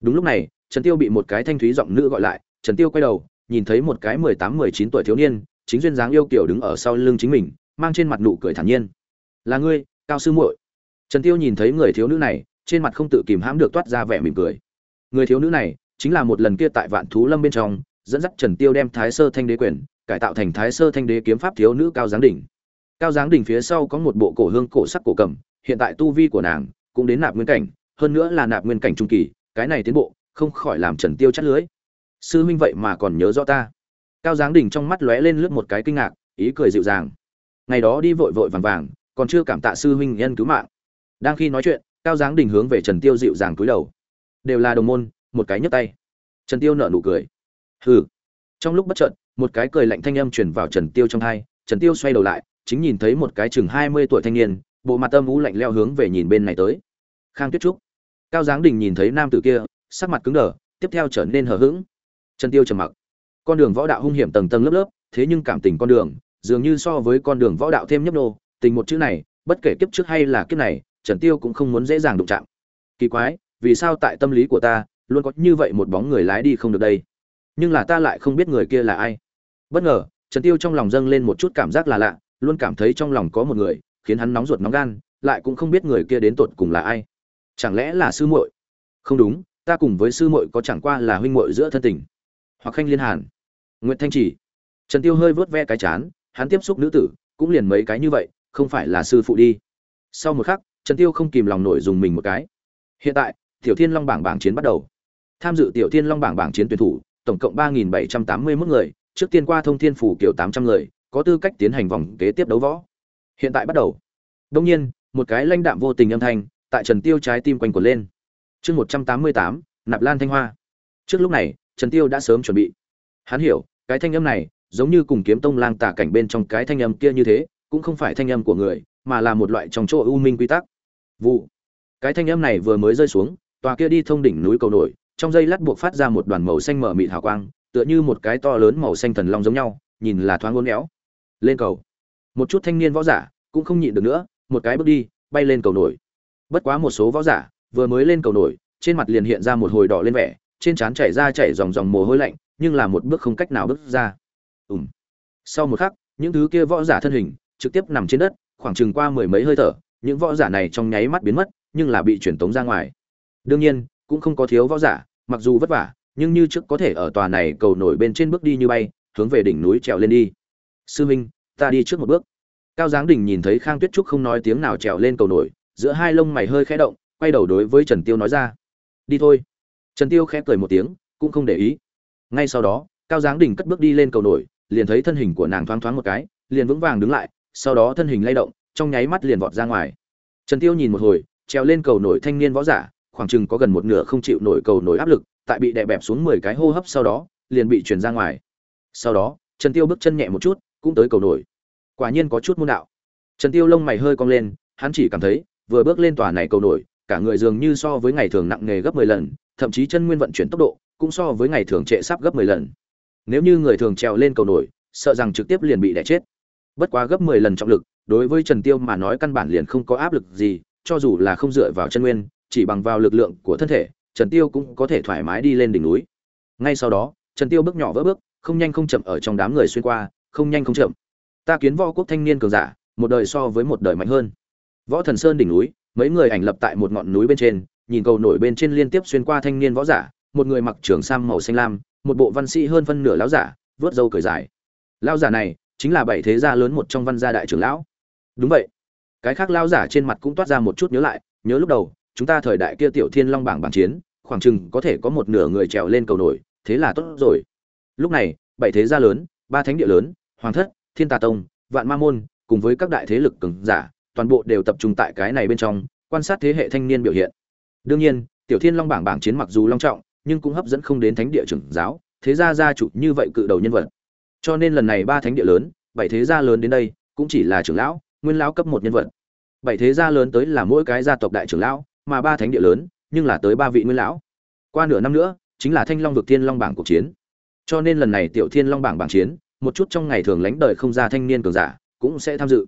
đúng lúc này, trần tiêu bị một cái thanh thúy giọng nữ gọi lại, trần tiêu quay đầu, nhìn thấy một cái mười tám, mười chín tuổi thiếu niên, chính duyên dáng yêu kiều đứng ở sau lưng chính mình, mang trên mặt nụ cười thản nhiên. Là ngươi, cao sư muội. Trần tiêu nhìn thấy người thiếu nữ này, trên mặt không tự kìm hãm được toát ra vẻ mỉm cười. Người thiếu nữ này, chính là một lần kia tại vạn thú lâm bên trong, dẫn dắt trần tiêu đem thái sơ thanh đế quyền, cải tạo thành thái sơ thanh đế kiếm pháp thiếu nữ cao giáng đỉnh. Cao giáng đỉnh phía sau có một bộ cổ hương cổ sắc cổ cầm, hiện tại tu vi của nàng cũng đến nạp nguyên cảnh, hơn nữa là nạp nguyên cảnh trung kỳ cái này tiến bộ, không khỏi làm trần tiêu chắt lưới. Sư huynh vậy mà còn nhớ rõ ta. Cao giáng đỉnh trong mắt lóe lên lướt một cái kinh ngạc, ý cười dịu dàng. Ngày đó đi vội vội vàng vàng, còn chưa cảm tạ sư huynh nhân cứu mạng. Đang khi nói chuyện, cao giáng đỉnh hướng về trần tiêu dịu dàng cúi đầu. Đều là đồng môn, một cái nhấc tay. Trần tiêu nở nụ cười. Hừ. Trong lúc bất chợt, một cái cười lạnh thanh âm truyền vào trần tiêu trong hai, trần tiêu xoay đầu lại, chính nhìn thấy một cái chừng mươi tuổi thanh niên, bộ mặt âm u lạnh leo hướng về nhìn bên này tới. Khang tuyết trúc cao giáng đình nhìn thấy nam tử kia, sắc mặt cứng đờ, tiếp theo trở nên hờ hững. Trần tiêu trầm mặc. Con đường võ đạo hung hiểm tầng tầng lớp lớp, thế nhưng cảm tình con đường, dường như so với con đường võ đạo thêm nhấp nô, tình một chữ này, bất kể kiếp trước hay là kiếp này, trần tiêu cũng không muốn dễ dàng đụng chạm. Kỳ quái, vì sao tại tâm lý của ta, luôn có như vậy một bóng người lái đi không được đây? Nhưng là ta lại không biết người kia là ai. Bất ngờ, trần tiêu trong lòng dâng lên một chút cảm giác là lạ, luôn cảm thấy trong lòng có một người, khiến hắn nóng ruột nóng gan, lại cũng không biết người kia đến tột cùng là ai chẳng lẽ là sư muội? Không đúng, ta cùng với sư muội có chẳng qua là huynh muội giữa thân tình. Hoặc khanh liên hàn. Nguyễn thanh chỉ. Trần tiêu hơi vớt ve cái chán, hắn tiếp xúc nữ tử, cũng liền mấy cái như vậy, không phải là sư phụ đi. Sau một khắc, trần tiêu không kìm lòng nổi dùng mình một cái. Hiện tại, tiểu thiên long bảng bảng chiến bắt đầu. Tham dự tiểu thiên long bảng bảng chiến tuyển thủ, tổng cộng ba nghìn bảy trăm tám mươi 3781 người, trước tiên qua thông thiên phủ kiểu tám trăm người, có tư cách tiến hành vòng kế tiếp đấu võ. Hiện tại bắt đầu. Đông nhiên, một cái lãnh đạm vô tình âm thanh tại trần tiêu trái tim quanh quẩn lên. Chương một trăm tám mươi tám, nạp lan thanh hoa. Trước lúc này, trần tiêu đã sớm chuẩn bị. Hắn hiểu, cái thanh âm này, giống như cùng kiếm tông lang tà cảnh bên trong cái thanh âm kia như thế, cũng không phải thanh âm của người, mà là một loại trong chỗ u minh quy tắc. Vụ. Cái thanh âm này vừa mới rơi xuống, tòa kia đi thông đỉnh núi cầu nổi, trong dây lát buộc phát ra một đoàn màu xanh mở mịt hào quang, tựa như một cái to lớn màu xanh thần long giống nhau, nhìn là thoáng uốn éo. Lên cầu. Một chút thanh niên võ giả, cũng không nhịn được nữa, một cái bước đi, bay lên cầu nổi bất quá một số võ giả, vừa mới lên cầu nổi, trên mặt liền hiện ra một hồi đỏ lên vẻ, trên trán chảy ra chảy dòng dòng mồ hôi lạnh, nhưng là một bước không cách nào bước ra. Ùm. Sau một khắc, những thứ kia võ giả thân hình trực tiếp nằm trên đất, khoảng chừng qua mười mấy hơi thở, những võ giả này trong nháy mắt biến mất, nhưng là bị chuyển tống ra ngoài. Đương nhiên, cũng không có thiếu võ giả, mặc dù vất vả, nhưng như trước có thể ở tòa này cầu nổi bên trên bước đi như bay, hướng về đỉnh núi trèo lên đi. Sư minh, ta đi trước một bước. Cao giáng đình nhìn thấy khang tuyết trúc không nói tiếng nào trèo lên cầu nổi giữa hai lông mày hơi khẽ động, quay đầu đối với trần tiêu nói ra. Đi thôi. Trần tiêu khẽ cười một tiếng, cũng không để ý. Ngay sau đó, cao giáng đình cất bước đi lên cầu nổi, liền thấy thân hình của nàng thoáng thoáng một cái, liền vững vàng đứng lại, sau đó thân hình lay động, trong nháy mắt liền vọt ra ngoài. Trần tiêu nhìn một hồi treo lên cầu nổi thanh niên võ giả, khoảng chừng có gần một nửa không chịu nổi cầu nổi áp lực, tại bị đè bẹp xuống mười cái hô hấp sau đó, liền bị chuyển ra ngoài. Sau đó, trần tiêu bước chân nhẹ một chút, cũng tới cầu nổi. Quả nhiên có chút môn đạo. Trần tiêu lông mày hơi cong lên, hắn chỉ cảm thấy vừa bước lên tòa này cầu nổi, cả người dường như so với ngày thường nặng nề gấp 10 lần, thậm chí chân nguyên vận chuyển tốc độ cũng so với ngày thường trệ sắp gấp 10 lần. Nếu như người thường trèo lên cầu nổi, sợ rằng trực tiếp liền bị đè chết. Bất quá gấp 10 lần trọng lực, đối với trần tiêu mà nói căn bản liền không có áp lực gì, cho dù là không dựa vào chân nguyên, chỉ bằng vào lực lượng của thân thể, trần tiêu cũng có thể thoải mái đi lên đỉnh núi. Ngay sau đó, trần tiêu bước nhỏ vỡ bước, không nhanh không chậm ở trong đám người xuyên qua, không nhanh không chậm. Ta kiến võ quốc thanh niên cường giả, một đời so với một đời mạnh hơn võ thần sơn đỉnh núi, mấy người ảnh lập tại một ngọn núi bên trên, nhìn cầu nổi bên trên liên tiếp xuyên qua thanh niên võ giả, một người mặc trường sam màu xanh lam, một bộ văn sĩ hơn phân nửa lão giả, vớt râu cởi dài. Lão giả này chính là bảy thế gia lớn một trong văn gia đại trưởng lão. Đúng vậy. Cái khác lão giả trên mặt cũng toát ra một chút nhớ lại, nhớ lúc đầu, chúng ta thời đại kia tiểu thiên long bảng bảng chiến, khoảng chừng có thể có một nửa người trèo lên cầu nổi, thế là tốt rồi. Lúc này, bảy thế gia lớn, ba thánh địa lớn, hoàng thất, thiên tà tông, vạn ma môn, cùng với các đại thế lực cường giả toàn bộ đều tập trung tại cái này bên trong, quan sát thế hệ thanh niên biểu hiện. Đương nhiên, tiểu thiên long bảng bảng chiến mặc dù long trọng, nhưng cũng hấp dẫn không đến thánh địa trưởng giáo, thế gia gia chủ như vậy cự đầu nhân vật. Cho nên lần này ba thánh địa lớn, bảy thế gia lớn đến đây, cũng chỉ là trưởng lão, nguyên lão cấp một nhân vật. Bảy thế gia lớn tới là mỗi cái gia tộc đại trưởng lão, mà ba thánh địa lớn, nhưng là tới ba vị nguyên lão. Qua nửa năm nữa, chính là thanh long vực thiên long bảng cuộc chiến. Cho nên lần này tiểu thiên long bảng bảng chiến, một chút trong ngày thường lánh đời không ra thanh niên cường giả, cũng sẽ tham dự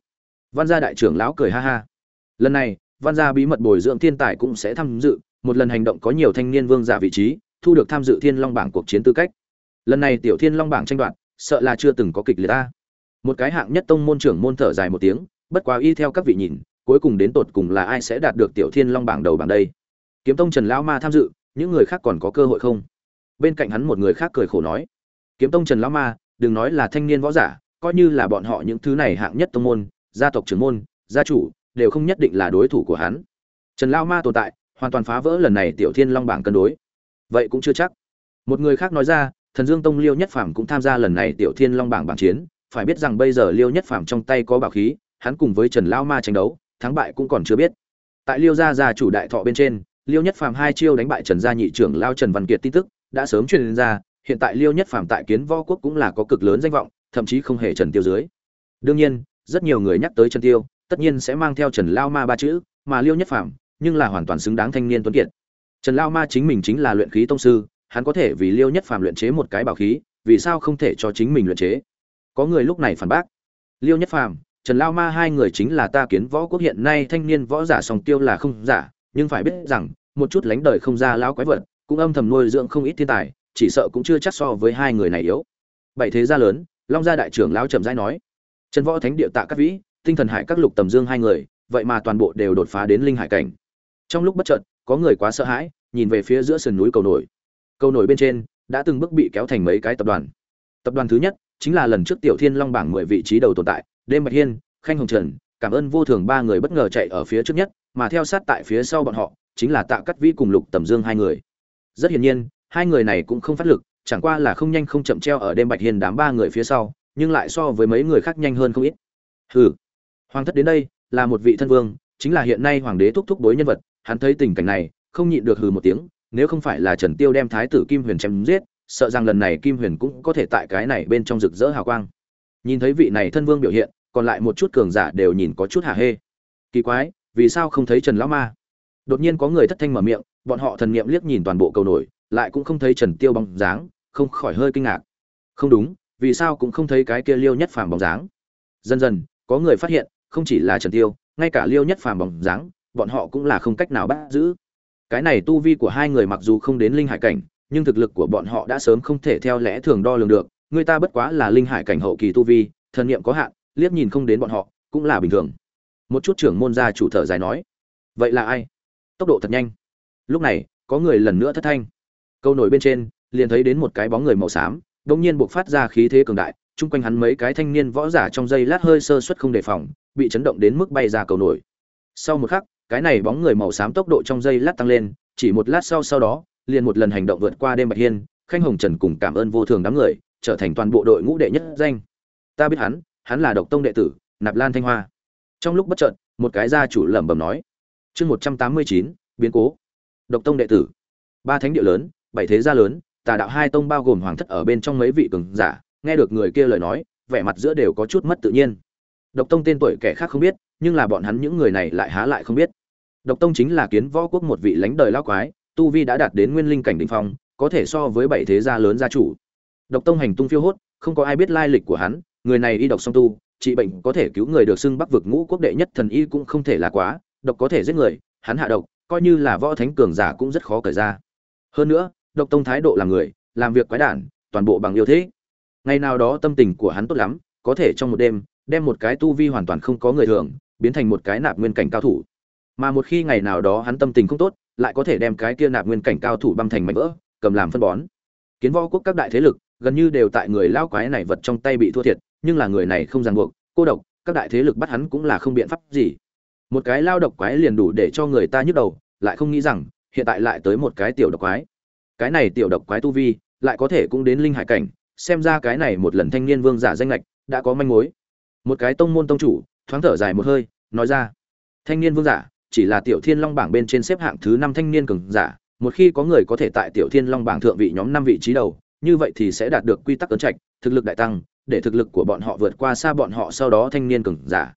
văn gia đại trưởng lão cười ha ha. Lần này, văn gia bí mật bồi dưỡng thiên tài cũng sẽ tham dự, một lần hành động có nhiều thanh niên vương giả vị trí, thu được tham dự thiên long bảng cuộc chiến tư cách. Lần này tiểu thiên long bảng tranh đoạt, sợ là chưa từng có kịch liệt ta. Một cái hạng nhất tông môn trưởng môn thở dài một tiếng, bất quá y theo các vị nhìn, cuối cùng đến tột cùng là ai sẽ đạt được tiểu thiên long bảng đầu bảng đây? Kiếm tông trần lão ma tham dự, những người khác còn có cơ hội không? Bên cạnh hắn một người khác cười khổ nói, kiếm tông trần lão ma, đừng nói là thanh niên võ giả, coi như là bọn họ những thứ này hạng nhất tông môn gia tộc trưởng môn, gia chủ, đều không nhất định là đối thủ của hắn. Trần lão ma tồn tại, hoàn toàn phá vỡ lần này tiểu thiên long bảng cân đối. Vậy cũng chưa chắc. Một người khác nói ra, thần dương tông liêu nhất phàm cũng tham gia lần này tiểu thiên long bảng bảng chiến. Phải biết rằng bây giờ liêu nhất phàm trong tay có bảo khí, hắn cùng với trần lão ma tranh đấu, thắng bại cũng còn chưa biết. Tại liêu gia gia chủ đại thọ bên trên, liêu nhất phàm hai chiêu đánh bại trần gia nhị trưởng lao trần văn kiệt tin tức đã sớm truyền ra. Hiện tại liêu nhất phàm tại kiến võ quốc cũng là có cực lớn danh vọng, thậm chí không hề trần tiêu dưới. Đương nhiên rất nhiều người nhắc tới trần tiêu, tất nhiên sẽ mang theo trần lao ma ba chữ, mà liêu nhất phàm, nhưng là hoàn toàn xứng đáng thanh niên tuấn kiệt. Trần lao ma chính mình chính là luyện khí tông sư, hắn có thể vì liêu nhất phàm luyện chế một cái bảo khí, vì sao không thể cho chính mình luyện chế? Có người lúc này phản bác. Liêu nhất phàm, trần lao ma hai người chính là ta kiến võ quốc hiện nay thanh niên võ giả song tiêu là không giả, nhưng phải biết rằng, một chút lánh đời không ra lão quái vật, cũng âm thầm nuôi dưỡng không ít thiên tài, chỉ sợ cũng chưa chắc so với hai người này yếu. Bảy thế gia lớn, long gia đại trưởng lão trầm rãi nói trần võ thánh địa tạ các vĩ, tinh thần hải các lục tầm dương hai người, vậy mà toàn bộ đều đột phá đến linh hải cảnh. Trong lúc bất chợt, có người quá sợ hãi, nhìn về phía giữa sườn núi cầu nổi. Cầu nổi bên trên, đã từng bước bị kéo thành mấy cái tập đoàn. Tập đoàn thứ nhất, chính là lần trước tiểu thiên long bảng mười vị trí đầu tồn tại, đêm bạch hiên, khanh hồng trần, cảm ơn vô thường ba người bất ngờ chạy ở phía trước nhất, mà theo sát tại phía sau bọn họ, chính là tạ cát vĩ cùng lục tầm dương hai người. Rất hiển nhiên, hai người này cũng không phát lực, chẳng qua là không nhanh không chậm treo ở đêm bạch hiên đám ba người phía sau nhưng lại so với mấy người khác nhanh hơn không ít. Hừ, hoàng thất đến đây là một vị thân vương, chính là hiện nay hoàng đế thúc thúc bối nhân vật, hắn thấy tình cảnh này, không nhịn được hừ một tiếng, nếu không phải là trần tiêu đem thái tử kim huyền chém giết, sợ rằng lần này kim huyền cũng có thể tại cái này bên trong rực rỡ hào quang. Nhìn thấy vị này thân vương biểu hiện, còn lại một chút cường giả đều nhìn có chút hả hê. Kỳ quái, vì sao không thấy trần lão ma? Đột nhiên có người thất thanh mở miệng, bọn họ thần niệm liếc nhìn toàn bộ cầu nổi, lại cũng không thấy trần tiêu bóng dáng, không khỏi hơi kinh ngạc. Không đúng vì sao cũng không thấy cái kia liêu nhất phàm bóng dáng. Dần dần, có người phát hiện, không chỉ là trần tiêu, ngay cả liêu nhất phàm bóng dáng, bọn họ cũng là không cách nào bắt giữ. Cái này tu vi của hai người mặc dù không đến linh hải cảnh, nhưng thực lực của bọn họ đã sớm không thể theo lẽ thường đo lường được. Người ta bất quá là linh hải cảnh hậu kỳ tu vi, thần niệm có hạn, liếc nhìn không đến bọn họ, cũng là bình thường. Một chút trưởng môn gia chủ thở dài nói, vậy là ai? Tốc độ thật nhanh. Lúc này, có người lần nữa thất thanh. Câu nổi bên trên, liền thấy đến một cái bóng người màu xám đột nhiên buộc phát ra khí thế cường đại, chung quanh hắn mấy cái thanh niên võ giả trong giây lát hơi sơ suất không đề phòng, bị chấn động đến mức bay ra cầu nổi. Sau một khắc, cái này bóng người màu xám tốc độ trong giây lát tăng lên, chỉ một lát sau sau đó, liền một lần hành động vượt qua đêm bạch hiên, khanh hồng trần cùng cảm ơn vô thường đám người, trở thành toàn bộ đội ngũ đệ nhất danh. Ta biết hắn hắn là độc tông đệ tử, nạp lan thanh hoa. Trong lúc bất chợt, một cái gia chủ lẩm bẩm nói, chương một trăm tám mươi chín, biến cố. Độc tông đệ tử. Ba thánh địa lớn, bảy thế gia lớn tà đạo hai tông bao gồm hoàng thất ở bên trong mấy vị cường giả, nghe được người kia lời nói, vẻ mặt giữa đều có chút mất tự nhiên. Độc tông tên tuổi kẻ khác không biết, nhưng là bọn hắn những người này lại há lại không biết. Độc tông chính là kiến võ quốc một vị lãnh đời lao quái, tu vi đã đạt đến nguyên linh cảnh đ ỉ n h phong, có thể so với bảy thế gia lớn gia chủ. Độc tông hành tung phiêu hốt, không có ai biết lai lịch của hắn, người này y độc song tu, trị bệnh có thể cứu người được xưng bắc vực ngũ quốc đệ nhất thần y cũng không thể là quá, độc có thể giết người, hắn hạ độc, coi như là võ thánh cường giả cũng rất khó cởi ra. Hơn nữa độc tông thái độ là người, làm việc quái đản, toàn bộ bằng yêu thế. Ngày nào đó tâm tình của hắn tốt lắm, có thể trong một đêm, đem một cái tu vi hoàn toàn không có người thường, biến thành một cái nạp nguyên cảnh cao thủ. Mà một khi ngày nào đó hắn tâm tình không tốt, lại có thể đem cái kia nạp nguyên cảnh cao thủ băm thành mảnh vỡ, cầm làm phân bón. Kiến võ quốc các đại thế lực, gần như đều tại người lao quái này vật trong tay bị thua thiệt, nhưng là người này không ràng buộc, cô độc, các đại thế lực bắt hắn cũng là không biện pháp gì. Một cái lao độc quái liền đủ để cho người ta nhức đầu, lại không nghĩ rằng, hiện tại lại tới một cái tiểu độc quái cái này tiểu độc quái tu vi, lại có thể cũng đến linh hải cảnh, xem ra cái này một lần thanh niên vương giả danh lệch đã có manh mối. Một cái tông môn tông chủ, thoáng thở dài một hơi, nói ra, thanh niên vương giả, chỉ là tiểu thiên long bảng bên trên xếp hạng thứ năm thanh niên cường giả, một khi có người có thể tại tiểu thiên long bảng thượng vị nhóm năm vị trí đầu, như vậy thì sẽ đạt được quy tắc ấn trạch, thực lực đại tăng, để thực lực của bọn họ vượt qua xa bọn họ sau đó thanh niên cường giả.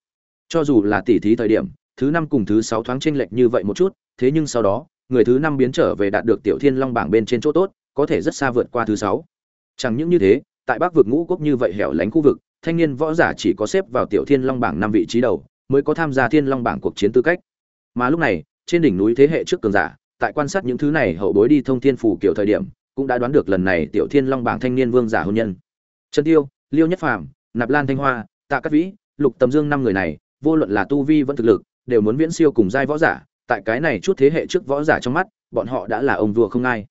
Cho dù là tỷ thí thời điểm, thứ năm cùng thứ sáu thoáng chênh lệch như vậy một chút, thế nhưng sau đó người thứ năm biến trở về đạt được tiểu thiên long bảng bên trên chỗ tốt, có thể rất xa vượt qua thứ sáu. Chẳng những như thế, tại bắc vực ngũ quốc như vậy hẻo lánh khu vực, thanh niên võ giả chỉ có xếp vào tiểu thiên long bảng năm vị trí đầu, mới có tham gia thiên long bảng cuộc chiến tư cách. Mà lúc này, trên đỉnh núi thế hệ trước cường giả, tại quan sát những thứ này hậu bối đi thông thiên phủ kiểu thời điểm, cũng đã đoán được lần này tiểu thiên long bảng thanh niên vương giả hôn nhân. Trần tiêu, liêu nhất phàm, nạp lan thanh hoa, tạ cát vĩ, lục tầm dương năm người này, vô luận là tu vi vẫn thực lực, đều muốn viễn siêu cùng giai võ giả tại cái này chút thế hệ trước võ giả trong mắt, bọn họ đã là ông vua không ai.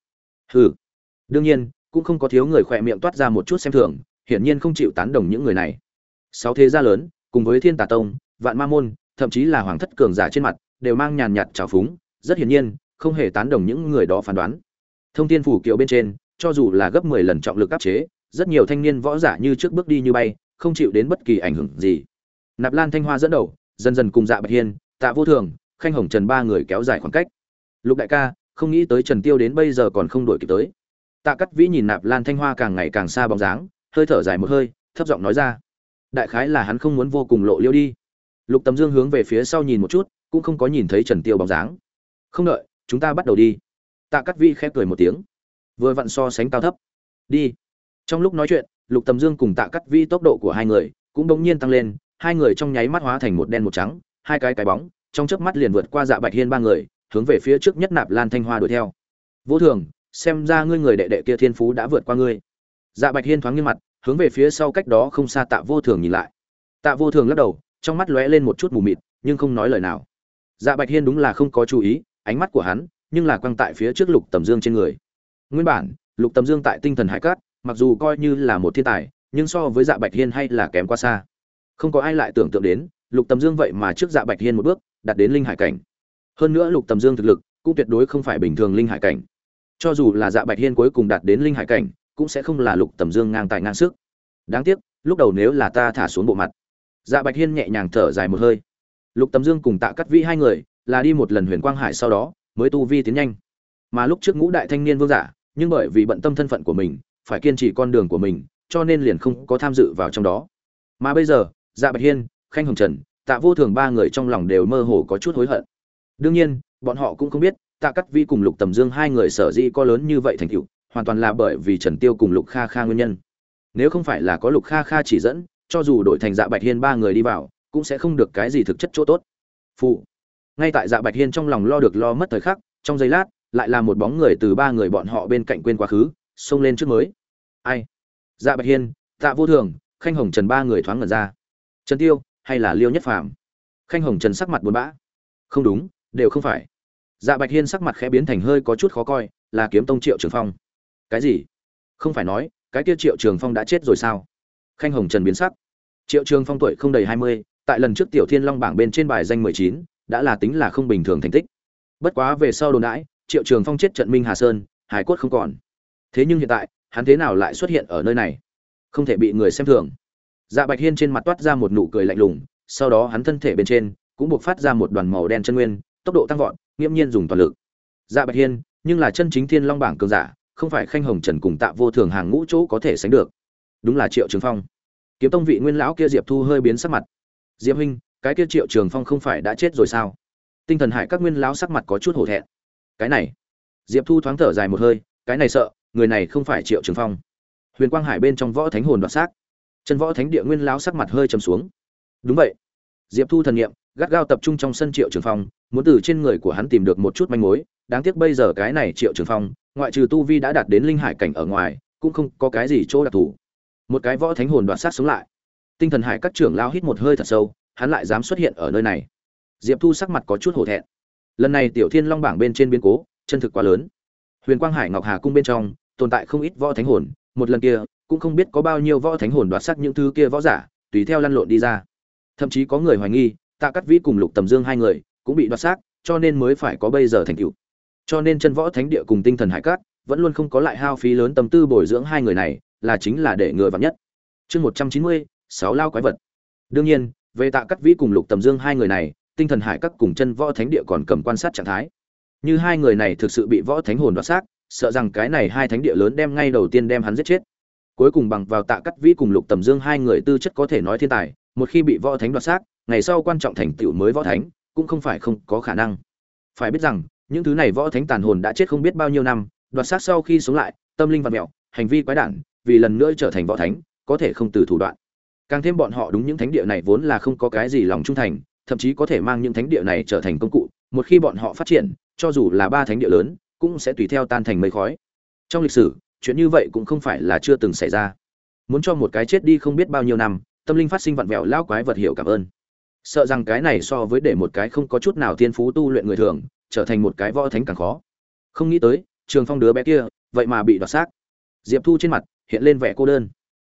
Hừ. Đương nhiên, cũng không có thiếu người khỏe miệng toát ra một chút xem thường, hiển nhiên không chịu tán đồng những người này. Sáu thế gia lớn, cùng với thiên tà tông, vạn ma môn, thậm chí là hoàng thất cường giả trên mặt, đều mang nhàn nhạt trào phúng, rất hiển nhiên, không hề tán đồng những người đó phán đoán. Thông tin phủ kiệu bên trên, cho dù là gấp mười lần trọng lực áp chế, rất nhiều thanh niên võ giả như trước bước đi như bay, không chịu đến bất kỳ ảnh hưởng gì. Nạp lan thanh hoa dẫn đầu, dần dần cùng dạ bạch hiên, tạ vô thường khanh hồng trần ba người kéo dài khoảng cách. Lục đại ca, không nghĩ tới trần tiêu đến bây giờ còn không đuổi kịp tới. Tạ cắt vĩ nhìn nạp lan thanh hoa càng ngày càng xa bóng dáng, hơi thở dài một hơi, thấp giọng nói ra. Đại khái là hắn không muốn vô cùng lộ liêu đi. Lục tầm dương hướng về phía sau nhìn một chút, cũng không có nhìn thấy trần tiêu bóng dáng. Không đợi, chúng ta bắt đầu đi. Tạ cắt vĩ khép cười một tiếng. Vừa vặn so sánh cao thấp. Đi. Trong lúc nói chuyện, lục tầm dương cùng tạ cắt vĩ tốc độ của hai người cũng bỗng nhiên tăng lên, hai người trong nháy mắt hóa thành một đen một trắng, hai cái cái bóng trong chớp mắt liền vượt qua dạ bạch hiên ba người, hướng về phía trước nhất nạp lan thanh hoa đuổi theo. Vô thường, xem ra ngươi người đệ đệ kia thiên phú đã vượt qua ngươi. Dạ bạch hiên thoáng nghiêng mặt, hướng về phía sau cách đó không xa tạ vô thường nhìn lại. Tạ vô thường lắc đầu, trong mắt lóe lên một chút mù mịt, nhưng không nói lời nào. Dạ bạch hiên đúng là không có chú ý, ánh mắt của hắn, nhưng là quăng tại phía trước lục tầm dương trên người. Nguyên bản, lục tầm dương tại tinh thần hải cát, mặc dù coi như là một thiên tài, nhưng so với dạ bạch hiên hay là kém quá xa. Không có ai lại tưởng tượng đến, lục tầm dương vậy mà trước dạ bạch hiên một bước đạt đến linh hải cảnh. Hơn nữa lục tầm dương thực lực cũng tuyệt đối không phải bình thường linh hải cảnh. Cho dù là dạ bạch hiên cuối cùng đạt đến linh hải cảnh, cũng sẽ không là lục tầm dương ngang tài ngang sức. Đáng tiếc, lúc đầu nếu là ta thả xuống bộ mặt dạ bạch hiên nhẹ nhàng thở dài một hơi. Lục tầm dương cùng tạ cắt vĩ hai người là đi một lần huyền quang hải sau đó mới tu vi tiến nhanh. Mà lúc trước ngũ đại thanh niên vương giả, nhưng bởi vì bận tâm thân phận của mình, phải kiên trì con đường của mình, cho nên liền không có tham dự vào trong đó. Mà bây giờ dạ bạch hiên, khanh hồng trần tạ vô thường ba người trong lòng đều mơ hồ có chút hối hận. Đương nhiên, bọn họ cũng không biết, tạ cắt vi cùng lục tầm dương hai người sở dĩ có lớn như vậy thành cựu hoàn toàn là bởi vì trần tiêu cùng lục kha kha nguyên nhân. Nếu không phải là có lục kha kha chỉ dẫn, cho dù đổi thành dạ bạch hiên ba người đi vào, cũng sẽ không được cái gì thực chất chỗ tốt. Phụ. Ngay tại dạ bạch hiên trong lòng lo được lo mất thời khắc, trong giây lát, lại là một bóng người từ ba người bọn họ bên cạnh quên quá khứ, xông lên trước mới. Ai? Dạ bạch hiên, tạ vô thường, khanh hồng trần ba người thoáng ngẩn ra. Trần tiêu hay là liêu nhất phàm? Khanh hồng trần sắc mặt buồn bã. Không đúng, đều không phải. Dạ bạch hiên sắc mặt khẽ biến thành hơi có chút khó coi, là kiếm tông triệu trường phong. Cái gì? Không phải nói, cái kia triệu trường phong đã chết rồi sao? Khanh hồng trần biến sắc. Triệu trường phong tuổi không đầy hai mươi, tại lần trước tiểu thiên long bảng bên trên bài danh mười chín, đã là tính là không bình thường thành tích. Bất quá về sau đồn đãi, triệu trường phong chết trận minh hà sơn, hải quất không còn. Thế nhưng hiện tại, hắn thế nào lại xuất hiện ở nơi này? Không thể bị người xem thường dạ bạch hiên trên mặt toát ra một nụ cười lạnh lùng, sau đó hắn thân thể bên trên cũng buộc phát ra một đoàn màu đen chân nguyên, tốc độ tăng vọt, nghiễm nhiên dùng toàn lực. Dạ bạch hiên, nhưng là chân chính thiên long bảng cường giả, không phải khanh hồng trần cùng tạ vô thường hàng ngũ chỗ có thể sánh được. Đúng là triệu trường phong. Kiếm tông vị nguyên lão kia diệp thu hơi biến sắc mặt. Diệp huynh, cái kia triệu trường phong không phải đã chết rồi sao? Tinh thần hải các nguyên lão sắc mặt có chút hổ thẹn. Cái này. Diệp thu thoáng thở dài một hơi, cái này sợ, người này không phải triệu trường phong. Huyền quang hải bên trong võ thánh hồn đoạt xác chân võ thánh địa nguyên lão sắc mặt hơi trầm xuống. Đúng vậy. Diệp thu thần nghiệm gắt gao tập trung trong sân triệu trường phong, muốn từ trên người của hắn tìm được một chút manh mối. Đáng tiếc bây giờ cái này triệu trường phong, ngoại trừ tu vi đã đạt đến linh hải cảnh ở ngoài, cũng không có cái gì chỗ đặc thù. Một cái võ thánh hồn đoạt sát sống lại. Tinh thần hải các trưởng lao hít một hơi thật sâu, hắn lại dám xuất hiện ở nơi này. Diệp thu sắc mặt có chút hổ thẹn. Lần này tiểu thiên long bảng bên trên biến cố, chân thực quá lớn. Huyền quang hải ngọc hà cung bên trong, tồn tại không ít võ thánh hồn, một lần kia cũng không biết có bao nhiêu võ thánh hồn đoạt sắc những thứ kia võ giả, tùy theo lăn lộn đi ra. Thậm chí có người hoài nghi, tạ cắt vĩ cùng lục tầm dương hai người cũng bị đoạt xác, cho nên mới phải có bây giờ thành cựu. cho nên chân võ thánh địa cùng tinh thần hải cát vẫn luôn không có lại hao phí lớn tâm tư bồi dưỡng hai người này, là chính là để ngừa vặt nhất. Chương một trăm chín mươi, sáu lao quái vật. Đương nhiên, về tạ cắt vĩ cùng lục tầm dương hai người này, tinh thần hải các cùng chân võ thánh địa còn cầm quan sát trạng thái. Như hai người này thực sự bị võ thánh hồn đoạt xác, sợ rằng cái này hai thánh địa lớn đem ngay đầu tiên đem hắn giết chết cuối cùng bằng vào tạ cắt vĩ cùng lục tầm dương hai người tư chất có thể nói thiên tài, một khi bị võ thánh đoạt xác, ngày sau quan trọng thành tựu mới võ thánh, cũng không phải không có khả năng. Phải biết rằng, những thứ này võ thánh tàn hồn đã chết không biết bao nhiêu năm, đoạt xác sau khi sống lại, tâm linh vật mẹo, hành vi quái đản, vì lần nữa trở thành võ thánh, có thể không từ thủ đoạn. Càng thêm bọn họ đúng những thánh địa này vốn là không có cái gì lòng trung thành, thậm chí có thể mang những thánh địa này trở thành công cụ, một khi bọn họ phát triển, cho dù là ba thánh địa lớn, cũng sẽ tùy theo tan thành mây khói. Trong lịch sử chuyện như vậy cũng không phải là chưa từng xảy ra. Muốn cho một cái chết đi không biết bao nhiêu năm, tâm linh phát sinh vặn vẹo lao quái vật hiểu cảm ơn. Sợ rằng cái này so với để một cái không có chút nào thiên phú tu luyện người thường, trở thành một cái võ thánh càng khó. Không nghĩ tới, trường phong đứa bé kia, vậy mà bị đoạt xác. Diệp thu trên mặt, hiện lên vẻ cô đơn.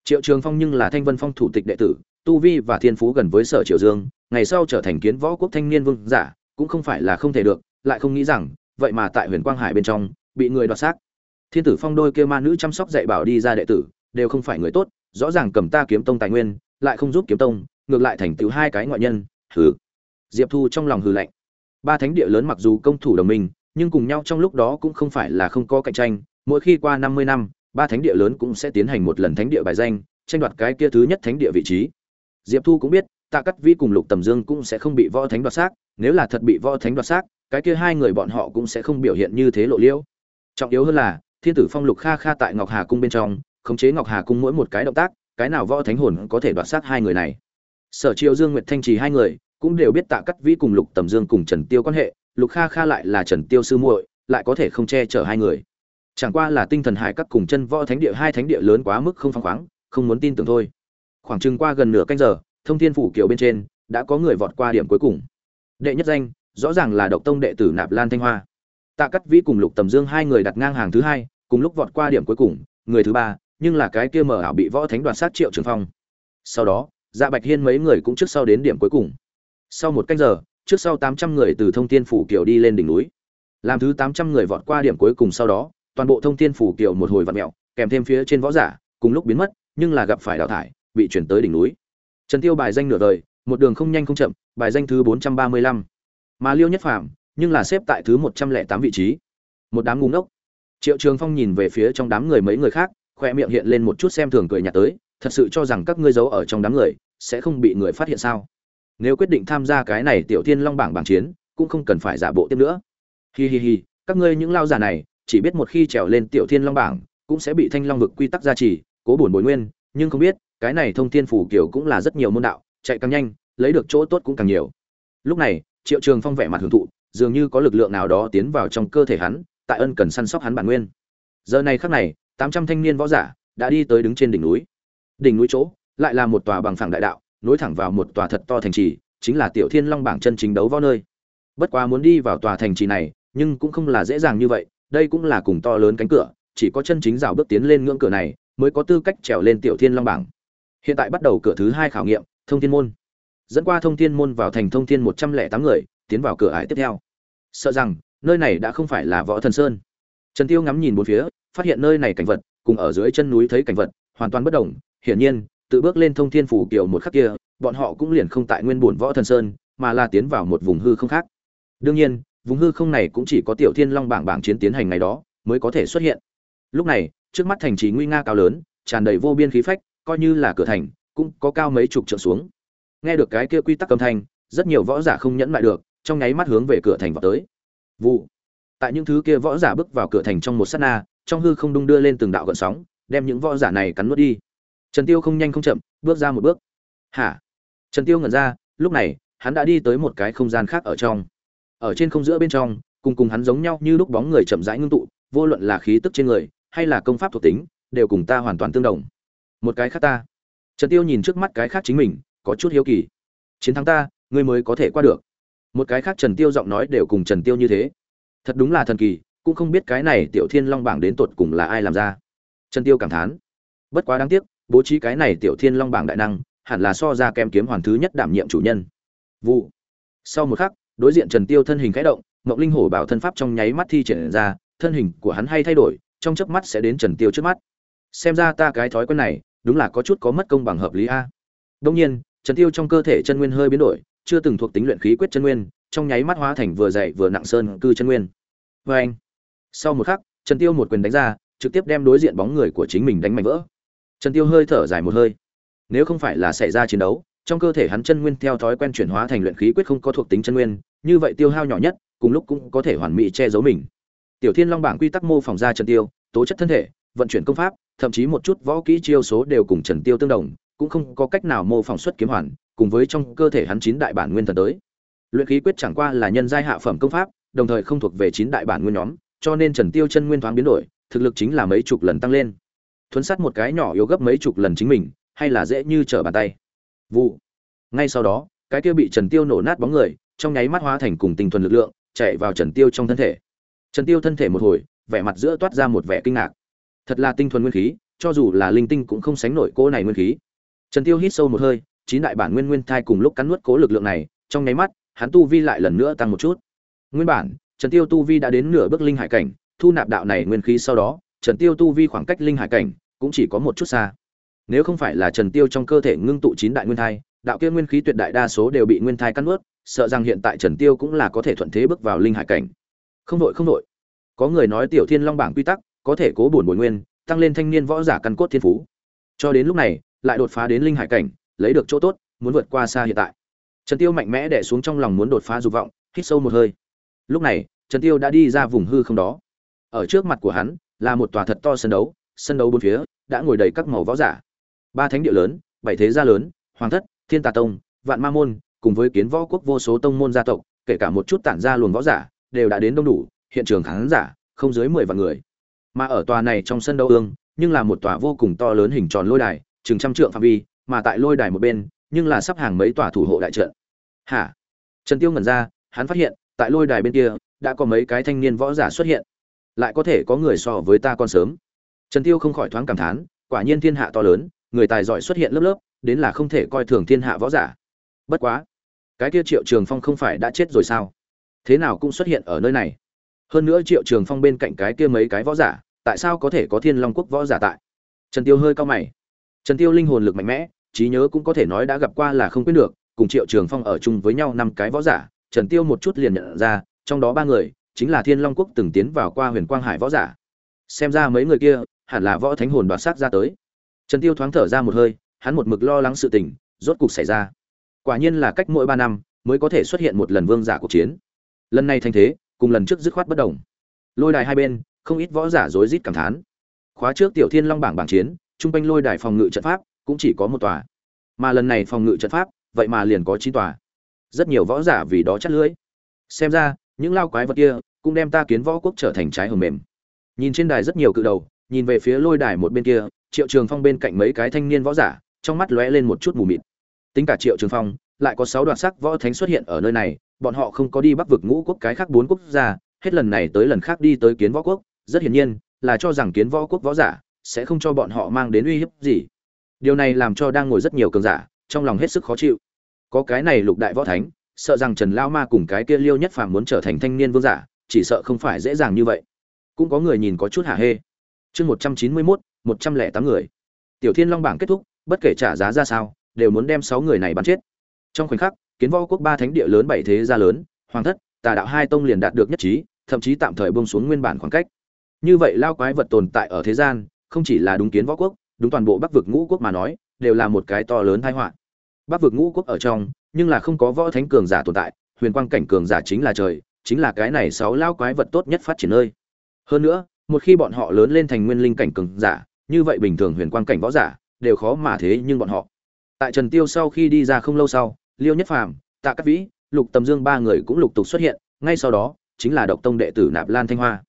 Triệu trường phong nhưng là thanh vân phong thủ tịch đệ tử, tu vi và thiên phú gần với sở triều dương, ngày sau trở thành kiến võ quốc thanh niên vương giả, cũng không phải là không thể được, lại không nghĩ rằng, vậy mà tại huyền quang hải bên trong, bị người đoạt xác thiên tử phong đôi kia ma nữ chăm sóc dạy bảo đi ra đệ tử, đều không phải người tốt, rõ ràng cầm ta kiếm tông tài nguyên, lại không giúp kiếm tông, ngược lại thành tựu hai cái ngoại nhân, hừ. Diệp thu trong lòng hừ lạnh. Ba thánh địa lớn mặc dù công thủ đồng minh, nhưng cùng nhau trong lúc đó cũng không phải là không có cạnh tranh, mỗi khi qua năm mươi năm, ba thánh địa lớn cũng sẽ tiến hành một lần thánh địa bài danh, tranh đoạt cái kia thứ nhất thánh địa vị trí. Diệp thu cũng biết, tạ cắt vi cùng lục tầm dương cũng sẽ không bị võ thánh đoạt xác, nếu là thật bị võ thánh đoạt xác, cái kia hai người bọn họ cũng sẽ không biểu hiện như thế lộ liễu. Trọng yếu hơn là thiên tử phong lục kha kha tại ngọc hà cung bên trong, khống chế ngọc hà cung mỗi một cái động tác, cái nào võ thánh hồn có thể đoạt xác hai người này. Sở triều dương nguyệt thanh trì hai người, cũng đều biết tạ cắt vĩ cùng lục tầm dương cùng trần tiêu quan hệ, lục kha kha lại là trần tiêu sư muội, lại có thể không che chở hai người. Chẳng qua là tinh thần hải các cùng chân võ thánh địa hai thánh địa lớn quá mức không phăng khoáng, không muốn tin tưởng thôi. Khoảng chừng qua gần nửa canh giờ, thông thiên phủ kiều bên trên, đã có người vọt qua điểm cuối cùng. Đệ nhất danh, rõ ràng là độc tông đệ tử nạp lan thanh hoa. Tạ cắt vĩ cùng lục tầm dương hai người đặt ngang hàng thứ hai cùng lúc vọt qua điểm cuối cùng người thứ ba nhưng là cái kia mở ảo bị võ thánh đoạt sát triệu trường phong. Sau đó dạ bạch hiên mấy người cũng trước sau đến điểm cuối cùng. Sau một canh giờ trước sau tám trăm người từ thông thiên phủ kiều đi lên đỉnh núi. Làm thứ tám trăm người vọt qua điểm cuối cùng sau đó toàn bộ thông thiên phủ kiều một hồi vặn mèo, kèm thêm phía trên võ giả cùng lúc biến mất nhưng là gặp phải đào thải bị chuyển tới đỉnh núi. Trần tiêu bài danh nửa đời một đường không nhanh không chậm bài danh thứ bốn trăm ba mươi lăm. Mà liêu nhất phàm nhưng là xếp tại thứ một trăm lẻ tám vị trí. Một đám ngu ngốc triệu trường phong nhìn về phía trong đám người mấy người khác, khoe miệng hiện lên một chút xem thường cười nhạt tới, thật sự cho rằng các ngươi giấu ở trong đám người, sẽ không bị người phát hiện sao? Nếu quyết định tham gia cái này tiểu thiên long bảng bảng chiến, cũng không cần phải giả bộ tiếp nữa. Hi hi hi, các ngươi những lao giả này, chỉ biết một khi trèo lên tiểu thiên long bảng, cũng sẽ bị thanh long vực quy tắc gia trì, cố bổn bồi nguyên, nhưng không biết, cái này thông thiên phủ kiểu cũng là rất nhiều môn đạo, chạy càng nhanh, lấy được chỗ tốt cũng càng nhiều. Lúc này, triệu trường phong vẻ mặt hưởng thụ, dường như có lực lượng nào đó tiến vào trong cơ thể hắn tại ân cần săn sóc hắn bản nguyên. Giờ này khắc này, tám trăm thanh niên võ giả đã đi tới đứng trên đỉnh núi. Đỉnh núi chỗ lại là một tòa bằng phẳng đại đạo, nối thẳng vào một tòa thật to thành trì, chính là tiểu thiên long bảng chân chính đấu võ nơi. Bất quá muốn đi vào tòa thành trì này, nhưng cũng không là dễ dàng như vậy, đây cũng là cùng to lớn cánh cửa, chỉ có chân chính rào bước tiến lên ngưỡng cửa này mới có tư cách trèo lên tiểu thiên long bảng. Hiện tại bắt đầu cửa thứ hai khảo nghiệm, thông thiên môn. Dẫn qua thông thiên môn vào thành thông thiên một trăm lẻ tám người, tiến vào cửa ải tiếp theo. Sợ rằng nơi này đã không phải là võ thần sơn. Trần tiêu ngắm nhìn bốn phía, phát hiện nơi này cảnh vật, cùng ở dưới chân núi thấy cảnh vật, hoàn toàn bất đồng. Hiển nhiên, tự bước lên thông thiên phủ kiều một khắc kia, bọn họ cũng liền không tại nguyên bổn võ thần sơn, mà là tiến vào một vùng hư không khác. Đương nhiên, vùng hư không này cũng chỉ có tiểu thiên long bảng bảng chiến tiến hành ngày đó, mới có thể xuất hiện. Lúc này, trước mắt thành trì nguy nga cao lớn, tràn đầy vô biên khí phách, coi như là cửa thành, cũng có cao mấy chục trượng xuống. Nghe được cái kia quy tắc âm thanh, rất nhiều võ giả không nhẫn lại được, trong nháy mắt hướng về cửa thành vào tới vụ. Tại những thứ kia võ giả bước vào cửa thành trong một sát na, trong hư không đung đưa lên từng đạo gợn sóng, đem những võ giả này cắn nuốt đi. Trần tiêu không nhanh không chậm, bước ra một bước. Hả? Trần tiêu ngẩn ra, lúc này, hắn đã đi tới một cái không gian khác ở trong. Ở trên không giữa bên trong, cùng cùng hắn giống nhau như lúc bóng người chậm rãi ngưng tụ, vô luận là khí tức trên người, hay là công pháp thuộc tính, đều cùng ta hoàn toàn tương đồng. Một cái khác ta. Trần tiêu nhìn trước mắt cái khác chính mình, có chút hiếu kỳ. Chiến thắng ta, ngươi mới có thể qua được một cái khác trần tiêu giọng nói đều cùng trần tiêu như thế. Thật đúng là thần kỳ, cũng không biết cái này tiểu thiên long bảng đến tột cùng là ai làm ra. Trần tiêu cảm thán. Bất quá đáng tiếc, bố trí cái này tiểu thiên long bảng đại năng, hẳn là so ra kem kiếm hoàn thứ nhất đảm nhiệm chủ nhân. Vụ. Sau một khắc, đối diện trần tiêu thân hình khẽ động ngọc linh hổ bảo thân pháp trong nháy mắt thi triển ra, thân hình của hắn hay thay đổi, trong chớp mắt sẽ đến trần tiêu trước mắt. Xem ra ta cái thói quen này, đúng là có chút có mất công bằng hợp lý a. Đông nhiên, trần tiêu trong cơ thể chân nguyên hơi biến đổi chưa từng thuộc tính luyện khí quyết chân nguyên, trong nháy mắt hóa thành vừa dày vừa nặng sơn cư chân nguyên. Vê anh, sau một khắc, trần tiêu một quyền đánh ra, trực tiếp đem đối diện bóng người của chính mình đánh mạnh vỡ. Trần tiêu hơi thở dài một hơi. Nếu không phải là xảy ra chiến đấu, trong cơ thể hắn chân nguyên theo thói quen chuyển hóa thành luyện khí quyết không có thuộc tính chân nguyên, như vậy tiêu hao nhỏ nhất, cùng lúc cũng có thể hoàn mỹ che giấu mình. Tiểu thiên long bảng quy tắc mô phỏng ra trần tiêu, tố chất thân thể, vận chuyển công pháp, thậm chí một chút võ kỹ chiêu số đều cùng trần tiêu tương đồng, cũng không có cách nào mô phỏng xuất kiếm hoàn cùng với trong cơ thể hắn chín đại bản nguyên thần tới. Luyện khí quyết chẳng qua là nhân giai hạ phẩm công pháp, đồng thời không thuộc về chín đại bản nguyên nhóm, cho nên trần tiêu chân nguyên thoáng biến đổi, thực lực chính là mấy chục lần tăng lên. Thuấn sát một cái nhỏ yếu gấp mấy chục lần chính mình, hay là dễ như trở bàn tay. Vụ. Ngay sau đó, cái kia bị trần tiêu nổ nát bóng người, trong nháy mắt hóa thành cùng tinh thuần lực lượng, chạy vào trần tiêu trong thân thể. Trần tiêu thân thể một hồi, vẻ mặt giữa toát ra một vẻ kinh ngạc. Thật là tinh thuần nguyên khí, cho dù là linh tinh cũng không sánh nổi cô này nguyên khí. Trần tiêu hít sâu một hơi chín đại bản nguyên nguyên thai cùng lúc cắn nuốt cố lực lượng này, trong nháy mắt, hắn tu vi lại lần nữa tăng một chút. Nguyên bản, trần tiêu tu vi đã đến nửa bước linh hải cảnh, thu nạp đạo này nguyên khí sau đó, trần tiêu tu vi khoảng cách linh hải cảnh cũng chỉ có một chút xa. Nếu không phải là trần tiêu trong cơ thể ngưng tụ chín đại nguyên thai, đạo kia nguyên khí tuyệt đại đa số đều bị nguyên thai cắn nuốt, sợ rằng hiện tại trần tiêu cũng là có thể thuận thế bước vào linh hải cảnh. Không đội không đội. Có người nói tiểu thiên long bảng quy tắc, có thể cố bổn bồi nguyên, tăng lên thanh niên võ giả căn cốt thiên phú. Cho đến lúc này, lại đột phá đến linh hải cảnh lấy được chỗ tốt, muốn vượt qua xa hiện tại. Trần tiêu mạnh mẽ đè xuống trong lòng muốn đột phá dục vọng, hít sâu một hơi. Lúc này, trần tiêu đã đi ra vùng hư không đó. Ở trước mặt của hắn, là một tòa thật to sân đấu sân đấu bốn phía, đã ngồi đầy các màu võ giả. Ba thánh địa lớn, bảy thế gia lớn, hoàng thất, thiên tà tông, vạn ma môn, cùng với kiến võ quốc vô số tông môn gia tộc, kể cả một chút tản gia luồng võ giả, đều đã đến đông đủ, hiện trường khán giả, không dưới mười vạn người. Mà ở tòa này trong sân đấu ương, nhưng là một tòa vô cùng to lớn hình tròn lôi đài, chừng trăm trượng phạm vi mà tại lôi đài một bên, nhưng là sắp hàng mấy tòa thủ hộ đại trận. Hả? Trần tiêu ngẩn ra, hắn phát hiện, tại lôi đài bên kia, đã có mấy cái thanh niên võ giả xuất hiện. Lại có thể có người so với ta còn sớm. Trần tiêu không khỏi thoáng cảm thán, quả nhiên thiên hạ to lớn, người tài giỏi xuất hiện lớp lớp, đến là không thể coi thường thiên hạ võ giả. Bất quá, cái kia triệu trường phong không phải đã chết rồi sao? Thế nào cũng xuất hiện ở nơi này. Hơn nữa triệu trường phong bên cạnh cái kia mấy cái võ giả, tại sao có thể có thiên long quốc võ giả tại? Trần tiêu hơi cao mày trần tiêu linh hồn lực mạnh mẽ, trí nhớ cũng có thể nói đã gặp qua là không quên được, cùng triệu trường phong ở chung với nhau năm cái võ giả, trần tiêu một chút liền nhận ra, trong đó ba người, chính là thiên long quốc từng tiến vào qua huyền quang hải võ giả. Xem ra mấy người kia, hẳn là võ thánh hồn đoạt sát ra tới. Trần tiêu thoáng thở ra một hơi, hắn một mực lo lắng sự tình, rốt cục xảy ra. Quả nhiên là cách mỗi ba năm, mới có thể xuất hiện một lần vương giả cuộc chiến. Lần này thành thế, cùng lần trước dứt khoát bất đồng. Lôi đài hai bên, không ít võ giả rối rít cảm thán. Khóa trước tiểu thiên long bảng bảng chiến trung quanh lôi đài phòng ngự trận pháp cũng chỉ có một tòa. Mà lần này phòng ngự trận pháp, vậy mà liền có chín tòa. Rất nhiều võ giả vì đó chắt lưỡi. Xem ra, những lao quái vật kia cũng đem ta kiến võ quốc trở thành trái hầm mềm. Nhìn trên đài rất nhiều cự đầu, nhìn về phía lôi đài một bên kia, triệu trường phong bên cạnh mấy cái thanh niên võ giả, trong mắt lóe lên một chút mù mịt. Tính cả triệu trường phong, lại có sáu đoạt sắc võ thánh xuất hiện ở nơi này, bọn họ không có đi bắc vực ngũ quốc cái khác bốn quốc gia, hết lần này tới lần khác đi tới kiến võ quốc. Rất hiển nhiên, là cho rằng kiến võ quốc võ giả sẽ không cho bọn họ mang đến uy hiếp gì. Điều này làm cho đang ngồi rất nhiều cường giả, trong lòng hết sức khó chịu. Có cái này lục đại võ thánh, sợ rằng trần lao ma cùng cái kia liêu nhất phàm muốn trở thành thanh niên vương giả, chỉ sợ không phải dễ dàng như vậy. Cũng có người nhìn có chút hả hê. Chương một trăm chín mươi mốt, một trăm lẻ tám người. Tiểu thiên long bảng kết thúc, bất kể trả giá ra sao, đều muốn đem sáu người này bắn chết. Trong khoảnh khắc, kiến võ quốc ba thánh địa lớn bảy thế gia lớn, hoàng thất, tà đạo hai tông liền đạt được nhất trí, thậm chí tạm thời bông xuống nguyên bản khoảng cách. Như vậy, lao quái vật tồn tại ở thế gian không chỉ là đúng kiến võ quốc, đúng toàn bộ bắc vực ngũ quốc mà nói, đều là một cái to lớn tai họa. Bắc vực ngũ quốc ở trong, nhưng là không có võ thánh cường giả tồn tại, huyền quang cảnh cường giả chính là trời, chính là cái này sáu lao quái vật tốt nhất phát triển nơi. Hơn nữa, một khi bọn họ lớn lên thành nguyên linh cảnh cường giả, như vậy bình thường huyền quang cảnh võ giả, đều khó mà thế nhưng bọn họ. Tại trần tiêu sau khi đi ra không lâu sau, liêu nhất phàm, tạ cát vĩ, lục tầm dương ba người cũng lục tục xuất hiện, ngay sau đó, chính là độc tông đệ tử nạp lan thanh hoa.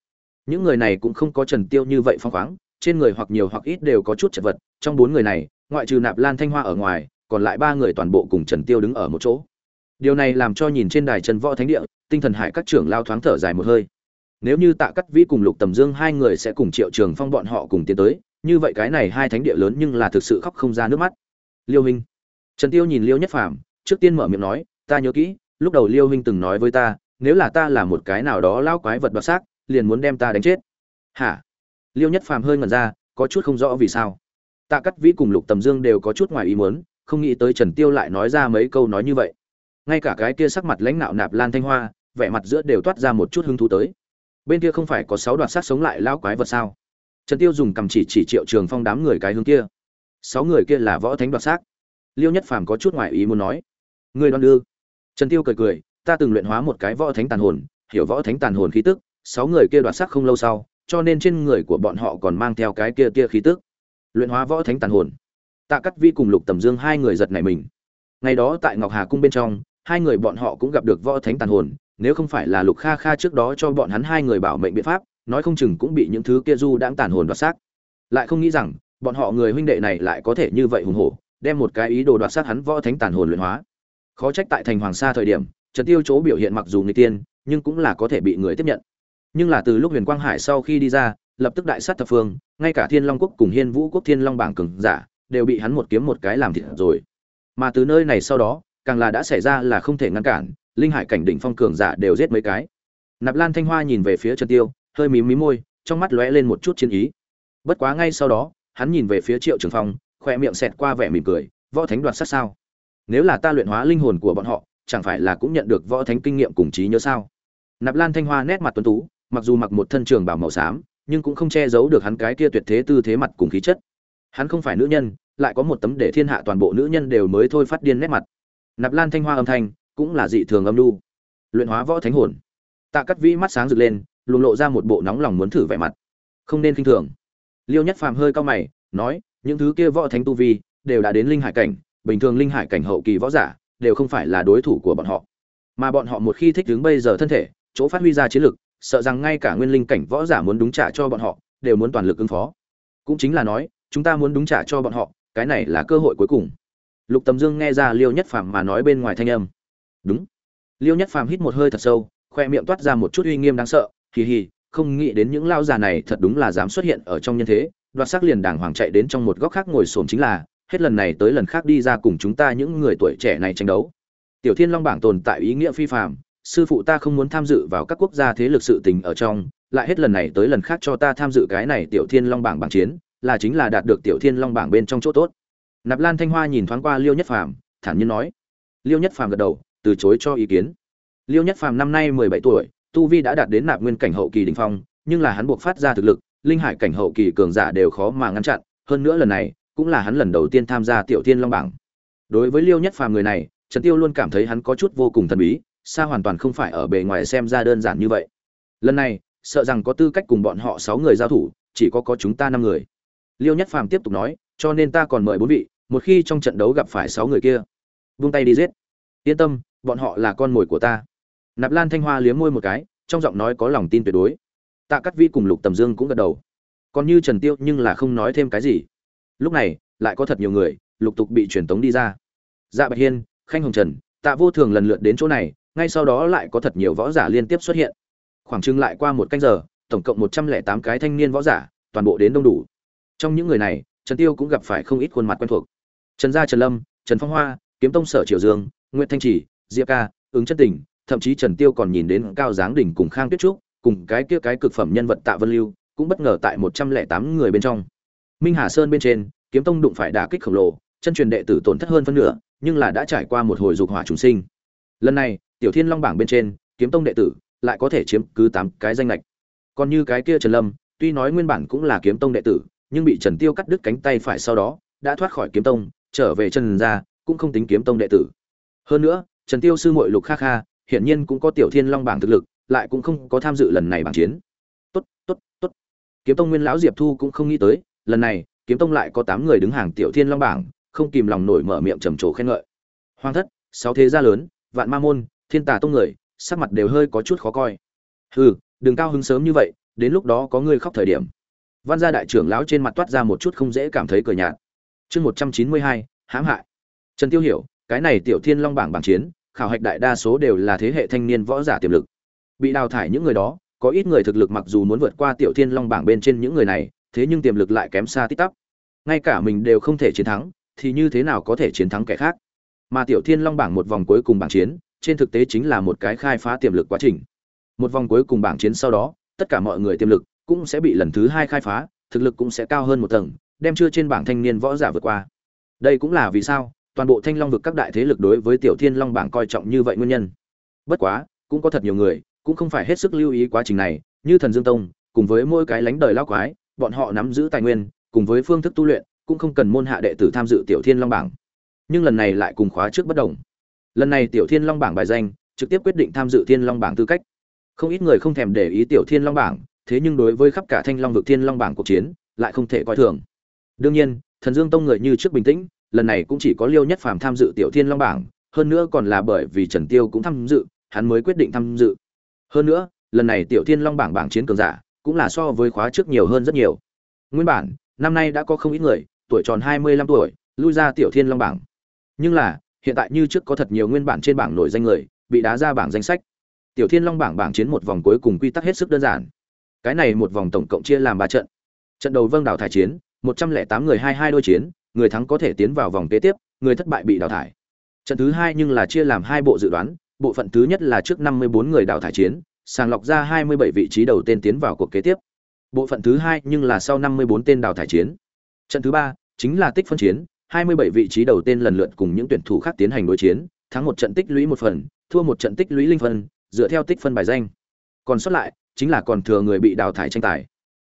Những người này cũng không có trần tiêu như vậy phong khoáng trên người hoặc nhiều hoặc ít đều có chút chật vật, trong bốn người này, ngoại trừ nạp lan thanh hoa ở ngoài, còn lại ba người toàn bộ cùng trần tiêu đứng ở một chỗ. Điều này làm cho nhìn trên đài trần võ thánh địa, tinh thần hải các trưởng lao thoáng thở dài một hơi. Nếu như tạ cắt vĩ cùng lục tầm dương hai người sẽ cùng triệu trường phong bọn họ cùng tiến tới, như vậy cái này hai thánh địa lớn nhưng là thực sự khóc không ra nước mắt. Liêu hình trần tiêu nhìn liêu nhất phàm, trước tiên mở miệng nói, ta nhớ kỹ, lúc đầu liêu hình từng nói với ta, nếu là ta là một cái nào đó lao quái vật đoạt xác, liền muốn đem ta đánh chết. Hả? Liêu nhất phàm hơi ngẩn ra, có chút không rõ vì sao. Tạ cắt vĩ cùng lục tầm dương đều có chút ngoài ý muốn, không nghĩ tới trần tiêu lại nói ra mấy câu nói như vậy. Ngay cả cái kia sắc mặt lãnh nạo nạp lan thanh hoa, vẻ mặt giữa đều toát ra một chút hứng thú tới. Bên kia không phải có sáu đoạt sát sống lại lão quái vật sao? Trần tiêu dùng cầm chỉ chỉ triệu trường phong đám người cái hướng kia. Sáu người kia là võ thánh đoạt xác liêu nhất phàm có chút ngoài ý muốn nói. Người đoan đưa. Trần tiêu cười cười, ta từng luyện hóa một cái võ thánh tàn hồn, hiểu võ thánh tàn hồn khí tức, sáu người kia đoạt xác không lâu sau cho nên trên người của bọn họ còn mang theo cái kia kia khí tức. Luyện hóa võ thánh tàn hồn. Tạ cắt vi cùng lục tầm dương hai người giật này mình. Ngày đó tại ngọc hà cung bên trong, hai người bọn họ cũng gặp được võ thánh tàn hồn, nếu không phải là lục kha kha trước đó cho bọn hắn hai người bảo mệnh biện pháp, nói không chừng cũng bị những thứ kia du đãng tàn hồn đoạt xác. Lại không nghĩ rằng, bọn họ người huynh đệ này lại có thể như vậy hùng hổ, đem một cái ý đồ đoạt xác hắn võ thánh tàn hồn luyện hóa. Khó trách tại thành hoàng sa thời điểm, trần tiêu chỗ biểu hiện mặc dù người tiên, nhưng cũng là có thể bị người tiếp nhận nhưng là từ lúc huyền quang hải sau khi đi ra, lập tức đại sát thập phương, ngay cả thiên long quốc cùng hiên vũ quốc thiên long bảng cường giả đều bị hắn một kiếm một cái làm thịt rồi. Mà từ nơi này sau đó, càng là đã xảy ra là không thể ngăn cản, linh hải cảnh đỉnh phong cường giả đều giết mấy cái. Nạp lan thanh hoa nhìn về phía trần tiêu, hơi mím mí môi, trong mắt lóe lên một chút chiến ý. Bất quá ngay sau đó, hắn nhìn về phía triệu trường phong khoe miệng xẹt qua vẻ mỉm cười, võ thánh đoạt sát sao? Nếu là ta luyện hóa linh hồn của bọn họ, chẳng phải là cũng nhận được võ thánh kinh nghiệm cùng trí nhớ sao? Nạp lan thanh hoa nét mặt tuấn tú mặc dù mặc một thân trường bảo màu xám, nhưng cũng không che giấu được hắn cái kia tuyệt thế tư thế mặt cùng khí chất. Hắn không phải nữ nhân, lại có một tấm để thiên hạ toàn bộ nữ nhân đều mới thôi phát điên nét mặt. Nạp lan thanh hoa âm thanh, cũng là dị thường âm lưu luyện hóa võ thánh hồn. Tạ cắt vĩ mắt sáng rực lên, luồng lộ ra một bộ nóng lòng muốn thử vẻ mặt. Không nên kinh thường. Liêu nhất phàm hơi cao mày, nói, những thứ kia võ thánh tu vi, đều đã đến linh hải cảnh, bình thường linh hải cảnh hậu kỳ võ giả, đều không phải là đối thủ của bọn họ. Mà bọn họ một khi thích đứng bây giờ thân thể, chỗ phát huy ra chiến lực sợ rằng ngay cả nguyên linh cảnh võ giả muốn đúng trả cho bọn họ, đều muốn toàn lực ứng phó. Cũng chính là nói, chúng ta muốn đúng trả cho bọn họ, cái này là cơ hội cuối cùng. Lục tầm dương nghe ra liêu nhất phàm mà nói bên ngoài thanh âm. Đúng. Liêu nhất phàm hít một hơi thật sâu, khoe miệng toát ra một chút uy nghiêm đáng sợ, hì hì, không nghĩ đến những lao già này thật đúng là dám xuất hiện ở trong nhân thế. Đoạt sắc liền đàng hoàng chạy đến trong một góc khác ngồi xổm chính là, hết lần này tới lần khác đi ra cùng chúng ta những người tuổi trẻ này tranh đấu. Tiểu thiên long bảng tồn tại ý nghĩa phi phạm sư phụ ta không muốn tham dự vào các quốc gia thế lực sự tình ở trong, lại hết lần này tới lần khác cho ta tham dự cái này tiểu thiên long bảng bảng chiến, là chính là đạt được tiểu thiên long bảng bên trong chỗ tốt. Nạp lan thanh hoa nhìn thoáng qua liêu nhất phàm, thản nhiên nói. Liêu nhất phàm gật đầu, từ chối cho ý kiến. Liêu nhất phàm năm nay mười bảy tuổi, tu vi đã đạt đến nạp nguyên cảnh hậu kỳ đình phong, nhưng là hắn buộc phát ra thực lực, linh hải cảnh hậu kỳ cường giả đều khó mà ngăn chặn, hơn nữa lần này, cũng là hắn lần đầu tiên tham gia tiểu thiên long bảng. Đối với liêu nhất phàm người này, trần tiêu luôn cảm thấy hắn có chút vô cùng thần bí xa hoàn toàn không phải ở bề ngoài xem ra đơn giản như vậy. Lần này, sợ rằng có tư cách cùng bọn họ sáu người giao thủ, chỉ có có chúng ta năm người. Liêu nhất phàm tiếp tục nói, cho nên ta còn mời bốn vị, một khi trong trận đấu gặp phải sáu người kia, vung tay đi giết. Yên tâm, bọn họ là con mồi của ta. Nạp lan thanh hoa liếm môi một cái, trong giọng nói có lòng tin tuyệt đối. Tạ cắt vi cùng lục tầm dương cũng gật đầu. Còn như trần tiêu nhưng là không nói thêm cái gì. Lúc này, lại có thật nhiều người, lục tục bị truyền tống đi ra. Dạ bạch hiên, khanh hồng trần, tạ vô thường lần lượt đến chỗ này ngay sau đó lại có thật nhiều võ giả liên tiếp xuất hiện. Khoảng chừng lại qua một canh giờ, tổng cộng một trăm lẻ tám cái thanh niên võ giả, toàn bộ đến đông đủ. Trong những người này, trần tiêu cũng gặp phải không ít khuôn mặt quen thuộc. Trần gia trần lâm, trần phong hoa, kiếm tông sở triều dương nguyễn thanh trì, diệp ca, ứng chân tình, thậm chí trần tiêu còn nhìn đến cao giáng đỉnh cùng khang tuyết trúc, cùng cái kia cái cực phẩm nhân vật tạ vân lưu, cũng bất ngờ tại một trăm lẻ tám người bên trong. Minh hà sơn bên trên, kiếm tông đụng phải đả kích khổng lồ, chân truyền đệ tử tổn thất hơn phân nửa, nhưng là đã trải qua một hồi dục hỏa trùng sinh. Lần này tiểu thiên long bảng bên trên, kiếm tông đệ tử lại có thể chiếm cứ tám cái danh lệch còn như cái kia trần lâm, tuy nói nguyên bản cũng là kiếm tông đệ tử, nhưng bị trần tiêu cắt đứt cánh tay phải sau đó, đã thoát khỏi kiếm tông, trở về trần gia, cũng không tính kiếm tông đệ tử. Hơn nữa, trần tiêu sư muội lục kha kha, hiển nhiên cũng có tiểu thiên long bảng thực lực, lại cũng không có tham dự lần này bảng chiến. Tốt tốt tốt. Kiếm tông nguyên lão diệp thu cũng không nghĩ tới, lần này, kiếm tông lại có tám người đứng hàng tiểu thiên long bảng, không kìm lòng nổi mở miệng trầm trồ khen ngợi. Hoàng thất, sáu thế gia lớn, vạn ma môn thiên tà tông người, sắc mặt đều hơi có chút khó coi. Hừ, đừng cao hứng sớm như vậy, đến lúc đó có người khóc thời điểm. Văn gia đại trưởng lão trên mặt toát ra một chút không dễ cảm thấy cười nhạt. Chương một trăm chín mươi hai, hãm hại. Trần tiêu hiểu, cái này tiểu thiên long bảng bảng chiến, khảo hạch đại đa số đều là thế hệ thanh niên võ giả tiềm lực. Bị đào thải những người đó, có ít người thực lực mặc dù muốn vượt qua tiểu thiên long bảng bên trên những người này, thế nhưng tiềm lực lại kém xa tít tắp ngay cả mình đều không thể chiến thắng, thì như thế nào có thể chiến thắng kẻ khác? Mà tiểu thiên long bảng một vòng cuối cùng bảng chiến trên thực tế chính là một cái khai phá tiềm lực quá trình. Một vòng cuối cùng bảng chiến sau đó, tất cả mọi người tiềm lực cũng sẽ bị lần thứ hai khai phá, thực lực cũng sẽ cao hơn một tầng, đem chưa trên bảng thanh niên võ giả vượt qua. Đây cũng là vì sao toàn bộ thanh long vực các đại thế lực đối với tiểu thiên long bảng coi trọng như vậy nguyên nhân. Bất quá, cũng có thật nhiều người cũng không phải hết sức lưu ý quá trình này, như thần dương tông, cùng với mỗi cái lánh đời lão quái, bọn họ nắm giữ tài nguyên, cùng với phương thức tu luyện, cũng không cần môn hạ đệ tử tham dự tiểu thiên long bảng. Nhưng lần này lại cùng khóa trước bất đồng lần này tiểu thiên long bảng bài danh trực tiếp quyết định tham dự thiên long bảng tư cách không ít người không thèm để ý tiểu thiên long bảng thế nhưng đối với khắp cả thanh long vực thiên long bảng cuộc chiến lại không thể coi thường đương nhiên thần dương tông người như trước bình tĩnh lần này cũng chỉ có liêu nhất phàm tham dự tiểu thiên long bảng hơn nữa còn là bởi vì Trần Tiêu cũng tham dự, hắn mới quyết định tham dự. Hơn nữa, lần này Tiểu Thiên Long bảng bảng chiến cường giả, cũng là so với khóa trước nhiều hơn rất nhiều. Nguyên bản, năm nay đã có không ít người, tuổi tròn 25 tuổi, lui ra Tiểu Thiên Long bảng. Nhưng là, hiện tại như trước có thật nhiều nguyên bản trên bảng nổi danh người, bị đá ra bảng danh sách. Tiểu Thiên Long bảng bảng chiến một vòng cuối cùng quy tắc hết sức đơn giản. Cái này một vòng tổng cộng chia làm ba trận. Trận đầu Vâng đào thải chiến, 108 người 22 đôi chiến, người thắng có thể tiến vào vòng kế tiếp, người thất bại bị đào thải. Trận thứ hai nhưng là chia làm hai bộ dự đoán, bộ phận thứ nhất là trước 54 người đào thải chiến, sàng lọc ra 27 vị trí đầu tên tiến vào cuộc kế tiếp. Bộ phận thứ hai nhưng là sau 54 tên đào thải chiến. Trận thứ ba chính là tích phân chiến, 27 vị trí đầu tên lần lượt cùng những tuyển thủ khác tiến hành đối chiến, thắng một trận tích lũy một phần, thua một trận tích lũy linh phần, dựa theo tích phân bài danh. Còn sót lại chính là còn thừa người bị đào thải tranh tài.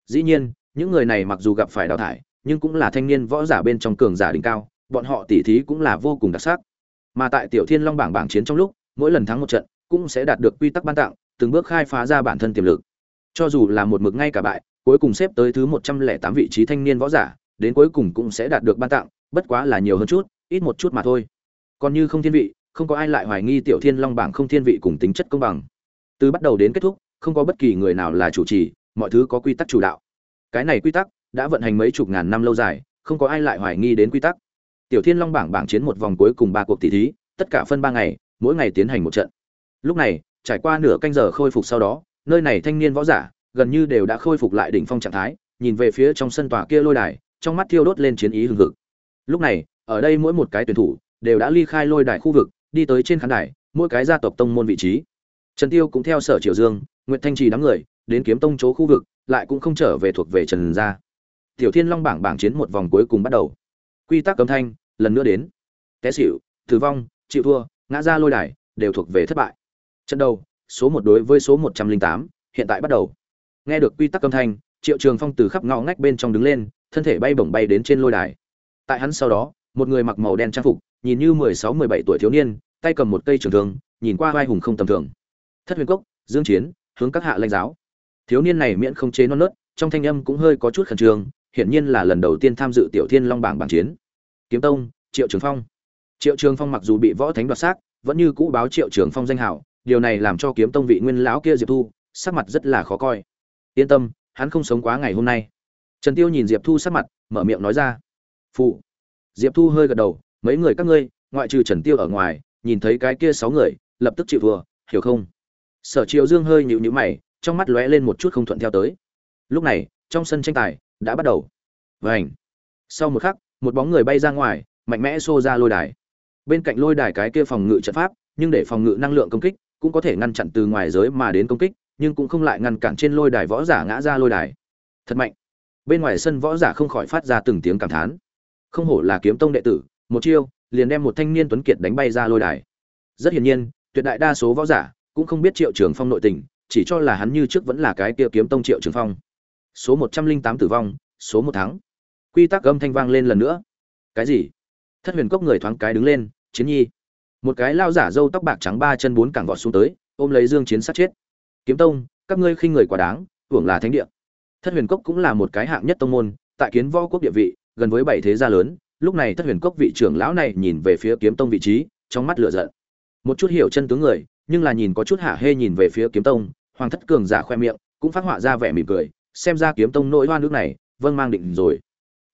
Dĩ nhiên, những người này mặc dù gặp phải đào thải, nhưng cũng là thanh niên võ giả bên trong cường giả đỉnh cao, bọn họ tỉ thí cũng là vô cùng đặc sắc. Mà tại Tiểu Thiên Long bảng bảng chiến trong lúc, mỗi lần thắng một trận, cũng sẽ đạt được quy tắc ban tặng, từng bước khai phá ra bản thân tiềm lực. Cho dù là một mực ngay cả bại, cuối cùng xếp tới thứ 108 vị trí thanh niên võ giả, đến cuối cùng cũng sẽ đạt được ban tặng, bất quá là nhiều hơn chút, ít một chút mà thôi. Còn như không thiên vị, không có ai lại hoài nghi Tiểu Thiên Long bảng không thiên vị cùng tính chất công bằng. Từ bắt đầu đến kết thúc, không có bất kỳ người nào là chủ trì, mọi thứ có quy tắc chủ đạo. Cái này quy tắc đã vận hành mấy chục ngàn năm lâu dài, không có ai lại hoài nghi đến quy tắc. Tiểu Thiên Long bảng bảng chiến một vòng cuối cùng ba cuộc tỷ thí, tất cả phân ba ngày, mỗi ngày tiến hành một trận. Lúc này, trải qua nửa canh giờ khôi phục sau đó, nơi này thanh niên võ giả gần như đều đã khôi phục lại đỉnh phong trạng thái, nhìn về phía trong sân tòa kia lôi đài, trong mắt thiêu đốt lên chiến ý hừng hực. Lúc này, ở đây mỗi một cái tuyển thủ đều đã ly khai lôi đài khu vực, đi tới trên khán đài, mỗi cái gia tộc tông môn vị trí. Trần Tiêu cũng theo Sở Triều Dương, Nguyệt Thanh Trì đám người, đến kiếm tông chỗ khu vực, lại cũng không trở về thuộc về Trần gia. Tiểu Thiên Long bảng bảng chiến một vòng cuối cùng bắt đầu. Quy tắc cấm thanh, lần nữa đến. Té xỉu, tử vong, chịu thua, ngã ra lôi đài, đều thuộc về thất bại. Trận đầu, số một đối với số một trăm linh tám hiện tại bắt đầu. Nghe được quy tắc cấm thanh, Triệu Trường Phong từ khắp ngõ ngách bên trong đứng lên, thân thể bay bổng bay đến trên lôi đài. Tại hắn sau đó, một người mặc màu đen trang phục, nhìn như mười sáu mười bảy tuổi thiếu niên, tay cầm một cây trường thương, nhìn qua vai hùng không tầm thường. Thất Huyền Cốc, Dương Chiến, hướng các hạ lãnh giáo. Thiếu niên này miễn không chế non nớt, trong thanh âm cũng hơi có chút khẩn trương, hiển nhiên là lần đầu tiên tham dự Tiểu Thiên Long bảng bảng chiến. Kiếm Tông, Triệu Trường Phong. Triệu Trường Phong mặc dù bị võ thánh đoạt xác, vẫn như cũ báo Triệu Trường Phong danh hảo, điều này làm cho Kiếm Tông vị nguyên lão kia Diệp Thu, sắc mặt rất là khó coi. Yên tâm, hắn không sống quá ngày hôm nay. Trần Tiêu nhìn Diệp Thu sắc mặt, mở miệng nói ra. "Phụ." Diệp Thu hơi gật đầu, "Mấy người các ngươi, ngoại trừ Trần Tiêu ở ngoài, nhìn thấy cái kia sáu người, lập tức chịu vừa, hiểu không?" Sở Triệu Dương hơi nhíu nhíu mày, trong mắt lóe lên một chút không thuận theo tới. Lúc này, trong sân tranh tài đã bắt đầu. Vành. Sau một khắc, một bóng người bay ra ngoài, mạnh mẽ xô ra lôi đài. Bên cạnh lôi đài cái kia phòng ngự trận pháp, nhưng để phòng ngự năng lượng công kích, cũng có thể ngăn chặn từ ngoài giới mà đến công kích, nhưng cũng không lại ngăn cản trên lôi đài võ giả ngã ra lôi đài. Thật mạnh. Bên ngoài sân võ giả không khỏi phát ra từng tiếng cảm thán. Không hổ là kiếm tông đệ tử, một chiêu liền đem một thanh niên tuấn kiệt đánh bay ra lôi đài. Rất hiển nhiên, tuyệt đại đa số võ giả cũng không biết Triệu Trường Phong nội tình, chỉ cho là hắn như trước vẫn là cái kia kiếm tông Triệu Trường Phong. Số một trăm linh tám tử vong, số một tháng, Quy tắc âm thanh vang lên lần nữa. Cái gì? Thất Huyền Cốc người thoáng cái đứng lên, Chiến Nhi. Một cái lao giả râu tóc bạc trắng ba chân bốn cẳng vọt xuống tới, ôm lấy Dương Chiến sát chết. Kiếm Tông, các ngươi khinh người quá đáng, hưởng là thánh địa. Thất Huyền Cốc cũng là một cái hạng nhất tông môn, tại Kiến Võ quốc địa vị, gần với bảy thế gia lớn, lúc này Thất Huyền Cốc vị trưởng lão này nhìn về phía Kiếm Tông vị trí, trong mắt lửa giận. Một chút hiểu chân tướng người, nhưng là nhìn có chút hạ hê nhìn về phía Kiếm Tông, Hoàng thất cường giả khoe miệng, cũng phát họa ra vẻ mỉm cười, xem ra Kiếm Tông nỗi hoa nước này, vâng mang định rồi.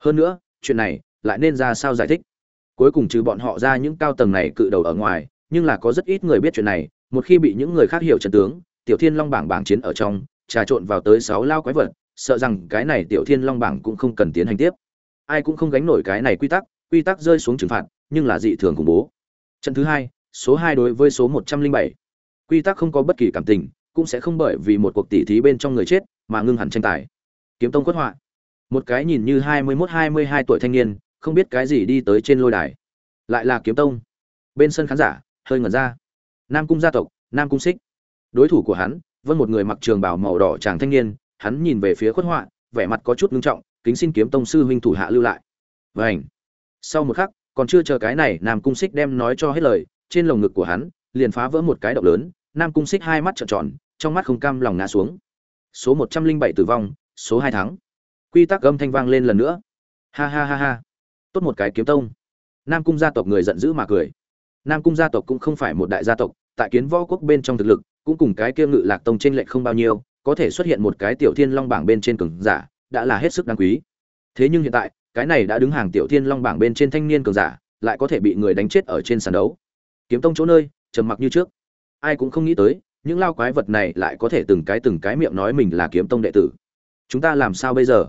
Hơn nữa, chuyện này lại nên ra sao giải thích? Cuối cùng trừ bọn họ ra những cao tầng này cự đầu ở ngoài, nhưng là có rất ít người biết chuyện này, một khi bị những người khác hiểu chân tướng, Tiểu Thiên Long bảng bảng chiến ở trong, trà trộn vào tới sáu lao quái vật, sợ rằng cái này Tiểu Thiên Long bảng cũng không cần tiến hành tiếp. Ai cũng không gánh nổi cái này quy tắc, quy tắc rơi xuống trừng phạt, nhưng là dị thường khủng bố. Trận thứ hai, số hai đối với số một trăm linh bảy Quy tắc không có bất kỳ cảm tình, cũng sẽ không bởi vì một cuộc tỉ thí bên trong người chết mà ngưng hẳn tranh tài. Kiếm Tông quất họa. Một cái nhìn như hai mươi hai mươi hai tuổi thanh niên, không biết cái gì đi tới trên lôi đài. Lại là Kiếm Tông. Bên sân khán giả, hơi ngẩn ra. Nam cung gia tộc, Nam cung Xích. Đối thủ của hắn, vẫn một người mặc trường bào màu đỏ chàng thanh niên, hắn nhìn về phía khuất họa, vẻ mặt có chút nghiêm trọng, kính xin kiếm tông sư huynh thủ hạ lưu lại. Vành. Sau một khắc, còn chưa chờ cái này, Nam cung Xích đem nói cho hết lời, trên lồng ngực của hắn liền phá vỡ một cái động lớn, Nam cung Xích hai mắt trợn tròn, trong mắt không cam lòng ngã xuống. Số một trăm linh bảy tử vong, số hai tháng. Quy tắc âm thanh vang lên lần nữa. Ha ha ha ha. Tốt một cái kiếm tông. Nam cung gia tộc người giận dữ mà cười. nam cung gia tộc cũng không phải một đại gia tộc tại kiến võ quốc bên trong thực lực cũng cùng cái kia ngự lạc tông trên lệch không bao nhiêu có thể xuất hiện một cái tiểu thiên long bảng bên trên cường giả đã là hết sức đáng quý. Thế nhưng hiện tại, cái này đã đứng hàng tiểu thiên long bảng bên trên thanh niên cường giả, lại có thể bị người đánh chết ở trên sàn đấu. Kiếm tông chỗ nơi, trầm mặc như trước. Ai cũng không nghĩ tới, những lao quái vật này lại có thể từng cái từng cái miệng nói mình là kiếm tông đệ tử. Chúng ta làm sao bây giờ?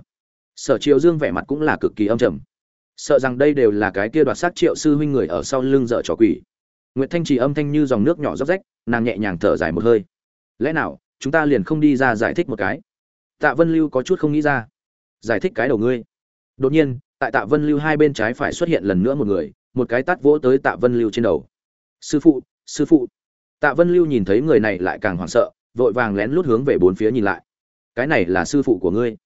Sở triệu dương vẻ mặt cũng là cực kỳ âm trầm. Sợ rằng đây đều là cái kia đoạt sát triệu sư huynh người ở sau lưng dở trò quỷ. Nguyệt thanh trì âm thanh như dòng nước nhỏ róc rách, nàng nhẹ nhàng thở dài một hơi. Lẽ nào, chúng ta liền không đi ra giải thích một cái? Tạ vân lưu có chút không nghĩ ra. Giải thích cái đầu ngươi. Đột nhiên, tại tạ vân lưu hai bên trái phải xuất hiện lần nữa một người, một cái tát vỗ tới tạ vân lưu trên đầu. Sư phụ sư phụ. Tạ vân lưu nhìn thấy người này lại càng hoảng sợ, vội vàng lén lút hướng về bốn phía nhìn lại. Cái này là sư phụ của ngươi.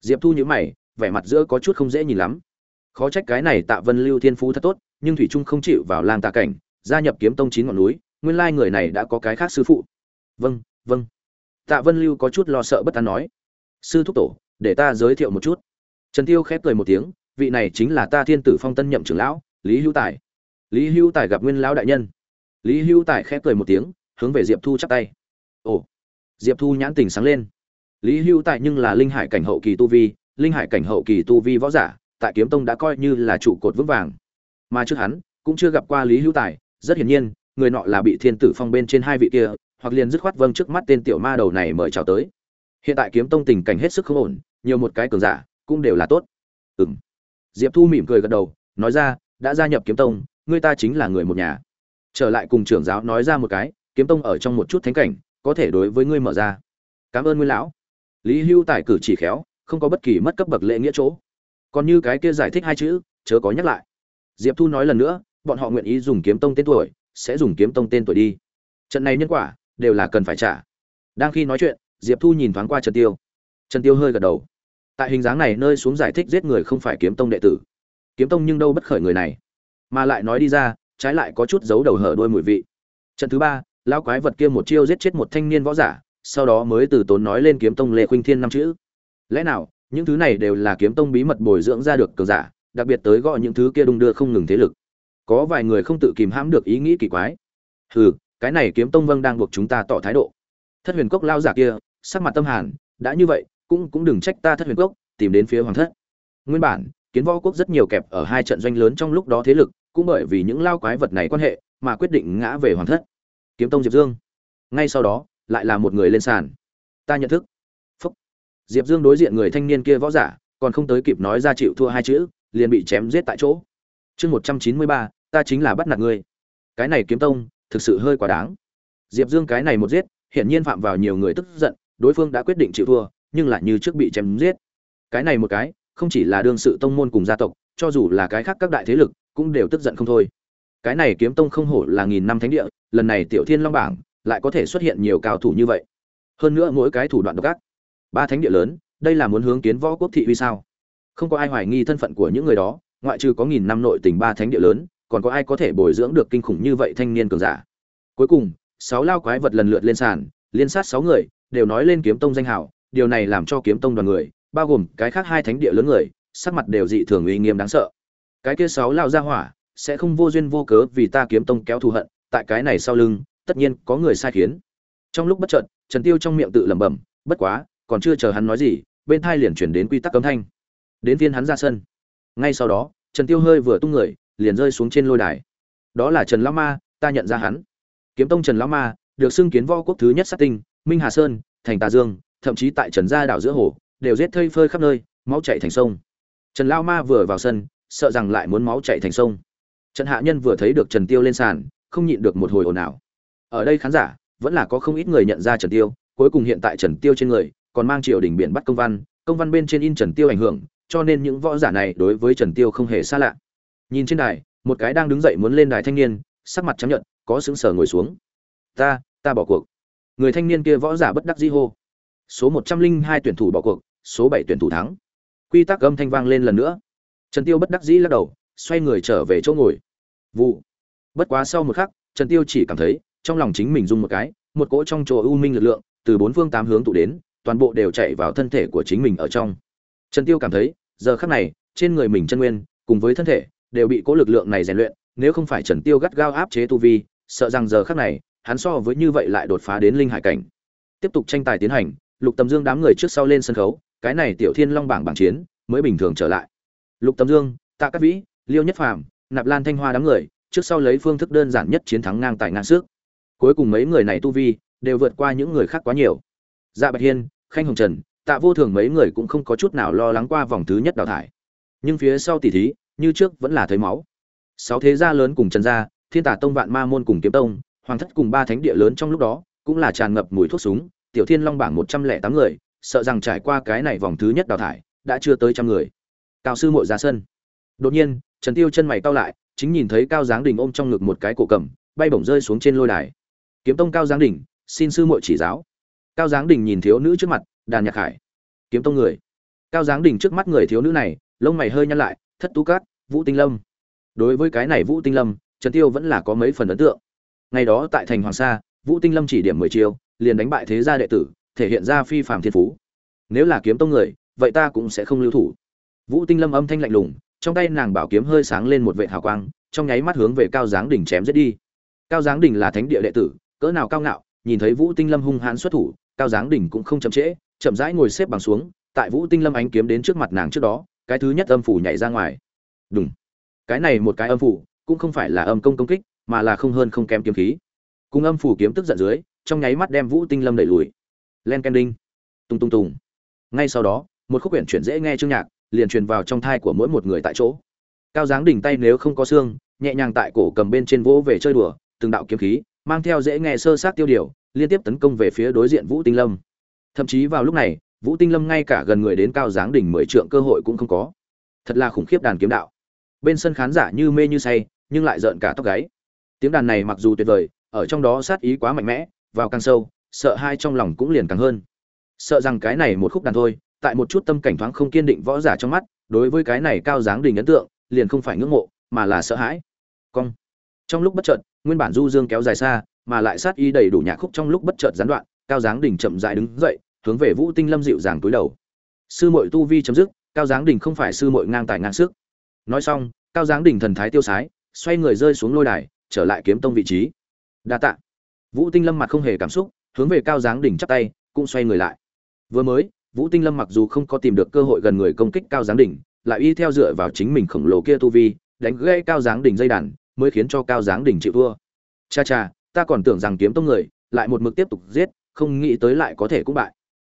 Diệp thu nhữ mày, vẻ mặt giữa có chút không dễ nhìn lắm. Khó trách cái này tạ vân lưu thiên phú thật tốt, nhưng thủy trung không chịu vào lang tạ cảnh, gia nhập kiếm tông chín ngọn núi, nguyên lai người này đã có cái khác sư phụ. Vâng vâng. Tạ vân lưu có chút lo sợ bất an nói sư thúc tổ, để ta giới thiệu một chút. Trần tiêu khép cười một tiếng, vị này chính là ta thiên tử phong tân nhậm trưởng lão, lý hữu tài. Lý hữu tài gặp nguyên lão đại nhân. Lý hữu tài khép cười một tiếng, hướng về diệp thu chắp tay. Ồ, diệp thu nhãn tình sáng lên. Lý hữu tài nhưng là linh hải cảnh hậu kỳ tu vi, linh hải cảnh hậu kỳ tu vi võ giả, tại kiếm tông đã coi như là trụ cột vững vàng. Mà trước hắn, cũng chưa gặp qua lý hữu tài, rất hiển nhiên, người nọ là bị thiên tử phong bên trên hai vị kia, hoặc liền dứt khoát vâng trước mắt tên tiểu ma đầu này mời chào tới hiện tại kiếm tông tình cảnh hết sức không ổn, nhiều một cái cường giả cũng đều là tốt. Ừng diệp thu mỉm cười gật đầu, nói ra, đã gia nhập kiếm tông, ngươi ta chính là người một nhà. Trở lại cùng trưởng giáo nói ra một cái, kiếm tông ở trong một chút thánh cảnh, có thể đối với ngươi mở ra. Cảm ơn nguyên lão. Lý hưu tài cử chỉ khéo, không có bất kỳ mất cấp bậc lễ nghĩa chỗ. Còn như cái kia giải thích hai chữ, chớ có nhắc lại. Diệp thu nói lần nữa, bọn họ nguyện ý dùng kiếm tông tên tuổi, sẽ dùng kiếm tông tên tuổi đi. Trận này nhân quả đều là cần phải trả. Đang khi nói chuyện diệp thu nhìn thoáng qua trần tiêu. Trần tiêu hơi gật đầu. Tại hình dáng này nơi xuống giải thích giết người không phải kiếm tông đệ tử. Kiếm tông nhưng đâu bất khởi người này. Mà lại nói đi ra, trái lại có chút giấu đầu hở đuôi mùi vị. Trận thứ ba, lão quái vật kia một chiêu giết chết một thanh niên võ giả, sau đó mới từ tốn nói lên kiếm tông lê khuynh thiên năm chữ. Lẽ nào, những thứ này đều là kiếm tông bí mật bồi dưỡng ra được cường giả, đặc biệt tới gọi những thứ kia đung đưa không ngừng thế lực. Có vài người không tự kìm hãm được ý nghĩ kỳ quái. Hừ, cái này kiếm tông vâng đang buộc chúng ta tỏ thái độ. Thất huyền cốc lao giả kia sắc mặt tâm hàn, đã như vậy, cũng cũng đừng trách ta thất huyền cốc tìm đến phía hoàng thất. Nguyên bản, kiến võ quốc rất nhiều kẹp ở hai trận doanh lớn trong lúc đó thế lực, cũng bởi vì những lao quái vật này quan hệ, mà quyết định ngã về hoàng thất. Kiếm tông diệp dương. Ngay sau đó, lại là một người lên sàn. Ta nhận thức. Phúc. Diệp dương đối diện người thanh niên kia võ giả, còn không tới kịp nói ra chịu thua hai chữ, liền bị chém giết tại chỗ. Chương một trăm chín mươi ba, ta chính là bắt nạt ngươi. Cái này kiếm tông, thực sự hơi quá đáng. Diệp dương cái này một giết, hiển nhiên phạm vào nhiều người tức giận đối phương đã quyết định chịu thua, nhưng lại như trước bị chém giết. Cái này một cái, không chỉ là đương sự tông môn cùng gia tộc, cho dù là cái khác các đại thế lực, cũng đều tức giận không thôi. Cái này kiếm tông không hổ là nghìn năm thánh địa, lần này tiểu thiên long bảng lại có thể xuất hiện nhiều cao thủ như vậy. Hơn nữa mỗi cái thủ đoạn độc ác. Ba thánh địa lớn, đây là muốn hướng kiến võ quốc thị uy sao? Không có ai hoài nghi thân phận của những người đó, ngoại trừ có nghìn năm nội tình ba thánh địa lớn, còn có ai có thể bồi dưỡng được kinh khủng như vậy thanh niên cường giả? Cuối cùng, sáu lao quái vật lần lượt lên sàn, liên sát sáu người đều nói lên kiếm tông danh hào điều này làm cho kiếm tông đoàn người, bao gồm cái khác hai thánh địa lớn người, sắc mặt đều dị thường uy nghiêm đáng sợ. Cái kia sáu lao ra hỏa, sẽ không vô duyên vô cớ vì ta kiếm tông kéo thù hận, tại cái này sau lưng, tất nhiên có người sai khiến. Trong lúc bất chợt, trần tiêu trong miệng tự lẩm bẩm, bất quá, còn chưa chờ hắn nói gì, bên thai liền chuyển đến quy tắc cấm thanh. Đến viên hắn ra sân. Ngay sau đó, trần tiêu hơi vừa tung người, liền rơi xuống trên lôi đài. Đó là trần lão ma, ta nhận ra hắn. Kiếm tông trần lão ma, được xưng kiến võ quốc thứ nhất sát tinh minh hà sơn, thành tà dương, thậm chí tại trần gia đảo giữa hồ, đều giết thây phơi khắp nơi, máu chảy thành sông. Trần lão ma vừa vào sân, sợ rằng lại muốn máu chảy thành sông. Trần hạ nhân vừa thấy được trần tiêu lên sàn, không nhịn được một hồi ồn ào. Ở đây khán giả, vẫn là có không ít người nhận ra trần tiêu, cuối cùng hiện tại trần tiêu trên người, còn mang triều đình biển bắt công văn công văn bên trên in trần tiêu ảnh hưởng, cho nên những võ giả này đối với trần tiêu không hề xa lạ. Nhìn trên đài, một cái đang đứng dậy muốn lên đài thanh niên, sắc mặt trắng nhợt, có sững sờ ngồi xuống. Ta ta bỏ cuộc người thanh niên kia võ giả bất đắc dĩ hô. Số một trăm linh hai tuyển thủ bỏ cuộc, số bảy tuyển thủ thắng. Quy tắc âm thanh vang lên lần nữa. Trần tiêu bất đắc dĩ lắc đầu, xoay người trở về chỗ ngồi. Vụ. Bất quá sau một khắc, trần tiêu chỉ cảm thấy, trong lòng chính mình rung một cái, một cỗ trong chỗ u minh lực lượng, từ bốn phương tám hướng tụ đến, toàn bộ đều chạy vào thân thể của chính mình ở trong. Trần tiêu cảm thấy, giờ khắc này, trên người mình chân nguyên, cùng với thân thể, đều bị cỗ lực lượng này rèn luyện, nếu không phải trần tiêu gắt gao áp chế tu vi, sợ rằng giờ khắc này hắn so với như vậy lại đột phá đến linh hải cảnh. Tiếp tục tranh tài tiến hành, lục tầm dương đám người trước sau lên sân khấu, cái này tiểu thiên long bảng bảng chiến mới bình thường trở lại. Lục tầm dương, tạ cát vĩ, liêu nhất phàm, nạp lan thanh hoa đám người, trước sau lấy phương thức đơn giản nhất chiến thắng ngang tài ngang sức cuối cùng mấy người này tu vi đều vượt qua những người khác quá nhiều. Dạ bạch hiên, khanh hồng trần, tạ vô thường mấy người cũng không có chút nào lo lắng qua vòng thứ nhất đào thải. Nhưng phía sau tỷ thí, như trước vẫn là thấy máu. Sáu thế gia lớn cùng trần gia, thiên tả tông vạn ma môn cùng kiếm tông hoàng thất cùng ba thánh địa lớn trong lúc đó cũng là tràn ngập mùi thuốc súng. Tiểu thiên long bảng một trăm lẻ tám người, sợ rằng trải qua cái này vòng thứ nhất đào thải, đã chưa tới trăm người. Cao sư muội ra sân. Đột nhiên, trần tiêu chân mày cau lại, chính nhìn thấy cao giáng đình ôm trong ngực một cái cổ cầm, bay bổng rơi xuống trên lôi đài. Kiếm tông cao giáng đình, xin sư muội chỉ giáo. Cao giáng đình nhìn thiếu nữ trước mặt, đàn nhạc hải kiếm tông người. Cao giáng đình trước mắt người thiếu nữ này, lông mày hơi nhăn lại, thất tú cát, vũ tinh lâm. Đối với cái này vũ tinh lâm, trần tiêu vẫn là có mấy phần ấn tượng ngày đó tại thành hoàng sa, vũ tinh lâm chỉ điểm mười chiêu, liền đánh bại thế gia đệ tử, thể hiện ra phi phàm thiên phú. Nếu là kiếm tông người, vậy ta cũng sẽ không lưu thủ. Vũ tinh lâm âm thanh lạnh lùng, trong tay nàng bảo kiếm hơi sáng lên một vệ hào quang, trong nháy mắt hướng về cao giáng đỉnh chém giết đi. Cao giáng đỉnh là thánh địa đệ tử, cỡ nào cao ngạo, nhìn thấy vũ tinh lâm hung hãn xuất thủ, cao giáng đỉnh cũng không chậm trễ, chậm rãi ngồi xếp bằng xuống, tại vũ tinh lâm ánh kiếm đến trước mặt nàng trước đó, cái thứ nhất âm phủ nhảy ra ngoài. Đúng cái này một cái âm phủ, cũng không phải là âm công công kích mà là không hơn không kém kiếm khí. Cùng âm phủ kiếm tức giận dưới, trong nháy mắt đem vũ tinh lâm đẩy lùi. Len ken đinh. Tung tung tùng ngay sau đó, một khúc quyển chuyển dễ nghe chương nhạc, liền truyền vào trong thai của mỗi một người tại chỗ. Cao dáng đỉnh tay nếu không có xương, nhẹ nhàng tại cổ cầm bên trên vỗ về chơi đùa, từng đạo kiếm khí, mang theo dễ nghe sơ sát tiêu điều, liên tiếp tấn công về phía đối diện vũ tinh lâm. Thậm chí vào lúc này, vũ tinh lâm ngay cả gần người đến cao dáng đỉnh mười trượng cơ hội cũng không có. Thật là khủng khiếp đàn kiếm đạo. Bên sân khán giả như mê như say, nhưng lại rợn cả tóc gáy tiếng đàn này mặc dù tuyệt vời, ở trong đó sát ý quá mạnh mẽ, vào càng sâu, sợ hai trong lòng cũng liền càng hơn. Sợ rằng cái này một khúc đàn thôi, tại một chút tâm cảnh thoáng không kiên định võ giả trong mắt, đối với cái này cao dáng đình ấn tượng, liền không phải ngưỡng mộ, mà là sợ hãi. Cong. Trong lúc bất chợt, nguyên bản du dương kéo dài xa, mà lại sát ý đầy đủ nhạc khúc trong lúc bất chợt gián đoạn, cao dáng đình chậm dại đứng dậy, hướng về vũ tinh lâm dịu dàng túi đầu. Sư muội tu vi chấm dứt, cao dáng đình không phải sư muội ngang tài ngang sức. Nói xong, cao dáng đình thần thái tiêu sái, xoay người rơi xuống lôi đài trở lại kiếm tông vị trí. Đa tạ. Vũ tinh lâm mặt không hề cảm xúc, hướng về cao dáng đỉnh chắp tay, cũng xoay người lại. Vừa mới, vũ tinh lâm mặc dù không có tìm được cơ hội gần người công kích cao dáng đỉnh, lại y theo dựa vào chính mình khổng lồ kia tu vi, đánh gãy cao dáng đỉnh dây đàn, mới khiến cho cao dáng đỉnh chịu thua. Cha cha, ta còn tưởng rằng kiếm tông người, lại một mực tiếp tục giết, không nghĩ tới lại có thể cũng bại.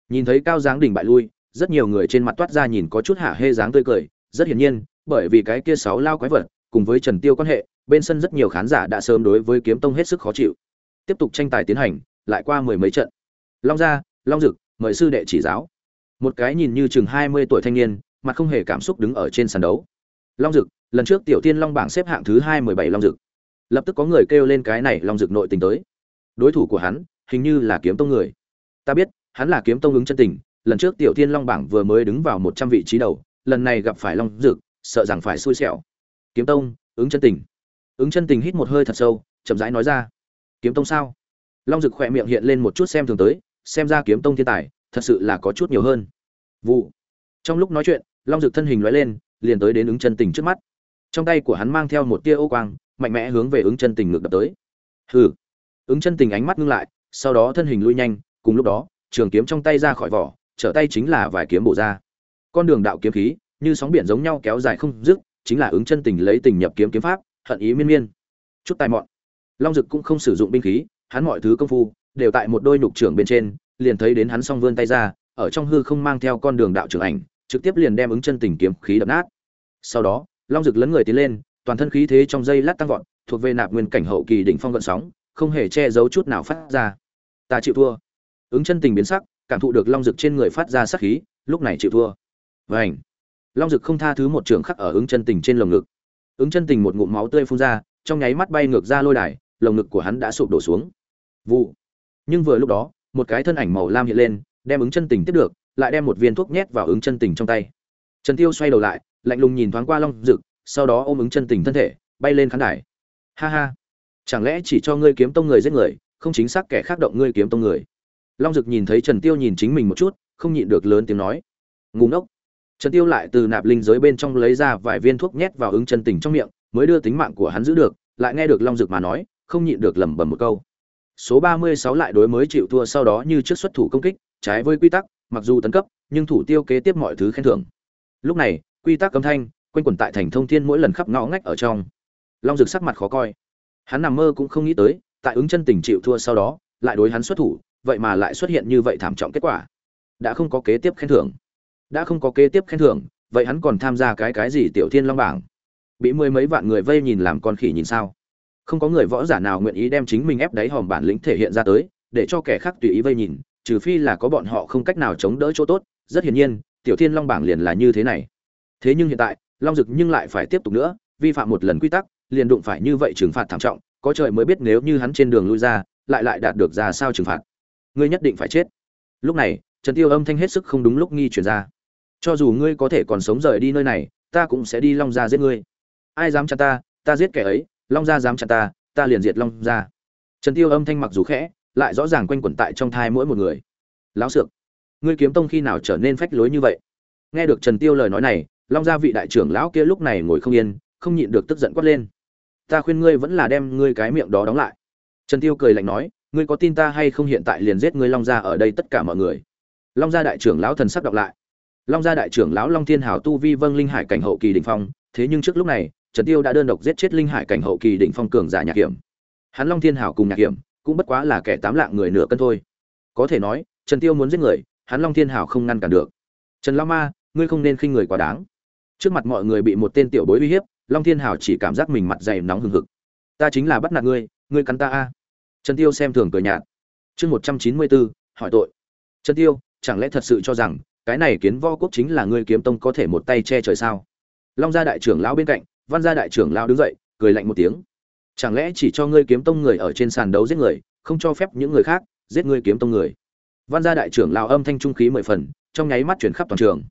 Nhìn thấy cao dáng đỉnh bại lui, rất nhiều người trên mặt toát ra nhìn có chút hả hê dáng tươi cười. Rất hiển nhiên, bởi vì cái kia sáu lao quái vật, cùng với trần tiêu quan hệ bên sân rất nhiều khán giả đã sớm đối với kiếm tông hết sức khó chịu. Tiếp tục tranh tài tiến hành, lại qua mười mấy trận. Long gia, long dực, mời sư đệ chỉ giáo. Một cái nhìn như chừng hai mươi tuổi thanh niên, mặt không hề cảm xúc đứng ở trên sàn đấu. Long dực, lần trước tiểu tiên long bảng xếp hạng thứ hai mười bảy long dực. Lập tức có người kêu lên cái này long dực nội tình tới. Đối thủ của hắn, hình như là kiếm tông người. Ta biết, hắn là kiếm tông ứng chân tình, lần trước tiểu tiên long bảng vừa mới đứng vào một trăm vị trí đầu, lần này gặp phải long dực, sợ rằng phải xui xẻo. Kiếm tông, ứng chân tình ứng chân tình hít một hơi thật sâu, chậm rãi nói ra, kiếm tông sao? Long dực khỏe miệng hiện lên một chút xem thường tới, xem ra kiếm tông thiên tài, thật sự là có chút nhiều hơn. Vụ. Trong lúc nói chuyện, long dực thân hình lóe lên, liền tới đến ứng chân tình trước mắt. Trong tay của hắn mang theo một tia ô quang, mạnh mẽ hướng về ứng chân tình ngược đập tới. Hừ. Ứng chân tình ánh mắt ngưng lại, sau đó thân hình lui nhanh, cùng lúc đó, trường kiếm trong tay ra khỏi vỏ, trở tay chính là vài kiếm bổ ra. Con đường đạo kiếm khí, như sóng biển giống nhau kéo dài không dứt, chính là ứng chân tình lấy tình nhập kiếm kiếm pháp hận ý miên miên. Chút tài mọn. Long dực cũng không sử dụng binh khí, hắn mọi thứ công phu đều tại một đôi nhục trưởng bên trên, liền thấy đến hắn song vươn tay ra, ở trong hư không mang theo con đường đạo trưởng ảnh, trực tiếp liền đem ứng chân tình kiếm khí đập nát. Sau đó, long dực lấn người tiến lên, toàn thân khí thế trong dây lát tăng vọt, thuộc về nạp nguyên cảnh hậu kỳ đỉnh phong vận sóng, không hề che giấu chút nào phát ra. Ta chịu thua. Ứng chân tình biến sắc, cảm thụ được long dực trên người phát ra sắc khí, lúc này chịu thua. Vảnh long dực không tha thứ một trường khắc ở ứng chân tình trên lồng ngực ứng chân tình một ngụm máu tươi phun ra, trong nháy mắt bay ngược ra lôi đài, lồng ngực của hắn đã sụp đổ xuống. Vụ. Nhưng vừa lúc đó, một cái thân ảnh màu lam hiện lên, đem ứng chân tình tiếp được, lại đem một viên thuốc nhét vào ứng chân tình trong tay. Trần tiêu xoay đầu lại, lạnh lùng nhìn thoáng qua long dực, sau đó ôm ứng chân tình thân thể, bay lên khán đài. Ha ha. Chẳng lẽ chỉ cho ngươi kiếm tông người giết người, không chính xác kẻ khác động ngươi kiếm tông người? Long dực nhìn thấy trần tiêu nhìn chính mình một chút, không nhịn được lớn tiếng nói. Ngu ngốc trần tiêu lại từ nạp linh giới bên trong lấy ra vài viên thuốc nhét vào ứng chân tình trong miệng, mới đưa tính mạng của hắn giữ được, lại nghe được long dực mà nói, không nhịn được lẩm bẩm một câu. Số ba mươi sáu lại đối mới chịu thua sau đó như trước xuất thủ công kích, trái với quy tắc, mặc dù tấn cấp, nhưng thủ tiêu kế tiếp mọi thứ khen thưởng. Lúc này, quy tắc cấm thanh, quanh quẩn tại thành thông thiên mỗi lần khắp ngõ ngách ở trong. Long dực sắc mặt khó coi. Hắn nằm mơ cũng không nghĩ tới, tại ứng chân tình chịu thua sau đó, lại đối hắn xuất thủ, vậy mà lại xuất hiện như vậy thảm trọng kết quả. Đã không có kế tiếp khen thưởng đã không có kế tiếp khen thưởng, vậy hắn còn tham gia cái cái gì tiểu thiên long bảng? Bị mười mấy vạn người vây nhìn làm con khỉ nhìn sao? Không có người võ giả nào nguyện ý đem chính mình ép đáy hòm bản lĩnh thể hiện ra tới, để cho kẻ khác tùy ý vây nhìn, trừ phi là có bọn họ không cách nào chống đỡ chỗ tốt. Rất hiển nhiên, tiểu thiên long bảng liền là như thế này. Thế nhưng hiện tại, long dực nhưng lại phải tiếp tục nữa, vi phạm một lần quy tắc, liền đụng phải như vậy trừng phạt thảm trọng, có trời mới biết nếu như hắn trên đường lui ra, lại lại đạt được ra sao trừng phạt. Ngươi nhất định phải chết. Lúc này, trần tiêu âm thanh hết sức không đúng lúc nghi chuyển ra cho dù ngươi có thể còn sống rời đi nơi này, ta cũng sẽ đi long gia giết ngươi. Ai dám chặn ta ta giết kẻ ấy, long gia dám chặn ta ta liền diệt long gia. Trần tiêu âm thanh mặc dù khẽ, lại rõ ràng quanh quẩn tại trong thai mỗi một người. Lão sược, ngươi kiếm tông khi nào trở nên phách lối như vậy? Nghe được trần tiêu lời nói này, long gia vị đại trưởng lão kia lúc này ngồi không yên, không nhịn được tức giận quát lên. Ta khuyên ngươi vẫn là đem ngươi cái miệng đó đóng lại. Trần tiêu cười lạnh nói, ngươi có tin ta hay không hiện tại liền giết ngươi long gia ở đây tất cả mọi người? Long gia đại trưởng lão thần sắc đọc lại long gia đại trưởng lão long thiên hảo tu vi vâng linh hải cảnh hậu kỳ đỉnh phong, thế nhưng trước lúc này, trần tiêu đã đơn độc giết chết linh hải cảnh hậu kỳ đỉnh phong cường giả nhạc hiểm. Hắn long thiên hảo cùng nhạc hiểm cũng bất quá là kẻ tám lạng người nửa cân thôi. Có thể nói, trần tiêu muốn giết người, hắn long thiên hảo không ngăn cản được. Trần lão ma, ngươi không nên khinh người quá đáng. Trước mặt mọi người bị một tên tiểu bối uy hiếp, long thiên hảo chỉ cảm giác mình mặt dày nóng hừng hực. Ta chính là bắt nạt ngươi ngươi cắn ta a. Trần tiêu xem thường cười nhạt. Chương một trăm chín mươi bốn, hỏi tội. Trần tiêu, chẳng lẽ thật sự cho rằng cái này kiến võ quốc chính là ngươi kiếm tông có thể một tay che trời sao? Long gia đại trưởng lão bên cạnh, văn gia đại trưởng lão đứng dậy, cười lạnh một tiếng. Chẳng lẽ chỉ cho ngươi kiếm tông người ở trên sàn đấu giết người, không cho phép những người khác giết ngươi kiếm tông người? Văn gia đại trưởng lão âm thanh trung khí mười phần, trong nháy mắt chuyển khắp toàn trường.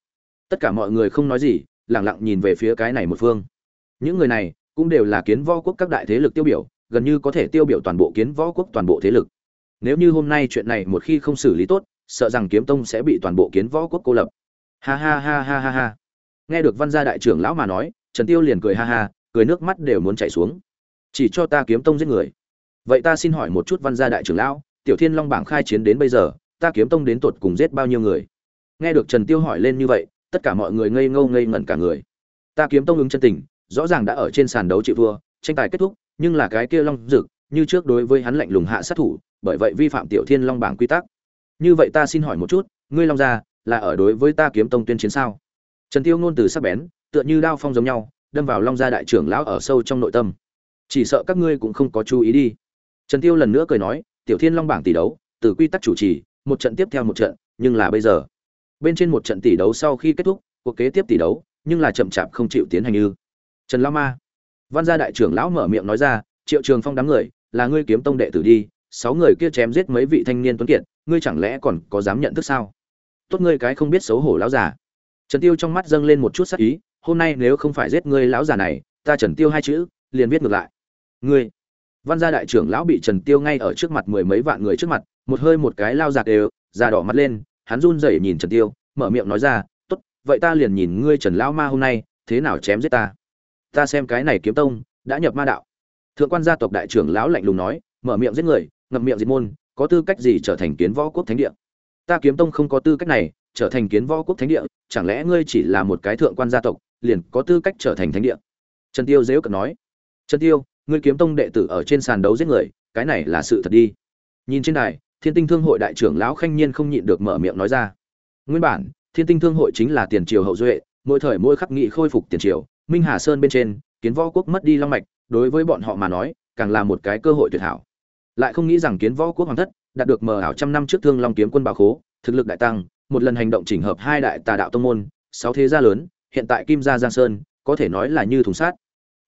Tất cả mọi người không nói gì, lẳng lặng nhìn về phía cái này một phương. Những người này cũng đều là kiến võ quốc các đại thế lực tiêu biểu, gần như có thể tiêu biểu toàn bộ kiến võ quốc toàn bộ thế lực. Nếu như hôm nay chuyện này một khi không xử lý tốt sợ rằng kiếm tông sẽ bị toàn bộ kiến võ quốc cô lập. Ha ha ha ha ha ha. Nghe được văn gia đại trưởng lão mà nói, trần tiêu liền cười ha ha, cười nước mắt đều muốn chảy xuống. Chỉ cho ta kiếm tông giết người. Vậy ta xin hỏi một chút văn gia đại trưởng lão, tiểu thiên long bảng khai chiến đến bây giờ, ta kiếm tông đến tột cùng giết bao nhiêu người? Nghe được trần tiêu hỏi lên như vậy, tất cả mọi người ngây ngô ngây ngẩn cả người. Ta kiếm tông ứng chân tình, rõ ràng đã ở trên sàn đấu chịu thua, tranh tài kết thúc, nhưng là cái kia long dực, như trước đối với hắn lạnh lùng hạ sát thủ, bởi vậy vi phạm tiểu thiên long bảng quy tắc như vậy ta xin hỏi một chút, ngươi long gia là ở đối với ta kiếm tông tuyên chiến sao? Trần tiêu ngôn từ sắc bén, tựa như đao phong giống nhau, đâm vào long gia đại trưởng lão ở sâu trong nội tâm. Chỉ sợ các ngươi cũng không có chú ý đi. Trần tiêu lần nữa cười nói, tiểu thiên long bảng tỷ đấu, từ quy tắc chủ trì, một trận tiếp theo một trận, nhưng là bây giờ. Bên trên một trận tỷ đấu sau khi kết thúc, cuộc kế tiếp tỷ đấu, nhưng là chậm chạp không chịu tiến hành như. Trần Long ma. Văn gia đại trưởng lão mở miệng nói ra, triệu trường phong đám người, là ngươi kiếm tông đệ tử đi sáu người kia chém giết mấy vị thanh niên tuấn kiệt, ngươi chẳng lẽ còn có dám nhận thức sao? Tốt ngươi cái không biết xấu hổ lão già. Trần tiêu trong mắt dâng lên một chút sắc ý, hôm nay nếu không phải giết ngươi lão già này, ta trần tiêu hai chữ, liền viết ngược lại. Ngươi. Văn gia đại trưởng lão bị trần tiêu ngay ở trước mặt mười mấy vạn người trước mặt, một hơi một cái lao giạt đều, già đỏ mắt lên, hắn run rẩy nhìn trần tiêu, mở miệng nói ra, tốt, vậy ta liền nhìn ngươi trần lão ma hôm nay, thế nào chém giết ta? Ta xem cái này kiếm tông, đã nhập ma đạo. Thượng quan gia tộc đại trưởng lão lạnh lùng nói, mở miệng giết người ngậm miệng diệt môn, có tư cách gì trở thành kiến võ quốc thánh địa? Ta kiếm tông không có tư cách này, trở thành kiến võ quốc thánh địa, chẳng lẽ ngươi chỉ là một cái thượng quan gia tộc, liền có tư cách trở thành thánh địa? Trần tiêu dễ cận nói. Trần tiêu, ngươi kiếm tông đệ tử ở trên sàn đấu giết người, cái này là sự thật đi. Nhìn trên đài, thiên tinh thương hội đại trưởng lão khanh nhiên không nhịn được mở miệng nói ra. Nguyên bản, thiên tinh thương hội chính là tiền triều hậu duệ, mỗi thời mỗi khắc nghị khôi phục tiền triều, minh hà sơn bên trên, kiến võ quốc mất đi long mạch, đối với bọn họ mà nói, càng là một cái cơ hội tuyệt hảo lại không nghĩ rằng kiến võ quốc hoàng thất đạt được mờ ảo trăm năm trước thương long kiếm quân bảo khố, thực lực đại tăng, một lần hành động chỉnh hợp hai đại tà đạo tông môn, sáu thế gia lớn, hiện tại kim gia giang sơn, có thể nói là như thùng sát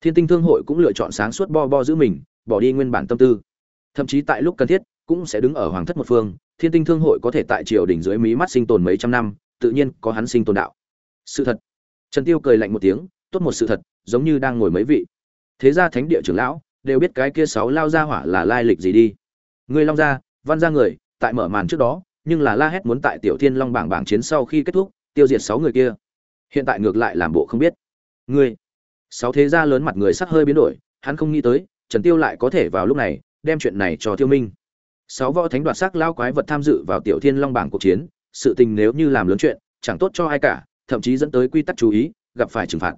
thiên tinh thương hội cũng lựa chọn sáng suốt bo bo giữ mình, bỏ đi nguyên bản tâm tư. Thậm chí tại lúc cần thiết, cũng sẽ đứng ở hoàng thất một phương, thiên tinh thương hội có thể tại triều đỉnh dưới mí mắt sinh tồn mấy trăm năm, tự nhiên có hắn sinh tồn đạo. Sự thật. Trần tiêu cười lạnh một tiếng, tốt một sự thật, giống như đang ngồi mấy vị. Thế gia thánh địa trưởng lão đều biết cái kia sáu lao gia hỏa là lai lịch gì đi. Ngươi long gia, văn gia người, tại mở màn trước đó, nhưng là la hét muốn tại tiểu thiên long bảng bảng chiến sau khi kết thúc, tiêu diệt sáu người kia. Hiện tại ngược lại làm bộ không biết. Ngươi, sáu thế gia lớn mặt người sắc hơi biến đổi, hắn không nghĩ tới, trần tiêu lại có thể vào lúc này, đem chuyện này cho tiêu minh. Sáu võ thánh đoạt sắc lao quái vật tham dự vào tiểu thiên long bảng cuộc chiến, sự tình nếu như làm lớn chuyện, chẳng tốt cho ai cả, thậm chí dẫn tới quy tắc chú ý, gặp phải trừng phạt.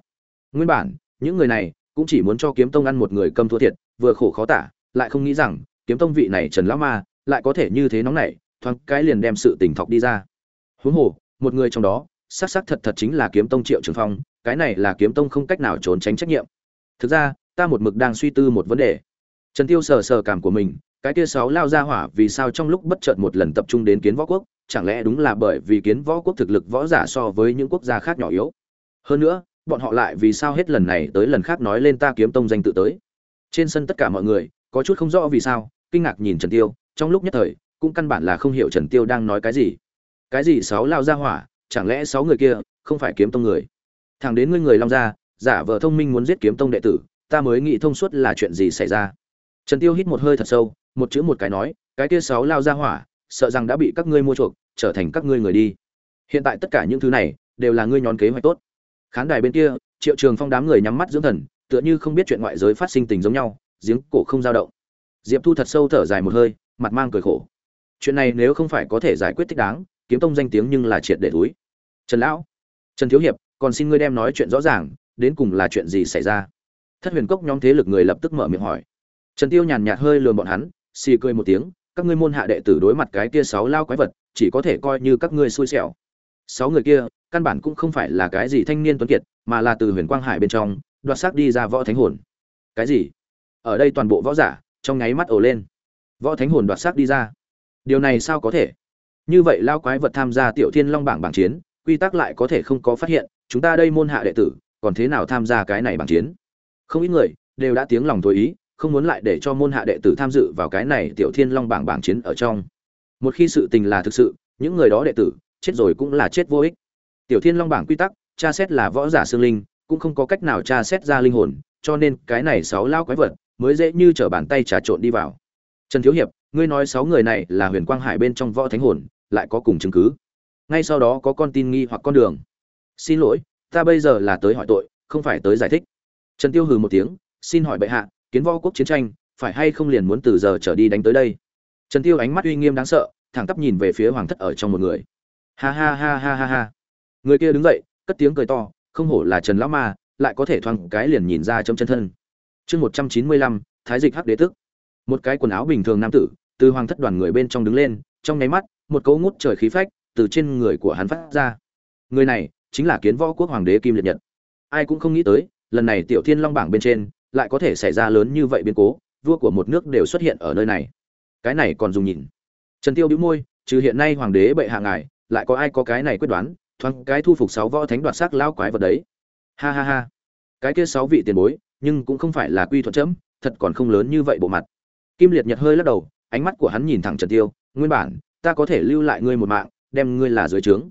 Nguyên bản, những người này cũng chỉ muốn cho kiếm tông ăn một người cầm thua thiệt, vừa khổ khó tả, lại không nghĩ rằng, kiếm tông vị này trần lão ma lại có thể như thế nóng nảy, thoáng cái liền đem sự tình thọc đi ra. Huống hồ, một người trong đó, xác xác thật thật chính là kiếm tông triệu trường phong, cái này là kiếm tông không cách nào trốn tránh trách nhiệm. Thực ra, ta một mực đang suy tư một vấn đề. Trần tiêu sờ sờ cảm của mình, cái kia sáu lao ra hỏa vì sao trong lúc bất chợt một lần tập trung đến kiến võ quốc, chẳng lẽ đúng là bởi vì kiến võ quốc thực lực võ giả so với những quốc gia khác nhỏ yếu? Hơn nữa bọn họ lại vì sao hết lần này tới lần khác nói lên ta kiếm tông danh tự tới. Trên sân tất cả mọi người, có chút không rõ vì sao, kinh ngạc nhìn trần tiêu, trong lúc nhất thời, cũng căn bản là không hiểu trần tiêu đang nói cái gì. Cái gì sáu lao ra hỏa, chẳng lẽ sáu người kia không phải kiếm tông người? Thẳng đến ngươi người long gia, giả vờ thông minh muốn giết kiếm tông đệ tử, ta mới nghĩ thông suốt là chuyện gì xảy ra. Trần tiêu hít một hơi thật sâu, một chữ một cái nói, cái kia sáu lao ra hỏa, sợ rằng đã bị các ngươi mua chuộc, trở thành các ngươi người đi. Hiện tại tất cả những thứ này, đều là ngươi nhón kế hoạch tốt khán đài bên kia, triệu trường phong đám người nhắm mắt dưỡng thần, tựa như không biết chuyện ngoại giới phát sinh tình giống nhau, giếng cổ không dao động. Diệp thu thật sâu thở dài một hơi, mặt mang cười khổ. Chuyện này nếu không phải có thể giải quyết thích đáng, kiếm tông danh tiếng nhưng là triệt để túi. Trần lão, trần thiếu hiệp, còn xin ngươi đem nói chuyện rõ ràng, đến cùng là chuyện gì xảy ra? Thất huyền cốc nhóm thế lực người lập tức mở miệng hỏi. Trần tiêu nhàn nhạt hơi lườm bọn hắn, xì cười một tiếng, các ngươi môn hạ đệ tử đối mặt cái kia sáu lao quái vật, chỉ có thể coi như các ngươi xui xẻo sáu người kia, căn bản cũng không phải là cái gì thanh niên tuấn kiệt, mà là từ huyền quang hải bên trong, đoạt xác đi ra võ thánh hồn. Cái gì? Ở đây toàn bộ võ giả, trong nháy mắt ồ lên. Võ thánh hồn đoạt xác đi ra. Điều này sao có thể? Như vậy lao quái vật tham gia tiểu thiên long bảng bảng chiến, quy tắc lại có thể không có phát hiện, chúng ta đây môn hạ đệ tử, còn thế nào tham gia cái này bảng chiến? Không ít người đều đã tiếng lòng tối ý, không muốn lại để cho môn hạ đệ tử tham dự vào cái này tiểu thiên long bảng bảng chiến ở trong. Một khi sự tình là thực sự, những người đó đệ tử chết rồi cũng là chết vô ích. Tiểu thiên long bảng quy tắc, tra xét là võ giả xương linh, cũng không có cách nào tra xét ra linh hồn, cho nên cái này sáu lao quái vật mới dễ như trở bàn tay trà trộn đi vào. Trần thiếu hiệp, ngươi nói sáu người này là huyền quang hải bên trong võ thánh hồn, lại có cùng chứng cứ. Ngay sau đó có con tin nghi hoặc con đường. Xin lỗi, ta bây giờ là tới hỏi tội, không phải tới giải thích. Trần tiêu hừ một tiếng, xin hỏi bệ hạ, kiến võ quốc chiến tranh, phải hay không liền muốn từ giờ trở đi đánh tới đây? Trần tiêu ánh mắt uy nghiêm đáng sợ, thẳng tắp nhìn về phía hoàng thất ở trong một người ha ha ha ha ha ha. Người kia đứng dậy, cất tiếng cười to, không hổ là trần lão ma, lại có thể thoáng cái liền nhìn ra trong chân thân. Chương một trăm chín mươi lăm, thái dịch hắc đế tức. Một cái quần áo bình thường nam tử, từ hoàng thất đoàn người bên trong đứng lên, trong nháy mắt, một cấu ngút trời khí phách từ trên người của hắn phát ra. Người này chính là kiến võ quốc hoàng đế kim liệt nhật. Ai cũng không nghĩ tới, lần này tiểu thiên long bảng bên trên lại có thể xảy ra lớn như vậy biến cố, vua của một nước đều xuất hiện ở nơi này. Cái này còn dùng nhìn. Trần tiêu bĩu môi, trừ hiện nay hoàng đế bệ hạ ngài lại có ai có cái này quyết đoán, thoáng cái thu phục sáu võ thánh đoạt xác lao quái vật đấy. Ha ha ha. Cái kia sáu vị tiền bối, nhưng cũng không phải là quy thuận chấm, thật còn không lớn như vậy bộ mặt. Kim liệt nhật hơi lắc đầu, ánh mắt của hắn nhìn thẳng trần tiêu, nguyên bản, ta có thể lưu lại ngươi một mạng, đem ngươi là dưới trướng.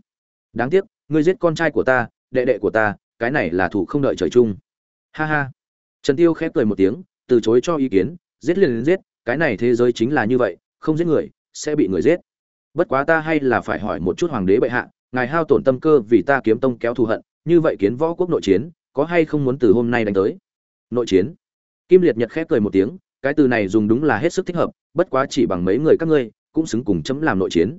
Đáng tiếc, ngươi giết con trai của ta, đệ đệ của ta, cái này là thủ không đợi trời chung. Ha ha. Trần tiêu khép cười một tiếng, từ chối cho ý kiến, giết liền giết, cái này thế giới chính là như vậy, không giết người, sẽ bị người giết bất quá ta hay là phải hỏi một chút hoàng đế bệ hạ, ngài hao tổn tâm cơ vì ta kiếm tông kéo thù hận, như vậy kiến võ quốc nội chiến, có hay không muốn từ hôm nay đánh tới? Nội chiến? Kim liệt nhật khép cười một tiếng, cái từ này dùng đúng là hết sức thích hợp, bất quá chỉ bằng mấy người các ngươi, cũng xứng cùng chấm làm nội chiến.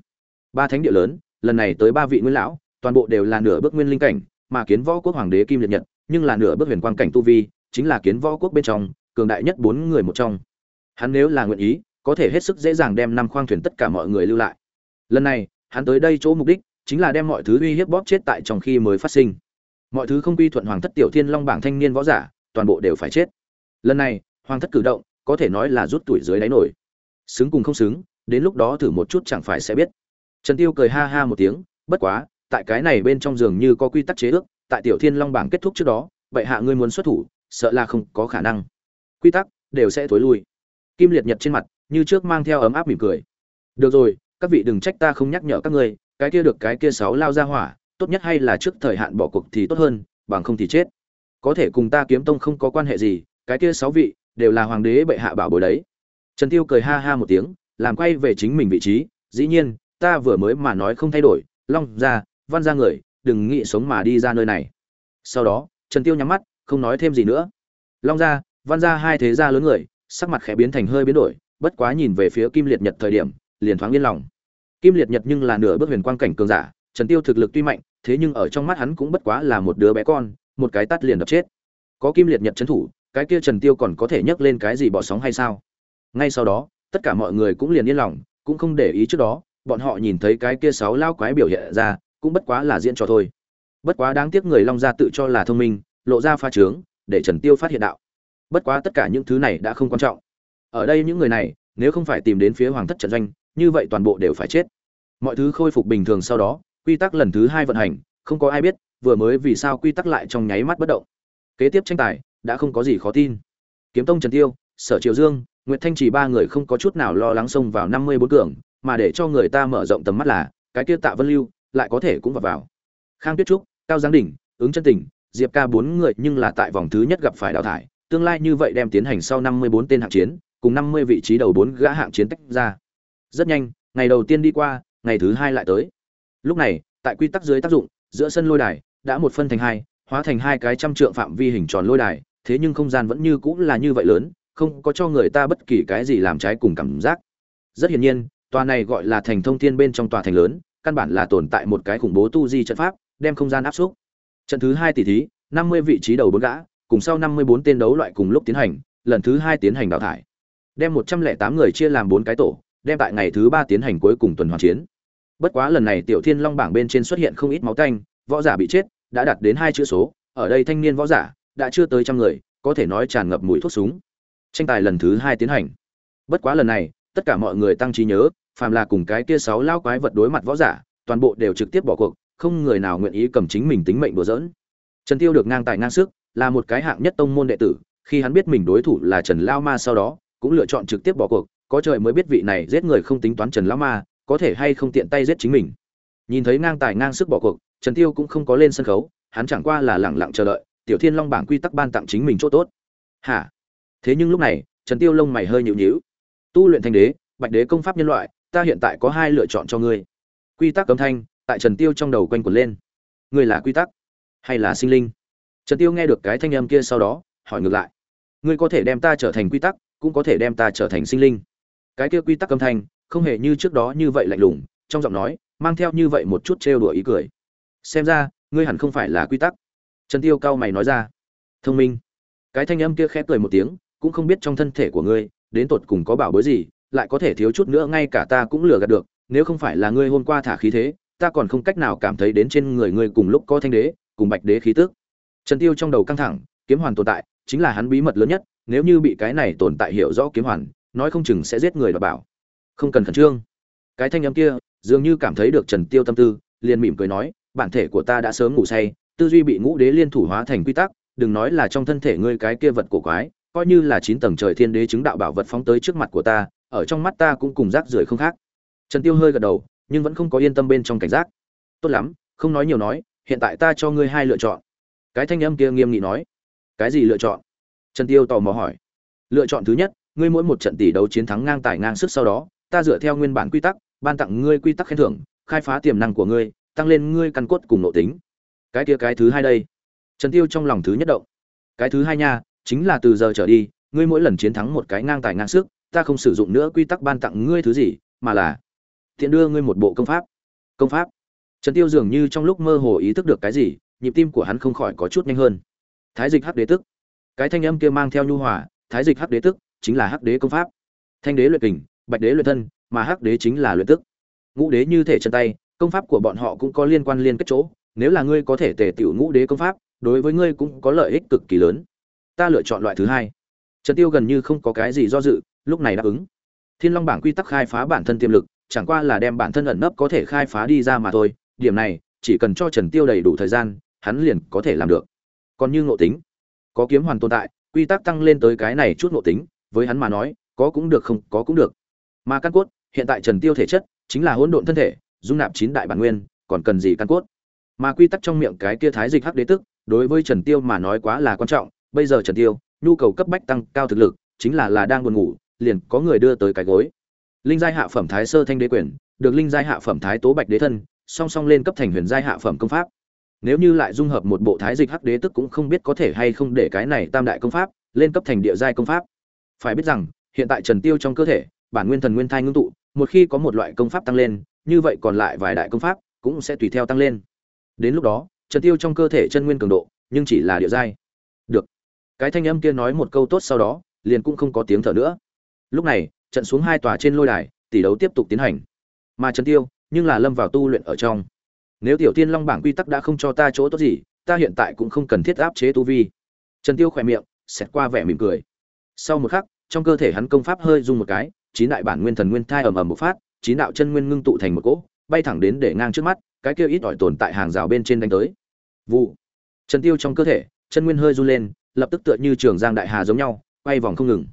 Ba thánh địa lớn, lần này tới ba vị nguyên lão, toàn bộ đều là nửa bước nguyên linh cảnh, mà kiến võ quốc hoàng đế kim liệt nhật, nhưng là nửa bước huyền quang cảnh tu vi, chính là kiến võ quốc bên trong, cường đại nhất bốn người một trong. Hắn nếu là nguyện ý, có thể hết sức dễ dàng đem năm khoang thuyền tất cả mọi người lưu lại lần này, hắn tới đây chỗ mục đích chính là đem mọi thứ uy hiếp bóp chết tại trong khi mới phát sinh. Mọi thứ không quy thuận hoàng thất tiểu thiên long bảng thanh niên võ giả, toàn bộ đều phải chết. Lần này, hoàng thất cử động có thể nói là rút tuổi dưới đáy nổi. Xứng cùng không xứng, đến lúc đó thử một chút chẳng phải sẽ biết. Trần tiêu cười ha ha một tiếng, bất quá, tại cái này bên trong giường như có quy tắc chế ước, tại tiểu thiên long bảng kết thúc trước đó, vậy hạ ngươi muốn xuất thủ, sợ là không có khả năng. Quy tắc đều sẽ thối lui. Kim liệt nhật trên mặt, như trước mang theo ấm áp mỉm cười. Được rồi các vị đừng trách ta không nhắc nhở các ngươi, cái kia được cái kia sáu lao ra hỏa, tốt nhất hay là trước thời hạn bỏ cuộc thì tốt hơn, bằng không thì chết. Có thể cùng ta kiếm tông không có quan hệ gì, cái kia sáu vị, đều là hoàng đế bệ hạ bảo bối đấy. Trần tiêu cười ha ha một tiếng, làm quay về chính mình vị trí, dĩ nhiên, ta vừa mới mà nói không thay đổi, long ra, văn ra người, đừng nghĩ sống mà đi ra nơi này. Sau đó, trần tiêu nhắm mắt, không nói thêm gì nữa. Long gia văn gia hai thế gia lớn người, sắc mặt khẽ biến thành hơi biến đổi, bất quá nhìn về phía kim liệt nhật thời điểm liền thoáng yên lòng. Kim liệt nhật nhưng là nửa bước huyền quang cảnh cường giả, trần tiêu thực lực tuy mạnh, thế nhưng ở trong mắt hắn cũng bất quá là một đứa bé con, một cái tát liền đập chết. Có kim liệt nhật trấn thủ, cái kia trần tiêu còn có thể nhấc lên cái gì bỏ sóng hay sao? Ngay sau đó, tất cả mọi người cũng liền yên lòng, cũng không để ý trước đó, bọn họ nhìn thấy cái kia sáu lao quái biểu hiện ra, cũng bất quá là diễn trò thôi. Bất quá đáng tiếc người long gia tự cho là thông minh, lộ ra pha trướng, để trần tiêu phát hiện đạo. Bất quá tất cả những thứ này đã không quan trọng. Ở đây những người này, nếu không phải tìm đến phía hoàng thất trận doanh như vậy toàn bộ đều phải chết. Mọi thứ khôi phục bình thường sau đó, quy tắc lần thứ hai vận hành, không có ai biết, vừa mới vì sao quy tắc lại trong nháy mắt bất động. Kế tiếp tranh tài, đã không có gì khó tin. Kiếm tông trần tiêu, sở triều dương nguyễn thanh trì ba người không có chút nào lo lắng xông vào năm mươi bốn cường, mà để cho người ta mở rộng tầm mắt là, cái kia tạ vân lưu, lại có thể cũng vào vào. Khang tuyết trúc, cao giáng đỉnh, ứng chân tình, diệp ca bốn người nhưng là tại vòng thứ nhất gặp phải đào thải, tương lai như vậy đem tiến hành sau năm mươi bốn tên hạng chiến, cùng năm mươi vị trí đầu bốn gã hạng chiến tách ra rất nhanh, ngày đầu tiên đi qua, ngày thứ hai lại tới. Lúc này, tại quy tắc dưới tác dụng, giữa sân lôi đài đã một phân thành hai, hóa thành hai cái trăm trượng phạm vi hình tròn lôi đài, thế nhưng không gian vẫn như cũng là như vậy lớn, không có cho người ta bất kỳ cái gì làm trái cùng cảm giác. Rất hiển nhiên, tòa này gọi là thành thông thiên bên trong tòa thành lớn, căn bản là tồn tại một cái khủng bố tu di trận pháp, đem không gian áp suất. trận thứ hai tỷ thí, năm mươi vị trí đầu bốn gã, cùng sau năm mươi bốn tên đấu loại cùng lúc tiến hành, lần thứ hai tiến hành đào thải. Đem một trăm lẻ tám người chia làm bốn cái tổ đem tại ngày thứ ba tiến hành cuối cùng tuần hoàn chiến. Bất quá lần này tiểu thiên long bảng bên trên xuất hiện không ít máu tanh, võ giả bị chết, đã đạt đến hai chữ số, ở đây thanh niên võ giả đã chưa tới trăm người, có thể nói tràn ngập mùi thuốc súng. Tranh tài lần thứ hai tiến hành. Bất quá lần này, tất cả mọi người tăng trí nhớ, phàm là cùng cái kia sáu lao quái vật đối mặt võ giả, toàn bộ đều trực tiếp bỏ cuộc, không người nào nguyện ý cầm chính mình tính mệnh đùa giỡn. Trần tiêu được ngang tài ngang sức, là một cái hạng nhất tông môn đệ tử, khi hắn biết mình đối thủ là trần lao ma sau đó, cũng lựa chọn trực tiếp bỏ cuộc có trời mới biết vị này giết người không tính toán trần lão ma, có thể hay không tiện tay giết chính mình. Nhìn thấy ngang tài ngang sức bỏ cuộc, trần tiêu cũng không có lên sân khấu, hắn chẳng qua là lẳng lặng chờ đợi, tiểu thiên long bảng quy tắc ban tặng chính mình chỗ tốt. Hả? Thế nhưng lúc này, trần tiêu lông mày hơi nhịu nhíu. Tu luyện thanh đế, bạch đế công pháp nhân loại, ta hiện tại có hai lựa chọn cho ngươi. Quy tắc cấm thanh, tại trần tiêu trong đầu quanh quẩn lên. Ngươi là quy tắc hay là sinh linh? Trần tiêu nghe được cái thanh âm kia sau đó, hỏi ngược lại. Ngươi có thể đem ta trở thành quy tắc, cũng có thể đem ta trở thành sinh linh cái kia quy tắc âm thanh, không hề như trước đó như vậy lạnh lùng, trong giọng nói, mang theo như vậy một chút trêu đùa ý cười. Xem ra, ngươi hẳn không phải là quy tắc. Trần tiêu cao mày nói ra. Thông minh. Cái thanh âm kia khẽ cười một tiếng, cũng không biết trong thân thể của ngươi, đến tột cùng có bảo bối gì, lại có thể thiếu chút nữa ngay cả ta cũng lừa gạt được, nếu không phải là ngươi hôm qua thả khí thế, ta còn không cách nào cảm thấy đến trên người ngươi cùng lúc có thanh đế, cùng bạch đế khí tức. Trần tiêu trong đầu căng thẳng, kiếm hoàn tồn tại, chính là hắn bí mật lớn nhất, nếu như bị cái này tồn tại hiểu rõ kiếm hoàn nói không chừng sẽ giết người đọc bảo. Không cần khẩn trương. Cái thanh âm kia, dường như cảm thấy được trần tiêu tâm tư, liền mỉm cười nói, bản thể của ta đã sớm ngủ say, tư duy bị ngũ đế liên thủ hóa thành quy tắc, đừng nói là trong thân thể ngươi cái kia vật cổ quái, coi như là chín tầng trời thiên đế chứng đạo bảo vật phóng tới trước mặt của ta, ở trong mắt ta cũng cùng rác rưởi không khác. Trần tiêu hơi gật đầu, nhưng vẫn không có yên tâm bên trong cảnh giác. Tốt lắm, không nói nhiều nói, hiện tại ta cho ngươi hai lựa chọn. Cái thanh âm kia nghiêm nghị nói. Cái gì lựa chọn? Trần tiêu tò mò hỏi. Lựa chọn thứ nhất ngươi mỗi một trận tỷ đấu chiến thắng ngang tài ngang sức sau đó, ta dựa theo nguyên bản quy tắc, ban tặng ngươi quy tắc khen thưởng, khai phá tiềm năng của ngươi, tăng lên ngươi căn cốt cùng nội tính. Cái kia cái thứ hai đây. Trần tiêu trong lòng thứ nhất động. Cái thứ hai nha, chính là từ giờ trở đi, ngươi mỗi lần chiến thắng một cái ngang tài ngang sức, ta không sử dụng nữa quy tắc ban tặng ngươi thứ gì, mà là tiện đưa ngươi một bộ công pháp. Công pháp. Trần tiêu dường như trong lúc mơ hồ ý thức được cái gì, nhịp tim của hắn không khỏi có chút nhanh hơn. Thái dịch hắc đế tức. Cái thanh âm kia mang theo nhu hòa, thái dịch hắc đế tức chính là hắc đế công pháp. Thanh đế luyện kình, bạch đế luyện thân, mà hắc đế chính là luyện tức. Ngũ đế như thể chân tay, công pháp của bọn họ cũng có liên quan liên kết chỗ. Nếu là ngươi có thể tề tiểu ngũ đế công pháp, đối với ngươi cũng có lợi ích cực kỳ lớn. Ta lựa chọn loại thứ hai. Trần tiêu gần như không có cái gì do dự, lúc này đáp ứng. Thiên long bảng quy tắc khai phá bản thân tiềm lực, chẳng qua là đem bản thân ẩn nấp có thể khai phá đi ra mà thôi. Điểm này, chỉ cần cho trần tiêu đầy đủ thời gian, hắn liền có thể làm được. Còn như ngộ tính, có kiếm hoàn tồn tại, quy tắc tăng lên tới cái này chút ngộ tính với hắn mà nói, có cũng được không, có cũng được. Mà căn cốt, hiện tại trần tiêu thể chất, chính là hỗn độn thân thể, dung nạp chín đại bản nguyên, còn cần gì căn cốt? Mà quy tắc trong miệng cái kia thái dịch hắc đế tức, đối với trần tiêu mà nói quá là quan trọng. Bây giờ trần tiêu, nhu cầu cấp bách tăng cao thực lực, chính là là đang buồn ngủ, liền có người đưa tới cái gối. Linh giai hạ phẩm thái sơ thanh đế quyền, được linh giai hạ phẩm thái tố bạch đế thân, song song lên cấp thành huyền giai hạ phẩm công pháp. Nếu như lại dung hợp một bộ thái dịch hắc đế tức cũng không biết có thể hay không để cái này tam đại công pháp, lên cấp thành địa giai công pháp phải biết rằng, hiện tại trần tiêu trong cơ thể, bản nguyên thần nguyên thai ngưng tụ, một khi có một loại công pháp tăng lên, như vậy còn lại vài đại công pháp cũng sẽ tùy theo tăng lên. Đến lúc đó, trần tiêu trong cơ thể chân nguyên cường độ, nhưng chỉ là địa giai. Được. Cái thanh âm kia nói một câu tốt sau đó, liền cũng không có tiếng thở nữa. Lúc này, trận xuống hai tòa trên lôi đài, tỷ đấu tiếp tục tiến hành. Mà trần tiêu, nhưng là lâm vào tu luyện ở trong. Nếu tiểu tiên long bảng quy tắc đã không cho ta chỗ tốt gì, ta hiện tại cũng không cần thiết áp chế tu vi. Trần tiêu khỏe miệng, xẹt qua vẻ mỉm cười sau một khắc, trong cơ thể hắn công pháp hơi rung một cái, chín đại bản nguyên thần nguyên thai ầm ầm một phát, chín đạo chân nguyên ngưng tụ thành một cỗ, bay thẳng đến để ngang trước mắt, cái kia ít ỏi tồn tại hàng rào bên trên đánh tới. Vụ. Trần tiêu trong cơ thể, chân nguyên hơi run lên, lập tức tựa như trường giang đại hà giống nhau, quay vòng không ngừng.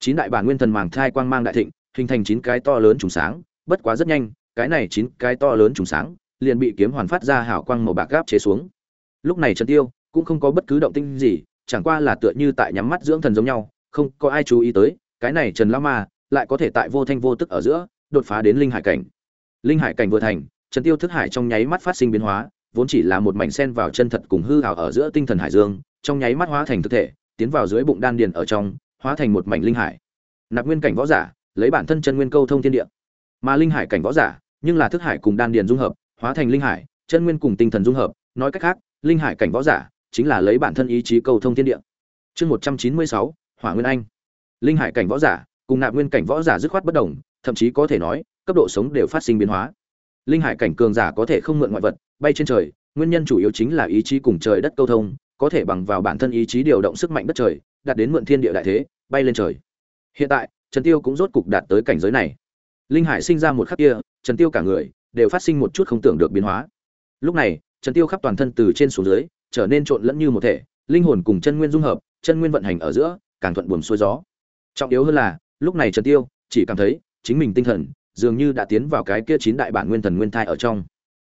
Chín đại bản nguyên thần màng thai quang mang đại thịnh, hình thành chín cái to lớn trùng sáng, bất quá rất nhanh, cái này chín cái to lớn trùng sáng, liền bị kiếm hoàn phát ra hào quang màu bạc gáp chế xuống. Lúc này trần tiêu cũng không có bất cứ động tĩnh gì, chẳng qua là tựa như tại nhắm mắt dưỡng thần giống nhau không có ai chú ý tới, cái này trần lão ma lại có thể tại vô thanh vô tức ở giữa đột phá đến linh hải cảnh. Linh hải cảnh vừa thành, trần tiêu thức hải trong nháy mắt phát sinh biến hóa, vốn chỉ là một mảnh sen vào chân thật cùng hư ảo ở giữa tinh thần hải dương, trong nháy mắt hóa thành thực thể, tiến vào dưới bụng đan điền ở trong, hóa thành một mảnh linh hải. Nạp nguyên cảnh võ giả, lấy bản thân chân nguyên câu thông thiên địa. Mà linh hải cảnh võ giả, nhưng là thức hải cùng đan điền dung hợp, hóa thành linh hải, chân nguyên cùng tinh thần dung hợp. Nói cách khác, linh hải cảnh võ giả chính là lấy bản thân ý chí câu thông thiên địa. Chương một trăm chín mươi sáu hỏa nguyên anh. Linh hải cảnh võ giả cùng nạp nguyên cảnh võ giả dứt khoát bất đồng, thậm chí có thể nói, cấp độ sống đều phát sinh biến hóa. Linh hải cảnh cường giả có thể không mượn ngoại vật, bay trên trời, nguyên nhân chủ yếu chính là ý chí cùng trời đất câu thông, có thể bằng vào bản thân ý chí điều động sức mạnh đất trời, đạt đến mượn thiên địa đại thế, bay lên trời. Hiện tại, trần tiêu cũng rốt cục đạt tới cảnh giới này. Linh hải sinh ra một khắc kia, trần tiêu cả người đều phát sinh một chút không tưởng được biến hóa. Lúc này, trần tiêu khắp toàn thân từ trên xuống dưới, trở nên trộn lẫn như một thể, linh hồn cùng chân nguyên dung hợp, chân nguyên vận hành ở giữa càng thuận buồm xuôi gió. Trọng yếu hơn là, lúc này trần tiêu chỉ cảm thấy chính mình tinh thần dường như đã tiến vào cái kia chín đại bản nguyên thần nguyên thai ở trong.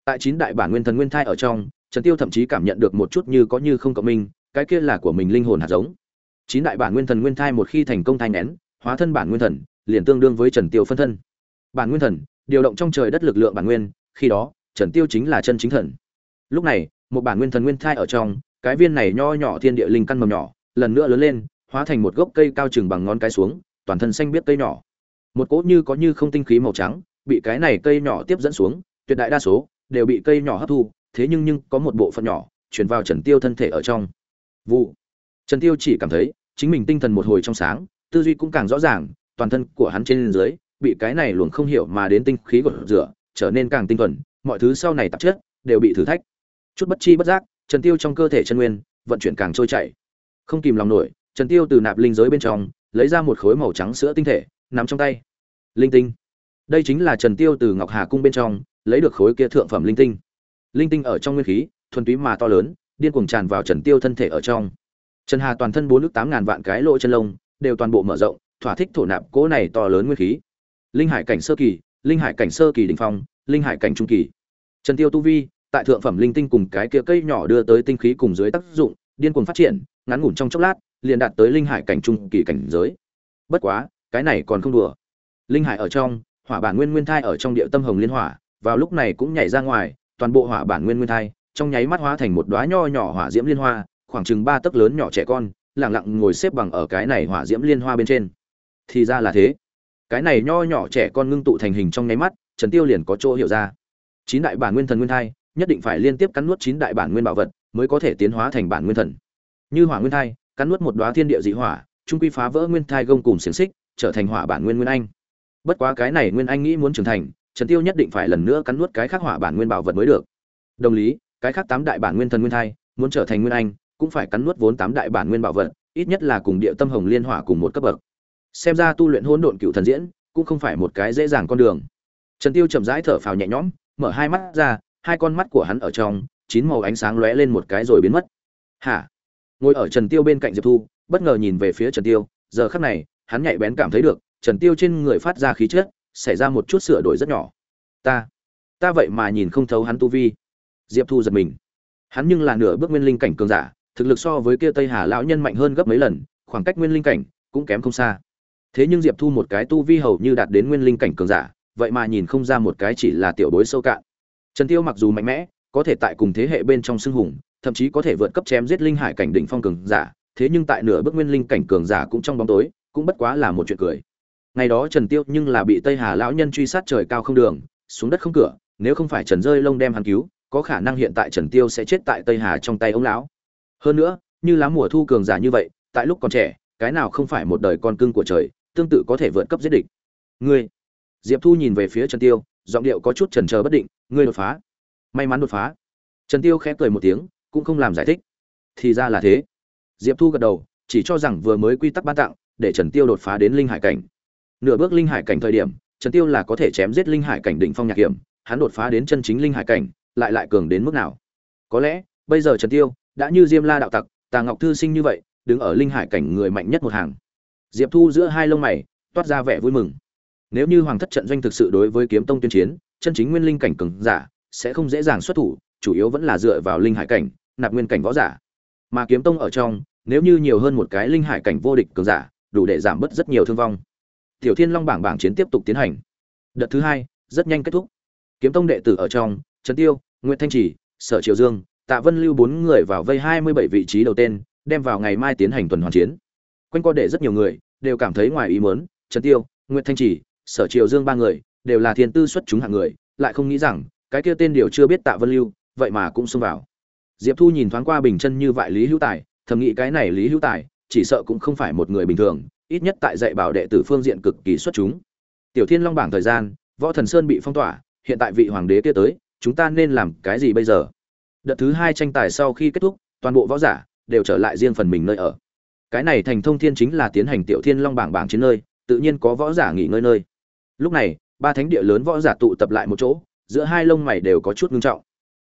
Tại chín đại bản nguyên thần nguyên thai ở trong, trần tiêu thậm chí cảm nhận được một chút như có như không cộng minh, cái kia là của mình linh hồn hạt giống. Chín đại bản nguyên thần nguyên thai một khi thành công thai nén, hóa thân bản nguyên thần, liền tương đương với trần tiêu phân thân. Bản nguyên thần, điều động trong trời đất lực lượng bản nguyên, khi đó, trần tiêu chính là chân chính thần. Lúc này, một bản nguyên thần nguyên thai ở trong, cái viên này nho nhỏ thiên địa linh căn mầm nhỏ, lần nữa lớn lên hóa thành một gốc cây cao chừng bằng ngón cái xuống, toàn thân xanh biết cây nhỏ. Một cỗ như có như không tinh khí màu trắng, bị cái này cây nhỏ tiếp dẫn xuống, tuyệt đại đa số đều bị cây nhỏ hấp thu, thế nhưng nhưng có một bộ phận nhỏ truyền vào trần tiêu thân thể ở trong. Vụ. Trần tiêu chỉ cảm thấy chính mình tinh thần một hồi trong sáng, tư duy cũng càng rõ ràng, toàn thân của hắn trên dưới bị cái này luồng không hiểu mà đến tinh khí gột rửa, trở nên càng tinh thuần, mọi thứ sau này tạp chất đều bị thử thách. Chút bất chi bất giác, trần tiêu trong cơ thể chân nguyên vận chuyển càng trôi chảy. Không kìm lòng nổi trần tiêu từ nạp linh giới bên trong, lấy ra một khối màu trắng sữa tinh thể nằm trong tay. Linh tinh. Đây chính là trần tiêu từ ngọc hà cung bên trong, lấy được khối kia thượng phẩm linh tinh. Linh tinh ở trong nguyên khí, thuần túy mà to lớn, điên cuồng tràn vào trần tiêu thân thể ở trong. Trần hà toàn thân bốn nước tám ngàn vạn cái lỗ chân lông, đều toàn bộ mở rộng, thỏa thích thổ nạp cỗ này to lớn nguyên khí. Linh hải cảnh sơ kỳ, linh hải cảnh sơ kỳ đỉnh phong, linh hải cảnh trung kỳ. Trần tiêu tu vi, tại thượng phẩm linh tinh cùng cái kia cây nhỏ đưa tới tinh khí cùng dưới tác dụng, điên cuồng phát triển, ngắn ngủn trong chốc lát liền đạt tới linh hải cảnh trung kỳ cảnh giới. Bất quá, cái này còn không đùa. Linh hải ở trong, hỏa bản nguyên nguyên thai ở trong địa tâm hồng liên hỏa, vào lúc này cũng nhảy ra ngoài, toàn bộ hỏa bản nguyên nguyên thai, trong nháy mắt hóa thành một đóa nho nhỏ hỏa diễm liên hoa, khoảng chừng ba tấc lớn nhỏ trẻ con, lặng lặng ngồi xếp bằng ở cái này hỏa diễm liên hoa bên trên. Thì ra là thế. Cái này nho nhỏ trẻ con ngưng tụ thành hình trong nháy mắt, trần tiêu liền có chỗ hiểu ra. Chín đại bản nguyên thần nguyên thai, nhất định phải liên tiếp cắn nuốt chín đại bản nguyên bảo vật, mới có thể tiến hóa thành bản nguyên thần. Như hỏa nguyên thai cắn nuốt một đóa thiên địa dị hỏa trung quy phá vỡ nguyên thai gông cùng xiềng xích, trở thành hỏa bản nguyên nguyên anh. Bất quá cái này nguyên anh nghĩ muốn trưởng thành, trần tiêu nhất định phải lần nữa cắn nuốt cái khác hỏa bản nguyên bảo vật mới được. Đồng lý, cái khác tám đại bản nguyên thần nguyên thai, muốn trở thành nguyên anh, cũng phải cắn nuốt vốn tám đại bản nguyên bảo vật, ít nhất là cùng địa tâm hồng liên hỏa cùng một cấp bậc. Xem ra tu luyện hỗn độn cựu thần diễn, cũng không phải một cái dễ dàng con đường. Trần tiêu chậm rãi thở phào nhẹ nhõm, mở hai mắt ra, hai con mắt của hắn ở trong, chín màu ánh sáng lóe lên một cái rồi biến mất. Hả? Ngồi ở trần tiêu bên cạnh diệp thu, bất ngờ nhìn về phía trần tiêu. Giờ khắc này, hắn nhạy bén cảm thấy được, trần tiêu trên người phát ra khí chất, xảy ra một chút sửa đổi rất nhỏ. Ta ta vậy mà nhìn không thấu hắn tu vi. Diệp thu giật mình. Hắn nhưng là nửa bước nguyên linh cảnh cường giả, thực lực so với kia tây hà lão nhân mạnh hơn gấp mấy lần, khoảng cách nguyên linh cảnh cũng kém không xa. Thế nhưng diệp thu một cái tu vi hầu như đạt đến nguyên linh cảnh cường giả, vậy mà nhìn không ra một cái chỉ là tiểu bối sâu cạn. Trần tiêu mặc dù mạnh mẽ, có thể tại cùng thế hệ bên trong xưng hùng thậm chí có thể vượt cấp chém giết linh hải cảnh đỉnh phong cường giả, thế nhưng tại nửa bước nguyên linh cảnh cường giả cũng trong bóng tối, cũng bất quá là một chuyện cười. Ngày đó trần tiêu nhưng là bị tây hà lão nhân truy sát trời cao không đường, xuống đất không cửa, nếu không phải trần rơi lông đem hắn cứu, có khả năng hiện tại trần tiêu sẽ chết tại tây hà trong tay ông lão. Hơn nữa, như lá mùa thu cường giả như vậy, tại lúc còn trẻ, cái nào không phải một đời con cưng của trời, tương tự có thể vượt cấp giết địch. Ngươi, diệp thu nhìn về phía trần tiêu, giọng điệu có chút chần chờ bất định, ngươi đột phá. May mắn đột phá. Trần tiêu khẽ cười một tiếng cũng không làm giải thích. Thì ra là thế. Diệp thu gật đầu, chỉ cho rằng vừa mới quy tắc ban tặng, để trần tiêu đột phá đến linh hải cảnh. Nửa bước linh hải cảnh thời điểm, trần tiêu là có thể chém giết linh hải cảnh đỉnh phong nhạc hiểm, hắn đột phá đến chân chính linh hải cảnh, lại lại cường đến mức nào? Có lẽ, bây giờ trần tiêu đã như diêm la đạo tặc, tà ngọc thư sinh như vậy, đứng ở linh hải cảnh người mạnh nhất một hàng. Diệp thu giữa hai lông mày, toát ra vẻ vui mừng. Nếu như hoàng thất trận doanh thực sự đối với kiếm tông tuyên chiến, chân chính nguyên linh cảnh cường giả, sẽ không dễ dàng xuất thủ, chủ yếu vẫn là dựa vào linh hải cảnh nạp nguyên cảnh võ giả. Mà kiếm tông ở trong, nếu như nhiều hơn một cái linh hải cảnh vô địch cường giả, đủ để giảm bớt rất nhiều thương vong. Tiểu thiên long bảng bảng chiến tiếp tục tiến hành. Đợt thứ hai, rất nhanh kết thúc. Kiếm tông đệ tử ở trong, trần tiêu nguyễn thanh trì, sở triều dương, tạ vân lưu bốn người vào vây hai mươi bảy vị trí đầu tên, đem vào ngày mai tiến hành tuần hoàn chiến. Quanh co để rất nhiều người, đều cảm thấy ngoài ý muốn, trần tiêu nguyễn thanh trì, sở triều dương ba người, đều là thiên tư xuất chúng hạng người, lại không nghĩ rằng, cái kia tên điều chưa biết tạ vân lưu, vậy mà cũng xông vào diệp thu nhìn thoáng qua bình chân như vậy lý hữu tài, thầm nghĩ cái này lý hữu tài, chỉ sợ cũng không phải một người bình thường, ít nhất tại dạy bảo đệ tử phương diện cực kỳ xuất chúng. Tiểu thiên long bảng thời gian, võ thần sơn bị phong tỏa, hiện tại vị hoàng đế kia tới, chúng ta nên làm cái gì bây giờ? Đợt thứ hai tranh tài sau khi kết thúc, toàn bộ võ giả đều trở lại riêng phần mình nơi ở. Cái này thành thông thiên chính là tiến hành tiểu thiên long bảng bảng chiến nơi, tự nhiên có võ giả nghỉ ngơi nơi. Lúc này, ba thánh địa lớn võ giả tụ tập lại một chỗ, giữa hai lông mày đều có chút ngưng trọng.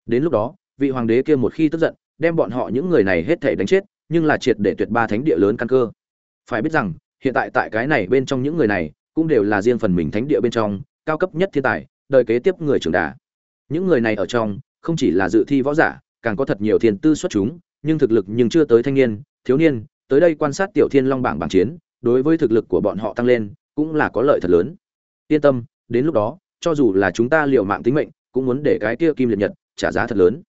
Đến lúc đó vị hoàng đế kia một khi tức giận, đem bọn họ những người này hết thể đánh chết, nhưng là triệt để tuyệt ba thánh địa lớn căn cơ. Phải biết rằng, hiện tại tại cái này bên trong những người này, cũng đều là riêng phần mình thánh địa bên trong, cao cấp nhất thiên tài, đời kế tiếp người trưởng đà. Những người này ở trong, không chỉ là dự thi võ giả, càng có thật nhiều thiên tư xuất chúng, nhưng thực lực nhưng chưa tới thanh niên, thiếu niên, tới đây quan sát tiểu thiên long bảng bảng chiến, đối với thực lực của bọn họ tăng lên, cũng là có lợi thật lớn. Yên tâm, đến lúc đó, cho dù là chúng ta liều mạng tính mệnh, cũng muốn để cái kia kim liệt nhật trả giá thật lớn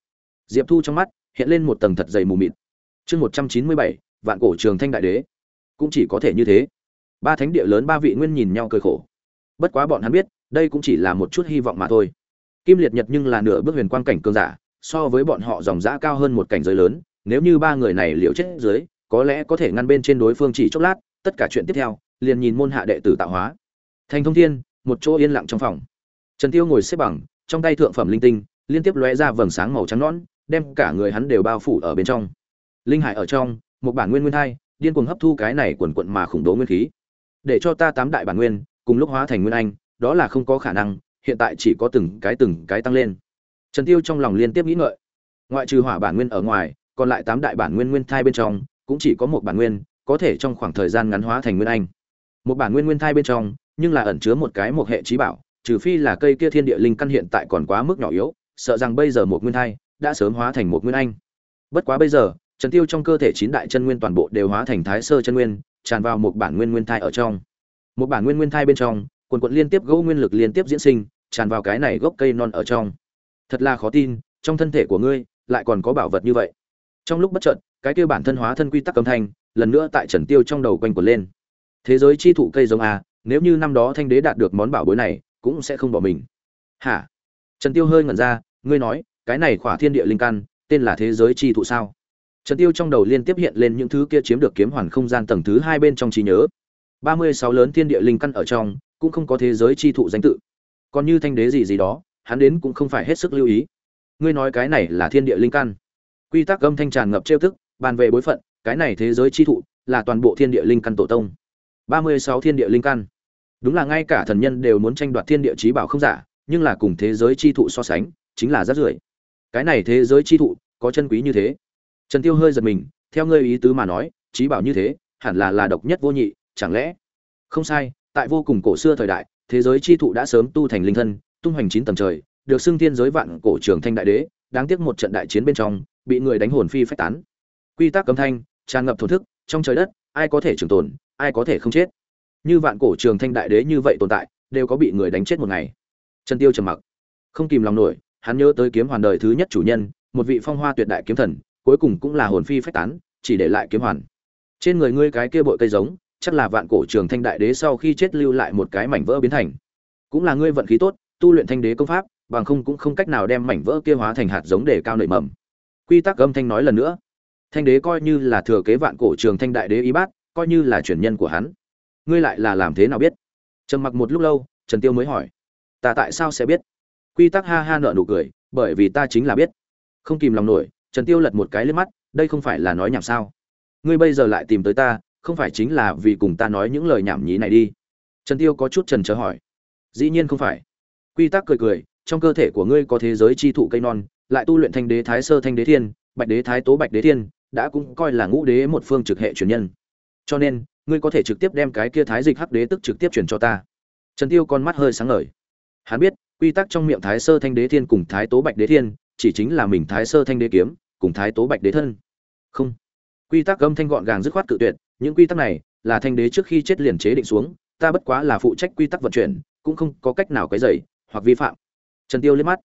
diệp thu trong mắt hiện lên một tầng thật dày mù mịt. Chương một trăm chín mươi bảy, vạn cổ trường thanh đại đế. Cũng chỉ có thể như thế. Ba thánh địa lớn ba vị nguyên nhìn nhau cười khổ. Bất quá bọn hắn biết, đây cũng chỉ là một chút hy vọng mà thôi. Kim liệt nhật nhưng là nửa bước huyền quang cảnh cường giả, so với bọn họ dòng giã cao hơn một cảnh giới lớn, nếu như ba người này liệu chết dưới, có lẽ có thể ngăn bên trên đối phương chỉ chốc lát, tất cả chuyện tiếp theo, liền nhìn môn hạ đệ tử tạo hóa. Thành thông thiên, một chỗ yên lặng trong phòng. Trần tiêu ngồi xếp bằng, trong tay thượng phẩm linh tinh, liên tiếp lóe ra vầng sáng màu trắng nõn đem cả người hắn đều bao phủ ở bên trong. Linh hải ở trong, một bản nguyên nguyên thai, điên cuồng hấp thu cái này quần quận mà khủng bố nguyên khí. Để cho ta tám đại bản nguyên cùng lúc hóa thành nguyên anh, đó là không có khả năng, hiện tại chỉ có từng cái từng cái tăng lên. Trần tiêu trong lòng liên tiếp nghĩ ngợi. Ngoại trừ hỏa bản nguyên ở ngoài, còn lại tám đại bản nguyên nguyên thai bên trong, cũng chỉ có một bản nguyên, có thể trong khoảng thời gian ngắn hóa thành nguyên anh. Một bản nguyên nguyên thai bên trong, nhưng là ẩn chứa một cái một hệ trí bảo, trừ phi là cây kia thiên địa linh căn hiện tại còn quá mức nhỏ yếu, sợ rằng bây giờ một nguyên thai đã sớm hóa thành một nguyên anh. Bất quá bây giờ, trần tiêu trong cơ thể chín đại chân nguyên toàn bộ đều hóa thành thái sơ chân nguyên, tràn vào một bản nguyên nguyên thai ở trong. Một bản nguyên nguyên thai bên trong, quần quần liên tiếp gỗ nguyên lực liên tiếp diễn sinh, tràn vào cái này gốc cây non ở trong. Thật là khó tin, trong thân thể của ngươi, lại còn có bảo vật như vậy. Trong lúc bất chợt, cái kia bản thân hóa thân quy tắc âm thanh, lần nữa tại trần tiêu trong đầu quanh quẩn lên. Thế giới chi thụ cây giống a, nếu như năm đó thanh đế đạt được món bảo bối này, cũng sẽ không bỏ mình. Hả? Trần tiêu hơi ngẩn ra, ngươi nói cái này khỏa thiên địa linh căn, tên là thế giới chi thụ sao? Trần tiêu trong đầu liên tiếp hiện lên những thứ kia chiếm được kiếm hoàn không gian tầng thứ hai bên trong trí nhớ. Ba mươi sáu lớn thiên địa linh căn ở trong, cũng không có thế giới chi thụ danh tự. Còn như thanh đế gì gì đó, hắn đến cũng không phải hết sức lưu ý. Ngươi nói cái này là thiên địa linh căn. Quy tắc âm thanh tràn ngập trêu thức bàn về bối phận, cái này thế giới chi thụ là toàn bộ thiên địa linh căn tổ tông. Ba mươi sáu thiên địa linh căn. Đúng là ngay cả thần nhân đều muốn tranh đoạt thiên địa trí bảo không giả, nhưng là cùng thế giới chi thụ so sánh, chính là rất rưởi cái này thế giới chi thụ có chân quý như thế. Trần tiêu hơi giật mình, theo ngươi ý tứ mà nói, trí bảo như thế, hẳn là là độc nhất vô nhị, chẳng lẽ? Không sai, tại vô cùng cổ xưa thời đại, thế giới chi thụ đã sớm tu thành linh thân, tung hoành chín tầng trời, được xưng thiên giới vạn cổ trường thanh đại đế, đáng tiếc một trận đại chiến bên trong, bị người đánh hồn phi phách tán. Quy tắc cấm thanh, tràn ngập thổ thức, trong trời đất, ai có thể trường tồn, ai có thể không chết. Như vạn cổ trường thanh đại đế như vậy tồn tại, đều có bị người đánh chết một ngày. Trần tiêu trầm mặc, không kìm lòng nổi hắn nhớ tới kiếm hoàn đời thứ nhất chủ nhân, một vị phong hoa tuyệt đại kiếm thần, cuối cùng cũng là hồn phi phách tán, chỉ để lại kiếm hoàn. Trên người ngươi cái kia bội cây giống, chắc là vạn cổ trường thanh đại đế sau khi chết lưu lại một cái mảnh vỡ biến thành. Cũng là ngươi vận khí tốt, tu luyện thanh đế công pháp, bằng không cũng không cách nào đem mảnh vỡ kia hóa thành hạt giống để cao nảy mầm. Quy tắc âm thanh nói lần nữa. Thanh đế coi như là thừa kế vạn cổ trường thanh đại đế y bát, coi như là truyền nhân của hắn. Ngươi lại là làm thế nào biết? Trầm mặc một lúc lâu, trần tiêu mới hỏi. Ta tại sao sẽ biết? Quy tắc ha ha nợ nụ cười, bởi vì ta chính là biết. Không kìm lòng nổi, trần tiêu lật một cái lên mắt, đây không phải là nói nhảm sao? Ngươi bây giờ lại tìm tới ta, không phải chính là vì cùng ta nói những lời nhảm nhí này đi. Trần tiêu có chút trần chờ hỏi. Dĩ nhiên không phải. Quy tắc cười cười, trong cơ thể của ngươi có thế giới chi thụ cây non, lại tu luyện thanh đế thái sơ thanh đế thiên, bạch đế thái tố bạch đế thiên, đã cũng coi là ngũ đế một phương trực hệ truyền nhân. Cho nên, ngươi có thể trực tiếp đem cái kia thái dịch hắc đế tức trực tiếp truyền cho ta. Trần tiêu con mắt hơi sáng ngời. Hắn biết quy tắc trong miệng thái sơ thanh đế thiên cùng thái tố bạch đế thiên, chỉ chính là mình thái sơ thanh đế kiếm, cùng thái tố bạch đế thân. Không. Quy tắc âm thanh gọn gàng dứt khoát cự tuyệt, những quy tắc này là thanh đế trước khi chết liền chế định xuống, ta bất quá là phụ trách quy tắc vận chuyển, cũng không có cách nào cái dày hoặc vi phạm. Trần tiêu liếc mắt.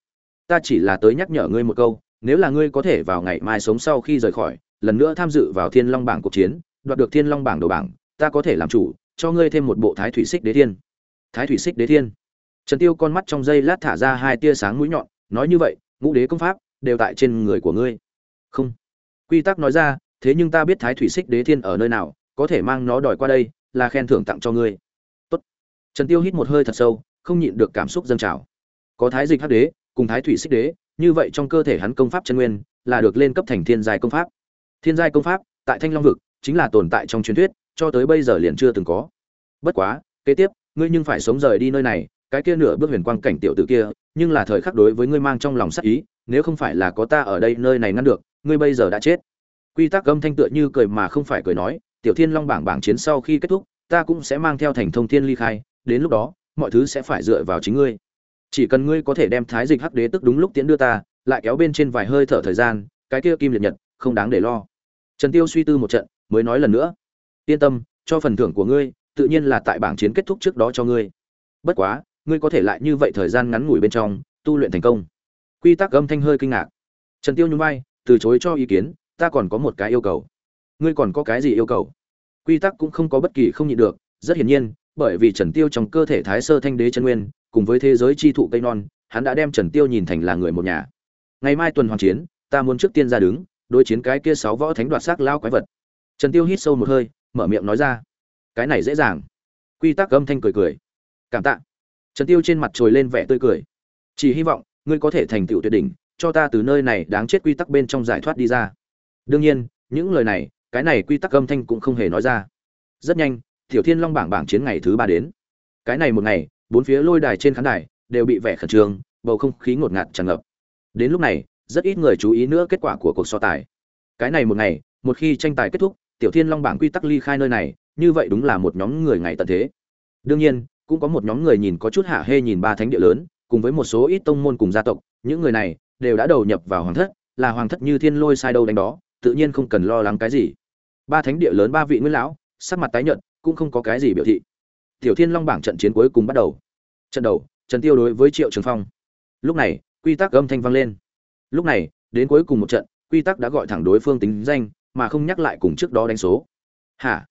Ta chỉ là tới nhắc nhở ngươi một câu, nếu là ngươi có thể vào ngày mai sống sau khi rời khỏi, lần nữa tham dự vào thiên long bảng cuộc chiến, đoạt được thiên long bảng đầu bảng, ta có thể làm chủ, cho ngươi thêm một bộ thái thủy xích đế thiên. Thái thủy xích đế thiên trần tiêu con mắt trong giây lát thả ra hai tia sáng mũi nhọn, nói như vậy, ngũ đế công pháp đều tại trên người của ngươi. Không. Quy tắc nói ra, thế nhưng ta biết thái thủy xích đế thiên ở nơi nào, có thể mang nó đòi qua đây, là khen thưởng tặng cho ngươi. Tốt. trần tiêu hít một hơi thật sâu, không nhịn được cảm xúc dâng trào. Có thái dịch hắc đế, cùng thái thủy xích đế, như vậy trong cơ thể hắn công pháp chân nguyên, là được lên cấp thành thiên giai công pháp. Thiên giai công pháp tại thanh long vực chính là tồn tại trong truyền thuyết, cho tới bây giờ liền chưa từng có. Bất quá, kế tiếp, ngươi nhưng phải sống rời đi nơi này cái kia nửa bước huyền quang cảnh tiểu tử kia, nhưng là thời khắc đối với ngươi mang trong lòng sát ý, nếu không phải là có ta ở đây nơi này ngăn được, ngươi bây giờ đã chết. Quy tắc âm thanh tựa như cười mà không phải cười nói, tiểu thiên long bảng bảng chiến sau khi kết thúc, ta cũng sẽ mang theo thành thông thiên ly khai, đến lúc đó, mọi thứ sẽ phải dựa vào chính ngươi. Chỉ cần ngươi có thể đem thái dịch hắc đế tức đúng lúc tiến đưa ta, lại kéo bên trên vài hơi thở thời gian, cái kia kim liệt nhật, không đáng để lo. Trần tiêu suy tư một trận, mới nói lần nữa. Yên tâm, cho phần thưởng của ngươi, tự nhiên là tại bảng chiến kết thúc trước đó cho ngươi. Bất quá ngươi có thể lại như vậy thời gian ngắn ngủi bên trong, tu luyện thành công. Quy tắc âm thanh hơi kinh ngạc. Trần tiêu nhún vai, từ chối cho ý kiến, ta còn có một cái yêu cầu. Ngươi còn có cái gì yêu cầu? Quy tắc cũng không có bất kỳ không nhịn được, rất hiển nhiên, bởi vì trần tiêu trong cơ thể thái sơ thanh đế chân nguyên, cùng với thế giới chi thụ cây non, hắn đã đem trần tiêu nhìn thành là người một nhà. Ngày mai tuần hoàn chiến, ta muốn trước tiên ra đứng, đối chiến cái kia sáu võ thánh đoạt xác lao quái vật. Trần tiêu hít sâu một hơi, mở miệng nói ra. Cái này dễ dàng. Quy tắc âm thanh cười cười. Cảm tạ trần tiêu trên mặt trồi lên vẻ tươi cười. Chỉ hy vọng, ngươi có thể thành tựu tuyệt đỉnh, cho ta từ nơi này đáng chết quy tắc bên trong giải thoát đi ra. Đương nhiên, những lời này, cái này quy tắc âm thanh cũng không hề nói ra. Rất nhanh, tiểu thiên long bảng bảng chiến ngày thứ ba đến. Cái này một ngày, bốn phía lôi đài trên khán đài đều bị vẻ khẩn trương, bầu không khí ngột ngạt tràn ngập. Đến lúc này, rất ít người chú ý nữa kết quả của cuộc so tài. Cái này một ngày, một khi tranh tài kết thúc, tiểu thiên long bảng quy tắc ly khai nơi này, như vậy đúng là một nhóm người ngày tận thế. Đương nhiên cũng có một nhóm người nhìn có chút hạ hê nhìn ba thánh địa lớn, cùng với một số ít tông môn cùng gia tộc, những người này đều đã đầu nhập vào hoàng thất, là hoàng thất như thiên lôi sai đâu đánh đó, tự nhiên không cần lo lắng cái gì. Ba thánh địa lớn ba vị nguyên lão, sắc mặt tái nhợt, cũng không có cái gì biểu thị. Tiểu thiên long bảng trận chiến cuối cùng bắt đầu. Trận đầu, trần tiêu đối với triệu trường phong. Lúc này, quy tắc âm thanh vang lên. Lúc này, đến cuối cùng một trận, quy tắc đã gọi thẳng đối phương tính danh, mà không nhắc lại cùng trước đó đánh số. Hả?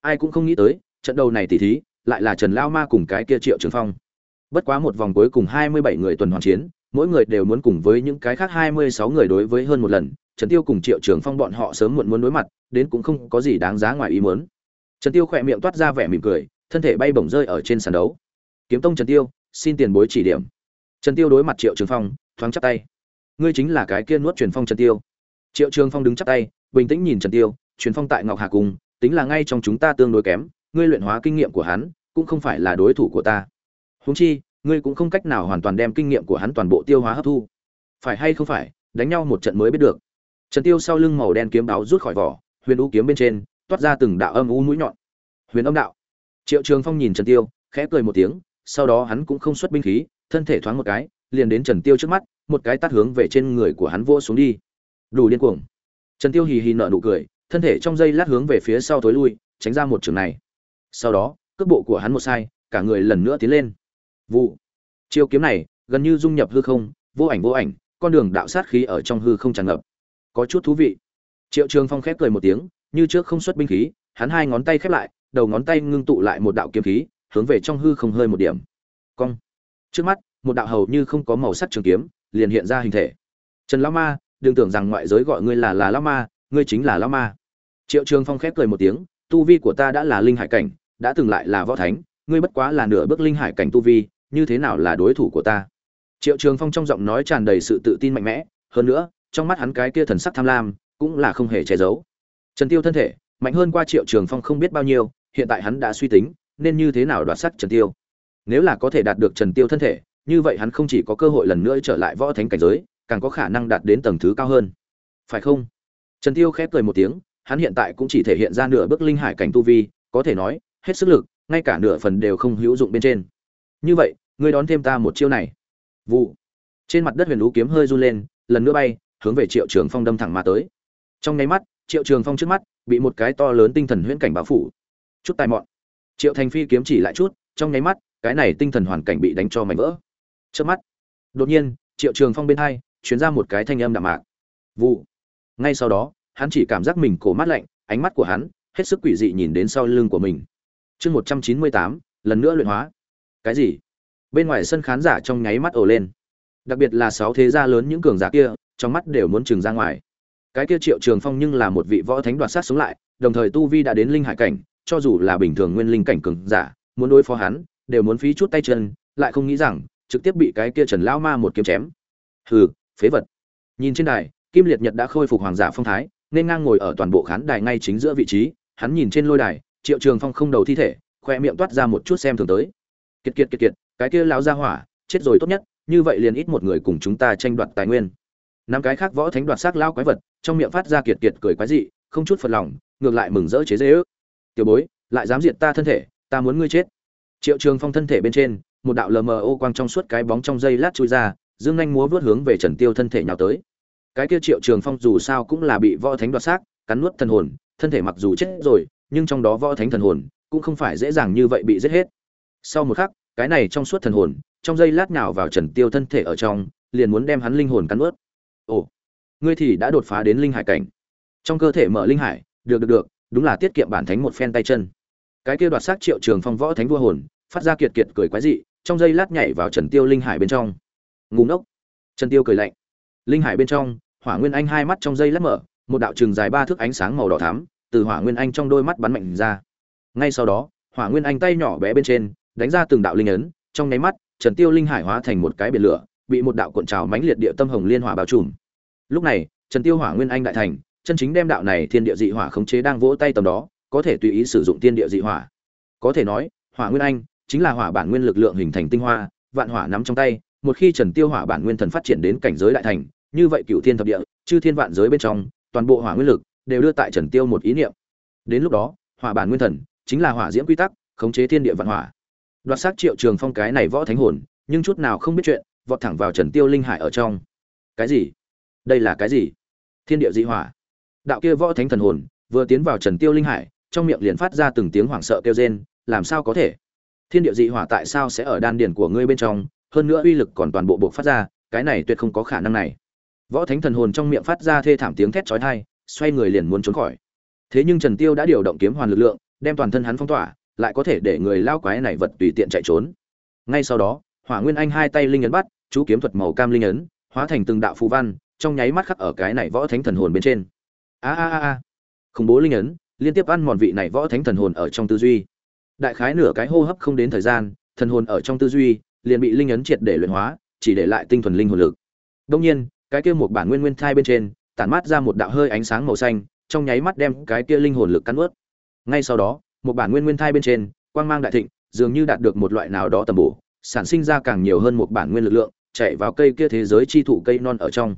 Ai cũng không nghĩ tới, trận đầu này tỉ thí lại là trần lao ma cùng cái kia triệu trường phong. Bất quá một vòng cuối cùng hai mươi bảy người tuần hoàn chiến, mỗi người đều muốn cùng với những cái khác hai mươi sáu người đối với hơn một lần. Trần tiêu cùng triệu trường phong bọn họ sớm muộn muốn đối mặt, đến cũng không có gì đáng giá ngoài ý muốn. Trần tiêu khỏe miệng toát ra vẻ mỉm cười, thân thể bay bổng rơi ở trên sàn đấu. Kiếm tông trần tiêu, xin tiền bối chỉ điểm. Trần tiêu đối mặt triệu trường phong, thoáng chắp tay. Ngươi chính là cái kia nuốt truyền phong trần tiêu. Triệu trường phong đứng chắp tay, bình tĩnh nhìn trần tiêu, truyền phong tại ngọc hà cung tính là ngay trong chúng ta tương đối kém ngươi luyện hóa kinh nghiệm của hắn, cũng không phải là đối thủ của ta. Huống chi, ngươi cũng không cách nào hoàn toàn đem kinh nghiệm của hắn toàn bộ tiêu hóa hấp thu. Phải hay không phải, đánh nhau một trận mới biết được. Trần tiêu sau lưng màu đen kiếm đáo rút khỏi vỏ, huyền u kiếm bên trên, toát ra từng đạo âm u mũi nhọn. Huyền âm đạo. Triệu trường phong nhìn trần tiêu, khẽ cười một tiếng, sau đó hắn cũng không xuất binh khí, thân thể thoáng một cái, liền đến trần tiêu trước mắt, một cái tát hướng về trên người của hắn vỗ xuống đi. Đủ điên cuồng. Trần tiêu hì hì nở nụ cười, thân thể trong giây lát hướng về phía sau tối lui, tránh ra một trường này sau đó, cước bộ của hắn một sai, cả người lần nữa tiến lên. Vụ. Chiêu kiếm này, gần như dung nhập hư không, vô ảnh vô ảnh, con đường đạo sát khí ở trong hư không tràn ngập. Có chút thú vị. Triệu trường phong khép cười một tiếng, như trước không xuất binh khí, hắn hai ngón tay khép lại, đầu ngón tay ngưng tụ lại một đạo kiếm khí, hướng về trong hư không hơi một điểm. Cong. Trước mắt, một đạo hầu như không có màu sắc trường kiếm, liền hiện ra hình thể. Trần lão ma, đừng tưởng rằng ngoại giới gọi ngươi là là lão ma, ngươi chính là lão ma. Triệu trường phong khép cười một tiếng, tu vi của ta đã là linh hải cảnh đã từng lại là võ thánh, ngươi bất quá là nửa bước linh hải cảnh tu vi, như thế nào là đối thủ của ta? Triệu trường phong trong giọng nói tràn đầy sự tự tin mạnh mẽ, hơn nữa, trong mắt hắn cái kia thần sắc tham lam, cũng là không hề che giấu. Trần tiêu thân thể, mạnh hơn qua triệu trường phong không biết bao nhiêu, hiện tại hắn đã suy tính, nên như thế nào đoạt sắc trần tiêu? Nếu là có thể đạt được trần tiêu thân thể, như vậy hắn không chỉ có cơ hội lần nữa trở lại võ thánh cảnh giới, càng có khả năng đạt đến tầng thứ cao hơn. Phải không? Trần tiêu khép cười một tiếng, hắn hiện tại cũng chỉ thể hiện ra nửa bước linh hải cảnh tu vi, có thể nói hết sức lực, ngay cả nửa phần đều không hữu dụng bên trên. Như vậy, ngươi đón thêm ta một chiêu này. Vụ. Trên mặt đất huyền lũ kiếm hơi run lên, lần nữa bay, hướng về triệu trường phong đâm thẳng mà tới. Trong nháy mắt, triệu trường phong trước mắt bị một cái to lớn tinh thần huyễn cảnh bao phủ. Chút tài mọn. Triệu thành phi kiếm chỉ lại chút, trong nháy mắt, cái này tinh thần hoàn cảnh bị đánh cho mảnh vỡ. Trước mắt, đột nhiên, triệu trường phong bên hai, truyền ra một cái thanh âm đạm mạc. Vụ. Ngay sau đó, hắn chỉ cảm giác mình cổ mát lạnh, ánh mắt của hắn hết sức quỷ dị nhìn đến sau lưng của mình chương một trăm chín mươi tám, lần nữa luyện hóa. Cái gì? Bên ngoài sân khán giả trong nháy mắt ồ lên. Đặc biệt là sáu thế gia lớn những cường giả kia, trong mắt đều muốn trừng ra ngoài. Cái kia triệu trường phong nhưng là một vị võ thánh đoạt sát sống lại, đồng thời tu vi đã đến linh hải cảnh, cho dù là bình thường nguyên linh cảnh cường giả, muốn đối phó hắn, đều muốn phí chút tay chân, lại không nghĩ rằng, trực tiếp bị cái kia trần lão ma một kiếm chém. Hừ, phế vật. Nhìn trên đài, kim liệt nhật đã khôi phục hoàng giả phong thái, nên ngang ngồi ở toàn bộ khán đài ngay chính giữa vị trí, hắn nhìn trên lôi đài triệu trường phong không đầu thi thể, khoe miệng toát ra một chút xem thường tới. Kiệt kiệt kiệt kiệt, cái kia lão gia hỏa, chết rồi tốt nhất, như vậy liền ít một người cùng chúng ta tranh đoạt tài nguyên. Năm cái khác võ thánh đoạt xác lao quái vật, trong miệng phát ra kiệt kiệt cười quái dị, không chút phật lòng, ngược lại mừng rỡ chế dễ ước tiểu bối, lại dám diệt ta thân thể, ta muốn ngươi chết. Triệu trường phong thân thể bên trên, một đạo lờ mờ ô quang trong suốt cái bóng trong dây lát chui ra, dương anh múa vớt hướng về trần tiêu thân thể nhào tới. Cái kia triệu trường phong dù sao cũng là bị võ thánh đoạt xác, cắn nuốt thần hồn, thân thể mặc dù chết rồi nhưng trong đó võ thánh thần hồn cũng không phải dễ dàng như vậy bị giết hết. Sau một khắc, cái này trong suốt thần hồn, trong giây lát nhào vào trần tiêu thân thể ở trong, liền muốn đem hắn linh hồn cắn nuốt ồ, ngươi thì đã đột phá đến linh hải cảnh. Trong cơ thể mở linh hải, được được được, đúng là tiết kiệm bản thánh một phen tay chân. Cái kia đoạt xác triệu trường phong võ thánh vua hồn, phát ra kiệt kiệt cười quái dị, trong giây lát nhảy vào trần tiêu linh hải bên trong. Ngum ngốc. Trần tiêu cười lạnh. Linh hải bên trong, hỏa nguyên anh hai mắt trong giây lát mở, một đạo trường dài ba thước ánh sáng màu đỏ thắm từ hỏa nguyên anh trong đôi mắt bắn mạnh ra. Ngay sau đó, hỏa nguyên anh tay nhỏ bé bên trên, đánh ra từng đạo linh ấn, trong nháy mắt, trần tiêu linh hải hóa thành một cái biển lửa, bị một đạo cuộn trào mãnh liệt địa tâm hồng liên hỏa bao trùm. Lúc này, trần tiêu hỏa nguyên anh đại thành, chân chính đem đạo này thiên địa dị hỏa khống chế đang vỗ tay tầm đó, có thể tùy ý sử dụng thiên địa dị hỏa. Có thể nói, hỏa nguyên anh chính là hỏa bản nguyên lực lượng hình thành tinh hoa, vạn hỏa nắm trong tay, một khi trần tiêu hỏa bản nguyên thần phát triển đến cảnh giới đại thành, như vậy cựu thiên thập địa, chư thiên vạn giới bên trong, toàn bộ hỏa nguyên lực đều đưa tại trần tiêu một ý niệm. Đến lúc đó, hỏa bản nguyên thần chính là hỏa diễm quy tắc, khống chế thiên địa vạn hỏa. Đoạt xác triệu trường phong cái này võ thánh hồn, nhưng chút nào không biết chuyện, vọt thẳng vào trần tiêu linh hải ở trong. Cái gì? Đây là cái gì? Thiên địa dị hỏa. Đạo kia võ thánh thần hồn, vừa tiến vào trần tiêu linh hải, trong miệng liền phát ra từng tiếng hoảng sợ kêu rên, làm sao có thể? Thiên địa dị hỏa tại sao sẽ ở đan điền của ngươi bên trong? Hơn nữa uy lực còn toàn bộ bộc phát ra, cái này tuyệt không có khả năng này. Võ thánh thần hồn trong miệng phát ra thê thảm tiếng thét chói tai xoay người liền muốn trốn khỏi. Thế nhưng trần tiêu đã điều động kiếm hoàn lực lượng, đem toàn thân hắn phong tỏa, lại có thể để người lao quái này vật tùy tiện chạy trốn. Ngay sau đó, hỏa nguyên anh hai tay linh ấn bắt, chú kiếm thuật màu cam linh ấn, hóa thành từng đạo phù văn, trong nháy mắt khắc ở cái này võ thánh thần hồn bên trên. A a a a. Khủng bố linh ấn, liên tiếp ăn mòn vị này võ thánh thần hồn ở trong tư duy. Đại khái nửa cái hô hấp không đến thời gian, thần hồn ở trong tư duy, liền bị linh ấn triệt để luyện hóa, chỉ để lại tinh thuần linh hồn lực. Đông nhiên, cái kia một bản nguyên nguyên thai bên trên tản mát ra một đạo hơi ánh sáng màu xanh, trong nháy mắt đem cái kia linh hồn lực cắn nuốt. Ngay sau đó, một bản nguyên nguyên thai bên trên, quang mang đại thịnh, dường như đạt được một loại nào đó tầm bổ, sản sinh ra càng nhiều hơn một bản nguyên lực lượng, chạy vào cây kia thế giới chi thụ cây non ở trong.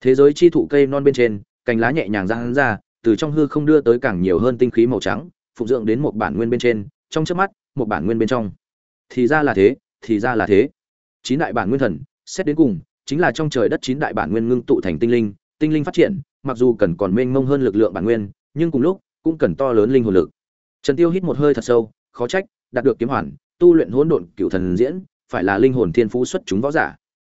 Thế giới chi thụ cây non bên trên, cành lá nhẹ nhàng giang ra, từ trong hư không đưa tới càng nhiều hơn tinh khí màu trắng phục dưỡng đến một bản nguyên bên trên, trong chớp mắt, một bản nguyên bên trong. Thì ra là thế, thì ra là thế. Chín đại bản nguyên thần, xét đến cùng, chính là trong trời đất chín đại bản nguyên ngưng tụ thành tinh linh tinh linh phát triển, mặc dù cần còn mênh mông hơn lực lượng bản nguyên, nhưng cùng lúc, cũng cần to lớn linh hồn lực. Trần tiêu hít một hơi thật sâu, khó trách, đạt được kiếm hoàn, tu luyện hỗn độn cửu thần diễn, phải là linh hồn thiên phú xuất chúng võ giả.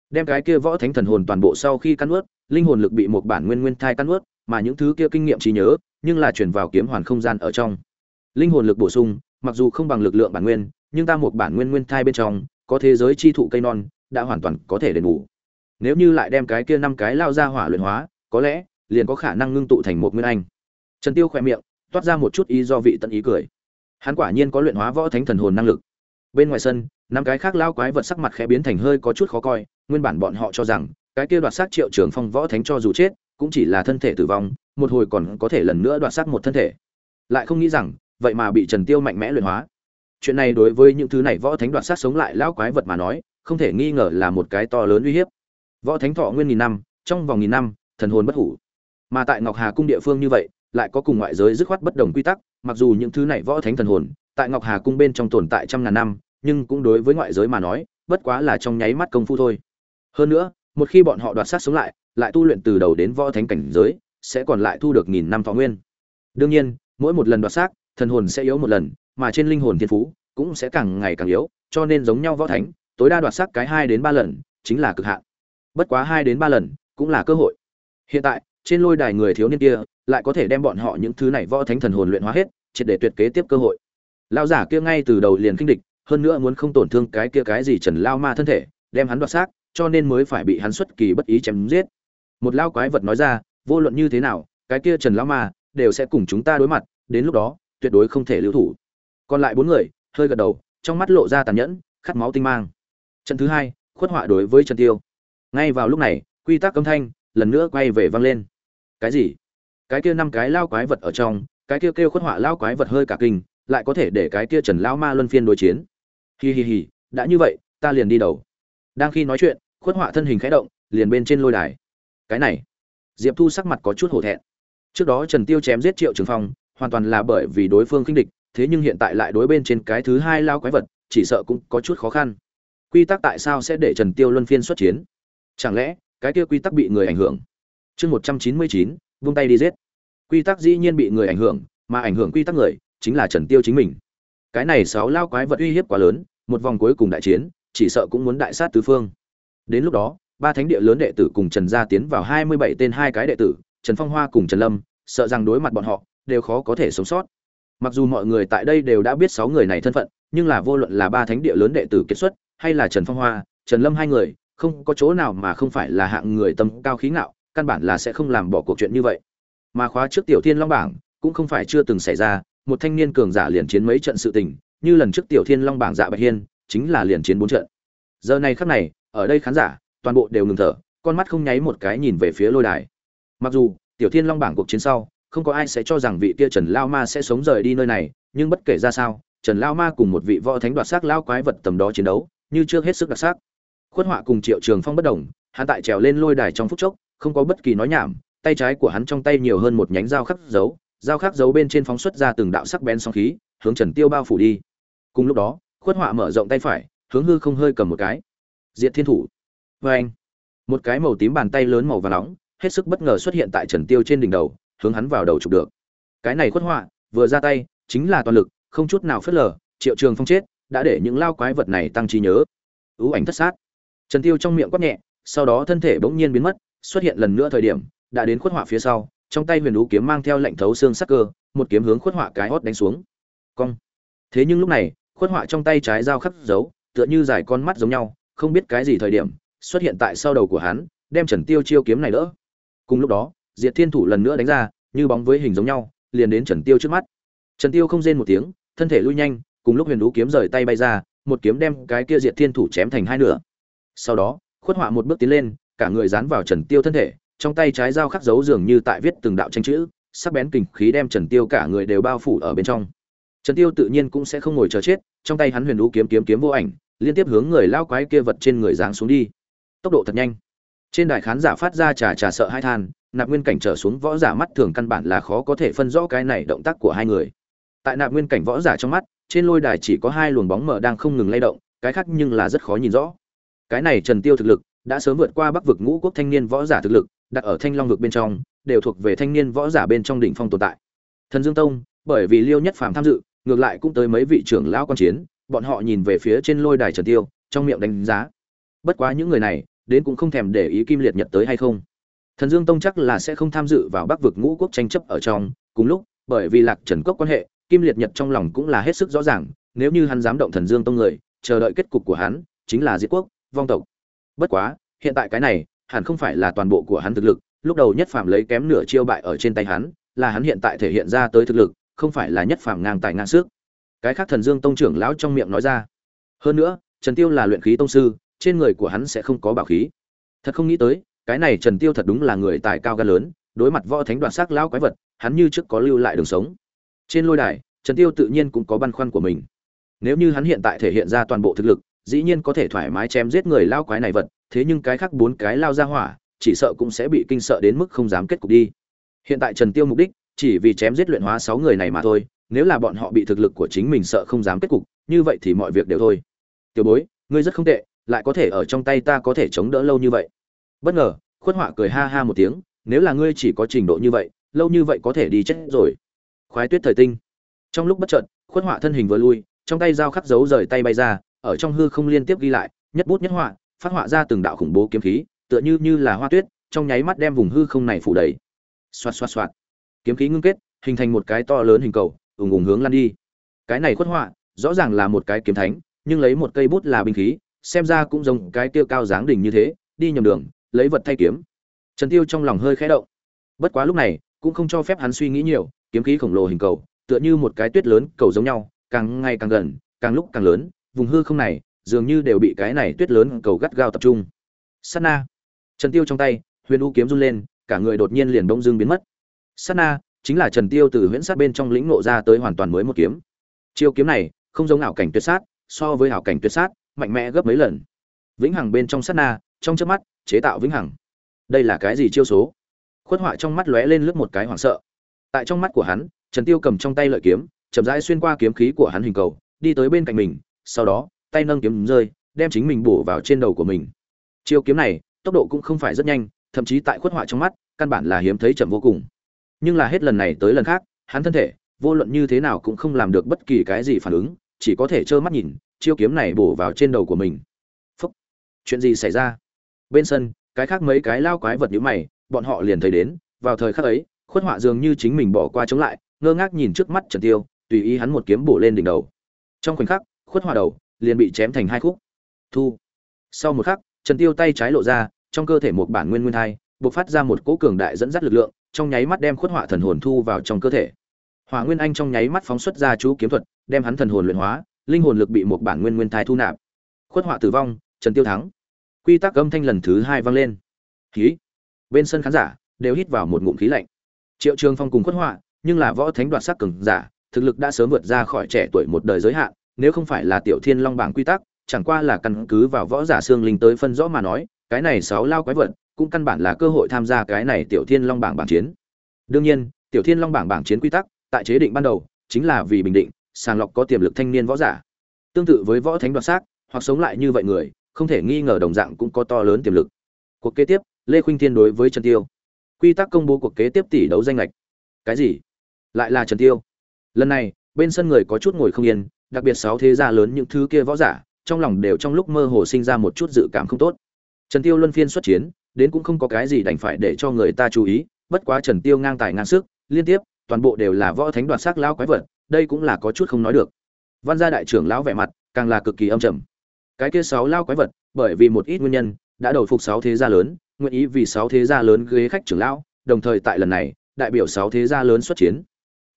Đem cái kia võ thánh thần hồn toàn bộ sau khi căn ướt linh hồn lực bị một bản nguyên nguyên thai căn ướt mà những thứ kia kinh nghiệm trí nhớ, nhưng là chuyển vào kiếm hoàn không gian ở trong. Linh hồn lực bổ sung, mặc dù không bằng lực lượng bản nguyên, nhưng ta một bản nguyên nguyên thai bên trong, có thế giới chi thụ cây non, đã hoàn toàn có thể đền bù nếu như lại đem cái kia năm cái lao ra hỏa luyện hóa, có lẽ liền có khả năng ngưng tụ thành một nguyên anh. Trần tiêu khỏe miệng, toát ra một chút ý do vị tận ý cười. Hắn quả nhiên có luyện hóa võ thánh thần hồn năng lực. Bên ngoài sân, năm cái khác lao quái vật sắc mặt khẽ biến thành hơi có chút khó coi, nguyên bản bọn họ cho rằng, cái kia đoạt xác triệu trường phong võ thánh cho dù chết, cũng chỉ là thân thể tử vong, một hồi còn có thể lần nữa đoạt xác một thân thể. Lại không nghĩ rằng, vậy mà bị trần tiêu mạnh mẽ luyện hóa. Chuyện này đối với những thứ này võ thánh đoạt sát sống lại lão quái vật mà nói, không thể nghi ngờ là một cái to lớn uy hiếp võ thánh thọ nguyên nghìn năm, trong vòng nghìn năm, thần hồn bất hủ. Mà tại ngọc hà cung địa phương như vậy, lại có cùng ngoại giới dứt khoát bất đồng quy tắc, mặc dù những thứ này võ thánh thần hồn, tại ngọc hà cung bên trong tồn tại trăm ngàn năm, nhưng cũng đối với ngoại giới mà nói, bất quá là trong nháy mắt công phu thôi. Hơn nữa, một khi bọn họ đoạt sát sống lại lại tu luyện từ đầu đến võ thánh cảnh giới, sẽ còn lại thu được nghìn năm thọ nguyên. Đương nhiên, mỗi một lần đoạt xác, thần hồn sẽ yếu một lần, mà trên linh hồn thiên phú cũng sẽ càng ngày càng yếu, cho nên giống nhau võ thánh, tối đa đoạt xác cái hai đến ba lần, chính là cực hạn bất quá hai đến ba lần cũng là cơ hội. Hiện tại, trên lôi đài người thiếu niên kia lại có thể đem bọn họ những thứ này võ thánh thần hồn luyện hóa hết, triệt để tuyệt kế tiếp cơ hội. Lao giả kia ngay từ đầu liền kinh địch, hơn nữa muốn không tổn thương cái kia cái gì trần lao ma thân thể, đem hắn đoạt xác, cho nên mới phải bị hắn xuất kỳ bất ý chém giết. Một lao quái vật nói ra, vô luận như thế nào, cái kia trần lao ma đều sẽ cùng chúng ta đối mặt, đến lúc đó, tuyệt đối không thể lưu thủ. Còn lại bốn người, hơi gật đầu, trong mắt lộ ra tàn nhẫn, khát máu tinh mang. Trận thứ hai, khuất họa đối với trần tiêu ngay vào lúc này, quy tắc âm thanh lần nữa quay về vang lên. Cái gì? Cái kia năm cái lao quái vật ở trong, cái kia kêu khuất họa lao quái vật hơi cả kinh, lại có thể để cái kia trần lao ma luân phiên đối chiến. Hi hi hi, đã như vậy, ta liền đi đầu. Đang khi nói chuyện, khuất họa thân hình khẽ động, liền bên trên lôi đài. Cái này, diệp thu sắc mặt có chút hổ thẹn. Trước đó trần tiêu chém giết triệu trường phong, hoàn toàn là bởi vì đối phương khinh địch, thế nhưng hiện tại lại đối bên trên cái thứ hai lao quái vật, chỉ sợ cũng có chút khó khăn. Quy tắc tại sao sẽ để trần tiêu luân phiên xuất chiến? Chẳng lẽ, cái kia quy tắc bị người ảnh hưởng? Chương một trăm chín mươi chín, vung tay đi giết. Quy tắc dĩ nhiên bị người ảnh hưởng, mà ảnh hưởng quy tắc người, chính là trần tiêu chính mình. Cái này sáu lao quái vật uy hiếp quá lớn, một vòng cuối cùng đại chiến, chỉ sợ cũng muốn đại sát tứ phương. Đến lúc đó, ba thánh địa lớn đệ tử cùng trần gia tiến vào hai mươi bảy tên hai cái đệ tử, trần phong hoa cùng trần lâm, sợ rằng đối mặt bọn họ, đều khó có thể sống sót. Mặc dù mọi người tại đây đều đã biết sáu người này thân phận, nhưng là vô luận là ba thánh địa lớn đệ tử kết xuất, hay là trần phong hoa, trần lâm hai người không có chỗ nào mà không phải là hạng người tâm cao khí ngạo, căn bản là sẽ không làm bỏ cuộc chuyện như vậy. Mà khóa trước tiểu thiên long bảng cũng không phải chưa từng xảy ra, một thanh niên cường giả liền chiến mấy trận sự tình, như lần trước tiểu thiên long bảng dạ bạch hiên, chính là liền chiến bốn trận. Giờ này khắc này, ở đây khán giả, toàn bộ đều ngừng thở, con mắt không nháy một cái nhìn về phía lôi đài. Mặc dù, tiểu thiên long bảng cuộc chiến sau, không có ai sẽ cho rằng vị kia trần lao ma sẽ sống rời đi nơi này, nhưng bất kể ra sao, trần lao ma cùng một vị võ thánh đoạt xác lao quái vật tầm đó chiến đấu, như trước hết sức đặc sắc khuất họa cùng triệu trường phong bất đồng, hắn tại trèo lên lôi đài trong phút chốc, không có bất kỳ nói nhảm, tay trái của hắn trong tay nhiều hơn một nhánh dao khắc dấu, dao khắc dấu bên trên phóng xuất ra từng đạo sắc bén song khí, hướng trần tiêu bao phủ đi. Cùng lúc đó, khuất họa mở rộng tay phải, hướng hư không hơi cầm một cái. Diệt thiên thủ. Vê anh một cái màu tím bàn tay lớn màu và nóng, hết sức bất ngờ xuất hiện tại trần tiêu trên đỉnh đầu, hướng hắn vào đầu chụp được. Cái này khuất họa, vừa ra tay, chính là toàn lực, không chút nào phớt lờ, triệu trường phong chết, đã để những lao quái vật này tăng trí nhớ. Ưu ảnh thất sát trần tiêu trong miệng quát nhẹ, sau đó thân thể bỗng nhiên biến mất, xuất hiện lần nữa thời điểm, đã đến khuất họa phía sau, trong tay huyền Vũ kiếm mang theo lệnh thấu xương sắc cơ, một kiếm hướng khuất họa cái hót đánh xuống. Cong. Thế nhưng lúc này, khuất họa trong tay trái dao khắc dấu, tựa như dài con mắt giống nhau, không biết cái gì thời điểm, xuất hiện tại sau đầu của hắn, đem trần tiêu chiêu kiếm này đỡ. Cùng lúc đó, diệt thiên thủ lần nữa đánh ra, như bóng với hình giống nhau, liền đến trần tiêu trước mắt. Trần tiêu không rên một tiếng, thân thể lui nhanh, cùng lúc huyền Vũ kiếm rời tay bay ra, một kiếm đem cái kia diệt thiên thủ chém thành hai nửa sau đó, khuất họa một bước tiến lên, cả người dán vào trần tiêu thân thể, trong tay trái dao khắc dấu dường như tại viết từng đạo tranh chữ, sắc bén kình khí đem trần tiêu cả người đều bao phủ ở bên trong. Trần tiêu tự nhiên cũng sẽ không ngồi chờ chết, trong tay hắn huyền đũ kiếm kiếm kiếm vô ảnh, liên tiếp hướng người lao quái kia vật trên người giáng xuống đi. Tốc độ thật nhanh. Trên đài khán giả phát ra trà trà sợ hai than, nạp nguyên cảnh trở xuống võ giả mắt thường căn bản là khó có thể phân rõ cái này động tác của hai người. Tại nạp nguyên cảnh võ giả trong mắt, trên lôi đài chỉ có hai luồng bóng mờ đang không ngừng lay động, cái khác nhưng là rất khó nhìn rõ cái này trần tiêu thực lực, đã sớm vượt qua bắc vực ngũ quốc thanh niên võ giả thực lực, đặt ở thanh long vực bên trong, đều thuộc về thanh niên võ giả bên trong đỉnh phong tồn tại. Thần dương tông, bởi vì liêu nhất phàm tham dự, ngược lại cũng tới mấy vị trưởng lão quan chiến, bọn họ nhìn về phía trên lôi đài trần tiêu, trong miệng đánh giá. Bất quá những người này, đến cũng không thèm để ý kim liệt nhật tới hay không. Thần dương tông chắc là sẽ không tham dự vào bắc vực ngũ quốc tranh chấp ở trong, cùng lúc, bởi vì lạc trần cốc quan hệ, kim liệt nhật trong lòng cũng là hết sức rõ ràng, nếu như hắn dám động thần dương tông người, chờ đợi kết cục của hắn, chính là diệt quốc vong tộc. Bất quá, hiện tại cái này, hẳn không phải là toàn bộ của hắn thực lực, lúc đầu nhất phàm lấy kém nửa chiêu bại ở trên tay hắn, là hắn hiện tại thể hiện ra tới thực lực, không phải là nhất phàm ngang tài ngang sức. Cái khác thần dương tông trưởng lão trong miệng nói ra. Hơn nữa, trần tiêu là luyện khí tông sư, trên người của hắn sẽ không có bảo khí. Thật không nghĩ tới, cái này trần tiêu thật đúng là người tài cao gan lớn, đối mặt võ thánh đoạt xác lão quái vật, hắn như trước có lưu lại đường sống. Trên lôi đài, trần tiêu tự nhiên cũng có băn khoăn của mình. Nếu như hắn hiện tại thể hiện ra toàn bộ thực lực dĩ nhiên có thể thoải mái chém giết người lao quái này vật, thế nhưng cái khác bốn cái lao ra hỏa, chỉ sợ cũng sẽ bị kinh sợ đến mức không dám kết cục đi. Hiện tại trần tiêu mục đích, chỉ vì chém giết luyện hóa sáu người này mà thôi, nếu là bọn họ bị thực lực của chính mình sợ không dám kết cục, như vậy thì mọi việc đều thôi. Tiểu bối, ngươi rất không tệ, lại có thể ở trong tay ta có thể chống đỡ lâu như vậy. Bất ngờ, khuất họa cười ha ha một tiếng, nếu là ngươi chỉ có trình độ như vậy, lâu như vậy có thể đi chết rồi. Khoái tuyết thời tinh. Trong lúc bất chợt, khuất họa thân hình vừa lui, trong tay dao khắc dấu rời tay bay ra ở trong hư không liên tiếp ghi lại, nhất bút nhất họa, phát họa ra từng đạo khủng bố kiếm khí, tựa như như là hoa tuyết, trong nháy mắt đem vùng hư không này phủ đầy. Xoạt xoạt xoạt. Kiếm khí ngưng kết, hình thành một cái to lớn hình cầu, ùng ùng hướng lan đi. Cái này khuất họa, rõ ràng là một cái kiếm thánh, nhưng lấy một cây bút là binh khí, xem ra cũng giống cái tiêu cao dáng đỉnh như thế, đi nhầm đường, lấy vật thay kiếm. Trần tiêu trong lòng hơi khẽ động. Bất quá lúc này, cũng không cho phép hắn suy nghĩ nhiều, kiếm khí khổng lồ hình cầu, tựa như một cái tuyết lớn, cầu giống nhau, càng ngày càng gần, càng lúc càng lớn vùng hư không này, dường như đều bị cái này tuyết lớn cầu gắt gao tập trung. Sát na. Trần tiêu trong tay, huyền u kiếm run lên, cả người đột nhiên liền bỗng dưng biến mất. Sát na, chính là trần tiêu từ huyễn sát bên trong lĩnh ngộ ra tới hoàn toàn mới một kiếm. Chiêu kiếm này, không giống ảo cảnh tuyệt sát, so với ảo cảnh tuyệt sát, mạnh mẽ gấp mấy lần. Vĩnh hằng bên trong sát na, trong chớp mắt, chế tạo vĩnh hằng. Đây là cái gì chiêu số? Khuất họa trong mắt lóe lên lướt một cái hoảng sợ. Tại trong mắt của hắn, trần tiêu cầm trong tay lợi kiếm, chậm rãi xuyên qua kiếm khí của hắn hình cầu, đi tới bên cạnh mình sau đó, tay nâng kiếm rơi, đem chính mình bổ vào trên đầu của mình. Chiêu kiếm này, tốc độ cũng không phải rất nhanh, thậm chí tại khuất họa trong mắt, căn bản là hiếm thấy chậm vô cùng. Nhưng là hết lần này tới lần khác, hắn thân thể, vô luận như thế nào cũng không làm được bất kỳ cái gì phản ứng, chỉ có thể trơ mắt nhìn, chiêu kiếm này bổ vào trên đầu của mình. Phúc! Chuyện gì xảy ra? Bên sân, cái khác mấy cái lao quái vật nhíu mày, bọn họ liền thấy đến, vào thời khắc ấy, khuất họa dường như chính mình bỏ qua chống lại, ngơ ngác nhìn trước mắt trần tiêu, tùy ý hắn một kiếm bổ lên đỉnh đầu. Trong khoảnh khắc khuất hòa đầu, liền bị chém thành hai khúc. Thu. Sau một khắc, trần tiêu tay trái lộ ra, trong cơ thể một bản nguyên nguyên thai, bộc phát ra một cỗ cường đại dẫn dắt lực lượng, trong nháy mắt đem khuất hỏa thần hồn thu vào trong cơ thể. Hỏa nguyên anh trong nháy mắt phóng xuất ra chú kiếm thuật, đem hắn thần hồn luyện hóa, linh hồn lực bị một bản nguyên nguyên thai thu nạp. Khuất hỏa tử vong, trần tiêu thắng. Quy tắc âm thanh lần thứ hai vang lên. Khí. Bên sân khán giả đều hít vào một ngụm khí lạnh. Triệu trường phong cùng khuất hỏa nhưng là võ thánh đoạt sắc cường giả, thực lực đã sớm vượt ra khỏi trẻ tuổi một đời giới hạn nếu không phải là tiểu thiên long bảng quy tắc, chẳng qua là căn cứ vào võ giả xương linh tới phân rõ mà nói, cái này sáu lao quái vật cũng căn bản là cơ hội tham gia cái này tiểu thiên long bảng bảng chiến. Đương nhiên, tiểu thiên long bảng bảng chiến quy tắc, tại chế định ban đầu, chính là vì bình định, sàng lọc có tiềm lực thanh niên võ giả. Tương tự với võ thánh đoạt xác, hoặc sống lại như vậy người, không thể nghi ngờ đồng dạng cũng có to lớn tiềm lực. Cuộc kế tiếp, lê khuynh thiên đối với trần tiêu. Quy tắc công bố cuộc kế tiếp tỷ đấu danh lệch. Cái gì? Lại là trần tiêu. Lần này, bên sân người có chút ngồi không yên đặc biệt sáu thế gia lớn những thứ kia võ giả, trong lòng đều trong lúc mơ hồ sinh ra một chút dự cảm không tốt. Trần tiêu luân phiên xuất chiến, đến cũng không có cái gì đành phải để cho người ta chú ý, bất quá trần tiêu ngang tài ngang sức, liên tiếp, toàn bộ đều là võ thánh đoạt sắc lão quái vật, đây cũng là có chút không nói được. Văn gia đại trưởng lão vẻ mặt, càng là cực kỳ âm trầm. Cái kia sáu lão quái vật, bởi vì một ít nguyên nhân, đã đầu phục sáu thế gia lớn, nguyện ý vì sáu thế gia lớn ghế khách trưởng lão, đồng thời tại lần này, đại biểu sáu thế gia lớn xuất chiến.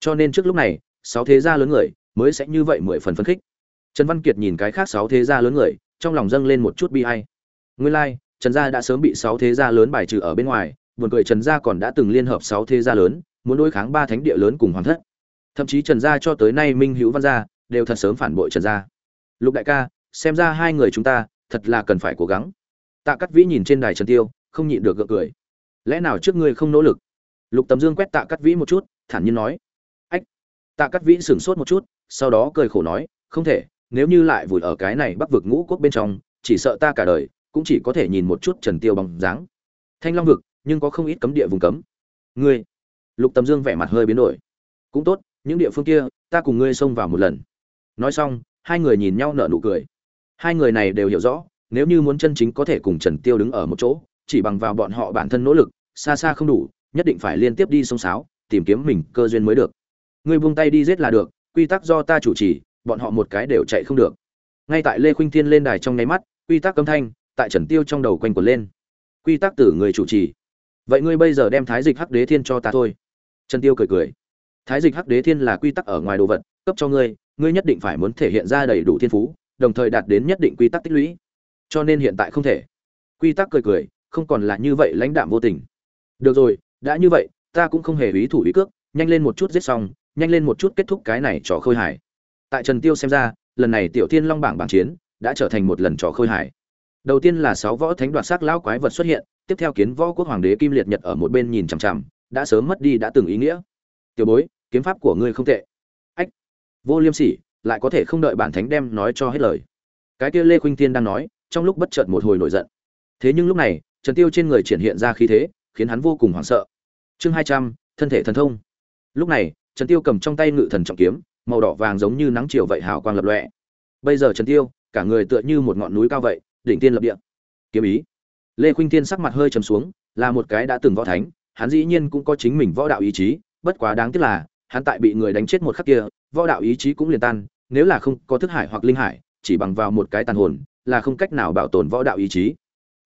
Cho nên trước lúc này, sáu thế gia lớn người mới sẽ như vậy mười phần phấn khích. Trần văn kiệt nhìn cái khác sáu thế gia lớn người, trong lòng dâng lên một chút bi ai. Nguyên lai, trần gia đã sớm bị sáu thế gia lớn bài trừ ở bên ngoài, buồn cười trần gia còn đã từng liên hợp sáu thế gia lớn, muốn đối kháng ba thánh địa lớn cùng hoàng thất. Thậm chí trần gia cho tới nay minh hữu văn gia đều thật sớm phản bội trần gia. Lục đại ca, xem ra hai người chúng ta thật là cần phải cố gắng. Tạ cắt vĩ nhìn trên đài trần tiêu, không nhịn được gượng cười. Lẽ nào trước ngươi không nỗ lực? Lục tầm dương quét tạ cắt vĩ một chút, thản nhiên nói. Ách. Tạ cắt vĩ sửng sốt một chút sau đó cười khổ nói không thể nếu như lại vùi ở cái này bắc vực ngũ quốc bên trong chỉ sợ ta cả đời cũng chỉ có thể nhìn một chút trần tiêu bằng dáng. Thanh long vực nhưng có không ít cấm địa vùng cấm. Ngươi? Lục tầm dương vẻ mặt hơi biến đổi. Cũng tốt những địa phương kia ta cùng ngươi xông vào một lần. Nói xong hai người nhìn nhau nở nụ cười. Hai người này đều hiểu rõ nếu như muốn chân chính có thể cùng Trần Tiêu đứng ở một chỗ, chỉ bằng vào bọn họ bản thân nỗ lực, xa xa không đủ, nhất định phải liên tiếp đi sông sáo, tìm kiếm mình cơ duyên mới được. Ngươi buông tay đi giết là được, quy tắc do ta chủ trì, bọn họ một cái đều chạy không được. Ngay tại Lê Khuynh Thiên lên đài trong nháy mắt, quy tắc âm thanh tại Trần Tiêu trong đầu quanh quẩn lên. Quy tắc tử người chủ trì. Vậy ngươi bây giờ đem Thái Dịch Hắc Đế Thiên cho ta thôi. Trần Tiêu cười cười. Thái Dịch Hắc Đế Thiên là quy tắc ở ngoài đồ vật, cấp cho ngươi, ngươi nhất định phải muốn thể hiện ra đầy đủ thiên phú, đồng thời đạt đến nhất định quy tắc tích lũy. Cho nên hiện tại không thể. Quy tắc cười cười, không còn là như vậy lãnh đạm vô tình. Được rồi, đã như vậy, ta cũng không hề ý thủ ý cước, nhanh lên một chút giết xong, nhanh lên một chút kết thúc cái này trò khôi hài. Tại Trần Tiêu xem ra, lần này Tiểu Thiên Long bảng bảng chiến đã trở thành một lần trò khôi hài. Đầu tiên là sáu võ thánh đoạt sắc lão quái vật xuất hiện, tiếp theo kiến võ quốc hoàng đế Kim Liệt Nhật ở một bên nhìn chằm chằm, đã sớm mất đi đã từng ý nghĩa. Tiểu bối, kiếm pháp của ngươi không tệ. Ách. Vô Liêm Sỉ, lại có thể không đợi bản thánh đem nói cho hết lời. Cái kia Lê Khuynh Tiên đang nói, trong lúc bất chợt một hồi nổi giận. Thế nhưng lúc này, Trần Tiêu trên người triển hiện ra khí thế, khiến hắn vô cùng hoảng sợ. Chương 200, thân thể thần thông. Lúc này, Trần Tiêu cầm trong tay ngự thần trọng kiếm, màu đỏ vàng giống như nắng chiều vậy hào quang lập lòe. Bây giờ Trần Tiêu, cả người tựa như một ngọn núi cao vậy, đỉnh tiên lập địa. Kiếm ý. Lê Khuynh Thiên sắc mặt hơi trầm xuống, là một cái đã từng võ thánh, hắn dĩ nhiên cũng có chính mình võ đạo ý chí, bất quá đáng tiếc là, hắn tại bị người đánh chết một khắc kia, võ đạo ý chí cũng liền tan, nếu là không có thức hải hoặc linh hải, chỉ bằng vào một cái tàn hồn, là không cách nào bảo tồn võ đạo ý chí.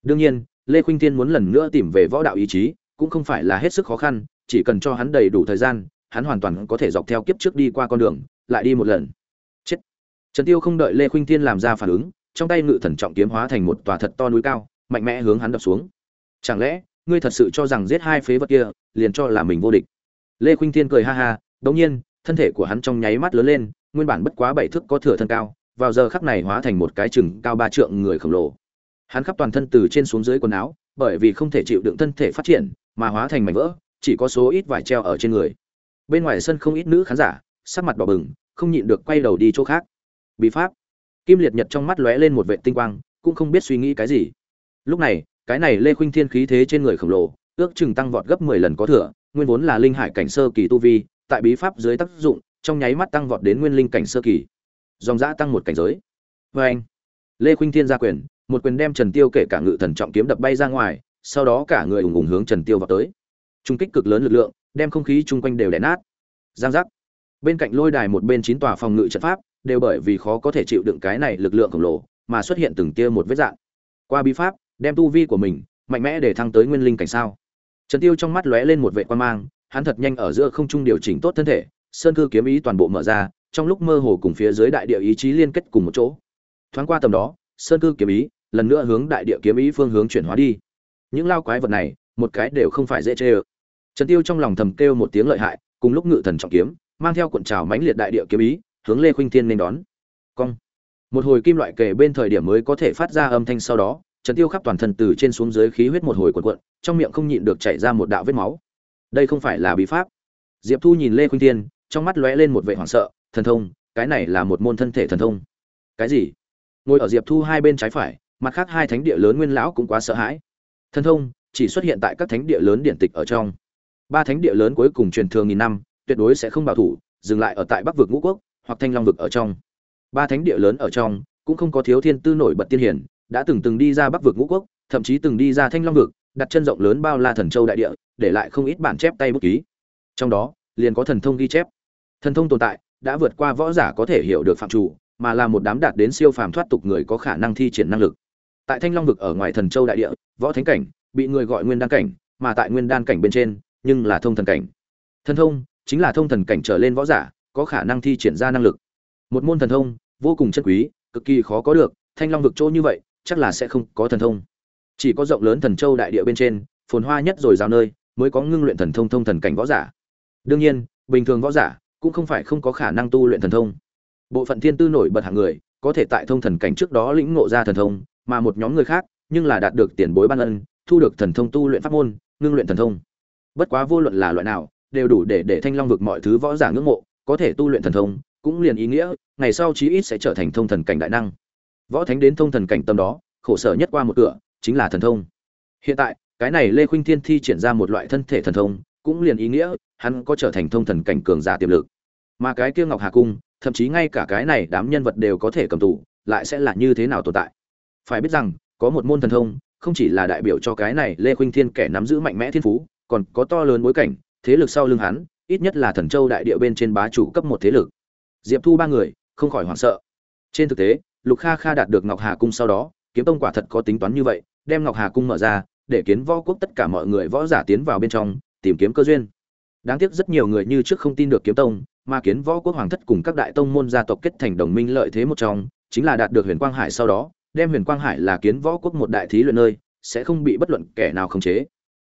Đương nhiên, Lê Khuynh Thiên muốn lần nữa tìm về võ đạo ý chí, cũng không phải là hết sức khó khăn, chỉ cần cho hắn đầy đủ thời gian, hắn hoàn toàn có thể dọc theo kiếp trước đi qua con đường, lại đi một lần. Chết. Trần Tiêu không đợi Lê Khuynh Thiên làm ra phản ứng, trong tay ngự thần trọng kiếm hóa thành một tòa thật to núi cao, mạnh mẽ hướng hắn đập xuống. Chẳng lẽ, ngươi thật sự cho rằng giết hai phế vật kia, liền cho là mình vô địch? Lê Khuynh Thiên cười ha ha, đột nhiên, thân thể của hắn trong nháy mắt lớn lên, nguyên bản bất quá bảy thước có thừa thân cao, vào giờ khắc này hóa thành một cái chừng cao ba trượng người khổng lồ. Hắn khắp toàn thân từ trên xuống dưới quần áo, bởi vì không thể chịu đựng thân thể phát triển, mà hóa thành mảnh vỡ, chỉ có số ít vải treo ở trên người. Bên ngoài sân không ít nữ khán giả, sắc mặt đỏ bừng, không nhịn được quay đầu đi chỗ khác. Bí pháp. Kim Liệt Nhật trong mắt lóe lên một vệt tinh quang, cũng không biết suy nghĩ cái gì. Lúc này, cái này Lê Khuynh Thiên khí thế trên người khổng lồ, ước chừng tăng vọt gấp 10 lần có thừa, nguyên vốn là linh hải cảnh sơ kỳ tu vi, tại bí pháp dưới tác dụng, trong nháy mắt tăng vọt đến nguyên linh cảnh sơ kỳ. Dòng dã tăng một cảnh giới. với anh, Lê Khuynh Thiên ra quyền, một quyền đem Trần Tiêu kể cả ngự thần trọng kiếm đập bay ra ngoài, sau đó cả người ủng ủng hướng Trần Tiêu vào tới. Trung kích cực lớn lực lượng, đem không khí chung quanh đều đè nát. Giang giác. Bên cạnh lôi đài một bên chín tòa phòng ngự trận pháp, đều bởi vì khó có thể chịu đựng cái này lực lượng khổng lồ, mà xuất hiện từng tia một vết dạng. Qua bí pháp, đem tu vi của mình mạnh mẽ để thăng tới nguyên linh cảnh sao. Trần Tiêu trong mắt lóe lên một vẻ quan mang, hắn thật nhanh ở giữa không trung điều chỉnh tốt thân thể, sơn cư kiếm ý toàn bộ mở ra, trong lúc mơ hồ cùng phía dưới đại địa ý chí liên kết cùng một chỗ. Thoáng qua tầm đó, sơn cư kiếm ý lần nữa hướng đại địa kiếm ý phương hướng chuyển hóa đi. Những lao quái vật này, một cái đều không phải dễ chơi. Trần Tiêu trong lòng thầm kêu một tiếng lợi hại, cùng lúc ngự thần trọng kiếm, mang theo cuộn trào mãnh liệt đại địa kiếm ý, hướng Lê Khuynh Thiên nên đón. Cong. Một hồi kim loại kề bên thời điểm mới có thể phát ra âm thanh sau đó, Trần Tiêu khắp toàn thân từ trên xuống dưới khí huyết một hồi cuộn cuộn, trong miệng không nhịn được chảy ra một đạo vết máu. Đây không phải là bí pháp. Diệp Thu nhìn Lê Khuynh Thiên, trong mắt lóe lên một vẻ hoảng sợ, thần thông, cái này là một môn thân thể thần thông. Cái gì? Ngồi ở Diệp Thu hai bên trái phải, mặt khác hai thánh địa lớn nguyên lão cũng quá sợ hãi. Thần thông chỉ xuất hiện tại các thánh địa lớn điển tịch ở trong. Ba thánh địa lớn cuối cùng truyền thường nghìn năm, tuyệt đối sẽ không bảo thủ, dừng lại ở tại Bắc vực Ngũ Quốc hoặc Thanh Long vực ở trong. Ba thánh địa lớn ở trong, cũng không có thiếu thiên tư nổi bật tiên hiển, đã từng từng đi ra Bắc vực Ngũ Quốc, thậm chí từng đi ra Thanh Long vực, đặt chân rộng lớn bao la thần châu đại địa, để lại không ít bản chép tay bút ký. Trong đó, liền có thần thông ghi chép. Thần thông tồn tại, đã vượt qua võ giả có thể hiểu được phạm chủ, mà là một đám đạt đến siêu phàm thoát tục người có khả năng thi triển năng lực. Tại Thanh Long vực ở ngoài thần châu đại địa, võ thánh cảnh bị người gọi nguyên đan cảnh, mà tại nguyên đan cảnh bên trên, nhưng là thông thần cảnh. Thần thông chính là thông thần cảnh trở lên võ giả, có khả năng thi triển ra năng lực. Một môn thần thông vô cùng chân quý, cực kỳ khó có được, Thanh Long vực chỗ như vậy, chắc là sẽ không có thần thông. Chỉ có rộng lớn thần châu đại địa bên trên, phồn hoa nhất rồi giao nơi, mới có ngưng luyện thần thông thông thần cảnh võ giả. Đương nhiên, bình thường võ giả cũng không phải không có khả năng tu luyện thần thông. Bộ phận thiên tư nổi bật hạng người, có thể tại thông thần cảnh trước đó lĩnh ngộ ra thần thông, mà một nhóm người khác, nhưng là đạt được tiền bối ban ân, thu được thần thông tu luyện pháp môn, ngưng luyện thần thông. Bất quá vô luận là loại nào, đều đủ để để Thanh Long vực mọi thứ võ giả ngưỡng mộ, có thể tu luyện thần thông, cũng liền ý nghĩa, ngày sau chí ít sẽ trở thành thông thần cảnh đại năng. Võ thánh đến thông thần cảnh tâm đó, khổ sở nhất qua một cửa, chính là thần thông. Hiện tại, cái này Lê Khuynh Thiên thi triển ra một loại thân thể thần thông, cũng liền ý nghĩa, hắn có trở thành thông thần cảnh cường giả tiềm lực. Mà cái kia Ngọc Hà cung, thậm chí ngay cả cái này đám nhân vật đều có thể cầm tù, lại sẽ là như thế nào tồn tại. phải biết rằng có một môn thần thông không chỉ là đại biểu cho cái này lê khuynh thiên kẻ nắm giữ mạnh mẽ thiên phú còn có to lớn bối cảnh, thế lực sau lưng hắn, ít nhất là thần châu đại địa bên trên bá chủ cấp một thế lực. Diệp thu ba người, không khỏi hoảng sợ. Trên thực tế, lục kha kha đạt được ngọc hà cung sau đó, kiếm tông quả thật có tính toán như vậy, đem ngọc hà cung mở ra, để kiến võ quốc tất cả mọi người võ giả tiến vào bên trong, tìm kiếm cơ duyên. Đáng tiếc rất nhiều người như trước không tin được kiếm tông, mà kiến võ quốc hoàng thất cùng các đại tông môn gia tộc kết thành đồng minh lợi thế một trong, chính là đạt được huyền quang hải sau đó, đem huyền quang hải là kiến võ quốc một đại thí luyện nơi, sẽ không bị bất luận kẻ nào khống chế.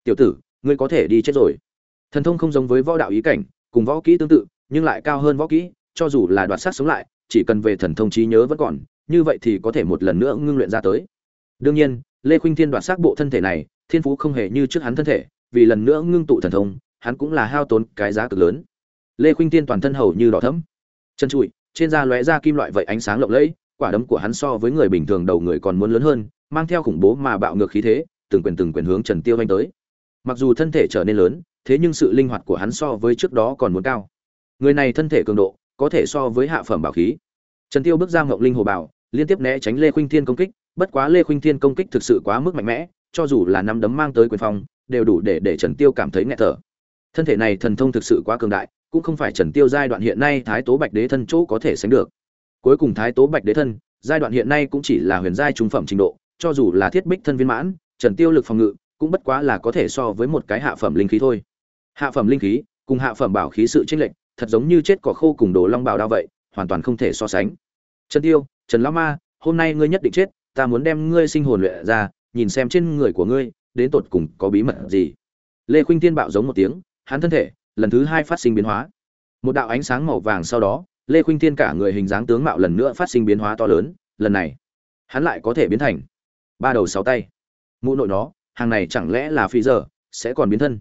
Tiểu tử ngươi có thể đi chết rồi. Thần thông không giống với võ đạo ý cảnh, cùng võ kỹ tương tự, nhưng lại cao hơn võ kỹ, cho dù là đoạt sát sống lại, chỉ cần về thần thông trí nhớ vẫn còn, như vậy thì có thể một lần nữa ngưng luyện ra tới. Đương nhiên, lê khuynh thiên đoạt xác bộ thân thể này, thiên phú không hề như trước hắn thân thể, vì lần nữa ngưng tụ thần thông, hắn cũng là hao tốn cái giá cực lớn. Lê khuynh thiên toàn thân hầu như đỏ thẫm. Chân trụi, trên da lóe ra kim loại vậy ánh sáng lộng lẫy, quả đấm của hắn so với người bình thường đầu người còn muốn lớn hơn, mang theo khủng bố mà bạo ngược khí thế, từng quyền từng quyền hướng trần tiêu anh tới mặc dù thân thể trở nên lớn, thế nhưng sự linh hoạt của hắn so với trước đó còn muốn cao. Người này thân thể cường độ, có thể so với hạ phẩm bảo khí. Trần tiêu bước ra ngọc linh hồ bảo, liên tiếp né tránh lê khuynh thiên công kích, bất quá lê khuynh thiên công kích thực sự quá mức mạnh mẽ, cho dù là năm đấm mang tới quyền phong, đều đủ để để trần tiêu cảm thấy nghẹt thở. Thân thể này thần thông thực sự quá cường đại, cũng không phải trần tiêu giai đoạn hiện nay thái tố bạch đế thân chỗ có thể sánh được. Cuối cùng thái tố bạch đế thân, giai đoạn hiện nay cũng chỉ là huyền giai trung phẩm trình độ, cho dù là thiết bích thân viên mãn, trần tiêu lực phòng ngự cũng bất quá là có thể so với một cái hạ phẩm linh khí thôi. Hạ phẩm linh khí cùng hạ phẩm bảo khí sự chênh lệch, thật giống như chết cỏ khô cùng đồ long bảo đao vậy, hoàn toàn không thể so sánh. Trần tiêu, trần lão ma, hôm nay ngươi nhất định chết, ta muốn đem ngươi sinh hồn luyện ra, nhìn xem trên người của ngươi, đến tột cùng có bí mật gì. Lê khuynh Thiên bạo giống một tiếng, hắn thân thể, lần thứ hai phát sinh biến hóa. Một đạo ánh sáng màu vàng sau đó, lê khuynh Thiên cả người hình dáng tướng mạo lần nữa phát sinh biến hóa to lớn, lần này, hắn lại có thể biến thành ba đầu sáu tay. Mụ nội nó hàng này chẳng lẽ là phi giờ, sẽ còn biến thân?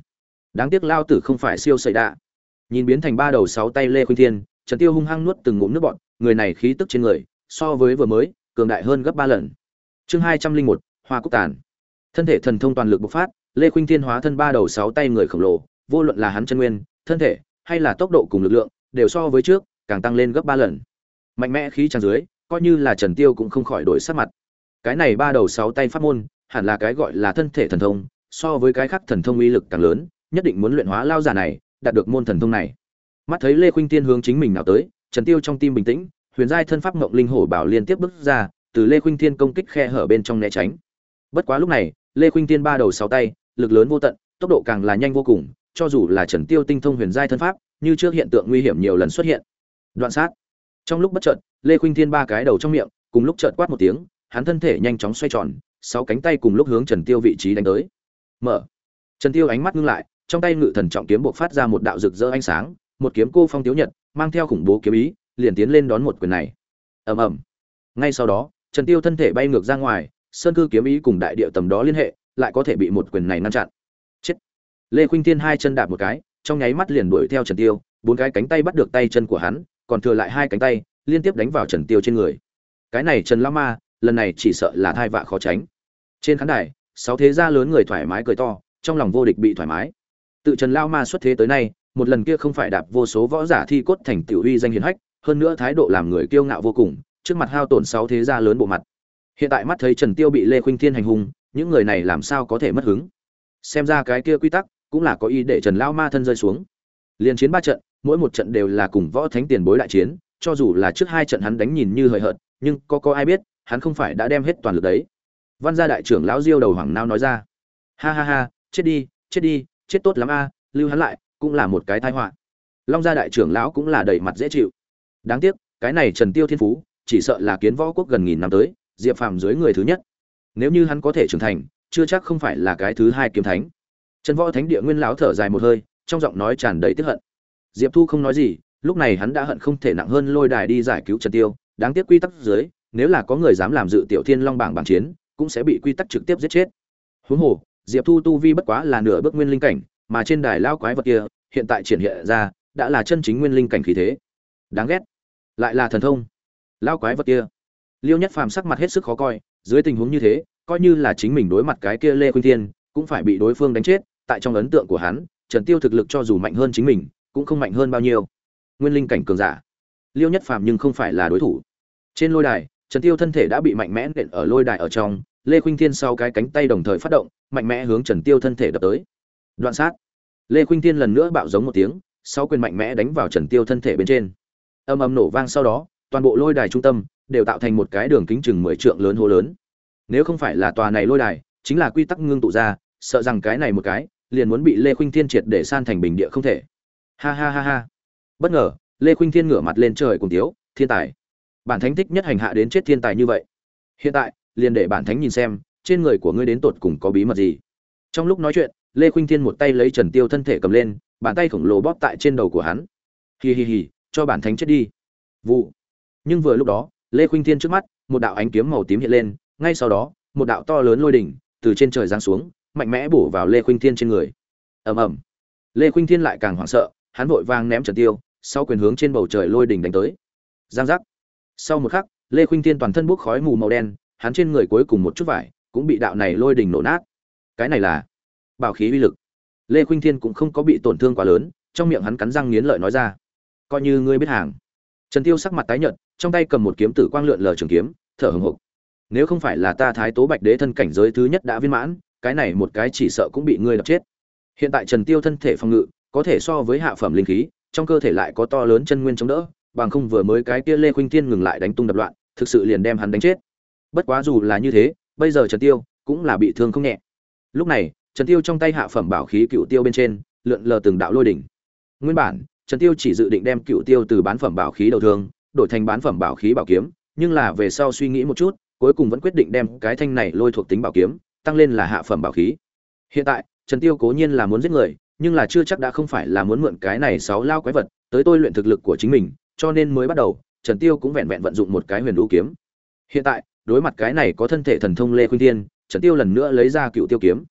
Đáng tiếc lao tử không phải siêu sợi đạ. Nhìn biến thành ba đầu sáu tay lê khuynh thiên, trần tiêu hung hăng nuốt từng ngụm nước bọt, người này khí tức trên người, so với vừa mới, cường đại hơn gấp ba lần. Chương hai trăm linh một, hoa cúc tàn. Thân thể thần thông toàn lực bộc phát, lê khuynh thiên hóa thân ba đầu sáu tay người khổng lồ, vô luận là hắn chân nguyên, thân thể, hay là tốc độ cùng lực lượng, đều so với trước, càng tăng lên gấp ba lần. Mạnh mẽ khí tràn dưới, coi như là trần tiêu cũng không khỏi đổi sắc mặt. Cái này ba đầu sáu tay pháp môn hẳn là cái gọi là thân thể thần thông, so với cái khác thần thông uy lực càng lớn, nhất định muốn luyện hóa lao giả này, đạt được môn thần thông này. Mắt thấy lê khuynh tiên hướng chính mình nào tới, trần tiêu trong tim bình tĩnh, huyền giai thân pháp ngộng linh hổ bảo liên tiếp bước ra, từ lê khuynh thiên công kích khe hở bên trong né tránh. Bất quá lúc này, lê khuynh tiên ba đầu sáu tay, lực lớn vô tận, tốc độ càng là nhanh vô cùng, cho dù là trần tiêu tinh thông huyền giai thân pháp, như trước hiện tượng nguy hiểm nhiều lần xuất hiện. Đoạn sát. Trong lúc bất chợt, lê khuynh thiên ba cái đầu trong miệng, cùng lúc chợt quát một tiếng, hắn thân thể nhanh chóng xoay tròn sáu cánh tay cùng lúc hướng trần tiêu vị trí đánh tới. Mở. Trần tiêu ánh mắt ngưng lại trong tay ngự thần trọng kiếm bộc phát ra một đạo rực rỡ ánh sáng một kiếm cô phong tiếu nhật mang theo khủng bố kiếm ý liền tiến lên đón một quyền này. Ầm ầm. Ngay sau đó trần tiêu thân thể bay ngược ra ngoài sơn cư kiếm ý cùng đại địa tầm đó liên hệ lại có thể bị một quyền này ngăn chặn. Chết. Lê khuynh thiên hai chân đạp một cái trong nháy mắt liền đuổi theo trần tiêu bốn cái cánh tay bắt được tay chân của hắn còn thừa lại hai cánh tay liên tiếp đánh vào trần tiêu trên người. Cái này trần Lama, ma lần này chỉ sợ là thai vạ khó tránh. Trên khán đài, sáu thế gia lớn người thoải mái cười to, trong lòng vô địch bị thoải mái. Tự trần lao ma xuất thế tới nay, một lần kia không phải đạp vô số võ giả thi cốt thành tiểu uy danh hiền hách, hơn nữa thái độ làm người kiêu ngạo vô cùng, trước mặt hao tổn sáu thế gia lớn bộ mặt. Hiện tại mắt thấy trần tiêu bị lê khuynh thiên hành hung, những người này làm sao có thể mất hứng? Xem ra cái kia quy tắc cũng là có ý để trần lao ma thân rơi xuống. Liên chiến ba trận, mỗi một trận đều là cùng võ thánh tiền bối đại chiến, cho dù là trước hai trận hắn đánh nhìn như hời hợt, nhưng có có ai biết hắn không phải đã đem hết toàn lực đấy. Văn gia đại trưởng lão diêu đầu hoàng nao nói ra. Ha ha ha, chết đi chết đi, chết tốt lắm a, lưu hắn lại, cũng là một cái tai họa. Long gia đại trưởng lão cũng là đầy mặt dễ chịu. Đáng tiếc, cái này trần tiêu thiên phú, chỉ sợ là kiến võ quốc gần nghìn năm tới, diệp phàm dưới người thứ nhất. Nếu như hắn có thể trưởng thành, chưa chắc không phải là cái thứ hai kiếm thánh. Trần võ thánh địa nguyên lão thở dài một hơi, trong giọng nói tràn đầy tức hận. Diệp thu không nói gì, lúc này hắn đã hận không thể nặng hơn lôi đài đi giải cứu trần tiêu, đáng tiếc quy tắc dưới nếu là có người dám làm dự tiểu thiên long bảng bảng chiến, cũng sẽ bị quy tắc trực tiếp giết chết. Huống hồ, diệp thu tu vi bất quá là nửa bước nguyên linh cảnh, mà trên đài lao quái vật kia, hiện tại triển hiện ra, đã là chân chính nguyên linh cảnh khí thế. Đáng ghét. Lại là thần thông. Lao quái vật kia. Liêu nhất phàm sắc mặt hết sức khó coi, dưới tình huống như thế, coi như là chính mình đối mặt cái kia lê khuynh thiên, cũng phải bị đối phương đánh chết, tại trong ấn tượng của hắn, trần tiêu thực lực cho dù mạnh hơn chính mình, cũng không mạnh hơn bao nhiêu. Nguyên linh cảnh cường giả. Liêu nhất phàm nhưng không phải là đối thủ. Trên lôi đài trần tiêu thân thể đã bị mạnh mẽ nện ở lôi đài ở trong, lê khuynh thiên sau cái cánh tay đồng thời phát động, mạnh mẽ hướng trần tiêu thân thể đập tới. Đoạn sát. Lê khuynh thiên lần nữa bạo giống một tiếng sau quyền mạnh mẽ đánh vào trần tiêu thân thể bên trên. Âm ầm nổ vang sau đó, toàn bộ lôi đài trung tâm đều tạo thành một cái đường kính chừng mười trượng lớn hố lớn. Nếu không phải là tòa này lôi đài, chính là quy tắc ngưng tụ ra, sợ rằng cái này một cái liền muốn bị lê khuynh thiên triệt để san thành bình địa không thể. Ha ha ha ha. Bất ngờ, lê khuynh thiên ngửa mặt lên trời cùng tiếu, thiên tài bản thánh thích nhất hành hạ đến chết thiên tài như vậy. Hiện tại, liền để bản thánh nhìn xem, trên người của ngươi đến tột cùng có bí mật gì. Trong lúc nói chuyện, lê khuynh thiên một tay lấy trần tiêu thân thể cầm lên, bàn tay khổng lồ bóp tại trên đầu của hắn. Hì hì hì, cho bản thánh chết đi. Vụ. Nhưng vừa lúc đó, lê khuynh thiên trước mắt, một đạo ánh kiếm màu tím hiện lên, ngay sau đó, một đạo to lớn lôi đỉnh từ trên trời giáng xuống, mạnh mẽ bổ vào lê khuynh thiên trên người. Ầm ầm. Lê khuynh thiên lại càng hoảng sợ, hắn vội vang ném trần tiêu, sau quyền hướng trên bầu trời lôi đỉnh đánh tới. Giang giác sau một khắc, lê khuynh thiên toàn thân bốc khói mù màu đen, hắn trên người cuối cùng một chút vải cũng bị đạo này lôi đỉnh nổ nát. Cái này là bảo khí uy lực. Lê khuynh thiên cũng không có bị tổn thương quá lớn, trong miệng hắn cắn răng nghiến lợi nói ra, coi như ngươi biết hàng. Trần tiêu sắc mặt tái nhợt, trong tay cầm một kiếm tử quang lượn lờ trường kiếm, thở hừng hực nếu không phải là ta thái tố bạch đế thân cảnh giới thứ nhất đã viên mãn, cái này một cái chỉ sợ cũng bị ngươi đập chết. Hiện tại trần tiêu thân thể phòng ngự có thể so với hạ phẩm linh khí, trong cơ thể lại có to lớn chân nguyên chống đỡ bằng không vừa mới cái kia lê khuynh thiên ngừng lại đánh tung đập loạn, thực sự liền đem hắn đánh chết. Bất quá dù là như thế, bây giờ trần tiêu cũng là bị thương không nhẹ. Lúc này, trần tiêu trong tay hạ phẩm bảo khí cựu tiêu bên trên, lượn lờ từng đạo lôi đỉnh. Nguyên bản, trần tiêu chỉ dự định đem cựu tiêu từ bán phẩm bảo khí đầu thương, đổi thành bán phẩm bảo khí bảo kiếm, nhưng là về sau suy nghĩ một chút, cuối cùng vẫn quyết định đem cái thanh này lôi thuộc tính bảo kiếm, tăng lên là hạ phẩm bảo khí. Hiện tại, trần tiêu cố nhiên là muốn giết người, nhưng là chưa chắc đã không phải là muốn mượn cái này sáu lao quái vật, tới tôi luyện thực lực của chính mình cho nên mới bắt đầu, trần tiêu cũng vẹn vẹn vận dụng một cái huyền đũ kiếm. Hiện tại, đối mặt cái này có thân thể thần thông lê khuyên thiên, trần tiêu lần nữa lấy ra cựu tiêu kiếm.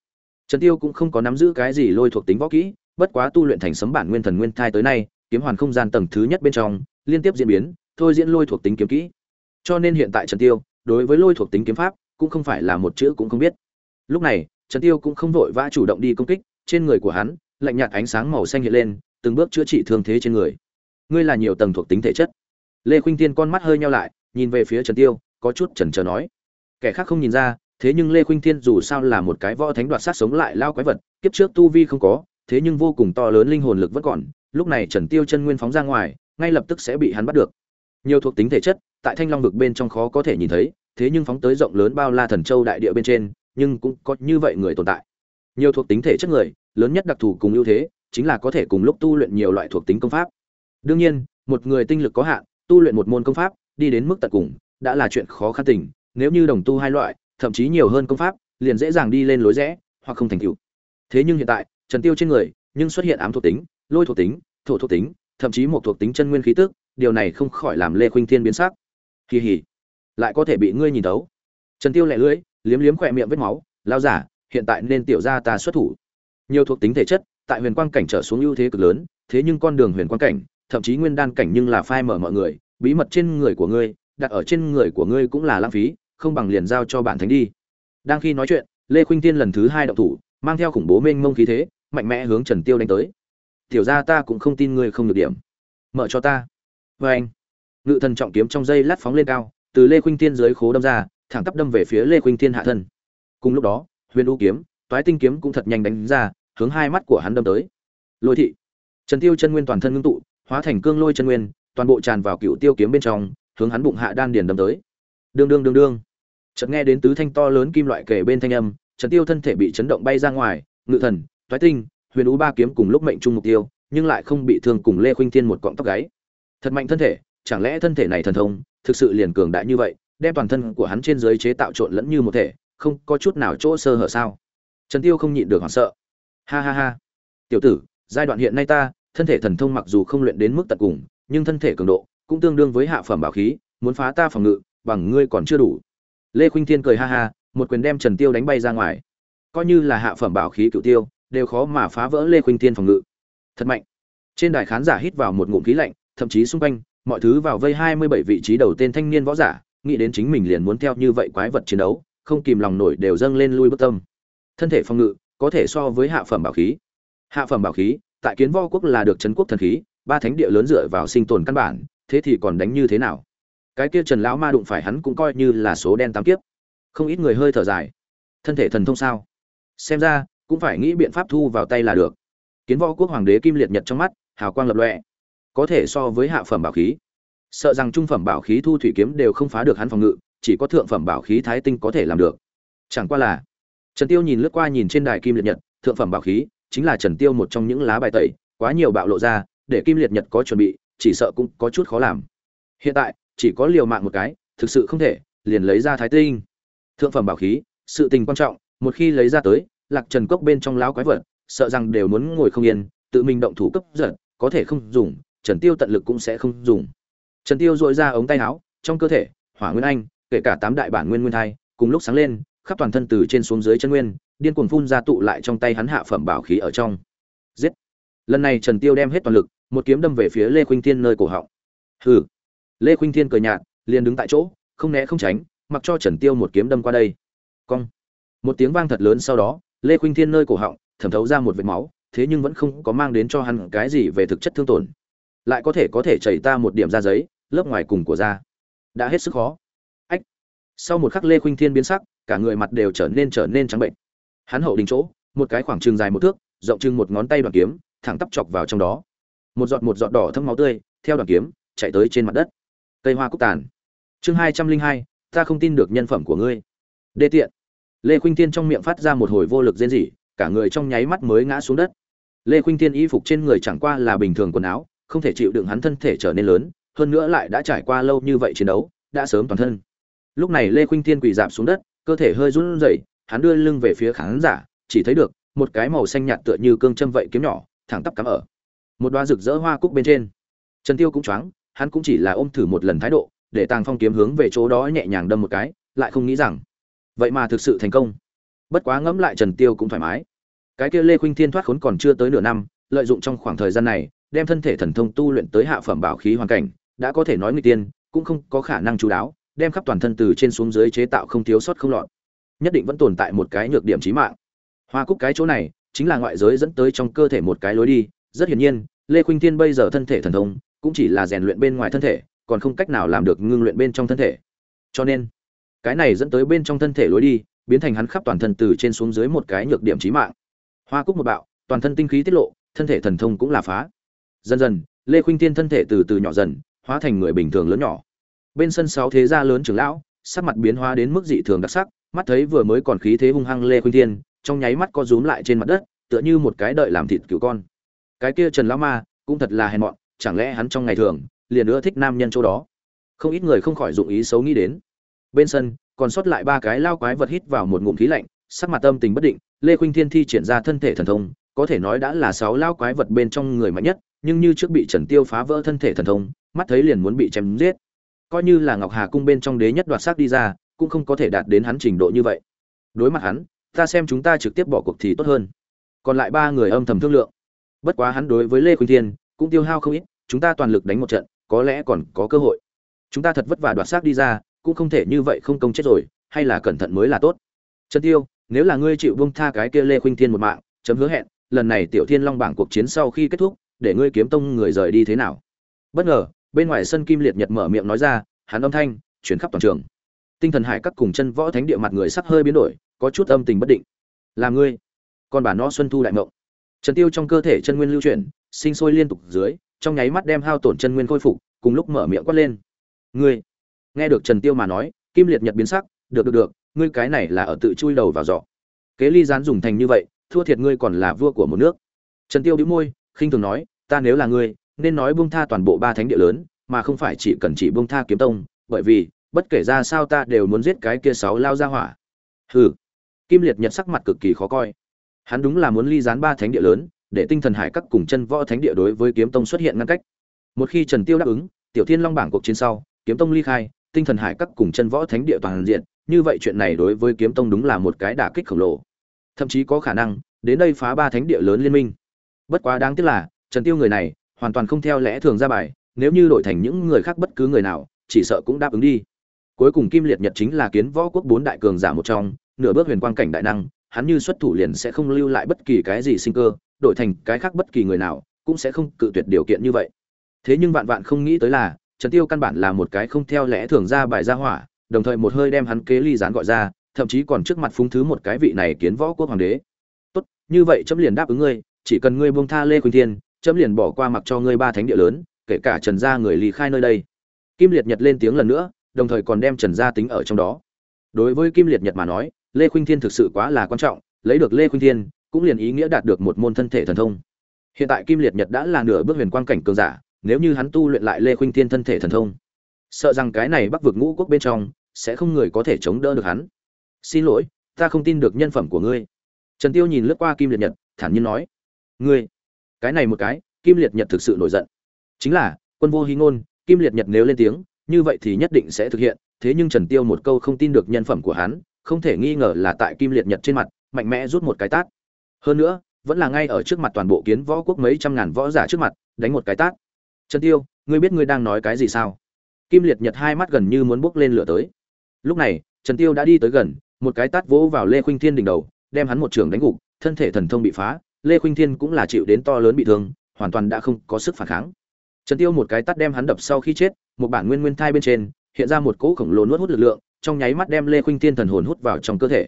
Trần tiêu cũng không có nắm giữ cái gì lôi thuộc tính võ kỹ, bất quá tu luyện thành sấm bản nguyên thần nguyên thai tới nay, kiếm hoàn không gian tầng thứ nhất bên trong, liên tiếp diễn biến, thôi diễn lôi thuộc tính kiếm kỹ. Cho nên hiện tại trần tiêu, đối với lôi thuộc tính kiếm pháp, cũng không phải là một chữ cũng không biết. Lúc này, trần tiêu cũng không vội vã chủ động đi công kích, trên người của hắn, lạnh nhạt ánh sáng màu xanh hiện lên, từng bước chữa trị thương thế trên người ngươi là nhiều tầng thuộc tính thể chất. Lê khuynh Thiên con mắt hơi nhau lại, nhìn về phía trần tiêu, có chút chần chờ nói. Kẻ khác không nhìn ra, thế nhưng lê khuynh thiên dù sao là một cái võ thánh đoạt sát sống lại lao quái vật, kiếp trước tu vi không có, thế nhưng vô cùng to lớn linh hồn lực vẫn còn, lúc này trần tiêu chân nguyên phóng ra ngoài, ngay lập tức sẽ bị hắn bắt được. Nhiều thuộc tính thể chất, tại thanh long vực bên trong khó có thể nhìn thấy, thế nhưng phóng tới rộng lớn bao la thần châu đại địa bên trên, nhưng cũng có như vậy người tồn tại. Nhiều thuộc tính thể chất người, lớn nhất đặc thù cùng ưu thế, chính là có thể cùng lúc tu luyện nhiều loại thuộc tính công pháp đương nhiên, một người tinh lực có hạn, tu luyện một môn công pháp, đi đến mức tận cùng, đã là chuyện khó khăn tình. Nếu như đồng tu hai loại, thậm chí nhiều hơn công pháp, liền dễ dàng đi lên lối rẽ, hoặc không thành tựu. Thế nhưng hiện tại, trần tiêu trên người, nhưng xuất hiện ám thuộc tính, lôi thuộc tính, thổ thuộc tính, thậm chí một thuộc tính chân nguyên khí tức, điều này không khỏi làm lê khuynh thiên biến sắc. Kỳ hỉ, lại có thể bị ngươi nhìn thấu. Trần tiêu lẹ lưỡi, liếm liếm khỏe miệng vết máu lao giả hiện tại nên tiểu ra ta xuất thủ. Nhiều thuộc tính thể chất, tại huyền quang cảnh trở xuống ưu thế cực lớn, thế nhưng con đường huyền quang cảnh thậm chí nguyên đan cảnh nhưng là phai mở mọi người, bí mật trên người của ngươi, đặt ở trên người của ngươi cũng là lãng phí, không bằng liền giao cho bản thánh đi. Đang khi nói chuyện, lê khuynh tiên lần thứ hai động thủ, mang theo khủng bố mênh mông khí thế, mạnh mẽ hướng trần tiêu đánh tới. Tiểu ra ta cũng không tin ngươi không được điểm. Mở cho ta. Vê anh. Ngự thần trọng kiếm trong dây lát phóng lên cao, từ lê khuynh tiên dưới khố đâm ra, thẳng tắp đâm về phía lê khuynh tiên hạ thân. Cùng lúc đó, huyền u kiếm, toái tinh kiếm cũng thật nhanh đánh ra, hướng hai mắt của hắn đâm tới. Lôi thị. Trần tiêu chân nguyên toàn thân ngưng tụ hóa thành cương lôi chân nguyên, toàn bộ tràn vào cựu tiêu kiếm bên trong, hướng hắn bụng hạ đan điền đâm tới. Đương đương đương đương. Chợt nghe đến tứ thanh to lớn kim loại kề bên thanh âm, trần tiêu thân thể bị chấn động bay ra ngoài, ngự thần, toái tinh, huyền ú ba kiếm cùng lúc mệnh trung mục tiêu, nhưng lại không bị thương cùng lê khuynh thiên một cọng tóc gáy. Thật mạnh thân thể, chẳng lẽ thân thể này thần thông, thực sự liền cường đại như vậy, đem toàn thân của hắn trên dưới chế tạo trộn lẫn như một thể, không có chút nào chỗ sơ hở sao? Trần tiêu không nhịn được hoảng sợ. Ha ha ha. Tiểu tử, giai đoạn hiện nay ta thân thể thần thông mặc dù không luyện đến mức tận cùng, nhưng thân thể cường độ cũng tương đương với hạ phẩm bảo khí, muốn phá ta phòng ngự, bằng ngươi còn chưa đủ. Lê khuynh thiên cười ha ha, một quyền đem trần tiêu đánh bay ra ngoài. Coi như là hạ phẩm bảo khí cựu tiêu, đều khó mà phá vỡ lê khuynh thiên phòng ngự. Thật mạnh. Trên đài khán giả hít vào một ngụm khí lạnh, thậm chí xung quanh, mọi thứ vào vây hai mươi bảy vị trí đầu tên thanh niên võ giả, nghĩ đến chính mình liền muốn theo như vậy quái vật chiến đấu, không kìm lòng nổi đều dâng lên lui bất tâm. Thân thể phòng ngự có thể so với hạ phẩm bảo khí. Hạ phẩm bảo khí tại kiến võ quốc là được trấn quốc thần khí, ba thánh địa lớn dựa vào sinh tồn căn bản, thế thì còn đánh như thế nào? Cái kia trần lão ma đụng phải hắn cũng coi như là số đen tám kiếp. Không ít người hơi thở dài. Thân thể thần thông sao? Xem ra, cũng phải nghĩ biện pháp thu vào tay là được. Kiến võ quốc hoàng đế kim liệt nhật trong mắt, hào quang lập lọe có thể so với hạ phẩm bảo khí. Sợ rằng trung phẩm bảo khí thu thủy kiếm đều không phá được hắn phòng ngự, chỉ có thượng phẩm bảo khí thái tinh có thể làm được. Chẳng qua là, trần tiêu nhìn lướt qua nhìn trên đài kim liệt nhật, thượng phẩm bảo khí chính là trần tiêu một trong những lá bài tẩy, quá nhiều bạo lộ ra, để kim liệt nhật có chuẩn bị, chỉ sợ cũng có chút khó làm. Hiện tại, chỉ có liều mạng một cái, thực sự không thể, liền lấy ra thái tinh. Thượng phẩm bảo khí, sự tình quan trọng, một khi lấy ra tới, lạc trần cốc bên trong láo quái vật, sợ rằng đều muốn ngồi không yên, tự mình động thủ cấp giật, có thể không dùng, trần tiêu tận lực cũng sẽ không dùng. Trần tiêu dội ra ống tay áo, trong cơ thể, hỏa nguyên anh, kể cả tám đại bản nguyên nguyên thai, cùng lúc sáng lên khắp toàn thân từ trên xuống dưới chân nguyên, điên cuồng phun ra tụ lại trong tay hắn hạ phẩm bảo khí ở trong. Giết! Lần này trần tiêu đem hết toàn lực, một kiếm đâm về phía lê khuynh thiên nơi cổ họng. Hừ! Lê khuynh thiên cười nhạt, liền đứng tại chỗ, không né không tránh, mặc cho trần tiêu một kiếm đâm qua đây. Cong! Một tiếng vang thật lớn sau đó, lê khuynh thiên nơi cổ họng, thẩm thấu ra một vệt máu, thế nhưng vẫn không có mang đến cho hắn cái gì về thực chất thương tổn. Lại có thể có thể chảy ta một điểm da giấy, lớp ngoài cùng của da. Đã hết sức khó. Ách! Sau một khắc lê khuynh thiên biến sắc cả người mặt đều trở nên trở nên trắng bệnh. Hắn hậu đình chỗ, một cái khoảng trường dài một thước, rộng chừng một ngón tay đoàn kiếm, thẳng tắp chọc vào trong đó. Một giọt một giọt đỏ thâm máu tươi, theo đoàn kiếm, chạy tới trên mặt đất. Cây hoa cúc tàn. Chương hai trăm linh hai, ta không tin được nhân phẩm của ngươi. Đê tiện. Lê khuynh thiên trong miệng phát ra một hồi vô lực rên rỉ, cả người trong nháy mắt mới ngã xuống đất. Lê khuynh thiên y phục trên người chẳng qua là bình thường quần áo, không thể chịu đựng hắn thân thể trở nên lớn, hơn nữa lại đã trải qua lâu như vậy chiến đấu, đã sớm toàn thân. Lúc này lê khuynh thiên quỳ dạp xuống đất cơ thể hơi run rẩy, hắn đưa lưng về phía khán giả, chỉ thấy được, một cái màu xanh nhạt tựa như cương châm vậy kiếm nhỏ, thẳng tắp cắm ở. Một đóa rực rỡ hoa cúc bên trên. Trần tiêu cũng choáng, hắn cũng chỉ là ôm thử một lần thái độ, để tàng phong kiếm hướng về chỗ đó nhẹ nhàng đâm một cái, lại không nghĩ rằng, vậy mà thực sự thành công. Bất quá ngẫm lại trần tiêu cũng thoải mái. Cái kia lê khuynh thiên thoát khốn còn chưa tới nửa năm, lợi dụng trong khoảng thời gian này, đem thân thể thần thông tu luyện tới hạ phẩm bảo khí hoàn cảnh, đã có thể nói người tiên, cũng không có khả năng chú đáo đem khắp toàn thân từ trên xuống dưới chế tạo không thiếu sót không lọt. Nhất định vẫn tồn tại một cái nhược điểm chí mạng. Hoa cúc cái chỗ này, chính là ngoại giới dẫn tới trong cơ thể một cái lối đi. Rất hiển nhiên, lê khuynh thiên bây giờ thân thể thần thông, cũng chỉ là rèn luyện bên ngoài thân thể, còn không cách nào làm được ngưng luyện bên trong thân thể. Cho nên, cái này dẫn tới bên trong thân thể lối đi, biến thành hắn khắp toàn thân từ trên xuống dưới một cái nhược điểm chí mạng. Hoa cúc một bạo, toàn thân tinh khí tiết lộ, thân thể thần thông cũng là phá. Dần dần, lê khuynh thiên thân thể từ từ nhỏ dần, hóa thành người bình thường lớn nhỏ bên sân sáu thế gia lớn trưởng lão, sắc mặt biến hóa đến mức dị thường đặc sắc, mắt thấy vừa mới còn khí thế hung hăng lê khuynh thiên, trong nháy mắt co rúm lại trên mặt đất, tựa như một cái đợi làm thịt cứu con. Cái kia trần lão ma, cũng thật là hèn mọn, chẳng lẽ hắn trong ngày thường, liền ưa thích nam nhân chỗ đó? Không ít người không khỏi dụng ý xấu nghĩ đến. Bên sân, còn sót lại ba cái lao quái vật hít vào một ngụm khí lạnh, sắc mặt tâm tình bất định, lê khuynh thiên thi triển ra thân thể thần thông, có thể nói đã là sáu lao quái vật bên trong người mạnh nhất, nhưng như trước bị trần tiêu phá vỡ thân thể thần thông, mắt thấy liền muốn bị chém giết coi như là ngọc hà cung bên trong đế nhất đoạt sắc đi ra, cũng không có thể đạt đến hắn trình độ như vậy. Đối mặt hắn, ta xem chúng ta trực tiếp bỏ cuộc thì tốt hơn. Còn lại ba người âm thầm thương lượng. Bất quá hắn đối với lê khuynh thiên cũng tiêu hao không ít, chúng ta toàn lực đánh một trận, có lẽ còn có cơ hội. Chúng ta thật vất vả đoạt xác đi ra, cũng không thể như vậy không công chết rồi, hay là cẩn thận mới là tốt. Trần tiêu, nếu là ngươi chịu buông tha cái kia lê khuynh thiên một mạng, chấm hứa hẹn, lần này tiểu thiên long bảng cuộc chiến sau khi kết thúc, để ngươi kiếm tông người rời đi thế nào? Bất ngờ bên ngoài sân kim liệt nhật mở miệng nói ra, hắn âm thanh chuyển khắp toàn trường. Tinh thần hải các cùng chân võ thánh địa mặt người sắc hơi biến đổi, có chút âm tình bất định. Là ngươi còn bà nó xuân thu đại mộng. Trần tiêu trong cơ thể chân nguyên lưu chuyển, sinh sôi liên tục dưới, trong nháy mắt đem hao tổn chân nguyên khôi phục, cùng lúc mở miệng quát lên. Ngươi, nghe được trần tiêu mà nói, kim liệt nhật biến sắc, được được được, ngươi cái này là ở tự chui đầu vào giỏ. Kế ly gián dùng thành như vậy, thua thiệt ngươi còn là vua của một nước. Trần tiêu bĩu môi, khinh thường nói, ta nếu là ngươi nên nói buông tha toàn bộ ba thánh địa lớn, mà không phải chỉ cần chỉ buông tha kiếm tông, bởi vì, bất kể ra sao ta đều muốn giết cái kia sáu lao ra hỏa. Hừ. Kim liệt nhật sắc mặt cực kỳ khó coi. Hắn đúng là muốn ly gián ba thánh địa lớn, để tinh thần hải các cùng chân võ thánh địa đối với kiếm tông xuất hiện ngăn cách. Một khi trần tiêu đáp ứng, tiểu thiên long bảng cuộc chiến sau, kiếm tông ly khai, tinh thần hải các cùng chân võ thánh địa toàn diện, như vậy chuyện này đối với kiếm tông đúng là một cái đả kích khổng lồ. Thậm chí có khả năng, đến đây phá ba thánh địa lớn liên minh. Bất quá đáng tiếc là, trần tiêu người này hoàn toàn không theo lẽ thường ra bài, nếu như đổi thành những người khác bất cứ người nào, chỉ sợ cũng đáp ứng đi. Cuối cùng kim liệt nhật chính là kiến võ quốc bốn đại cường giả một trong, nửa bước huyền quang cảnh đại năng, hắn như xuất thủ liền sẽ không lưu lại bất kỳ cái gì sinh cơ, đổi thành cái khác bất kỳ người nào, cũng sẽ không cự tuyệt điều kiện như vậy. Thế nhưng vạn vạn không nghĩ tới là, trần tiêu căn bản là một cái không theo lẽ thường ra bài ra hỏa, đồng thời một hơi đem hắn kế ly gián gọi ra, thậm chí còn trước mặt phúng thứ một cái vị này kiến võ quốc hoàng đế. Tốt, như vậy chấm liền đáp ứng ngươi, chỉ cần ngươi buông tha lê quỳnh thiên chấm liền bỏ qua mặc cho ngươi ba thánh địa lớn, kể cả trần gia người lý khai nơi đây. Kim liệt nhật lên tiếng lần nữa, đồng thời còn đem trần gia tính ở trong đó. Đối với kim liệt nhật mà nói, lê khuynh thiên thực sự quá là quan trọng, lấy được lê khuynh thiên, cũng liền ý nghĩa đạt được một môn thân thể thần thông. Hiện tại kim liệt nhật đã là nửa bước huyền quang cảnh cường giả, nếu như hắn tu luyện lại lê khuynh thiên thân thể thần thông, sợ rằng cái này bắc vực ngũ quốc bên trong sẽ không người có thể chống đỡ được hắn. Xin lỗi, ta không tin được nhân phẩm của ngươi. Trần tiêu nhìn lướt qua kim liệt nhật, thản nhiên nói, ngươi cái này một cái, kim liệt nhật thực sự nổi giận. Chính là, quân vô hy ngôn, kim liệt nhật nếu lên tiếng, như vậy thì nhất định sẽ thực hiện, thế nhưng trần tiêu một câu không tin được nhân phẩm của hắn, không thể nghi ngờ là tại kim liệt nhật trên mặt, mạnh mẽ rút một cái tát. Hơn nữa, vẫn là ngay ở trước mặt toàn bộ kiến võ quốc mấy trăm ngàn võ giả trước mặt, đánh một cái tát. Trần tiêu, ngươi biết ngươi đang nói cái gì sao? Kim liệt nhật hai mắt gần như muốn bốc lên lửa tới. Lúc này, trần tiêu đã đi tới gần, một cái tát vỗ vào lê khuynh thiên đỉnh đầu, đem hắn một trường đánh gục, thân thể thần thông bị phá lê khuynh thiên cũng là chịu đến to lớn bị thương, hoàn toàn đã không có sức phản kháng. Trần tiêu một cái tát đem hắn đập sau khi chết, một bản nguyên nguyên thai bên trên, hiện ra một cỗ khổng lồ nuốt hút lực lượng, trong nháy mắt đem lê khuynh thiên thần hồn hút vào trong cơ thể.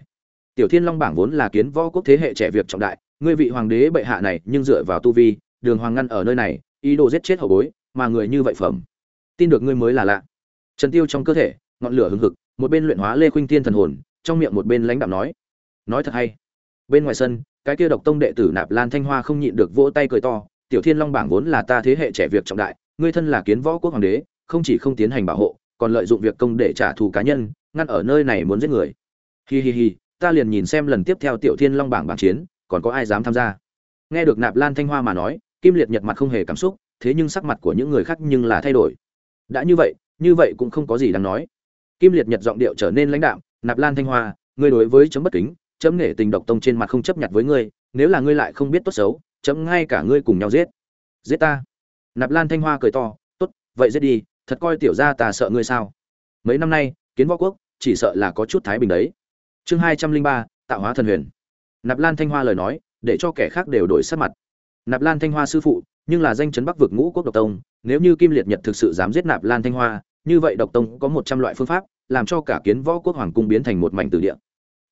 Tiểu thiên long bảng vốn là kiến võ quốc thế hệ trẻ việc trọng đại, ngươi vị hoàng đế bệ hạ này nhưng dựa vào tu vi, đường hoàng ngăn ở nơi này, ý đồ giết chết hậu bối, mà người như vậy phẩm. Tin được ngươi mới là lạ. Trần tiêu trong cơ thể, ngọn lửa hừng hực, một bên luyện hóa lê khuynh thiên thần hồn, trong miệng một bên lãnh đạm nói. Nói thật hay. Bên ngoài sân cái kia độc tông đệ tử nạp lan thanh hoa không nhịn được vỗ tay cười to, tiểu thiên long bảng vốn là ta thế hệ trẻ việc trọng đại, ngươi thân là kiến võ quốc hoàng đế, không chỉ không tiến hành bảo hộ, còn lợi dụng việc công để trả thù cá nhân, ngăn ở nơi này muốn giết người. Hi hi hi, ta liền nhìn xem lần tiếp theo tiểu thiên long bảng bảng chiến, còn có ai dám tham gia? Nghe được nạp lan thanh hoa mà nói, kim liệt nhật mặt không hề cảm xúc, thế nhưng sắc mặt của những người khác nhưng là thay đổi. Đã như vậy như vậy cũng không có gì đáng nói. Kim liệt nhật giọng điệu trở nên lãnh đạm, nạp lan thanh hoa, ngươi đối với chấm bất kính chấm nghệ tình độc tông trên mặt không chấp nhận với ngươi, nếu là ngươi lại không biết tốt xấu, chấm ngay cả ngươi cùng nhau giết. Giết ta. Nạp lan thanh hoa cười to, tốt, vậy giết đi, thật coi tiểu gia ta sợ ngươi sao? Mấy năm nay, kiến võ quốc chỉ sợ là có chút thái bình đấy. Chương hai trăm linh ba, tạo hóa thần huyền. Nạp lan thanh hoa lời nói, để cho kẻ khác đều đổi sắc mặt. Nạp lan thanh hoa sư phụ, nhưng là danh chấn bắc vực ngũ quốc độc tông, nếu như kim liệt nhật thực sự dám giết nạp lan thanh hoa, như vậy độc tông có một trăm loại phương pháp, làm cho cả kiến võ quốc hoàng cung biến thành một mảnh từ địa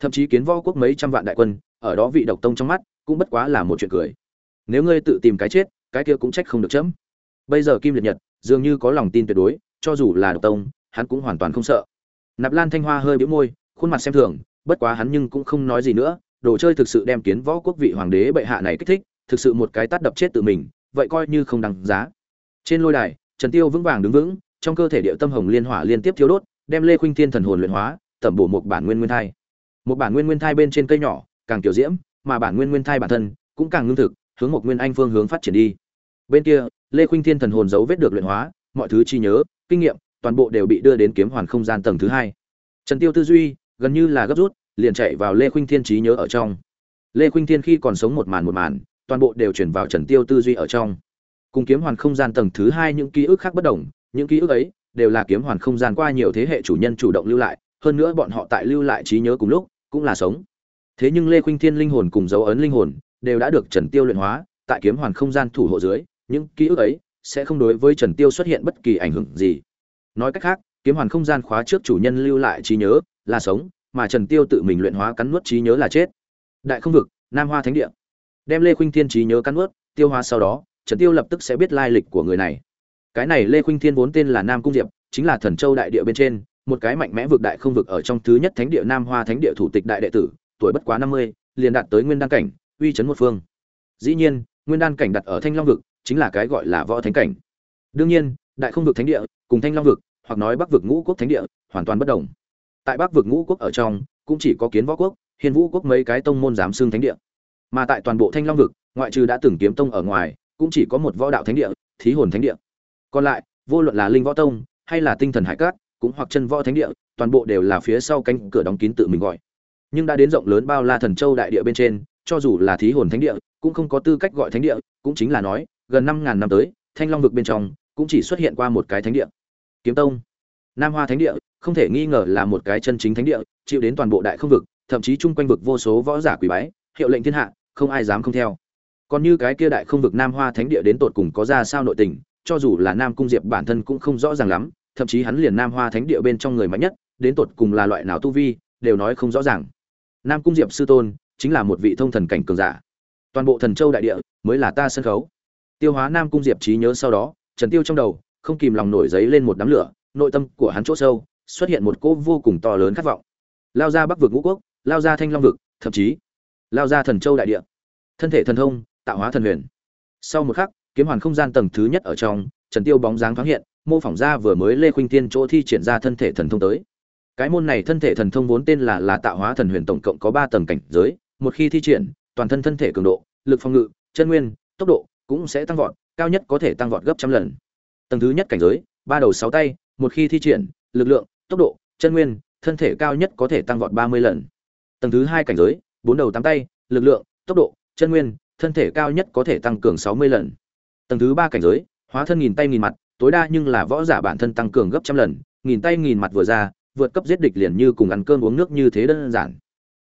thậm chí kiến võ quốc mấy trăm vạn đại quân, ở đó vị độc tông trong mắt cũng bất quá là một chuyện cười. Nếu ngươi tự tìm cái chết, cái kia cũng trách không được chấm. Bây giờ kim liệt nhật dường như có lòng tin tuyệt đối, cho dù là độc tông, hắn cũng hoàn toàn không sợ. Nạp lan thanh hoa hơi bĩu môi, khuôn mặt xem thường, bất quá hắn nhưng cũng không nói gì nữa, đồ chơi thực sự đem kiến võ quốc vị hoàng đế bệ hạ này kích thích, thực sự một cái tát đập chết tự mình, vậy coi như không đáng giá. Trên lôi đài, trần tiêu vững vàng đứng vững, trong cơ thể địa tâm hồng liên hỏa liên tiếp thiêu đốt, đem lê khuynh thiên thần hồn luyện hóa, tẩm bổ một bản nguyên nguyên thai một bản nguyên nguyên thai bên trên cây nhỏ, càng kiểu diễm, mà bản nguyên nguyên thai bản thân cũng càng ngưng thực, hướng một nguyên anh phương hướng phát triển đi. Bên kia, lê khuynh thiên thần hồn dấu vết được luyện hóa, mọi thứ chi nhớ, kinh nghiệm, toàn bộ đều bị đưa đến kiếm hoàn không gian tầng thứ hai. Trần tiêu tư duy, gần như là gấp rút, liền chạy vào lê khuynh thiên trí nhớ ở trong. Lê khuynh thiên khi còn sống một màn một màn, toàn bộ đều chuyển vào trần tiêu tư duy ở trong. Cùng kiếm hoàn không gian tầng thứ hai những ký ức khác bất đồng, những ký ức ấy đều là kiếm hoàn không gian qua nhiều thế hệ chủ nhân chủ động lưu lại, hơn nữa bọn họ tại lưu lại trí nhớ cùng lúc cũng là sống. Thế nhưng lê khuynh thiên linh hồn cùng dấu ấn linh hồn đều đã được trần tiêu luyện hóa, tại kiếm hoàn không gian thủ hộ dưới, những ký ức ấy sẽ không đối với trần tiêu xuất hiện bất kỳ ảnh hưởng gì. Nói cách khác, kiếm hoàn không gian khóa trước chủ nhân lưu lại trí nhớ là sống, mà trần tiêu tự mình luyện hóa cắn nuốt trí nhớ là chết. Đại không vực, nam hoa thánh địa. Đem lê khuynh thiên trí nhớ cắn nuốt, tiêu hóa sau đó, trần tiêu lập tức sẽ biết lai lịch của người này. Cái này lê khuynh thiên vốn tên là nam cung diệp, chính là thần châu đại địa bên trên một cái mạnh mẽ vực đại không vực ở trong thứ nhất thánh địa nam hoa thánh địa thủ tịch đại đệ tử, tuổi bất quá năm mươi, liền đạt tới nguyên đan cảnh, uy chấn một phương. Dĩ nhiên, nguyên đan cảnh đặt ở thanh long vực, chính là cái gọi là võ thánh cảnh. Đương nhiên, đại không vực thánh địa cùng thanh long vực, hoặc nói bắc vực ngũ quốc thánh địa, hoàn toàn bất đồng. Tại bắc vực ngũ quốc ở trong, cũng chỉ có kiến võ quốc hiền vũ quốc mấy cái tông môn giám xương thánh địa. Mà tại toàn bộ thanh long vực, ngoại trừ đã từng kiếm tông ở ngoài, cũng chỉ có một võ đạo thánh địa, thí hồn thánh địa. Còn lại, vô luận là linh võ tông, hay là tinh thần hải cát cũng hoặc chân võ thánh địa, toàn bộ đều là phía sau cánh cửa đóng kín tự mình gọi. Nhưng đã đến rộng lớn bao la thần châu đại địa bên trên, cho dù là thí hồn thánh địa, cũng không có tư cách gọi thánh địa, cũng chính là nói, gần năm ngàn năm tới, thanh long vực bên trong, cũng chỉ xuất hiện qua một cái thánh địa. Kiếm tông. Nam hoa thánh địa, không thể nghi ngờ là một cái chân chính thánh địa, chịu đến toàn bộ đại không vực, thậm chí chung quanh vực vô số võ giả quỷ bái, hiệu lệnh thiên hạ, không ai dám không theo. Còn như cái kia đại không vực nam hoa thánh địa đến tột cùng có ra sao nội tình, cho dù là nam cung diệp bản thân cũng không rõ ràng lắm thậm chí hắn liền nam hoa thánh địa bên trong người mạnh nhất, đến tột cùng là loại nào tu vi, đều nói không rõ ràng. Nam cung diệp sư tôn chính là một vị thông thần cảnh cường giả. Toàn bộ thần châu đại địa mới là ta sân khấu. Tiêu hóa nam cung diệp trí nhớ sau đó, trần tiêu trong đầu không kìm lòng nổi giấy lên một đám lửa, nội tâm của hắn chỗ sâu xuất hiện một cỗ vô cùng to lớn khát vọng. Lao ra bắc vực ngũ quốc, lao ra thanh long vực, thậm chí lao ra thần châu đại địa. Thân thể thần thông, tạo hóa thần huyền. Sau một khắc, kiếm hoàn không gian tầng thứ nhất ở trong, trần tiêu bóng dáng thoáng hiện mô phỏng ra vừa mới lê khuynh thiên chỗ thi triển ra thân thể thần thông tới. Cái môn này thân thể thần thông vốn tên là là tạo hóa thần huyền tổng cộng có ba tầng cảnh giới, một khi thi triển, toàn thân thân thể cường độ, lực phòng ngự, chân nguyên, tốc độ cũng sẽ tăng vọt, cao nhất có thể tăng vọt gấp trăm lần. Tầng thứ nhất cảnh giới, ba đầu sáu tay, một khi thi triển, lực lượng, tốc độ, chân nguyên, thân thể cao nhất có thể tăng vọt ba mươi lần. Tầng thứ hai cảnh giới, bốn đầu tám tay, lực lượng, tốc độ, chân nguyên, thân thể cao nhất có thể tăng cường sáu mươi lần. Tầng thứ ba cảnh giới, hóa thân nghìn tay nghìn mặt tối đa nhưng là võ giả bản thân tăng cường gấp trăm lần, nghìn tay nghìn mặt vừa ra, vượt cấp giết địch liền như cùng ăn cơm uống nước như thế đơn giản.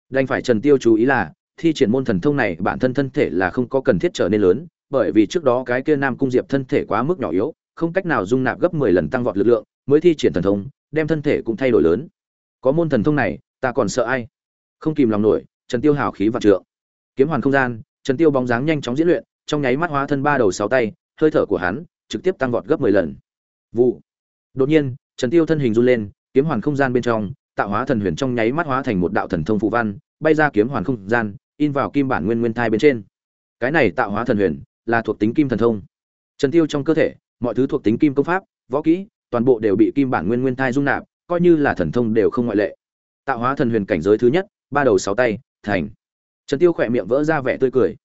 Đành phải trần tiêu chú ý là, thi triển môn thần thông này bản thân thân thể là không có cần thiết trở nên lớn, bởi vì trước đó cái kia nam cung diệp thân thể quá mức nhỏ yếu, không cách nào dung nạp gấp 10 lần tăng vọt lực lượng, mới thi triển thần thông, đem thân thể cũng thay đổi lớn. Có môn thần thông này, ta còn sợ ai? Không kìm lòng nổi, trần tiêu hào khí vạn trượng. Kiếm hoàn không gian, trần tiêu bóng dáng nhanh chóng diễn luyện, trong nháy mắt hóa thân ba đầu sáu tay, hơi thở của hắn trực tiếp tăng vọt gấp 10 lần. Vụ. Đột nhiên, trần tiêu thân hình run lên, kiếm hoàn không gian bên trong, tạo hóa thần huyền trong nháy mắt hóa thành một đạo thần thông phù văn, bay ra kiếm hoàn không gian, in vào kim bản nguyên nguyên thai bên trên. Cái này tạo hóa thần huyền là thuộc tính kim thần thông. Trần tiêu trong cơ thể, mọi thứ thuộc tính kim công pháp, võ kỹ, toàn bộ đều bị kim bản nguyên nguyên thai dung nạp, coi như là thần thông đều không ngoại lệ. Tạo hóa thần huyền cảnh giới thứ nhất, ba đầu sáu tay, thành. Trần tiêu khỏe miệng vỡ ra vẻ tươi cười.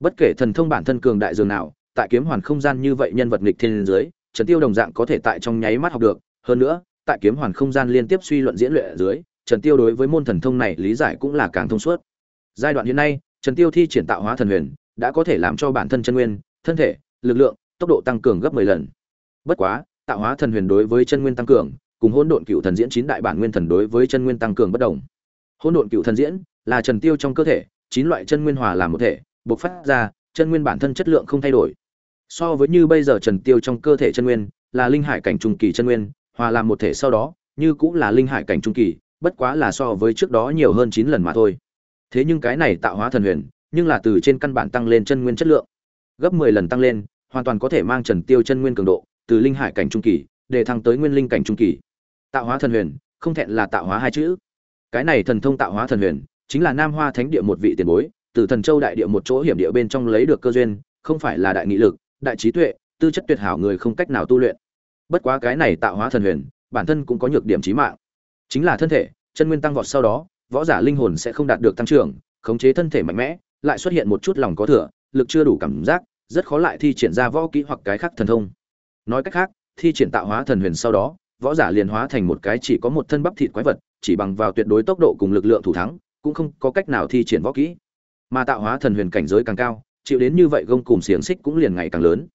Bất kể thần thông bản thân cường đại dường nào tại kiếm hoàn không gian như vậy nhân vật nghịch thiên dưới, trần tiêu đồng dạng có thể tại trong nháy mắt học được. Hơn nữa, tại kiếm hoàn không gian liên tiếp suy luận diễn luyện ở dưới, trần tiêu đối với môn thần thông này lý giải cũng là càng thông suốt. Giai đoạn hiện nay, trần tiêu thi triển tạo hóa thần huyền, đã có thể làm cho bản thân chân nguyên, thân thể, lực lượng, tốc độ tăng cường gấp 10 lần. Bất quá, tạo hóa thần huyền đối với chân nguyên tăng cường, cùng hỗn độn cựu thần diễn chín đại bản nguyên thần đối với chân nguyên tăng cường bất đồng. Hỗn độn cựu thần diễn là trần tiêu trong cơ thể, chín loại chân nguyên hòa làm một thể, bộc phát ra chân nguyên bản thân chất lượng không thay đổi. So với như bây giờ trần tiêu trong cơ thể chân nguyên, là linh hải cảnh trung kỳ chân nguyên, hòa làm một thể sau đó, như cũng là linh hải cảnh trung kỳ, bất quá là so với trước đó nhiều hơn chín lần mà thôi. Thế nhưng cái này tạo hóa thần huyền, nhưng là từ trên căn bản tăng lên chân nguyên chất lượng. Gấp 10 lần tăng lên, hoàn toàn có thể mang trần tiêu chân nguyên cường độ, từ linh hải cảnh trung kỳ, để thăng tới nguyên linh cảnh trung kỳ. Tạo hóa thần huyền, không thẹn là tạo hóa hai chữ. Cái này thần thông tạo hóa thần huyền, chính là nam hoa thánh địa một vị tiền bối từ thần châu đại địa một chỗ hiểm địa bên trong lấy được cơ duyên, không phải là đại nghị lực, đại trí tuệ, tư chất tuyệt hảo người không cách nào tu luyện. Bất quá cái này tạo hóa thần huyền, bản thân cũng có nhược điểm chí mạng. Chính là thân thể, chân nguyên tăng vọt sau đó, võ giả linh hồn sẽ không đạt được tăng trưởng, khống chế thân thể mạnh mẽ, lại xuất hiện một chút lòng có thừa, lực chưa đủ cảm giác, rất khó lại thi triển ra võ kỹ hoặc cái khác thần thông. Nói cách khác, thi triển tạo hóa thần huyền sau đó, võ giả liền hóa thành một cái chỉ có một thân bắp thịt quái vật, chỉ bằng vào tuyệt đối tốc độ cùng lực lượng thủ thắng, cũng không có cách nào thi triển võ kỹ mà tạo hóa thần huyền cảnh giới càng cao, chịu đến như vậy gông cùng xiềng xích cũng liền ngày càng lớn.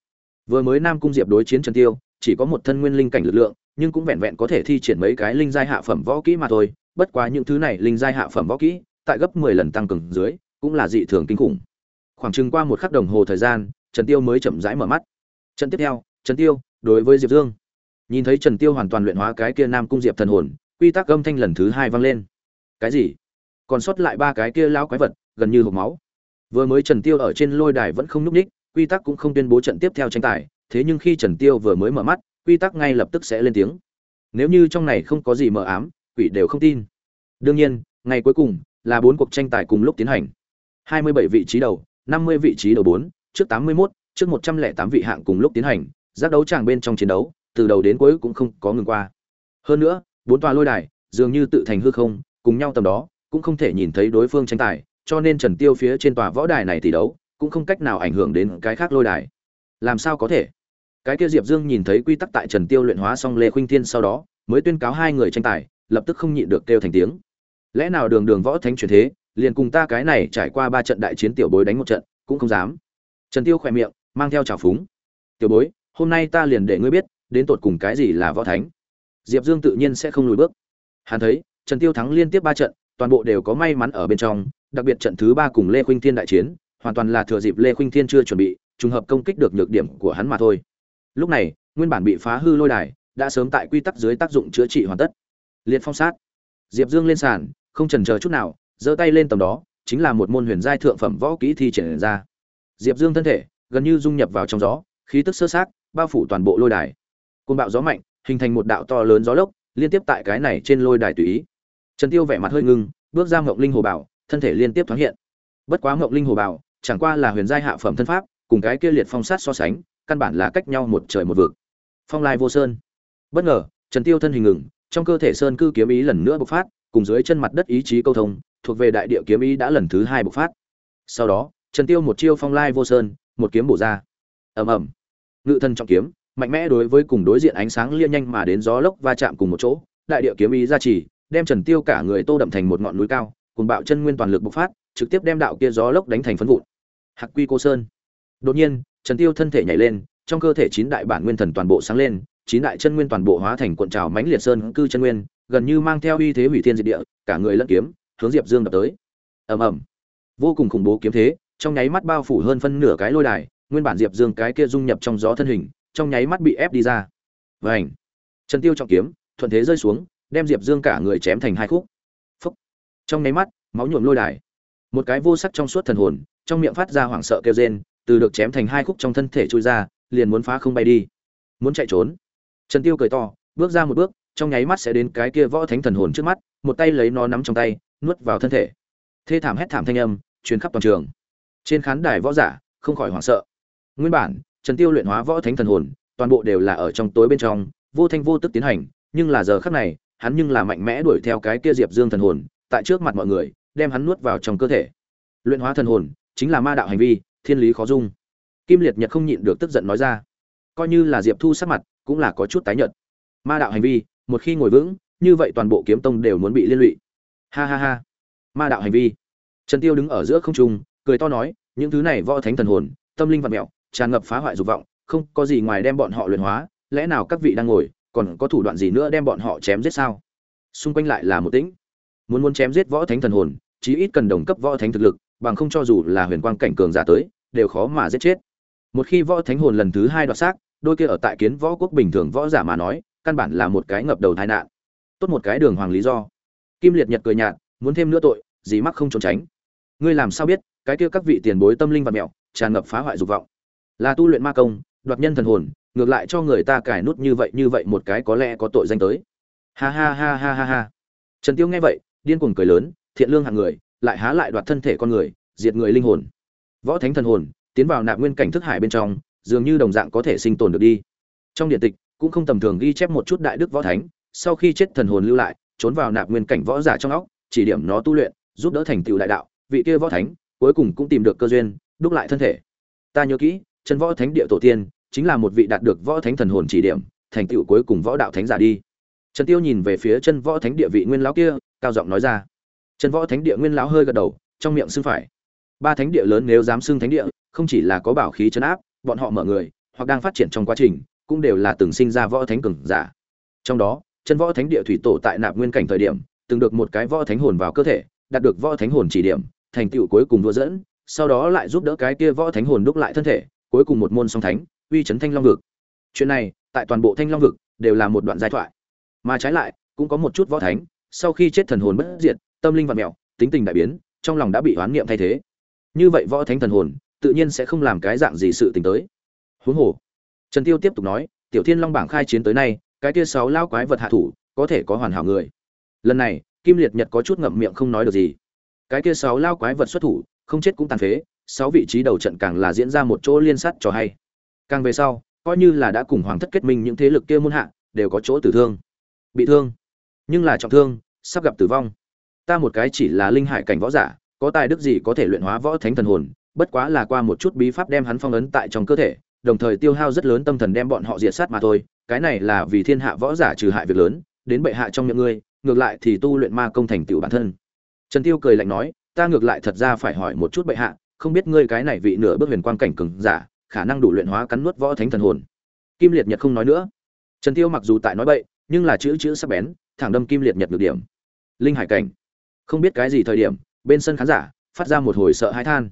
Vừa mới nam cung diệp đối chiến trần tiêu, chỉ có một thân nguyên linh cảnh lực lượng, nhưng cũng vẹn vẹn có thể thi triển mấy cái linh giai hạ phẩm võ kỹ mà thôi. Bất quá những thứ này linh giai hạ phẩm võ kỹ, tại gấp 10 lần tăng cường dưới, cũng là dị thường kinh khủng. Khoảng chừng qua một khắc đồng hồ thời gian, trần tiêu mới chậm rãi mở mắt. Trận tiếp theo, trần tiêu đối với diệp dương. Nhìn thấy trần tiêu hoàn toàn luyện hóa cái kia nam cung diệp thần hồn, quy tắc âm thanh lần thứ hai vang lên. Cái gì? Còn sót lại ba cái kia lão quái vật gần như hộc máu. Vừa mới trần tiêu ở trên lôi đài vẫn không núp ních quy tắc cũng không tuyên bố trận tiếp theo tranh tài thế nhưng khi trần tiêu vừa mới mở mắt quy tắc ngay lập tức sẽ lên tiếng. Nếu như trong này không có gì mờ ám quỷ đều không tin. Đương nhiên ngày cuối cùng là bốn cuộc tranh tài cùng lúc tiến hành. 27 vị trí đầu 50 vị trí đầu 4, trước 81, trước 108 vị hạng cùng lúc tiến hành giác đấu tràng bên trong chiến đấu từ đầu đến cuối cũng không có ngừng qua. Hơn nữa bốn tòa lôi đài dường như tự thành hư không cùng nhau tầm đó cũng không thể nhìn thấy đối phương tranh tài cho nên trần tiêu phía trên tòa võ đài này tỷ đấu cũng không cách nào ảnh hưởng đến cái khác lôi đài. Làm sao có thể? Cái kia diệp dương nhìn thấy quy tắc tại trần tiêu luyện hóa xong lê khuynh thiên sau đó, mới tuyên cáo hai người tranh tài, lập tức không nhịn được kêu thành tiếng. Lẽ nào đường đường võ thánh chuyển thế, liền cùng ta cái này trải qua ba trận đại chiến tiểu bối đánh một trận, cũng không dám. Trần tiêu khỏe miệng, mang theo trào phúng. Tiểu bối, hôm nay ta liền để ngươi biết, đến tột cùng cái gì là võ thánh. Diệp dương tự nhiên sẽ không lùi bước. Hắn thấy, trần tiêu thắng liên tiếp ba trận toàn bộ đều có may mắn ở bên trong, đặc biệt trận thứ ba cùng lê khuynh thiên đại chiến, hoàn toàn là thừa dịp lê khuynh thiên chưa chuẩn bị, trùng hợp công kích được nhược điểm của hắn mà thôi. Lúc này, nguyên bản bị phá hư lôi đài, đã sớm tại quy tắc dưới tác dụng chữa trị hoàn tất. Liệt phong sát. Diệp dương lên sàn, không chần chờ chút nào, giơ tay lên tầm đó, chính là một môn huyền giai thượng phẩm võ kỹ thi triển ra. Diệp dương thân thể, gần như dung nhập vào trong gió, khí tức sơ sát, bao phủ toàn bộ lôi đài. Cơn bạo gió mạnh, hình thành một đạo to lớn gió lốc, liên tiếp tại cái này trên lôi đài tùy ý trần tiêu vẻ mặt hơi ngưng, bước ra ngọc linh hồ bảo, thân thể liên tiếp thoáng hiện. Bất quá ngọc linh hồ bảo, chẳng qua là huyền giai hạ phẩm thân pháp, cùng cái kia liệt phong sát so sánh, căn bản là cách nhau một trời một vực. Phong lai vô sơn. Bất ngờ, trần tiêu thân hình ngừng, trong cơ thể sơn cư kiếm ý lần nữa bộc phát, cùng dưới chân mặt đất ý chí câu thông, thuộc về đại địa kiếm ý đã lần thứ hai bộc phát. Sau đó, trần tiêu một chiêu phong lai vô sơn, một kiếm bổ ra. Ầm ầm. Ngự thân trọng kiếm, mạnh mẽ đối với cùng đối diện ánh sáng lia nhanh mà đến gió lốc va chạm cùng một chỗ, đại địa kiếm ý ra chỉ đem trần tiêu cả người tô đậm thành một ngọn núi cao cùng bạo chân nguyên toàn lực bộc phát, trực tiếp đem đạo kia gió lốc đánh thành phấn vụn. Hạc quy cô sơn. Đột nhiên, trần tiêu thân thể nhảy lên, trong cơ thể chín đại bản nguyên thần toàn bộ sáng lên, chín đại chân nguyên toàn bộ hóa thành cuộn trào mãnh liệt sơn cư chân nguyên, gần như mang theo uy thế hủy thiên diệt địa, cả người lẫn kiếm, hướng diệp dương đập tới. Ầm ầm. Vô cùng khủng bố kiếm thế, trong nháy mắt bao phủ hơn phân nửa cái lôi đài, nguyên bản diệp dương cái kia dung nhập trong gió thân hình, trong nháy mắt bị ép đi ra. Vành. Trần tiêu trọng kiếm, thuận thế rơi xuống đem diệp dương cả người chém thành hai khúc. Phúc. Trong nháy mắt, máu nhuộm lôi đài. Một cái vô sắc trong suốt thần hồn, trong miệng phát ra hoảng sợ kêu rên, từ được chém thành hai khúc trong thân thể trôi ra, liền muốn phá không bay đi. Muốn chạy trốn. Trần tiêu cười to, bước ra một bước, trong nháy mắt sẽ đến cái kia võ thánh thần hồn trước mắt, một tay lấy nó nắm trong tay, nuốt vào thân thể. Thê thảm hét thảm thanh âm, truyền khắp toàn trường. Trên khán đài võ giả, không khỏi hoảng sợ. Nguyên bản, trần tiêu luyện hóa võ thánh thần hồn, toàn bộ đều là ở trong tối bên trong, vô thanh vô tức tiến hành, nhưng là giờ khắc này hắn nhưng là mạnh mẽ đuổi theo cái kia diệp dương thần hồn tại trước mặt mọi người đem hắn nuốt vào trong cơ thể. Luyện hóa thần hồn chính là ma đạo hành vi thiên lý khó dung. Kim liệt nhật không nhịn được tức giận nói ra. Coi như là diệp thu sắc mặt cũng là có chút tái nhợt. Ma đạo hành vi một khi ngồi vững như vậy toàn bộ kiếm tông đều muốn bị liên lụy. Ha ha ha. Ma đạo hành vi. Trần tiêu đứng ở giữa không trung cười to nói những thứ này võ thánh thần hồn tâm linh vật mèo, tràn ngập phá hoại dục vọng không có gì ngoài đem bọn họ luyện hóa lẽ nào các vị đang ngồi còn có thủ đoạn gì nữa đem bọn họ chém giết sao? Xung quanh lại là một tĩnh. Muốn muốn chém giết võ thánh thần hồn, chí ít cần đồng cấp võ thánh thực lực, bằng không cho dù là huyền quang cảnh cường giả tới, đều khó mà giết chết. Một khi võ thánh hồn lần thứ hai đoạt xác, đôi kia ở tại kiến võ quốc bình thường võ giả mà nói, căn bản là một cái ngập đầu tai nạn. Tốt một cái đường hoàng lý do. Kim liệt nhật cười nhạt, muốn thêm nữa tội gì mắc không trốn tránh. Ngươi làm sao biết, cái kia các vị tiền bối tâm linh và mẹo, tràn ngập phá hoại dục vọng. Là tu luyện ma công, đoạt nhân thần hồn ngược lại cho người ta cài nút như vậy như vậy một cái có lẽ có tội danh tới. Ha ha ha ha ha ha. Trần tiêu nghe vậy, điên cuồng cười lớn, thiện lương hạng người, lại há lại đoạt thân thể con người, diệt người linh hồn. Võ thánh thần hồn, tiến vào nạp nguyên cảnh thức hải bên trong, dường như đồng dạng có thể sinh tồn được đi. Trong điện tịch, cũng không tầm thường ghi chép một chút đại đức võ thánh, sau khi chết thần hồn lưu lại, trốn vào nạp nguyên cảnh võ giả trong óc, chỉ điểm nó tu luyện, giúp đỡ thành tựu đại đạo, vị kia võ thánh, cuối cùng cũng tìm được cơ duyên, đúc lại thân thể. Ta nhớ kỹ chân võ thánh địa tổ tiên chính là một vị đạt được võ thánh thần hồn chỉ điểm, thành tựu cuối cùng võ đạo thánh giả đi. Trần tiêu nhìn về phía chân võ thánh địa vị nguyên lão kia, cao giọng nói ra. Chân võ thánh địa nguyên lão hơi gật đầu, trong miệng xưng phải. Ba thánh địa lớn nếu dám xưng thánh địa, không chỉ là có bảo khí chấn áp, bọn họ mở người, hoặc đang phát triển trong quá trình, cũng đều là từng sinh ra võ thánh cường giả. Trong đó, chân võ thánh địa thủy tổ tại nạp nguyên cảnh thời điểm, từng được một cái võ thánh hồn vào cơ thể, đạt được võ thánh hồn chỉ điểm, thành tựu cuối cùng đua dẫn sau đó lại giúp đỡ cái kia võ thánh hồn đúc lại thân thể, cuối cùng một môn song thánh uy chấn thanh long vực. Chuyện này, tại toàn bộ thanh long vực, đều là một đoạn giai thoại. Mà trái lại, cũng có một chút võ thánh, sau khi chết thần hồn bất diệt, tâm linh vật mẹo tính tình đại biến, trong lòng đã bị oán niệm thay thế. Như vậy võ thánh thần hồn, tự nhiên sẽ không làm cái dạng gì sự tình tới. Huống hồ, trần tiêu tiếp tục nói, tiểu thiên long bảng khai chiến tới nay, cái kia sáu lao quái vật hạ thủ, có thể có hoàn hảo người. Lần này, kim liệt nhật có chút ngậm miệng không nói được gì. Cái kia sáu lao quái vật xuất thủ, không chết cũng tàn phế, sáu vị trí đầu trận càng là diễn ra một chỗ liên sát cho hay càng về sau, coi như là đã cùng hoàng thất kết minh những thế lực kia muôn hạ, đều có chỗ tử thương, bị thương. Nhưng là trọng thương, sắp gặp tử vong. Ta một cái chỉ là linh hải cảnh võ giả, có tài đức gì có thể luyện hóa võ thánh thần hồn, bất quá là qua một chút bí pháp đem hắn phong ấn tại trong cơ thể, đồng thời tiêu hao rất lớn tâm thần đem bọn họ diệt sát mà thôi, cái này là vì thiên hạ võ giả trừ hại việc lớn, đến bệ hạ trong miệng ngươi, ngược lại thì tu luyện ma công thành tựu bản thân. Trần tiêu cười lạnh nói, ta ngược lại thật ra phải hỏi một chút bệ hạ, không biết ngươi cái này vị nửa bước huyền quang cảnh cường giả khả năng đủ luyện hóa cắn nuốt võ thánh thần hồn. Kim liệt nhật không nói nữa. Trần tiêu mặc dù tại nói bậy, nhưng là chữ chữ sắc bén, thẳng đâm kim liệt nhật được điểm. Linh hải cảnh. Không biết cái gì thời điểm, bên sân khán giả phát ra một hồi sợ hãi than.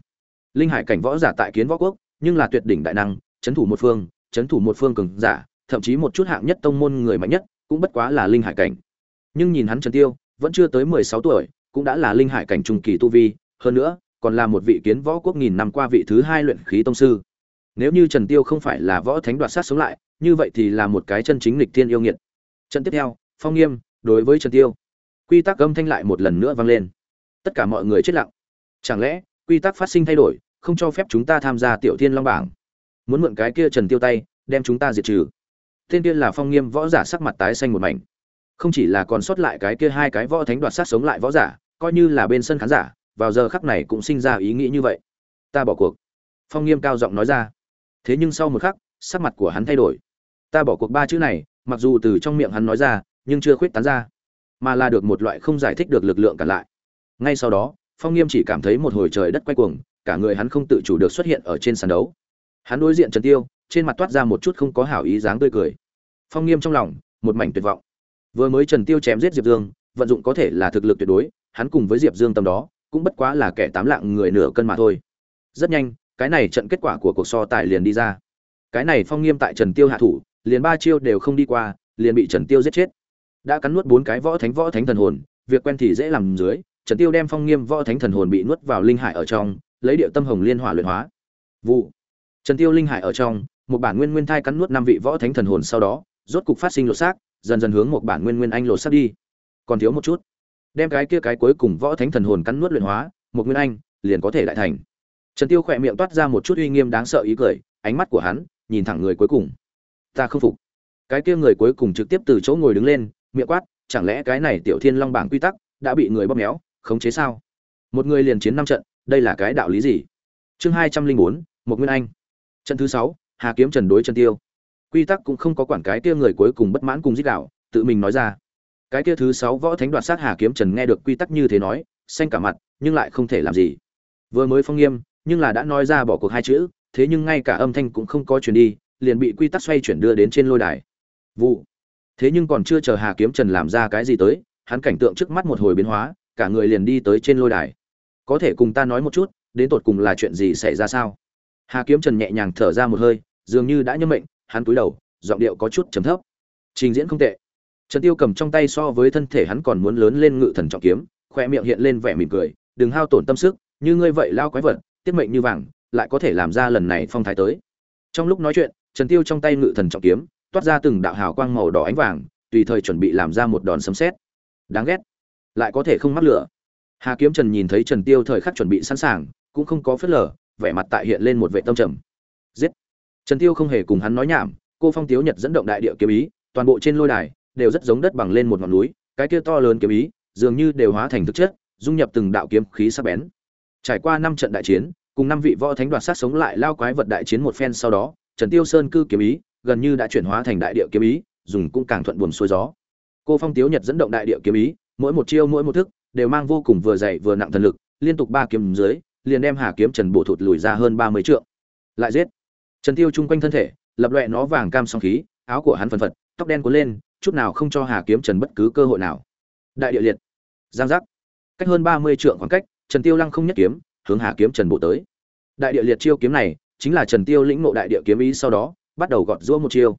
Linh hải cảnh võ giả tại kiến võ quốc, nhưng là tuyệt đỉnh đại năng, chấn thủ một phương, chấn thủ một phương cường giả, thậm chí một chút hạng nhất tông môn người mạnh nhất, cũng bất quá là linh hải cảnh. Nhưng nhìn hắn trần tiêu, vẫn chưa tới mười sáu tuổi, cũng đã là linh hải cảnh trung kỳ tu vi, hơn nữa, còn là một vị kiến võ quốc nghìn năm qua vị thứ hai luyện khí tông sư nếu như trần tiêu không phải là võ thánh đoạt sát sống lại, như vậy thì là một cái chân chính lịch thiên yêu nghiệt. Trận tiếp theo, phong nghiêm, đối với trần tiêu. Quy tắc âm thanh lại một lần nữa vang lên. Tất cả mọi người chết lặng. Chẳng lẽ, quy tắc phát sinh thay đổi, không cho phép chúng ta tham gia tiểu thiên long bảng? Muốn mượn cái kia trần tiêu tay, đem chúng ta diệt trừ. Tên kia là phong nghiêm võ giả sắc mặt tái xanh một mảnh. Không chỉ là còn sót lại cái kia hai cái võ thánh đoạt sát sống lại võ giả, coi như là bên sân khán giả, vào giờ khắc này cũng sinh ra ý nghĩ như vậy. Ta bỏ cuộc. Phong nghiêm cao giọng nói ra thế nhưng sau một khắc, sắc mặt của hắn thay đổi. Ta bỏ cuộc ba chữ này, mặc dù từ trong miệng hắn nói ra, nhưng chưa khuyết tán ra, mà là được một loại không giải thích được lực lượng cản lại. Ngay sau đó, phong nghiêm chỉ cảm thấy một hồi trời đất quay cuồng, cả người hắn không tự chủ được xuất hiện ở trên sàn đấu. Hắn đối diện trần tiêu, trên mặt toát ra một chút không có hảo ý dáng tươi cười. Phong nghiêm trong lòng, một mảnh tuyệt vọng. Vừa mới trần tiêu chém giết diệp dương, vận dụng có thể là thực lực tuyệt đối, hắn cùng với diệp dương tầm đó, cũng bất quá là kẻ tám lạng người nửa cân mà thôi. Rất nhanh cái này trận kết quả của cuộc so tài liền đi ra. Cái này phong nghiêm tại trần tiêu hạ thủ, liền ba chiêu đều không đi qua, liền bị trần tiêu giết chết. Đã cắn nuốt bốn cái võ thánh võ thánh thần hồn, việc quen thì dễ làm dưới, trần tiêu đem phong nghiêm võ thánh thần hồn bị nuốt vào linh hải ở trong, lấy điệu tâm hồng liên hỏa luyện hóa. Vụ. Trần tiêu linh hải ở trong, một bản nguyên nguyên thai cắn nuốt năm vị võ thánh thần hồn sau đó, rốt cục phát sinh lột xác, dần dần hướng một bản nguyên nguyên anh lột xác đi. Còn thiếu một chút. Đem cái kia cái cuối cùng võ thánh thần hồn cắn nuốt luyện hóa, một nguyên anh, liền có thể đại thành trần tiêu khỏe miệng toát ra một chút uy nghiêm đáng sợ ý cười, ánh mắt của hắn nhìn thẳng người cuối cùng. Ta không phục. Cái kia người cuối cùng trực tiếp từ chỗ ngồi đứng lên, miệng quát, chẳng lẽ cái này tiểu thiên long bảng quy tắc đã bị người bóp méo, khống chế sao? Một người liền chiến năm trận, đây là cái đạo lý gì? Chương hai trăm linh bốn một nguyên anh. Trận thứ sáu, hà kiếm trần đối trần tiêu. Quy tắc cũng không có quản cái kia người cuối cùng bất mãn cùng giết đạo, tự mình nói ra. Cái kia thứ sáu võ thánh đoạt sát hà kiếm trần nghe được quy tắc như thế nói, xanh cả mặt, nhưng lại không thể làm gì. Vừa mới phong nghiêm nhưng là đã nói ra bỏ cuộc hai chữ, thế nhưng ngay cả âm thanh cũng không có chuyển đi, liền bị quy tắc xoay chuyển đưa đến trên lôi đài. Vụ. Thế nhưng còn chưa chờ hà kiếm trần làm ra cái gì tới, hắn cảnh tượng trước mắt một hồi biến hóa, cả người liền đi tới trên lôi đài. Có thể cùng ta nói một chút, đến tột cùng là chuyện gì xảy ra sao? Hà kiếm trần nhẹ nhàng thở ra một hơi, dường như đã nhâm mệnh, hắn cúi đầu, giọng điệu có chút trầm thấp. Trình diễn không tệ. Trần tiêu cầm trong tay so với thân thể hắn còn muốn lớn lên ngự thần trọng kiếm, khoe miệng hiện lên vẻ mỉm cười, đừng hao tổn tâm sức, như ngươi vậy lao quái vật tiết mệnh như vàng, lại có thể làm ra lần này phong thái tới. Trong lúc nói chuyện, trần tiêu trong tay ngự thần trọng kiếm, toát ra từng đạo hào quang màu đỏ ánh vàng, tùy thời chuẩn bị làm ra một đòn sấm sét. Đáng ghét. Lại có thể không mắc lửa. Hà kiếm trần nhìn thấy trần tiêu thời khắc chuẩn bị sẵn sàng, cũng không có phớt lờ, vẻ mặt tại hiện lên một vệ tâm trầm. Giết. Trần tiêu không hề cùng hắn nói nhảm, cô phong tiếu nhật dẫn động đại địa kiếm ý, toàn bộ trên lôi đài đều rất giống đất bằng lên một ngọn núi, cái kia to lớn kiếm ý, dường như đều hóa thành thực chất, dung nhập từng đạo kiếm khí sắc bén trải qua năm trận đại chiến, cùng năm vị võ thánh đoạt sát sống lại lao quái vật đại chiến một phen sau đó, trần tiêu sơn cư kiếm ý, gần như đã chuyển hóa thành đại địa kiếm ý, dùng cũng càng thuận buồm xuôi gió. Cô phong tiếu nhật dẫn động đại địa kiếm ý, mỗi một chiêu, mỗi một thức, đều mang vô cùng vừa dày vừa nặng thần lực, liên tục ba kiếm dưới, liền đem hà kiếm trần bổ thụt lùi ra hơn ba mươi trượng. Lại giết. Trần tiêu chung quanh thân thể, lập loè nó vàng cam song khí, áo của hắn phần phật, tóc đen cuốn lên, chút nào không cho hà kiếm trần bất cứ cơ hội nào. Đại địa liệt. Giang giác. Cách hơn ba mươi trượng khoảng cách trần tiêu lăng không nhất kiếm, hướng hà kiếm trần bộ tới. Đại địa liệt chiêu kiếm này, chính là trần tiêu lĩnh ngộ đại địa kiếm ý sau đó, bắt đầu gọt giũa một chiêu.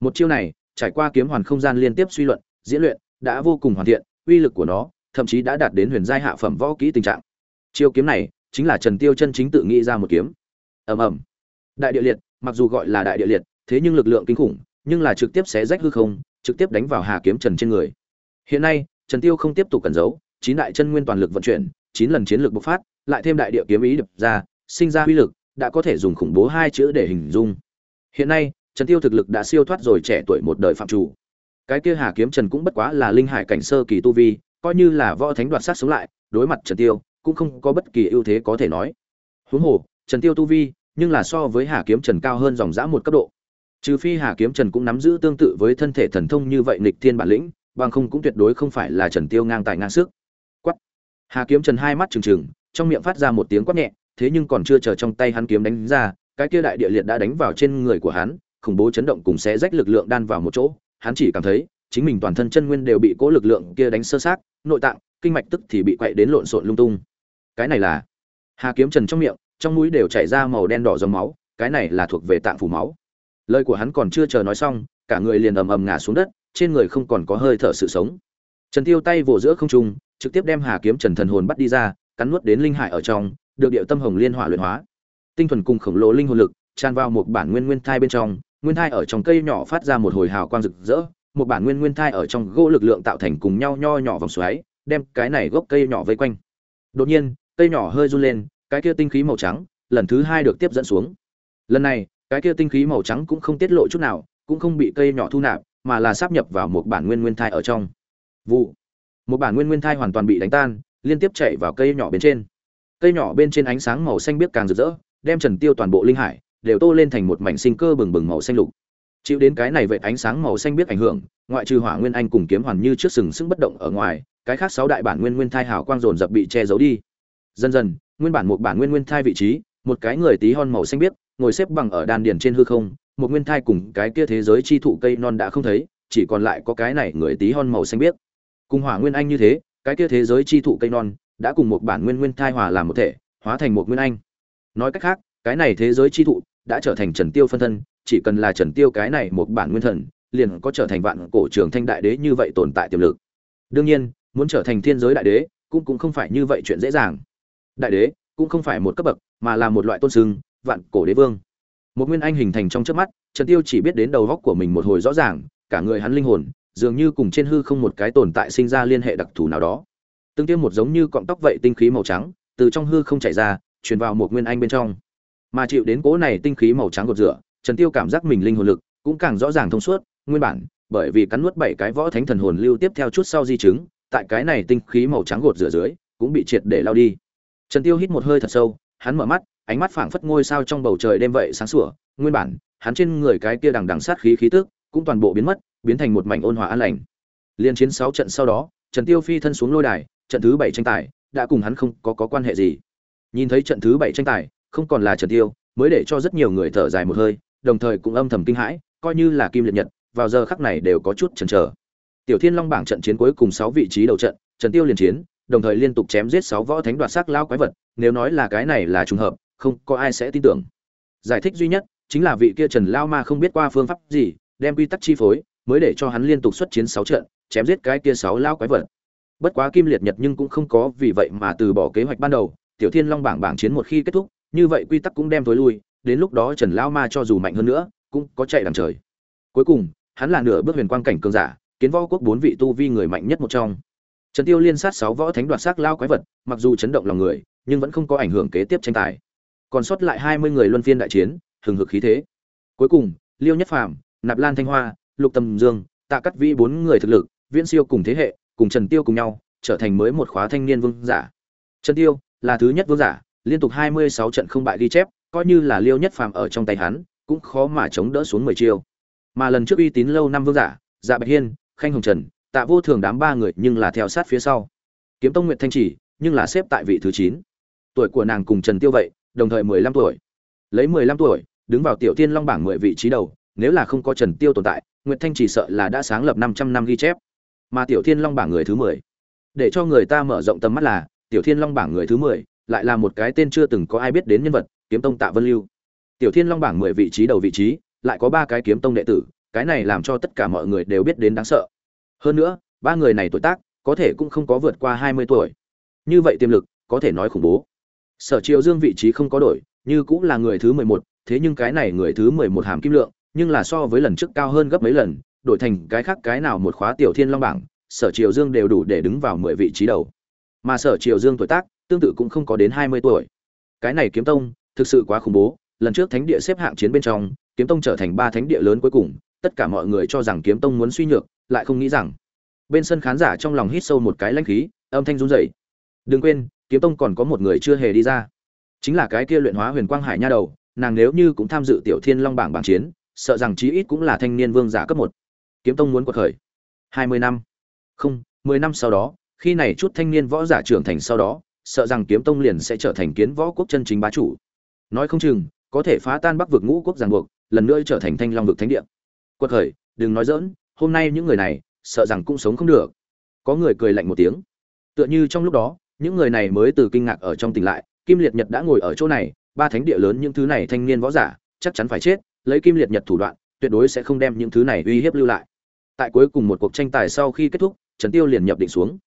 Một chiêu này, trải qua kiếm hoàn không gian liên tiếp suy luận, diễn luyện, đã vô cùng hoàn thiện, uy lực của nó, thậm chí đã đạt đến huyền giai hạ phẩm võ kỹ tình trạng. Chiêu kiếm này, chính là trần tiêu chân chính tự nghĩ ra một kiếm. Ầm ầm. Đại địa liệt, mặc dù gọi là đại địa liệt, thế nhưng lực lượng kinh khủng, nhưng là trực tiếp xé rách hư không, trực tiếp đánh vào hà kiếm trần trên người. Hiện nay, trần tiêu không tiếp tục cẩn giấu, chín đại chân nguyên toàn lực vận chuyển chín lần chiến lược bộc phát, lại thêm đại địa kiếm ý đập ra, sinh ra uy lực, đã có thể dùng khủng bố hai chữ để hình dung. Hiện nay, trần tiêu thực lực đã siêu thoát rồi trẻ tuổi một đời phạm chủ. Cái kia hà kiếm trần cũng bất quá là linh hải cảnh sơ kỳ tu vi, coi như là võ thánh đoạt sát sống lại, đối mặt trần tiêu, cũng không có bất kỳ ưu thế có thể nói. Huống hồ, trần tiêu tu vi, nhưng là so với hà kiếm trần cao hơn dòng dã một cấp độ. Trừ phi hà kiếm trần cũng nắm giữ tương tự với thân thể thần thông như vậy nghịch thiên bản lĩnh, bằng không cũng tuyệt đối không phải là trần tiêu ngang tài ngang sức hà kiếm trần hai mắt trừng trừng, trong miệng phát ra một tiếng quát nhẹ, thế nhưng còn chưa chờ trong tay hắn kiếm đánh ra, cái kia đại địa liệt đã đánh vào trên người của hắn, khủng bố chấn động cùng xé rách lực lượng đan vào một chỗ. Hắn chỉ cảm thấy, chính mình toàn thân chân nguyên đều bị cố lực lượng kia đánh sơ sát nội tạng, kinh mạch tức thì bị quậy đến lộn xộn lung tung. Cái này là hà kiếm trần trong miệng, trong mũi đều chảy ra màu đen đỏ dòng máu, cái này là thuộc về tạng phủ máu. Lời của hắn còn chưa chờ nói xong, cả người liền ầm ầm ngã xuống đất, trên người không còn có hơi thở sự sống. Trần tiêu tay vỗ giữa không trung trực tiếp đem hà kiếm trần thần hồn bắt đi ra, cắn nuốt đến linh hải ở trong, được điệu tâm hồng liên hỏa luyện hóa. Tinh thuần cùng khổng lồ linh hồn lực, tràn vào một bản nguyên nguyên thai bên trong, nguyên thai ở trong cây nhỏ phát ra một hồi hào quang rực rỡ, một bản nguyên nguyên thai ở trong gỗ lực lượng tạo thành cùng nhau nho nhỏ vòng xoáy, đem cái này gốc cây nhỏ vây quanh. Đột nhiên, cây nhỏ hơi run lên, cái kia tinh khí màu trắng, lần thứ hai được tiếp dẫn xuống. Lần này, cái kia tinh khí màu trắng cũng không tiết lộ chút nào, cũng không bị cây nhỏ thu nạp, mà là sáp nhập vào một bản nguyên nguyên thai ở trong. Vụ một bản nguyên nguyên thai hoàn toàn bị đánh tan, liên tiếp chạy vào cây nhỏ bên trên. Cây nhỏ bên trên ánh sáng màu xanh biếc càng rực rỡ, đem trần tiêu toàn bộ linh hải đều tô lên thành một mảnh sinh cơ bừng bừng màu xanh lục. Chịu đến cái này vậy ánh sáng màu xanh biếc ảnh hưởng, ngoại trừ hỏa nguyên anh cùng kiếm hoàn như trước sừng sững bất động ở ngoài, cái khác sáu đại bản nguyên nguyên thai hào quang dồn dập bị che giấu đi. Dần dần, nguyên bản một bản nguyên nguyên thai vị trí, một cái người tí hon màu xanh biếc, ngồi xếp bằng ở đan điền trên hư không, một nguyên thai cùng cái kia thế giới chi thụ cây non đã không thấy, chỉ còn lại có cái này người tí hon màu xanh biếc cùng hỏa nguyên anh như thế, cái kia thế giới chi thụ cây non, đã cùng một bản nguyên nguyên thai hòa làm một thể, hóa thành một nguyên anh. Nói cách khác, cái này thế giới chi thụ đã trở thành trần tiêu phân thân, chỉ cần là trần tiêu cái này một bản nguyên thần, liền có trở thành vạn cổ trường thanh đại đế như vậy tồn tại tiềm lực. Đương nhiên, muốn trở thành thiên giới đại đế, cũng cũng không phải như vậy chuyện dễ dàng. Đại đế, cũng không phải một cấp bậc, mà là một loại tôn sưng, vạn cổ đế vương. Một nguyên anh hình thành trong trước mắt, trần tiêu chỉ biết đến đầu góc của mình một hồi rõ ràng, cả người hắn linh hồn dường như cùng trên hư không một cái tồn tại sinh ra liên hệ đặc thù nào đó. Tương tiêm một giống như cọng tóc vậy tinh khí màu trắng, từ trong hư không chảy ra, truyền vào một nguyên anh bên trong. Mà chịu đến cố này tinh khí màu trắng gột rửa, trần tiêu cảm giác mình linh hồn lực cũng càng rõ ràng thông suốt, nguyên bản, bởi vì cắn nuốt bảy cái võ thánh thần hồn lưu tiếp theo chút sau di chứng, tại cái này tinh khí màu trắng gột rửa dưới, cũng bị triệt để lao đi. Trần tiêu hít một hơi thật sâu, hắn mở mắt, ánh mắt phảng phất ngôi sao trong bầu trời đêm vậy sáng sủa, nguyên bản, hắn trên người cái kia đằng đằng sát khí khí tức cũng toàn bộ biến mất biến thành một mảnh ôn hòa an lành. Liên chiến sáu trận sau đó, trần tiêu phi thân xuống lôi đài, trận thứ bảy tranh tài, đã cùng hắn không có có quan hệ gì. Nhìn thấy trận thứ bảy tranh tài, không còn là trần tiêu, mới để cho rất nhiều người thở dài một hơi, đồng thời cũng âm thầm kinh hãi, coi như là kim liệt nhật, vào giờ khắc này đều có chút chần chờ. Tiểu thiên long bảng trận chiến cuối cùng sáu vị trí đầu trận, trần tiêu liền chiến, đồng thời liên tục chém giết sáu võ thánh đoạt sắc lao quái vật, nếu nói là cái này là trùng hợp, không có ai sẽ tin tưởng. Giải thích duy nhất, chính là vị kia trần lao ma không biết qua phương pháp gì, đem quy tắc chi phối mới để cho hắn liên tục xuất chiến sáu trận, chém giết cái kia sáu lao quái vật. Bất quá kim liệt nhật nhưng cũng không có vì vậy mà từ bỏ kế hoạch ban đầu, tiểu thiên long bảng bảng chiến một khi kết thúc, như vậy quy tắc cũng đem tối lui, đến lúc đó trần lao ma cho dù mạnh hơn nữa, cũng có chạy đằng trời. Cuối cùng, hắn là nửa bước huyền quang cảnh cường giả, kiến võ quốc bốn vị tu vi người mạnh nhất một trong. Trần tiêu liên sát sáu võ thánh đoạt xác lao quái vật, mặc dù chấn động lòng người, nhưng vẫn không có ảnh hưởng kế tiếp tranh tài. Còn sót lại hai mươi người luân phiên đại chiến, hừng hực khí thế. Cuối cùng, liêu nhất phàm, nạp lan thanh hoa lục tầm dương, tạ cắt vĩ bốn người thực lực, viễn siêu cùng thế hệ, cùng trần tiêu cùng nhau, trở thành mới một khóa thanh niên vương giả. Trần tiêu là thứ nhất vương giả, liên tục hai mươi sáu trận không bại ghi chép, coi như là liêu nhất phàm ở trong tay hắn, cũng khó mà chống đỡ xuống mười chiêu. Mà lần trước uy tín lâu năm vương giả dạ bạch hiên, khanh hồng trần, tạ vô thường đám ba người nhưng là theo sát phía sau. Kiếm tông nguyệt thanh chỉ, nhưng là xếp tại vị thứ chín. Tuổi của nàng cùng trần tiêu vậy, đồng thời mười lăm tuổi. Lấy mười lăm tuổi, đứng vào tiểu tiên long bảng mười vị trí đầu nếu là không có trần tiêu tồn tại, nguyệt thanh chỉ sợ là đã sáng lập năm trăm năm ghi chép. Mà tiểu thiên long bảng người thứ mười. Để cho người ta mở rộng tầm mắt là, tiểu thiên long bảng người thứ mười lại là một cái tên chưa từng có ai biết đến nhân vật, kiếm tông tạ vân lưu. Tiểu thiên long bảng mười vị trí đầu vị trí, lại có ba cái kiếm tông đệ tử, cái này làm cho tất cả mọi người đều biết đến đáng sợ. Hơn nữa, ba người này tuổi tác, có thể cũng không có vượt qua hai mươi tuổi. Như vậy tiềm lực, có thể nói khủng bố. Sở triều dương vị trí không có đổi, như cũng là người thứ mười một, thế nhưng cái này người thứ mười một hàm kim lượng nhưng là so với lần trước cao hơn gấp mấy lần, đổi thành cái khác cái nào một khóa tiểu thiên long bảng, sở triều dương đều đủ để đứng vào mười vị trí đầu. Mà sở triều dương tuổi tác, tương tự cũng không có đến hai mươi tuổi. Cái này kiếm tông, thực sự quá khủng bố, lần trước thánh địa xếp hạng chiến bên trong, kiếm tông trở thành ba thánh địa lớn cuối cùng, tất cả mọi người cho rằng kiếm tông muốn suy nhược, lại không nghĩ rằng. Bên sân khán giả trong lòng hít sâu một cái lãnh khí, âm thanh run rẩy. Đừng quên, kiếm tông còn có một người chưa hề đi ra. Chính là cái kia luyện hóa huyền quang hải nha đầu, nàng nếu như cũng tham dự tiểu thiên long bảng bảng chiến sợ rằng chí ít cũng là thanh niên vương giả cấp một. Kiếm tông muốn quật khởi. Hai mươi năm. Không, mười năm sau đó, khi này chút thanh niên võ giả trưởng thành sau đó, sợ rằng kiếm tông liền sẽ trở thành kiến võ quốc chân chính bá chủ. Nói không chừng, có thể phá tan bắc vực ngũ quốc giàn buộc, lần nữa trở thành thanh long vực thánh địa. Quật khởi, đừng nói dỡn hôm nay những người này, sợ rằng cũng sống không được. Có người cười lạnh một tiếng. Tựa như trong lúc đó, những người này mới từ kinh ngạc ở trong tỉnh lại, kim liệt nhật đã ngồi ở chỗ này, ba thánh địa lớn những thứ này thanh niên võ giả, chắc chắn phải chết lấy kim liệt nhật thủ đoạn, tuyệt đối sẽ không đem những thứ này uy hiếp lưu lại. Tại cuối cùng một cuộc tranh tài sau khi kết thúc, trần tiêu liền nhập định xuống.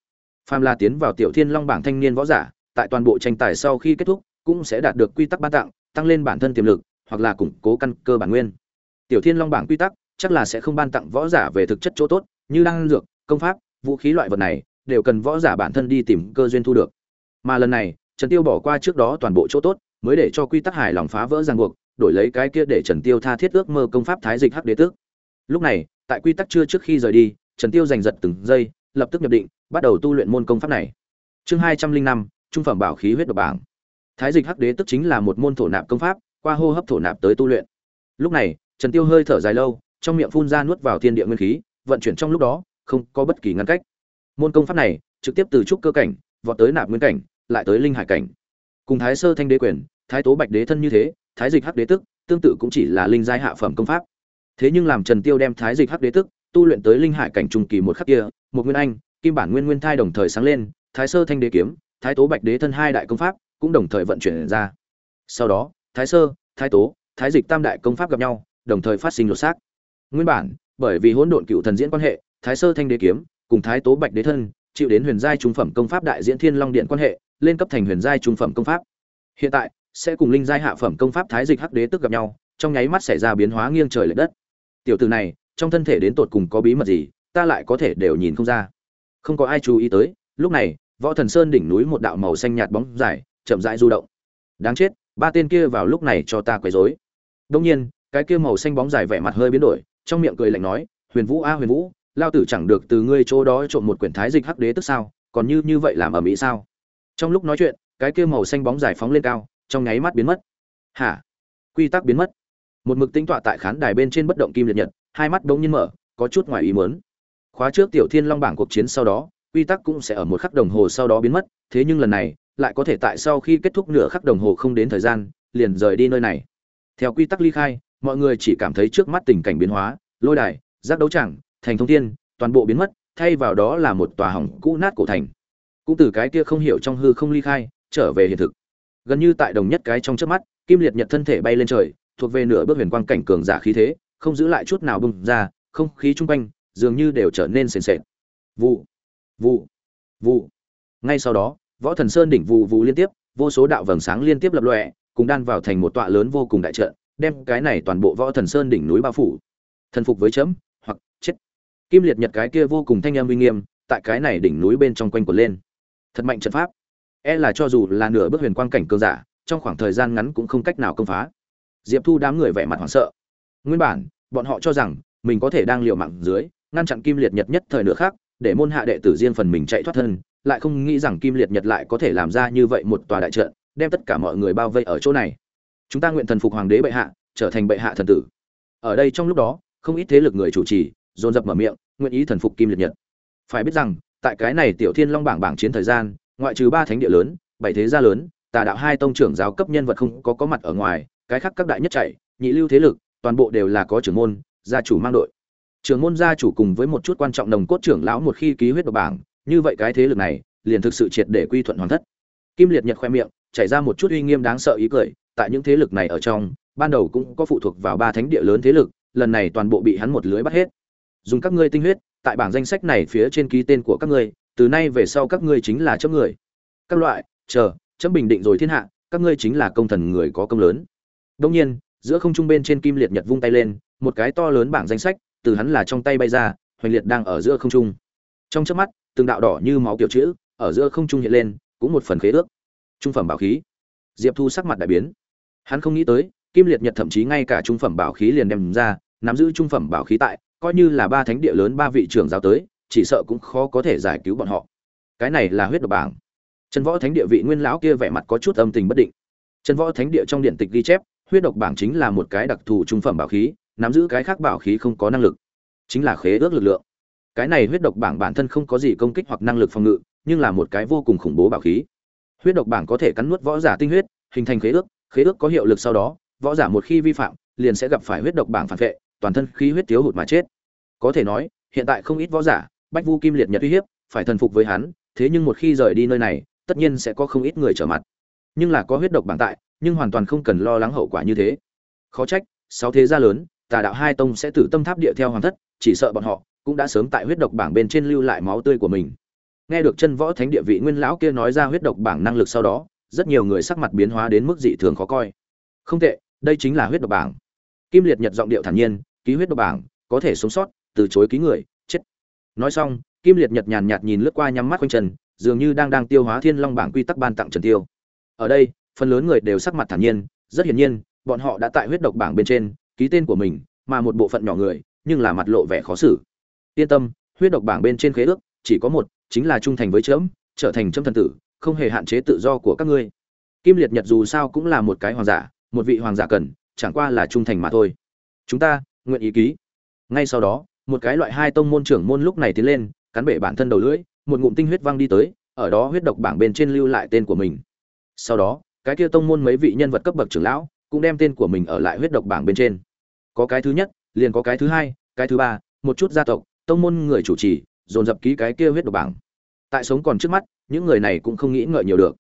Phàm la tiến vào tiểu thiên long bảng thanh niên võ giả, tại toàn bộ tranh tài sau khi kết thúc, cũng sẽ đạt được quy tắc ban tặng, tăng lên bản thân tiềm lực, hoặc là củng cố căn cơ bản nguyên. Tiểu thiên long bảng quy tắc, chắc là sẽ không ban tặng võ giả về thực chất chỗ tốt, như năng dược, công pháp, vũ khí loại vật này, đều cần võ giả bản thân đi tìm cơ duyên thu được. Mà lần này, trần tiêu bỏ qua trước đó toàn bộ chỗ tốt, mới để cho quy tắc hài lòng phá vỡ ràng buộc đổi lấy cái kia để trần tiêu tha thiết ước mơ công pháp thái dịch hắc đế tước. Lúc này, tại quy tắc chưa trước khi rời đi, trần tiêu giành giật từng giây, lập tức nhập định, bắt đầu tu luyện môn công pháp này. Chương hai trăm linh năm, trung phẩm bảo khí huyết độc bảng. Thái dịch hắc đế tức chính là một môn thổ nạp công pháp, qua hô hấp thổ nạp tới tu luyện. Lúc này, trần tiêu hơi thở dài lâu, trong miệng phun ra nuốt vào thiên địa nguyên khí, vận chuyển trong lúc đó, không có bất kỳ ngăn cách. Môn công pháp này, trực tiếp từ trúc cơ cảnh, vọt tới nạp nguyên cảnh, lại tới linh hải cảnh. Cùng thái sơ thanh đế quyền, thái tố bạch đế thân như thế thái dịch hắc đế tức, tương tự cũng chỉ là linh giai hạ phẩm công pháp. Thế nhưng làm trần tiêu đem thái dịch hắc đế tức, tu luyện tới linh hải cảnh trung kỳ một khắc kia, một nguyên anh, kim bản nguyên nguyên thai đồng thời sáng lên, thái sơ thanh đế kiếm, thái tố bạch đế thân hai đại công pháp cũng đồng thời vận chuyển ra. Sau đó, thái sơ, thái tố, thái dịch tam đại công pháp gặp nhau, đồng thời phát sinh lột xác. Nguyên bản, bởi vì hỗn độn cựu thần diễn quan hệ, thái sơ thanh đế kiếm cùng thái tố bạch đế thân chịu đến huyền giai trung phẩm công pháp đại diễn thiên long điện quan hệ, lên cấp thành huyền giai trung phẩm công pháp. Hiện tại sẽ cùng linh giai hạ phẩm công pháp thái dịch hắc đế tức gặp nhau, trong nháy mắt xảy ra biến hóa nghiêng trời lệch đất. Tiểu tử này, trong thân thể đến tột cùng có bí mật gì, ta lại có thể đều nhìn không ra. Không có ai chú ý tới, lúc này, võ thần sơn đỉnh núi một đạo màu xanh nhạt bóng dài, chậm rãi du động. Đáng chết, ba tên kia vào lúc này cho ta quấy rối. Đông nhiên, cái kia màu xanh bóng dài vẻ mặt hơi biến đổi, trong miệng cười lạnh nói, huyền vũ a, huyền vũ, lao tử chẳng được từ ngươi chỗ đó trộm một quyển thái dịch hắc đế tức sao, còn như như vậy làm ở mỹ sao? Trong lúc nói chuyện, cái kia màu xanh bóng giải phóng lên cao trong nháy mắt biến mất. Hả? Quy tắc biến mất. Một mực tinh tọa tại khán đài bên trên bất động kim liệt nhật hai mắt bỗng nhiên mở có chút ngoài ý muốn. Khóa trước tiểu thiên long bảng cuộc chiến sau đó quy tắc cũng sẽ ở một khắc đồng hồ sau đó biến mất thế nhưng lần này lại có thể tại sau khi kết thúc nửa khắc đồng hồ không đến thời gian liền rời đi nơi này. Theo quy tắc ly khai mọi người chỉ cảm thấy trước mắt tình cảnh biến hóa lôi đài giác đấu chẳng, thành thông thiên toàn bộ biến mất thay vào đó là một tòa hỏng cũ nát cổ thành. Cũng từ cái kia không hiểu trong hư không ly khai trở về hiện thực gần như tại đồng nhất cái trong trước mắt, kim liệt nhật thân thể bay lên trời, thuộc về nửa bước huyền quang cảnh cường giả khí thế, không giữ lại chút nào bung ra, không khí chung quanh dường như đều trở nên sền sệt. Vụ vụ vụ. Ngay sau đó, võ thần sơn đỉnh vụ vụ liên tiếp, vô số đạo vầng sáng liên tiếp lập lọe cùng đan vào thành một tọa lớn vô cùng đại trận, đem cái này toàn bộ võ thần sơn đỉnh núi bao phủ. Thần phục với chấm, hoặc chết. Kim liệt nhật cái kia vô cùng thanh âm uy nghiêm, tại cái này đỉnh núi bên trong quanh quẩn lên. Thật mạnh trận pháp e là cho dù là nửa bước huyền quang cảnh cường giả, trong khoảng thời gian ngắn cũng không cách nào công phá. Diệp thu đám người vẻ mặt hoảng sợ. Nguyên bản, bọn họ cho rằng mình có thể đang liều mạng dưới, ngăn chặn kim liệt nhật nhất thời nửa khác để môn hạ đệ tử riêng phần mình chạy thoát thân, lại không nghĩ rằng kim liệt nhật lại có thể làm ra như vậy một tòa đại trận, đem tất cả mọi người bao vây ở chỗ này. Chúng ta nguyện thần phục hoàng đế bệ hạ, trở thành bệ hạ thần tử. Ở đây trong lúc đó, không ít thế lực người chủ trì, dồn dập mở miệng, nguyện ý thần phục kim liệt nhật. Phải biết rằng, tại cái này tiểu thiên long bảng bảng chiến thời gian ngoại trừ ba thánh địa lớn, bảy thế gia lớn, tà đạo hai tông trưởng giáo cấp nhân vật không có có mặt ở ngoài, cái khác các đại nhất chạy, nhị lưu thế lực, toàn bộ đều là có trưởng môn, gia chủ mang đội. Trưởng môn gia chủ cùng với một chút quan trọng nồng cốt trưởng lão một khi ký huyết độc bảng, như vậy cái thế lực này, liền thực sự triệt để quy thuận hoàn thất. Kim liệt nhật khoe miệng, chảy ra một chút uy nghiêm đáng sợ ý cười, tại những thế lực này ở trong, ban đầu cũng có phụ thuộc vào ba thánh địa lớn thế lực, lần này toàn bộ bị hắn một lưới bắt hết. Dùng các ngươi tinh huyết, tại bảng danh sách này phía trên ký tên của các ngươi từ nay về sau các ngươi chính là chấm người. Các loại, chờ chấm bình định rồi thiên hạ, các ngươi chính là công thần người có công lớn. Đông nhiên, giữa không trung bên trên kim liệt nhật vung tay lên, một cái to lớn bảng danh sách, từ hắn là trong tay bay ra, hoành liệt đang ở giữa không trung. Trong chớp mắt, từng đạo đỏ như máu kiểu chữ, ở giữa không trung hiện lên, cũng một phần khế ước. Trung phẩm bảo khí. Diệp thu sắc mặt đại biến. Hắn không nghĩ tới, kim liệt nhật thậm chí ngay cả trung phẩm bảo khí liền đem ra, nắm giữ trung phẩm bảo khí tại, coi như là ba thánh địa lớn ba vị trưởng giáo tới chỉ sợ cũng khó có thể giải cứu bọn họ. Cái này là huyết độc bảng. Trần võ thánh địa vị nguyên lão kia vẻ mặt có chút âm tình bất định. Trần võ thánh địa trong điện tịch ghi chép, huyết độc bảng chính là một cái đặc thù trung phẩm bảo khí, nắm giữ cái khác bảo khí không có năng lực. Chính là khế ước lực lượng. Cái này huyết độc bảng bản thân không có gì công kích hoặc năng lực phòng ngự, nhưng là một cái vô cùng khủng bố bảo khí. Huyết độc bảng có thể cắn nuốt võ giả tinh huyết, hình thành khế ước khế ước có hiệu lực sau đó, võ giả một khi vi phạm, liền sẽ gặp phải huyết độc bảng phản vệ, toàn thân khí huyết thiếu hụt mà chết. Có thể nói, hiện tại không ít võ giả bách vu kim liệt nhật uy hiếp, phải thần phục với hắn, thế nhưng một khi rời đi nơi này, tất nhiên sẽ có không ít người trở mặt. Nhưng là có huyết độc bảng tại, nhưng hoàn toàn không cần lo lắng hậu quả như thế. Khó trách, sáu thế gia lớn, tà đạo hai tông sẽ tử tâm tháp địa theo hoàng thất, chỉ sợ bọn họ cũng đã sớm tại huyết độc bảng bên trên lưu lại máu tươi của mình. Nghe được chân võ thánh địa vị nguyên lão kia nói ra huyết độc bảng năng lực sau đó, rất nhiều người sắc mặt biến hóa đến mức dị thường khó coi. Không tệ, đây chính là huyết độc bảng. Kim liệt nhật giọng điệu thản nhiên, ký huyết độc bảng, có thể sống sót, từ chối ký người nói xong, kim liệt nhật nhàn nhạt nhìn lướt qua nhắm mắt quanh trần dường như đang đang tiêu hóa thiên long bảng quy tắc ban tặng trần tiêu. Ở đây, phần lớn người đều sắc mặt thản nhiên, rất hiển nhiên, bọn họ đã tại huyết độc bảng bên trên, ký tên của mình, mà một bộ phận nhỏ người, nhưng là mặt lộ vẻ khó xử. Yên tâm, huyết độc bảng bên trên khế ước, chỉ có một, chính là trung thành với chớm, trở thành chấm thần tử, không hề hạn chế tự do của các ngươi. Kim liệt nhật dù sao cũng là một cái hoàng giả, một vị hoàng giả cần, chẳng qua là trung thành mà thôi. Chúng ta, nguyện ý ký. Ngay sau đó một cái loại hai tông môn trưởng môn lúc này tiến lên, cắn bể bản thân đầu lưỡi, một ngụm tinh huyết văng đi tới, ở đó huyết độc bảng bên trên lưu lại tên của mình. Sau đó, cái kia tông môn mấy vị nhân vật cấp bậc trưởng lão cũng đem tên của mình ở lại huyết độc bảng bên trên. Có cái thứ nhất, liền có cái thứ hai, cái thứ ba, một chút gia tộc, tông môn người chủ trì, dồn dập ký cái kia huyết độc bảng. Tại sống còn trước mắt, những người này cũng không nghĩ ngợi nhiều được.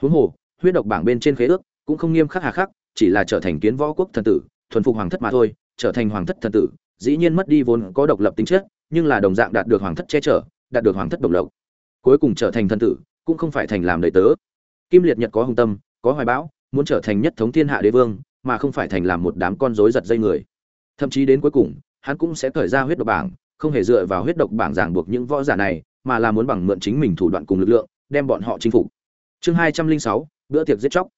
Huống hồ, huyết độc bảng bên trên khế ước cũng không nghiêm khắc hà khắc, chỉ là trở thành kiến võ quốc thần tử, thuần phục hoàng thất mà thôi, trở thành hoàng thất thần tử dĩ nhiên mất đi vốn có độc lập tính chất, nhưng là đồng dạng đạt được hoàng thất che chở, đạt được hoàng thất độc lập cuối cùng trở thành thân tử, cũng không phải thành làm đầy tớ. Kim liệt nhật có hùng tâm, có hoài bão, muốn trở thành nhất thống thiên hạ đế vương, mà không phải thành làm một đám con rối giật dây người. Thậm chí đến cuối cùng, hắn cũng sẽ khởi ra huyết độc bảng, không hề dựa vào huyết độc bảng giảng buộc những võ giả này, mà là muốn bằng mượn chính mình thủ đoạn cùng lực lượng, đem bọn họ chinh phục. Chương hai trăm linh sáu, bữa tiệc giết chóc.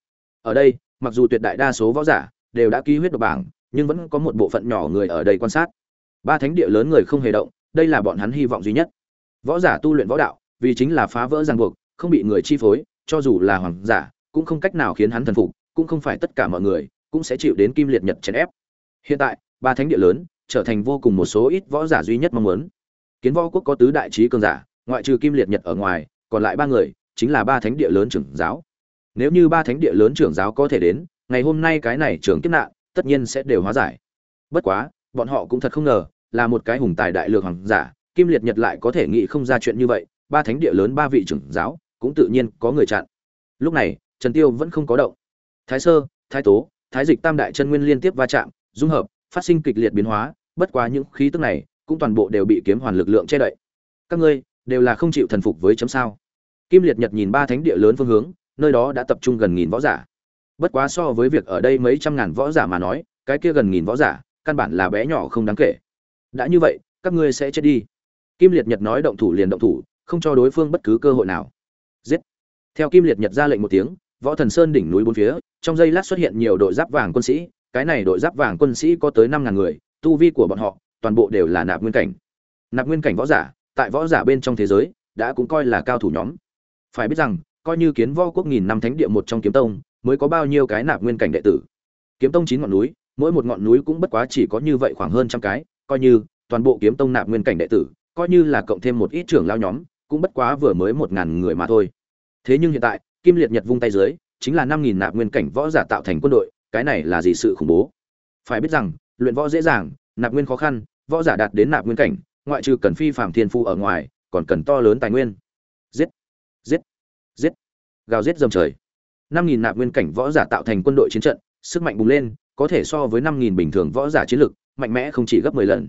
Ở đây, mặc dù tuyệt đại đa số võ giả đều đã ký huyết độc bảng nhưng vẫn có một bộ phận nhỏ người ở đây quan sát. Ba thánh địa lớn người không hề động, đây là bọn hắn hy vọng duy nhất. Võ giả tu luyện võ đạo, vì chính là phá vỡ ràng buộc, không bị người chi phối, cho dù là hoàng giả, cũng không cách nào khiến hắn thần phục, cũng không phải tất cả mọi người cũng sẽ chịu đến kim liệt nhật chèn ép. Hiện tại, ba thánh địa lớn trở thành vô cùng một số ít võ giả duy nhất mong muốn. Kiến võ quốc có tứ đại trí cường giả, ngoại trừ kim liệt nhật ở ngoài, còn lại ba người chính là ba thánh địa lớn trưởng giáo. Nếu như ba thánh địa lớn trưởng giáo có thể đến, ngày hôm nay cái này trưởng kiếp nạn tất nhiên sẽ đều hóa giải. Bất quá, bọn họ cũng thật không ngờ, là một cái hùng tài đại lược hoàng giả, kim liệt nhật lại có thể nghĩ không ra chuyện như vậy, ba thánh địa lớn ba vị trưởng giáo cũng tự nhiên có người chặn. Lúc này, trần tiêu vẫn không có động. Thái sơ, thái tố, thái dịch tam đại chân nguyên liên tiếp va chạm, dung hợp, phát sinh kịch liệt biến hóa, bất quá những khí tức này cũng toàn bộ đều bị kiếm hoàn lực lượng che đậy. Các ngươi đều là không chịu thần phục với chấm sao? Kim liệt nhật nhìn ba thánh địa lớn phương hướng, nơi đó đã tập trung gần nghìn võ giả bất quá so với việc ở đây mấy trăm ngàn võ giả mà nói, cái kia gần nghìn võ giả, căn bản là bé nhỏ không đáng kể. Đã như vậy, các ngươi sẽ chết đi. Kim liệt nhật nói động thủ liền động thủ, không cho đối phương bất cứ cơ hội nào. Giết. Theo kim liệt nhật ra lệnh một tiếng, võ thần sơn đỉnh núi bốn phía, trong giây lát xuất hiện nhiều đội giáp vàng quân sĩ, cái này đội giáp vàng quân sĩ có tới năm ngàn người, tu vi của bọn họ, toàn bộ đều là nạp nguyên cảnh. Nạp nguyên cảnh võ giả, tại võ giả bên trong thế giới, đã cũng coi là cao thủ nhóm. Phải biết rằng, coi như kiến võ quốc nghìn năm thánh địa một trong kiếm tông mới có bao nhiêu cái nạp nguyên cảnh đệ tử. Kiếm tông chín ngọn núi, mỗi một ngọn núi cũng bất quá chỉ có như vậy khoảng hơn trăm cái, coi như toàn bộ kiếm tông nạp nguyên cảnh đệ tử, coi như là cộng thêm một ít trưởng lao nhóm, cũng bất quá vừa mới một ngàn người mà thôi. Thế nhưng hiện tại, kim liệt nhật vung tay dưới, chính là năm nghìn nạp nguyên cảnh võ giả tạo thành quân đội, cái này là gì sự khủng bố? Phải biết rằng, luyện võ dễ dàng, nạp nguyên khó khăn, võ giả đạt đến nạp nguyên cảnh, ngoại trừ cần phi phạm thiên phu ở ngoài, còn cần to lớn tài nguyên. Giết! Giết! Giết! Gào giết dầm trời năm nghìn nạp nguyên cảnh võ giả tạo thành quân đội chiến trận, sức mạnh bùng lên, có thể so với năm nghìn bình thường võ giả chiến lực, mạnh mẽ không chỉ gấp mười lần.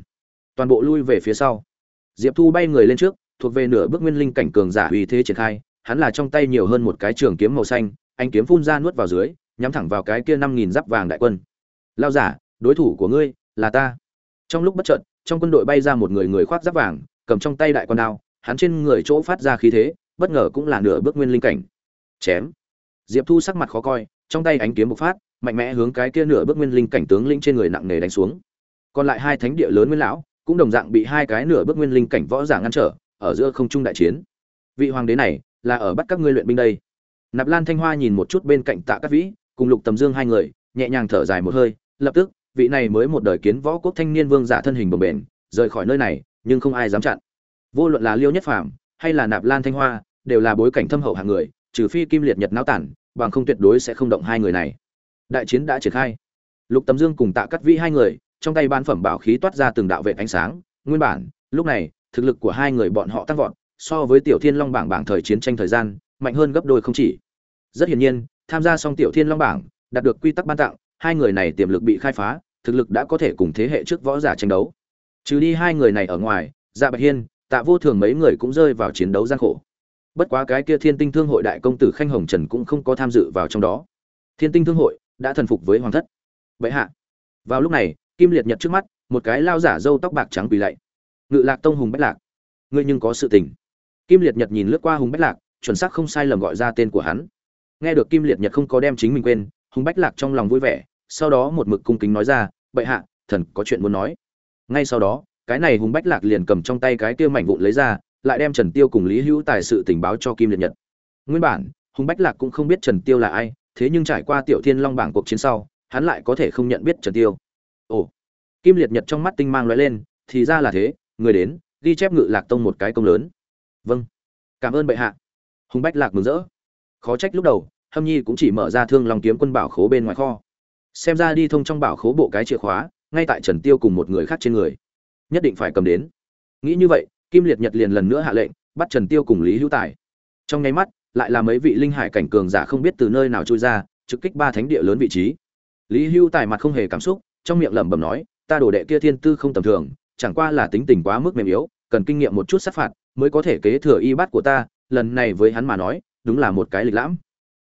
Toàn bộ lui về phía sau. Diệp thu bay người lên trước, thuộc về nửa bước nguyên linh cảnh cường giả uy thế triển khai, hắn là trong tay nhiều hơn một cái trường kiếm màu xanh, anh kiếm phun ra nuốt vào dưới, nhắm thẳng vào cái kia năm nghìn giáp vàng đại quân. Lao giả, đối thủ của ngươi là ta. Trong lúc bất chợt, trong quân đội bay ra một người người khoác giáp vàng, cầm trong tay đại con đao, hắn trên người chỗ phát ra khí thế, bất ngờ cũng là nửa bước nguyên linh cảnh. Chém! Diệp thu sắc mặt khó coi, trong tay ánh kiếm bộc phát, mạnh mẽ hướng cái kia nửa bước nguyên linh cảnh tướng lĩnh trên người nặng nề đánh xuống. Còn lại hai thánh địa lớn nguyên lão, cũng đồng dạng bị hai cái nửa bước nguyên linh cảnh võ giả ngăn trở, ở giữa không trung đại chiến. Vị hoàng đế này, là ở bắt các ngươi luyện binh đây. Nạp lan thanh hoa nhìn một chút bên cạnh tạ các vĩ, cùng lục tầm dương hai người, nhẹ nhàng thở dài một hơi, lập tức, vị này mới một đời kiến võ quốc thanh niên vương giả thân hình bồng bềnh, rời khỏi nơi này, nhưng không ai dám chặn. Vô luận là liêu nhất phàm, hay là nạp lan thanh hoa, đều là bối cảnh thâm hậu hạng người trừ phi kim liệt nhật náo tản, bằng không tuyệt đối sẽ không động hai người này. Đại chiến đã triển khai. Lục tầm dương cùng tạ cắt vĩ hai người, trong tay ban phẩm bảo khí toát ra từng đạo vệ ánh sáng, nguyên bản, lúc này, thực lực của hai người bọn họ tăng vọt, so với tiểu thiên long bảng bảng thời chiến tranh thời gian, mạnh hơn gấp đôi không chỉ. Rất hiển nhiên, tham gia xong tiểu thiên long bảng, đạt được quy tắc ban tặng, hai người này tiềm lực bị khai phá, thực lực đã có thể cùng thế hệ trước võ giả tranh đấu. Trừ đi hai người này ở ngoài dạ bạch hiên, tạ vô thường mấy người cũng rơi vào chiến đấu gian khổ bất quá cái kia thiên tinh thương hội đại công tử khanh hồng trần cũng không có tham dự vào trong đó. Thiên tinh thương hội đã thần phục với hoàng thất. Vậy hạ. Vào lúc này, kim liệt nhật trước mắt, một cái lao giả râu tóc bạc trắng quỳ lạy. Ngự lạc tông hùng bách lạc. Ngươi nhưng có sự tình. Kim liệt nhật nhìn lướt qua hùng bách lạc, chuẩn xác không sai lầm gọi ra tên của hắn. Nghe được kim liệt nhật không có đem chính mình quên, hùng bách lạc trong lòng vui vẻ, sau đó một mực cung kính nói ra, bệ hạ, thần có chuyện muốn nói. Ngay sau đó, cái này hùng bách lạc liền cầm trong tay cái kia mảnh vụn lấy ra lại đem trần tiêu cùng lý hữu tài sự tình báo cho kim liệt nhật. Nguyên bản, hùng bách lạc cũng không biết trần tiêu là ai, thế nhưng trải qua tiểu thiên long bảng cuộc chiến sau, hắn lại có thể không nhận biết trần tiêu. Ồ, kim liệt nhật trong mắt tinh mang lóe lên, thì ra là thế, người đến, ghi chép ngự lạc tông một cái công lớn. Vâng cảm ơn bệ hạ. Hùng bách lạc mừng rỡ. Khó trách lúc đầu, hâm nhi cũng chỉ mở ra thương lòng kiếm quân bảo khố bên ngoài kho. Xem ra đi thông trong bảo khố bộ cái chìa khóa, ngay tại trần tiêu cùng một người khác trên người. Nhất định phải cầm đến. Nghĩ như vậy kim liệt nhật liền lần nữa hạ lệnh, bắt trần tiêu cùng lý hữu tài. Trong nháy mắt, lại là mấy vị linh hải cảnh cường giả không biết từ nơi nào trôi ra, trực kích ba thánh địa lớn vị trí. Lý hữu tài mặt không hề cảm xúc, trong miệng lẩm bẩm nói, ta đổ đệ kia thiên tư không tầm thường, chẳng qua là tính tình quá mức mềm yếu, cần kinh nghiệm một chút sát phạt mới có thể kế thừa y bát của ta. Lần này với hắn mà nói, đúng là một cái lịch lãm.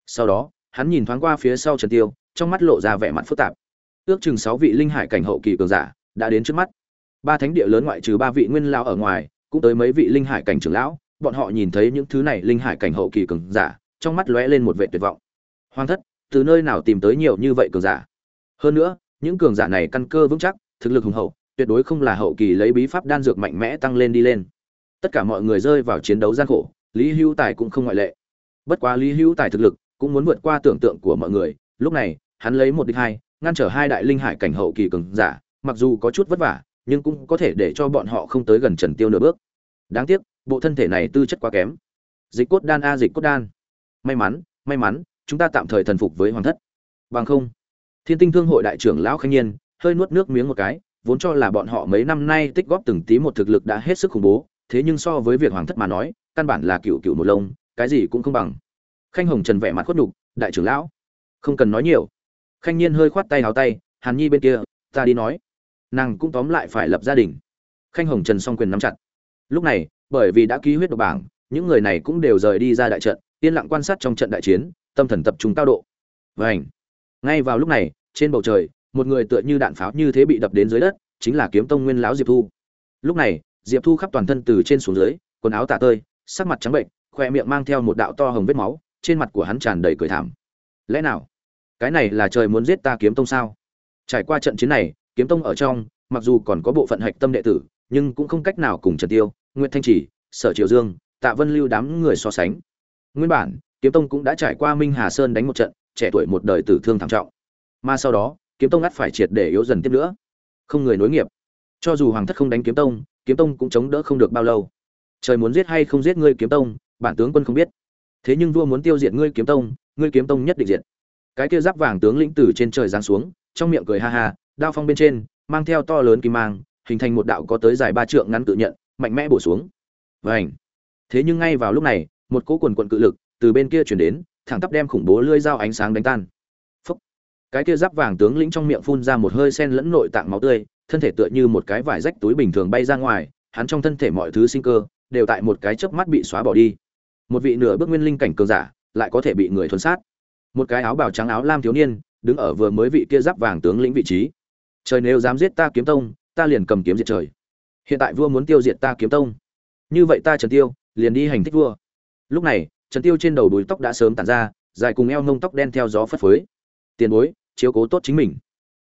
Sau đó, hắn nhìn thoáng qua phía sau trần tiêu, trong mắt lộ ra vẻ mặt phức tạp. Ước chừng sáu vị linh hải cảnh hậu kỳ cường giả đã đến trước mắt. Ba thánh địa lớn ngoại trừ ba vị nguyên lão ở ngoài cũng tới mấy vị linh hải cảnh trưởng lão, bọn họ nhìn thấy những thứ này linh hải cảnh hậu kỳ cường giả, trong mắt lóe lên một vẻ tuyệt vọng. Hoàng thất, từ nơi nào tìm tới nhiều như vậy cường giả? Hơn nữa, những cường giả này căn cơ vững chắc, thực lực hùng hậu, tuyệt đối không là hậu kỳ lấy bí pháp đan dược mạnh mẽ tăng lên đi lên. Tất cả mọi người rơi vào chiến đấu gian khổ, lý hữu tài cũng không ngoại lệ. Bất quá lý hữu tài thực lực cũng muốn vượt qua tưởng tượng của mọi người, lúc này, hắn lấy một địch hai, ngăn trở hai đại linh hải cảnh hậu kỳ cường giả, mặc dù có chút vất vả nhưng cũng có thể để cho bọn họ không tới gần trần tiêu nửa bước. Đáng tiếc, bộ thân thể này tư chất quá kém. Dịch cốt đan a, dịch cốt đan. May mắn may mắn, chúng ta tạm thời thần phục với hoàng thất. Bằng không, thiên tinh thương hội đại trưởng lão khanh nhiên hơi nuốt nước miếng một cái, vốn cho là bọn họ mấy năm nay tích góp từng tí một thực lực đã hết sức khủng bố, thế nhưng so với việc hoàng thất mà nói, căn bản là cựu cựu một lông, cái gì cũng không bằng. Khanh hồng trần vẻ mặt khuất nhục, đại trưởng lão, không cần nói nhiều. Khanh nhiên hơi khoát tay háo tay, hàn nhi bên kia, ta đi nói nàng cũng tóm lại phải lập gia đình. Khanh hồng trần song quyền nắm chặt. Lúc này, bởi vì đã ký huyết độc bảng, những người này cũng đều rời đi ra đại trận, yên lặng quan sát trong trận đại chiến, tâm thần tập trung cao độ. Vảnh ngay vào lúc này, trên bầu trời, một người tựa như đạn pháo như thế bị đập đến dưới đất, chính là kiếm tông nguyên lão diệp thu. Lúc này, diệp thu khắp toàn thân từ trên xuống dưới, quần áo tả tơi, sắc mặt trắng bệnh, khoe miệng mang theo một đạo to hồng vết máu, trên mặt của hắn tràn đầy cười thảm. Lẽ nào, cái này là trời muốn giết ta kiếm tông sao? Trải qua trận chiến này kiếm tông ở trong, mặc dù còn có bộ phận hạch tâm đệ tử, nhưng cũng không cách nào cùng trần tiêu nguyễn thanh trì sở triều dương, tạ vân lưu đám người so sánh. Nguyên bản, kiếm tông cũng đã trải qua minh hà sơn đánh một trận, trẻ tuổi một đời tử thương thảm trọng. Mà sau đó, kiếm tông ngắt phải triệt để yếu dần tiếp nữa. Không người nối nghiệp. Cho dù hoàng thất không đánh kiếm tông kiếm tông cũng chống đỡ không được bao lâu. Trời muốn giết hay không giết ngươi kiếm tông, bản tướng quân không biết. Thế nhưng vua muốn tiêu diệt ngươi kiếm tông, ngươi kiếm tông nhất định diệt. Cái kia giáp vàng tướng lĩnh tử trên trời giáng xuống, trong miệng cười ha ha đao phong bên trên, mang theo to lớn kim mang, hình thành một đạo có tới dài ba trượng ngắn tự nhận, mạnh mẽ bổ xuống. Vảnh thế nhưng ngay vào lúc này, một cỗ quần quận cự lực từ bên kia chuyển đến, thẳng tắp đem khủng bố lưỡi dao ánh sáng đánh tan. Phúc. cái kia giáp vàng tướng lĩnh trong miệng phun ra một hơi sen lẫn nội tạng máu tươi, thân thể tựa như một cái vải rách túi bình thường bay ra ngoài, hắn trong thân thể mọi thứ sinh cơ, đều tại một cái chớp mắt bị xóa bỏ đi. Một vị nửa bước nguyên linh cảnh cường giả, lại có thể bị người thuần sát. Một cái áo bào trắng áo lam thiếu niên, đứng ở vừa mới vị kia giáp vàng tướng lĩnh vị trí trời nếu dám giết ta kiếm tông, ta liền cầm kiếm diệt trời. Hiện tại vua muốn tiêu diệt ta kiếm tông. Như vậy ta trần tiêu, liền đi hành thích vua. Lúc này, trần tiêu trên đầu đuôi tóc đã sớm tản ra, dài cùng eo nông tóc đen theo gió phất phới. Tiền bối, chiếu cố tốt chính mình.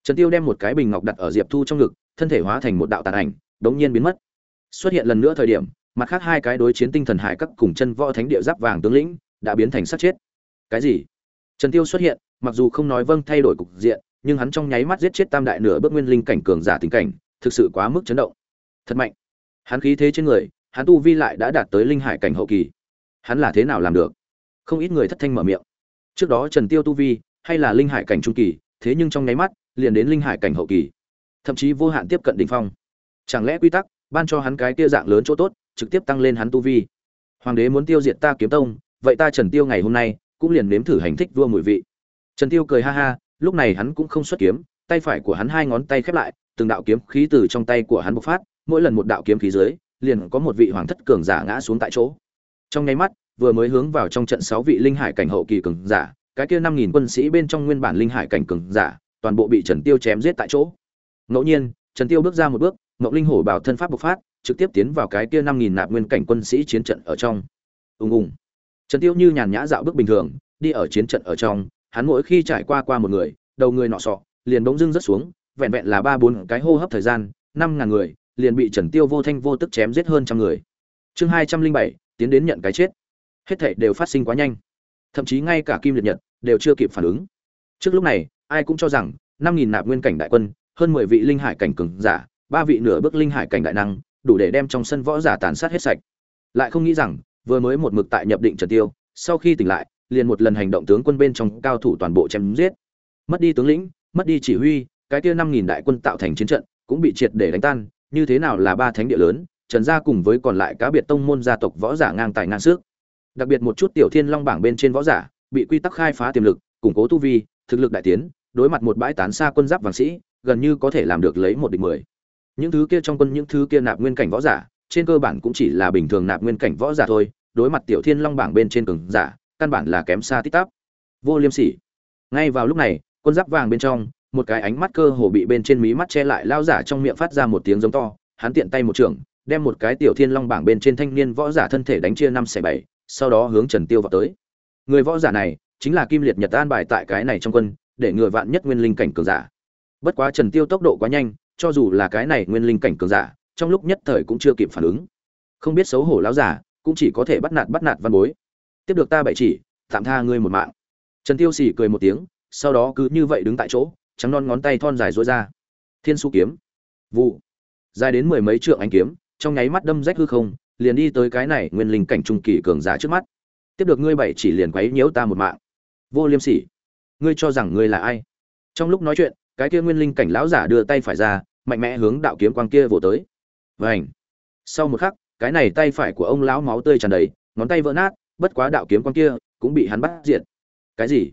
Trần tiêu đem một cái bình ngọc đặt ở diệp thu trong ngực, thân thể hóa thành một đạo tàn ảnh, đống nhiên biến mất. Xuất hiện lần nữa thời điểm, mặt khác hai cái đối chiến tinh thần hải các cùng chân võ thánh địa giáp vàng tướng lĩnh, đã biến thành sát chết. Cái gì? Trần tiêu xuất hiện, mặc dù không nói vâng thay đổi cục diện nhưng hắn trong nháy mắt giết chết tam đại nửa bước nguyên linh cảnh cường giả tình cảnh, thực sự quá mức chấn động. Thật mạnh. Hắn khí thế trên người, hắn tu vi lại đã đạt tới linh hải cảnh hậu kỳ. Hắn là thế nào làm được? Không ít người thất thanh mở miệng. Trước đó trần tiêu tu vi, hay là linh hải cảnh trung kỳ, thế nhưng trong nháy mắt, liền đến linh hải cảnh hậu kỳ. Thậm chí vô hạn tiếp cận đỉnh phong. Chẳng lẽ quy tắc, ban cho hắn cái kia dạng lớn chỗ tốt, trực tiếp tăng lên hắn tu vi? Hoàng đế muốn tiêu diệt ta kiếm tông, vậy ta trần tiêu ngày hôm nay, cũng liền nếm thử hành thích vua mùi vị. Trần tiêu cười ha ha lúc này hắn cũng không xuất kiếm, tay phải của hắn hai ngón tay khép lại, từng đạo kiếm khí từ trong tay của hắn bộc phát, mỗi lần một đạo kiếm khí dưới, liền có một vị hoàng thất cường giả ngã xuống tại chỗ. Trong nháy mắt, vừa mới hướng vào trong trận sáu vị linh hải cảnh hậu kỳ cường giả, cái kia năm nghìn quân sĩ bên trong nguyên bản linh hải cảnh cường giả, toàn bộ bị trần tiêu chém giết tại chỗ. Ngẫu nhiên, trần tiêu bước ra một bước, ngọc linh hổ bảo thân pháp bộc phát, trực tiếp tiến vào cái kia năm nghìn nạp nguyên cảnh quân sĩ chiến trận ở trong. Ùng ùng. Trần tiêu như nhàn nhã dạo bước bình thường, đi ở chiến trận ở trong hắn mỗi khi trải qua qua một người, đầu người nọ sọ, liền bỗng dưng rất xuống, vẹn vẹn là ba bốn cái hô hấp thời gian, năm ngàn người, liền bị trần tiêu vô thanh vô tức chém giết hơn trăm người. Chương hai trăm linh bảy, tiến đến nhận cái chết. Hết thảy đều phát sinh quá nhanh. Thậm chí ngay cả kim liệt nhật đều chưa kịp phản ứng. Trước lúc này, ai cũng cho rằng năm nghìn nạp nguyên cảnh đại quân, hơn mười vị linh hải cảnh cường giả, ba vị nửa bước linh hải cảnh đại năng, đủ để đem trong sân võ giả tàn sát hết sạch. Lại không nghĩ rằng, vừa mới một mực tại nhập định trần tiêu, sau khi tỉnh lại liền một lần hành động tướng quân bên trong cao thủ toàn bộ chém giết. Mất đi tướng lĩnh, mất đi chỉ huy, cái kia năm nghìn đại quân tạo thành chiến trận cũng bị triệt để đánh tan, như thế nào là ba thánh địa lớn, trần gia cùng với còn lại cá biệt tông môn gia tộc võ giả ngang tài ngang sức. Đặc biệt một chút tiểu thiên long bảng bên trên võ giả, bị quy tắc khai phá tiềm lực, củng cố tu vi, thực lực đại tiến, đối mặt một bãi tán xa quân giáp vàng sĩ, gần như có thể làm được lấy một địch mười. Những thứ kia trong quân, những thứ kia nạp nguyên cảnh võ giả, trên cơ bản cũng chỉ là bình thường nạp nguyên cảnh võ giả thôi, đối mặt tiểu thiên long bảng bên trên cường giả căn bản là kém xa tít tắp. Vô liêm sỉ. Ngay vào lúc này, quân giáp vàng bên trong, một cái ánh mắt cơ hồ bị bên trên mí mắt che lại lao giả trong miệng phát ra một tiếng giống to, hắn tiện tay một trường đem một cái tiểu thiên long bảng bên trên thanh niên võ giả thân thể đánh chia năm xẻ bảy, sau đó hướng trần tiêu vào tới. Người võ giả này, chính là kim liệt nhật an bài tại cái này trong quân, để người vạn nhất nguyên linh cảnh cường giả. Bất quá trần tiêu tốc độ quá nhanh, cho dù là cái này nguyên linh cảnh cường giả, trong lúc nhất thời cũng chưa kịp phản ứng. Không biết xấu hổ lão giả, cũng chỉ có thể bắt nạt bắt nạt văn bối tiếp được ta bảy chỉ, tạm tha ngươi một mạng. Trần tiêu xỉ cười một tiếng, sau đó cứ như vậy đứng tại chỗ, trắng non ngón tay thon dài rối ra. Thiên su kiếm. Vụ. Dài đến mười mấy trượng ánh kiếm, trong nháy mắt đâm rách hư không, liền đi tới cái này nguyên linh cảnh trung kỳ cường giả trước mắt. Tiếp được ngươi bảy chỉ liền quấy nhiễu ta một mạng. Vô liêm sỉ, ngươi cho rằng ngươi là ai? Trong lúc nói chuyện, cái kia nguyên linh cảnh lão giả đưa tay phải ra, mạnh mẽ hướng đạo kiếm quang kia vỗ tới. Vảnh sau một khắc, cái này tay phải của ông lão máu tươi tràn đầy, ngón tay vỡ nát bất quá đạo kiếm quan kia cũng bị hắn bắt diệt. Cái gì?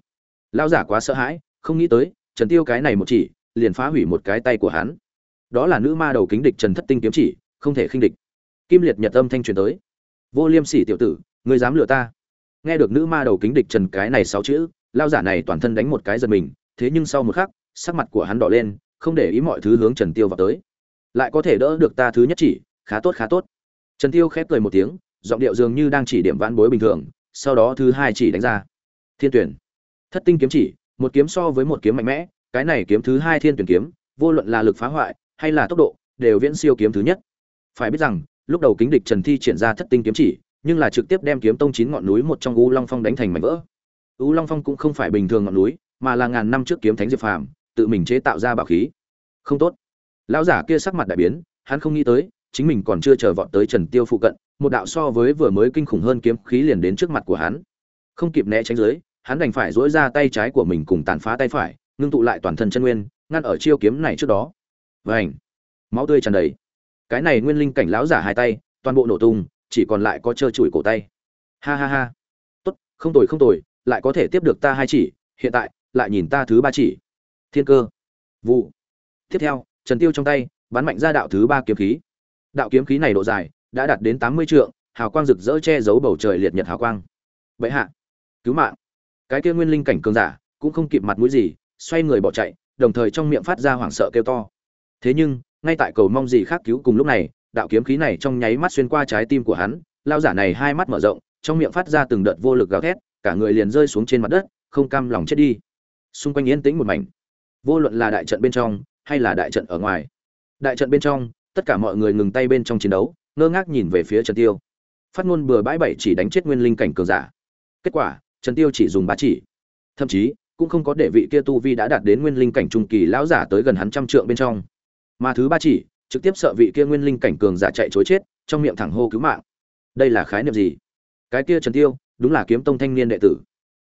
Lao giả quá sợ hãi, không nghĩ tới, trần tiêu cái này một chỉ, liền phá hủy một cái tay của hắn. Đó là nữ ma đầu kính địch trần thất tinh kiếm chỉ, không thể khinh địch. Kim liệt nhật âm thanh truyền tới. Vô liêm sỉ tiểu tử, ngươi dám lừa ta? Nghe được nữ ma đầu kính địch trần cái này sáu chữ lao giả này toàn thân đánh một cái giật mình, thế nhưng sau một khắc, sắc mặt của hắn đỏ lên, không để ý mọi thứ hướng trần tiêu vào tới. Lại có thể đỡ được ta thứ nhất chỉ, khá tốt khá tốt. Trần tiêu khép cười một tiếng giọng điệu dường như đang chỉ điểm vãn bối bình thường, sau đó thứ hai chỉ đánh ra. Thiên tuyển. Thất tinh kiếm chỉ, một kiếm so với một kiếm mạnh mẽ, cái này kiếm thứ hai thiên tuyển kiếm, vô luận là lực phá hoại hay là tốc độ, đều viễn siêu kiếm thứ nhất. Phải biết rằng, lúc đầu kính địch trần thi triển ra thất tinh kiếm chỉ, nhưng là trực tiếp đem kiếm tông chín ngọn núi một trong u long phong đánh thành mảnh vỡ. U long phong cũng không phải bình thường ngọn núi, mà là ngàn năm trước kiếm thánh diệp phàm, tự mình chế tạo ra bảo khí. Không tốt. Lão giả kia sắc mặt đại biến, hắn không nghĩ tới, chính mình còn chưa chờ vọt tới trần tiêu phụ cận một đạo so với vừa mới kinh khủng hơn kiếm khí liền đến trước mặt của hắn. Không kịp né tránh dưới hắn đành phải dỗi ra tay trái của mình cùng tàn phá tay phải ngưng tụ lại toàn thân chân nguyên ngăn ở chiêu kiếm này trước đó. Vành, máu tươi tràn đầy. Cái này nguyên linh cảnh lão giả hai tay toàn bộ nổ tung chỉ còn lại có trơ trụi cổ tay. Ha ha ha! Tốt không tồi không tồi lại có thể tiếp được ta hai chỉ hiện tại lại nhìn ta thứ ba chỉ. Thiên cơ. Vụ. Tiếp theo trần tiêu trong tay bắn mạnh ra đạo thứ ba kiếm khí. Đạo kiếm khí này độ dài đã đạt đến tám mươi trượng, hào quang rực rỡ che giấu bầu trời liệt nhật hào quang. Bệ hạ, cứu mạng. Cái kia nguyên linh cảnh cường giả cũng không kịp mặt mũi gì, xoay người bỏ chạy, đồng thời trong miệng phát ra hoảng sợ kêu to. Thế nhưng, ngay tại cầu mong gì khác cứu cùng lúc này, đạo kiếm khí này trong nháy mắt xuyên qua trái tim của hắn, lao giả này hai mắt mở rộng, trong miệng phát ra từng đợt vô lực gào thét, cả người liền rơi xuống trên mặt đất, không cam lòng chết đi. Xung quanh yên tĩnh một mảnh. Vô luận là đại trận bên trong, hay là đại trận ở ngoài. Đại trận bên trong, tất cả mọi người ngừng tay bên trong chiến đấu ngơ ngác nhìn về phía trần tiêu. Phát ngôn bừa bãi bảy chỉ đánh chết nguyên linh cảnh cường giả. Kết quả, trần tiêu chỉ dùng ba chỉ. Thậm chí, cũng không có để vị kia tu vi đã đạt đến nguyên linh cảnh trung kỳ lão giả tới gần hắn trăm trượng bên trong. Mà thứ ba chỉ, trực tiếp sợ vị kia nguyên linh cảnh cường giả chạy chối chết, trong miệng thẳng hô cứu mạng. Đây là khái niệm gì? Cái kia trần tiêu, đúng là kiếm tông thanh niên đệ tử.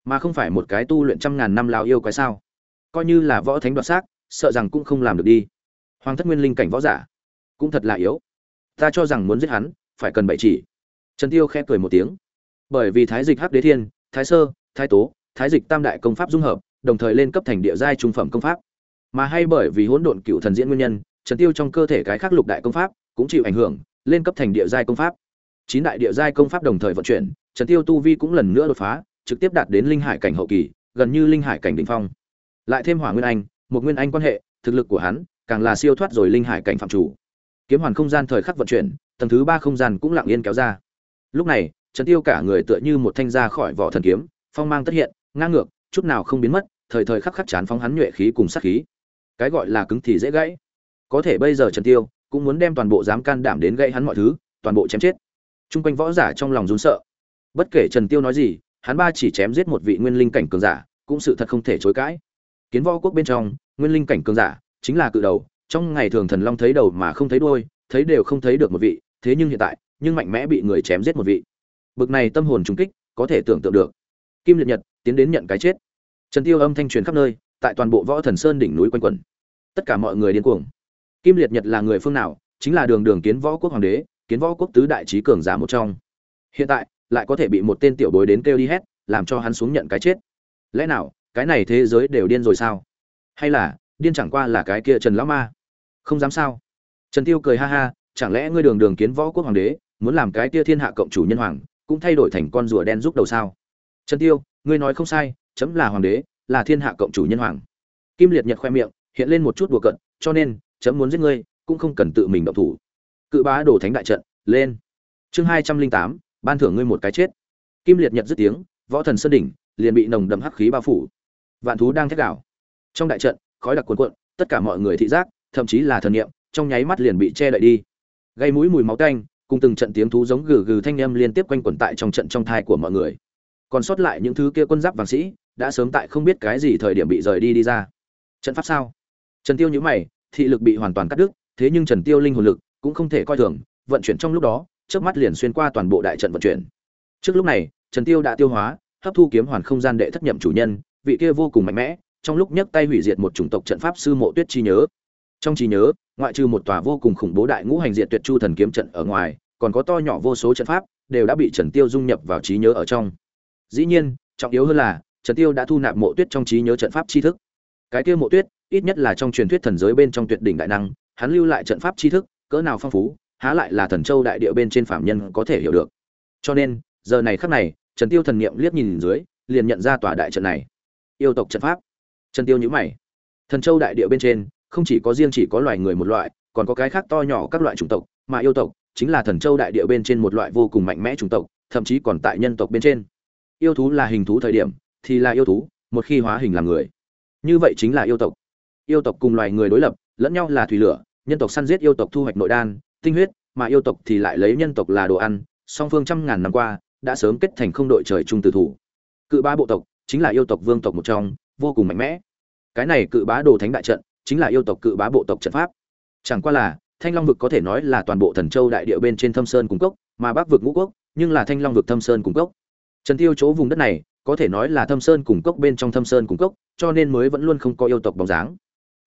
Mà không phải một cái tu luyện trăm ngàn năm lao yêu quái sao? Coi như là võ thánh đoạt xác, sợ rằng cũng không làm được đi. Hoàng thất nguyên linh cảnh võ giả cũng thật là yếu ta cho rằng muốn giết hắn, phải cần bảy chỉ. Trần tiêu khẽ cười một tiếng. Bởi vì thái dịch hắc đế thiên, thái sơ, thái tố, thái dịch tam đại công pháp dung hợp, đồng thời lên cấp thành địa giai trung phẩm công pháp. Mà hay bởi vì hỗn độn cựu thần diễn nguyên nhân, trần tiêu trong cơ thể cái khác lục đại công pháp cũng chịu ảnh hưởng, lên cấp thành địa giai công pháp. Chín đại địa giai công pháp đồng thời vận chuyển, trần tiêu tu vi cũng lần nữa đột phá, trực tiếp đạt đến linh hải cảnh hậu kỳ, gần như linh hải cảnh đỉnh phong. Lại thêm hỏa nguyên anh, một nguyên anh quan hệ, thực lực của hắn càng là siêu thoát rồi linh hải cảnh phạm chủ kiếm hoàn không gian thời khắc vận chuyển, tầng thứ ba không gian cũng lặng yên kéo ra. Lúc này, trần tiêu cả người tựa như một thanh ra khỏi vỏ thần kiếm, phong mang tất hiện, ngang ngược, chút nào không biến mất, thời thời khắc khắc chán phóng hắn nhuệ khí cùng sát khí. Cái gọi là cứng thì dễ gãy. Có thể bây giờ trần tiêu cũng muốn đem toàn bộ dám can đảm đến gãy hắn mọi thứ, toàn bộ chém chết. Trung quanh võ giả trong lòng run sợ. Bất kể trần tiêu nói gì, hắn ba chỉ chém giết một vị nguyên linh cảnh cường giả, cũng sự thật không thể chối cãi. Kiến võ quốc bên trong, nguyên linh cảnh cường giả chính là cự đầu trong ngày thường thần long thấy đầu mà không thấy đuôi, thấy đều không thấy được một vị, thế nhưng hiện tại, nhưng mạnh mẽ bị người chém giết một vị. Bực này tâm hồn trùng kích, có thể tưởng tượng được. Kim liệt nhật, tiến đến nhận cái chết. Trần tiêu âm thanh truyền khắp nơi, tại toàn bộ võ thần sơn đỉnh núi quanh quẩn. Tất cả mọi người điên cuồng. Kim liệt nhật là người phương nào? Chính là đường đường kiến võ quốc hoàng đế, kiến võ quốc tứ đại trí cường giả một trong. Hiện tại, lại có thể bị một tên tiểu bối đến kêu đi hết làm cho hắn xuống nhận cái chết. Lẽ nào, cái này thế giới đều điên rồi sao? Hay là điên chẳng qua là cái kia trần lão ma. Không dám sao? Trần tiêu cười ha ha, chẳng lẽ ngươi đường đường kiến võ quốc hoàng đế, muốn làm cái kia thiên hạ cộng chủ nhân hoàng, cũng thay đổi thành con rùa đen giúp đầu sao? Trần tiêu, ngươi nói không sai, chấm là hoàng đế, là thiên hạ cộng chủ nhân hoàng. Kim liệt nhật khoe miệng, hiện lên một chút đùa cận cho nên, chấm muốn giết ngươi, cũng không cần tự mình động thủ. Cự bá đổ thánh đại trận, lên. Chương hai trăm linh tám, ban thưởng ngươi một cái chết. Kim liệt nhật dứt tiếng, võ thần sơn đỉnh, liền bị nồng đậm hắc khí bao phủ. Vạn thú đang thét đảo trong đại trận khói đặc cuồn cuộn, tất cả mọi người thị giác, thậm chí là thần niệm, trong nháy mắt liền bị che đậy đi. Gây mũi mùi máu tanh, cùng từng trận tiếng thú giống gừ gừ thanh âm liên tiếp quanh quẩn tại trong trận trong thai của mọi người. Còn sót lại những thứ kia quân giáp vàng sĩ, đã sớm tại không biết cái gì thời điểm bị rời đi đi ra. Trận pháp sao? Trần tiêu nhíu mày, thị lực bị hoàn toàn cắt đứt, thế nhưng trần tiêu linh hồn lực cũng không thể coi thường, vận chuyển trong lúc đó, chớp mắt liền xuyên qua toàn bộ đại trận vận chuyển. Trước lúc này, trần tiêu đã tiêu hóa, hấp thu kiếm hoàn không gian đệ thất nhậm chủ nhân, vị kia vô cùng mạnh mẽ trong lúc nhấc tay hủy diệt một chủng tộc trận pháp sư mộ tuyết chi nhớ. Trong trí nhớ, ngoại trừ một tòa vô cùng khủng bố đại ngũ hành diệt tuyệt chu thần kiếm trận ở ngoài, còn có to nhỏ vô số trận pháp đều đã bị trần tiêu dung nhập vào trí nhớ ở trong. Dĩ nhiên, trọng yếu hơn là, trần tiêu đã thu nạp mộ tuyết trong trí nhớ trận pháp tri thức. Cái kia mộ tuyết, ít nhất là trong truyền thuyết thần giới bên trong tuyệt đỉnh đại năng, hắn lưu lại trận pháp tri thức, cỡ nào phong phú, há lại là thần châu đại địa bên trên phạm nhân có thể hiểu được. Cho nên, giờ này khắc này, trần tiêu thần niệm liếc nhìn dưới, liền nhận ra tòa đại trận này. Yêu tộc trận pháp trần tiêu nhíu mày. Thần châu đại địa bên trên, không chỉ có riêng chỉ có loài người một loại, còn có cái khác to nhỏ các loại chủng tộc, mà yêu tộc chính là thần châu đại địa bên trên một loại vô cùng mạnh mẽ chủng tộc, thậm chí còn tại nhân tộc bên trên. Yêu thú là hình thú thời điểm, thì là yêu thú, một khi hóa hình làm người. Như vậy chính là yêu tộc. Yêu tộc cùng loài người đối lập, lẫn nhau là thủy lửa, nhân tộc săn giết yêu tộc thu hoạch nội đan, tinh huyết, mà yêu tộc thì lại lấy nhân tộc là đồ ăn, song phương trăm ngàn năm qua, đã sớm kết thành không đội trời chung tử thủ. Cự ba bộ tộc chính là yêu tộc vương tộc một trong vô cùng mạnh mẽ. Cái này cự bá đồ thánh đại trận chính là yêu tộc cự bá bộ tộc trận pháp. Chẳng qua là, thanh long vực có thể nói là toàn bộ thần châu đại địa bên trên thâm sơn cung cốc, mà bắc vực ngũ quốc nhưng là thanh long vực thâm sơn cung cốc. Trần tiêu chỗ vùng đất này có thể nói là thâm sơn cung cốc bên trong thâm sơn cung cốc, cho nên mới vẫn luôn không có yêu tộc bóng dáng.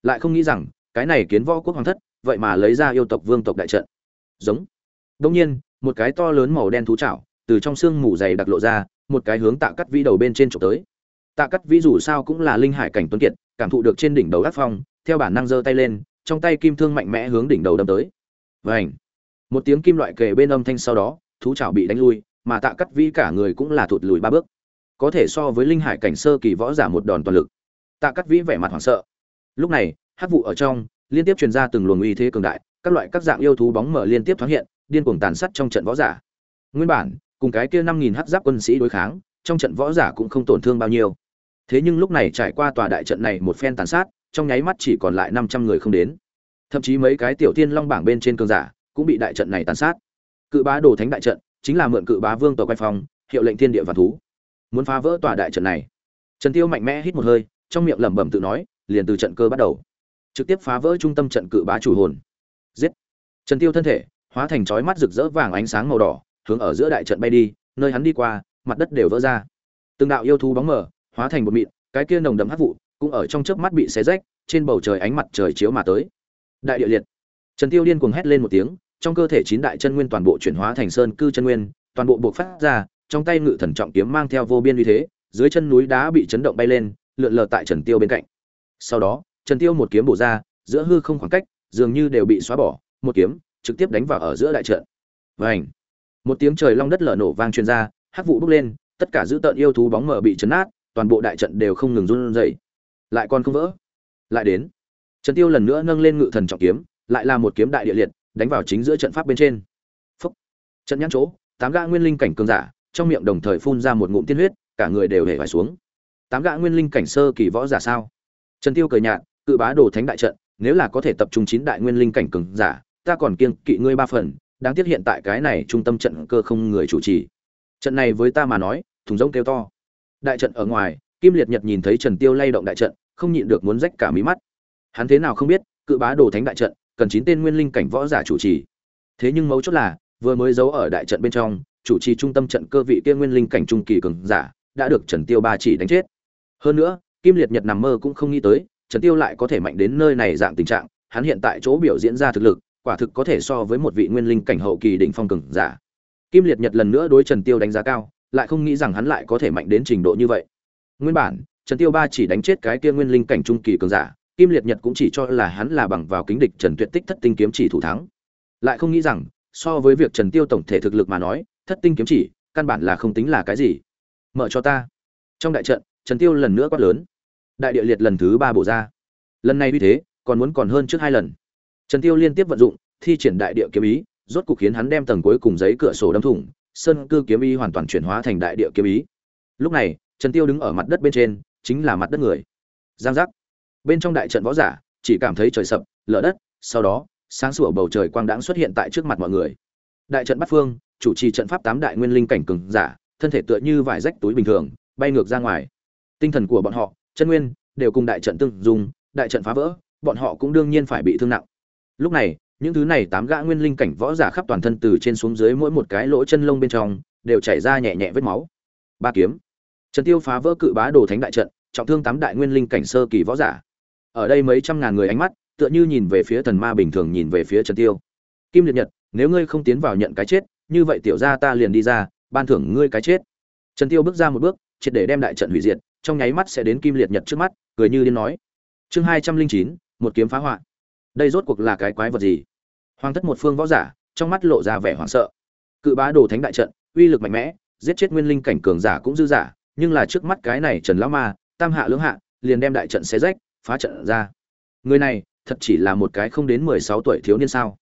Lại không nghĩ rằng, cái này kiến võ quốc hoàng thất, vậy mà lấy ra yêu tộc vương tộc đại trận. Giống. Đông nhiên, một cái to lớn màu đen thú chảo từ trong xương mù dày đặc lộ ra, một cái hướng tạ cắt vĩ đầu bên trên trộm tới tạ cắt vĩ dù sao cũng là linh hải cảnh tuấn kiệt, cảm thụ được trên đỉnh đầu đắc phong, theo bản năng giơ tay lên, trong tay kim thương mạnh mẽ hướng đỉnh đầu đâm tới. Vảnh một tiếng kim loại kề bên âm thanh sau đó, thú chảo bị đánh lui, mà tạ cắt vĩ cả người cũng là thụt lùi ba bước. Có thể so với linh hải cảnh sơ kỳ võ giả một đòn toàn lực. Tạ cắt vĩ vẻ mặt hoảng sợ. Lúc này, hắc vụ ở trong, liên tiếp truyền ra từng luồng uy thế cường đại, các loại các dạng yêu thú bóng mở liên tiếp thoáng hiện, điên cuồng tàn sát trong trận võ giả. Nguyên bản, cùng cái kia năm nghìn hắc giáp quân sĩ đối kháng, trong trận võ giả cũng không tổn thương bao nhiêu thế nhưng lúc này trải qua tòa đại trận này một phen tàn sát, trong nháy mắt chỉ còn lại năm trăm người không đến. Thậm chí mấy cái tiểu tiên long bảng bên trên cường giả cũng bị đại trận này tàn sát. Cự bá đồ thánh đại trận chính là mượn cự bá vương tộc quay phong, hiệu lệnh thiên địa và thú. Muốn phá vỡ tòa đại trận này, trần tiêu mạnh mẽ hít một hơi, trong miệng lẩm bẩm tự nói, liền từ trận cơ bắt đầu. Trực tiếp phá vỡ trung tâm trận cự bá chủ hồn. Giết! Trần tiêu thân thể hóa thành chói mắt rực rỡ vàng ánh sáng màu đỏ, hướng ở giữa đại trận bay đi, nơi hắn đi qua, mặt đất đều vỡ ra. Từng đạo yêu thú bóng mờ hóa thành một mịn, cái kia nồng đậm hắc vụ cũng ở trong chớp mắt bị xé rách, trên bầu trời ánh mặt trời chiếu mà tới. Đại địa liệt. Trần tiêu điên cuồng hét lên một tiếng, trong cơ thể chín đại chân nguyên toàn bộ chuyển hóa thành sơn cư chân nguyên, toàn bộ buộc phát ra, trong tay ngự thần trọng kiếm mang theo vô biên uy thế, dưới chân núi đá bị chấn động bay lên, lượn lờ tại trần tiêu bên cạnh. Sau đó, trần tiêu một kiếm bổ ra, giữa hư không khoảng cách, dường như đều bị xóa bỏ, một kiếm trực tiếp đánh vào ở giữa đại trận. Vảnh một tiếng trời long đất lở nổ vang truyền ra, hắc vụ bốc lên, tất cả dữ tợn yêu thú bóng mờ bị chấn nát toàn bộ đại trận đều không ngừng run rẩy. Lại còn không vỡ. Lại đến. Trần tiêu lần nữa nâng lên ngự thần trọng kiếm, lại là một kiếm đại địa liệt, đánh vào chính giữa trận pháp bên trên. Phúc. trận nhãn chỗ, tám gã nguyên linh cảnh cường giả, trong miệng đồng thời phun ra một ngụm tiên huyết, cả người đều hề phải xuống. Tám gã nguyên linh cảnh sơ kỳ võ giả sao? Trần tiêu cười nhạt, cự bá đồ thánh đại trận, nếu là có thể tập trung chín đại nguyên linh cảnh cường giả, ta còn kiêng kỵ ngươi ba phần, đáng tiếc hiện tại cái này trung tâm trận cơ không người chủ trì. Trận này với ta mà nói, thùng rỗng kêu to đại trận ở ngoài, kim liệt nhật nhìn thấy trần tiêu lay động đại trận, không nhịn được muốn rách cả mí mắt. Hắn thế nào không biết, cự bá đồ thánh đại trận, cần chín tên nguyên linh cảnh võ giả chủ trì. Thế nhưng mấu chốt là, vừa mới giấu ở đại trận bên trong, chủ trì trung tâm trận cơ vị kia nguyên linh cảnh trung kỳ cường giả, đã được trần tiêu ba chỉ đánh chết. Hơn nữa, kim liệt nhật nằm mơ cũng không nghĩ tới, trần tiêu lại có thể mạnh đến nơi này dạng tình trạng, hắn hiện tại chỗ biểu diễn ra thực lực, quả thực có thể so với một vị nguyên linh cảnh hậu kỳ đỉnh phong cường giả. Kim liệt nhật lần nữa đối trần tiêu đánh giá cao lại không nghĩ rằng hắn lại có thể mạnh đến trình độ như vậy. Nguyên bản, trần tiêu ba chỉ đánh chết cái kia nguyên linh cảnh trung kỳ cường giả, kim liệt nhật cũng chỉ cho là hắn là bằng vào kính địch trần tuyệt tích thất tinh kiếm chỉ thủ thắng. Lại không nghĩ rằng, so với việc trần tiêu tổng thể thực lực mà nói, thất tinh kiếm chỉ, căn bản là không tính là cái gì. Mở cho ta. Trong đại trận, trần tiêu lần nữa quát lớn. Đại địa liệt lần thứ ba bổ ra. Lần này như thế, còn muốn còn hơn trước hai lần. Trần tiêu liên tiếp vận dụng, thi triển đại địa kiếm ý, rốt cục khiến hắn đem tầng cuối cùng giấy cửa sổ đâm thủng sơn cư kiếm ý hoàn toàn chuyển hóa thành đại địa kiếm ý. Lúc này, trần tiêu đứng ở mặt đất bên trên, chính là mặt đất người. Giang giác. Bên trong đại trận võ giả, chỉ cảm thấy trời sập, lở đất, sau đó, sáng sủa bầu trời quang đãng xuất hiện tại trước mặt mọi người. Đại trận bắt phương, chủ trì trận pháp tám đại nguyên linh cảnh cường giả, thân thể tựa như vải rách túi bình thường, bay ngược ra ngoài. Tinh thần của bọn họ, chân nguyên, đều cùng đại trận tương dùng đại trận phá vỡ, bọn họ cũng đương nhiên phải bị thương nặng. Lúc này những thứ này tám gã nguyên linh cảnh võ giả khắp toàn thân từ trên xuống dưới mỗi một cái lỗ chân lông bên trong, đều chảy ra nhẹ nhẹ vết máu. Ba kiếm. Trần tiêu phá vỡ cự bá đồ thánh đại trận, trọng thương tám đại nguyên linh cảnh sơ kỳ võ giả. Ở đây mấy trăm ngàn người ánh mắt, tựa như nhìn về phía thần ma bình thường nhìn về phía trần tiêu. Kim liệt nhật, nếu ngươi không tiến vào nhận cái chết, như vậy tiểu gia ta liền đi ra, ban thưởng ngươi cái chết. Trần tiêu bước ra một bước, triệt để đem đại trận hủy diệt, trong nháy mắt sẽ đến kim liệt nhật trước mắt, cười như điên nói. Chương hai trăm linh chín, một kiếm phá hoại đây rốt cuộc là cái quái vật gì? Hoàng thất một phương võ giả, trong mắt lộ ra vẻ hoảng sợ. Cự bá đồ thánh đại trận, uy lực mạnh mẽ, giết chết nguyên linh cảnh cường giả cũng dư giả, nhưng là trước mắt cái này trần lão ma, tam hạ lưỡng hạ, liền đem đại trận xé rách, phá trận ra. Người này, thật chỉ là một cái không đến mười sáu tuổi thiếu niên sao?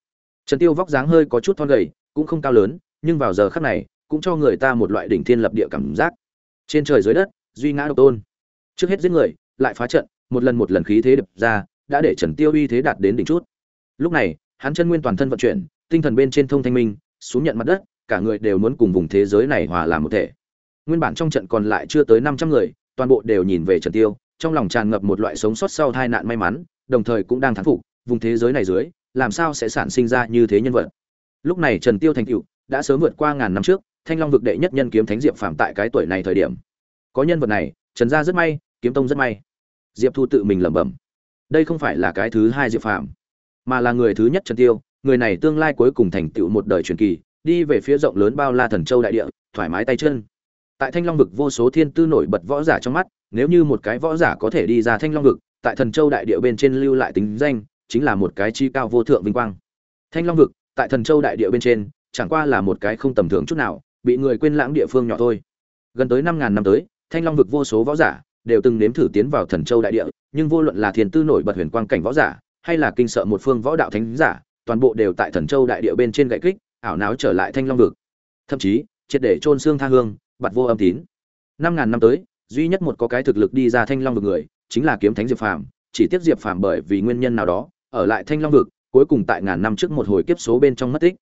Trần tiêu vóc dáng hơi có chút thon gầy, cũng không cao lớn, nhưng vào giờ khắc này, cũng cho người ta một loại đỉnh thiên lập địa cảm giác. Trên trời dưới đất, duy ngã độc tôn. Trước hết giết người, lại phá trận, một lần một lần khí thế đập ra đã để trần tiêu uy thế đạt đến đỉnh chút. Lúc này, hắn chân nguyên toàn thân vận chuyển, tinh thần bên trên thông thanh minh, xuống nhận mặt đất, cả người đều muốn cùng vùng thế giới này hòa làm một thể. Nguyên bản trong trận còn lại chưa tới năm trăm người, toàn bộ đều nhìn về trần tiêu, trong lòng tràn ngập một loại sống sót sau tai nạn may mắn, đồng thời cũng đang thán phục, vùng thế giới này dưới, làm sao sẽ sản sinh ra như thế nhân vật. Lúc này trần tiêu thành tựu, đã sớm vượt qua ngàn năm trước, thanh long vực đệ nhất nhân kiếm thánh diệp phàm tại cái tuổi này thời điểm. Có nhân vật này, trần gia rất may, kiếm tông rất may. Diệp thu tự mình lẩm bẩm đây không phải là cái thứ hai diệp phạm mà là người thứ nhất trần tiêu, người này tương lai cuối cùng thành tựu một đời truyền kỳ, đi về phía rộng lớn bao la thần châu đại địa, thoải mái tay chân. Tại thanh long vực vô số thiên tư nổi bật võ giả trong mắt, nếu như một cái võ giả có thể đi ra thanh long vực, tại thần châu đại địa bên trên lưu lại tính danh, chính là một cái chi cao vô thượng vinh quang. Thanh long vực, tại thần châu đại địa bên trên, chẳng qua là một cái không tầm thường chút nào, bị người quên lãng địa phương nhỏ thôi. Gần tới năm ngàn năm tới, thanh long vực vô số võ giả đều từng nếm thử tiến vào thần châu đại địa, nhưng vô luận là thiên tư nổi bật huyền quang cảnh võ giả, hay là kinh sợ một phương võ đạo thánh giả, toàn bộ đều tại thần châu đại địa bên trên gậy kích, ảo náo trở lại thanh long vực. Thậm chí, triệt để trôn xương tha hương bặt vô âm tín. Năm ngàn năm tới, duy nhất một có cái thực lực đi ra thanh long vực người, chính là kiếm thánh diệp phàm, chỉ tiếc diệp phàm bởi vì nguyên nhân nào đó, ở lại thanh long vực, cuối cùng tại ngàn năm trước một hồi kiếp số bên trong mất tích.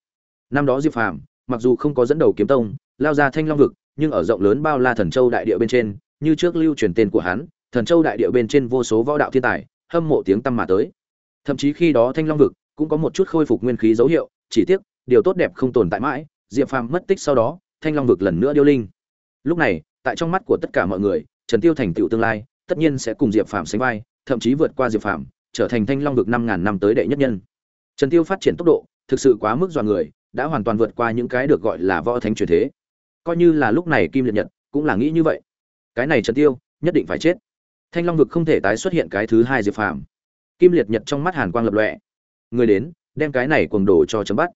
Năm đó diệp phàm, mặc dù không có dẫn đầu kiếm tông, lao ra thanh long vực, nhưng ở rộng lớn bao la thần châu đại địa bên trên như trước lưu truyền tên của hắn, thần châu đại địa bên trên vô số võ đạo thiên tài, hâm mộ tiếng tăm mà tới. Thậm chí khi đó thanh long vực cũng có một chút khôi phục nguyên khí dấu hiệu, chỉ tiếc, điều tốt đẹp không tồn tại mãi, diệp phàm mất tích sau đó, thanh long vực lần nữa điêu linh. Lúc này, tại trong mắt của tất cả mọi người, trần tiêu thành tựu tương lai tất nhiên sẽ cùng diệp phàm sánh vai, thậm chí vượt qua diệp phàm, trở thành thanh long vực năm ngàn năm tới đệ nhất nhân. Trần tiêu phát triển tốc độ, thực sự quá mức dọa người, đã hoàn toàn vượt qua những cái được gọi là võ thánh truyền thế. Coi như là lúc này kim liệt nhật cũng là nghĩ như vậy cái này trần tiêu, nhất định phải chết. Thanh long vực không thể tái xuất hiện cái thứ hai diệp phàm. Kim liệt nhật trong mắt hàn quang lập lọe người đến, đem cái này cuồng đổ cho chấm bắt.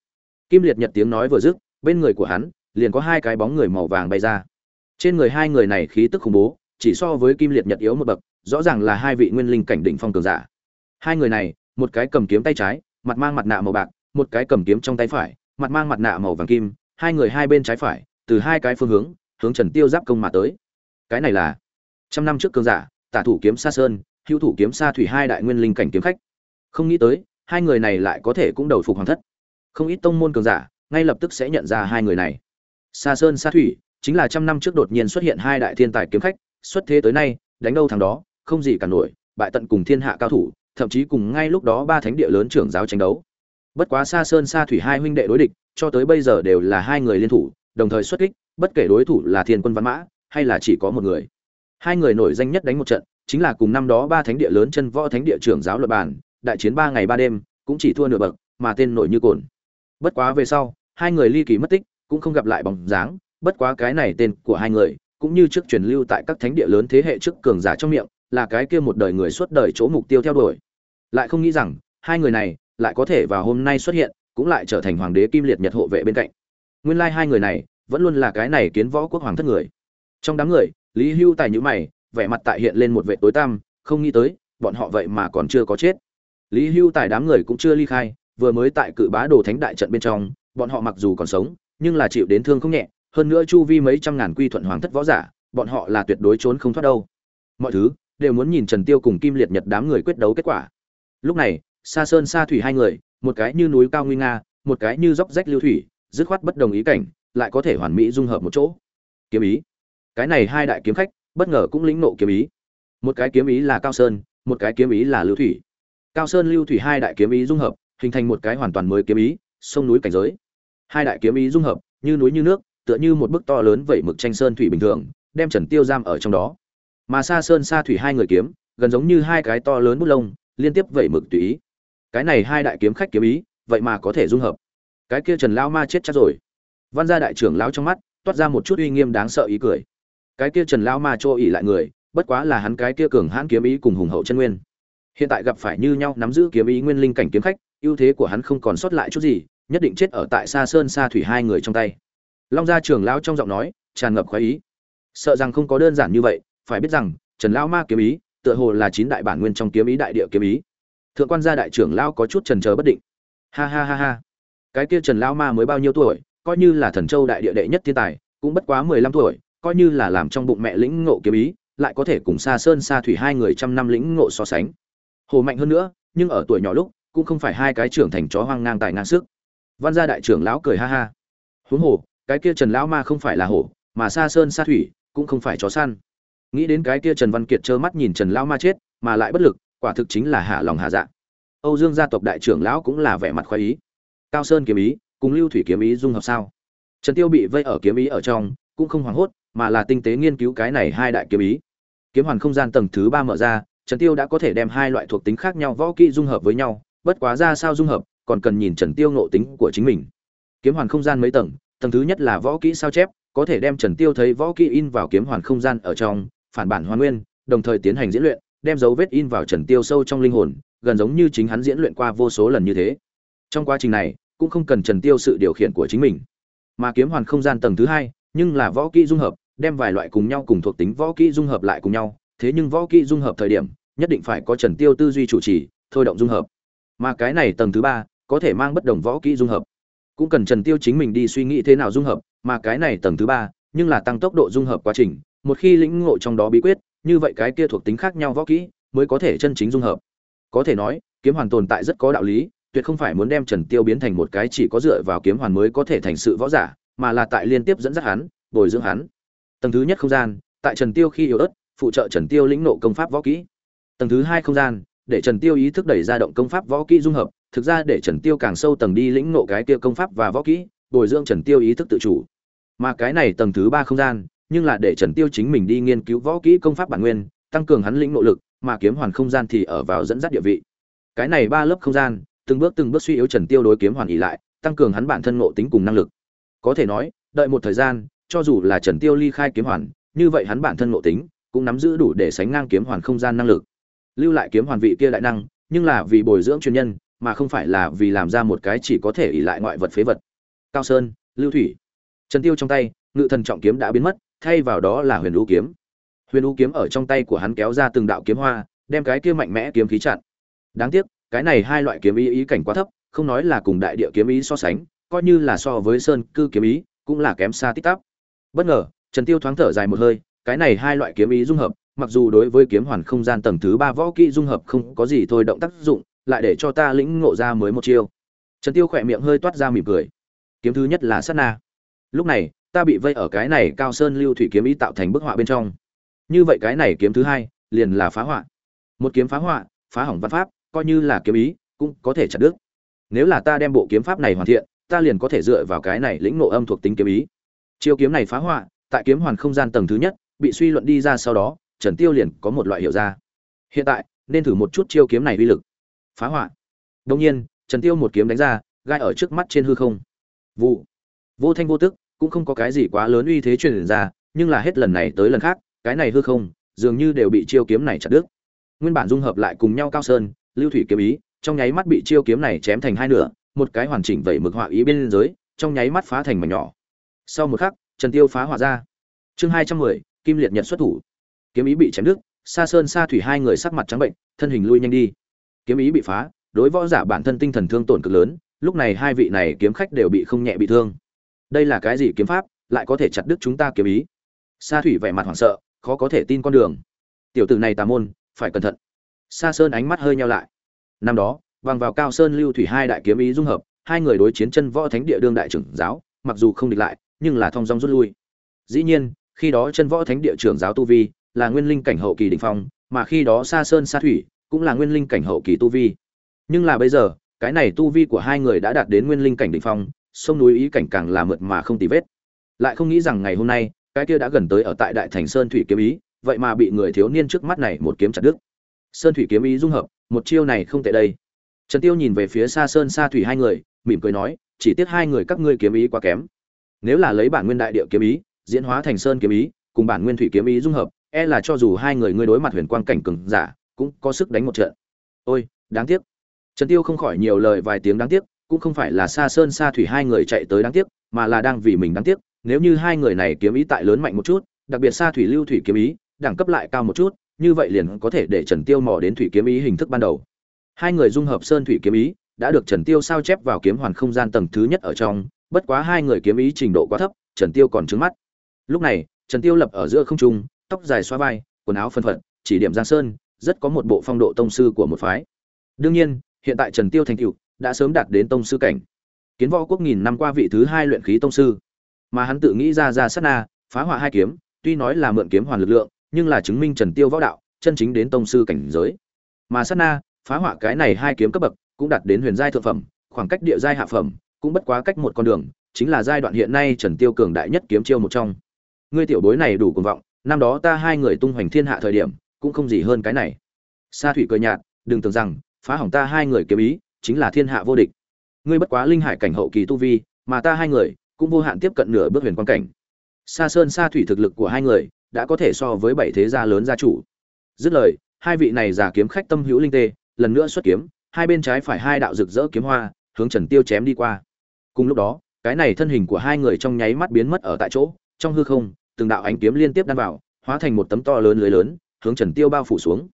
Kim liệt nhật tiếng nói vừa dứt, bên người của hắn, liền có hai cái bóng người màu vàng bay ra. Trên người hai người này khí tức khủng bố, chỉ so với kim liệt nhật yếu một bậc, rõ ràng là hai vị nguyên linh cảnh đỉnh phong cường giả. Hai người này, một cái cầm kiếm tay trái, mặt mang mặt nạ màu bạc, một cái cầm kiếm trong tay phải, mặt mang mặt nạ màu vàng kim, hai người hai bên trái phải, từ hai cái phương hướng hướng trần tiêu giáp công mà tới cái này là trăm năm trước cường giả, tả thủ kiếm xa sơn, hữu thủ kiếm xa thủy hai đại nguyên linh cảnh kiếm khách. Không nghĩ tới, hai người này lại có thể cũng đầu phục hoàng thất. Không ít tông môn cường giả, ngay lập tức sẽ nhận ra hai người này. Xa sơn xa thủy chính là trăm năm trước đột nhiên xuất hiện hai đại thiên tài kiếm khách, xuất thế tới nay, đánh đâu thằng đó, không gì cả nổi, bại tận cùng thiên hạ cao thủ, thậm chí cùng ngay lúc đó ba thánh địa lớn trưởng giáo tranh đấu. Bất quá xa sơn xa thủy hai huynh đệ đối địch, cho tới bây giờ đều là hai người liên thủ, đồng thời xuất kích, bất kể đối thủ là thiên quân văn mã hay là chỉ có một người? Hai người nổi danh nhất đánh một trận, chính là cùng năm đó ba thánh địa lớn chân võ thánh địa trưởng giáo luật bản, đại chiến ba ngày ba đêm, cũng chỉ thua nửa bậc, mà tên nổi như cồn. Bất quá về sau, hai người ly kỳ mất tích, cũng không gặp lại bóng dáng, bất quá cái này tên của hai người, cũng như trước truyền lưu tại các thánh địa lớn thế hệ trước cường giả trong miệng, là cái kia một đời người suốt đời chỗ mục tiêu theo đuổi. Lại không nghĩ rằng, hai người này lại có thể vào hôm nay xuất hiện, cũng lại trở thành hoàng đế kim liệt nhật hộ vệ bên cạnh. Nguyên lai hai người này vẫn luôn là cái này kiến võ quốc hoàng thất người trong đám người, lý hưu tài nhữ mày, vẻ mặt tại hiện lên một vệ tối tăm, không nghĩ tới, bọn họ vậy mà còn chưa có chết. Lý hưu tài đám người cũng chưa ly khai, vừa mới tại cự bá đồ thánh đại trận bên trong, bọn họ mặc dù còn sống, nhưng là chịu đến thương không nhẹ, hơn nữa chu vi mấy trăm ngàn quy thuận hoàng thất võ giả, bọn họ là tuyệt đối trốn không thoát đâu. Mọi thứ đều muốn nhìn trần tiêu cùng kim liệt nhật đám người quyết đấu kết quả. Lúc này xa sơn xa thủy hai người, một cái như núi cao nguy nga, một cái như dốc rách lưu thủy, dứt khoát bất đồng ý cảnh, lại có thể hoàn mỹ dung hợp một chỗ. Kiếm ý cái này hai đại kiếm khách, bất ngờ cũng lĩnh nộ kiếm ý. Một cái kiếm ý là cao sơn, một cái kiếm ý là lưu thủy. Cao sơn, lưu thủy hai đại kiếm ý dung hợp, hình thành một cái hoàn toàn mới kiếm ý, sông núi cảnh giới. Hai đại kiếm ý dung hợp, như núi như nước, tựa như một bức to lớn vẩy mực tranh sơn thủy bình thường, đem trần tiêu giam ở trong đó. Mà xa sơn xa thủy hai người kiếm, gần giống như hai cái to lớn bút lông, liên tiếp vẩy mực tùy ý. Cái này hai đại kiếm khách kiếm ý, vậy mà có thể dung hợp. Cái kia trần lão ma chết chắc rồi. Văn gia đại trưởng lão trong mắt, toát ra một chút uy nghiêm đáng sợ ý cười cái kia trần lão ma cho ỉ lại người, bất quá là hắn cái kia cường hãn kiếm ý cùng hùng hậu chân nguyên. Hiện tại gặp phải như nhau nắm giữ kiếm ý nguyên linh cảnh kiếm khách, ưu thế của hắn không còn sót lại chút gì, nhất định chết ở tại xa sơn xa thủy hai người trong tay. Long gia trưởng lão trong giọng nói, tràn ngập khoái ý. Sợ rằng không có đơn giản như vậy, phải biết rằng, trần lão ma kiếm ý, tựa hồ là chín đại bản nguyên trong kiếm ý đại địa kiếm ý. Thượng quan gia đại trưởng lão có chút trần chờ bất định. Ha ha ha ha. Cái kia trần lão ma mới bao nhiêu tuổi, coi như là thần châu đại địa đệ nhất thiên tài, cũng bất quá mười lăm tuổi coi như là làm trong bụng mẹ lĩnh ngộ kiếm ý, lại có thể cùng xa sơn xa thủy hai người trăm năm lĩnh ngộ so sánh. Hồ mạnh hơn nữa, nhưng ở tuổi nhỏ lúc, cũng không phải hai cái trưởng thành chó hoang ngang tài ngang sức. Văn gia đại trưởng lão cười ha ha. Huống hồ, cái kia trần lão ma không phải là hổ, mà xa sơn xa thủy cũng không phải chó săn. Nghĩ đến cái kia trần văn kiệt trơ mắt nhìn trần lão ma chết, mà lại bất lực, quả thực chính là hạ lòng hạ dạ. Âu dương gia tộc đại trưởng lão cũng là vẻ mặt khoái ý. Cao sơn kiếm ý, cùng lưu thủy kiếm ý dung hợp sao? Trần tiêu bị vây ở kiếm ý ở trong, cũng không hoảng hốt mà là tinh tế nghiên cứu cái này hai đại kiếm ý. Kiếm hoàn không gian tầng thứ ba mở ra, trần tiêu đã có thể đem hai loại thuộc tính khác nhau võ kỹ dung hợp với nhau, bất quá ra sao dung hợp, còn cần nhìn trần tiêu ngộ tính của chính mình. Kiếm hoàn không gian mấy tầng tầng thứ nhất là võ kỹ sao chép, có thể đem trần tiêu thấy võ kỹ in vào kiếm hoàn không gian ở trong, phản bản hoàn nguyên, đồng thời tiến hành diễn luyện, đem dấu vết in vào trần tiêu sâu trong linh hồn, gần giống như chính hắn diễn luyện qua vô số lần như thế. Trong quá trình này, cũng không cần trần tiêu sự điều khiển của chính mình. Mà kiếm hoàn không gian tầng thứ hai, nhưng là võ kỹ dung hợp đem vài loại cùng nhau cùng thuộc tính võ kỹ dung hợp lại cùng nhau, thế nhưng võ kỹ dung hợp thời điểm, nhất định phải có trần tiêu tư duy chủ trì, thôi động dung hợp. Mà cái này tầng thứ ba, có thể mang bất đồng võ kỹ dung hợp. Cũng cần trần tiêu chính mình đi suy nghĩ thế nào dung hợp, mà cái này tầng thứ ba, nhưng là tăng tốc độ dung hợp quá trình, một khi lĩnh ngộ trong đó bí quyết, như vậy cái kia thuộc tính khác nhau võ kỹ, mới có thể chân chính dung hợp. Có thể nói, kiếm hoàn tồn tại rất có đạo lý, tuyệt không phải muốn đem trần tiêu biến thành một cái chỉ có dựa vào kiếm hoàn mới có thể thành sự võ giả, mà là tại liên tiếp dẫn dắt hắn, bồi dưỡng hắn tầng thứ nhất không gian, tại trần tiêu khi yếu ớt, phụ trợ trần tiêu lĩnh nộ công pháp võ kỹ. Tầng thứ hai không gian, để trần tiêu ý thức đẩy ra động công pháp võ kỹ dung hợp, thực ra để trần tiêu càng sâu tầng đi lĩnh nộ cái kia công pháp và võ kỹ, bồi dưỡng trần tiêu ý thức tự chủ. Mà cái này tầng thứ ba không gian, nhưng là để trần tiêu chính mình đi nghiên cứu võ kỹ công pháp bản nguyên, tăng cường hắn lĩnh nộ lực, mà kiếm hoàn không gian thì ở vào dẫn dắt địa vị. Cái này ba lớp không gian, từng bước từng bước suy yếu trần tiêu đối kiếm hoàn ỉ lại, tăng cường hắn bản thân ngộ tính cùng năng lực. Có thể nói, đợi một thời gian cho dù là trần tiêu ly khai kiếm hoàn, như vậy hắn bản thân ngộ tính cũng nắm giữ đủ để sánh ngang kiếm hoàn không gian năng lực. Lưu lại kiếm hoàn vị kia đại năng, nhưng là vì bồi dưỡng chuyên nhân, mà không phải là vì làm ra một cái chỉ có thể ỷ lại ngoại vật phế vật. Cao sơn, lưu thủy. Trần tiêu trong tay, ngự thần trọng kiếm đã biến mất, thay vào đó là huyền lũ kiếm. Huyền lũ kiếm ở trong tay của hắn kéo ra từng đạo kiếm hoa, đem cái kia mạnh mẽ kiếm khí chặn. Đáng tiếc, cái này hai loại kiếm ý ý cảnh quá thấp, không nói là cùng đại địa kiếm ý so sánh, coi như là so với sơn cư kiếm ý, cũng là kém xa tít tắp bất ngờ, trần tiêu thoáng thở dài một hơi, cái này hai loại kiếm ý dung hợp, mặc dù đối với kiếm hoàn không gian tầng thứ ba võ kỹ dung hợp không có gì thôi động tác dụng, lại để cho ta lĩnh ngộ ra mới một chiêu. Trần tiêu khỏe miệng hơi toát ra mỉm cười. Kiếm thứ nhất là sát na. Lúc này, ta bị vây ở cái này cao sơn lưu thủy kiếm ý tạo thành bức họa bên trong. Như vậy cái này kiếm thứ hai, liền là phá họa. Một kiếm phá họa, phá hỏng văn pháp, coi như là kiếm ý, cũng có thể chặt đứt. Nếu là ta đem bộ kiếm pháp này hoàn thiện, ta liền có thể dựa vào cái này lĩnh ngộ âm thuộc tính kiếm ý chiêu kiếm này phá hoạ tại kiếm hoàn không gian tầng thứ nhất, bị suy luận đi ra sau đó, trần tiêu liền có một loại hiểu ra. Hiện tại, nên thử một chút chiêu kiếm này uy lực. Phá hoạ đông nhiên, trần tiêu một kiếm đánh ra, gai ở trước mắt trên hư không. Vụ. Vô thanh vô tức, cũng không có cái gì quá lớn uy thế truyền ra, nhưng là hết lần này tới lần khác, cái này hư không, dường như đều bị chiêu kiếm này chặt đứt. Nguyên bản dung hợp lại cùng nhau cao sơn, lưu thủy kiếm ý, trong nháy mắt bị chiêu kiếm này chém thành hai nửa, một cái hoàn chỉnh vẩy mực họa ý bên dưới, trong nháy mắt phá thành mảnh nhỏ sau một khắc, trần tiêu phá hỏa ra. Chương hai trăm mười, kim liệt nhật xuất thủ. Kiếm ý bị chém đứt xa sơn xa thủy hai người sắc mặt trắng bệnh, thân hình lui nhanh đi. Kiếm ý bị phá, đối võ giả bản thân tinh thần thương tổn cực lớn, lúc này hai vị này kiếm khách đều bị không nhẹ bị thương. Đây là cái gì kiếm pháp, lại có thể chặt đứt chúng ta kiếm ý? Sa thủy vẻ mặt hoảng sợ, khó có thể tin con đường. Tiểu tử này tà môn, phải cẩn thận. Sa sơn ánh mắt hơi nhau lại. Năm đó vang vào cao sơn lưu thủy hai đại kiếm ý dung hợp, hai người đối chiến chân võ thánh địa đương đại trưởng giáo, mặc dù không địch lại nhưng là thong dong rút lui. Dĩ nhiên, khi đó chân võ thánh địa trưởng giáo tu vi là nguyên linh cảnh hậu kỳ đỉnh phong, mà khi đó sa sơn sa thủy cũng là nguyên linh cảnh hậu kỳ tu vi. Nhưng là bây giờ, cái này tu vi của hai người đã đạt đến nguyên linh cảnh đỉnh phong, sông núi ý cảnh càng là mượt mà không tì vết. Lại không nghĩ rằng ngày hôm nay, cái kia đã gần tới ở tại đại thành sơn thủy kiếm ý, vậy mà bị người thiếu niên trước mắt này một kiếm chặt đứt. Sơn thủy kiếm ý dung hợp, một chiêu này không tệ đây. Trần tiêu nhìn về phía xa sơn xa thủy hai người, mỉm cười nói, chỉ tiếc hai người các ngươi kiếm ý quá kém nếu là lấy bản nguyên đại địa kiếm ý, diễn hóa thành sơn kiếm ý, cùng bản nguyên thủy kiếm ý dung hợp e là cho dù hai người ngươi đối mặt huyền quang cảnh cường giả, cũng có sức đánh một trận. Ôi, đáng tiếc. Trần tiêu không khỏi nhiều lời vài tiếng đáng tiếc, cũng không phải là xa sơn xa thủy hai người chạy tới đáng tiếc, mà là đang vì mình đáng tiếc. Nếu như hai người này kiếm ý tại lớn mạnh một chút, đặc biệt xa thủy lưu thủy kiếm ý, đẳng cấp lại cao một chút, như vậy liền có thể để trần tiêu mò đến thủy kiếm ý hình thức ban đầu. Hai người dung hợp sơn thủy kiếm ý, đã được trần tiêu sao chép vào kiếm hoàn không gian tầng thứ nhất ở trong bất quá hai người kiếm ý trình độ quá thấp, trần tiêu còn trứng mắt. Lúc này, trần tiêu lập ở giữa không trung, tóc dài xoa vai, quần áo phân phật, chỉ điểm giang sơn, rất có một bộ phong độ tông sư của một phái. Đương nhiên, hiện tại trần tiêu thành tựu, đã sớm đạt đến tông sư cảnh. Kiến võ quốc nghìn năm qua vị thứ hai luyện khí tông sư. Mà hắn tự nghĩ ra ra sát na, phá hoại hai kiếm, tuy nói là mượn kiếm hoàn lực lượng, nhưng là chứng minh trần tiêu võ đạo, chân chính đến tông sư cảnh giới. Mà sát na, phá hoại cái này hai kiếm cấp bậc, cũng đạt đến huyền giai thượng phẩm, khoảng cách địa giai hạ phẩm cũng bất quá cách một con đường, chính là giai đoạn hiện nay trần tiêu cường đại nhất kiếm chiêu một trong. Ngươi tiểu bối này đủ cuồng vọng, năm đó ta hai người tung hoành thiên hạ thời điểm, cũng không gì hơn cái này. Sa thủy cười nhạt, đừng tưởng rằng, phá hỏng ta hai người kiếm ý, chính là thiên hạ vô địch. Ngươi bất quá linh hải cảnh hậu kỳ tu vi, mà ta hai người, cũng vô hạn tiếp cận nửa bước huyền quan cảnh. Sa sơn Sa thủy thực lực của hai người, đã có thể so với bảy thế gia lớn gia chủ. Dứt lời, hai vị này giả kiếm khách tâm hữu linh tê, lần nữa xuất kiếm, hai bên trái phải hai đạo rực rỡ kiếm hoa, hướng trần tiêu chém đi qua cùng lúc đó, cái này thân hình của hai người trong nháy mắt biến mất ở tại chỗ, trong hư không, từng đạo ánh kiếm liên tiếp đan vào, hóa thành một tấm to lớn lưới lớn, hướng trần tiêu bao phủ xuống.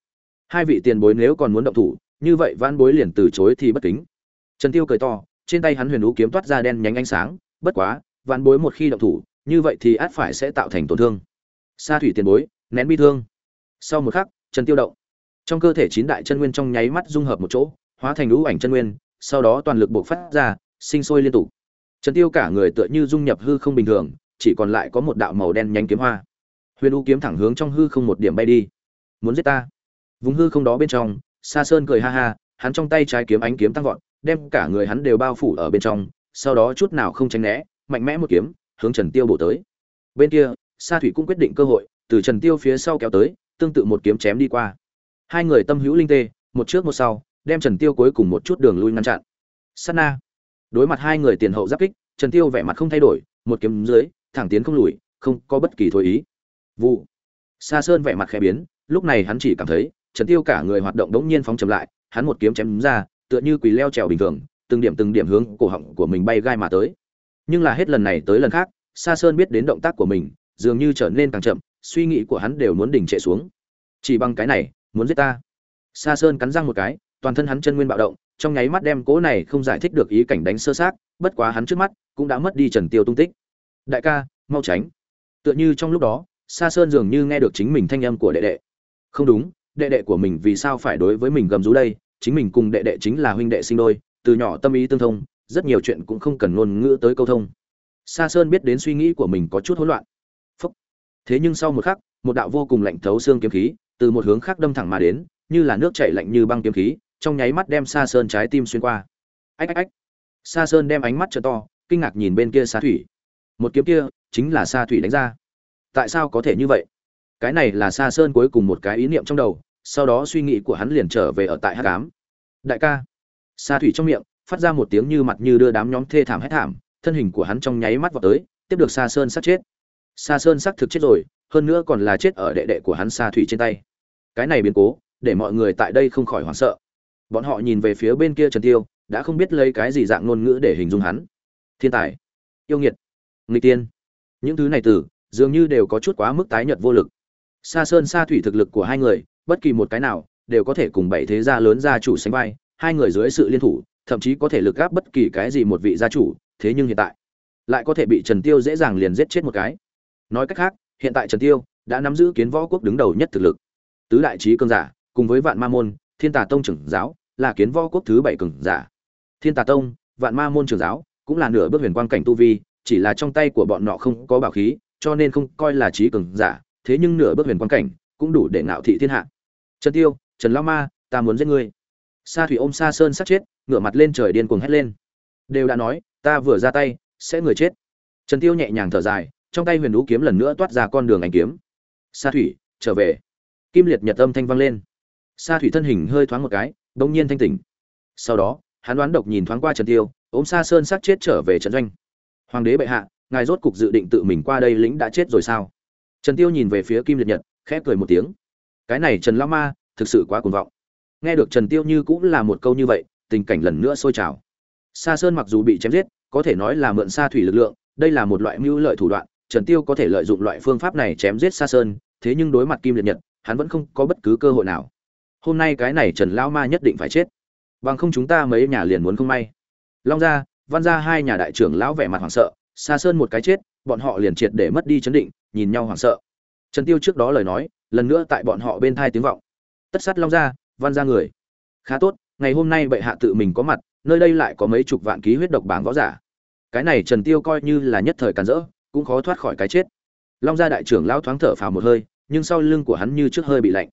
Hai vị tiền bối nếu còn muốn động thủ, như vậy văn bối liền từ chối thì bất kính. Trần tiêu cười to, trên tay hắn huyền ú kiếm toát ra đen nhánh ánh sáng, bất quá văn bối một khi động thủ, như vậy thì át phải sẽ tạo thành tổn thương. Sa thủy tiền bối, nén bi thương. Sau một khắc, trần tiêu động. Trong cơ thể chín đại chân nguyên trong nháy mắt dung hợp một chỗ, hóa thành lũ ảnh chân nguyên, sau đó toàn lực bộc phát ra sinh sôi liên tục trần tiêu cả người tựa như dung nhập hư không bình thường chỉ còn lại có một đạo màu đen nhánh kiếm hoa huyền u kiếm thẳng hướng trong hư không một điểm bay đi muốn giết ta vùng hư không đó bên trong Sa Sơn cười ha ha, hắn trong tay trái kiếm ánh kiếm tăng vọt, đem cả người hắn đều bao phủ ở bên trong, sau đó chút nào không tránh né, mạnh mẽ một kiếm, hướng Trần Tiêu bổ tới. Bên kia, Sa Thủy cũng quyết định cơ hội, từ Trần Tiêu phía sau kéo tới, tương tự một kiếm chém đi qua. Hai người tâm hữu linh tê, một trước một sau, đem Trần Tiêu cuối cùng một chút đường lui ngăn chặn. Sana. Đối mặt hai người tiền hậu giáp kích, Trần Tiêu vẻ mặt không thay đổi, một kiếm dưới, thẳng tiến không lùi, không có bất kỳ thối ý. Vụ. Sa Sơn vẻ mặt khẽ biến, lúc này hắn chỉ cảm thấy trần tiêu cả người hoạt động đống nhiên phóng chậm lại hắn một kiếm chém ra tựa như quỳ leo trèo bình thường từng điểm từng điểm hướng cổ họng của mình bay gai mà tới nhưng là hết lần này tới lần khác sa sơn biết đến động tác của mình dường như trở nên càng chậm suy nghĩ của hắn đều muốn đỉnh trệ xuống chỉ bằng cái này muốn giết ta sa sơn cắn răng một cái toàn thân hắn chân nguyên bạo động trong nháy mắt đem cố này không giải thích được ý cảnh đánh sơ sát bất quá hắn trước mắt cũng đã mất đi trần tiêu tung tích. Đại ca, mau tránh. Tựa như trong lúc đó, sa sơn dường như nghe được chính mình thanh âm của đệ đệ. Không đúng, đệ đệ của mình vì sao phải đối với mình gầm rú đây? Chính mình cùng đệ đệ chính là huynh đệ sinh đôi, từ nhỏ tâm ý tương thông, rất nhiều chuyện cũng không cần ngôn ngữ tới câu thông. Sa sơn biết đến suy nghĩ của mình có chút hỗn loạn. Phúc. thế nhưng sau một khắc, một đạo vô cùng lạnh thấu xương kiếm khí từ một hướng khác đâm thẳng mà đến, như là nước chảy lạnh như băng kiếm khí trong nháy mắt đem sa sơn trái tim xuyên qua. Ách ách ách. Sa sơn đem ánh mắt trợ to, kinh ngạc nhìn bên kia sa thủy. Một kiếm kia chính là sa thủy đánh ra. Tại sao có thể như vậy? Cái này là sa sơn cuối cùng một cái ý niệm trong đầu, sau đó suy nghĩ của hắn liền trở về ở tại hắc cám đại ca. Sa thủy trong miệng phát ra một tiếng như mặt như đưa đám nhóm thê thảm hết thảm, thân hình của hắn trong nháy mắt vào tới, tiếp được sa sơn sát chết. Sa sơn xác thực chết rồi, hơn nữa còn là chết ở đệ đệ của hắn sa thủy trên tay. Cái này biến cố, để mọi người tại đây không khỏi hoảng sợ bọn họ nhìn về phía bên kia trần tiêu, đã không biết lấy cái gì dạng ngôn ngữ để hình dung hắn. Thiên tài, yêu nghiệt, nghịch tiên. Những thứ này từ, dường như đều có chút quá mức tái nhợt vô lực. Xa sơn xa thủy thực lực của hai người, bất kỳ một cái nào, đều có thể cùng bảy thế gia lớn gia chủ sánh vai, hai người dưới sự liên thủ, thậm chí có thể lực gáp bất kỳ cái gì một vị gia chủ, thế nhưng hiện tại, lại có thể bị trần tiêu dễ dàng liền giết chết một cái. Nói cách khác, hiện tại trần tiêu đã nắm giữ kiến võ quốc đứng đầu nhất thực lực. Tứ đại trí cương giả, cùng với vạn ma môn thiên tà tông trưởng giáo là kiến võ quốc thứ bảy cường giả. Thiên tà tông, vạn ma môn trưởng giáo, cũng là nửa bước huyền quang cảnh tu vi, chỉ là trong tay của bọn nọ không có bảo khí, cho nên không coi là trí cường giả, thế nhưng nửa bước huyền quang cảnh cũng đủ để ngạo thị thiên hạ. Trần tiêu, trần lao ma, ta muốn giết ngươi. Sa thủy ôm sa sơn sát chết, ngửa mặt lên trời điên cuồng hét lên. Đều đã nói, ta vừa ra tay, sẽ người chết. Trần tiêu nhẹ nhàng thở dài, trong tay huyền đũ kiếm lần nữa toát ra con đường ảnh kiếm. Sa thủy, trở về. Kim liệt nhật âm thanh vang lên sa thủy thân hình hơi thoáng một cái, bỗng nhiên thanh tỉnh. Sau đó, hắn đoán độc nhìn thoáng qua trần tiêu ôm sa sơn sát chết trở về trận doanh. Hoàng đế bệ hạ, ngài rốt cục dự định tự mình qua đây lính đã chết rồi sao? Trần tiêu nhìn về phía kim liệt nhật, khẽ cười một tiếng. Cái này trần lão ma, thực sự quá cuồng vọng. Nghe được trần tiêu như cũng là một câu như vậy, tình cảnh lần nữa sôi trào. Sa sơn mặc dù bị chém giết, có thể nói là mượn sa thủy lực lượng, đây là một loại mưu lợi thủ đoạn, trần tiêu có thể lợi dụng loại phương pháp này chém giết sa sơn, thế nhưng đối mặt kim liệt nhật, hắn vẫn không có bất cứ cơ hội nào hôm nay cái này trần lão ma nhất định phải chết. Bằng không chúng ta mấy nhà liền muốn không may. Long gia, văn gia hai nhà đại trưởng lão vẻ mặt hoảng sợ xa sơn một cái chết, bọn họ liền triệt để mất đi chấn định, nhìn nhau hoảng sợ. Trần tiêu trước đó lời nói, lần nữa tại bọn họ bên thai tiếng vọng. Tất sát long gia, văn gia người. Khá tốt, ngày hôm nay bệ hạ tự mình có mặt, nơi đây lại có mấy chục vạn ký huyết độc bảng võ giả. Cái này trần tiêu coi như là nhất thời cản rỡ, cũng khó thoát khỏi cái chết. Long gia đại trưởng lão thoáng thở phào một hơi, nhưng sau lưng của hắn như trước hơi bị lạnh.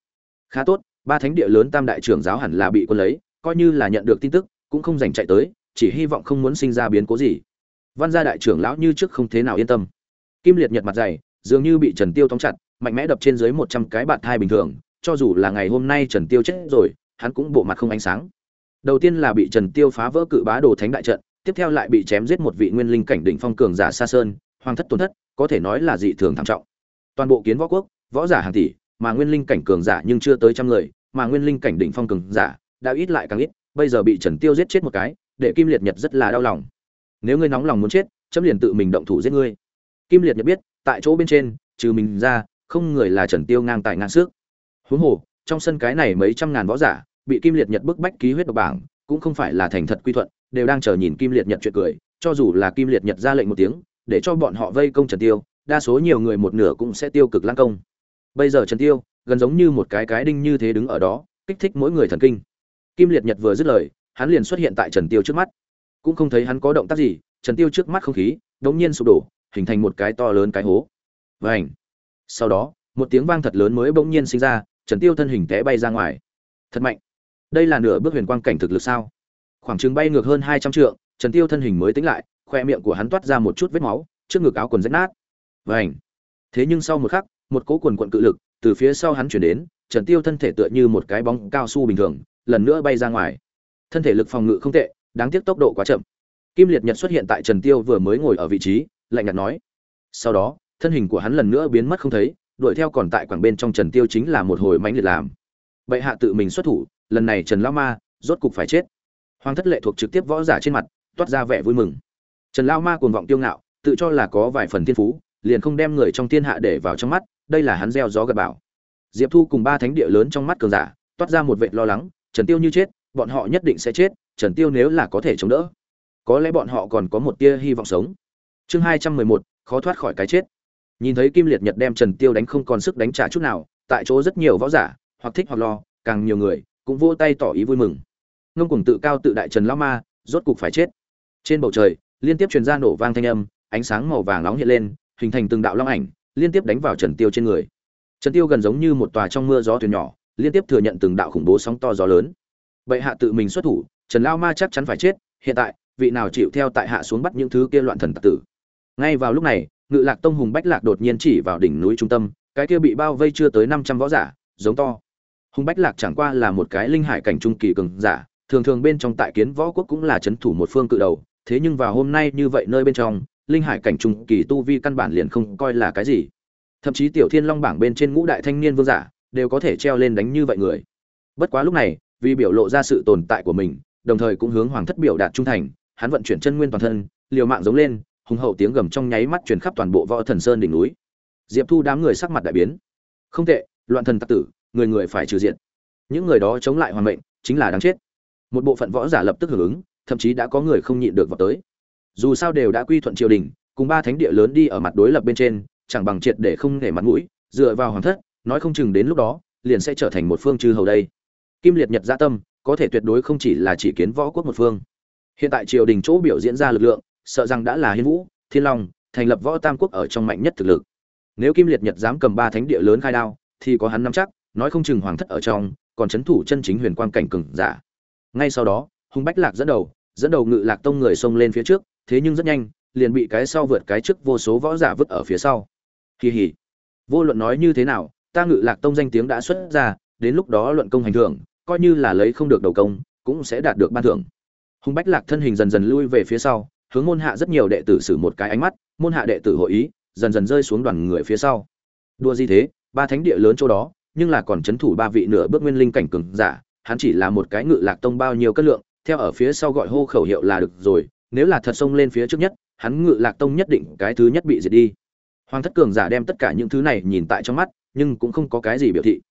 Khá tốt ba thánh địa lớn tam đại trưởng giáo hẳn là bị quân lấy, coi như là nhận được tin tức, cũng không dành chạy tới, chỉ hy vọng không muốn sinh ra biến cố gì. Văn gia đại trưởng lão như trước không thế nào yên tâm. Kim liệt nhật mặt dày, dường như bị trần tiêu tóm chặt, mạnh mẽ đập trên dưới một trăm cái bạt thai bình thường, cho dù là ngày hôm nay trần tiêu chết rồi, hắn cũng bộ mặt không ánh sáng. Đầu tiên là bị trần tiêu phá vỡ cự bá đồ thánh đại trận, tiếp theo lại bị chém giết một vị nguyên linh cảnh đỉnh phong cường giả xa sơn, hoàng thất tổn thất, có thể nói là dị thường thảm trọng. Toàn bộ kiến võ quốc, võ giả hàng tỷ mà nguyên linh cảnh cường giả nhưng chưa tới trăm người, mà nguyên linh cảnh đỉnh phong cường giả đã ít lại càng ít, bây giờ bị trần tiêu giết chết một cái, để kim liệt nhật rất là đau lòng. Nếu ngươi nóng lòng muốn chết, chấm liền tự mình động thủ giết ngươi. Kim liệt nhật biết, tại chỗ bên trên, trừ mình ra, không người là trần tiêu ngang tài ngang sức huống hồ, trong sân cái này mấy trăm ngàn võ giả, bị kim liệt nhật bức bách ký huyết độc bảng, cũng không phải là thành thật quy thuận, đều đang chờ nhìn kim liệt nhật chuyện cười, cho dù là kim liệt nhật ra lệnh một tiếng, để cho bọn họ vây công trần tiêu, đa số nhiều người một nửa cũng sẽ tiêu cực lăng công bây giờ trần tiêu, gần giống như một cái cái đinh như thế đứng ở đó, kích thích mỗi người thần kinh. Kim liệt nhật vừa dứt lời, hắn liền xuất hiện tại trần tiêu trước mắt. Cũng không thấy hắn có động tác gì, trần tiêu trước mắt không khí, đống nhiên sụp đổ, hình thành một cái to lớn cái hố. Vảnh sau đó, một tiếng vang thật lớn mới bỗng nhiên sinh ra, trần tiêu thân hình té bay ra ngoài. Thật mạnh! Đây là nửa bước huyền quang cảnh thực lực sao? Khoảng chừng bay ngược hơn hai trăm trượng, trần tiêu thân hình mới tính lại, khoe miệng của hắn toát ra một chút vết máu, trước ngực áo quần rách nát. Vảnh thế nhưng sau một khắc một cỗ quần quận cự lực từ phía sau hắn chuyển đến, trần tiêu thân thể tựa như một cái bóng cao su bình thường, lần nữa bay ra ngoài. Thân thể lực phòng ngự không tệ, đáng tiếc tốc độ quá chậm. Kim liệt nhật xuất hiện tại trần tiêu vừa mới ngồi ở vị trí, lạnh nhạt nói. Sau đó, thân hình của hắn lần nữa biến mất không thấy, đuổi theo còn tại quảng bên trong trần tiêu chính là một hồi mãnh liệt làm. Bệ hạ tự mình xuất thủ, lần này trần lão ma rốt cục phải chết. Hoàng thất lệ thuộc trực tiếp võ giả trên mặt, toát ra vẻ vui mừng. Trần lão ma cuồng vọng tiêu ngạo, tự cho là có vài phần thiên phú, liền không đem người trong thiên hạ để vào trong mắt đây là hắn gieo gió gật bảo diệp thu cùng ba thánh địa lớn trong mắt cường giả, toát ra một vệ lo lắng, trần tiêu như chết, bọn họ nhất định sẽ chết, trần tiêu nếu là có thể chống đỡ, có lẽ bọn họ còn có một tia hy vọng sống. Chương hai trăm mười một, khó thoát khỏi cái chết. Nhìn thấy kim liệt nhật đem trần tiêu đánh không còn sức đánh trả chút nào, tại chỗ rất nhiều võ giả, hoặc thích hoặc lo, càng nhiều người, cũng vỗ tay tỏ ý vui mừng. Ngông cùng tự cao tự đại trần lão ma, rốt cục phải chết. Trên bầu trời, liên tiếp truyền ra nổ vang thanh âm, ánh sáng màu vàng nóng hiện lên, hình thành từng đạo long ảnh liên tiếp đánh vào trần tiêu trên người. Trần tiêu gần giống như một tòa trong mưa gió thuyền nhỏ, liên tiếp thừa nhận từng đạo khủng bố sóng to gió lớn. Bệ hạ tự mình xuất thủ, trần lao ma chắc chắn phải chết, hiện tại, vị nào chịu theo tại hạ xuống bắt những thứ kia loạn thần tặc tử. Ngay vào lúc này, ngự lạc tông hùng bách lạc đột nhiên chỉ vào đỉnh núi trung tâm, cái kia bị bao vây chưa tới năm trăm võ giả, giống to. Hùng bách lạc chẳng qua là một cái linh hải cảnh trung kỳ cường giả, thường thường bên trong tại kiến võ quốc cũng là chấn thủ một phương cự đầu, thế nhưng vào hôm nay như vậy nơi bên trong linh hải cảnh trung kỳ tu vi căn bản liền không coi là cái gì. Thậm chí tiểu thiên long bảng bên trên ngũ đại thanh niên vương giả đều có thể treo lên đánh như vậy người. Bất quá lúc này, vì biểu lộ ra sự tồn tại của mình, đồng thời cũng hướng hoàng thất biểu đạt trung thành, hắn vận chuyển chân nguyên toàn thân, liều mạng giống lên, hùng hậu tiếng gầm trong nháy mắt truyền khắp toàn bộ võ thần sơn đỉnh núi. Diệp thu đám người sắc mặt đại biến. Không tệ, loạn thần tặc tử, người người phải trừ diện những người đó chống lại hoàn mệnh, chính là đáng chết. Một bộ phận võ giả lập tức hưởng ứng, thậm chí đã có người không nhịn được vào tới dù sao đều đã quy thuận triều đình, cùng ba thánh địa lớn đi ở mặt đối lập bên trên, chẳng bằng triệt để không để mặt mũi, dựa vào hoàng thất, nói không chừng đến lúc đó, liền sẽ trở thành một phương chư hầu đây. Kim liệt nhật gia tâm, có thể tuyệt đối không chỉ là chỉ kiến võ quốc một phương. Hiện tại triều đình chỗ biểu diễn ra lực lượng, sợ rằng đã là hiên vũ, thiên long, thành lập võ tam quốc ở trong mạnh nhất thực lực. Nếu kim liệt nhật dám cầm ba thánh địa lớn khai đao, thì có hắn nắm chắc, nói không chừng hoàng thất ở trong, còn chấn thủ chân chính huyền quang cảnh cường giả. Ngay sau đó, hùng bách lạc dẫn đầu dẫn đầu ngự lạc tông người xông lên phía trước thế nhưng rất nhanh, liền bị cái sau vượt cái trước vô số võ giả vứt ở phía sau. Kỳ hỉ. Vô luận nói như thế nào, ta ngự lạc tông danh tiếng đã xuất ra, đến lúc đó luận công hành thưởng, coi như là lấy không được đầu công, cũng sẽ đạt được ban thưởng. Hùng bách lạc thân hình dần dần lui về phía sau, hướng môn hạ rất nhiều đệ tử sử một cái ánh mắt, môn hạ đệ tử hội ý, dần dần rơi xuống đoàn người phía sau. Đua gì thế, ba thánh địa lớn chỗ đó, nhưng là còn chấn thủ ba vị nửa bước nguyên linh cảnh cường giả, hắn chỉ là một cái ngự lạc tông bao nhiêu cất lượng, theo ở phía sau gọi hô khẩu hiệu là được rồi nếu là thật xông lên phía trước nhất, hắn ngự lạc tông nhất định cái thứ nhất bị diệt đi. Hoàng thất cường giả đem tất cả những thứ này nhìn tại trong mắt, nhưng cũng không có cái gì biểu thị.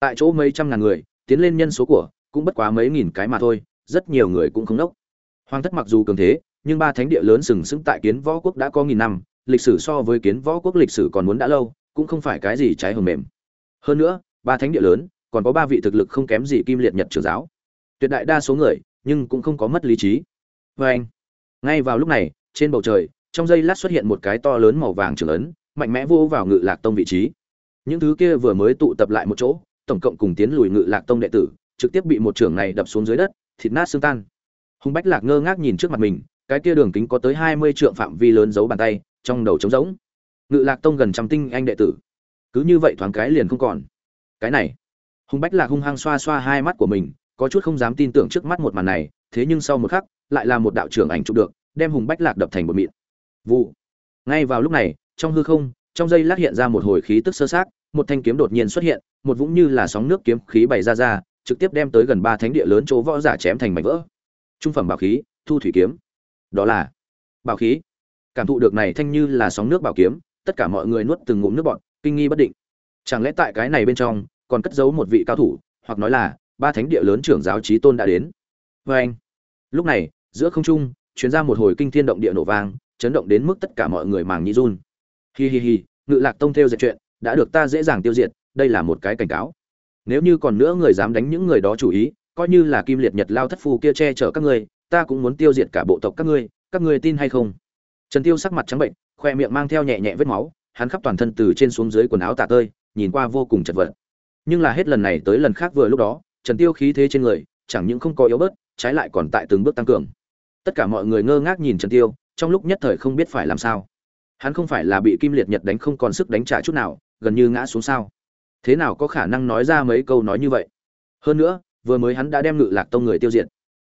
Tại chỗ mấy trăm ngàn người, tiến lên nhân số của, cũng bất quá mấy nghìn cái mà thôi, rất nhiều người cũng không đốc hoàng thất mặc dù cường thế, nhưng ba thánh địa lớn sừng sững tại kiến võ quốc đã có nghìn năm, lịch sử so với kiến võ quốc lịch sử còn muốn đã lâu, cũng không phải cái gì trái hầm mềm. Hơn nữa, ba thánh địa lớn, còn có ba vị thực lực không kém gì kim liệt nhật trưởng giáo. Tuyệt đại đa số người, nhưng cũng không có mất lý trí. Vê anh ngay vào lúc này, trên bầu trời, trong giây lát xuất hiện một cái to lớn màu vàng trưởng ấn, mạnh mẽ vô vào ngự lạc tông vị trí. Những thứ kia vừa mới tụ tập lại một chỗ, tổng cộng cùng tiến lùi ngự lạc tông đệ tử, trực tiếp bị một trưởng này đập xuống dưới đất, thịt nát xương tan. Hùng bách lạc ngơ ngác nhìn trước mặt mình, cái kia đường kính có tới hai mươi trượng phạm vi lớn giấu bàn tay, trong đầu trống rỗng. Ngự lạc tông gần trăm tinh anh đệ tử. Cứ như vậy thoáng cái liền không còn. Cái này, hùng bách lạc hung hăng xoa xoa hai mắt của mình, có chút không dám tin tưởng trước mắt một màn này, thế nhưng sau một khắc lại là một đạo trưởng ảnh chụp được, đem hùng bách lạc đập thành một mịn. Vụ. Ngay vào lúc này, trong hư không, trong giây lát hiện ra một hồi khí tức sơ sát, một thanh kiếm đột nhiên xuất hiện, một vũng như là sóng nước kiếm khí bày ra ra, trực tiếp đem tới gần ba thánh địa lớn chỗ võ giả chém thành mảnh vỡ. Trung phẩm bảo khí, thu thủy kiếm. Đó là bảo khí. Cảm thụ được này thanh như là sóng nước bảo kiếm, tất cả mọi người nuốt từng ngụm nước bọt, kinh nghi bất định. Chẳng lẽ tại cái này bên trong, còn cất giấu một vị cao thủ, hoặc nói là ba thánh địa lớn trưởng giáo trí tôn đã đến? Vê anh lúc này giữa không trung chuyến ra một hồi kinh thiên động địa nổ vang, chấn động đến mức tất cả mọi người màng nhĩ run. Hi hi hi, ngự lạc tông theo dệt chuyện, đã được ta dễ dàng tiêu diệt, đây là một cái cảnh cáo. Nếu như còn nữa người dám đánh những người đó chủ ý, coi như là kim liệt nhật lao thất phu kia che chở các ngươi, ta cũng muốn tiêu diệt cả bộ tộc các ngươi các ngươi tin hay không? Trần tiêu sắc mặt trắng bệnh, khoe miệng mang theo nhẹ nhẹ vết máu, hắn khắp toàn thân từ trên xuống dưới quần áo tả tơi, nhìn qua vô cùng chật vật. Nhưng là hết lần này tới lần khác vừa lúc đó, trần tiêu khí thế trên người, chẳng những không có yếu bớt, trái lại còn tại từng bước tăng cường tất cả mọi người ngơ ngác nhìn trần tiêu, trong lúc nhất thời không biết phải làm sao. Hắn không phải là bị kim liệt nhật đánh không còn sức đánh trả chút nào, gần như ngã xuống sao. Thế nào có khả năng nói ra mấy câu nói như vậy? Hơn nữa, vừa mới hắn đã đem ngự lạc tông người tiêu diệt.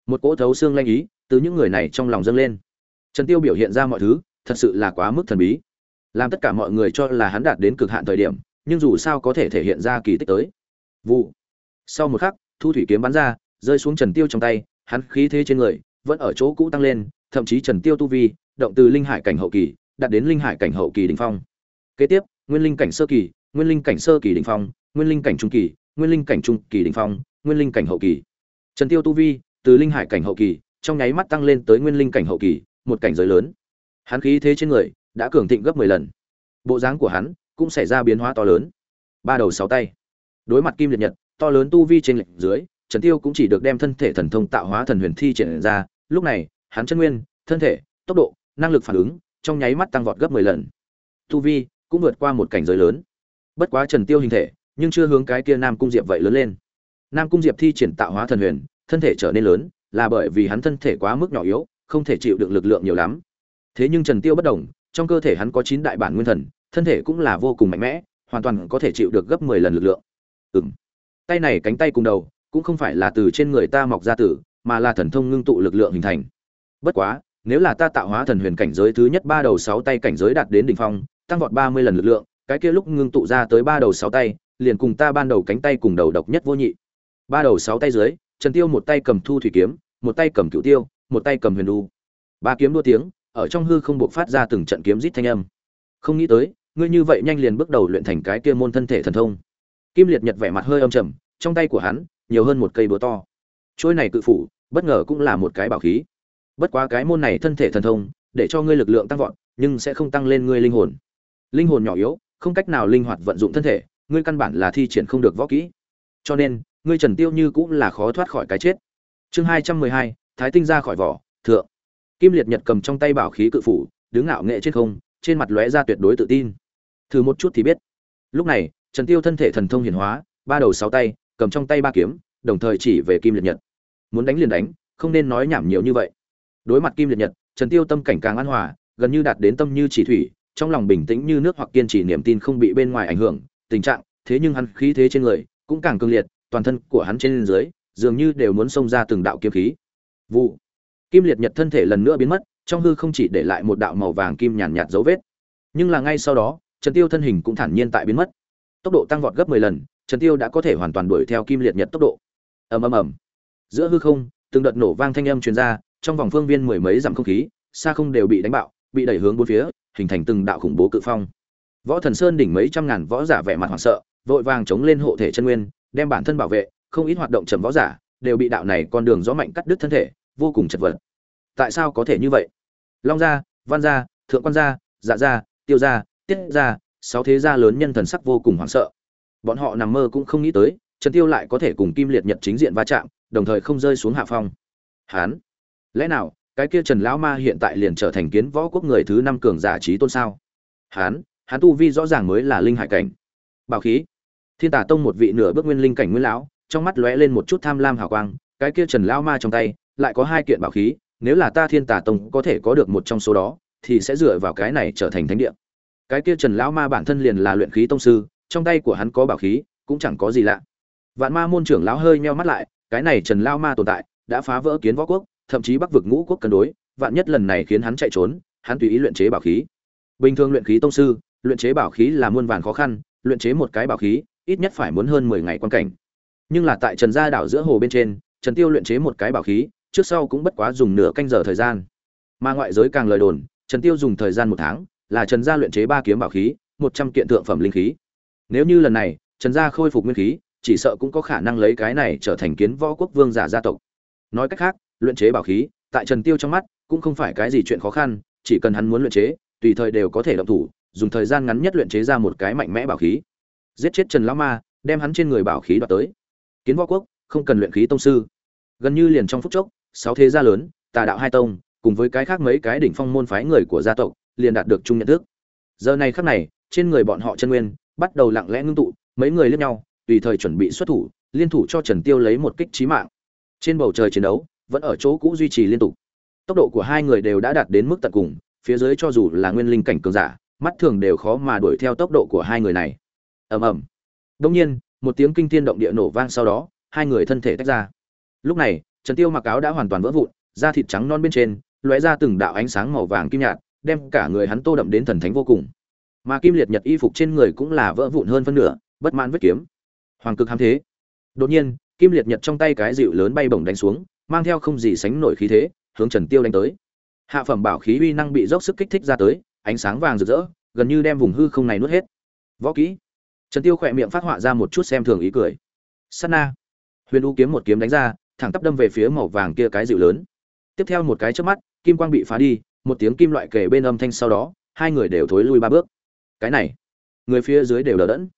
Một cỗ thấu xương lanh ý, từ những người này trong lòng dâng lên. Trần tiêu biểu hiện ra mọi thứ, thật sự là quá mức thần bí. Làm tất cả mọi người cho là hắn đạt đến cực hạn thời điểm, nhưng dù sao có thể thể hiện ra kỳ tích tới. Vụ. Sau một khắc, thu thủy kiếm bắn ra, rơi xuống trần tiêu trong tay, hắn khí thế trên người vẫn ở chỗ cũ tăng lên, thậm chí trần tiêu tu vi động từ linh hải cảnh hậu kỳ, đạt đến linh hải cảnh hậu kỳ đỉnh phong. Kế tiếp, nguyên linh cảnh sơ kỳ, nguyên linh cảnh sơ kỳ đỉnh phong, nguyên linh cảnh trung kỳ, nguyên linh cảnh trung kỳ đỉnh phong, nguyên linh cảnh hậu kỳ. Trần tiêu tu vi từ linh hải cảnh hậu kỳ, trong nháy mắt tăng lên tới nguyên linh cảnh hậu kỳ, một cảnh giới lớn. Hắn khí thế trên người đã cường thịnh gấp 10 lần. Bộ dáng của hắn cũng xảy ra biến hóa to lớn. Ba đầu sáu tay. Đối mặt kim liệt nhật, to lớn tu vi trên lệnh dưới, trần tiêu cũng chỉ được đem thân thể thần thông tạo hóa thần huyền thi triển ra lúc này, hắn chân nguyên, thân thể, tốc độ, năng lực phản ứng, trong nháy mắt tăng vọt gấp 10 lần. Tu vi cũng vượt qua một cảnh giới lớn. Bất quá trần tiêu hình thể, nhưng chưa hướng cái kia nam cung diệp vậy lớn lên. Nam cung diệp thi triển tạo hóa thần huyền, thân thể trở nên lớn, là bởi vì hắn thân thể quá mức nhỏ yếu, không thể chịu được lực lượng nhiều lắm. Thế nhưng trần tiêu bất đồng trong cơ thể hắn có chín đại bản nguyên thần, thân thể cũng là vô cùng mạnh mẽ, hoàn toàn có thể chịu được gấp 10 lần lực lượng. Ừm. Tay này cánh tay cùng đầu, cũng không phải là từ trên người ta mọc ra tử mà là thần thông ngưng tụ lực lượng hình thành. Bất quá, nếu là ta tạo hóa thần huyền cảnh giới thứ nhất ba đầu sáu tay cảnh giới đạt đến đỉnh phong, tăng vọt ba mươi lần lực lượng, cái kia lúc ngưng tụ ra tới ba đầu sáu tay, liền cùng ta ban đầu cánh tay cùng đầu độc nhất vô nhị. Ba đầu sáu tay dưới, trần tiêu một tay cầm thu thủy kiếm, một tay cầm cửu tiêu, một tay cầm huyền đu ba kiếm đua tiếng, ở trong hư không bộc phát ra từng trận kiếm rít thanh âm. Không nghĩ tới, ngươi như vậy nhanh liền bước đầu luyện thành cái kia môn thân thể thần thông. Kim liệt nhật vẻ mặt hơi âm trầm, trong tay của hắn, nhiều hơn một cây búa to. Chuôi này cự phủ bất ngờ cũng là một cái bảo khí. Bất quá cái môn này thân thể thần thông, để cho ngươi lực lượng tăng vọt, nhưng sẽ không tăng lên ngươi linh hồn. Linh hồn nhỏ yếu, không cách nào linh hoạt vận dụng thân thể, ngươi căn bản là thi triển không được võ kỹ. Cho nên, ngươi trần tiêu như cũng là khó thoát khỏi cái chết. Chương hai trăm mười hai, thái tinh ra khỏi vỏ, thượng. Kim liệt nhật cầm trong tay bảo khí cự phủ, đứng ngạo nghệ trên không, trên mặt lóe ra tuyệt đối tự tin. Thử một chút thì biết. Lúc này, trần tiêu thân thể thần thông hiển hóa, ba đầu sáu tay, cầm trong tay ba kiếm, đồng thời chỉ về kim liệt nhật muốn đánh liền đánh, không nên nói nhảm nhiều như vậy. Đối mặt kim liệt nhật, trần tiêu tâm cảnh càng an hòa, gần như đạt đến tâm như chỉ thủy, trong lòng bình tĩnh như nước hoặc kiên trì niềm tin không bị bên ngoài ảnh hưởng, tình trạng, thế nhưng hắn khí thế trên người cũng càng cương liệt, toàn thân của hắn trên dưới dường như đều muốn xông ra từng đạo kiếm khí. Vụ. Kim liệt nhật thân thể lần nữa biến mất, trong hư không chỉ để lại một đạo màu vàng kim nhàn nhạt dấu vết. Nhưng là ngay sau đó, trần tiêu thân hình cũng thản nhiên tại biến mất. Tốc độ tăng vọt gấp 10 lần, trần tiêu đã có thể hoàn toàn đuổi theo kim liệt nhật tốc độ. Ầm ầm ầm giữa hư không, từng đợt nổ vang thanh âm truyền ra, trong vòng phương viên mười mấy dặm không khí, xa không đều bị đánh bạo, bị đẩy hướng bốn phía, hình thành từng đạo khủng bố cự phong. Võ thần sơn đỉnh mấy trăm ngàn võ giả vẻ mặt hoảng sợ, vội vàng chống lên hộ thể chân nguyên, đem bản thân bảo vệ, không ít hoạt động chậm võ giả, đều bị đạo này con đường gió mạnh cắt đứt thân thể, vô cùng chật vật. Tại sao có thể như vậy? Long gia, văn gia, thượng quan gia dạ gia, tiêu gia, tiết gia, sáu thế gia lớn nhân thần sắc vô cùng hoảng sợ. Bọn họ nằm mơ cũng không nghĩ tới trần tiêu lại có thể cùng kim liệt nhật chính diện va chạm, đồng thời không rơi xuống hạ phong. Hán, lẽ nào, cái kia trần lão ma hiện tại liền trở thành kiến võ quốc người thứ năm cường giả trí tôn sao? Hán hán tu vi rõ ràng mới là linh hải cảnh. Bảo khí. Thiên tả tông một vị nửa bước nguyên linh cảnh nguyên lão, trong mắt lóe lên một chút tham lam hào quang, cái kia trần lão ma trong tay, lại có hai kiện bảo khí, nếu là ta thiên tả tông có thể có được một trong số đó, thì sẽ dựa vào cái này trở thành thánh địa. Cái kia trần lão ma bản thân liền là luyện khí tông sư, trong tay của hắn có bảo khí, cũng chẳng có gì lạ vạn ma môn trưởng lão hơi meo mắt lại, cái này trần lão ma tồn tại, đã phá vỡ kiến võ quốc, thậm chí bắc vực ngũ quốc cân đối, vạn nhất lần này khiến hắn chạy trốn, hắn tùy ý luyện chế bảo khí. Bình thường luyện khí tông sư, luyện chế bảo khí là muôn vàn khó khăn, luyện chế một cái bảo khí, ít nhất phải muốn hơn mười ngày quan cảnh. Nhưng là tại trần gia đảo giữa hồ bên trên, trần tiêu luyện chế một cái bảo khí, trước sau cũng bất quá dùng nửa canh giờ thời gian. Mà ngoại giới càng lời đồn, trần tiêu dùng thời gian một tháng, là trần gia luyện chế ba kiếm bảo khí, một trăm kiện thượng phẩm linh khí. Nếu như lần này, trần gia khôi phục nguyên khí chỉ sợ cũng có khả năng lấy cái này trở thành kiến võ quốc vương giả gia tộc. Nói cách khác, luyện chế bảo khí, tại trần tiêu trong mắt, cũng không phải cái gì chuyện khó khăn, chỉ cần hắn muốn luyện chế, tùy thời đều có thể động thủ, dùng thời gian ngắn nhất luyện chế ra một cái mạnh mẽ bảo khí. Giết chết trần lão ma, đem hắn trên người bảo khí đoạt tới. Kiến võ quốc, không cần luyện khí tông sư. Gần như liền trong phút chốc, sáu thế gia lớn, tà đạo hai tông, cùng với cái khác mấy cái đỉnh phong môn phái người của gia tộc, liền đạt được chung nhận thức. Giờ này khắc này, trên người bọn họ chân nguyên, bắt đầu lặng lẽ ngưng tụ, mấy người liếc nhau tùy thời chuẩn bị xuất thủ, liên thủ cho trần tiêu lấy một kích chí mạng. Trên bầu trời chiến đấu, vẫn ở chỗ cũ duy trì liên tục. Tốc độ của hai người đều đã đạt đến mức tận cùng, phía dưới cho dù là nguyên linh cảnh cường giả, mắt thường đều khó mà đuổi theo tốc độ của hai người này. Ầm ầm. Đương nhiên, một tiếng kinh thiên động địa nổ vang sau đó, hai người thân thể tách ra. Lúc này, trần tiêu mặc áo đã hoàn toàn vỡ vụn, da thịt trắng non bên trên, lóe ra từng đạo ánh sáng màu vàng kim nhạt, đem cả người hắn tô đậm đến thần thánh vô cùng. Mà kim liệt nhật y phục trên người cũng là vỡ vụn hơn phân nửa, bất mãn vết kiếm hoàng cực hám thế. Đột nhiên, kim liệt nhật trong tay cái dịu lớn bay bổng đánh xuống, mang theo không gì sánh nổi khí thế, hướng trần tiêu đánh tới. Hạ phẩm bảo khí uy năng bị dốc sức kích thích ra tới, ánh sáng vàng rực rỡ, gần như đem vùng hư không này nuốt hết. Võ kỹ. Trần tiêu khỏe miệng phát họa ra một chút xem thường ý cười. Sát na. Huyền u kiếm một kiếm đánh ra, thẳng tắp đâm về phía màu vàng kia cái dịu lớn. Tiếp theo một cái chớp mắt, kim quang bị phá đi, một tiếng kim loại kề bên âm thanh sau đó, hai người đều thối lui ba bước. Cái này, người phía dưới đều đỡ đẫn.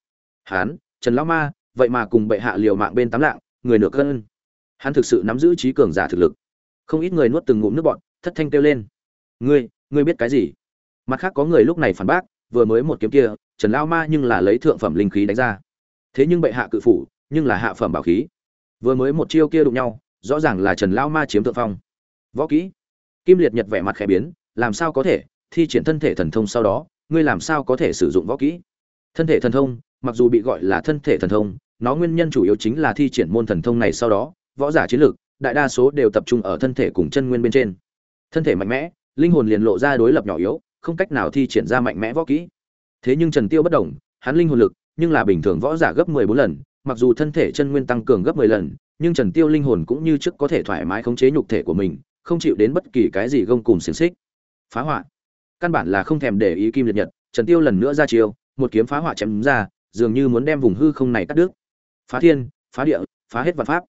Hán, trần lão ma vậy mà cùng bệ hạ liều mạng bên tám lạng, người nửa cân. Hắn thực sự nắm giữ trí cường giả thực lực. Không ít người nuốt từng ngụm nước bọn thất thanh kêu lên. Ngươi ngươi biết cái gì? Mặt khác có người lúc này phản bác, vừa mới một kiếm kia, trần lao ma nhưng là lấy thượng phẩm linh khí đánh ra. Thế nhưng bệ hạ cự phủ, nhưng là hạ phẩm bảo khí. Vừa mới một chiêu kia đụng nhau, rõ ràng là trần lao ma chiếm thượng phong. Võ kỹ. Kim liệt nhật vẻ mặt khẽ biến, làm sao có thể? Thi triển thân thể thần thông sau đó, ngươi làm sao có thể sử dụng võ kỹ? Thân thể thần thông, mặc dù bị gọi là thân thể thần thông nó nguyên nhân chủ yếu chính là thi triển môn thần thông này sau đó, võ giả chiến lược, đại đa số đều tập trung ở thân thể cùng chân nguyên bên trên. Thân thể mạnh mẽ, linh hồn liền lộ ra đối lập nhỏ yếu, không cách nào thi triển ra mạnh mẽ võ kỹ. Thế nhưng trần tiêu bất đồng, hắn linh hồn lực, nhưng là bình thường võ giả gấp 14 lần, mặc dù thân thể chân nguyên tăng cường gấp 10 lần, nhưng trần tiêu linh hồn cũng như trước có thể thoải mái khống chế nhục thể của mình, không chịu đến bất kỳ cái gì gông cùm xiềng xích. Phá hoại. Căn bản là không thèm để ý kim liệt nhật, trần tiêu lần nữa ra chiêu, một kiếm phá hoại chém ra, dường như muốn đem vùng hư không này cắt đứt phá thiên, phá địa, phá hết vạn pháp.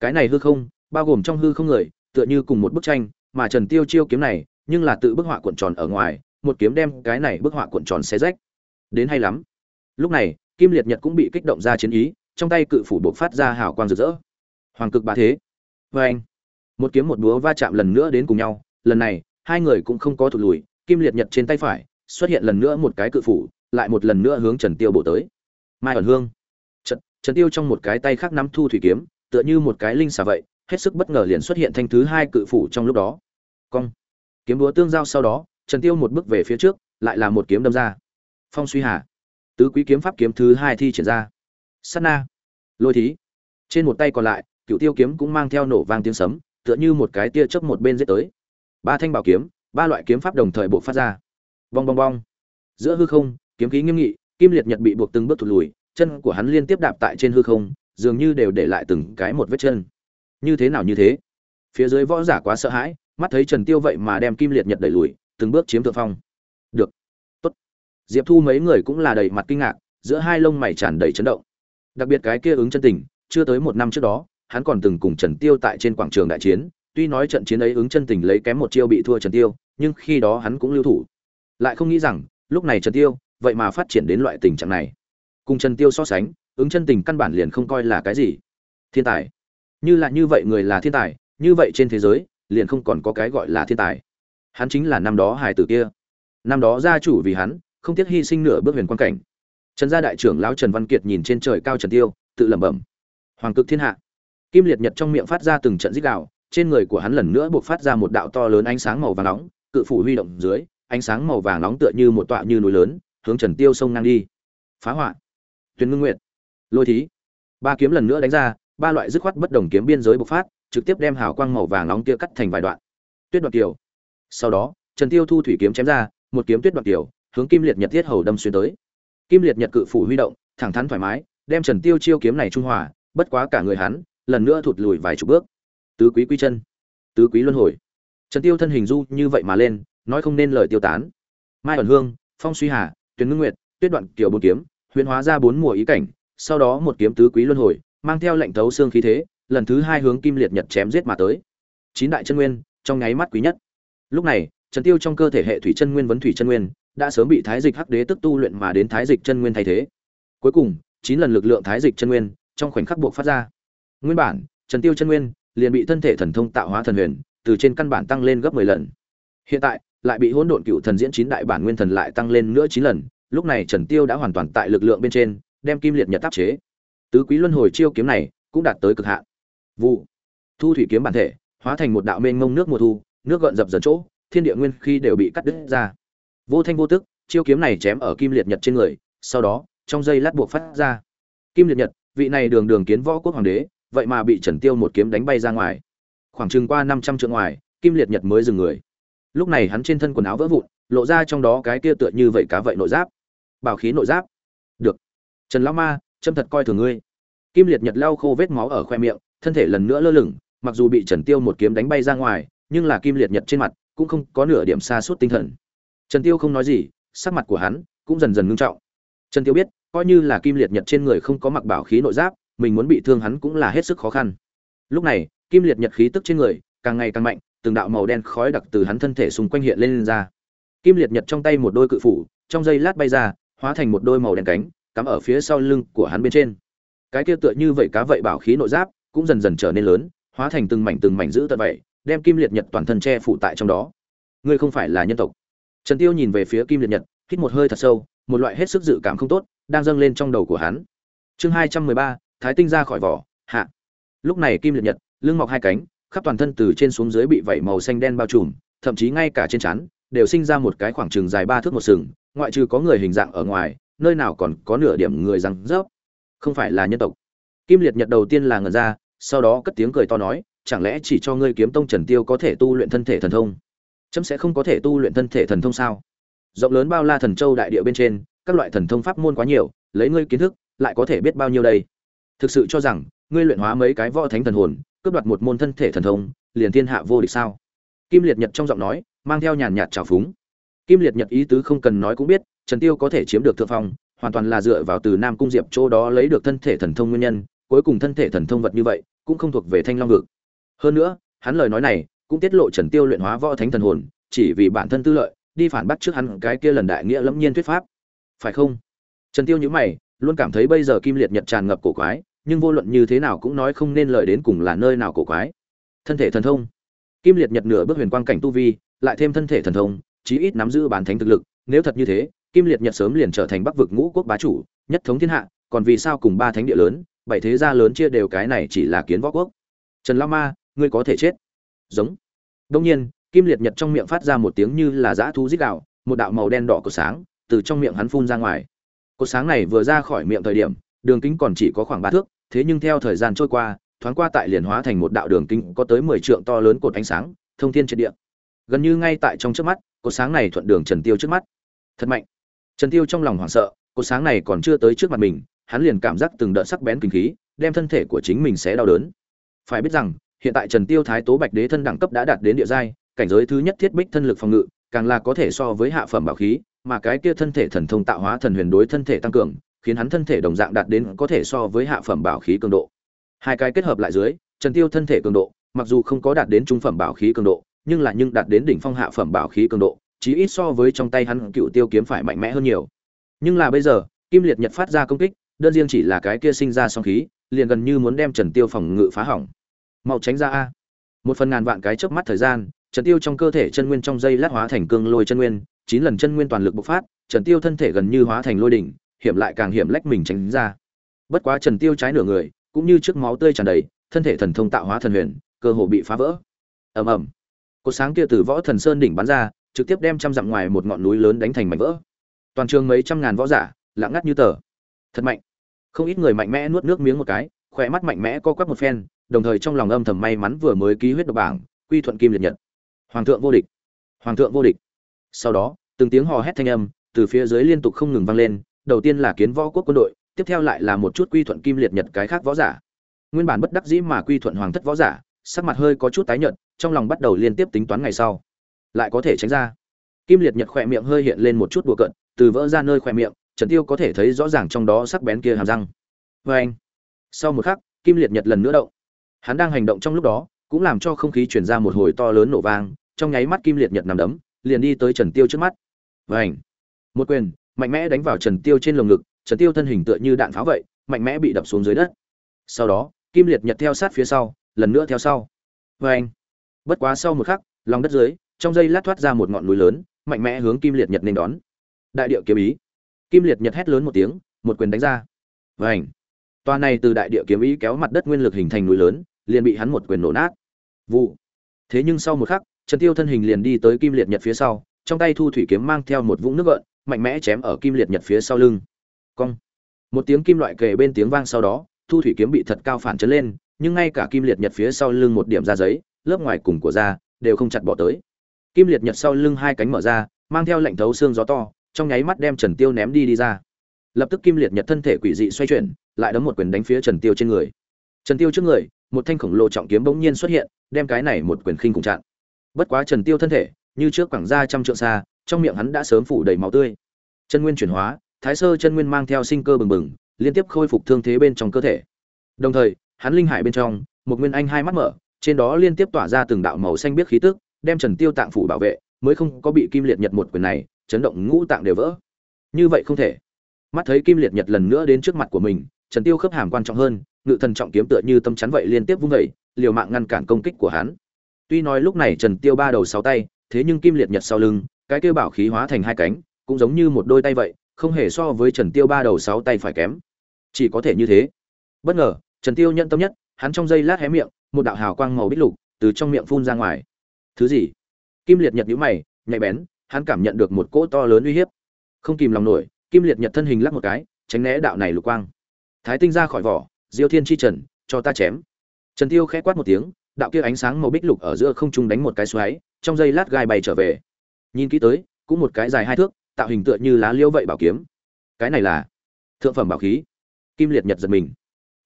Cái này hư không, bao gồm trong hư không người, tựa như cùng một bức tranh, mà trần tiêu chiêu kiếm này, nhưng là tự bức họa cuộn tròn ở ngoài, một kiếm đem cái này bức họa cuộn tròn xé rách. Đến hay lắm. Lúc này, kim liệt nhật cũng bị kích động ra chiến ý, trong tay cự phủ buộc phát ra hào quang rực rỡ. Hoàng cực bá thế. Vê anh, một kiếm một búa va chạm lần nữa đến cùng nhau, lần này, hai người cũng không có thụt lùi, kim liệt nhật trên tay phải, xuất hiện lần nữa một cái cự phủ, lại một lần nữa hướng trần tiêu bổ tới. Mai ẩn hương trần, tiêu trong một cái tay khác nắm thu thủy kiếm tựa như một cái linh xà vậy hết sức bất ngờ liền xuất hiện thanh thứ hai cự phủ trong lúc đó. Cong. Kiếm búa tương giao sau đó trần tiêu một bước về phía trước lại là một kiếm đâm ra. Phong suy hà. Tứ quý kiếm pháp kiếm thứ hai thi triển ra. Sát na. Lôi thí. Trên một tay còn lại cựu tiêu kiếm cũng mang theo nổ vang tiếng sấm tựa như một cái tia chớp một bên giết tới. Ba thanh bảo kiếm ba loại kiếm pháp đồng thời bộc phát ra. Bong bong bong. Giữa hư không kiếm khí nghiêm nghị kim liệt nhật bị buộc từng bước thụt lùi chân của hắn liên tiếp đạp tại trên hư không, dường như đều để lại từng cái một vết chân. Như thế nào như thế? Phía dưới võ giả quá sợ hãi, mắt thấy trần tiêu vậy mà đem kim liệt nhật đẩy lùi, từng bước chiếm thượng phong. Được. Tốt. Diệp thu mấy người cũng là đầy mặt kinh ngạc, giữa hai lông mày tràn đầy chấn động. Đặc biệt cái kia ứng chân tình, chưa tới một năm trước đó, hắn còn từng cùng trần tiêu tại trên quảng trường đại chiến, tuy nói trận chiến ấy ứng chân tình lấy kém một chiêu bị thua trần tiêu, nhưng khi đó hắn cũng lưu thủ. Lại không nghĩ rằng, lúc này trần tiêu, vậy mà phát triển đến loại tình trạng này cùng trần tiêu so sánh, ứng chân tình căn bản liền không coi là cái gì. Thiên tài. Như là như vậy người là thiên tài, như vậy trên thế giới, liền không còn có cái gọi là thiên tài. Hắn chính là năm đó hài tử kia. Năm đó gia chủ vì hắn, không tiếc hy sinh nửa bước huyền quan cảnh. Trần gia đại trưởng lão trần văn kiệt nhìn trên trời cao trần tiêu, tự lẩm bẩm. Hoàng cực thiên hạ. Kim liệt nhật trong miệng phát ra từng trận rít gào, trên người của hắn lần nữa buộc phát ra một đạo to lớn ánh sáng màu vàng nóng, cự phủ huy động dưới, ánh sáng màu vàng nóng tựa như một tọa như núi lớn, hướng trần tiêu sông ngang đi. Phá hoại tuyền ngưng nguyệt. Lôi thí. Ba kiếm lần nữa đánh ra, ba loại dứt khoát bất đồng kiếm biên giới bộc phát, trực tiếp đem hào quang màu vàng nóng kia cắt thành vài đoạn. Tuyết đoạn kiều. Sau đó, trần tiêu thu thủy kiếm chém ra, một kiếm tuyết đoạn kiều, hướng kim liệt nhật thiết hầu đâm xuyên tới. Kim liệt nhật cự phủ huy động, thẳng thắn thoải mái, đem trần tiêu chiêu kiếm này trung hòa, bất quá cả người hắn, lần nữa thụt lùi vài chục bước. Tứ quý quy chân. Tứ quý luân hồi. Trần tiêu thân hình du như vậy mà lên, nói không nên lời tiêu tán. Mai ẩn hương, phong suy hà, Tuyền ngưng nguyệt, tuyết đoạn kiều bốn kiếm huyễn hóa ra bốn mùa ý cảnh, sau đó một kiếm tứ quý luân hồi, mang theo lệnh thấu xương khí thế, lần thứ hai hướng kim liệt nhật chém giết mà tới. Chín đại chân nguyên, trong nháy mắt quý nhất. Lúc này, trần tiêu trong cơ thể hệ thủy chân nguyên vấn thủy chân nguyên, đã sớm bị thái dịch hắc đế tức tu luyện mà đến thái dịch chân nguyên thay thế. Cuối cùng, chín lần lực lượng thái dịch chân nguyên trong khoảnh khắc buộc phát ra. Nguyên bản, trần tiêu chân nguyên liền bị thân thể thần thông tạo hóa thần huyền từ trên căn bản tăng lên gấp 10 lần. Hiện tại, lại bị hỗn độn cựu thần diễn chín đại bản nguyên thần lại tăng lên nữa chín lần lúc này trần tiêu đã hoàn toàn tại lực lượng bên trên, đem kim liệt nhật áp chế. Tứ quý luân hồi chiêu kiếm này cũng đạt tới cực hạn. Vụ. Thu thủy kiếm bản thể, hóa thành một đạo mênh mông nước mùa thu, nước gợn dập dần chỗ, thiên địa nguyên khi đều bị cắt đứt ra. Vô thanh vô tức, chiêu kiếm này chém ở kim liệt nhật trên người, sau đó, trong giây lát buộc phát ra. Kim liệt nhật, vị này đường đường kiến võ quốc hoàng đế, vậy mà bị trần tiêu một kiếm đánh bay ra ngoài. Khoảng chừng qua năm trăm trượng ngoài, kim liệt nhật mới dừng người. Lúc này hắn trên thân quần áo vỡ vụn, lộ ra trong đó cái kia tựa như vậy cá vậy nội giáp bảo khí nội giáp. Được. Trần lão ma châm thật coi thường ngươi. Kim liệt nhật lau khô vết máu ở khoe miệng thân thể lần nữa lơ lửng mặc dù bị trần tiêu một kiếm đánh bay ra ngoài nhưng là kim liệt nhật trên mặt cũng không có nửa điểm xa suốt tinh thần. Trần tiêu không nói gì sắc mặt của hắn cũng dần dần ngưng trọng. Trần tiêu biết coi như là kim liệt nhật trên người không có mặc bảo khí nội giáp mình muốn bị thương hắn cũng là hết sức khó khăn. Lúc này kim liệt nhật khí tức trên người càng ngày càng mạnh từng đạo màu đen khói đặc từ hắn thân thể xung quanh hiện lên, lên ra. Kim liệt nhật trong tay một đôi cự phủ trong giây lát bay ra hóa thành một đôi màu đen cánh, cắm ở phía sau lưng của hắn bên trên. Cái kia tựa như vậy cá vậy bảo khí nội giáp cũng dần dần trở nên lớn, hóa thành từng mảnh từng mảnh giữ tận vậy, đem kim liệt nhật toàn thân che phủ tại trong đó. Ngươi không phải là nhân tộc. Trần tiêu nhìn về phía kim liệt nhật, hít một hơi thật sâu, một loại hết sức dự cảm không tốt đang dâng lên trong đầu của hắn. Chương hai trăm mười ba, thái tinh ra khỏi vỏ, hạ. Lúc này kim liệt nhật, lưng mọc hai cánh, khắp toàn thân từ trên xuống dưới bị vảy màu xanh đen bao trùm, thậm chí ngay cả trên trán đều sinh ra một cái khoảng trường dài ba thước một sừng ngoại trừ có người hình dạng ở ngoài, nơi nào còn có nửa điểm người răng rớp. Không phải là nhân tộc. Kim liệt nhật đầu tiên là ngần ra, sau đó cất tiếng cười to nói, chẳng lẽ chỉ cho ngươi kiếm tông trần tiêu có thể tu luyện thân thể thần thông? Chấm sẽ không có thể tu luyện thân thể thần thông sao? Rộng lớn bao la thần châu đại địa bên trên, các loại thần thông pháp môn quá nhiều, lấy ngươi kiến thức, lại có thể biết bao nhiêu đây? Thực sự cho rằng, ngươi luyện hóa mấy cái võ thánh thần hồn, cướp đoạt một môn thân thể thần thông, liền thiên hạ vô địch sao? Kim liệt nhật trong giọng nói, mang theo nhàn nhạt trào phúng kim liệt nhật ý tứ không cần nói cũng biết, trần tiêu có thể chiếm được thượng phong, hoàn toàn là dựa vào từ nam cung diệp chỗ đó lấy được thân thể thần thông nguyên nhân, cuối cùng thân thể thần thông vật như vậy, cũng không thuộc về thanh long vực. Hơn nữa, hắn lời nói này cũng tiết lộ trần tiêu luyện hóa võ thánh thần hồn, chỉ vì bản thân tư lợi, đi phản bác trước hắn cái kia lần đại nghĩa lẫm nhiên thuyết pháp. Phải không? Trần tiêu nhíu mày, luôn cảm thấy bây giờ kim liệt nhật tràn ngập cổ quái, nhưng vô luận như thế nào cũng nói không nên lời đến cùng là nơi nào cổ quái. Thân thể thần thông. Kim liệt nhật nửa bước huyền quang cảnh tu vi, lại thêm thân thể thần thông chí ít nắm giữ bản thánh thực lực nếu thật như thế kim liệt nhật sớm liền trở thành bắc vực ngũ quốc bá chủ nhất thống thiên hạ còn vì sao cùng ba thánh địa lớn bảy thế gia lớn chia đều cái này chỉ là kiến võ quốc? Trần lao ma ngươi có thể chết. Giống. Đương nhiên kim liệt nhật trong miệng phát ra một tiếng như là dã thú rít gào, một đạo màu đen đỏ của sáng từ trong miệng hắn phun ra ngoài. Cột sáng này vừa ra khỏi miệng thời điểm đường kính còn chỉ có khoảng ba thước thế nhưng theo thời gian trôi qua thoáng qua tại liền hóa thành một đạo đường kính có tới mười trượng to lớn cột ánh sáng thông thiên triệt địa gần như ngay tại trong trước mắt, cột sáng này thuận đường trần tiêu trước mắt. Thật mạnh. Trần tiêu trong lòng hoảng sợ, cột sáng này còn chưa tới trước mặt mình, hắn liền cảm giác từng đợt sắc bén kinh khí, đem thân thể của chính mình sẽ đau đớn. Phải biết rằng, hiện tại trần tiêu thái tố bạch đế thân đẳng cấp đã đạt đến địa giai, cảnh giới thứ nhất thiết bích thân lực phòng ngự, càng là có thể so với hạ phẩm bảo khí, mà cái kia thân thể thần thông tạo hóa thần huyền đối thân thể tăng cường, khiến hắn thân thể đồng dạng đạt đến có thể so với hạ phẩm bảo khí cường độ. Hai cái kết hợp lại dưới, trần tiêu thân thể cường độ, mặc dù không có đạt đến trung phẩm bảo khí cường độ nhưng là nhưng đạt đến đỉnh phong hạ phẩm bảo khí cường độ, chí ít so với trong tay hắn cựu tiêu kiếm phải mạnh mẽ hơn nhiều. Nhưng là bây giờ, kim liệt nhật phát ra công kích, đơn riêng chỉ là cái kia sinh ra sóng khí, liền gần như muốn đem trần tiêu phòng ngự phá hỏng. Mau tránh ra a. Một phần ngàn vạn cái chớp mắt thời gian, trần tiêu trong cơ thể chân nguyên trong dây lát hóa thành cương lôi chân nguyên, chín lần chân nguyên toàn lực bộc phát, trần tiêu thân thể gần như hóa thành lôi đỉnh, hiểm lại càng hiểm lách mình tránh ra. Bất quá trần tiêu trái nửa người, cũng như trước máu tươi tràn đầy, thân thể thần thông tạo hóa thần huyền, cơ hồ bị phá vỡ. Ầm ầm cột sáng kia từ võ thần sơn đỉnh bắn ra, trực tiếp đem trăm dặm ngoài một ngọn núi lớn đánh thành mảnh vỡ. Toàn trường mấy trăm ngàn võ giả, lặng ngắt như tờ. Thật mạnh. Không ít người mạnh mẽ nuốt nước miếng một cái, khỏe mắt mạnh mẽ co quắp một phen, đồng thời trong lòng âm thầm may mắn vừa mới ký huyết độc bảng, quy thuận kim liệt nhật. Hoàng thượng vô địch. Hoàng thượng vô địch. Sau đó, từng tiếng hò hét thanh âm từ phía dưới liên tục không ngừng vang lên, đầu tiên là kiến võ quốc quân đội, tiếp theo lại là một chút quy thuận kim liệt nhật cái khác võ giả. Nguyên bản bất đắc dĩ mà quy thuận hoàng thất võ giả sắc mặt hơi có chút tái nhợt, trong lòng bắt đầu liên tiếp tính toán ngày sau. Lại có thể tránh ra. Kim liệt nhật khỏe miệng hơi hiện lên một chút đùa cận từ vỡ ra nơi khỏe miệng, trần tiêu có thể thấy rõ ràng trong đó sắc bén kia hàm răng. Và anh, sau một khắc, kim liệt nhật lần nữa động. Hắn đang hành động trong lúc đó, cũng làm cho không khí truyền ra một hồi to lớn nổ vang, trong nháy mắt kim liệt nhật nằm đấm, liền đi tới trần tiêu trước mắt. Và anh, một quyền, mạnh mẽ đánh vào trần tiêu trên lồng ngực, trần tiêu thân hình tựa như đạn pháo vậy, mạnh mẽ bị đập xuống dưới đất. Sau đó, kim liệt nhật theo sát phía sau lần nữa theo sau. Vê anh, bất quá sau một khắc, lòng đất dưới, trong dây lát thoát ra một ngọn núi lớn, mạnh mẽ hướng kim liệt nhật nên đón. Đại địa kiếm ý. Kim liệt nhật hét lớn một tiếng, một quyền đánh ra. Vảnh toa này từ đại địa kiếm ý kéo mặt đất nguyên lực hình thành núi lớn, liền bị hắn một quyền nổ nát. Vụ. Thế nhưng sau một khắc, trần tiêu thân hình liền đi tới kim liệt nhật phía sau, trong tay thu thủy kiếm mang theo một vũng nước gợn, mạnh mẽ chém ở kim liệt nhật phía sau lưng. Cong. Một tiếng kim loại kề bên tiếng vang sau đó, thu thủy kiếm bị thật cao phản chấn lên nhưng ngay cả kim liệt nhật phía sau lưng một điểm da giấy, lớp ngoài cùng của da đều không chặt bỏ tới. Kim liệt nhật sau lưng hai cánh mở ra, mang theo lệnh thấu xương gió to, trong nháy mắt đem trần tiêu ném đi đi ra. Lập tức kim liệt nhật thân thể quỷ dị xoay chuyển, lại đấm một quyền đánh phía trần tiêu trên người. Trần tiêu trước người, một thanh khổng lồ trọng kiếm bỗng nhiên xuất hiện, đem cái này một quyền khinh cùng chặn. Bất quá trần tiêu thân thể, như trước quảng ra trăm trượng xa, trong miệng hắn đã sớm phủ đầy máu tươi. Chân nguyên chuyển hóa, thái sơ chân nguyên mang theo sinh cơ bừng bừng, liên tiếp khôi phục thương thế bên trong cơ thể. Đồng thời hắn linh hải bên trong một nguyên anh hai mắt mở trên đó liên tiếp tỏa ra từng đạo màu xanh biết khí tức đem trần tiêu tạng phủ bảo vệ mới không có bị kim liệt nhật một quyền này chấn động ngũ tạng đều vỡ. Như vậy không thể. Mắt thấy kim liệt nhật lần nữa đến trước mặt của mình trần tiêu khớp hàm quan trọng hơn ngự thần trọng kiếm tựa như tâm chắn vậy liên tiếp vung dậy, liều mạng ngăn cản công kích của hắn. Tuy nói lúc này trần tiêu ba đầu sáu tay thế nhưng kim liệt nhật sau lưng cái kia bảo khí hóa thành hai cánh cũng giống như một đôi tay vậy không hề so với trần tiêu ba đầu sáu tay phải kém. Chỉ có thể như thế. Bất ngờ trần tiêu nhận tâm nhất, hắn trong giây lát hé miệng, một đạo hào quang màu bích lục từ trong miệng phun ra ngoài. Thứ gì? Kim liệt nhật nhíu mày, nhạy bén, hắn cảm nhận được một cỗ to lớn uy hiếp. Không kìm lòng nổi, kim liệt nhật thân hình lắc một cái, tránh né đạo này lục quang. Thái tinh ra khỏi vỏ, diêu thiên chi trần, cho ta chém. Trần tiêu khẽ quát một tiếng, đạo kia ánh sáng màu bích lục ở giữa không trung đánh một cái xoáy, trong giây lát gai bay trở về. Nhìn kỹ tới, cũng một cái dài hai thước, tạo hình tựa như lá liêu vậy bảo kiếm. Cái này là thượng phẩm bảo khí. Kim liệt nhật giật mình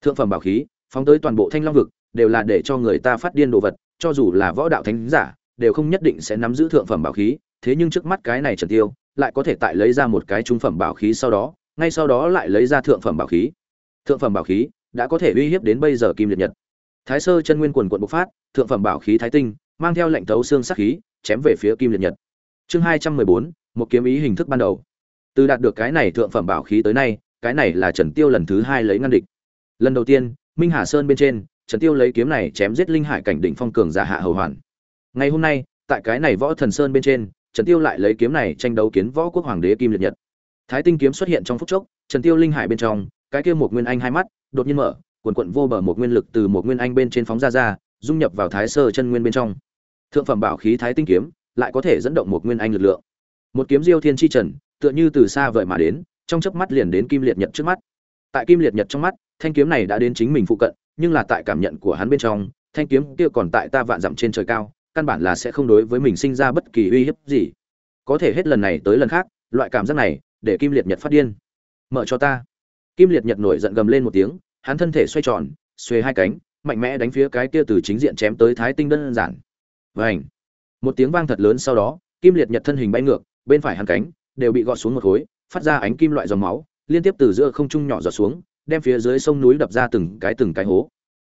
thượng phẩm bảo khí, phóng tới toàn bộ thanh long vực, đều là để cho người ta phát điên đồ vật, cho dù là võ đạo thánh giả, đều không nhất định sẽ nắm giữ thượng phẩm bảo khí, thế nhưng trước mắt cái này trần tiêu, lại có thể tại lấy ra một cái trung phẩm bảo khí sau đó, ngay sau đó lại lấy ra thượng phẩm bảo khí. Thượng phẩm bảo khí đã có thể uy hiếp đến bây giờ kim liệt nhật. Thái sơ chân nguyên quần quận bộc phát, thượng phẩm bảo khí thái tinh, mang theo lệnh tấu xương sắc khí, chém về phía kim liệt nhật. Chương hai trăm mười bốn, một kiếm ý hình thức ban đầu. Từ đạt được cái này thượng phẩm bảo khí tới nay, cái này là trần tiêu lần thứ hai lấy ngăn địch lần đầu tiên, minh hà sơn bên trên, trần tiêu lấy kiếm này chém giết linh hải cảnh đỉnh phong cường giả hạ hầu hoàn. Ngày hôm nay, tại cái này võ thần sơn bên trên, trần tiêu lại lấy kiếm này tranh đấu kiến võ quốc hoàng đế kim liệt nhật. Thái tinh kiếm xuất hiện trong phút chốc, trần tiêu linh hải bên trong, cái kia một nguyên anh hai mắt, đột nhiên mở cuộn cuộn vô bờ một nguyên lực từ một nguyên anh bên trên phóng ra ra, dung nhập vào thái sơ chân nguyên bên trong. Thượng phẩm bảo khí thái tinh kiếm, lại có thể dẫn động một nguyên anh lực lượng. Một kiếm diêu thiên chi trần, tựa như từ xa vời mà đến, trong chớp mắt liền đến kim liệt nhật trước mắt. Tại kim liệt nhật trong mắt thanh kiếm này đã đến chính mình phụ cận, nhưng là tại cảm nhận của hắn bên trong, thanh kiếm kia còn tại ta vạn dặm trên trời cao, căn bản là sẽ không đối với mình sinh ra bất kỳ uy hiếp gì. Có thể hết lần này tới lần khác, loại cảm giác này, để kim liệt nhật phát điên. Mở cho ta. Kim liệt nhật nổi giận gầm lên một tiếng, hắn thân thể xoay tròn, xuề hai cánh, mạnh mẽ đánh phía cái kia từ chính diện chém tới thái tinh đơn giản. Vảnh một tiếng vang thật lớn sau đó, kim liệt nhật thân hình bay ngược, bên phải hắn cánh đều bị gọt xuống một khối, phát ra ánh kim loại dòng máu, liên tiếp từ giữa không trung nhỏ giọt xuống đem phía dưới sông núi đập ra từng cái từng cái hố.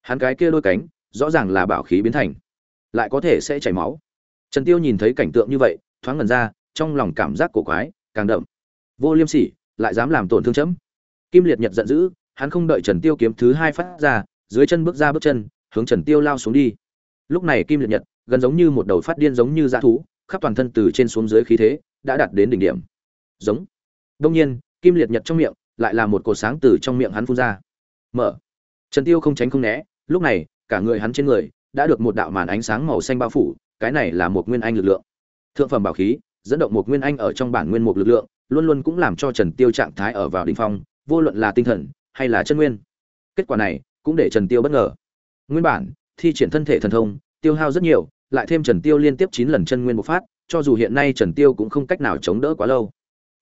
Hắn cái kia đôi cánh, rõ ràng là bảo khí biến thành. Lại có thể sẽ chảy máu. Trần tiêu nhìn thấy cảnh tượng như vậy, thoáng ngần ra, trong lòng cảm giác cổ quái, càng đậm. Vô liêm sỉ, lại dám làm tổn thương chấm. Kim liệt nhật giận dữ, hắn không đợi trần tiêu kiếm thứ hai phát ra, dưới chân bước ra bước chân, hướng trần tiêu lao xuống đi. Lúc này kim liệt nhật, gần giống như một đầu phát điên giống như dã thú, khắp toàn thân từ trên xuống dưới khí thế, đã đạt đến đỉnh điểm. Giống. Đông nhiên, kim liệt nhật trong miệng lại là một cột sáng từ trong miệng hắn phun ra. Mở. Trần tiêu không tránh không né, lúc này, cả người hắn trên người đã được một đạo màn ánh sáng màu xanh bao phủ, cái này là một nguyên anh lực lượng. Thượng phẩm bảo khí, dẫn động một nguyên anh ở trong bản nguyên một lực lượng, luôn luôn cũng làm cho trần tiêu trạng thái ở vào đỉnh phong, vô luận là tinh thần hay là chân nguyên. Kết quả này cũng để trần tiêu bất ngờ. Nguyên bản, thi triển thân thể thần thông, tiêu hao rất nhiều, lại thêm trần tiêu liên tiếp chín lần chân nguyên bộc phát, cho dù hiện nay trần tiêu cũng không cách nào chống đỡ quá lâu.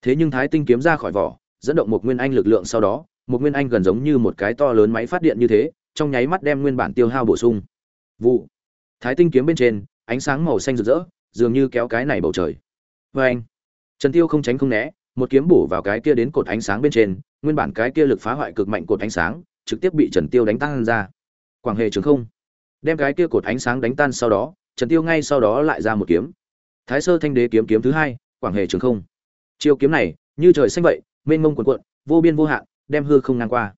Thế nhưng thái tinh kiếm ra khỏi vỏ dẫn động một nguyên anh lực lượng sau đó một nguyên anh gần giống như một cái to lớn máy phát điện như thế, trong nháy mắt đem nguyên bản tiêu hao bổ sung. Vụ. Thái tinh kiếm bên trên, ánh sáng màu xanh rực rỡ, dường như kéo cái này bầu trời. Vê anh trần tiêu không tránh không né, một kiếm bổ vào cái kia đến cột ánh sáng bên trên, nguyên bản cái kia lực phá hoại cực mạnh cột ánh sáng, trực tiếp bị trần tiêu đánh tan ra. Quảng hệ trường không. Đem cái kia cột ánh sáng đánh tan sau đó, trần tiêu ngay sau đó lại ra một kiếm. Thái sơ thanh đế kiếm kiếm thứ hai, quảng hệ trường không. Chiêu kiếm này, như trời xanh vậy mênh mông cuộn cuộn, vô biên vô hạn, đem hư không ngang qua.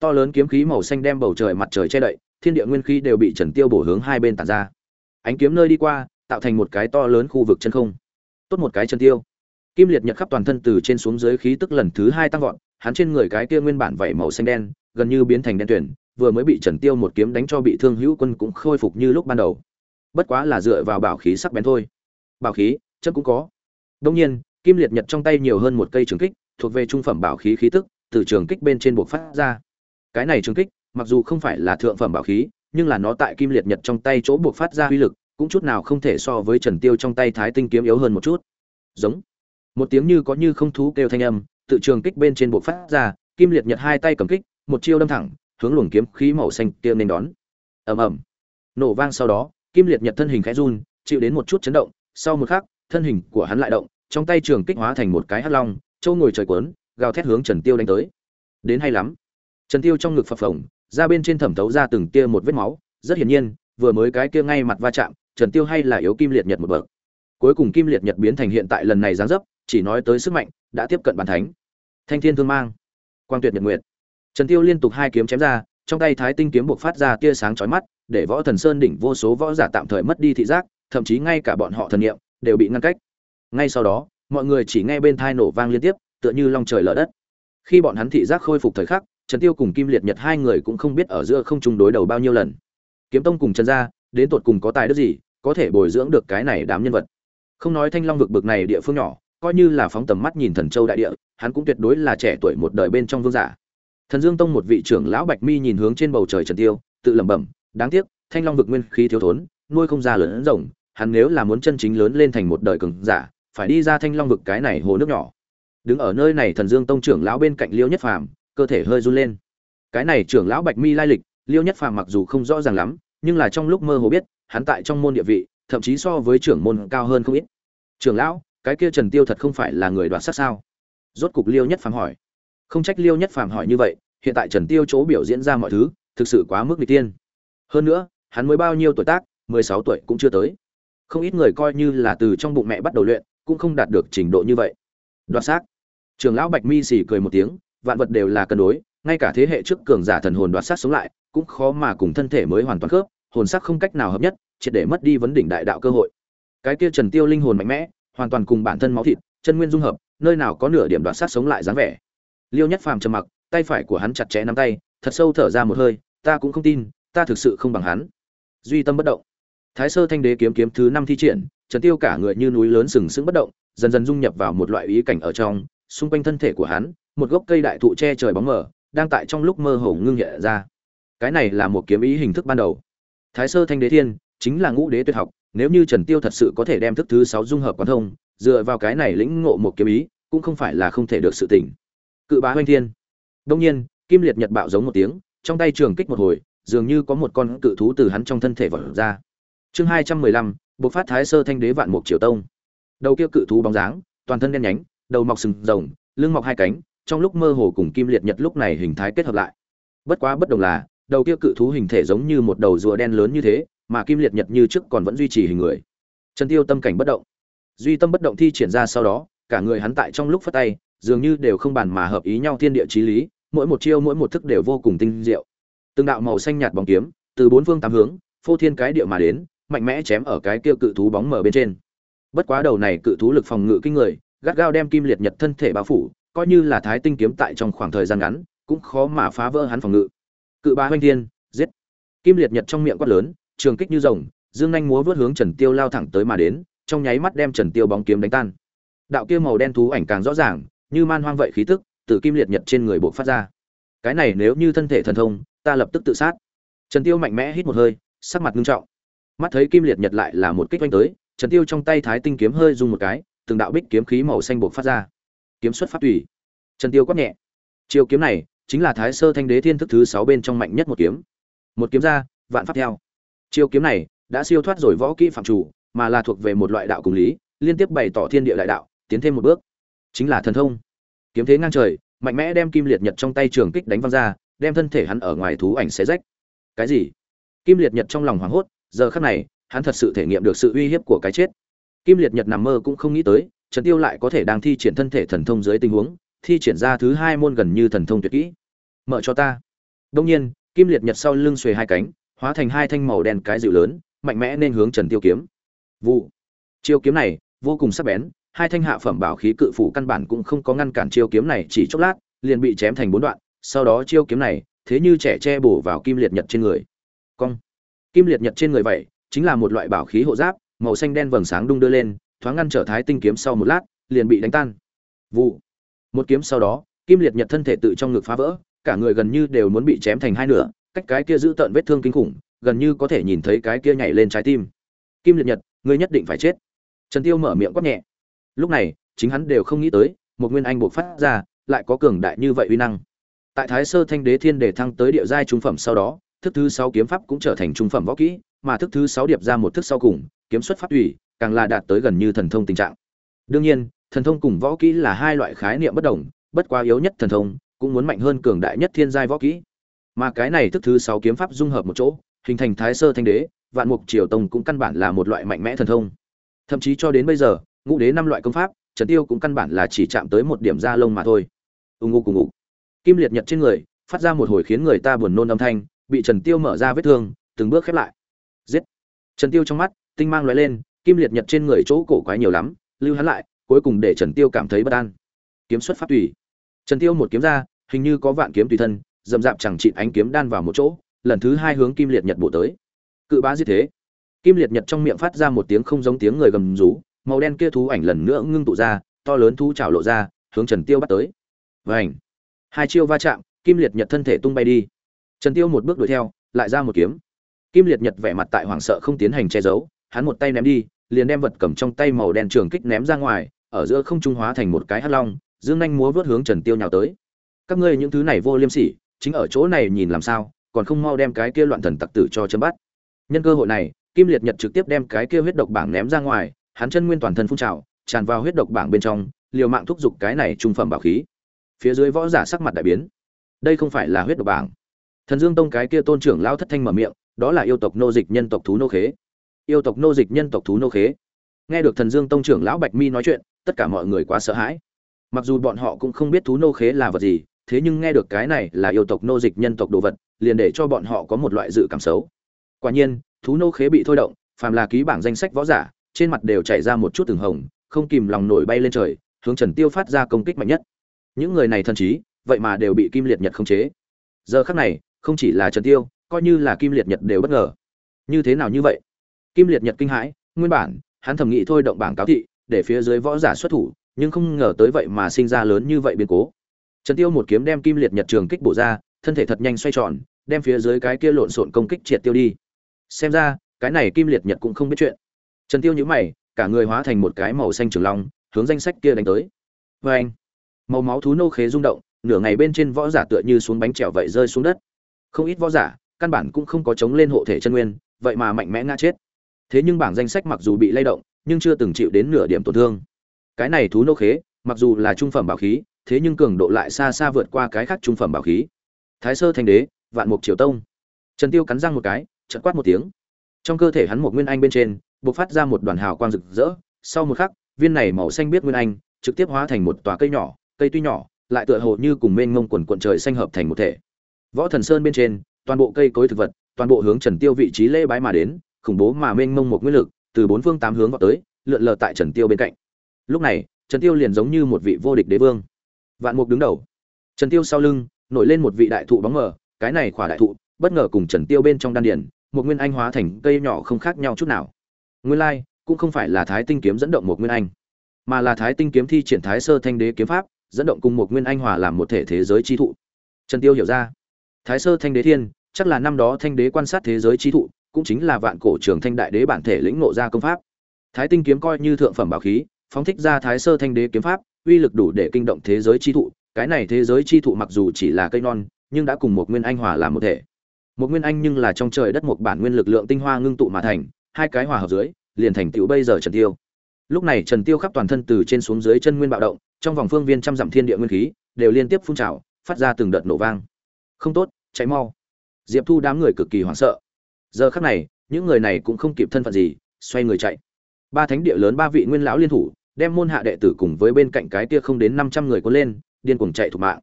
To lớn kiếm khí màu xanh đem bầu trời mặt trời che đậy, thiên địa nguyên khí đều bị trần tiêu bổ hướng hai bên tản ra. Ánh kiếm nơi đi qua, tạo thành một cái to lớn khu vực chân không. Tốt một cái Trần tiêu. Kim liệt nhật khắp toàn thân từ trên xuống dưới khí tức lần thứ hai tăng vọt, hắn trên người cái kia nguyên bản vảy màu xanh đen, gần như biến thành đen tuyển vừa mới bị trần tiêu một kiếm đánh cho bị thương hữu quân cũng khôi phục như lúc ban đầu. Bất quá là dựa vào bảo khí sắc bén thôi. Bảo khí, chất cũng có. Đương nhiên, kim liệt nhật trong tay nhiều hơn một cây trường kích thuộc về trung phẩm bảo khí khí tức, từ trường kích bên trên buộc phát ra. Cái này trường kích, mặc dù không phải là thượng phẩm bảo khí, nhưng là nó tại kim liệt nhật trong tay chỗ buộc phát ra uy lực, cũng chút nào không thể so với trần tiêu trong tay thái tinh kiếm yếu hơn một chút. Giống. Một tiếng như có như không thú kêu thanh âm, tự trường kích bên trên buộc phát ra, kim liệt nhật hai tay cầm kích, một chiêu đâm thẳng, hướng luồng kiếm khí màu xanh kia nên đón. Ầm ầm. Nổ vang sau đó, kim liệt nhật thân hình khẽ run, chịu đến một chút chấn động, sau một khắc, thân hình của hắn lại động, trong tay trường kích hóa thành một cái hắc long châu ngồi trời cuốn, gào thét hướng trần tiêu đánh tới. Đến hay lắm. Trần tiêu trong ngực phập phồng, ra bên trên thẩm thấu ra từng tia một vết máu. Rất hiển nhiên, vừa mới cái kia ngay mặt va chạm, trần tiêu hay là yếu kim liệt nhật một bậc. Cuối cùng kim liệt nhật biến thành hiện tại lần này giáng dấp, chỉ nói tới sức mạnh, đã tiếp cận bản thánh. Thanh thiên thương mang. Quang tuyệt nhật nguyệt. Trần tiêu liên tục hai kiếm chém ra, trong tay thái tinh kiếm buộc phát ra tia sáng chói mắt, để võ thần sơn đỉnh vô số võ giả tạm thời mất đi thị giác, thậm chí ngay cả bọn họ thần niệm, đều bị ngăn cách. Ngay sau đó mọi người chỉ nghe bên thai nổ vang liên tiếp, tựa như long trời lở đất. Khi bọn hắn thị giác khôi phục thời khắc, trần tiêu cùng kim liệt nhật hai người cũng không biết ở giữa không chung đối đầu bao nhiêu lần. Kiếm tông cùng trần gia, đến tột cùng có tài đức gì, có thể bồi dưỡng được cái này đám nhân vật. Không nói thanh long vực bực này địa phương nhỏ, coi như là phóng tầm mắt nhìn thần châu đại địa, hắn cũng tuyệt đối là trẻ tuổi một đời bên trong vương giả. Thần dương tông một vị trưởng lão bạch mi nhìn hướng trên bầu trời trần tiêu, tự lẩm bẩm, đáng tiếc, thanh long vực nguyên khí thiếu thốn, nuôi không ra lớn rồng hắn nếu là muốn chân chính lớn lên thành một đời cường giả phải đi ra thanh long vực cái này hồ nước nhỏ. Đứng ở nơi này thần dương tông trưởng lão bên cạnh liêu nhất phàm, cơ thể hơi run lên. Cái này trưởng lão bạch mi lai lịch, liêu nhất phàm mặc dù không rõ ràng lắm, nhưng là trong lúc mơ hồ biết, hắn tại trong môn địa vị, thậm chí so với trưởng môn cao hơn không ít. Trưởng lão, cái kia trần tiêu thật không phải là người đoạt sát sao? Rốt cục liêu nhất phàm hỏi. Không trách liêu nhất phàm hỏi như vậy, hiện tại trần tiêu chỗ biểu diễn ra mọi thứ, thực sự quá mức n tiên. Hơn nữa, hắn mới bao nhiêu tuổi tác, mười sáu tuổi cũng chưa tới. Không ít người coi như là từ trong bụng mẹ bắt đầu luyện cũng không đạt được trình độ như vậy. Đoạt xác. Trường lão bạch mi xỉ cười một tiếng, vạn vật đều là cân đối, ngay cả thế hệ trước cường giả thần hồn đoạt xác sống lại, cũng khó mà cùng thân thể mới hoàn toàn khớp, hồn sắc không cách nào hợp nhất, triệt để mất đi vấn đỉnh đại đạo cơ hội. Cái kia trần tiêu linh hồn mạnh mẽ, hoàn toàn cùng bản thân máu thịt, chân nguyên dung hợp, nơi nào có nửa điểm đoạt sát sống lại dáng vẻ. Liêu nhất phàm trầm mặc, tay phải của hắn chặt chẽ nắm tay, thật sâu thở ra một hơi, ta cũng không tin, ta thực sự không bằng hắn. Duy tâm bất động. Thái sơ thanh đế kiếm kiếm thứ năm thi triển Trần Tiêu cả người như núi lớn sừng sững bất động, dần dần dung nhập vào một loại ý cảnh ở trong, xung quanh thân thể của hắn, một gốc cây đại thụ che trời bóng mờ, đang tại trong lúc mơ hồ ngưng hiện ra. Cái này là một kiếm ý hình thức ban đầu. Thái sơ thanh đế thiên, chính là ngũ đế tuyệt học, nếu như Trần Tiêu thật sự có thể đem thức thứ 6 dung hợp quán thông, dựa vào cái này lĩnh ngộ một kiếm ý, cũng không phải là không thể được sự tỉnh. Cự bá hoành thiên. Đương nhiên, Kim Liệt Nhật bạo giống một tiếng, trong tay trường kích một hồi, dường như có một con cự thú từ hắn trong thân thể vọt ra. Chương 215, Bộc phát thái sơ thanh đế vạn mục triều tông. Đầu kia cự thú bóng dáng, toàn thân đen nhánh, đầu mọc sừng rồng, lưng mọc hai cánh, trong lúc mơ hồ cùng kim liệt nhật lúc này hình thái kết hợp lại. Bất quá bất đồng là, đầu kia cự thú hình thể giống như một đầu rùa đen lớn như thế, mà kim liệt nhật như trước còn vẫn duy trì hình người. Trần tiêu tâm cảnh bất động. Duy tâm bất động thi triển ra sau đó, cả người hắn tại trong lúc phát tay, dường như đều không bàn mà hợp ý nhau thiên địa trí lý, mỗi một chiêu mỗi một thức đều vô cùng tinh diệu. Từng đạo màu xanh nhạt bóng kiếm, từ bốn phương tám hướng, phô thiên cái địa mà đến mạnh mẽ chém ở cái kia cự thú bóng mở bên trên. Bất quá đầu này cự thú lực phòng ngự kinh người, gắt gao đem kim liệt nhật thân thể bao phủ, coi như là thái tinh kiếm tại trong khoảng thời gian ngắn, cũng khó mà phá vỡ hắn phòng ngự. Cự ba hoanh thiên, giết. Kim liệt nhật trong miệng quát lớn, trường kích như rồng, dương nhanh múa vớt hướng trần tiêu lao thẳng tới mà đến, trong nháy mắt đem trần tiêu bóng kiếm đánh tan. Đạo kia màu đen thú ảnh càng rõ ràng, như man hoang vậy khí tức, từ kim liệt nhật trên người buộc phát ra. Cái này nếu như thân thể thần thông, ta lập tức tự sát. Trần tiêu mạnh mẽ hít một hơi, sắc mặt nghiêm trọng mắt thấy kim liệt nhật lại là một kích oanh tới, trần tiêu trong tay thái tinh kiếm hơi rung một cái, từng đạo bích kiếm khí màu xanh buộc phát ra. Kiếm xuất phát tùy. Trần tiêu quát nhẹ. Chiêu kiếm này chính là thái sơ thanh đế thiên thức thứ sáu bên trong mạnh nhất một kiếm. Một kiếm ra, vạn pháp theo. Chiêu kiếm này đã siêu thoát rồi võ kỹ phạm chủ, mà là thuộc về một loại đạo cùng lý, liên tiếp bày tỏ thiên địa đại đạo, tiến thêm một bước. Chính là thần thông. Kiếm thế ngang trời, mạnh mẽ đem kim liệt nhật trong tay trường kích đánh văng ra, đem thân thể hắn ở ngoài thú ảnh xé rách. Cái gì? Kim liệt nhật trong lòng hoảng hốt giờ khắc này, hắn thật sự thể nghiệm được sự uy hiếp của cái chết. Kim liệt nhật nằm mơ cũng không nghĩ tới, trần tiêu lại có thể đang thi triển thân thể thần thông dưới tình huống, thi triển ra thứ hai môn gần như thần thông tuyệt kỹ. Mở cho ta. Đông nhiên, kim liệt nhật sau lưng xuề hai cánh, hóa thành hai thanh màu đen cái dịu lớn, mạnh mẽ nên hướng trần tiêu kiếm. Vụ. Chiêu kiếm này, vô cùng sắc bén, hai thanh hạ phẩm bảo khí cự phủ căn bản cũng không có ngăn cản chiêu kiếm này, chỉ chốc lát, liền bị chém thành bốn đoạn, sau đó chiêu kiếm này, thế như trẻ che bổ vào kim liệt nhật trên người. Cong kim liệt nhật trên người vậy, chính là một loại bảo khí hộ giáp, màu xanh đen vầng sáng đung đưa lên, thoáng ngăn trở thái tinh kiếm sau một lát, liền bị đánh tan. Vụ. Một kiếm sau đó, kim liệt nhật thân thể tự trong ngực phá vỡ, cả người gần như đều muốn bị chém thành hai nửa, cách cái kia giữ tợn vết thương kinh khủng, gần như có thể nhìn thấy cái kia nhảy lên trái tim. Kim liệt nhật, ngươi nhất định phải chết. Trần tiêu mở miệng quát nhẹ. Lúc này, chính hắn đều không nghĩ tới, một nguyên anh buộc phát ra, lại có cường đại như vậy uy năng. Tại thái sơ thanh đế thiên để thăng tới địa giai trung phẩm sau đó thức thứ sáu kiếm pháp cũng trở thành trung phẩm võ kỹ, mà thức thứ sáu điệp ra một thức sau cùng, kiếm xuất pháp ủy càng là đạt tới gần như thần thông tình trạng. Đương nhiên, thần thông cùng võ kỹ là hai loại khái niệm bất đồng, bất quá yếu nhất thần thông, cũng muốn mạnh hơn cường đại nhất thiên giai võ kỹ. Mà cái này thức thứ sáu kiếm pháp dung hợp một chỗ, hình thành thái sơ thanh đế, vạn mục triều tông cũng căn bản là một loại mạnh mẽ thần thông. Thậm chí cho đến bây giờ, ngũ đế năm loại công pháp, trần tiêu cũng căn bản là chỉ chạm tới một điểm da lông mà thôi. Ung ngô cùng ngủ. Kim liệt nhật trên người, phát ra một hồi khiến người ta buồn nôn âm thanh bị trần tiêu mở ra vết thương, từng bước khép lại. Giết! Trần tiêu trong mắt, tinh mang lóe lên, kim liệt nhật trên người chỗ cổ quái nhiều lắm, lưu hắn lại, cuối cùng để trần tiêu cảm thấy bất an. Kiếm xuất pháp tùy. Trần tiêu một kiếm ra, hình như có vạn kiếm tùy thân dầm dạp chẳng chịt ánh kiếm đan vào một chỗ, lần thứ hai hướng kim liệt nhật bổ tới. Cự bá giết thế. Kim liệt nhật trong miệng phát ra một tiếng không giống tiếng người gầm rú, màu đen kia thú ảnh lần nữa ngưng tụ ra, to lớn thú chảo lộ ra, hướng trần tiêu bắt tới. Vành! Hai chiêu va chạm, kim liệt nhật thân thể tung bay đi trần tiêu một bước đuổi theo, lại ra một kiếm. Kim liệt nhật vẻ mặt tại hoảng sợ không tiến hành che giấu, hắn một tay ném đi, liền đem vật cầm trong tay màu đen trường kích ném ra ngoài, ở giữa không trung hóa thành một cái hắc long, dương nhanh múa vớt hướng trần tiêu nhào tới. Các ngươi những thứ này vô liêm sỉ, chính ở chỗ này nhìn làm sao, còn không mau đem cái kia loạn thần tặc tử cho chấm bắt. Nhân cơ hội này, kim liệt nhật trực tiếp đem cái kia huyết độc bảng ném ra ngoài, hắn chân nguyên toàn thân phun trào, tràn vào huyết độc bảng bên trong, liều mạng thúc giục cái này trung phẩm bảo khí. Phía dưới võ giả sắc mặt đại biến. Đây không phải là huyết độc bảng thần dương tông cái kia tôn trưởng lao thất thanh mở miệng, đó là yêu tộc nô dịch nhân tộc thú nô khế. Yêu tộc nô dịch nhân tộc thú nô khế. Nghe được thần dương tông trưởng lão bạch mi nói chuyện, tất cả mọi người quá sợ hãi. Mặc dù bọn họ cũng không biết thú nô khế là vật gì, thế nhưng nghe được cái này là yêu tộc nô dịch nhân tộc đồ vật, liền để cho bọn họ có một loại dự cảm xấu. Quả nhiên, thú nô khế bị thôi động, phàm là ký bảng danh sách võ giả, trên mặt đều chảy ra một chút từng hồng, không kìm lòng nổi bay lên trời, hướng trần tiêu phát ra công kích mạnh nhất. Những người này thần trí, vậy mà đều bị kim liệt nhật khống chế. Giờ khắc này không chỉ là trần tiêu, coi như là kim liệt nhật đều bất ngờ. Như thế nào như vậy? Kim liệt nhật kinh hãi, nguyên bản, hắn thầm nghĩ thôi động bảng cáo thị, để phía dưới võ giả xuất thủ, nhưng không ngờ tới vậy mà sinh ra lớn như vậy biến cố. Trần tiêu một kiếm đem kim liệt nhật trường kích bổ ra, thân thể thật nhanh xoay tròn, đem phía dưới cái kia lộn xộn công kích triệt tiêu đi. Xem ra, cái này kim liệt nhật cũng không biết chuyện. Trần tiêu nhíu mày, cả người hóa thành một cái màu xanh trường long, hướng danh sách kia đánh tới. Với anh màu máu thú nô khế rung động, nửa ngày bên trên võ giả tựa như xuống bánh trèo vậy rơi xuống đất không ít võ giả, căn bản cũng không có chống lên hộ thể chân nguyên, vậy mà mạnh mẽ ngã chết. Thế nhưng bảng danh sách mặc dù bị lay động, nhưng chưa từng chịu đến nửa điểm tổn thương. Cái này thú nô khế, mặc dù là trung phẩm bảo khí, thế nhưng cường độ lại xa xa vượt qua cái khác trung phẩm bảo khí. Thái sơ thành đế, vạn mục triều tông. Trần tiêu cắn răng một cái, chợt quát một tiếng. Trong cơ thể hắn một nguyên anh bên trên, bộc phát ra một đoàn hào quang rực rỡ. Sau một khắc, viên này màu xanh biết nguyên anh, trực tiếp hóa thành một tòa cây nhỏ, cây tuy nhỏ, lại tựa hồ như cùng mênh mông quần quần trời xanh hợp thành một thể võ thần sơn bên trên toàn bộ cây cối thực vật toàn bộ hướng trần tiêu vị trí lễ bái mà đến khủng bố mà mênh mông một nguyên lực từ bốn phương tám hướng vào tới lượn lờ tại trần tiêu bên cạnh. Lúc này trần tiêu liền giống như một vị vô địch đế vương. Vạn mục đứng đầu. Trần tiêu sau lưng nổi lên một vị đại thụ bóng mờ cái này khỏa đại thụ bất ngờ cùng trần tiêu bên trong đan điền, một nguyên anh hóa thành cây nhỏ không khác nhau chút nào. Nguyên lai cũng không phải là thái tinh kiếm dẫn động một nguyên anh mà là thái tinh kiếm thi triển thái sơ thanh đế kiếm pháp dẫn động cùng một nguyên anh hòa làm một thể thế giới chi thụ. Trần tiêu hiểu ra thái sơ thanh đế thiên, chắc là năm đó thanh đế quan sát thế giới chi thụ, cũng chính là vạn cổ trường thanh đại đế bản thể lĩnh ngộ ra công pháp. Thái tinh kiếm coi như thượng phẩm bảo khí, phóng thích ra thái sơ thanh đế kiếm pháp, uy lực đủ để kinh động thế giới chi thụ. Cái này thế giới chi thụ mặc dù chỉ là cây non, nhưng đã cùng một nguyên anh hòa làm một thể. Một nguyên anh nhưng là trong trời đất một bản nguyên lực lượng tinh hoa ngưng tụ mà thành, hai cái hòa hợp dưới, liền thành tựu bây giờ trần tiêu. Lúc này trần tiêu khắp toàn thân từ trên xuống dưới chân nguyên bạo động, trong vòng phương viên trăm dặm thiên địa nguyên khí, đều liên tiếp phun trào, phát ra từng đợt nổ vang. Không tốt cháy mau. Diệp thu đám người cực kỳ hoảng sợ. Giờ khắc này, những người này cũng không kịp thân phận gì, xoay người chạy. Ba thánh địa lớn ba vị nguyên lão liên thủ, đem môn hạ đệ tử cùng với bên cạnh cái kia không đến năm trăm người cuốn lên, điên cuồng chạy thục mạng.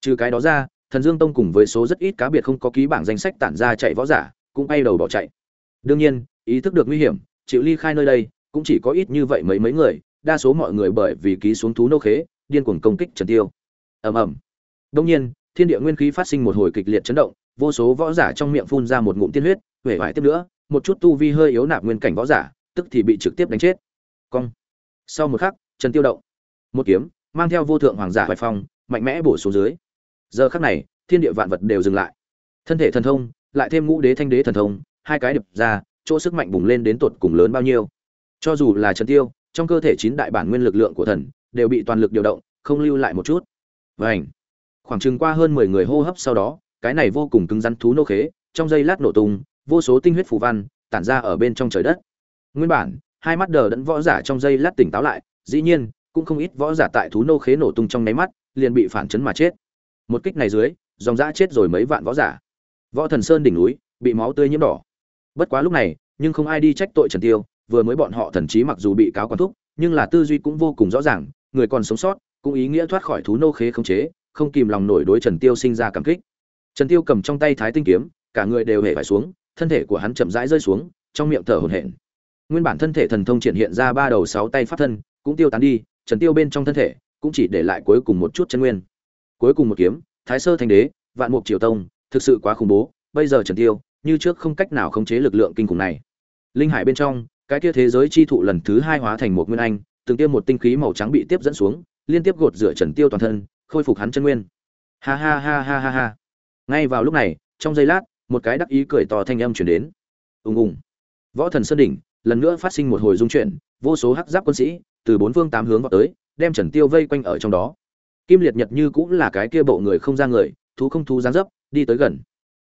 Trừ cái đó ra, thần dương tông cùng với số rất ít cá biệt không có ký bảng danh sách tản ra chạy võ giả, cũng bay đầu bỏ chạy. Đương nhiên, ý thức được nguy hiểm chịu ly khai nơi đây, cũng chỉ có ít như vậy mấy mấy người, đa số mọi người bởi vì ký xuống thú nô khế, điên cuồng công kích trần tiêu. Ầm ầm. Đông nhiên thiên địa nguyên khí phát sinh một hồi kịch liệt chấn động, vô số võ giả trong miệng phun ra một ngụm tiên huyết huệ vải tiếp nữa, một chút tu vi hơi yếu nạp nguyên cảnh võ giả, tức thì bị trực tiếp đánh chết. Cong. Sau một khắc, trần tiêu động, một kiếm, mang theo vô thượng hoàng giả hoài phong, mạnh mẽ bổ xuống dưới. Giờ khắc này, thiên địa vạn vật đều dừng lại. Thân thể thần thông, lại thêm ngũ đế thanh đế thần thông, hai cái đập ra, chỗ sức mạnh bùng lên đến tột cùng lớn bao nhiêu. Cho dù là trần tiêu, trong cơ thể chín đại bản nguyên lực lượng của thần, đều bị toàn lực điều động, không lưu lại một chút. Vành khoảng chừng qua hơn mười người hô hấp sau đó, cái này vô cùng cứng rắn thú nô khế, trong giây lát nổ tung, vô số tinh huyết phù văn tản ra ở bên trong trời đất. Nguyên bản, hai mắt đờ đẫn võ giả trong giây lát tỉnh táo lại, dĩ nhiên, cũng không ít võ giả tại thú nô khế nổ tung trong nháy mắt, liền bị phản chấn mà chết. Một kích này dưới, dòng dã chết rồi mấy vạn võ giả. Võ thần sơn đỉnh núi, bị máu tươi nhiễm đỏ. Bất quá lúc này, nhưng không ai đi trách tội trần tiêu, vừa mới bọn họ thần trí mặc dù bị cáo quản thúc, nhưng là tư duy cũng vô cùng rõ ràng, người còn sống sót, cũng ý nghĩa thoát khỏi thú nô khế khống chế không kìm lòng nổi đối trần tiêu sinh ra cảm kích. Trần tiêu cầm trong tay thái tinh kiếm, cả người đều hề phải xuống, thân thể của hắn chậm rãi rơi xuống, trong miệng thở hổn hển. Nguyên bản thân thể thần thông triển hiện ra ba đầu sáu tay pháp thân, cũng tiêu tán đi, trần tiêu bên trong thân thể cũng chỉ để lại cuối cùng một chút chân nguyên. Cuối cùng một kiếm, thái sơ thành đế, vạn mục triều tông, thực sự quá khủng bố, bây giờ trần tiêu như trước không cách nào khống chế lực lượng kinh khủng này. Linh hải bên trong, cái kia thế giới chi thụ lần thứ hai hóa thành một nguyên anh, từng kia một tinh khí màu trắng bị tiếp dẫn xuống, liên tiếp gột rửa trần tiêu toàn thân khôi phục hắn chân nguyên. Ha ha ha ha ha ha. Ngay vào lúc này, trong giây lát, một cái đắc ý cười to thanh âm chuyển đến. Ùng ùng. Võ thần sơn đỉnh, lần nữa phát sinh một hồi dung chuyển, vô số hắc giáp quân sĩ, từ bốn phương tám hướng vào tới, đem trần tiêu vây quanh ở trong đó. Kim liệt nhật như cũng là cái kia bộ người không ra người, thú không thú dáng dấp, đi tới gần.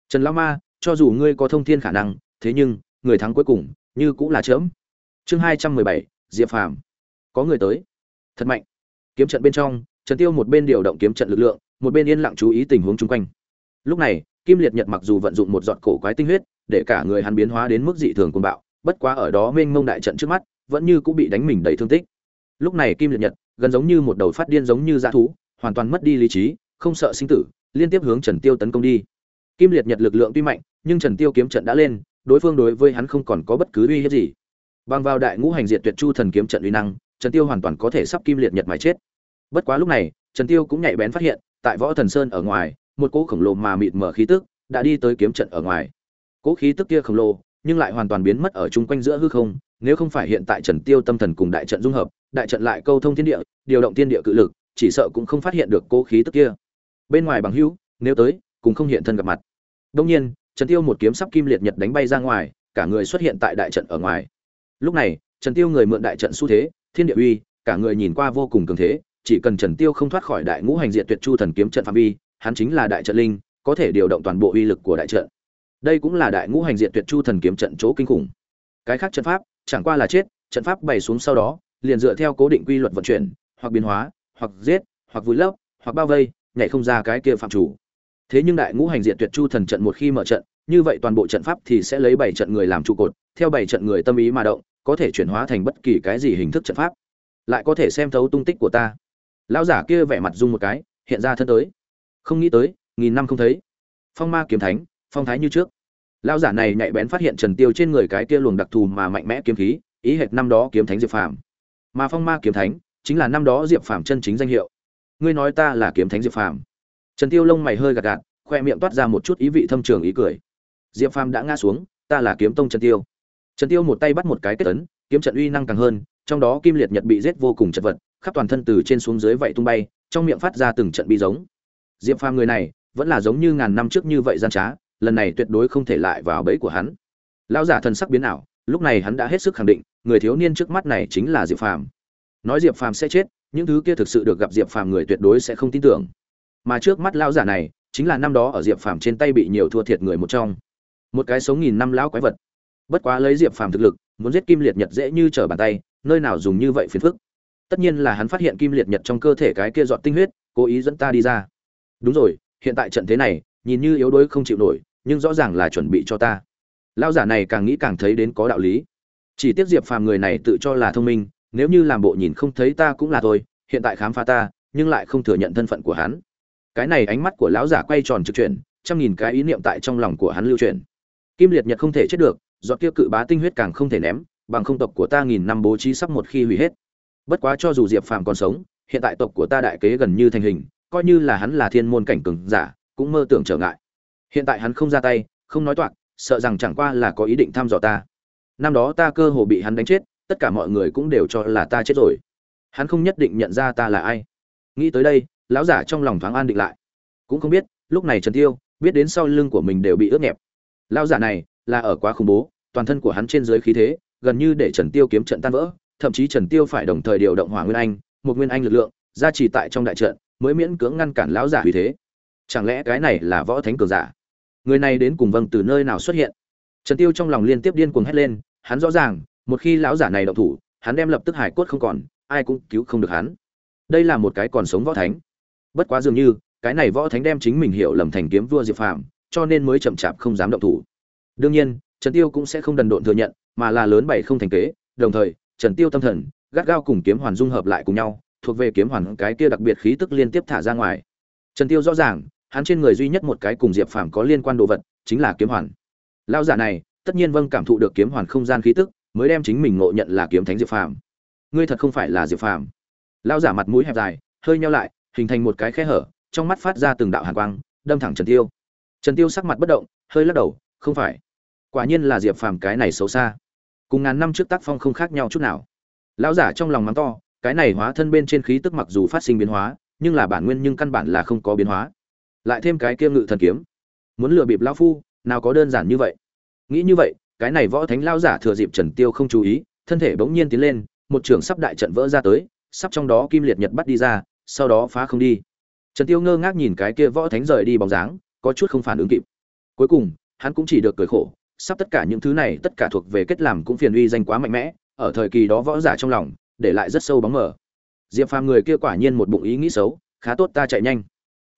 Trần lão ma, cho dù ngươi có thông thiên khả năng, thế nhưng, người thắng cuối cùng, như cũng là chớm. Chương hai trăm mười bảy, diệp phàm. Có người tới. Thật mạnh. Kiếm trận bên trong trần tiêu một bên điều động kiếm trận lực lượng, một bên yên lặng chú ý tình huống chung quanh. Lúc này, kim liệt nhật mặc dù vận dụng một giọt cổ quái tinh huyết, để cả người hắn biến hóa đến mức dị thường cuồng bạo, bất quá ở đó mênh mông đại trận trước mắt, vẫn như cũng bị đánh mình đầy thương tích. Lúc này kim liệt nhật, gần giống như một đầu phát điên giống như dã thú, hoàn toàn mất đi lý trí, không sợ sinh tử, liên tiếp hướng trần tiêu tấn công đi. Kim liệt nhật lực lượng tuy mạnh, nhưng trần tiêu kiếm trận đã lên, đối phương đối với hắn không còn có bất cứ uy hiếp gì. Bằng vào đại ngũ hành diệt tuyệt chu thần kiếm trận uy năng, trần tiêu hoàn toàn có thể sắp kim liệt nhật mà chết bất quá lúc này, trần tiêu cũng nhạy bén phát hiện, tại võ thần sơn ở ngoài, một cỗ khổng lồ mà mịt mở khí tức đã đi tới kiếm trận ở ngoài. Cỗ khí tức kia khổng lồ, nhưng lại hoàn toàn biến mất ở chung quanh giữa hư không, nếu không phải hiện tại trần tiêu tâm thần cùng đại trận dung hợp, đại trận lại câu thông thiên địa, điều động thiên địa cự lực, chỉ sợ cũng không phát hiện được cỗ khí tức kia. Bên ngoài bằng hữu, nếu tới cùng không hiện thân gặp mặt. Đông nhiên, trần tiêu một kiếm sắp kim liệt nhật đánh bay ra ngoài, cả người xuất hiện tại đại trận ở ngoài. Lúc này, trần tiêu người mượn đại trận xu thế, thiên địa uy, cả người nhìn qua vô cùng cường thế chỉ cần trần tiêu không thoát khỏi đại ngũ hành diện tuyệt chu thần kiếm trận phạm vi, hắn chính là đại trận linh, có thể điều động toàn bộ uy lực của đại trận. Đây cũng là đại ngũ hành diện tuyệt chu thần kiếm trận chỗ kinh khủng. Cái khác trận pháp, chẳng qua là chết, trận pháp bày xuống sau đó, liền dựa theo cố định quy luật vận chuyển, hoặc biến hóa, hoặc giết, hoặc vùi lấp, hoặc bao vây, nhảy không ra cái kia phạm chủ. Thế nhưng đại ngũ hành diện tuyệt chu thần trận một khi mở trận, như vậy toàn bộ trận pháp thì sẽ lấy bảy trận người làm trụ cột, theo bảy trận người tâm ý mà động, có thể chuyển hóa thành bất kỳ cái gì hình thức trận pháp. Lại có thể xem thấu tung tích của ta lão giả kia vẻ mặt rung một cái, hiện ra thân tới. Không nghĩ tới, nghìn năm không thấy. Phong ma kiếm thánh, phong thái như trước. Lão giả này nhạy bén phát hiện trần tiêu trên người cái kia luồng đặc thù mà mạnh mẽ kiếm khí, ý hệt năm đó kiếm thánh diệp phàm. Mà phong ma kiếm thánh, chính là năm đó diệp phàm chân chính danh hiệu. Ngươi nói ta là kiếm thánh diệp phàm. Trần tiêu lông mày hơi gạt gạt, khoe miệng toát ra một chút ý vị thâm trường ý cười. Diệp phàm đã ngã xuống, ta là kiếm tông trần tiêu. Trần tiêu một tay bắt một cái kết tấn kiếm trận uy năng càng hơn, trong đó kim liệt nhật bị giết vô cùng chật vật khắp toàn thân từ trên xuống dưới vậy tung bay, trong miệng phát ra từng trận bi giống. Diệp phàm người này, vẫn là giống như ngàn năm trước như vậy gian trá, lần này tuyệt đối không thể lại vào bẫy của hắn. Lão giả thần sắc biến ảo, lúc này hắn đã hết sức khẳng định, người thiếu niên trước mắt này chính là diệp phàm. Nói diệp phàm sẽ chết, những thứ kia thực sự được gặp diệp phàm người tuyệt đối sẽ không tin tưởng. Mà trước mắt lão giả này, chính là năm đó ở diệp phàm trên tay bị nhiều thua thiệt người một trong. Một cái sống nghìn năm lão quái vật. Bất quá lấy diệp phàm thực lực, muốn giết kim liệt nhật dễ như trở bàn tay, nơi nào dùng như vậy phiền phức tất nhiên là hắn phát hiện kim liệt nhật trong cơ thể cái kia dọn tinh huyết, cố ý dẫn ta đi ra. Đúng rồi, hiện tại trận thế này, nhìn như yếu đuối không chịu nổi, nhưng rõ ràng là chuẩn bị cho ta. Lão giả này càng nghĩ càng thấy đến có đạo lý. Chỉ tiếc diệp phàm người này tự cho là thông minh, nếu như làm bộ nhìn không thấy ta cũng là thôi, hiện tại khám phá ta, nhưng lại không thừa nhận thân phận của hắn. Cái này ánh mắt của lão giả quay tròn trực chuyển, trăm nghìn cái ý niệm tại trong lòng của hắn lưu truyền kim liệt nhật không thể chết được do kia cự bá tinh huyết càng không thể ném, bằng không tộc của ta nghìn năm bố trí sắp một khi hủy hết bất quá cho dù diệp phàm còn sống, hiện tại tộc của ta đại kế gần như thành hình, coi như là hắn là thiên môn cảnh cường giả, cũng mơ tưởng trở ngại. Hiện tại hắn không ra tay, không nói toạc, sợ rằng chẳng qua là có ý định thăm dò ta. Năm đó ta cơ hồ bị hắn đánh chết, tất cả mọi người cũng đều cho là ta chết rồi. Hắn không nhất định nhận ra ta là ai. Nghĩ tới đây, lão giả trong lòng thoáng an định lại. Cũng không biết, lúc này trần tiêu, biết đến sau lưng của mình đều bị ướt nhẹp. Lão giả này là ở quá khủng bố, toàn thân của hắn trên dưới khí thế, gần như để trần tiêu kiếm trận tan vỡ thậm chí trần tiêu phải đồng thời điều động hỏa nguyên anh, một nguyên anh lực lượng ra chỉ tại trong đại trận, mới miễn cưỡng ngăn cản lão giả uy thế. Chẳng lẽ cái này là võ thánh cường giả? Người này đến cùng vâng từ nơi nào xuất hiện? Trần tiêu trong lòng liên tiếp điên cuồng hét lên, hắn rõ ràng, một khi lão giả này động thủ, hắn đem lập tức hải cốt không còn, ai cũng cứu không được hắn. Đây là một cái còn sống võ thánh. Bất quá dường như, cái này võ thánh đem chính mình hiểu lầm thành kiếm vua diệp phàm, cho nên mới chậm chạp không dám động thủ. Đương nhiên, trần tiêu cũng sẽ không đần độn thừa nhận, mà là lớn bảy không thành kế, đồng thời trần tiêu tâm thần, gắt gao cùng kiếm hoàn dung hợp lại cùng nhau, thuộc về kiếm hoàn cái kia đặc biệt khí tức liên tiếp thả ra ngoài. Trần tiêu rõ ràng, hắn trên người duy nhất một cái cùng diệp phàm có liên quan đồ vật, chính là kiếm hoàn. Lão giả này, tất nhiên vâng cảm thụ được kiếm hoàn không gian khí tức, mới đem chính mình ngộ nhận là kiếm thánh diệp phàm. Ngươi thật không phải là diệp phàm. Lão giả mặt mũi hẹp dài, hơi nheo lại, hình thành một cái khe hở, trong mắt phát ra từng đạo hàn quang, đâm thẳng trần tiêu. Trần tiêu sắc mặt bất động, hơi lắc đầu, không phải. Quả nhiên là diệp phàm cái này xấu xa cùng ngàn năm trước tác phong không khác nhau chút nào. Lão giả trong lòng mắng to, cái này hóa thân bên trên khí tức mặc dù phát sinh biến hóa, nhưng là bản nguyên nhưng căn bản là không có biến hóa. Lại thêm cái kia ngự thần kiếm. Muốn lừa bịp lão phu, nào có đơn giản như vậy. Nghĩ như vậy, cái này võ thánh lão giả thừa dịp trần tiêu không chú ý, thân thể bỗng nhiên tiến lên, một trường sắp đại trận vỡ ra tới, sắp trong đó kim liệt nhật bắt đi ra, sau đó phá không đi. Trần tiêu ngơ ngác nhìn cái kia võ thánh rời đi bóng dáng, có chút không phản ứng kịp. Cuối cùng, hắn cũng chỉ được cười khổ sắp tất cả những thứ này tất cả thuộc về kết làm cũng phiền uy danh quá mạnh mẽ, ở thời kỳ đó võ giả trong lòng, để lại rất sâu bóng mờ. Diệp phàm người kia quả nhiên một bụng ý nghĩ xấu, khá tốt ta chạy nhanh.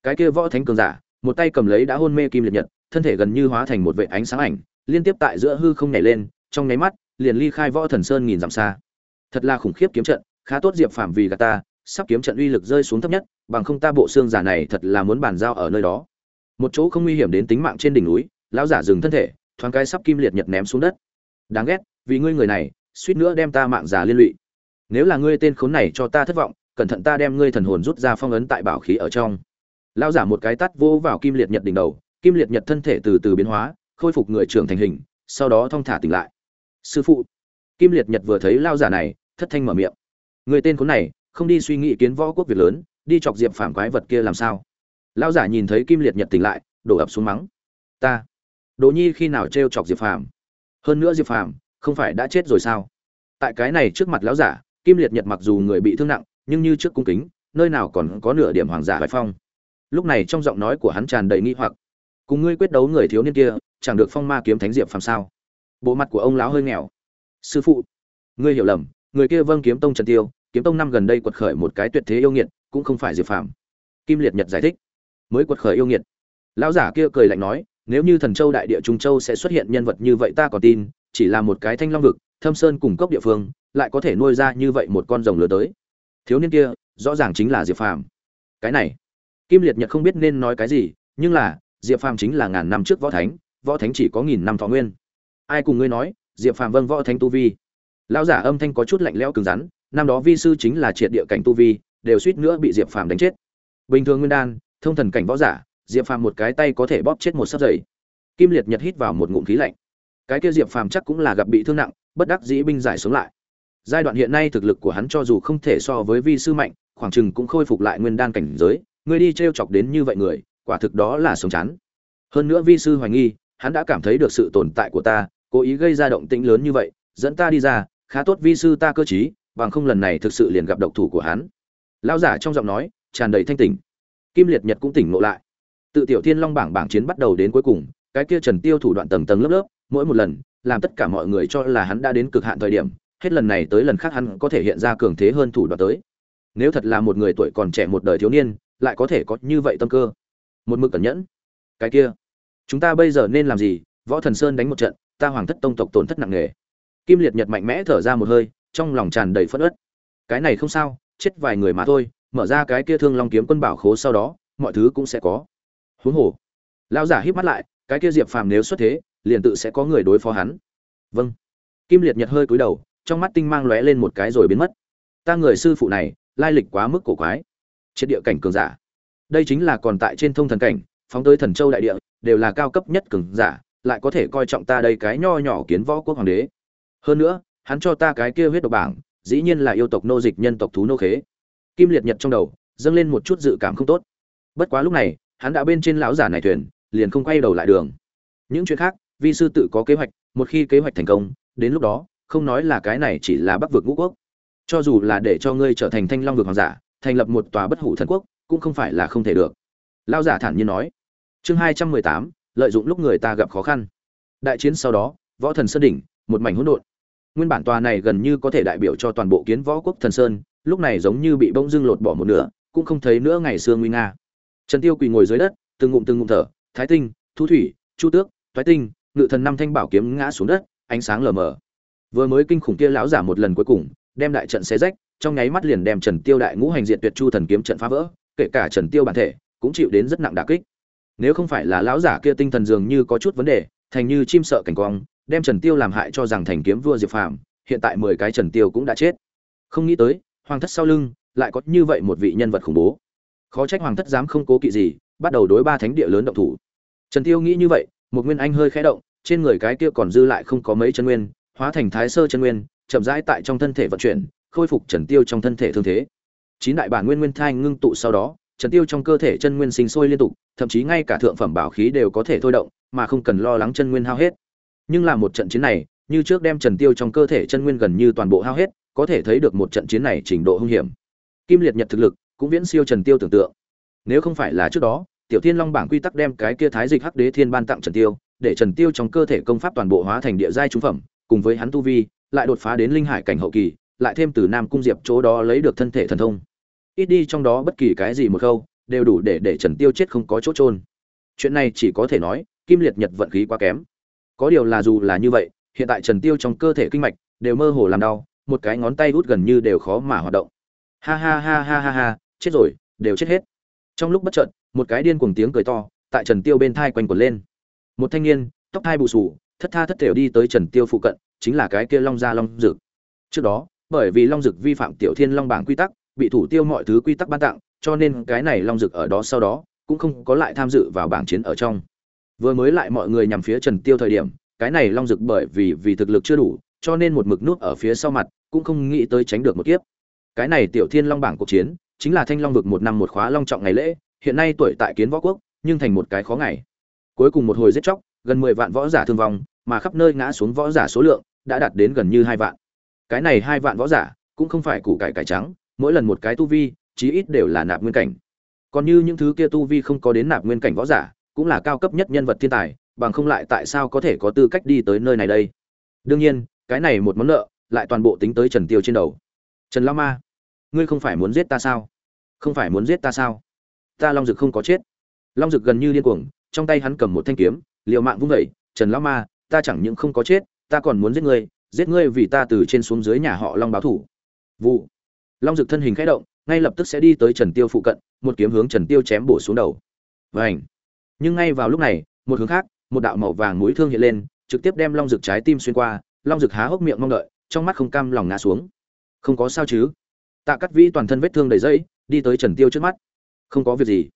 Cái kia võ thánh cường giả, một tay cầm lấy đã hôn mê kim liệt nhật, thân thể gần như hóa thành một vệ ánh sáng ảnh, liên tiếp tại giữa hư không nhảy lên, trong nháy mắt, liền ly khai võ thần sơn nghìn dặm xa. Thật là khủng khiếp kiếm trận, khá tốt diệp phàm vì gà ta, sắp kiếm trận uy lực rơi xuống thấp nhất, bằng không ta bộ xương giả này thật là muốn bàn giao ở nơi đó. Một chỗ không nguy hiểm đến tính mạng trên đỉnh núi, lão giả dừng thân thể thoáng cái sắp kim liệt nhật ném xuống đất. Đáng ghét, vì ngươi người này, suýt nữa đem ta mạng già liên lụy. Nếu là ngươi tên khốn này cho ta thất vọng, cẩn thận ta đem ngươi thần hồn rút ra phong ấn tại bảo khí ở trong. Lao giả một cái tắt vô vào kim liệt nhật đỉnh đầu, kim liệt nhật thân thể từ từ biến hóa, khôi phục người trưởng thành hình, sau đó thong thả tỉnh lại. Sư phụ, kim liệt nhật vừa thấy lao giả này, thất thanh mở miệng. Người tên khốn này, không đi suy nghĩ kiến võ quốc việc lớn, đi chọc diệp phản quái vật kia làm sao? Lao giả nhìn thấy kim liệt nhật tỉnh lại, đổ ập xuống mắng. Ta đỗ nhi khi nào trêu chọc diệp phàm? Hơn nữa diệp phàm không phải đã chết rồi sao? Tại cái này trước mặt lão giả, kim liệt nhật mặc dù người bị thương nặng, nhưng như trước cung kính, nơi nào còn có nửa điểm hoàng giả bại phong. Lúc này trong giọng nói của hắn tràn đầy nghi hoặc. Cùng ngươi quyết đấu người thiếu niên kia, chẳng được phong ma kiếm thánh diệp phàm sao? Bộ mặt của ông lão hơi nghèo. Sư phụ, ngươi hiểu lầm, người kia vâng kiếm tông trần tiêu, kiếm tông năm gần đây quật khởi một cái tuyệt thế yêu nghiệt, cũng không phải diệp phàm. Kim liệt nhật giải thích. Mới quật khởi yêu nghiệt. Lão giả kia cười lạnh nói nếu như thần châu đại địa trung châu sẽ xuất hiện nhân vật như vậy ta còn tin, chỉ là một cái thanh long vực, thâm sơn cùng cốc địa phương, lại có thể nuôi ra như vậy một con rồng lừa tới. Thiếu niên kia, rõ ràng chính là diệp phàm. Cái này, kim liệt nhật không biết nên nói cái gì, nhưng là, diệp phàm chính là ngàn năm trước võ thánh võ thánh chỉ có nghìn năm thọ nguyên. Ai cùng ngươi nói, diệp phàm vâng võ thánh tu vi. Lão giả âm thanh có chút lạnh lẽo cứng rắn, năm đó vi sư chính là triệt địa cảnh tu vi, đều suýt nữa bị diệp phàm đánh chết. Bình thường nguyên đan, thông thần cảnh võ giả diệp phàm một cái tay có thể bóp chết một sấp dày kim liệt nhật hít vào một ngụm khí lạnh. Cái kia diệp phàm chắc cũng là gặp bị thương nặng, bất đắc dĩ binh giải sống lại. Giai đoạn hiện nay thực lực của hắn cho dù không thể so với vi sư mạnh, khoảng chừng cũng khôi phục lại nguyên đan cảnh giới người đi t r e o chọc đến như vậy người, quả thực đó là sống chán. Hơn nữa vi sư hoài nghi, hắn đã cảm thấy được sự tồn tại của ta, cố ý gây ra động tĩnh lớn như vậy, dẫn ta đi ra, khá tốt vi sư ta cơ t bằng không lần này thực sự liền gặp độc thủ của hắn. Lao giả trong giọng nói, tràn đầy thanh tỉnh. Kim liệt nhật cũng tỉnh ngộ lại tự tiểu thiên long bảng bảng chiến bắt đầu đến cuối cùng, cái kia trần tiêu thủ đoạn tầng tầng lớp lớp, mỗi một lần, làm tất cả mọi người cho là hắn đã đến cực hạn thời điểm, hết lần này tới lần khác hắn có thể hiện ra cường thế hơn thủ đoạn tới. Nếu thật là một người tuổi còn trẻ một đời thiếu niên, lại có thể có như vậy tâm cơ? Một mực cẩn nhẫn. Cái kia, chúng ta bây giờ nên làm gì? Võ thần sơn đánh một trận, ta hoàng thất tông tộc tổn thất nặng nề. Kim liệt nhật mạnh mẽ thở ra một hơi, trong lòng tràn đầy phất ớt cái này không sao, chết vài người mà thôi, mở ra cái kia thương long kiếm quân bảo khố sau đó, mọi thứ cũng sẽ có huống hồ. Lão giả híp mắt lại, cái kia diệp phàm nếu xuất thế, liền tự sẽ có người đối phó hắn. Vâng. Kim liệt nhật hơi cúi đầu, trong mắt tinh mang lóe lên một cái rồi biến mất. Ta người sư phụ này, lai lịch quá mức cổ quái. Triệt địa cảnh cường giả. Đây chính là còn tại trên thông thần cảnh, phóng tới thần châu đại địa, đều là cao cấp nhất cường giả, lại có thể coi trọng ta đây cái nho nhỏ kiến võ quốc hoàng đế. Hơn nữa, hắn cho ta cái kia huyết độc bảng, dĩ nhiên là yêu tộc nô dịch nhân tộc thú nô khế. Kim liệt nhật trong đầu, dâng lên một chút dự cảm không tốt. Bất quá lúc này hắn đã bên trên lão giả này thuyền, liền không quay đầu lại đường. Những chuyện khác, vi sư tự có kế hoạch, một khi kế hoạch thành công, đến lúc đó, không nói là cái này chỉ là bắc vực ngũ quốc. Cho dù là để cho ngươi trở thành thanh long vực hoàng giả, thành lập một tòa bất hủ thần quốc, cũng không phải là không thể được. Lao giả thản nhiên nói. Chương hai trăm mười tám, lợi dụng lúc người ta gặp khó khăn. Đại chiến sau đó, võ thần sơn đỉnh, một mảnh hỗn độn. Nguyên bản tòa này gần như có thể đại biểu cho toàn bộ kiến võ quốc thần sơn, lúc này giống như bị bông dưng lột bỏ một nửa, cũng không thấy nữa ngày xưa nguy nga trần tiêu quỳ ngồi dưới đất, từng ngụm từng ngụm thở, thái tinh, thu thủy, chu tước Thái tinh, ngự thần năm thanh bảo kiếm ngã xuống đất, ánh sáng lờ mờ. Vừa mới kinh khủng kia lão giả một lần cuối cùng, đem đại trận xé rách, trong nháy mắt liền đem trần tiêu đại ngũ hành diện tuyệt chu thần kiếm trận phá vỡ, kể cả trần tiêu bản thể cũng chịu đến rất nặng đả kích. Nếu không phải là lão giả kia tinh thần dường như có chút vấn đề, thành như chim sợ cảnh quang đem trần tiêu làm hại cho rằng thành kiếm vua diệp phàm, hiện tại mười cái trần tiêu cũng đã chết. Không nghĩ tới, hoàng thất sau lưng lại có như vậy một vị nhân vật khủng bố khó trách hoàng thất dám không cố kỵ gì, bắt đầu đối ba thánh địa lớn động thủ. Trần tiêu nghĩ như vậy, một nguyên anh hơi khẽ động, trên người cái kia còn dư lại không có mấy chân nguyên, hóa thành thái sơ chân nguyên, chậm rãi tại trong thân thể vận chuyển, khôi phục trần tiêu trong thân thể thương thế. Chín đại bản nguyên nguyên thai ngưng tụ sau đó, trần tiêu trong cơ thể chân nguyên sinh sôi liên tục, thậm chí ngay cả thượng phẩm bảo khí đều có thể thôi động, mà không cần lo lắng chân nguyên hao hết. Nhưng là một trận chiến này, như trước đem trần tiêu trong cơ thể chân nguyên gần như toàn bộ hao hết, có thể thấy được một trận chiến này trình độ hung hiểm. Kim liệt nhật thực lực cũng viễn siêu trần tiêu tưởng tượng. Nếu không phải là trước đó, tiểu thiên long bảng quy tắc đem cái kia thái dịch hắc đế thiên ban tặng trần tiêu, để trần tiêu trong cơ thể công pháp toàn bộ hóa thành địa giai trung phẩm, cùng với hắn tu vi, lại đột phá đến linh hải cảnh hậu kỳ, lại thêm từ nam cung diệp chỗ đó lấy được thân thể thần thông. Ít đi trong đó bất kỳ cái gì một câu, đều đủ để để trần tiêu chết không có chỗ trôn chuyện này chỉ có thể nói, kim liệt nhật vận khí quá kém. Có điều là dù là như vậy, hiện tại trần tiêu trong cơ thể kinh mạch đều mơ hồ làm đau, một cái ngón tay út gần như đều khó mà hoạt động. Ha ha ha ha ha ha chết rồi, đều chết hết. Trong lúc bất chợt, một cái điên cuồng tiếng cười to, tại trần tiêu bên thai quanh quẩn lên. Một thanh niên, tóc thai bù sù thất tha thất thểu đi tới trần tiêu phụ cận, chính là cái kia long gia long dực. Trước đó, bởi vì long dực vi phạm tiểu thiên long bảng quy tắc, bị thủ tiêu mọi thứ quy tắc ban tặng, cho nên cái này long dực ở đó sau đó, cũng không có lại tham dự vào bảng chiến ở trong. Vừa mới lại mọi người nhằm phía trần tiêu thời điểm, cái này long dực bởi vì vì thực lực chưa đủ, cho nên một mực nút ở phía sau mặt, cũng không nghĩ tới tránh được một kiếp. Cái này tiểu thiên long bảng cuộc chiến chính là thanh long vực một năm một khóa long trọng ngày lễ, hiện nay tuổi tại kiến võ quốc, nhưng thành một cái khó ngày. Cuối cùng một hồi giết chóc, gần mười vạn võ giả thương vong, mà khắp nơi ngã xuống võ giả số lượng đã đạt đến gần như hai vạn. Cái này hai vạn võ giả cũng không phải củ cải cải trắng, mỗi lần một cái tu vi, chí ít đều là nạp nguyên cảnh. Còn như những thứ kia tu vi không có đến nạp nguyên cảnh võ giả, cũng là cao cấp nhất nhân vật thiên tài, bằng không lại tại sao có thể có tư cách đi tới nơi này đây? Đương nhiên, cái này một món nợ lại toàn bộ tính tới trần tiêu trên đầu. Trần lao ma, ngươi không phải muốn giết ta sao? Không phải muốn giết ta sao? Ta long dực không có chết. Long dực gần như điên cuồng, trong tay hắn cầm một thanh kiếm, liều mạng vung vẩy trần Lão ma, ta chẳng những không có chết, ta còn muốn giết ngươi giết ngươi vì ta từ trên xuống dưới nhà họ long báo thủ. Vụ. Long dực thân hình khẽ động, ngay lập tức sẽ đi tới trần tiêu phụ cận, một kiếm hướng trần tiêu chém bổ xuống đầu. Vảnh nhưng ngay vào lúc này, một hướng khác, một đạo màu vàng mũi thương hiện lên, trực tiếp đem long dực trái tim xuyên qua, long dực há hốc miệng mong đợi, trong mắt không cam lòng ngã xuống. Không có sao chứ? Tạ cắt vĩ toàn thân vết thương đầy dẫy đi tới trần tiêu trước mắt. Không có việc gì.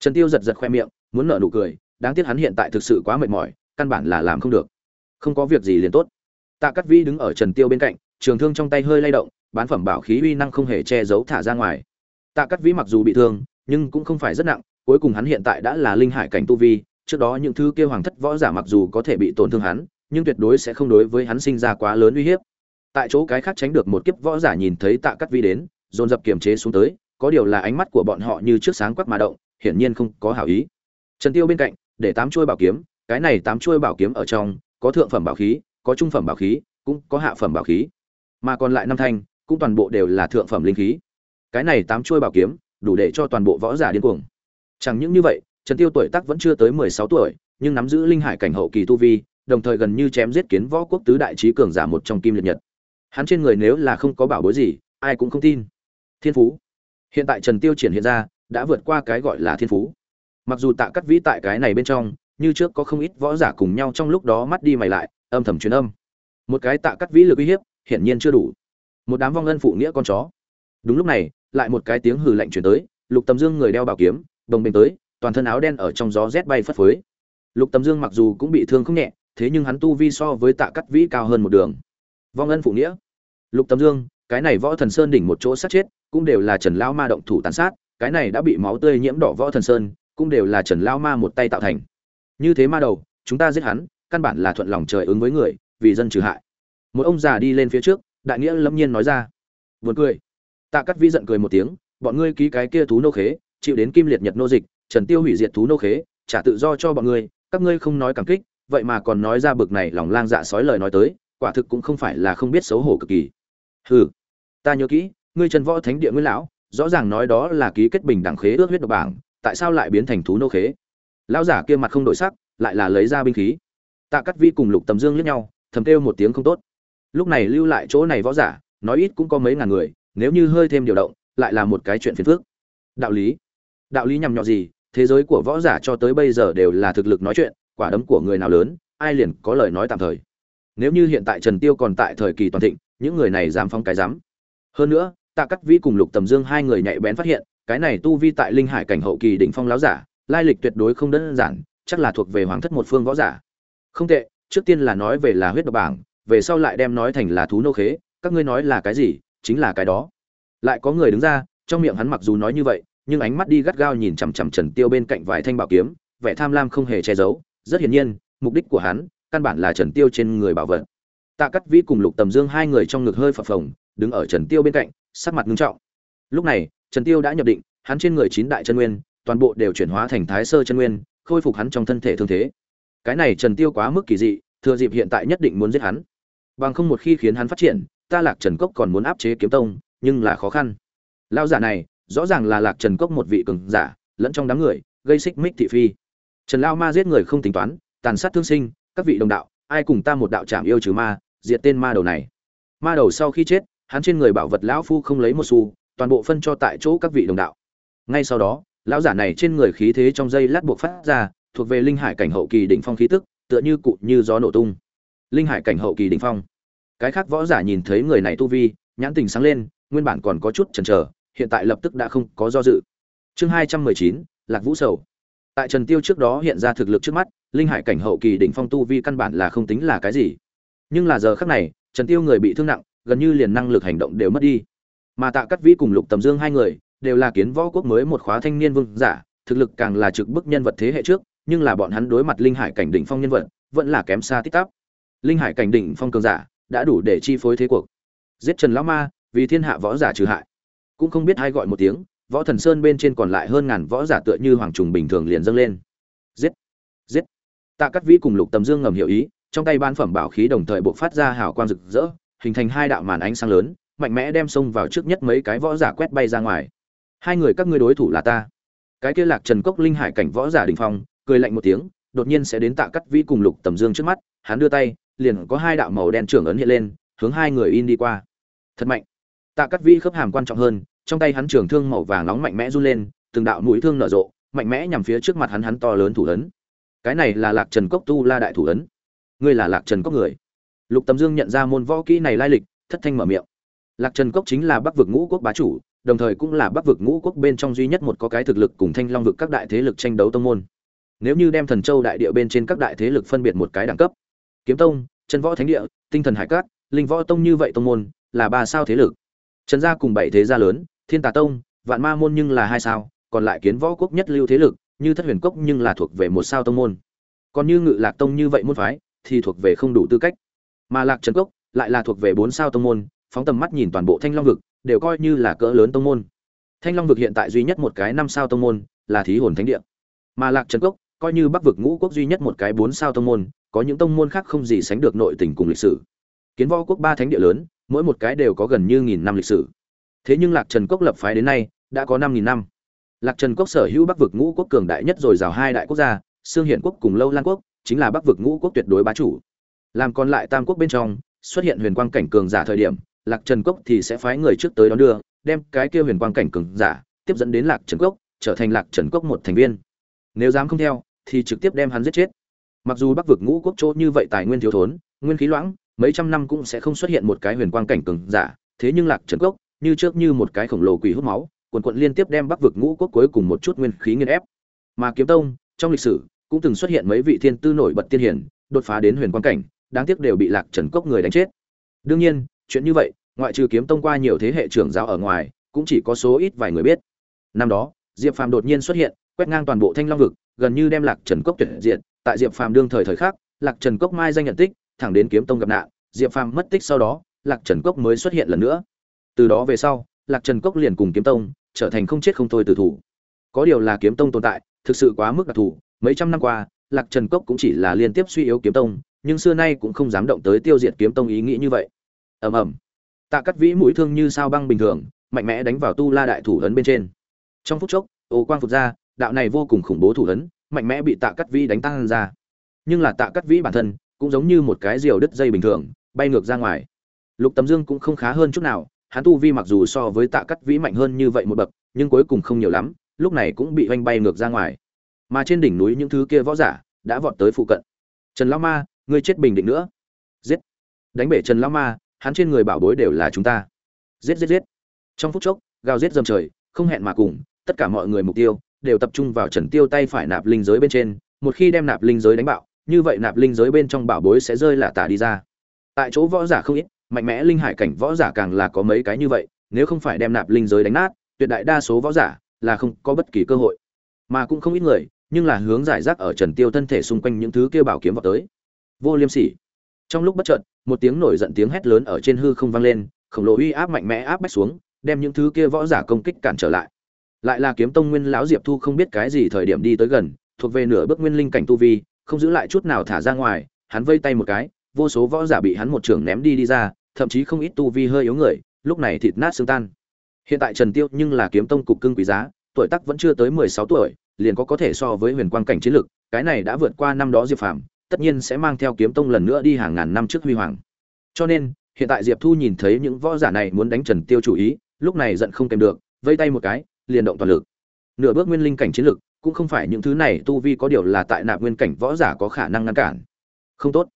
Trần tiêu giật giật khoe miệng, muốn nở nụ cười, đáng tiếc hắn hiện tại thực sự quá mệt mỏi, căn bản là làm không được. Không có việc gì liền tốt. Tạ cắt vĩ đứng ở trần tiêu bên cạnh, trường thương trong tay hơi lay động, bán phẩm bảo khí uy năng không hề che giấu thả ra ngoài. Tạ cắt vĩ mặc dù bị thương, nhưng cũng không phải rất nặng, cuối cùng hắn hiện tại đã là linh hải cảnh tu vi, trước đó những thứ kia hoàng thất võ giả mặc dù có thể bị tổn thương hắn, nhưng tuyệt đối sẽ không đối với hắn sinh ra quá lớn uy hiếp. Tại chỗ cái khác tránh được một kiếp võ giả nhìn thấy tạ cắt vĩ đến, dồn dập kiềm chế xuống tới có điều là ánh mắt của bọn họ như trước sáng quắc mà động, hiển nhiên không có hảo ý. Trần tiêu bên cạnh, để tám chuôi bảo kiếm, cái này tám chuôi bảo kiếm ở trong, có thượng phẩm bảo khí, có trung phẩm bảo khí, cũng có hạ phẩm bảo khí. Mà còn lại năm thanh, cũng toàn bộ đều là thượng phẩm linh khí. Cái này tám chuôi bảo kiếm, đủ để cho toàn bộ võ giả điên cuồng. Chẳng những như vậy, trần tiêu tuổi tác vẫn chưa tới mười sáu tuổi, nhưng nắm giữ linh hải cảnh hậu kỳ tu vi, đồng thời gần như chém giết kiến võ quốc tứ đại trí cường giả một trong kim liệt nhật. Hắn trên người nếu là không có bảo bối gì, ai cũng không tin. Thiên phú hiện tại trần tiêu triển hiện ra, đã vượt qua cái gọi là thiên phú. Mặc dù tạ cắt vĩ tại cái này bên trong, như trước có không ít võ giả cùng nhau trong lúc đó mắt đi mày lại, âm thầm truyền âm. Một cái tạ cắt vĩ lực uy hiếp, hiển nhiên chưa đủ. Một đám vong ân phụ nghĩa con chó. Đúng lúc này, lại một cái tiếng hừ lạnh truyền tới, lục tầm dương người đeo bảo kiếm, đồng bình tới, toàn thân áo đen ở trong gió rét bay phất phới. Lục tầm dương mặc dù cũng bị thương không nhẹ, thế nhưng hắn tu vi so với tạ cắt vĩ cao hơn một đường. Vong ân phụ nghĩa. Lục tầm dương, cái này võ thần sơn đỉnh một chỗ sát chết cũng đều là trần lao ma động thủ tàn sát, cái này đã bị máu tươi nhiễm đỏ võ thần sơn, cũng đều là trần lao ma một tay tạo thành. Như thế ma đầu, chúng ta giết hắn, căn bản là thuận lòng trời ứng với người, vì dân trừ hại. Một ông già đi lên phía trước, đại nghĩa lâm nhiên nói ra. Buồn cười. Tạ cắt vĩ giận cười một tiếng, bọn ngươi ký cái kia thú nô khế, chịu đến kim liệt nhật nô dịch, trần tiêu hủy diệt thú nô khế, trả tự do cho bọn ngươi, các ngươi không nói cảm kích, vậy mà còn nói ra bực này lòng lang dạ sói lời nói tới, quả thực cũng không phải là không biết xấu hổ cực kỳ. Hừ, ta nhớ kỹ ngươi trần võ thánh địa nguyên lão, rõ ràng nói đó là ký kết bình đẳng khế ước huyết độc bảng, tại sao lại biến thành thú nô khế? Lão giả kia mặt không đổi sắc, lại là lấy ra binh khí. Tạ cắt vi cùng lục tầm dương liếc nhau, thầm kêu một tiếng không tốt. Lúc này lưu lại chỗ này võ giả, nói ít cũng có mấy ngàn người, nếu như hơi thêm điều động, lại là một cái chuyện phiền phức. Đạo lý. Đạo lý nhằm nhọ gì, thế giới của võ giả cho tới bây giờ đều là thực lực nói chuyện, quả đấm của người nào lớn, ai liền có lời nói tạm thời. Nếu như hiện tại trần tiêu còn tại thời kỳ toàn thịnh, những người này dám phong cái dám hơn nữa tạ cắt vĩ cùng lục tầm dương hai người nhạy bén phát hiện, cái này tu vi tại linh hải cảnh hậu kỳ đỉnh phong láo giả, lai lịch tuyệt đối không đơn giản, chắc là thuộc về hoàng thất một phương võ giả. Không tệ, trước tiên là nói về là huyết độc bảng, về sau lại đem nói thành là thú nô khế, các ngươi nói là cái gì, chính là cái đó. Lại có người đứng ra, trong miệng hắn mặc dù nói như vậy, nhưng ánh mắt đi gắt gao nhìn chằm chằm trần tiêu bên cạnh vài thanh bảo kiếm, vẻ tham lam không hề che giấu. Rất hiển nhiên, mục đích của hắn, căn bản là trần tiêu trên người bảo vật. Tạ cắt vĩ cùng lục tầm dương hai người trong ngực hơi phập phồng, đứng ở trần tiêu bên cạnh sắc mặt nghiêm trọng. Lúc này, trần tiêu đã nhập định, hắn trên người chín đại chân nguyên, toàn bộ đều chuyển hóa thành thái sơ chân nguyên, khôi phục hắn trong thân thể thương thế. Cái này trần tiêu quá mức kỳ dị, thừa dịp hiện tại nhất định muốn giết hắn. Bằng không một khi khiến hắn phát triển, ta lạc trần cốc còn muốn áp chế kiếm tông, nhưng là khó khăn. Lão giả này, rõ ràng là lạc trần cốc một vị cường giả, lẫn trong đám người, gây xích mích thị phi. Trần Lão ma giết người không tính toán, tàn sát thương sinh, các vị đồng đạo, ai cùng ta một đạo trảm yêu trừ ma, diệt tên ma đầu này. Ma đầu sau khi chết hắn trên người bảo vật lão phu không lấy một xu, toàn bộ phân cho tại chỗ các vị đồng đạo. Ngay sau đó, lão giả này trên người khí thế trong dây lát buộc phát ra, thuộc về linh hải cảnh hậu kỳ đỉnh phong khí tức, tựa như cụ như gió nổ tung. Linh hải cảnh hậu kỳ đỉnh phong. Cái khác võ giả nhìn thấy người này tu vi, nhãn tình sáng lên, nguyên bản còn có chút chần chờ, hiện tại lập tức đã không có do dự. Chương hai trăm mười chín, lạc vũ sầu. Tại trần tiêu trước đó hiện ra thực lực trước mắt, linh hải cảnh hậu kỳ đỉnh phong tu vi căn bản là không tính là cái gì. Nhưng là giờ khắc này, trần tiêu người bị thương nặng gần như liền năng lực hành động đều mất đi. Mà tạ cắt vĩ cùng lục tầm dương hai người đều là kiến võ quốc mới một khóa thanh niên vương giả, thực lực càng là trực bức nhân vật thế hệ trước, nhưng là bọn hắn đối mặt linh hải cảnh đỉnh phong nhân vật, vẫn là kém xa tích tắp. Linh hải cảnh đỉnh phong cường giả đã đủ để chi phối thế cuộc. Giết trần lão ma, vì thiên hạ võ giả trừ hại. Cũng không biết ai gọi một tiếng, võ thần sơn bên trên còn lại hơn ngàn võ giả tựa như hoàng trùng bình thường liền dâng lên. Giết! Giết! Tạ cắt vĩ cùng lục tầm dương ngầm hiểu ý, trong tay ban phẩm bảo khí đồng thời buộc phát ra hào quang rực rỡ hình thành hai đạo màn ánh sáng lớn, mạnh mẽ đem xông vào trước nhất mấy cái võ giả quét bay ra ngoài. Hai người các ngươi đối thủ là ta. Cái kia lạc trần cốc linh hải cảnh võ giả đình phong, cười lạnh một tiếng, đột nhiên sẽ đến tạ cắt vĩ cùng lục tầm dương trước mắt, hắn đưa tay, liền có hai đạo màu đen trưởng ấn hiện lên, hướng hai người in đi qua. Thật mạnh. Tạ cắt vĩ khớp hàm quan trọng hơn, trong tay hắn trường thương màu vàng nóng mạnh mẽ run lên, từng đạo mũi thương nở rộ, mạnh mẽ nhằm phía trước mặt hắn hắn to lớn thủ ấn. Cái này là lạc trần cốc tu la đại thủ ấn. Ngươi là lạc trần cốc người lục tầm dương nhận ra môn võ kỹ này lai lịch, thất thanh mở miệng. Lạc trần cốc chính là bắc vực ngũ quốc bá chủ, đồng thời cũng là bắc vực ngũ quốc bên trong duy nhất một có cái thực lực cùng thanh long vực các đại thế lực tranh đấu tông môn. Nếu như đem thần châu đại địa bên trên các đại thế lực phân biệt một cái đẳng cấp, kiếm tông, chân võ thánh địa, tinh thần hải cát, linh võ tông như vậy tông môn, là ba sao thế lực. Trần gia cùng bảy thế gia lớn, thiên tà tông, vạn ma môn nhưng là hai sao, còn lại kiến võ quốc nhất lưu thế lực, như thất huyền cốc nhưng là thuộc về một sao tông môn. Còn như ngự lạc tông như vậy môn phái, thì thuộc về không đủ tư cách mà lạc trần cốc lại là thuộc về bốn sao tông môn, phóng tầm mắt nhìn toàn bộ thanh long vực, đều coi như là cỡ lớn tông môn. Thanh long vực hiện tại duy nhất một cái năm sao tông môn là thí hồn thánh địa. Mà lạc trần cốc coi như bắc vực ngũ quốc duy nhất một cái bốn sao tông môn, có những tông môn khác không gì sánh được nội tình cùng lịch sử. Kiến võ quốc ba thánh địa lớn, mỗi một cái đều có gần như nghìn năm lịch sử. Thế nhưng lạc trần cốc lập phái đến nay, đã có năm nghìn năm. Lạc trần cốc sở hữu bắc vực ngũ quốc cường đại nhất rồi rào hai đại quốc gia xương hiển quốc cùng lâu lan quốc, chính là bắc vực ngũ quốc tuyệt đối bá chủ làm còn lại tam quốc bên trong, xuất hiện huyền quang cảnh cường giả thời điểm, lạc trần cốc thì sẽ phái người trước tới đón đưa, đem cái kia huyền quang cảnh cường giả tiếp dẫn đến lạc trần cốc, trở thành lạc trần cốc một thành viên. Nếu dám không theo, thì trực tiếp đem hắn giết chết. Mặc dù bắc vực ngũ quốc chỗ như vậy tài nguyên thiếu thốn, nguyên khí loãng, mấy trăm năm cũng sẽ không xuất hiện một cái huyền quang cảnh cường giả, thế nhưng lạc trần cốc, như trước như một cái khổng lồ quỷ hút máu, quần quận liên tiếp đem bắc vực ngũ quốc cuối cùng một chút nguyên khí nghiên ép. Mà kiếm tông, trong lịch sử, cũng từng xuất hiện mấy vị thiên tư nổi bật tiên hiển đột phá đến huyền quang cảnh đáng tiếc đều bị lạc trần cốc người đánh chết. Đương nhiên, chuyện như vậy, ngoại trừ kiếm tông qua nhiều thế hệ trưởng giáo ở ngoài, cũng chỉ có số ít vài người biết. Năm đó, diệp phàm đột nhiên xuất hiện, quét ngang toàn bộ thanh long vực, gần như đem lạc trần cốc tuyệt diện tại diệp phàm đương thời thời khắc, lạc trần cốc mai danh nhận tích, thẳng đến kiếm tông gặp nạn, diệp phàm mất tích sau đó, lạc trần cốc mới xuất hiện lần nữa. Từ đó về sau, lạc trần cốc liền cùng kiếm tông trở thành không chết không thôi từ thủ. Có điều là kiếm tông tồn tại, thực sự quá mức đặc thù. Mấy trăm năm qua, lạc trần cốc cũng chỉ là liên tiếp suy yếu kiếm tông nhưng xưa nay cũng không dám động tới tiêu diệt kiếm tông ý nghĩ như vậy. Ầm ầm. Tạ cắt vĩ mũi thương như sao băng bình thường, mạnh mẽ đánh vào tu la đại thủ ấn bên trên. Trong phút chốc, ô quang phục ra, đạo này vô cùng khủng bố thủ ấn, mạnh mẽ bị tạ cắt vĩ đánh tăng ra. Nhưng là tạ cắt vĩ bản thân, cũng giống như một cái diều đứt dây bình thường, bay ngược ra ngoài. Lục tầm dương cũng không khá hơn chút nào, hắn tu vi mặc dù so với tạ cắt vĩ mạnh hơn như vậy một bậc, nhưng cuối cùng không nhiều lắm, lúc này cũng bị oanh bay ngược ra ngoài. Mà trên đỉnh núi những thứ kia võ giả đã vọt tới phụ cận. Trần lão ma ngươi chết bình định nữa. Giết. Đánh bể trần lão ma, hắn trên người bảo bối đều là chúng ta. Giết giết giết. Trong phút chốc, gào giết dầm trời, không hẹn mà cùng, tất cả mọi người mục tiêu đều tập trung vào trần tiêu tay phải nạp linh giới bên trên, một khi đem nạp linh giới đánh bạo, như vậy nạp linh giới bên trong bảo bối sẽ rơi là tả đi ra. Tại chỗ võ giả không ít, mạnh mẽ linh hải cảnh võ giả càng là có mấy cái như vậy, nếu không phải đem nạp linh giới đánh nát, tuyệt đại đa số võ giả là không có bất kỳ cơ hội. Mà cũng không ít người, nhưng là hướng giải rác ở trần tiêu thân thể xung quanh những thứ kia bảo kiếm vào tới vô liêm sỉ. Trong lúc bất chợt, một tiếng nổi giận tiếng hét lớn ở trên hư không vang lên, khổng lồ uy áp mạnh mẽ áp bách xuống, đem những thứ kia võ giả công kích cản trở lại. Lại là kiếm tông nguyên lão diệp thu không biết cái gì thời điểm đi tới gần, thuộc về nửa bước nguyên linh cảnh tu vi, không giữ lại chút nào thả ra ngoài, hắn vây tay một cái, vô số võ giả bị hắn một trường ném đi đi ra, thậm chí không ít tu vi hơi yếu người, lúc này thịt nát xương tan. Hiện tại trần tiêu nhưng là kiếm tông cục cưng quý giá, tuổi tác vẫn chưa tới 16 tuổi, liền có có thể so với huyền quang cảnh chiến lực cái này đã vượt qua năm đó diệp phàm tất nhiên sẽ mang theo kiếm tông lần nữa đi hàng ngàn năm trước huy hoàng. Cho nên, hiện tại diệp thu nhìn thấy những võ giả này muốn đánh trần tiêu chủ ý, lúc này giận không kèm được, vây tay một cái, liền động toàn lực. Nửa bước nguyên linh cảnh chiến lực, cũng không phải những thứ này tu vi có điều là tại nạp nguyên cảnh võ giả có khả năng ngăn cản. Không tốt.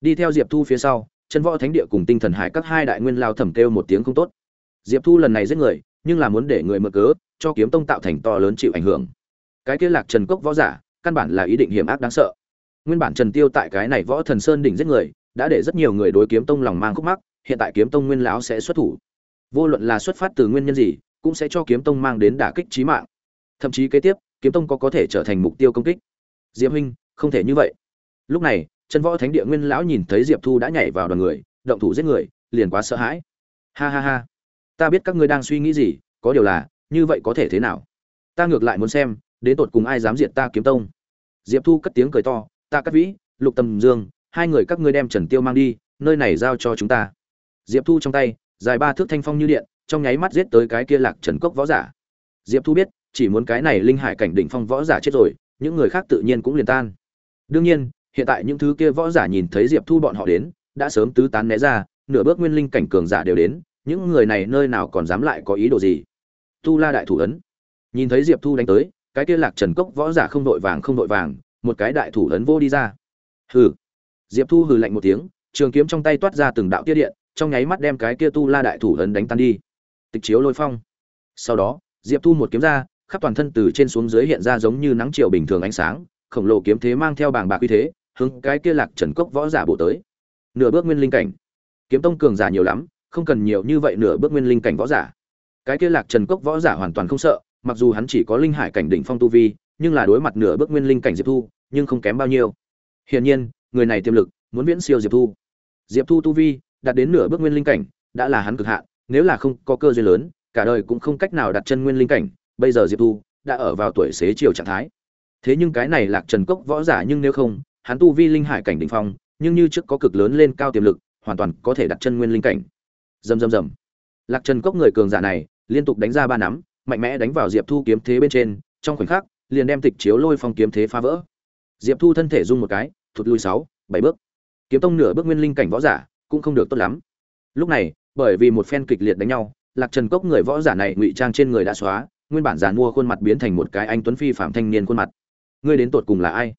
Đi theo diệp thu phía sau, chân võ thánh địa cùng tinh thần hải các hai đại nguyên lao thẩm kêu một tiếng không tốt. Diệp thu lần này giết người, nhưng là muốn để người mở cớ, cho kiếm tông tạo thành to lớn chịu ảnh hưởng. Cái kia lạc trần cốc võ giả, căn bản là ý định hiểm ác đáng sợ nguyên bản trần tiêu tại cái này võ thần sơn đỉnh giết người, đã để rất nhiều người đối kiếm tông lòng mang khúc mắc, hiện tại kiếm tông nguyên lão sẽ xuất thủ. Vô luận là xuất phát từ nguyên nhân gì, cũng sẽ cho kiếm tông mang đến đả kích chí mạng. Thậm chí kế tiếp, kiếm tông có có thể trở thành mục tiêu công kích. Diệp huynh, không thể như vậy. Lúc này, chân võ thánh địa nguyên lão nhìn thấy diệp thu đã nhảy vào đoàn người, động thủ giết người, liền quá sợ hãi. Ha ha ha. Ta biết các ngươi đang suy nghĩ gì, có điều là, như vậy có thể thế nào? Ta ngược lại muốn xem, đến tột cùng ai dám diệt ta kiếm tông? Diệp thu cất tiếng cười to ta cắt vĩ, lục tầm dương, hai người các ngươi đem trần tiêu mang đi, nơi này giao cho chúng ta. Diệp thu trong tay, dài ba thước thanh phong như điện, trong nháy mắt giết tới cái kia lạc trần cốc võ giả. Diệp thu biết, chỉ muốn cái này linh hải cảnh đỉnh phong võ giả chết rồi, những người khác tự nhiên cũng liền tan. Đương nhiên, hiện tại những thứ kia võ giả nhìn thấy diệp thu bọn họ đến, đã sớm tứ tán né ra, nửa bước nguyên linh cảnh cường giả đều đến, những người này nơi nào còn dám lại có ý đồ gì? Tu la đại thủ ấn. Nhìn thấy diệp thu đánh tới, cái kia lạc trần cốc võ giả không đội vàng, không đội vàng một cái đại thủ ấn vô đi ra. Hừ. Diệp thu hừ lạnh một tiếng, trường kiếm trong tay toát ra từng đạo tia điện, trong nháy mắt đem cái kia tu la đại thủ ấn đánh tan đi. Tịch chiếu lôi phong. Sau đó, diệp thu một kiếm ra, khắp toàn thân từ trên xuống dưới hiện ra giống như nắng chiều bình thường ánh sáng, khổng lồ kiếm thế mang theo bảng bạc uy thế, hướng cái kia lạc trần cốc võ giả bổ tới. Nửa bước nguyên linh cảnh. Kiếm tông cường giả nhiều lắm, không cần nhiều như vậy nửa bước nguyên linh cảnh võ giả. Cái kia lạc trần cốc võ giả hoàn toàn không sợ, mặc dù hắn chỉ có linh hải cảnh đỉnh phong tu vi nhưng là đối mặt nửa bước nguyên linh cảnh diệp thu, nhưng không kém bao nhiêu. Hiển nhiên, người này tiềm lực muốn viễn siêu diệp thu. Diệp thu tu vi đạt đến nửa bước nguyên linh cảnh đã là hắn cực hạn, nếu là không có cơ duyên lớn, cả đời cũng không cách nào đặt chân nguyên linh cảnh, bây giờ diệp thu đã ở vào tuổi xế chiều trạng thái. Thế nhưng cái này lạc trần cốc võ giả nhưng nếu không, hắn tu vi linh hải cảnh đỉnh phong, nhưng như trước có cực lớn lên cao tiềm lực, hoàn toàn có thể đặt chân nguyên linh cảnh. Rầm rầm rầm. Lạc trần cốc người cường giả này liên tục đánh ra ba nắm, mạnh mẽ đánh vào diệp thu kiếm thế bên trên, trong khoảnh khắc liền đem tịch chiếu lôi phong kiếm thế phá vỡ. Diệp thu thân thể rung một cái, thụt lui sáu, bảy bước. Kiếm tông nửa bước nguyên linh cảnh võ giả cũng không được tốt lắm. Lúc này, bởi vì một phen kịch liệt đánh nhau, lạc trần cốc người võ giả này ngụy trang trên người đã xóa, nguyên bản giàn mua khuôn mặt biến thành một cái anh tuấn phi phạm thanh niên khuôn mặt. Ngươi đến tột cùng là ai?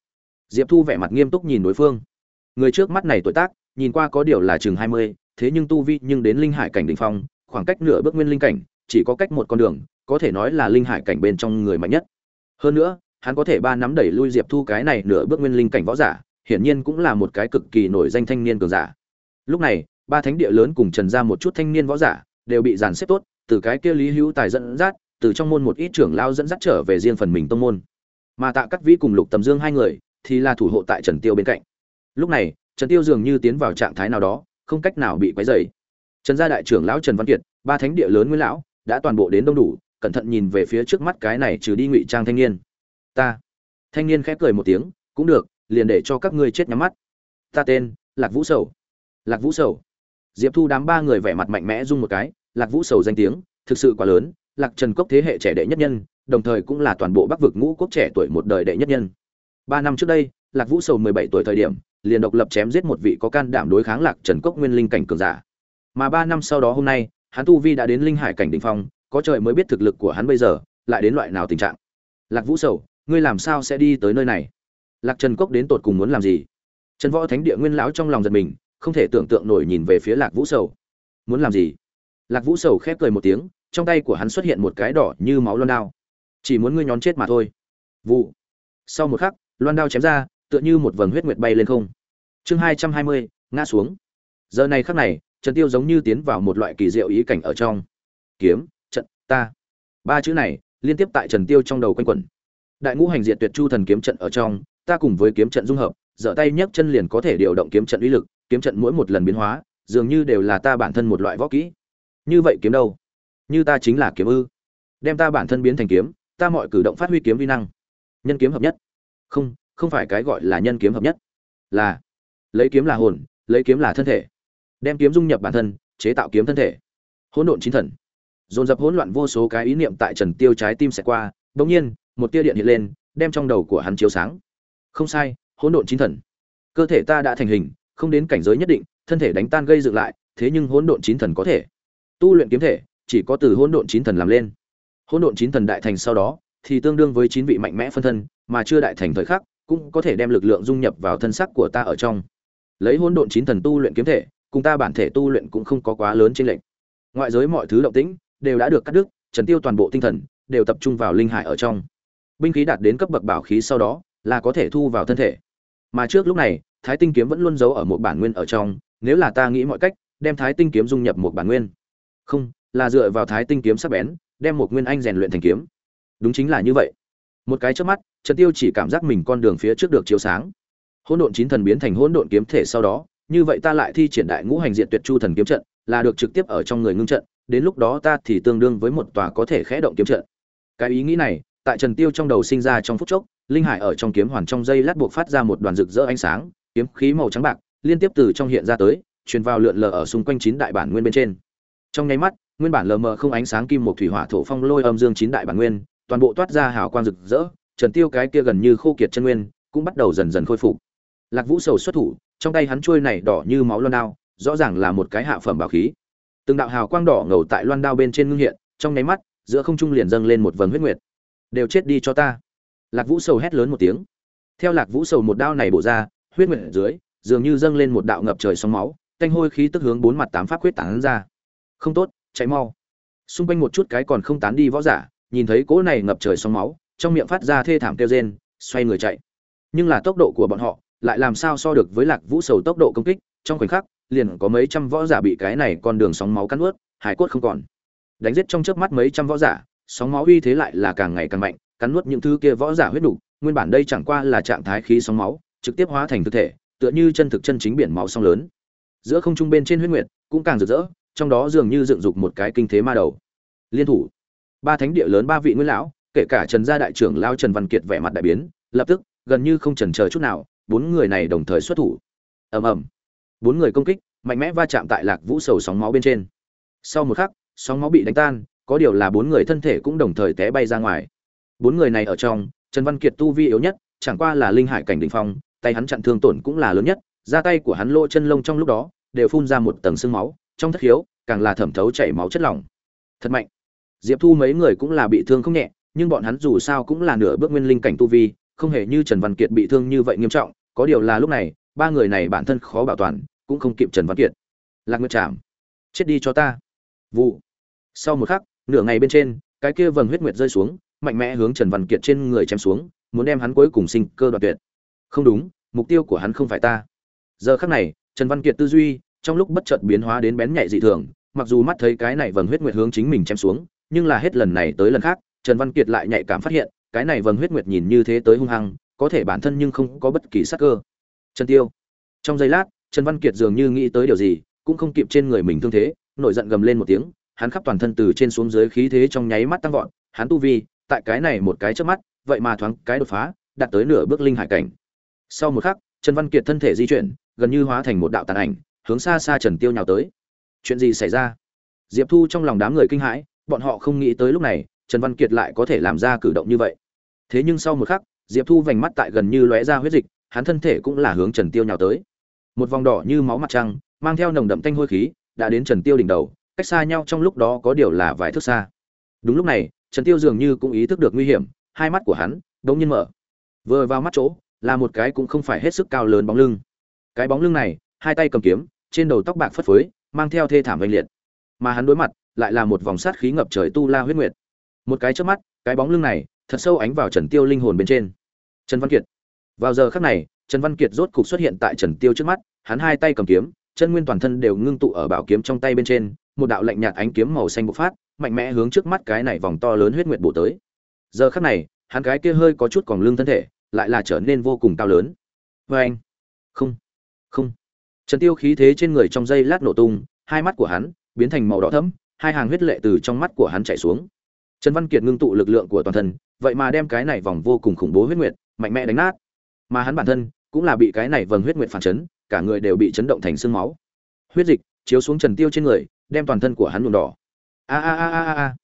Diệp thu vẻ mặt nghiêm túc nhìn đối phương. Người trước mắt này tuổi tác, nhìn qua có điều là chừng hai mươi, thế nhưng tu vi nhưng đến linh hải cảnh đỉnh phong, khoảng cách nửa bước nguyên linh cảnh, chỉ có cách một con đường, có thể nói là linh hải cảnh bên trong người mạnh nhất hơn nữa, hắn có thể ba nắm đẩy lui diệp thu cái này nửa bước nguyên linh cảnh võ giả, hiển nhiên cũng là một cái cực kỳ nổi danh thanh niên cường giả. Lúc này, ba thánh địa lớn cùng trần ra một chút thanh niên võ giả đều bị dàn xếp tốt, từ cái kia lý hữu tài dẫn dắt, từ trong môn một ít trưởng lao dẫn dắt trở về riêng phần mình tông môn. Mà tạ cắt vĩ cùng lục tầm dương hai người thì là thủ hộ tại trần tiêu bên cạnh. Lúc này, trần tiêu dường như tiến vào trạng thái nào đó, không cách nào bị quấy rầy. Trần gia đại trưởng lão trần văn kiệt, ba thánh địa lớn nguyên lão, đã toàn bộ đến đông đủ cẩn thận nhìn về phía trước mắt cái này trừ đi ngụy trang thanh niên. Ta. Thanh niên khẽ cười một tiếng, cũng được, liền để cho các ngươi chết nhắm mắt. Ta tên, lạc vũ sầu. Lạc vũ sầu. Diệp thu đám ba người vẻ mặt mạnh mẽ rung một cái, lạc vũ sầu danh tiếng, thực sự quá lớn, lạc trần cốc thế hệ trẻ đệ nhất nhân, đồng thời cũng là toàn bộ bắc vực ngũ quốc trẻ tuổi một đời đệ nhất nhân. Ba năm trước đây, lạc vũ sầu mười bảy tuổi thời điểm, liền độc lập chém giết một vị có can đảm đối kháng lạc trần cốc nguyên linh cảnh cường giả. Mà ba năm sau đó hôm nay, hắn tu vi đã đến linh hải cảnh đ ỉ n h phong có trời mới biết thực lực của hắn bây giờ, lại đến loại nào tình trạng? Lạc vũ sầu, ngươi làm sao sẽ đi tới nơi này? Lạc trần cốc đến tột cùng muốn làm gì? Trần võ thánh địa nguyên lão trong lòng giật mình, không thể tưởng tượng nổi nhìn về phía lạc vũ sầu. Muốn làm gì? Lạc vũ sầu khép cười một tiếng, trong tay của hắn xuất hiện một cái đỏ như máu loan đao. Chỉ muốn ngươi nhón chết mà thôi. Vụ. Sau một khắc, loan đao chém ra, tựa như một vầng huyết nguyệt bay lên không. Chương hai trăm hai mươi, ngã xuống. Giờ này khắc này, trần tiêu giống như tiến vào một loại kỳ diệu ý cảnh ở trong. Kiếm ta. Ba chữ này liên tiếp tại trần tiêu trong đầu quanh quẩn. Đại ngũ hành diệt tuyệt chu thần kiếm trận ở trong, ta cùng với kiếm trận dung hợp, dở tay nhấc chân liền có thể điều động kiếm trận uy lực, kiếm trận mỗi một lần biến hóa, dường như đều là ta bản thân một loại võ kỹ. Như vậy kiếm đâu? Như ta chính là kiếm ư. Đem ta bản thân biến thành kiếm, ta mọi cử động phát huy kiếm vi năng. Nhân kiếm hợp nhất. Không không phải cái gọi là nhân kiếm hợp nhất. Là, lấy kiếm là hồn, lấy kiếm là thân thể. Đem kiếm dung nhập bản thân, chế tạo kiếm thân thể. Hỗn độn chín thần dồn dập hỗn loạn vô số cái ý niệm tại trần tiêu trái tim sẽ qua, đột nhiên, một tia điện hiện lên, đem trong đầu của hắn chiếu sáng. Không sai, hỗn độn chín thần. Cơ thể ta đã thành hình, không đến cảnh giới nhất định, thân thể đánh tan gây dựng lại, thế nhưng hỗn độn chín thần có thể. Tu luyện kiếm thể, chỉ có từ hỗn độn chín thần làm lên. Hỗn độn chín thần đại thành sau đó, thì tương đương với chín vị mạnh mẽ phân thân, mà chưa đại thành thời khắc, cũng có thể đem lực lượng dung nhập vào thân sắc của ta ở trong. Lấy hỗn độn chín thần tu luyện kiếm thể, cùng ta bản thể tu luyện cũng không có quá lớn trên lệnh ngoại giới mọi thứ động tĩnh đều đã được cắt đứt, trần tiêu toàn bộ tinh thần đều tập trung vào linh hải ở trong. Binh khí đạt đến cấp bậc bảo khí sau đó là có thể thu vào thân thể. Mà trước lúc này, thái tinh kiếm vẫn luôn giấu ở một bản nguyên ở trong, nếu là ta nghĩ mọi cách, đem thái tinh kiếm dung nhập một bản nguyên. Không, là dựa vào thái tinh kiếm sắc bén, đem một nguyên anh rèn luyện thành kiếm. Đúng chính là như vậy. Một cái chớp mắt, trần tiêu chỉ cảm giác mình con đường phía trước được chiếu sáng. Hỗn độn chín thần biến thành hỗn độn kiếm thể sau đó, như vậy ta lại thi triển đại ngũ hành diện tuyệt chu thần kiếm trận, là được trực tiếp ở trong người ngưng trận đến lúc đó ta thì tương đương với một tòa có thể khẽ động kiếm trận. Cái ý nghĩ này, tại trần tiêu trong đầu sinh ra trong phút chốc, linh hải ở trong kiếm hoàn trong dây lát buộc phát ra một đoàn rực rỡ ánh sáng, kiếm khí màu trắng bạc, liên tiếp từ trong hiện ra tới, truyền vào lượn lờ ở xung quanh chín đại bản nguyên bên trên. Trong nháy mắt, nguyên bản lờ mờ không ánh sáng kim một thủy hỏa thổ phong lôi âm dương chín đại bản nguyên, toàn bộ toát ra hào quang rực rỡ, trần tiêu cái kia gần như khô kiệt chân nguyên, cũng bắt đầu dần dần khôi phục. Lạc vũ sầu xuất thủ, trong tay hắn trôi này đỏ như máu loan đao, rõ ràng là một cái hạ phẩm bảo khí từng đạo hào quang đỏ ngầu tại loan đao bên trên ngưng hiện, trong nháy mắt, giữa không trung liền dâng lên một vầng huyết nguyệt. Đều chết đi cho ta. Lạc vũ sầu hét lớn một tiếng. Theo lạc vũ sầu một đao này bổ ra, huyết nguyệt dưới, dường như dâng lên một đạo ngập trời sóng máu tanh hôi khí tức hướng bốn mặt tám pháp quyết tán ra. Không tốt, chạy mau. Xung quanh một chút cái còn không tán đi võ giả, nhìn thấy cỗ này ngập trời sóng máu, trong miệng phát ra thê thảm kêu rên, xoay người chạy. Nhưng là tốc độ của bọn họ lại làm sao so được với lạc vũ sầu tốc độ công kích, trong khoảnh khắc liền có mấy trăm võ giả bị cái này con đường sóng máu cắn ướt hải cốt không còn đánh giết trong chớp mắt mấy trăm võ giả sóng máu uy thế lại là càng ngày càng mạnh cắn nuốt những thứ kia võ giả huyết đủ, nguyên bản đây chẳng qua là trạng thái khí sóng máu, trực tiếp hóa thành thực thể, tựa như chân thực chân chính biển máu sóng lớn. Giữa không trung bên trên huyết nguyệt, cũng càng rực rỡ, trong đó dường như dựng dục một cái kinh thế ma đầu. Liên thủ, ba thánh địa lớn ba vị nguyên lão, kể cả Trần gia đại trưởng lão Trần Văn Kiệt vẻ mặt đại biến, lập tức, gần như không chần chờ chút nào, bốn người này đồng thời xuất thủ. Ầm ầm. Bốn người công kích, mạnh mẽ va chạm tại Lạc Vũ sầu sóng máu bên trên. Sau một khắc, sóng máu bị đánh tan, có điều là bốn người thân thể cũng đồng thời té bay ra ngoài. Bốn người này ở trong trần văn kiệt tu vi yếu nhất chẳng qua là linh hải cảnh đ ỉ n h phong tay hắn chặn thương tổn cũng là lớn nhất ra tay của hắn lỗ chân lông trong lúc đó đều phun ra một tầng sương máu trong thất khiếu càng là thẩm thấu chảy máu chất lỏng. Thật mạnh. Diệp thu mấy người cũng là bị thương không nhẹ nhưng bọn hắn dù sao cũng là nửa bước nguyên linh cảnh tu vi không hề như trần văn kiệt bị thương như vậy nghiêm trọng có điều là lúc này ba người này bản thân khó bảo toàn cũng không kịp trần văn kiệt lạc nguyệt trảm chết đi cho ta vụ sau một khắc nửa ngày bên trên cái kia vầng huyết nguyệt rơi xuống mạnh mẽ hướng Trần Văn Kiệt trên người chém xuống, muốn đem hắn cuối cùng sinh cơ đoạt tuyệt. Không đúng, mục tiêu của hắn không phải ta. Giờ khắc này, Trần Văn Kiệt tư duy, trong lúc bất chợt biến hóa đến bén nhạy dị thường, mặc dù mắt thấy cái này vầng huyết nguyệt hướng chính mình chém xuống, nhưng là hết lần này tới lần khác, Trần Văn Kiệt lại nhạy cảm phát hiện, cái này vầng huyết nguyệt nhìn như thế tới hung hăng, có thể bản thân nhưng không có bất kỳ sát cơ. Trần Tiêu. Trong giây lát, Trần Văn Kiệt dường như nghĩ tới điều gì, cũng không kịp trên người mình thương thế, nổi giận gầm lên một tiếng, hắn khắp toàn thân từ trên xuống dưới khí thế trong nháy mắt tăng vọt, hắn tu vi, tại cái này một cái chớp mắt vậy mà thoáng cái đột phá đạt tới nửa bước linh hải cảnh. Sau một khắc trần văn kiệt thân thể di chuyển gần như hóa thành một đạo tàn ảnh hướng xa xa trần tiêu nhào tới. Chuyện gì xảy ra? Diệp thu trong lòng đám người kinh hãi bọn họ không nghĩ tới lúc này trần văn kiệt lại có thể làm ra cử động như vậy. Thế nhưng sau một khắc diệp thu vành mắt tại gần như lóe ra huyết dịch hắn thân thể cũng là hướng trần tiêu nhào tới một vòng đỏ như máu mặt trăng, mang theo nồng đậm tanh hôi khí, đã đến trần tiêu đỉnh đầu, cách xa nhau trong lúc đó có điều là vài thước xa. Đúng lúc này, trần tiêu dường như cũng ý thức được nguy hiểm, hai mắt của hắn đống nhiên mở. Vừa vào mắt chỗ, là một cái cũng không phải hết sức cao lớn bóng lưng. Cái bóng lưng này, hai tay cầm kiếm, trên đầu tóc bạc phất phới, mang theo thê thảm vinh liệt. Mà hắn đối mặt, lại là một vòng sát khí ngập trời tu la huyết nguyệt. Một cái trước mắt, cái bóng lưng này, thật sâu ánh vào trần tiêu linh hồn bên trên. Trần văn kiệt, vào giờ khắc này trần văn kiệt rốt cục xuất hiện tại trần tiêu trước mắt, hắn hai tay cầm kiếm, chân nguyên toàn thân đều ngưng tụ ở bảo kiếm trong tay bên trên, một đạo lạnh nhạt ánh kiếm màu xanh bộc phát, mạnh mẽ hướng trước mắt cái này vòng to lớn huyết nguyệt bổ tới. Giờ khắc này, hắn cái kia hơi có chút còn lưng thân thể, lại là trở nên vô cùng cao lớn. Và anh, không không. Trần tiêu khí thế trên người trong giây lát nổ tung, hai mắt của hắn biến thành màu đỏ thẫm, hai hàng huyết lệ từ trong mắt của hắn chảy xuống. Trần văn kiệt ngưng tụ lực lượng của toàn thân, vậy mà đem cái này vòng vô cùng khủng bố huyết nguyệt, mạnh mẽ đánh nát mà hắn bản thân cũng là bị cái này vầng huyết nguyệt phản chấn, cả người đều bị chấn động thành sương máu. Huyết dịch chiếu xuống trần tiêu trên người, đem toàn thân của hắn nhuộm đỏ. A a a a a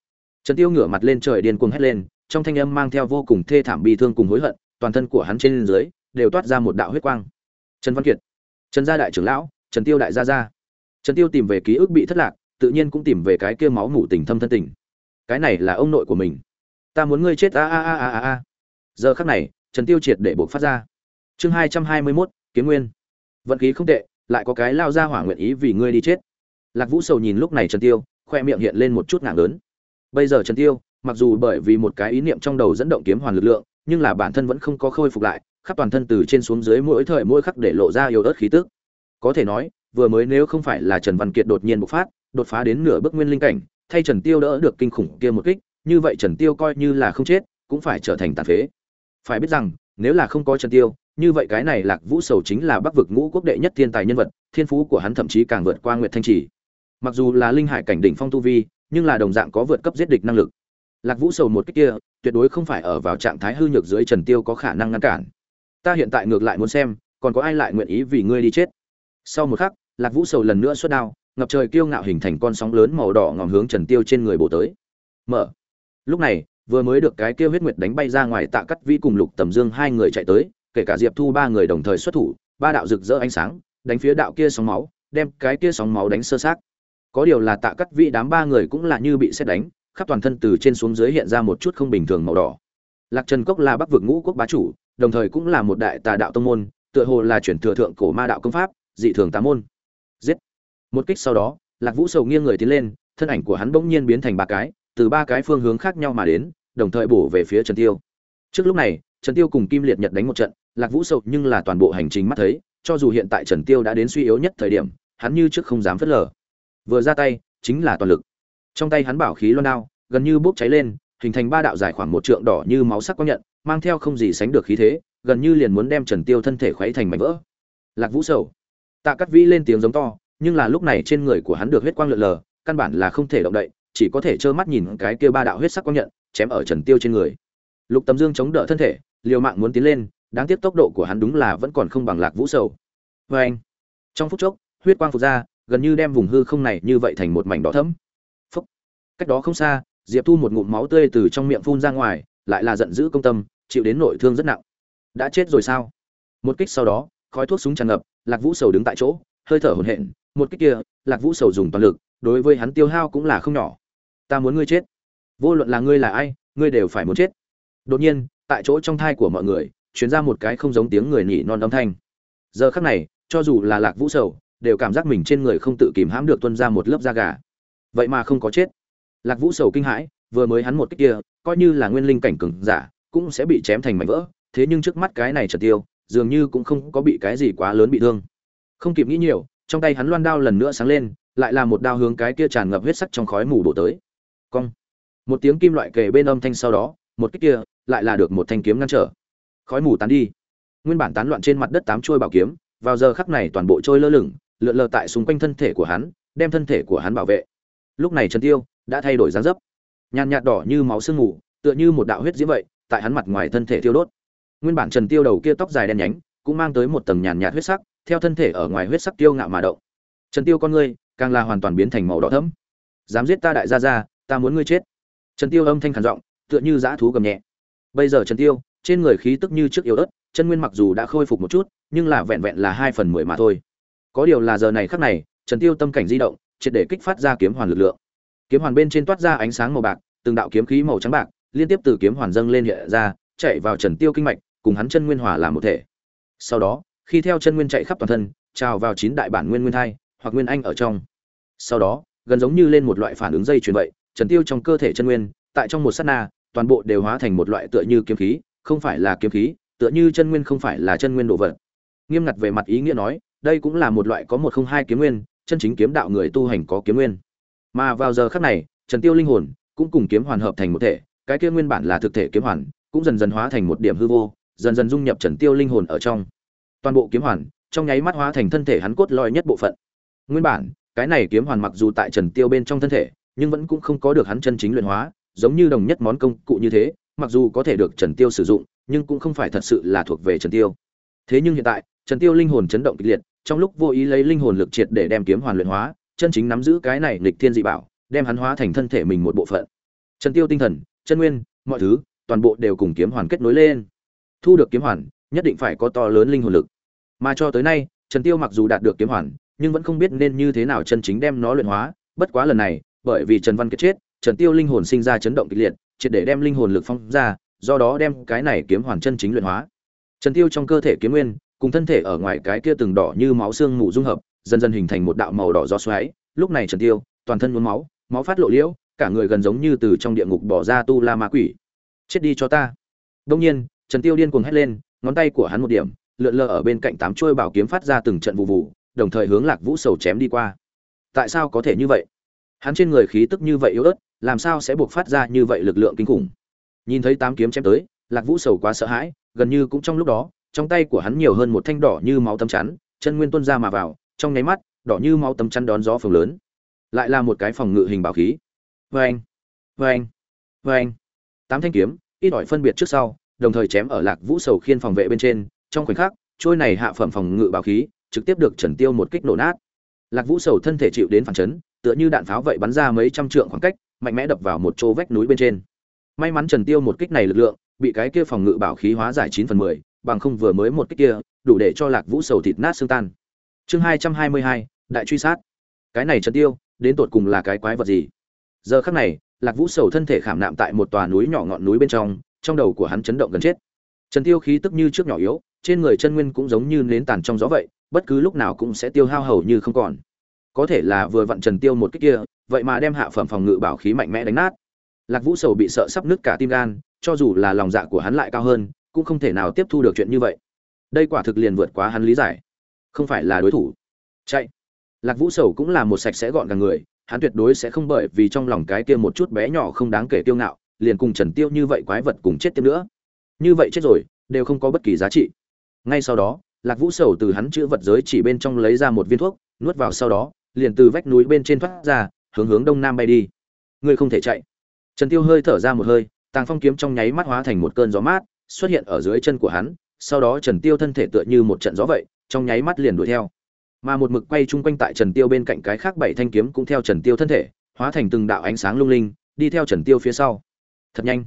trần tiêu ngửa mặt lên trời điên cuồng hét lên, trong thanh âm mang theo vô cùng thê thảm bi thương cùng hối hận, toàn thân của hắn trên dưới đều toát ra một đạo huyết quang. Trần văn kiệt, trần gia đại trưởng lão, trần tiêu đại gia gia. Trần tiêu tìm về ký ức bị thất lạc, tự nhiên cũng tìm về cái kia máu mủ tình thâm thân tình. Cái này là ông nội của mình. Ta muốn ngươi chết, a a a a a giờ khắc này, trần tiêu triệt để buộc phát ra chương hai trăm hai mươi mốt, kiếm nguyên. Vận khí không tệ, lại có cái lao ra hỏa nguyện ý vì ngươi đi chết. Lạc vũ sầu nhìn lúc này trần tiêu, khoe miệng hiện lên một chút ngạc lớn. Bây giờ trần tiêu, mặc dù bởi vì một cái ý niệm trong đầu dẫn động kiếm hoàn lực lượng, nhưng là bản thân vẫn không có khôi phục lại, khắp toàn thân từ trên xuống dưới mỗi thời mỗi khắc để lộ ra yếu ớt khí tức. Có thể nói, vừa mới nếu không phải là trần văn kiệt đột nhiên bộc phát, đột phá đến nửa bước nguyên linh cảnh, thay trần tiêu đỡ được kinh khủng kia một kích, như vậy trần tiêu coi như là không chết, cũng phải trở thành tàn phế. Phải biết rằng nếu là không có trần tiêu, như vậy cái này lạc vũ sầu chính là bắc vực ngũ quốc đệ nhất thiên tài nhân vật, thiên phú của hắn thậm chí càng vượt qua nguyệt thanh Chỉ. mặc dù là linh hải cảnh đỉnh phong tu vi, nhưng là đồng dạng có vượt cấp giết địch năng lực. Lạc vũ sầu một cách kia, tuyệt đối không phải ở vào trạng thái hư nhược dưới trần tiêu có khả năng ngăn cản. Ta hiện tại ngược lại muốn xem, còn có ai lại nguyện ý vì ngươi đi chết. Sau một khắc, lạc vũ sầu lần nữa xuất đao, ngập trời kiêu ngạo hình thành con sóng lớn màu đỏ ngòm hướng trần tiêu trên người bổ tới. Mở. Lúc này vừa mới được cái kia huyết nguyệt đánh bay ra ngoài tạ cắt vĩ cùng lục tầm dương hai người chạy tới, kể cả diệp thu ba người đồng thời xuất thủ, ba đạo rực rỡ ánh sáng, đánh phía đạo kia sóng máu, đem cái kia sóng máu đánh sơ sát có điều là tạ cắt vĩ đám ba người cũng là như bị xét đánh, khắp toàn thân từ trên xuống dưới hiện ra một chút không bình thường màu đỏ. Lạc trần cốc là bắc vực ngũ quốc bá chủ, đồng thời cũng là một đại tà đạo tông môn, tựa hồ là chuyển thừa thượng cổ ma đạo công pháp, dị thường tám môn. Giết! Một kích sau đó, lạc vũ sầu nghiêng người tiến lên, thân ảnh của hắn bỗng nhiên biến thành ba cái, từ ba cái phương hướng khác nhau mà đến đồng thời bổ về phía trần tiêu. Trước lúc này, trần tiêu cùng kim liệt nhật đánh một trận, lạc vũ sầu nhưng là toàn bộ hành trình mắt thấy, cho dù hiện tại trần tiêu đã đến suy yếu nhất thời điểm, hắn như trước không dám phất lờ. Vừa ra tay, chính là toàn lực. Trong tay hắn bảo khí loan đao, gần như bốc cháy lên, hình thành ba đạo dài khoảng một trượng đỏ như máu sắc quang nhận, mang theo không gì sánh được khí thế, gần như liền muốn đem trần tiêu thân thể khuấy thành mảnh vỡ. Lạc vũ sầu. Tạ Cát vĩ lên tiếng giống to, nhưng là lúc này trên người của hắn được huyết quang lượn lờ, căn bản là không thể động đậy, chỉ có thể trơ mắt nhìn cái kia ba đạo huyết sắc quang nhận chém ở trần tiêu trên người. Lục tầm dương chống đỡ thân thể, liều mạng muốn tiến lên, đáng tiếc tốc độ của hắn đúng là vẫn còn không bằng lạc vũ sầu. Oeng. trong phút chốc, huyết quang phục ra, gần như đem vùng hư không này như vậy thành một mảnh đỏ thẫm. Phúc. Cách đó không xa, diệp thu một ngụm máu tươi từ trong miệng phun ra ngoài, lại là giận dữ công tâm, chịu đến nội thương rất nặng. Đã chết rồi sao? Một kích sau đó, khói thuốc súng tràn ngập, lạc vũ sầu đứng tại chỗ, hơi thở hổn hển. Một kích kia, lạc vũ sầu dùng toàn lực, đối với hắn tiêu hao cũng là không nhỏ. Ta muốn ngươi chết vô luận là ngươi là ai, ngươi đều phải muốn chết. Đột nhiên, tại chỗ trong thai của mọi người chuyển ra một cái không giống tiếng người nhỉ non âm thanh. Giờ khắc này, cho dù là lạc vũ sầu, đều cảm giác mình trên người không tự kìm hãm được tuân ra một lớp da gà. Vậy mà không có chết. Lạc vũ sầu kinh hãi, vừa mới hắn một cách kia, coi như là nguyên linh cảnh cừng giả, cũng sẽ bị chém thành mảnh vỡ. Thế nhưng trước mắt cái này trật tiêu, dường như cũng không có bị cái gì quá lớn bị thương. Không kịp nghĩ nhiều, trong tay hắn loan đao lần nữa sáng lên, lại là một đao hướng cái kia tràn ngập huyết sắc trong khói mù đổ tới. Cong một tiếng kim loại kề bên âm thanh sau đó, một kích kia, lại là được một thanh kiếm ngăn trở. Khói mù tán đi. Nguyên bản tán loạn trên mặt đất tám chuôi bảo kiếm, vào giờ khắc này toàn bộ trôi lơ lửng, lượn lờ tại xung quanh thân thể của hắn, đem thân thể của hắn bảo vệ. Lúc này trần tiêu đã thay đổi dáng dấp. Nhàn nhạt đỏ như máu sương mù, tựa như một đạo huyết diễm vậy, tại hắn mặt ngoài thân thể tiêu đốt. Nguyên bản trần tiêu đầu kia tóc dài đen nhánh, cũng mang tới một tầng nhàn nhạt huyết sắc, theo thân thể ở ngoài huyết sắc tiêu ngạo mà động. Trần tiêu con ngươi càng là hoàn toàn biến thành màu đỏ thẫm. Dám giết ta đại gia gia, ta muốn ngươi chết trần tiêu âm thanh khàn giọng, tựa như dã thú gầm nhẹ. Bây giờ trần tiêu, trên người khí tức như trước yếu ớt, chân nguyên mặc dù đã khôi phục một chút, nhưng là vẹn vẹn là hai phần mười mà thôi. Có điều là giờ này khắc này, trần tiêu tâm cảnh di động, triệt để kích phát ra kiếm hoàn lực lượng. Kiếm hoàn bên trên toát ra ánh sáng màu bạc, từng đạo kiếm khí màu trắng bạc, liên tiếp từ kiếm hoàn dâng lên hiện ra, chạy vào trần tiêu kinh mạch, cùng hắn chân nguyên hòa làm một thể. Sau đó, khi theo chân nguyên chạy khắp toàn thân, trào vào chín đại bản nguyên nguyên thai, hoặc nguyên anh ở trong. Sau đó, gần giống như lên một loại phản ứng dây chuyền vậy trần tiêu trong cơ thể chân nguyên, tại trong một sát na, toàn bộ đều hóa thành một loại tựa như kiếm khí, không phải là kiếm khí, tựa như chân nguyên không phải là chân nguyên độ vật. Nghiêm ngặt về mặt ý nghĩa nói, đây cũng là một loại có một không hai kiếm nguyên, chân chính kiếm đạo người tu hành có kiếm nguyên. Mà vào giờ khắc này, trần tiêu linh hồn cũng cùng kiếm hoàn hợp thành một thể, cái kia nguyên bản là thực thể kiếm hoàn cũng dần dần hóa thành một điểm hư vô, dần dần dung nhập trần tiêu linh hồn ở trong. Toàn bộ kiếm hoàn trong nháy mắt hóa thành thân thể hắn cốt lõi nhất bộ phận. Nguyên bản, cái này kiếm hoàn mặc dù tại trần tiêu bên trong thân thể nhưng vẫn cũng không có được hắn chân chính luyện hóa, giống như đồng nhất món công cụ như thế, mặc dù có thể được trần tiêu sử dụng, nhưng cũng không phải thật sự là thuộc về trần tiêu. Thế nhưng hiện tại, trần tiêu linh hồn chấn động kịch liệt, trong lúc vô ý lấy linh hồn lực triệt để đem kiếm hoàn luyện hóa, chân chính nắm giữ cái này nghịch thiên dị bảo, đem hắn hóa thành thân thể mình một bộ phận. Trần tiêu tinh thần, chân nguyên, mọi thứ, toàn bộ đều cùng kiếm hoàn kết nối lên. Thu được kiếm hoàn, nhất định phải có to lớn linh hồn lực. Mà cho tới nay, trần tiêu mặc dù đạt được kiếm hoàn, nhưng vẫn không biết nên như thế nào chân chính đem nó luyện hóa, bất quá lần này bởi vì trần văn kết chết, trần tiêu linh hồn sinh ra chấn động kịch liệt, triệt để đem linh hồn lực phong ra, do đó đem cái này kiếm hoàn chân chính luyện hóa. Trần tiêu trong cơ thể kiếm nguyên, cùng thân thể ở ngoài cái kia từng đỏ như máu xương mù dung hợp, dần dần hình thành một đạo màu đỏ rõ xoáy. Lúc này trần tiêu, toàn thân nhuốm máu máu phát lộ liễu, cả người gần giống như từ trong địa ngục bỏ ra tu la ma quỷ. Chết đi cho ta. Đông nhiên, trần tiêu điên cuồng hét lên, ngón tay của hắn một điểm, lượn lờ ở bên cạnh tám chuôi bảo kiếm phát ra từng trận vụ vụ, đồng thời hướng lạc vũ sầu chém đi qua. Tại sao có thể như vậy? Hắn trên người khí tức như vậy yếu ớt, làm sao sẽ buộc phát ra như vậy lực lượng kinh khủng? Nhìn thấy tám kiếm chém tới, lạc vũ sầu quá sợ hãi, gần như cũng trong lúc đó, trong tay của hắn nhiều hơn một thanh đỏ như máu tấm chắn, chân nguyên tuân ra mà vào, trong nháy mắt, đỏ như máu tấm chắn đón gió phồng lớn. Lại là một cái phòng ngự hình bảo khí. Vê anh vê anh vê anh tám thanh kiếm, ít ỏi phân biệt trước sau, đồng thời chém ở lạc vũ sầu khiên phòng vệ bên trên. Trong khoảnh khắc, trôi này hạ phẩm phòng ngự bảo khí, trực tiếp được trần tiêu một kích nổ nát. Lạc vũ sầu thân thể chịu đến phản chấn tựa như đạn pháo vậy bắn ra mấy trăm trượng khoảng cách, mạnh mẽ đập vào một chỗ vách núi bên trên. May mắn trần tiêu một kích này lực lượng, bị cái kia phòng ngự bảo khí hóa giải chín phần mười, bằng không vừa mới một kích kia, đủ để cho lạc vũ sầu thịt nát xương tan. Chương hai trăm hai mươi hai, đại truy sát. Cái này trần tiêu, đến tột cùng là cái quái vật gì? Giờ khắc này, lạc vũ sầu thân thể khảm nạm tại một tòa núi nhỏ ngọn núi bên trong trong đầu của hắn chấn động gần chết. Trần tiêu khí tức như trước nhỏ yếu, trên người chân nguyên cũng giống như nến tàn trong gió vậy, bất cứ lúc nào cũng sẽ tiêu hao hầu như không còn có thể là vừa vặn trần tiêu một cái kia, vậy mà đem hạ phẩm phòng ngự bảo khí mạnh mẽ đánh nát. Lạc vũ sầu bị sợ sắp nứt cả tim gan, cho dù là lòng dạ của hắn lại cao hơn, cũng không thể nào tiếp thu được chuyện như vậy. Đây quả thực liền vượt quá hắn lý giải. Không phải là đối thủ. Chạy. Lạc vũ sầu cũng là một sạch sẽ gọn gàng người, hắn tuyệt đối sẽ không bởi vì trong lòng cái kia một chút bé nhỏ không đáng kể tiêu ngạo, liền cùng trần tiêu như vậy quái vật cùng chết tiếp nữa. Như vậy chết rồi, đều không có bất kỳ giá trị. Ngay sau đó, lạc vũ sầu từ hắn chữ vật giới chỉ bên trong lấy ra một viên thuốc, nuốt vào sau đó liền từ vách núi bên trên thoát ra, hướng hướng đông nam bay đi. Ngươi không thể chạy. Trần tiêu hơi thở ra một hơi, tàng phong kiếm trong nháy mắt hóa thành một cơn gió mát, xuất hiện ở dưới chân của hắn, sau đó trần tiêu thân thể tựa như một trận gió vậy, trong nháy mắt liền đuổi theo. Mà một mực quay chung quanh tại trần tiêu bên cạnh cái khác bảy thanh kiếm cũng theo trần tiêu thân thể, hóa thành từng đạo ánh sáng lung linh, đi theo trần tiêu phía sau. Thật nhanh.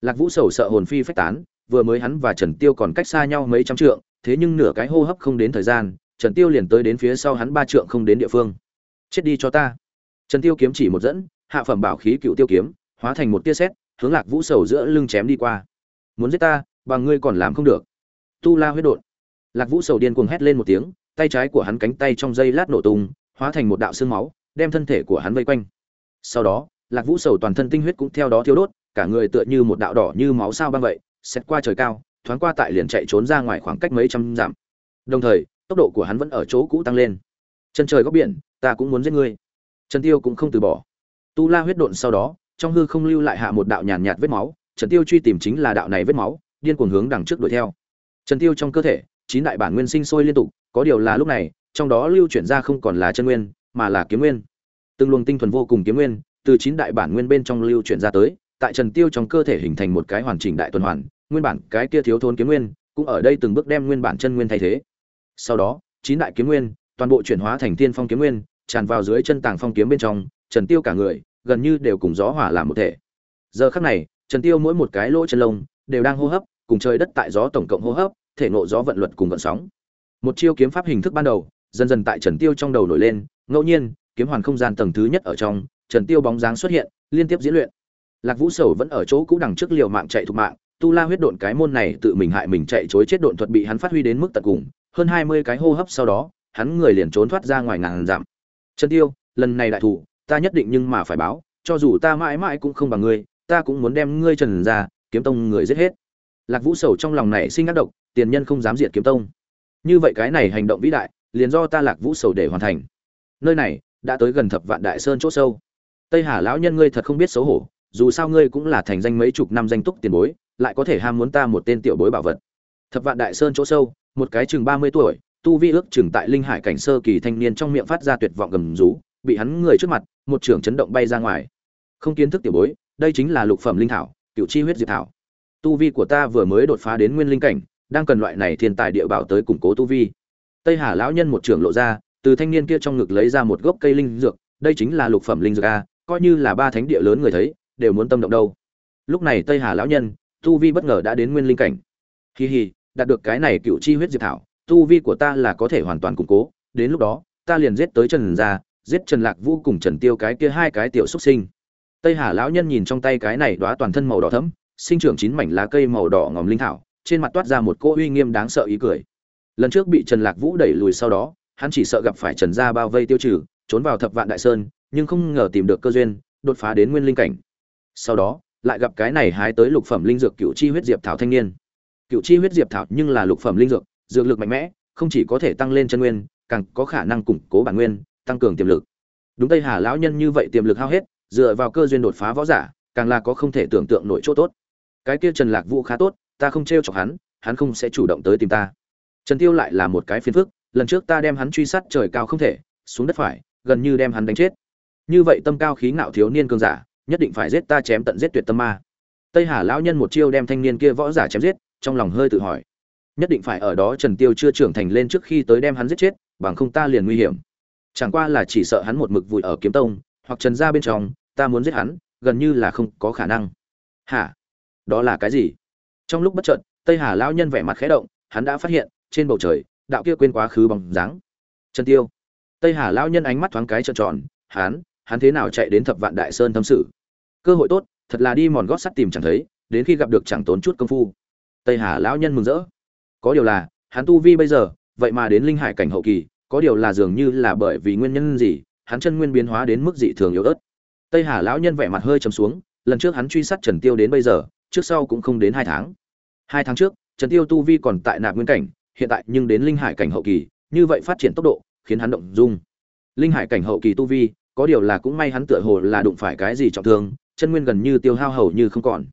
Lạc vũ sầu sợ hồn phi phách tán, vừa mới hắn và trần tiêu còn cách xa nhau mấy trăm trượng, thế nhưng nửa cái hô hấp không đến thời gian trần tiêu liền tới đến phía sau hắn ba trượng không đến địa phương. Chết đi cho ta. Trần tiêu kiếm chỉ một dẫn, hạ phẩm bảo khí cựu tiêu kiếm, hóa thành một tia sét, hướng lạc vũ sầu giữa lưng chém đi qua. Muốn giết ta, bằng ngươi còn làm không được. Tu la huyết đột lạc vũ sầu điên cuồng hét lên một tiếng, tay trái của hắn cánh tay trong dây lát nổ tung, hóa thành một đạo xương máu, đem thân thể của hắn vây quanh. Sau đó, lạc vũ sầu toàn thân tinh huyết cũng theo đó thiêu đốt, cả người tựa như một đạo đỏ như máu sao băng vậy xét qua trời cao, thoáng qua tại liền chạy trốn ra ngoài khoảng cách mấy trăm dặm. Đồng thời tốc độ của hắn vẫn ở chỗ cũ tăng lên. Chân trời góc biển, ta cũng muốn giết ngươi. Trần tiêu cũng không từ bỏ. Tu la huyết độn sau đó, trong hư không lưu lại hạ một đạo nhàn nhạt vết máu. Trần tiêu truy tìm chính là đạo này vết máu, điên cuồng hướng đằng trước đuổi theo. Trần tiêu trong cơ thể, chín đại bản nguyên sinh sôi liên tục, có điều là lúc này, trong đó lưu chuyển ra không còn là chân nguyên, mà là kiếm nguyên. Từng luồng tinh thuần vô cùng kiếm nguyên, từ chín đại bản nguyên bên trong lưu chuyển ra tới, tại trần tiêu trong cơ thể hình thành một cái hoàn chỉnh đại tuần hoàn, nguyên bản cái kia thiếu thốn kiếm nguyên, cũng ở đây từng bước đem nguyên bản chân nguyên thay thế sau đó, chín đại kiếm nguyên, toàn bộ chuyển hóa thành thiên phong kiếm nguyên, tràn vào dưới chân tàng phong kiếm bên trong, trần tiêu cả người, gần như đều cùng gió hỏa làm một thể. Giờ khắc này, trần tiêu mỗi một cái lỗ chân lông, đều đang hô hấp, cùng trời đất tại gió tổng cộng hô hấp, thể nộ gió vận luật cùng vận sóng. Một chiêu kiếm pháp hình thức ban đầu, dần dần tại trần tiêu trong đầu nổi lên, ngẫu nhiên, kiếm hoàn không gian tầng thứ nhất ở trong, trần tiêu bóng dáng xuất hiện, liên tiếp diễn luyện. Lạc vũ sầu vẫn ở chỗ cũ đằng trước liều mạng chạy thục mạng, tu la huyết độn cái môn này tự mình hại mình chạy chối chết độn thuật bị hắn phát huy đến mức tận cùng hơn hai mươi cái hô hấp sau đó, hắn người liền trốn thoát ra ngoài ngàn dặm. Trần tiêu, lần này đại thủ, ta nhất định nhưng mà phải báo, cho dù ta mãi mãi cũng không bằng ngươi, ta cũng muốn đem ngươi trần ra, kiếm tông người giết hết. Lạc vũ sầu trong lòng này sinh ác độc, tiền nhân không dám diệt kiếm tông. Như vậy cái này hành động vĩ đại, liền do ta lạc vũ sầu để hoàn thành. Nơi này, đã tới gần thập vạn đại sơn chỗ sâu. Tây hà lão nhân ngươi thật không biết xấu hổ, dù sao ngươi cũng là thành danh mấy chục năm danh túc tiền bối, lại có thể ham muốn ta một tên tiểu bối bảo vật. Thập vạn đại sơn chỗ sâu một cái chừng ba mươi tuổi tu vi ước chừng tại linh hải cảnh sơ kỳ thanh niên trong miệng phát ra tuyệt vọng gầm rú bị hắn người trước mặt một trưởng chấn động bay ra ngoài. Không kiến thức tiểu bối đây chính là lục phẩm linh thảo cựu chi huyết diệp thảo. Tu vi của ta vừa mới đột phá đến nguyên linh cảnh đang cần loại này thiên tài địa bảo tới củng cố tu vi. Tây hà lão nhân một trưởng lộ ra từ thanh niên kia trong ngực lấy ra một gốc cây linh dược đây chính là lục phẩm linh dược a coi như là ba thánh địa lớn người thấy đều muốn tâm động đâu. Lúc này tây hà lão nhân tu vi bất ngờ đã đến nguyên linh cảnh. Kỳ hỉ, đạt được cái này cựu chi huyết diệp thảo, tu vi của ta là có thể hoàn toàn củng cố, đến lúc đó, ta liền giết tới trần gia, giết trần lạc vũ cùng trần tiêu cái kia hai cái tiểu xuất sinh. Tây hà lão nhân nhìn trong tay cái này đóa toàn thân màu đỏ thẫm, sinh trưởng chín mảnh lá cây màu đỏ ngòm linh thảo, trên mặt toát ra một cỗ uy nghiêm đáng sợ ý cười. Lần trước bị trần lạc vũ đẩy lùi sau đó, hắn chỉ sợ gặp phải trần gia bao vây tiêu trừ, trốn vào thập vạn đại sơn, nhưng không ngờ tìm được cơ duyên, đột phá đến nguyên linh cảnh. Sau đó, lại gặp cái này hái tới lục phẩm linh dược cựu chi huyết diệp thảo thanh niên cựu chi huyết diệp thảo nhưng là lục phẩm linh dược dược lực mạnh mẽ, không chỉ có thể tăng lên chân nguyên, càng có khả năng củng cố bản nguyên, tăng cường tiềm lực. Đúng tây hà lão nhân như vậy tiềm lực hao hết, dựa vào cơ duyên đột phá võ giả, càng là có không thể tưởng tượng nổi chỗ tốt. Cái kia trần lạc vũ khá tốt, ta không t chọc hắn hắn không sẽ chủ động tới tìm ta. Trần tiêu lại là một cái phiền phức, lần trước ta đem hắn truy sát trời cao không thể, xuống đất phải, gần như đem hắn đánh chết. Như vậy tâm cao khí ngạo thiếu niên cường giả, nhất định phải giết ta chém tận giết tuyệt tâm ma tây hà lão nhân một chiêu đem thanh niên kia võ giả chém giết, trong lòng hơi tự hỏi. Nhất định phải ở đó trần tiêu chưa trưởng thành lên trước khi tới đem hắn giết chết, bằng không ta liền nguy hiểm. Chẳng qua là chỉ sợ hắn một mực vùi ở kiếm tông, hoặc trần ra bên trong, ta muốn giết hắn, gần như là không có khả năng. Hả? Đó là cái gì? Trong lúc bất chợt, tây hà lão nhân vẻ mặt khẽ động, hắn đã phát hiện, trên bầu trời, đạo kia quên quá khứ bóng dáng. Trần tiêu. Tây hà lão nhân ánh mắt thoáng cái trợn tròn, hắn hắn thế nào chạy đến thập vạn đại sơn thâm sự? Cơ hội tốt thật là đi mòn gót sắt tìm chẳng thấy, đến khi gặp được chẳng tốn chút công phu. Tây hà lão nhân mừng rỡ. Có điều là, hắn tu vi bây giờ, vậy mà đến linh hải cảnh hậu kỳ, có điều là dường như là bởi vì nguyên nhân gì, hắn chân nguyên biến hóa đến mức dị thường yếu ớt. Tây hà lão nhân vẻ mặt hơi trầm xuống, lần trước hắn truy sát trần tiêu đến bây giờ, trước sau cũng không đến hai tháng. Hai tháng trước, trần tiêu tu vi còn tại nạp nguyên cảnh, hiện tại nhưng đến linh hải cảnh hậu kỳ, như vậy phát triển tốc độ, khiến hắn động dung. Linh hải cảnh hậu kỳ tu vi, có điều là cũng may hắn tựa hồ là đụng phải cái gì trọng thương chân nguyên gần như tiêu hao hầu như không còn.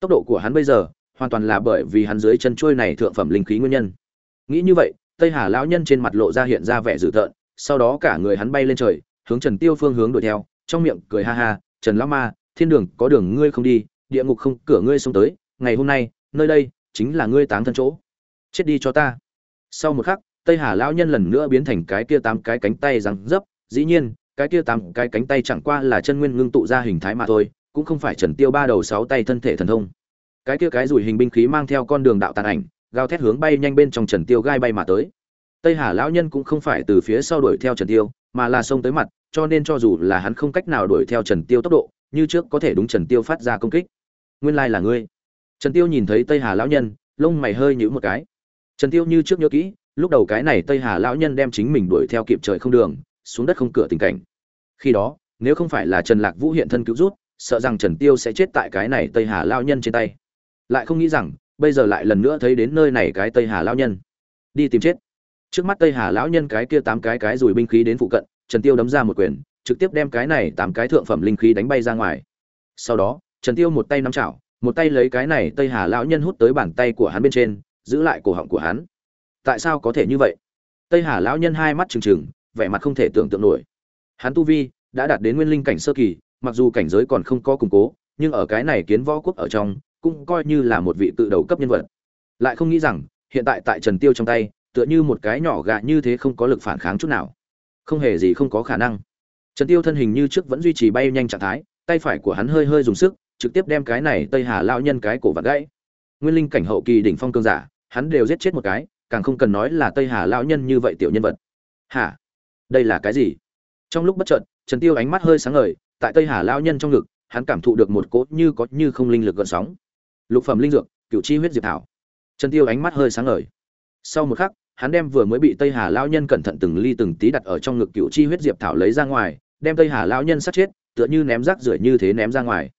Tốc độ của hắn bây giờ, hoàn toàn là bởi vì hắn dưới chân trôi này thượng phẩm linh khí nguyên nhân. Nghĩ như vậy, tây hà lão nhân trên mặt lộ ra hiện ra vẻ dữ tợn, sau đó cả người hắn bay lên trời, hướng trần tiêu phương hướng đuổi theo, trong miệng cười ha ha, trần lão ma, thiên đường có đường ngươi không đi, địa ngục không, cửa ngươi xông tới, ngày hôm nay, nơi đây chính là ngươi táng thân chỗ. Chết đi cho ta. Sau một khắc, tây hà lão nhân lần nữa biến thành cái kia tám cái cánh tay răng dấp, dĩ nhiên, cái kia tám cái cánh tay chẳng qua là chân nguyên ngưng tụ ra hình thái mà thôi cũng không phải trần tiêu ba đầu sáu tay thân thể thần thông. Cái kia cái rủi hình binh khí mang theo con đường đạo tàn ảnh, gào thét hướng bay nhanh bên trong trần tiêu gai bay mà tới. Tây hà lão nhân cũng không phải từ phía sau đuổi theo trần tiêu, mà là xông tới mặt, cho nên cho dù là hắn không cách nào đuổi theo trần tiêu tốc độ, như trước có thể đúng trần tiêu phát ra công kích. Nguyên lai là ngươi. Trần tiêu nhìn thấy tây hà lão nhân, lông mày hơi nhíu một cái. Trần tiêu như trước nhớ kỹ, lúc đầu cái này tây hà lão nhân đem chính mình đuổi theo kịp trời không đường, xuống đất không cửa tình cảnh. Khi đó, nếu không phải là trần lạc vũ hiện thân cứu rút sợ rằng trần tiêu sẽ chết tại cái này tây hà lão nhân trên tay. Lại không nghĩ rằng, bây giờ lại lần nữa thấy đến nơi này cái tây hà lão nhân. Đi tìm chết. Trước mắt tây hà lão nhân cái kia tám cái cái rùi binh khí đến phụ cận, trần tiêu đấm ra một quyền, trực tiếp đem cái này tám cái thượng phẩm linh khí đánh bay ra ngoài. Sau đó, trần tiêu một tay nắm chảo, một tay lấy cái này tây hà lão nhân hút tới bàn tay của hắn bên trên, giữ lại cổ họng của hắn. Tại sao có thể như vậy? Tây hà lão nhân hai mắt trừng trừng, vẻ mặt không thể tưởng tượng nổi. Hắn tu vi đã đạt đến nguyên linh cảnh sơ kỳ mặc dù cảnh giới còn không có củng cố, nhưng ở cái này kiến võ quốc ở trong, cũng coi như là một vị tự đầu cấp nhân vật. Lại không nghĩ rằng, hiện tại tại trần tiêu trong tay, tựa như một cái nhỏ gạ như thế không có lực phản kháng chút nào. Không hề gì không có khả năng. Trần tiêu thân hình như trước vẫn duy trì bay nhanh trạng thái, tay phải của hắn hơi hơi dùng sức, trực tiếp đem cái này tây hà lao nhân cái cổ vặt gãy. Nguyên linh cảnh hậu kỳ đỉnh phong cương giả, hắn đều giết chết một cái, càng không cần nói là tây hà lao nhân như vậy tiểu nhân vật. Hả? Đây là cái gì? Trong lúc bất chợt, trần tiêu ánh mắt hơi sáng ngời tại tây hà lao nhân trong ngực, hắn cảm thụ được một cỗ như có như không linh lực gợn sóng. Lục phẩm linh dược cựu chi huyết diệp thảo. Trần tiêu ánh mắt hơi sáng ngời. Sau một khắc, hắn đem vừa mới bị tây hà lao nhân cẩn thận từng ly từng tí đặt ở trong ngực cựu chi huyết diệp thảo lấy ra ngoài, đem tây hà lão nhân sát chết, tựa như ném rác rưởi như thế ném ra ngoài.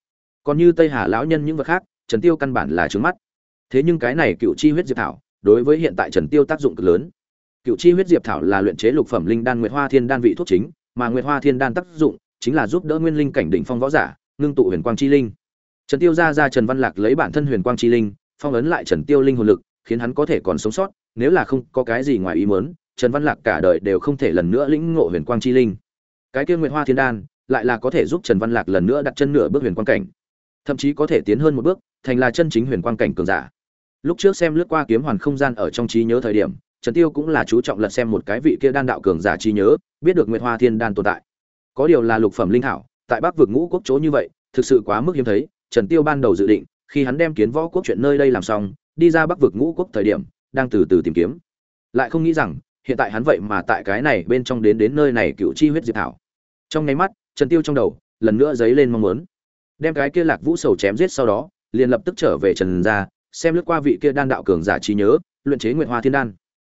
Còn như tây hà lão nhân những vật khác, trần tiêu căn bản là trướng mắt. Thế nhưng cái này cựu chi huyết diệp thảo, đối với hiện tại trần tiêu tác dụng cực lớn. Cựu chi huyết diệp thảo là luyện chế lục phẩm linh đan nguyệt hoa thiên đan vị thuốc chính, mà nguyệt hoa thiên đan tác dụng chính là giúp đỡ nguyên linh cảnh đỉnh phong võ giả, ngưng tụ huyền quang chi linh. Trần tiêu ra ra trần văn lạc lấy bản thân huyền quang chi linh, phong ấn lại trần tiêu linh hồn lực, khiến hắn có thể còn sống sót, nếu là không có cái gì ngoài ý muốn, trần văn lạc cả đời đều không thể lần nữa lĩnh ngộ huyền quang chi linh. Cái kia nguyệt hoa thiên đan, lại là có thể giúp trần văn lạc lần nữa đặt chân nửa bước huyền quang cảnh. Thậm chí có thể tiến hơn một bước, thành là chân chính huyền quang cảnh cường giả. Lúc trước xem lướt qua kiếm hoàn không gian ở trong trí nhớ thời điểm, trần tiêu cũng là chú trọng lật xem một cái vị kia đan đạo cường giả trí nhớ, biết được nguyệt hoa thiên đan tồn tại có điều là lục phẩm linh thảo, tại bắc vực ngũ quốc chỗ như vậy, thực sự quá mức hiếm thấy, trần tiêu ban đầu dự định, khi hắn đem kiến võ quốc chuyện nơi đây làm xong, đi ra bắc vực ngũ quốc thời điểm, đang từ từ tìm kiếm. Lại không nghĩ rằng, hiện tại hắn vậy mà tại cái này bên trong đến đến nơi này cựu chi huyết diệp thảo. Trong nháy mắt, trần tiêu trong đầu, lần nữa dấy lên mong muốn. Đem cái kia lạc vũ sầu chém giết sau đó, liền lập tức trở về trần gia, xem lướt qua vị kia đan đạo cường giả trí nhớ, luyện chế nguyện hoa thiên đan.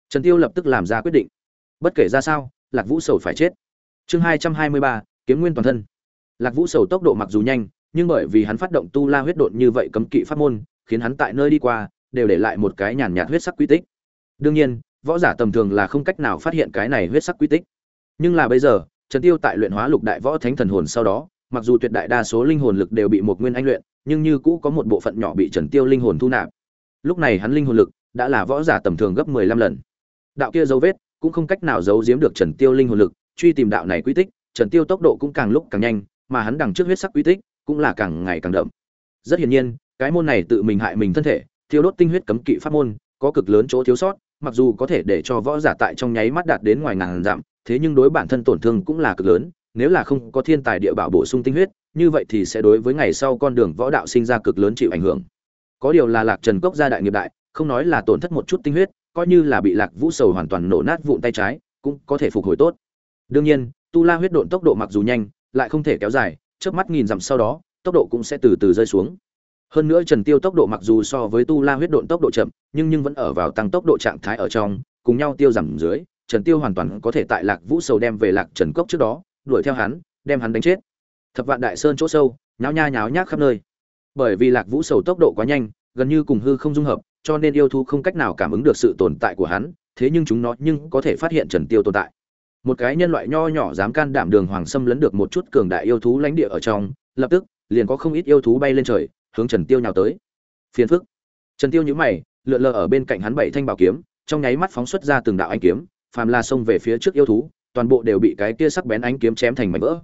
Trần tiêu lập tức làm ra quyết định. Bất kể ra sao, lạc vũ sầu phải chết chương hai trăm hai mươi ba, kiếm nguyên toàn thân. Lạc vũ sầu tốc độ mặc dù nhanh, nhưng bởi vì hắn phát động tu la huyết độn như vậy cấm kỵ pháp môn, khiến hắn tại nơi đi qua, đều để lại một cái nhàn nhạt huyết sắc quy tích. Đương nhiên, võ giả tầm thường là không cách nào phát hiện cái này huyết sắc quy tích. Nhưng là bây giờ, trần tiêu tại luyện hóa lục đại võ thánh thần hồn sau đó, mặc dù tuyệt đại đa số linh hồn lực đều bị một nguyên anh luyện, nhưng như cũ có một bộ phận nhỏ bị trần tiêu linh hồn thu nạp. Lúc này hắn linh hồn lực đã là võ giả tầm thường gấp 15 lần. Đạo kia dấu vết cũng không cách nào giấu giếm được trần tiêu linh hồn lực truy tìm đạo này quy tích, trần tiêu tốc độ cũng càng lúc càng nhanh, mà hắn đằng trước huyết sắc quy tích cũng là càng ngày càng đậm. Rất hiển nhiên, cái môn này tự mình hại mình thân thể, thiêu đốt tinh huyết cấm kỵ pháp môn, có cực lớn chỗ thiếu sót, mặc dù có thể để cho võ giả tại trong nháy mắt đạt đến ngoài ngàn dặm, thế nhưng đối bản thân tổn thương cũng là cực lớn, nếu là không có thiên tài địa bảo bổ sung tinh huyết, như vậy thì sẽ đối với ngày sau con đường võ đạo sinh ra cực lớn chịu ảnh hưởng. Có điều là lạc trần cốc gia đại nghiệp đại, không nói là tổn thất một chút tinh huyết, coi như là bị lạc vũ sầu hoàn toàn nổ nát vụn tay trái, cũng có thể phục hồi tốt đương nhiên, tu la huyết độn tốc độ mặc dù nhanh, lại không thể kéo dài trước mắt nghìn dặm sau đó, tốc độ cũng sẽ từ từ rơi xuống. Hơn nữa trần tiêu tốc độ mặc dù so với tu la huyết độn tốc độ chậm, nhưng nhưng vẫn ở vào tăng tốc độ trạng thái ở trong, cùng nhau tiêu giảm dưới, trần tiêu hoàn toàn có thể tại lạc vũ sầu đem về lạc trần cốc trước đó, đuổi theo hắn, đem hắn đánh chết. Thập vạn đại sơn chỗ sâu, nháo nha nháo nhác khắp nơi. Bởi vì lạc vũ sầu tốc độ quá nhanh, gần như cùng hư không dung hợp, cho nên yêu thú không cách nào cảm ứng được sự tồn tại của hắn, thế nhưng chúng nó nhưng có thể phát hiện trần tiêu tồn tại một cái nhân loại nho nhỏ dám can đảm đường hoàng xâm lấn được một chút cường đại yêu thú lãnh địa ở trong, lập tức, liền có không ít yêu thú bay lên trời, hướng trần tiêu nhào tới. Phiền phức. Trần tiêu nhíu mày, lượn lờ ở bên cạnh hắn bảy thanh bảo kiếm, trong nháy mắt phóng xuất ra từng đạo ánh kiếm, phàm là xông về phía trước yêu thú, toàn bộ đều bị cái kia sắc bén ánh kiếm chém thành mảnh vỡ.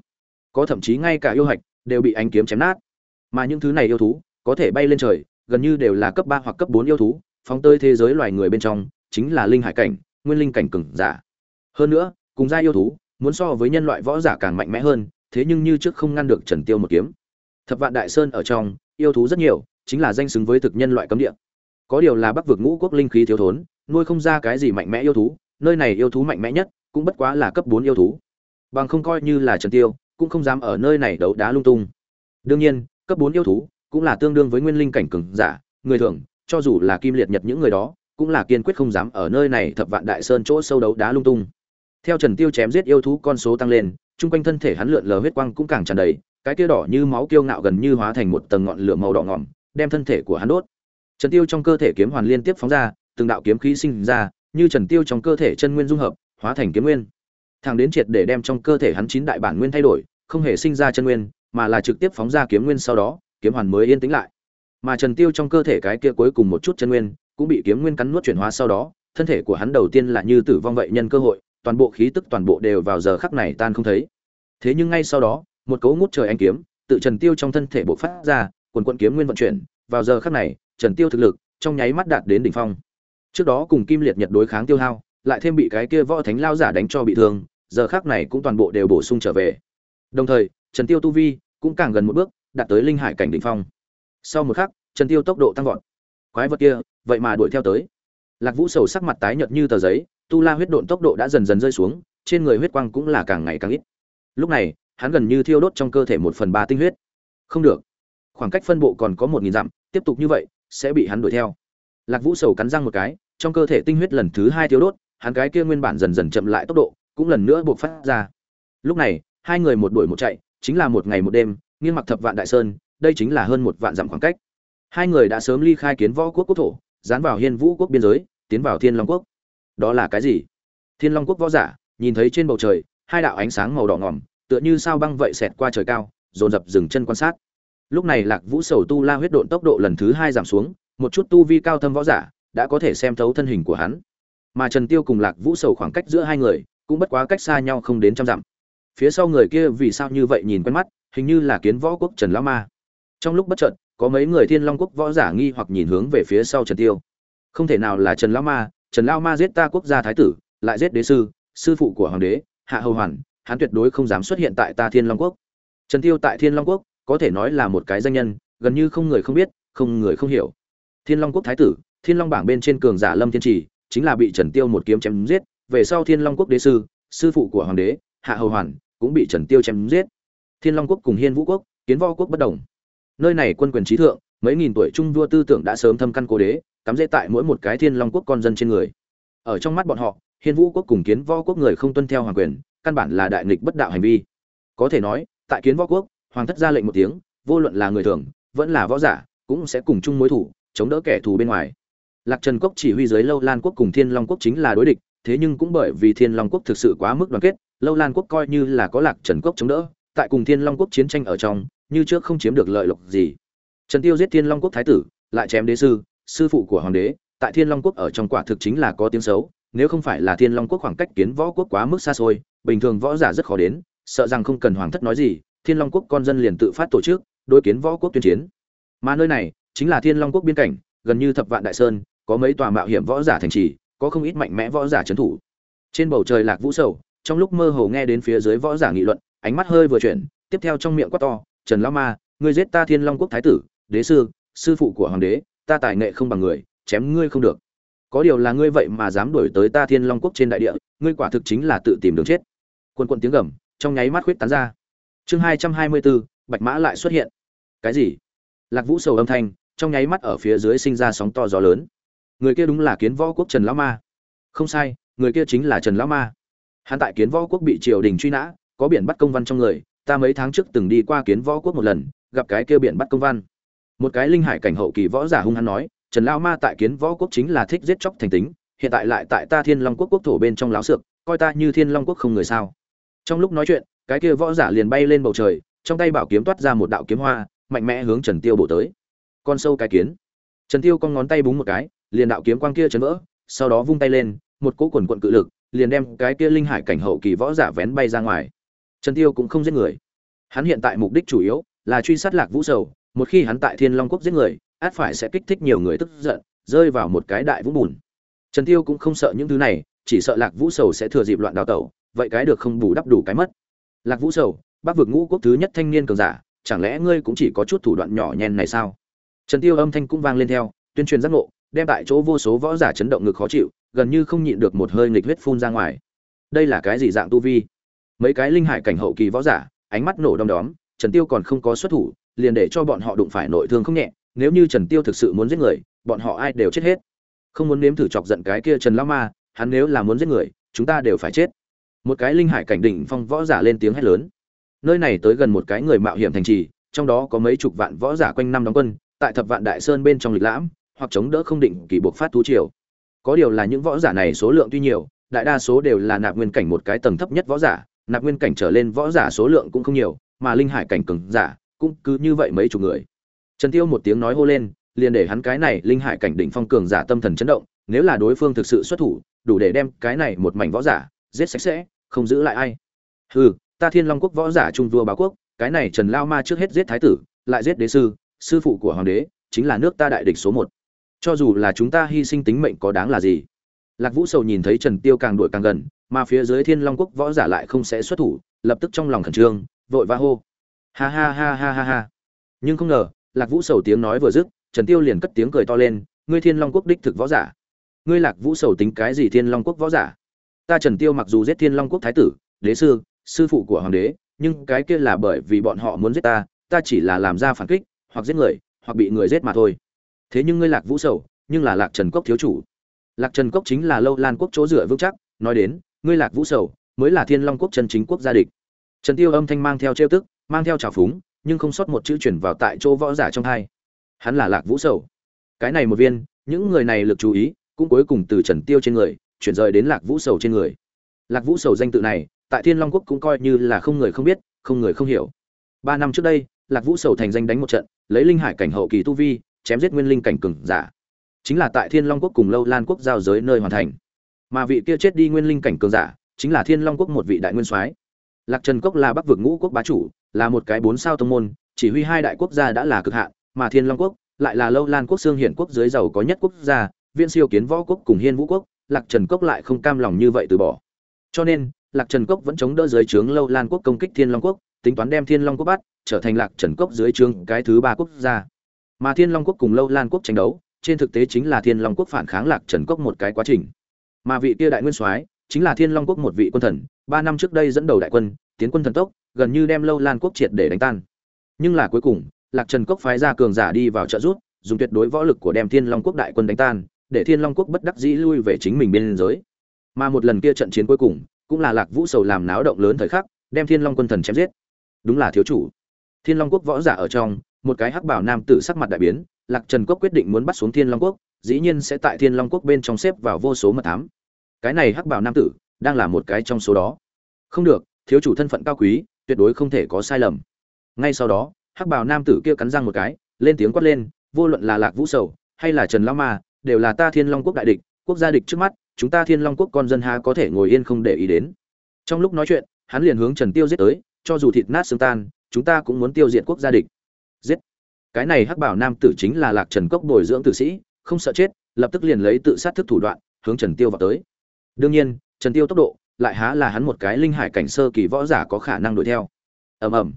Có thậm chí ngay cả yêu hạch đều bị ánh kiếm chém nát. Mà những thứ này yêu thú có thể bay lên trời, gần như đều là cấp ba hoặc cấp bốn yêu thú, phóng tới thế giới loài người bên trong, chính là linh hải cảnh, nguyên linh cảnh cường giả. Hơn nữa cùng gia yêu thú, muốn so với nhân loại võ giả càng mạnh mẽ hơn, thế nhưng như trước không ngăn được trần tiêu một kiếm. Thập vạn đại sơn ở trong, yêu thú rất nhiều, chính là danh xứng với thực nhân loại cấm địa. Có điều là bắc vực ngũ quốc linh khí thiếu thốn, nuôi không ra cái gì mạnh mẽ yêu thú, nơi này yêu thú mạnh mẽ nhất, cũng bất quá là cấp bốn yêu thú. Bằng không coi như là trần tiêu, cũng không dám ở nơi này đấu đá lung tung. Đương nhiên, cấp bốn yêu thú cũng là tương đương với nguyên linh cảnh cường giả, người thường, cho dù là kim liệt nhật những người đó, cũng là kiên quyết không dám ở nơi này thập vạn đại sơn chỗ sâu đấu đá lung tung theo trần tiêu chém giết yêu thú, con số tăng lên trung quanh thân thể hắn lượn lờ huyết quang cũng càng tràn đầy, cái kia đỏ như máu kiêu ngạo gần như hóa thành một tầng ngọn lửa màu đỏ ngỏm, đem thân thể của hắn đốt. Trần tiêu trong cơ thể kiếm hoàn liên tiếp phóng ra, từng đạo kiếm khí sinh ra, như trần tiêu trong cơ thể chân nguyên dung hợp, hóa thành kiếm nguyên. Thẳng đến triệt để đem trong cơ thể hắn chín đại bản nguyên thay đổi, không hề sinh ra chân nguyên, mà là trực tiếp phóng ra kiếm nguyên sau đó, kiếm hoàn mới yên tĩnh lại. Mà trần tiêu trong cơ thể cái kia cuối cùng một chút chân nguyên, cũng bị kiếm nguyên cắn nuốt chuyển hóa sau đó, thân thể của hắn đầu tiên là như tử vong vậy nhân cơ hội toàn bộ khí tức toàn bộ đều vào giờ khắc này tan không thấy. Thế nhưng ngay sau đó, một cấu ngút trời anh kiếm tự trần tiêu trong thân thể bộc phát ra, quần quận kiếm nguyên vận chuyển, vào giờ khắc này, trần tiêu thực lực trong nháy mắt đạt đến đỉnh phong. Trước đó cùng kim liệt nhật đối kháng tiêu hao, lại thêm bị cái kia võ thánh lao giả đánh cho bị thương, giờ khắc này cũng toàn bộ đều bổ sung trở về. Đồng thời, trần tiêu tu vi cũng càng gần một bước, đạt tới linh hải cảnh đỉnh phong. Sau một khắc, trần tiêu tốc độ tăng vọt. Quái vật kia, vậy mà đuổi theo tới. Lạc vũ sầu sắc mặt tái nhợt như tờ giấy tu la huyết độn tốc độ đã dần dần rơi xuống, trên người huyết quang cũng là càng ngày càng ít. Lúc này, hắn gần như thiêu đốt trong cơ thể một phần ba tinh huyết. Không được. Khoảng cách phân bộ còn có một nghìn dặm, tiếp tục như vậy, sẽ bị hắn đuổi theo. Lạc vũ sầu cắn răng một cái, trong cơ thể tinh huyết lần thứ hai thiêu đốt, hắn cái kia nguyên bản dần dần chậm lại tốc độ, cũng lần nữa buộc phát ra. Lúc này, hai người một đuổi một chạy, chính là một ngày một đêm, nghiêng mặc thập vạn đại sơn, đây chính là hơn một vạn dặm khoảng cách. Hai người đã sớm ly khai kiến võ quốc quốc thổ, dán vào hiên vũ quốc biên giới, tiến vào thiên long quốc đó là cái gì? Thiên long quốc võ giả nhìn thấy trên bầu trời hai đạo ánh sáng màu đỏ ngỏm, tựa như sao băng vậy xẹt qua trời cao dồn dập dừng chân quan sát. Lúc này lạc vũ sầu tu la huyết độn tốc độ lần thứ hai giảm xuống một chút tu vi cao thâm võ giả đã có thể xem thấu thân hình của hắn. Mà trần tiêu cùng lạc vũ sầu khoảng cách giữa hai người cũng bất quá cách xa nhau không đến trăm dặm. Phía sau người kia vì sao như vậy nhìn quen mắt hình như là kiến võ quốc trần lão ma. Trong lúc bất chợt có mấy người thiên long quốc võ giả nghi hoặc nhìn hướng về phía sau trần tiêu. Không thể nào là trần lão ma trần Lao ma giết ta quốc gia thái tử, lại giết đế sư sư phụ của hoàng đế, hạ hầu hoàn, hắn tuyệt đối không dám xuất hiện tại ta thiên long quốc. Trần tiêu tại thiên long quốc, có thể nói là một cái danh nhân, gần như không người không biết, không người không hiểu. Thiên long quốc thái tử, thiên long bảng bên trên cường giả lâm thiên trì, chính là bị trần tiêu một kiếm chém giết, về sau thiên long quốc đế sư sư phụ của hoàng đế, hạ hầu hoàn, cũng bị trần tiêu chém giết. Thiên long quốc cùng hiên vũ quốc, kiến võ quốc bất đồng. Nơi này quân quyền trí thượng, mấy nghìn tuổi trung vua tư tưởng đã sớm thâm căn cố đế cắm rễ tại mỗi một cái thiên long quốc con dân trên người. Ở trong mắt bọn họ, hiên vũ quốc cùng kiến võ quốc người không tuân theo hoàng quyền, căn bản là đại nghịch bất đạo hành vi. Có thể nói, tại kiến võ quốc, hoàng thất ra lệnh một tiếng, vô luận là người thường, vẫn là võ giả, cũng sẽ cùng chung mối thủ, chống đỡ kẻ thù bên ngoài. Lạc trần quốc chỉ huy dưới lâu lan quốc cùng thiên long quốc chính là đối địch, thế nhưng cũng bởi vì thiên long quốc thực sự quá mức đoàn kết, lâu lan quốc coi như là có lạc trần quốc chống đỡ, tại cùng thiên long quốc chiến tranh ở trong, như trước không chiếm được lợi lộc gì. Trần tiêu giết thiên long quốc thái tử, lại chém đế sư sư phụ của hoàng đế, tại thiên long quốc ở trong quả thực chính là có tiếng xấu, nếu không phải là thiên long quốc khoảng cách kiến võ quốc quá mức xa xôi, bình thường võ giả rất khó đến, sợ rằng không cần hoàng thất nói gì, thiên long quốc con dân liền tự phát tổ chức, đối kiến võ quốc tuyên chiến. Mà nơi này chính là thiên long quốc biên cảnh, gần như thập vạn đại sơn, có mấy tòa mạo hiểm võ giả thành trì, có không ít mạnh mẽ võ giả trấn thủ. Trên bầu trời lạc vũ sầu, trong lúc mơ hồ nghe đến phía dưới võ giả nghị luận, ánh mắt hơi vừa chuyển, tiếp theo trong miệng quát to, trần lão ma, ngươi giết ta thiên long quốc thái tử, đế sư sư phụ của hoàng đế ta tài nghệ không bằng người, chém ngươi không được. Có điều là ngươi vậy mà dám đuổi tới ta thiên long quốc trên đại địa, ngươi quả thực chính là tự tìm đường chết. Quân quận tiếng gầm, trong nháy mắt khuyết tán ra. Chương hai trăm hai mươi bốn bạch mã lại xuất hiện. Cái gì? Lạc vũ sầu âm thanh, trong nháy mắt ở phía dưới sinh ra sóng to gió lớn. Người kia đúng là kiến võ quốc trần lão ma. Không sai, người kia chính là trần lão ma. Hắn tại kiến võ quốc bị triều đình truy nã, có biển bắt công văn trong người, ta mấy tháng trước từng đi qua kiến võ quốc một lần, gặp cái kia biển bắt công văn một cái linh hải cảnh hậu kỳ võ giả hung hăng nói, trần lão ma tại kiến võ quốc chính là thích giết chóc thành tính, hiện tại lại tại ta thiên long quốc quốc thổ bên trong láo xược, coi ta như thiên long quốc không người sao? Trong lúc nói chuyện, cái kia võ giả liền bay lên bầu trời, trong tay bảo kiếm toát ra một đạo kiếm hoa, mạnh mẽ hướng trần tiêu bổ tới. Con sâu cái kiến. Trần tiêu con ngón tay búng một cái, liền đạo kiếm quang kia chấn vỡ, sau đó vung tay lên, một cỗ quần quận cự lực, liền đem cái kia linh hải cảnh hậu kỳ võ giả vén bay ra ngoài. Trần tiêu cũng không giết người. Hắn hiện tại mục đích chủ yếu là truy sát lạc vũ sầu một khi hắn tại thiên long quốc giết người, át phải sẽ kích thích nhiều người tức giận, rơi vào một cái đại vũng bùn. Trần tiêu cũng không sợ những thứ này, chỉ sợ lạc vũ sầu sẽ thừa dịp loạn đào tẩu, vậy cái được không bù đắp đủ cái mất. Lạc vũ sầu bác vực ngũ quốc thứ nhất thanh niên cường giả, chẳng lẽ ngươi cũng chỉ có chút thủ đoạn nhỏ nhen này sao? Trần tiêu âm thanh cũng vang lên theo, tuyên truyền giác ngộ, đem tại chỗ vô số võ giả chấn động ngực khó chịu, gần như không nhịn được một hơi nghịch huyết phun ra ngoài. Đây là cái gì dạng tu vi? Mấy cái linh hải cảnh hậu kỳ võ giả, ánh mắt nổ đom đóm, trần tiêu còn không có xuất thủ liền để cho bọn họ đụng phải nội thương không nhẹ, nếu như trần tiêu thực sự muốn giết người, bọn họ ai đều chết hết. Không muốn nếm thử chọc giận cái kia trần lão ma, hắn nếu là muốn giết người, chúng ta đều phải chết. Một cái linh hải cảnh đỉnh phong võ giả lên tiếng hét lớn. Nơi này tới gần một cái người mạo hiểm thành trì, trong đó có mấy chục vạn võ giả quanh năm đóng quân, tại thập vạn đại sơn bên trong lịch lãm, hoặc chống đỡ không định kỳ buộc phát thú triều. Có điều là những võ giả này số lượng tuy nhiều, đại đa số đều là nạp nguyên cảnh một cái tầng thấp nhất võ giả, nạp nguyên cảnh trở lên võ giả số lượng cũng không nhiều, mà linh hải cảnh cường giả cũng cứ như vậy mấy chục người. Trần tiêu một tiếng nói hô lên, liền để hắn cái này linh hải cảnh đỉnh phong cường giả tâm thần chấn động, nếu là đối phương thực sự xuất thủ, đủ để đem cái này một mảnh võ giả giết sạch sẽ, không giữ lại ai. Hừ, ta thiên long quốc võ giả trung vua báo quốc, cái này trần lao ma trước hết giết thái tử, lại giết đế sư sư phụ của hoàng đế, chính là nước ta đại địch số một. Cho dù là chúng ta hy sinh tính mệnh có đáng là gì? Lạc vũ sầu nhìn thấy trần tiêu càng đuổi càng gần, mà phía dưới thiên long quốc võ giả lại không sẽ xuất thủ, lập tức trong lòng khẩn trương, vội va hô ha ha ha ha ha ha. Nhưng không ngờ, lạc vũ sầu tiếng nói vừa dứt, trần tiêu liền cất tiếng cười to lên, ngươi thiên long quốc đích thực võ giả. Ngươi lạc vũ sầu tính cái gì thiên long quốc võ giả? Ta trần tiêu mặc dù giết thiên long quốc thái tử, đế sư sư phụ của hoàng đế, nhưng cái kia là bởi vì bọn họ muốn giết ta ta chỉ là làm ra phản kích, hoặc giết người, hoặc bị người giết mà thôi. Thế nhưng ngươi lạc vũ sầu, nhưng là lạc trần cốc thiếu chủ. Lạc trần cốc chính là lâu lan quốc chỗ dựa vững chắc, nói đến, ngươi lạc vũ sầu mới là thiên long quốc chân chính quốc gia địch. Trần tiêu âm thanh mang theo trêu tức mang theo trào phúng, nhưng không sót một chữ chuyển vào tại chỗ võ giả trong hai. Hắn là lạc vũ sầu. Cái này một viên, những người này lực chú ý, cũng cuối cùng từ trần tiêu trên người, chuyển rời đến lạc vũ sầu trên người. Lạc vũ sầu danh tự này, tại thiên long quốc cũng coi như là không người không biết, không người không hiểu. Ba năm trước đây, lạc vũ sầu thành danh đánh một trận, lấy linh hải cảnh hậu kỳ tu vi, chém giết nguyên linh cảnh cường giả. Chính là tại thiên long quốc cùng lâu lan quốc giao giới nơi hoàn thành. Mà vị kia chết đi nguyên linh cảnh cường giả, chính là thiên long quốc một vị đại nguyên soái. Lạc trần cốc là bắc vực ngũ quốc bá chủ là một cái bốn sao tông môn, chỉ huy hai đại quốc gia đã là cực hạn, mà thiên long quốc, lại là lâu lan quốc xương hiển quốc dưới giàu có nhất quốc gia viên siêu kiến võ quốc cùng hiên vũ quốc, lạc trần cốc lại không cam lòng như vậy từ bỏ. Cho nên, lạc trần cốc vẫn chống đỡ dưới trướng lâu lan quốc công kích thiên long quốc, tính toán đem thiên long quốc bắt, trở thành lạc trần cốc dưới trướng cái thứ ba quốc gia. Mà thiên long quốc cùng lâu lan quốc tranh đấu, trên thực tế chính là thiên long quốc phản kháng lạc trần cốc một cái quá trình. Mà vị kia đại nguyên soái chính là thiên long quốc một vị quân thần, ba năm trước đây dẫn đầu đại quân, tiến quân thần tốc gần như đem lâu lan quốc triệt để đánh tan. Nhưng là cuối cùng, lạc trần cốc phái ra cường giả đi vào trợ rút dùng tuyệt đối võ lực của đem thiên long quốc đại quân đánh tan, để thiên long quốc bất đắc dĩ lui về chính mình biên giới. Mà một lần kia trận chiến cuối cùng, cũng là lạc vũ sầu làm náo động lớn thời khắc, đem thiên long quân thần chém giết. Đúng là thiếu chủ. Thiên long quốc võ giả ở trong, một cái hắc bảo nam tử sắc mặt đại biến, lạc trần quốc quyết định muốn bắt xuống thiên long quốc, dĩ nhiên sẽ tại thiên long quốc bên trong xếp vào vô số mật thám. Cái này hắc bảo nam tử, đang là một cái trong số đó. Không được, thiếu chủ thân phận cao quý tuyệt đối không thể có sai lầm. Ngay sau đó, hắc bảo nam tử kia cắn răng một cái, lên tiếng quát lên, vô luận là lạc vũ sầu, hay là trần lão ma, đều là ta thiên long quốc đại địch, quốc gia địch trước mắt, chúng ta thiên long quốc con dân ha có thể ngồi yên không để ý đến. Trong lúc nói chuyện, hắn liền hướng trần tiêu giết tới, cho dù thịt nát xương tan, chúng ta cũng muốn tiêu diệt quốc gia địch. Giết. Cái này hắc bảo nam tử chính là lạc trần cốc bồi dưỡng tử sĩ, không sợ chết, lập tức liền lấy tự sát thức thủ đoạn, hướng trần tiêu vào tới. Đương nhiên, trần tiêu tốc độ lại há là hắn một cái linh hải cảnh sơ kỳ võ giả có khả năng đuổi theo. Ầm ầm.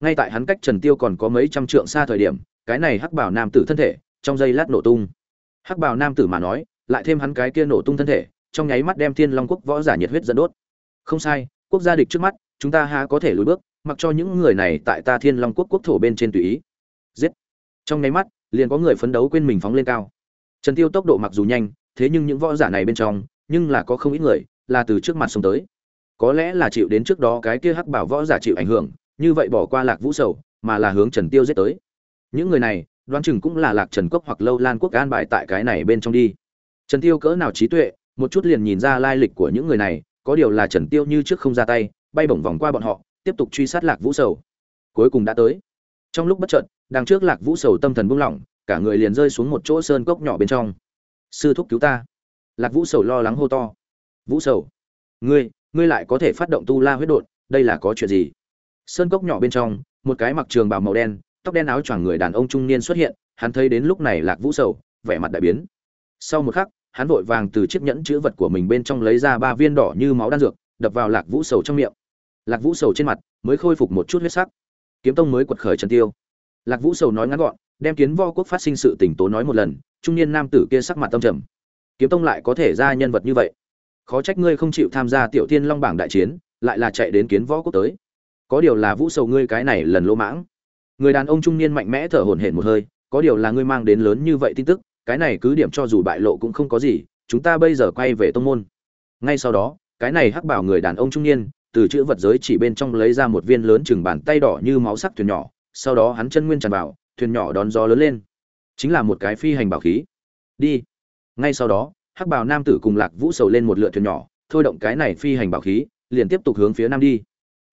Ngay tại hắn cách trần tiêu còn có mấy trăm trượng xa thời điểm, cái này hắc bảo nam tử thân thể, trong giây lát nổ tung. Hắc bảo nam tử mà nói, lại thêm hắn cái kia nổ tung thân thể, trong nháy mắt đem thiên long quốc võ giả nhiệt huyết dẫn đốt. Không sai, quốc gia địch trước mắt, chúng ta há có thể lùi bước, mặc cho những người này tại ta thiên long quốc quốc thổ bên trên tùy ý. Giết. Trong nháy mắt, liền có người phấn đấu quên mình phóng lên cao. Trần tiêu tốc độ mặc dù nhanh, thế nhưng những võ giả này bên trong, nhưng là có không ít người là từ trước mặt xông tới. Có lẽ là chịu đến trước đó cái kia hắc bảo võ giả chịu ảnh hưởng, như vậy bỏ qua lạc vũ sầu, mà là hướng trần tiêu giết tới. Những người này, đoán chừng cũng là lạc trần quốc hoặc lâu lan quốc an bài tại cái này bên trong đi. Trần tiêu cỡ nào trí tuệ, một chút liền nhìn ra lai lịch của những người này, có điều là trần tiêu như trước không ra tay, bay bổng vòng qua bọn họ, tiếp tục truy sát lạc vũ sầu. Cuối cùng đã tới. Trong lúc bất chợt, đằng trước lạc vũ sầu tâm thần buông lỏng, cả người liền rơi xuống một chỗ sơn cốc nhỏ bên trong. Sư thúc cứu ta. Lạc vũ sầu lo lắng hô to vũ sầu, ngươi ngươi lại có thể phát động tu la huyết đột đây là có chuyện gì? Sơn cốc nhỏ bên trong, một cái mặc trường bào màu đen, tóc đen áo choàng người đàn ông trung niên xuất hiện, hắn thấy đến lúc này lạc vũ sầu, vẻ mặt đại biến. Sau một khắc, hắn vội vàng từ chiếc nhẫn chữ vật của mình bên trong lấy ra ba viên đỏ như máu đan dược, đập vào lạc vũ sầu trong miệng. Lạc vũ sầu trên mặt mới khôi phục một chút huyết sắc. Kiếm tông mới quật khởi trần tiêu. Lạc vũ sầu nói ngắn gọn, đem kiến vo quốc phát sinh sự tình tố nói một lần, trung niên nam tử kia sắc mặt tâm trầm. Kiếm tông lại có thể ra nhân vật như vậy? Khó trách ngươi không chịu tham gia tiểu thiên long bảng đại chiến, lại là chạy đến kiến võ quốc tới. Có điều là vũ sầu ngươi cái này lần lỗ mãng. Người đàn ông trung niên mạnh mẽ thở hổn hển một hơi, có điều là ngươi mang đến lớn như vậy tin tức, cái này cứ điểm cho dù bại lộ cũng không có gì, chúng ta bây giờ quay về tông môn. Ngay sau đó, cái này hắc bảo người đàn ông trung niên, từ chữ vật giới chỉ bên trong lấy ra một viên lớn chừng bàn tay đỏ như máu sắc thuyền nhỏ, sau đó hắn chân nguyên tràn vào, thuyền nhỏ đón gió lớn lên. Chính là một cái phi hành bảo khí. Đi. Ngay sau đó hắc bào nam tử cùng lạc vũ sầu lên một lượt thuyền nhỏ, thôi động cái này phi hành bảo khí, liền tiếp tục hướng phía nam đi.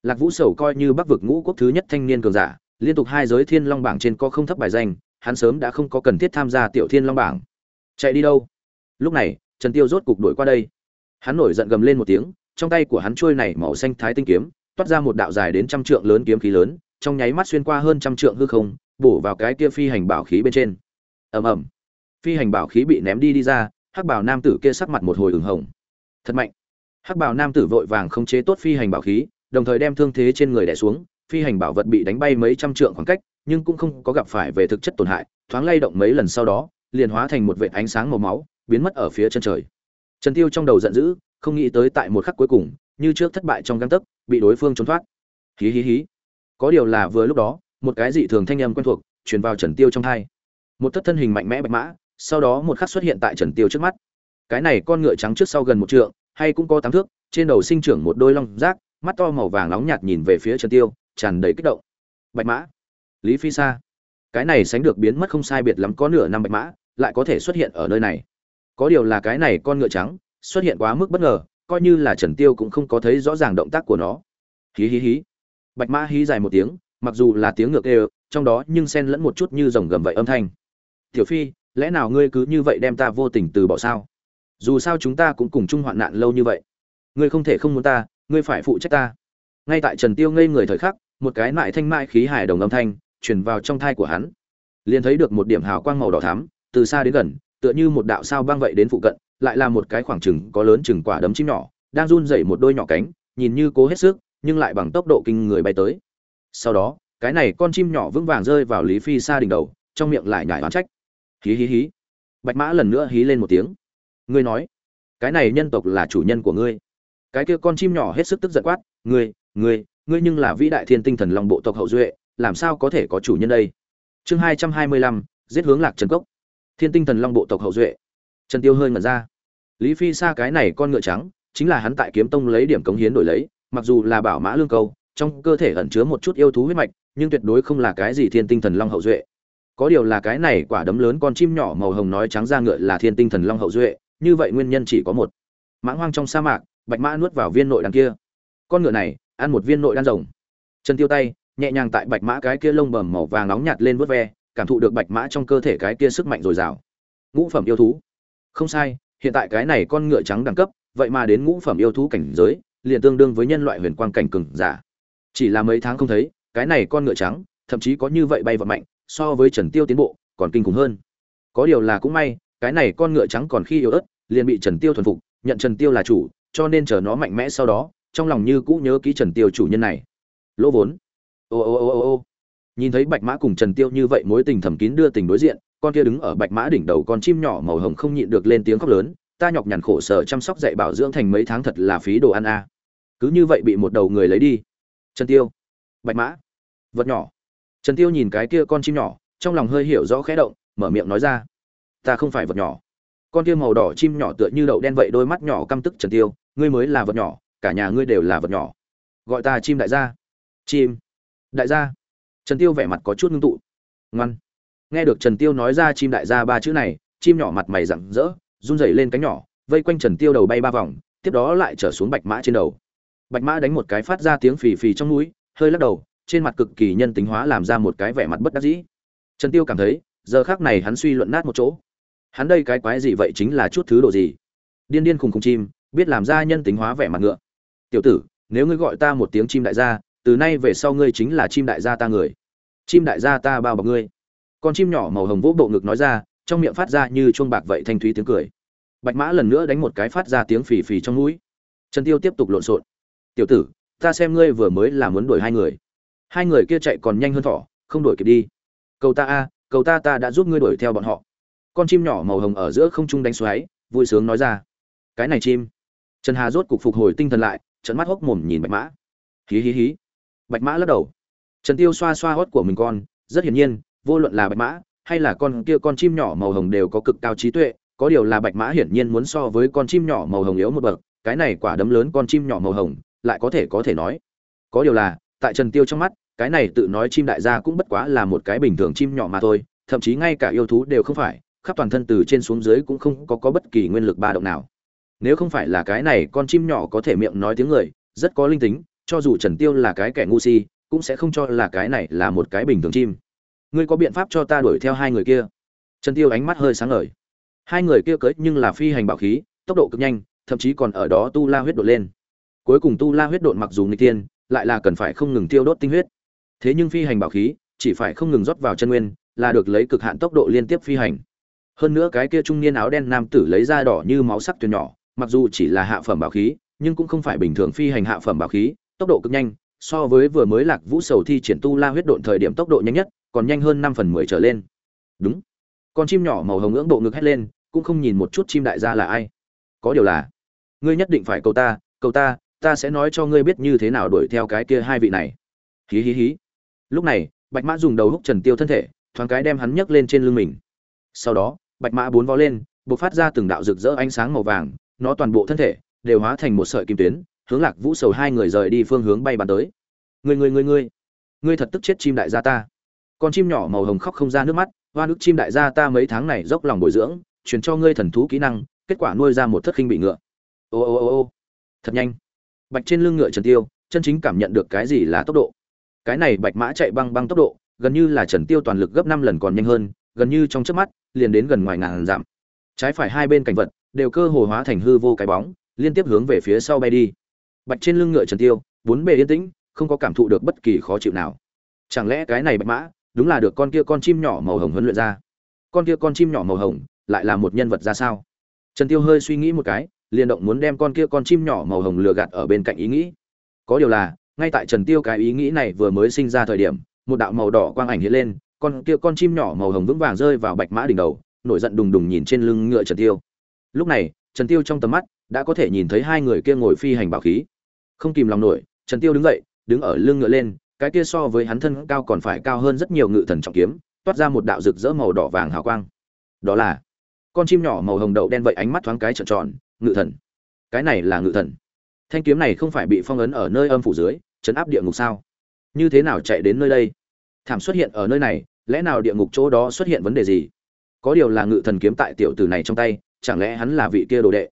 Lạc vũ sầu coi như bắc vực ngũ quốc thứ nhất thanh niên cường giả, liên tục hai giới thiên long bảng trên có không thấp bài danh, hắn sớm đã không có cần thiết tham gia tiểu thiên long bảng. Chạy đi đâu? Lúc này, trần tiêu rốt cục đuổi qua đây. Hắn nổi giận gầm lên một tiếng, trong tay của hắn chuôi này màu xanh thái tinh kiếm, toát ra một đạo dài đến trăm trượng lớn kiếm khí lớn, trong nháy mắt xuyên qua hơn trăm trượng hư không, bổ vào cái kia phi hành bảo khí bên trên. Ầm ầm. Phi hành bảo khí bị ném đi đi ra hắc bảo nam tử kia sắc mặt một hồi ửng hồng. Thật mạnh. Hắc bảo nam tử vội vàng khống chế tốt phi hành bảo khí, đồng thời đem thương thế trên người đè xuống, phi hành bảo vật bị đánh bay mấy trăm trượng khoảng cách, nhưng cũng không có gặp phải về thực chất tổn hại, thoáng lay động mấy lần sau đó, liền hóa thành một vệt ánh sáng màu máu, biến mất ở phía chân trời. Trần tiêu trong đầu giận dữ, không nghĩ tới tại một khắc cuối cùng, như trước thất bại trong găng tấc, bị đối phương trốn thoát. Hí hí hí. Có điều là vừa lúc đó, một cái dị thường thanh âm quen thuộc, truyền vào trần tiêu trong hai một thất thân hình mạnh mẽ bạch mã sau đó một khắc xuất hiện tại trần tiêu trước mắt. Cái này con ngựa trắng trước sau gần một trượng hay cũng có tám thước trên đầu sinh trưởng một đôi long rác mắt to màu vàng nóng nhạt nhìn về phía trần tiêu tràn đầy kích động. Bạch mã lý phi sa. Cái này sánh được biến mất không sai biệt lắm có nửa năm bạch mã lại có thể xuất hiện ở nơi này. Có điều là cái này con ngựa trắng xuất hiện quá mức bất ngờ coi như là trần tiêu cũng không có thấy rõ ràng động tác của nó. Hí hí hí. Bạch mã hí dài một tiếng mặc dù là tiếng ngược kêu, trong đó nhưng xen lẫn một chút như rồng gầm vậy âm thanh. Tiểu phi lẽ nào ngươi cứ như vậy đem ta vô tình từ bỏ sao? Dù sao chúng ta cũng cùng chung hoạn nạn lâu như vậy. Ngươi không thể không muốn ta, ngươi phải phụ trách ta. Ngay tại trần tiêu ngây người thời khắc, một cái mại thanh mại khí hài đồng âm thanh truyền vào trong thai của hắn. Liền thấy được một điểm hào quang màu đỏ thắm, từ xa đến gần, tựa như một đạo sao băng vậy đến phụ cận, lại là một cái khoảng chừng có lớn chừng quả đấm chim nhỏ, đang run rẩy một đôi nhỏ cánh, nhìn như cố hết sức, nhưng lại bằng tốc độ kinh người bay tới. Sau đó, cái này con chim nhỏ vững vàng rơi vào lý phi xa đỉnh đầu, trong miệng lại nhải oán trách hí hí hí. Bạch mã lần nữa hí lên một tiếng. Ngươi nói, cái này nhân tộc là chủ nhân của ngươi. Cái kia con chim nhỏ hết sức tức giận quát, ngươi ngươi ngươi nhưng là vĩ đại thiên tinh thần long bộ tộc hậu duệ, làm sao có thể có chủ nhân đây? Chương hai trăm hai mươi lăm, giết hướng lạc trần cốc. Thiên tinh thần long bộ tộc hậu duệ. Trần tiêu hơi ngẩn ra. Lý phi xa cái này con ngựa trắng, chính là hắn tại kiếm tông lấy điểm cống hiến đổi lấy, mặc dù là bảo mã lương câu, trong cơ thể ẩn chứa một chút yêu thú huyết mạch, nhưng tuyệt đối không là cái gì thiên tinh thần long hậu duệ có điều là cái này quả đấm lớn con chim nhỏ màu hồng nói trắng ra ngựa là thiên tinh thần long hậu duệ, như vậy nguyên nhân chỉ có một. Mãng hoang trong sa mạc, bạch mã nuốt vào viên nội đằng kia. Con ngựa này, ăn một viên nội đan rồng. Chân tiêu tay, nhẹ nhàng tại bạch mã cái kia lông bầm màu vàng nóng nhạt lên vớt ve, cảm thụ được bạch mã trong cơ thể cái kia sức mạnh dồi dào. Ngũ phẩm yêu thú. Không sai, hiện tại cái này con ngựa trắng đẳng cấp, vậy mà đến ngũ phẩm yêu thú cảnh giới, liền tương đương với nhân loại huyền quang cảnh cường giả. Chỉ là mấy tháng không thấy, cái này con ngựa trắng, thậm chí có như vậy bay vận mạnh so với trần tiêu tiến bộ, còn kinh khủng hơn. Có điều là cũng may, cái này con ngựa trắng còn khi yếu ớt, liền bị trần tiêu thuần phục, nhận trần tiêu là chủ, cho nên chờ nó mạnh mẽ sau đó, trong lòng như cũ nhớ ký trần tiêu chủ nhân này. Lỗ vốn. Ô ô ô ô ô. Nhìn thấy bạch mã cùng trần tiêu như vậy mối tình thầm kín đưa tình đối diện, con kia đứng ở bạch mã đỉnh đầu con chim nhỏ màu hồng không nhịn được lên tiếng khóc lớn, ta nhọc nhằn khổ sở chăm sóc dạy bảo dưỡng thành mấy tháng thật là phí đồ ăn a. Cứ như vậy bị một đầu người lấy đi. Trần tiêu. Bạch mã. Vật nhỏ trần tiêu nhìn cái kia con chim nhỏ, trong lòng hơi hiểu rõ khẽ động, mở miệng nói ra. Ta không phải vật nhỏ. Con kia màu đỏ chim nhỏ tựa như đậu đen vậy, đôi mắt nhỏ căm tức trần tiêu. Ngươi mới là vật nhỏ, cả nhà ngươi đều là vật nhỏ. Gọi ta chim đại gia. Chim. Đại gia. Trần tiêu vẻ mặt có chút ngưng tụ. Ngoan. Nghe được trần tiêu nói ra chim đại gia ba chữ này, chim nhỏ mặt mày rạng rỡ, run rẩy lên cánh nhỏ, vây quanh trần tiêu đầu bay ba vòng, tiếp đó lại trở xuống bạch mã trên đầu. Bạch mã đánh một cái phát ra tiếng phì phì trong núi, hơi lắc đầu trên mặt cực kỳ nhân tính hóa làm ra một cái vẻ mặt bất đắc dĩ. Trần tiêu cảm thấy, giờ khác này hắn suy luận nát một chỗ. Hắn đây cái quái gì vậy chính là chút thứ đồ gì? Điên điên khùng khùng chim, biết làm ra nhân tính hóa vẻ mặt ngựa. Tiểu tử, nếu ngươi gọi ta một tiếng chim đại gia, từ nay về sau ngươi chính là chim đại gia ta người. Chim đại gia ta bao bọc ngươi. Con chim nhỏ màu hồng vỗ bộ ngực nói ra, trong miệng phát ra như chuông bạc vậy thanh thúy tiếng cười. Bạch mã lần nữa đánh một cái phát ra tiếng phì phì trong mũi. Trần tiêu tiếp tục lộn xộn. Tiểu tử, ta xem ngươi vừa mới là muốn đuổi hai người hai người kia chạy còn nhanh hơn thỏ, không đuổi kịp đi. Cầu ta a, cầu ta ta đã giúp ngươi đuổi theo bọn họ. Con chim nhỏ màu hồng ở giữa không trung đánh xoáy, vui sướng nói ra. Cái này chim. Trần hà rốt cục phục hồi tinh thần lại trận mắt hốc mồm nhìn bạch mã. Hí hí hí. Bạch mã lắc đầu. Trần tiêu xoa xoa hót của mình con, rất hiển nhiên, vô luận là bạch mã hay là con kia con chim nhỏ màu hồng đều có cực cao trí tuệ, có điều là bạch mã hiển nhiên muốn so với con chim nhỏ màu hồng yếu một bậc, cái này quả đấm lớn con chim nhỏ màu hồng, lại có thể có thể nói. Có điều là, tại trần tiêu trong mắt cái này tự nói chim đại gia cũng bất quá là một cái bình thường chim nhỏ mà thôi thậm chí ngay cả yêu thú đều không phải khắp toàn thân từ trên xuống dưới cũng không có, có bất kỳ nguyên lực ba động nào. Nếu không phải là cái này con chim nhỏ có thể miệng nói tiếng người rất có linh tính cho dù trần tiêu là cái kẻ ngu si cũng sẽ không cho là cái này là một cái bình thường chim. Ngươi có biện pháp cho ta đuổi theo hai người kia? Trần tiêu ánh mắt hơi sáng ngời. Hai người kia cưỡi nhưng là phi hành bảo khí tốc độ cực nhanh thậm chí còn ở đó tu la huyết đột lên. Cuối cùng tu la huyết đột mặc dù nghịch tiên lại là cần phải không ngừng tiêu đốt tinh huyết thế nhưng phi hành bảo khí, chỉ phải không ngừng rót vào chân nguyên, là được lấy cực hạn tốc độ liên tiếp phi hành. Hơn nữa cái kia trung niên áo đen nam tử lấy ra đỏ như máu sắc thuyền nhỏ, mặc dù chỉ là hạ phẩm bảo khí, nhưng cũng không phải bình thường phi hành hạ phẩm bảo khí, tốc độ cực nhanh, so với vừa mới lạc vũ sầu thi triển tu la huyết độn thời điểm tốc độ nhanh nhất, còn nhanh hơn năm phần mười trở lên. Đúng. Con chim nhỏ màu hồng ngưỡng bộ ngực hét lên, cũng không nhìn một chút chim đại gia là ai. Có điều là, ngươi nhất định phải cầu ta cầu ta ta sẽ nói cho ngươi biết như thế nào đuổi theo cái kia hai vị này. Hí hí hí lúc này, bạch mã dùng đầu húc trần tiêu thân thể, thoáng cái đem hắn nhấc lên trên lưng mình. Sau đó, bạch mã bốn vó lên bộc phát ra từng đạo rực rỡ ánh sáng màu vàng, nó toàn bộ thân thể đều hóa thành một sợi kim tuyến, hướng lạc vũ sầu hai người rời đi phương hướng bay bàn tới. Người người người người ngươi thật tức chết chim đại gia ta. Con chim nhỏ màu hồng khóc không ra nước mắt, hoa nước chim đại gia ta mấy tháng này dốc lòng bồi dưỡng, truyền cho ngươi thần thú kỹ năng, kết quả nuôi ra một thất khinh bị ngựa. Ô ô ô ô. Thật nhanh. Bạch trên lưng ngựa trần tiêu, chân chính cảm nhận được cái gì là tốc độ cái này bạch mã chạy băng băng tốc độ, gần như là trần tiêu toàn lực gấp năm lần còn nhanh hơn, gần như trong chớp mắt, liền đến gần ngoài ngàn dặm. Trái phải hai bên cảnh vật đều cơ hồ hóa thành hư vô cái bóng, liên tiếp hướng về phía sau bay đi. Bạch trên lưng ngựa trần tiêu, bốn bề yên tĩnh, không có cảm thụ được bất kỳ khó chịu nào. Chẳng lẽ cái này bạch mã, đúng là được con kia con chim nhỏ màu hồng huấn luyện ra? Con kia con chim nhỏ màu hồng, lại là một nhân vật ra sao? Trần tiêu hơi suy nghĩ một cái, liền động muốn đem con kia con chim nhỏ màu hồng lừa gạt ở bên cạnh ý nghĩ. Có điều là ngay tại trần tiêu cái ý nghĩ này vừa mới sinh ra thời điểm, một đạo màu đỏ quang ảnh hiện lên, con kia con chim nhỏ màu hồng vững vàng rơi vào bạch mã đỉnh đầu, nổi giận đùng đùng nhìn trên lưng ngựa trần tiêu. Lúc này, trần tiêu trong tầm mắt đã có thể nhìn thấy hai người kia ngồi phi hành bảo khí. Không kìm lòng nổi, trần tiêu đứng dậy, đứng ở lưng ngựa lên, cái kia so với hắn thân cao còn phải cao hơn rất nhiều ngự thần trọng kiếm, toát ra một đạo rực rỡ màu đỏ vàng hào quang. Đó là con chim nhỏ màu hồng đậu đen vậy ánh mắt thoáng cái trợn tròn, ngự thần. Cái này là ngự thần thanh kiếm này không phải bị phong ấn ở nơi âm phủ dưới, chấn áp địa ngục sao? Như thế nào chạy đến nơi đây? Thảm xuất hiện ở nơi này, lẽ nào địa ngục chỗ đó xuất hiện vấn đề gì? Có điều là ngự thần kiếm tại tiểu tử này trong tay, chẳng lẽ hắn là vị kia đồ đệ?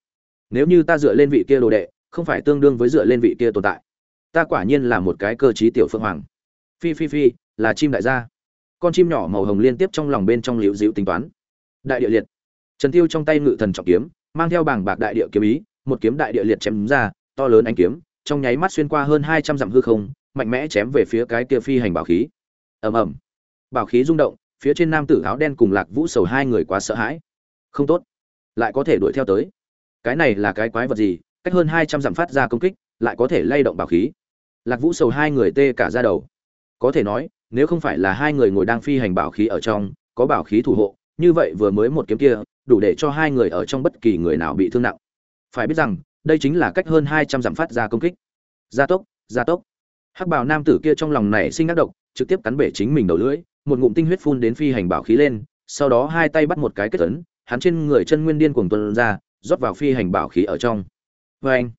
Nếu như ta dựa lên vị kia đồ đệ, không phải tương đương với dựa lên vị kia tồn tại. Ta quả nhiên là một cái cơ chí tiểu phượng hoàng. Phi phi phi, là chim đại gia. Con chim nhỏ màu hồng liên tiếp trong lòng bên trong liễu dịu tính toán. Đại địa liệt. Trần tiêu trong tay ngự thần trọng kiếm, mang theo bảng bạc đại địa kiếm ý, một kiếm đại địa liệt chém ra to lớn ánh kiếm, trong nháy mắt xuyên qua hơn hai trăm dặm hư không, mạnh mẽ chém về phía cái kia phi hành bảo khí. Ầm ầm. Bảo khí rung động, phía trên nam tử áo đen cùng lạc vũ sầu hai người quá sợ hãi. Không tốt. Lại có thể đuổi theo tới. Cái này là cái quái vật gì? Cách hơn hai trăm dặm phát ra công kích, lại có thể lay động bảo khí. Lạc vũ sầu hai người tê cả ra đầu. Có thể nói, nếu không phải là hai người ngồi đang phi hành bảo khí ở trong, có bảo khí thủ hộ, như vậy vừa mới một kiếm kia, đủ để cho hai người ở trong bất kỳ người nào bị thương nặng. Phải biết rằng đây chính là cách hơn hai trăm dặm phát ra công kích. Gia tốc gia tốc. Hắc bào nam tử kia trong lòng này sinh ác độc, trực tiếp cắn bể chính mình đầu lưỡi, một ngụm tinh huyết phun đến phi hành bảo khí lên, sau đó hai tay bắt một cái kết ấn, hắn trên người chân nguyên điên cuồng tuôn ra, rót vào phi hành bảo khí ở trong. Vê anh,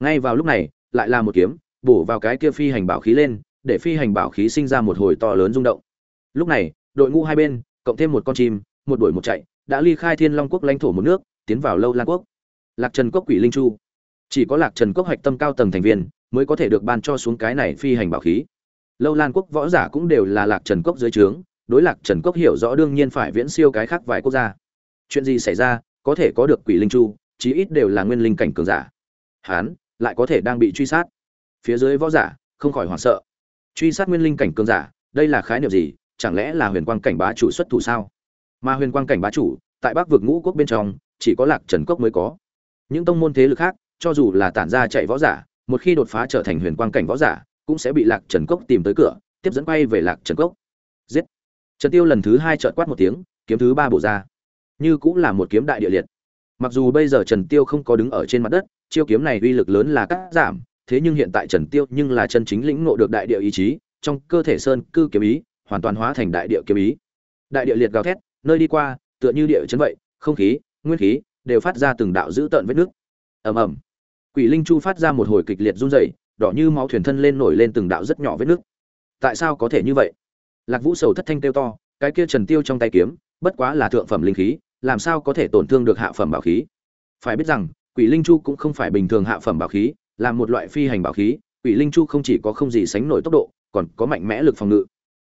ngay vào lúc này, lại là một kiếm, bổ vào cái kia phi hành bảo khí lên, để phi hành bảo khí sinh ra một hồi to lớn rung động. Lúc này, đội ngũ hai bên, cộng thêm một con chim, một đuổi một chạy, đã ly khai thiên long quốc lãnh thổ một nước, tiến vào lâu lan quốc lạc trần quốc quỷ linh chu. Chỉ có lạc trần quốc hoạch tâm cao tầng thành viên mới có thể được ban cho xuống cái này phi hành bảo khí. Lâu lan quốc võ giả cũng đều là lạc trần quốc dưới trướng, đối lạc trần quốc hiểu rõ đương nhiên phải viễn siêu cái khác vài quốc gia. Chuyện gì xảy ra, có thể có được quỷ linh chu, chí ít đều là nguyên linh cảnh cường giả. Hán, lại có thể đang bị truy sát. Phía dưới võ giả, không khỏi hoảng sợ. Truy sát nguyên linh cảnh cường giả, đây là khái niệm gì? Chẳng lẽ là huyền quang cảnh bá chủ xuất thủ sao? Mà huyền quang cảnh bá chủ, tại bắc vực ngũ quốc bên trong, chỉ có lạc trần quốc mới có những tông môn thế lực khác, cho dù là tản ra chạy võ giả, một khi đột phá trở thành huyền quang cảnh võ giả, cũng sẽ bị lạc trần cốc tìm tới cửa, tiếp dẫn quay về lạc trần cốc. Giết! Trần tiêu lần thứ hai trợn quát một tiếng, kiếm thứ ba bổ ra. Như cũng là một kiếm đại địa liệt. Mặc dù bây giờ trần tiêu không có đứng ở trên mặt đất, chiêu kiếm này uy lực lớn là cắt giảm, thế nhưng hiện tại trần tiêu nhưng là chân chính lĩnh ngộ được đại địa ý chí, trong cơ thể sơn cư kiếm ý, hoàn toàn hóa thành đại địa kiếm ý. Đại địa liệt gào thét, nơi đi qua, tựa như địa chấn vậy, không khí, nguyên khí đều phát ra từng đạo dữ tợn vết nước. Ầm ầm. Quỷ linh chu phát ra một hồi kịch liệt run rẩy, đỏ như máu thuyền thân lên nổi lên từng đạo rất nhỏ vết nước. Tại sao có thể như vậy? Lạc vũ sầu thất thanh kêu to, cái kia trần tiêu trong tay kiếm, bất quá là thượng phẩm linh khí, làm sao có thể tổn thương được hạ phẩm bảo khí? Phải biết rằng, quỷ linh chu cũng không phải bình thường hạ phẩm bảo khí, là một loại phi hành bảo khí, quỷ linh chu không chỉ có không gì sánh nổi tốc độ, còn có mạnh mẽ lực phòng ngự.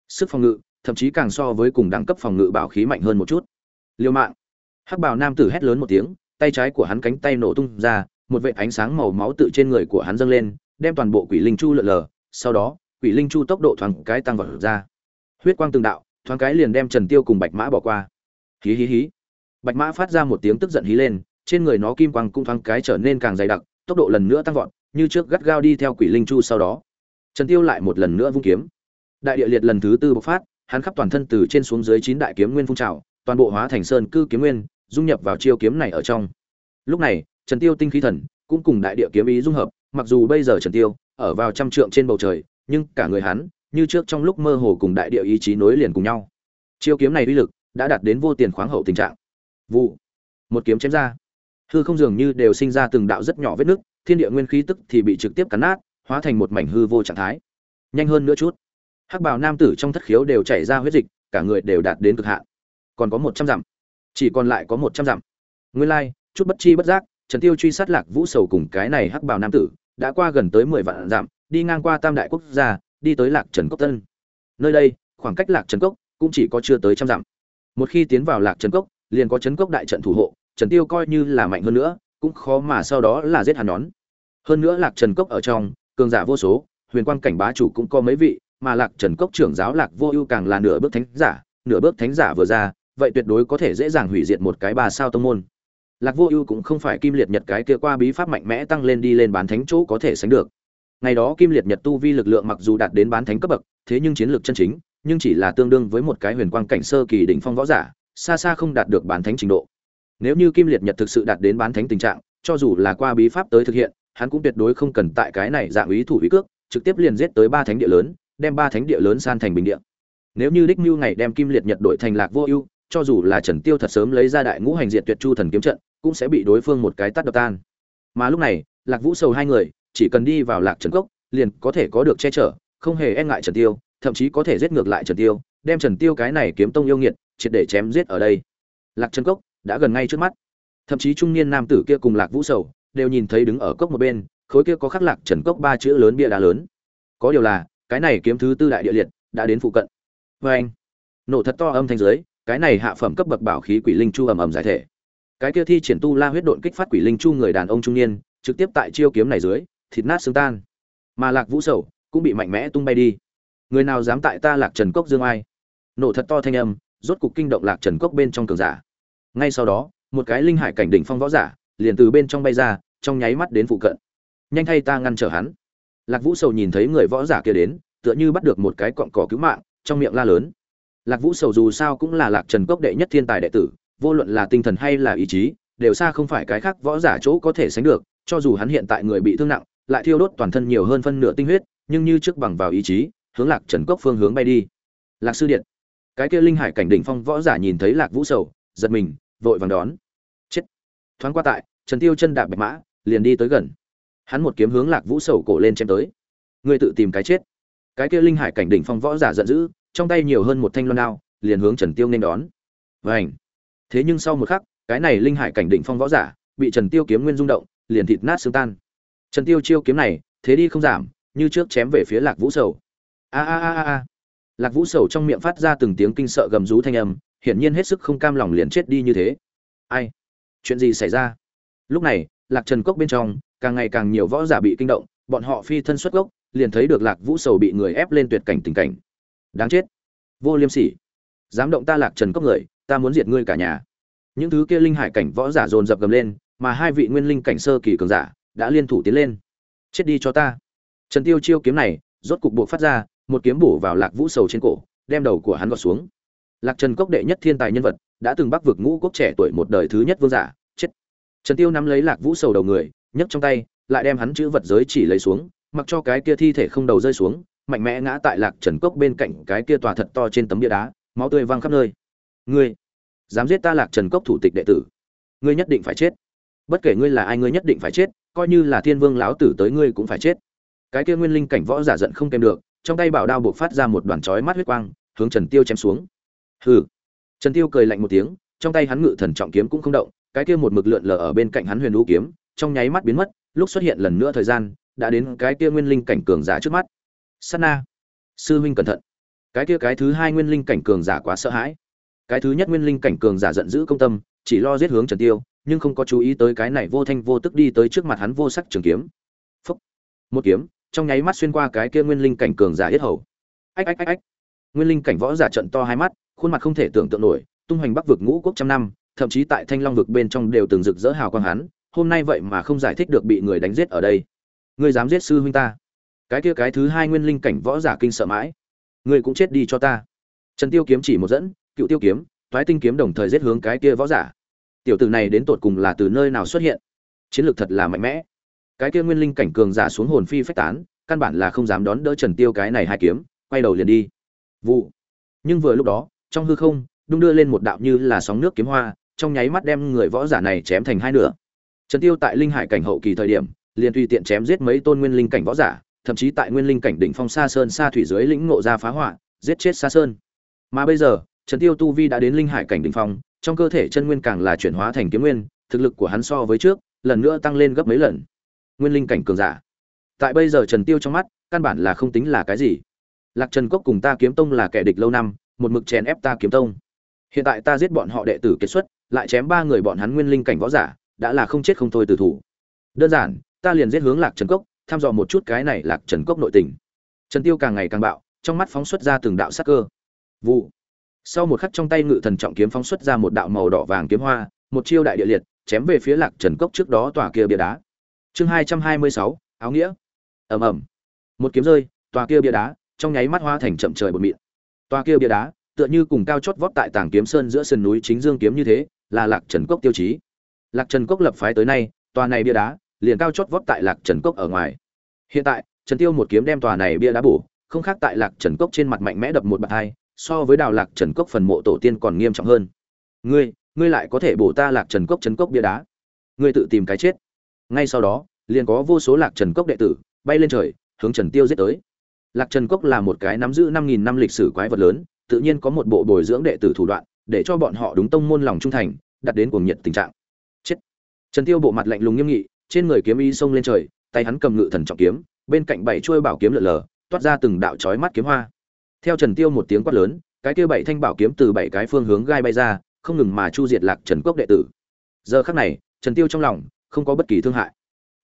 Sức phòng ngự, thậm chí càng so với cùng đẳng cấp phòng ngự bảo khí mạnh hơn một chút. Liêu mạng hắc bào nam tử hét lớn một tiếng, tay trái của hắn cánh tay nổ tung ra, một vệt ánh sáng màu máu tự trên người của hắn dâng lên, đem toàn bộ quỷ linh chu lượn lờ. Sau đó, quỷ linh chu tốc độ thoáng cái tăng vọt ra. Huyết quang từng đạo, thoáng cái liền đem trần tiêu cùng bạch mã bỏ qua. Hí hí hí. Bạch mã phát ra một tiếng tức giận hí lên, trên người nó kim quang cũng thoáng cái trở nên càng dày đặc, tốc độ lần nữa tăng vọt, như trước gắt gao đi theo quỷ linh chu sau đó. Trần tiêu lại một lần nữa vung kiếm. Đại địa liệt lần thứ tư bộc phát, hắn khắp toàn thân từ trên xuống dưới chín đại kiếm nguyên phun trào, toàn bộ hóa thành sơn cư kiếm nguyên dung nhập vào chiêu kiếm này ở trong. Lúc này, trần tiêu tinh khí thần cũng cùng đại địa kiếm ý dung hợp, mặc dù bây giờ trần tiêu ở vào trăm trượng trên bầu trời, nhưng cả người hắn như trước trong lúc mơ hồ cùng đại địa ý chí nối liền cùng nhau. Chiêu kiếm này uy lực đã đạt đến vô tiền khoáng hậu tình trạng. Vụ. Một kiếm chém ra. Hư không dường như đều sinh ra từng đạo rất nhỏ vết nứt, thiên địa nguyên khí tức thì bị trực tiếp cắn nát, hóa thành một mảnh hư vô trạng thái. Nhanh hơn nữa chút. Hắc bào nam tử trong thất khiếu đều chảy ra huyết dịch, cả người đều đạt đến cực hạn. Còn có một trăm dặm chỉ còn lại có một trăm dặm. Nguyên lai、like, chút bất chi bất giác trần tiêu truy sát lạc vũ sầu cùng cái này hắc bào nam tử đã qua gần tới mười vạn dặm đi ngang qua tam đại quốc gia đi tới lạc trần cốc tân. Nơi đây khoảng cách lạc trần cốc cũng chỉ có chưa tới trăm dặm. Một khi tiến vào lạc trần cốc liền có trấn cốc đại trận thủ hộ trần tiêu coi như là mạnh hơn nữa cũng khó mà sau đó là giết hắn nón. Hơn nữa lạc trần cốc ở trong cường giả vô số huyền quan cảnh bá chủ cũng có mấy vị mà lạc trần cốc trưởng giáo lạc vô ưu càng là nửa bước thánh giả nửa bước thánh giả vừa ra vậy tuyệt đối có thể dễ dàng hủy diệt một cái bà sao tông môn. Lạc vô ưu cũng không phải kim liệt nhật cái kia qua bí pháp mạnh mẽ tăng lên đi lên bán thánh chỗ có thể sánh được. Ngày đó kim liệt nhật tu vi lực lượng mặc dù đạt đến bán thánh cấp bậc, thế nhưng chiến lược chân chính, nhưng chỉ là tương đương với một cái huyền quang cảnh sơ kỳ đỉnh phong võ giả, xa xa không đạt được bán thánh trình độ. Nếu như kim liệt nhật thực sự đạt đến bán thánh tình trạng, cho dù là qua bí pháp tới thực hiện, hắn cũng tuyệt đối không cần tại cái này dạng ý thủ ý cước, trực tiếp liền giết tới ba thánh địa lớn, đem ba thánh địa lớn san thành bình địa. Nếu như đích mưu ngày đem kim liệt nhật đổi thành lạc vô ưu cho dù là trần tiêu thật sớm lấy ra đại ngũ hành diệt tuyệt chu thần kiếm trận, cũng sẽ bị đối phương một cái tát đập tan. Mà lúc này, lạc vũ sầu hai người, chỉ cần đi vào lạc trần cốc, liền có thể có được che chở, không hề e ngại trần tiêu, thậm chí có thể giết ngược lại trần tiêu, đem trần tiêu cái này kiếm tông yêu nghiệt triệt để chém giết ở đây. Lạc trần cốc đã gần ngay trước mắt. Thậm chí trung niên nam tử kia cùng lạc vũ sầu đều nhìn thấy đứng ở cốc một bên, khối kia có khắc lạc trần cốc ba chữ lớn bia đá lớn. Có điều là, cái này kiếm thứ tư đại địa liệt đã đến phụ cận. Và anh nổ thật to âm thanh dưới cái này hạ phẩm cấp bậc bảo khí quỷ linh chu ầm ầm giải thể. Cái kia thi triển tu la huyết độn kích phát quỷ linh chu người đàn ông trung niên, trực tiếp tại chiêu kiếm này dưới, thịt nát xương tan. Mà lạc vũ sầu cũng bị mạnh mẽ tung bay đi. Người nào dám tại ta lạc trần cốc dương ai? Nổ thật to thanh âm, rốt cục kinh động lạc trần cốc bên trong cường giả. Ngay sau đó, một cái linh hải cảnh đỉnh phong võ giả liền từ bên trong bay ra, trong nháy mắt đến phụ cận. Nhanh thay ta ngăn trở hắn. Lạc vũ sầu nhìn thấy người võ giả kia đến, tựa như bắt được một cái cọn cỏ cứu mạng, trong miệng la lớn lạc vũ sầu dù sao cũng là lạc trần cốc đệ nhất thiên tài đệ tử, vô luận là tinh thần hay là ý chí, đều xa không phải cái khác võ giả chỗ có thể sánh được, cho dù hắn hiện tại người bị thương nặng, lại thiêu đốt toàn thân nhiều hơn phân nửa tinh huyết, nhưng như trước bằng vào ý chí, hướng lạc trần cốc phương hướng bay đi. Lạc sư điện. Cái kia linh hải cảnh đỉnh phong võ giả nhìn thấy lạc vũ sầu, giật mình, vội vàng đón. Chết. Thoáng qua tại, trần tiêu chân đạp bạch mã, liền đi tới gần. Hắn một kiếm hướng lạc vũ sầu cổ lên chém tới. Ngươi tự tìm cái chết. Cái kia linh hải cảnh đỉnh phong võ giả giận dữ trong tay nhiều hơn một thanh loan đao, liền hướng trần tiêu nên đón. Vành. thế nhưng sau một khắc, cái này linh hải cảnh đỉnh phong võ giả, bị trần tiêu kiếm nguyên rung động, liền thịt nát xương tan. Trần tiêu chiêu kiếm này, thế đi không giảm, như trước chém về phía lạc vũ sầu. A a a a lạc vũ sầu trong miệng phát ra từng tiếng kinh sợ gầm rú thanh âm, hiển nhiên hết sức không cam lòng liền chết đi như thế. Ai? Chuyện gì xảy ra? Lúc này, lạc trần cốc bên trong, càng ngày càng nhiều võ giả bị kinh động, bọn họ phi thân xuất gốc, liền thấy được lạc vũ sầu bị người ép lên tuyệt cảnh tình cảnh đáng chết. Vô liêm sỉ. Dám động ta lạc trần cốc người, ta muốn diệt ngươi cả nhà. Những thứ kia linh hải cảnh võ giả dồn dập gầm lên, mà hai vị nguyên linh cảnh sơ kỳ cường giả đã liên thủ tiến lên. Chết đi cho ta. Trần tiêu chiêu kiếm này, rốt cục buộc phát ra, một kiếm bổ vào lạc vũ sầu trên cổ, đem đầu của hắn gọt xuống. Lạc trần cốc đệ nhất thiên tài nhân vật, đã từng bắc vực ngũ quốc trẻ tuổi một đời thứ nhất vương giả, chết. Trần tiêu nắm lấy lạc vũ sầu đầu người, nhấc trong tay, lại đem hắn chữ vật giới chỉ lấy xuống, mặc cho cái kia thi thể không đầu rơi xuống mạnh mẽ ngã tại lạc trần cốc bên cạnh cái kia tòa thật to trên tấm bia đá, máu tươi văng khắp nơi. Ngươi, dám giết ta lạc trần cốc thủ tịch đệ tử. Ngươi nhất định phải chết. Bất kể ngươi là ai ngươi nhất định phải chết, coi như là thiên vương lão tử tới ngươi cũng phải chết. Cái kia nguyên linh cảnh võ giả giận không kèm được, trong tay bảo đao buộc phát ra một đoàn chói mắt huyết quang, hướng trần tiêu chém xuống. Hừ. Trần tiêu cười lạnh một tiếng, trong tay hắn ngự thần trọng kiếm cũng không động, cái kia một mực lượn lờ ở bên cạnh hắn huyền lũ kiếm, trong nháy mắt biến mất, lúc xuất hiện lần nữa thời gian, đã đến cái kia nguyên linh cảnh cường giả trước mắt. Sana, sư huynh cẩn thận. Cái kia cái thứ hai nguyên linh cảnh cường giả quá sợ hãi. Cái thứ nhất nguyên linh cảnh cường giả giận dữ công tâm chỉ lo giết hướng trần tiêu nhưng không có chú ý tới cái này vô thanh vô tức đi tới trước mặt hắn vô sắc trường kiếm. Phúc. một kiếm trong nháy mắt xuyên qua cái kia nguyên linh cảnh cường giả yết hầu. Ách ách ách ách. Nguyên linh cảnh võ giả trận to hai mắt khuôn mặt không thể tưởng tượng nổi tung hoành bắc vực ngũ quốc trăm năm thậm chí tại thanh long vực bên trong đều từng rực rỡ hào quang hắn hôm nay vậy mà không giải thích được bị người đánh giết ở đây. Ngươi dám giết sư huynh ta? Cái kia cái thứ hai nguyên linh cảnh võ giả kinh sợ mãi. Ngươi cũng chết đi cho ta. Trần tiêu kiếm chỉ một dẫn, cựu tiêu kiếm thoái tinh kiếm đồng thời giết hướng cái kia võ giả. Tiểu tử này đến tột cùng là từ nơi nào xuất hiện? Chiến lược thật là mạnh mẽ. Cái kia nguyên linh cảnh cường giả xuống hồn phi phách tán, căn bản là không dám đón đỡ trần tiêu cái này hai kiếm, quay đầu liền đi. Vụ. Nhưng vừa lúc đó, trong hư không, đung đưa lên một đạo như là sóng nước kiếm hoa, trong nháy mắt đem người võ giả này chém thành hai nửa. Trần tiêu tại linh hải cảnh hậu kỳ thời điểm, liền tùy tiện chém giết mấy tôn nguyên linh cảnh võ giả thậm chí tại nguyên linh cảnh đỉnh phong xa sơn xa thủy dưới lĩnh ngộ ra phá hỏa, giết chết xa sơn. Mà bây giờ, trần tiêu tu vi đã đến linh hải cảnh đỉnh phong, trong cơ thể chân nguyên càng là chuyển hóa thành kiếm nguyên, thực lực của hắn so với trước, lần nữa tăng lên gấp mấy lần. Nguyên linh cảnh cường giả. Tại bây giờ trần tiêu trong mắt, căn bản là không tính là cái gì. Lạc trần cốc cùng ta kiếm tông là kẻ địch lâu năm, một mực chèn ép ta kiếm tông. Hiện tại ta giết bọn họ đệ tử kết xuất, lại chém ba người bọn hắn nguyên linh cảnh võ giả, đã là không chết không thôi tử thủ. Đơn giản, ta liền giết hướng lạc trần cốc thăm dò một chút cái này lạc trần cốc nội tình. Trần tiêu càng ngày càng bạo, trong mắt phóng xuất ra từng đạo sắc cơ. Vụ. Sau một khắc trong tay ngự thần trọng kiếm phóng xuất ra một đạo màu đỏ vàng kiếm hoa, một chiêu đại địa liệt, chém về phía lạc trần cốc trước đó tòa kia bia đá. Chương hai trăm hai mươi sáu, áo nghĩa. Ầm ầm. Một kiếm rơi, tòa kia bia đá trong nháy mắt hoa thành chậm trời bột mịn. Tòa kia bia đá tựa như cùng cao chót vót tại tảng kiếm sơn giữa sườn núi chính dương kiếm như thế, là lạc trần cốc tiêu chí. Lạc trần cốc lập phái tới nay, tòa này bia đá liền cao chót vót tại lạc trần cốc ở ngoài hiện tại, trần tiêu một kiếm đem tòa này bia đá bổ, không khác tại lạc trần cốc trên mặt mạnh mẽ đập một bạt hai, so với đào lạc trần cốc phần mộ tổ tiên còn nghiêm trọng hơn. Ngươi ngươi lại có thể bổ ta lạc trần cốc trần cốc bia đá. Ngươi tự tìm cái chết. Ngay sau đó, liền có vô số lạc trần cốc đệ tử bay lên trời, hướng trần tiêu giết tới. Lạc trần cốc là một cái nắm giữ năm nghìn năm lịch sử quái vật lớn, tự nhiên có một bộ bồi dưỡng đệ tử thủ đoạn, để cho bọn họ đúng tông môn lòng trung thành đặt đến cuồng nhiệt tình trạng. Chết. Trần tiêu bộ mặt lạnh lùng nghiêm nghị, trên người kiếm y xông lên trời tay hắn cầm ngự thần trọng kiếm, bên cạnh bảy chuôi bảo kiếm lượn lờ, toát ra từng đạo chói mắt kiếm hoa. Theo trần tiêu một tiếng quát lớn, cái kia bảy thanh bảo kiếm từ bảy cái phương hướng gai bay ra, không ngừng mà chu diệt lạc trần cốc đệ tử. Giờ khắc này, trần tiêu trong lòng không có bất kỳ thương hại.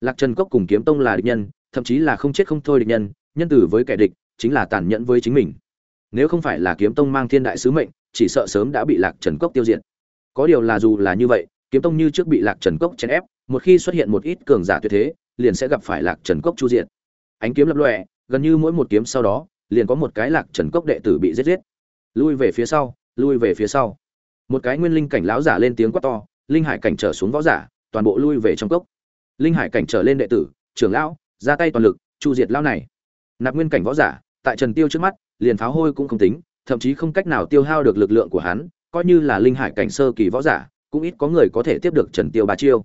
Lạc trần cốc cùng kiếm tông là địch nhân, thậm chí là không chết không thôi địch nhân nhân tử với kẻ địch chính là tàn nhẫn với chính mình. Nếu không phải là kiếm tông mang thiên đại sứ mệnh, chỉ sợ sớm đã bị lạc trần cốc tiêu diệt. Có điều là dù là như vậy, kiếm tông như trước bị lạc trần cốc chèn ép, một khi xuất hiện một ít cường giả tuyệt thế liền sẽ gặp phải lạc trần cốc chu diệt. Ánh kiếm lập lọe gần như mỗi một kiếm sau đó, liền có một cái lạc trần cốc đệ tử bị giết giết. Lui về phía sau, lui về phía sau. Một cái nguyên linh cảnh lão giả lên tiếng quát to, linh hải cảnh trở xuống võ giả, toàn bộ lui về trong cốc. Linh hải cảnh trở lên đệ tử, trưởng lão, ra tay toàn lực, chu diệt lão này. Nạp nguyên cảnh võ giả, tại trần tiêu trước mắt, liền pháo hôi cũng không tính, thậm chí không cách nào tiêu hao được lực lượng của hắn, coi như là linh hải cảnh sơ kỳ võ giả, cũng ít có người có thể tiếp được trần tiêu ba chiêu.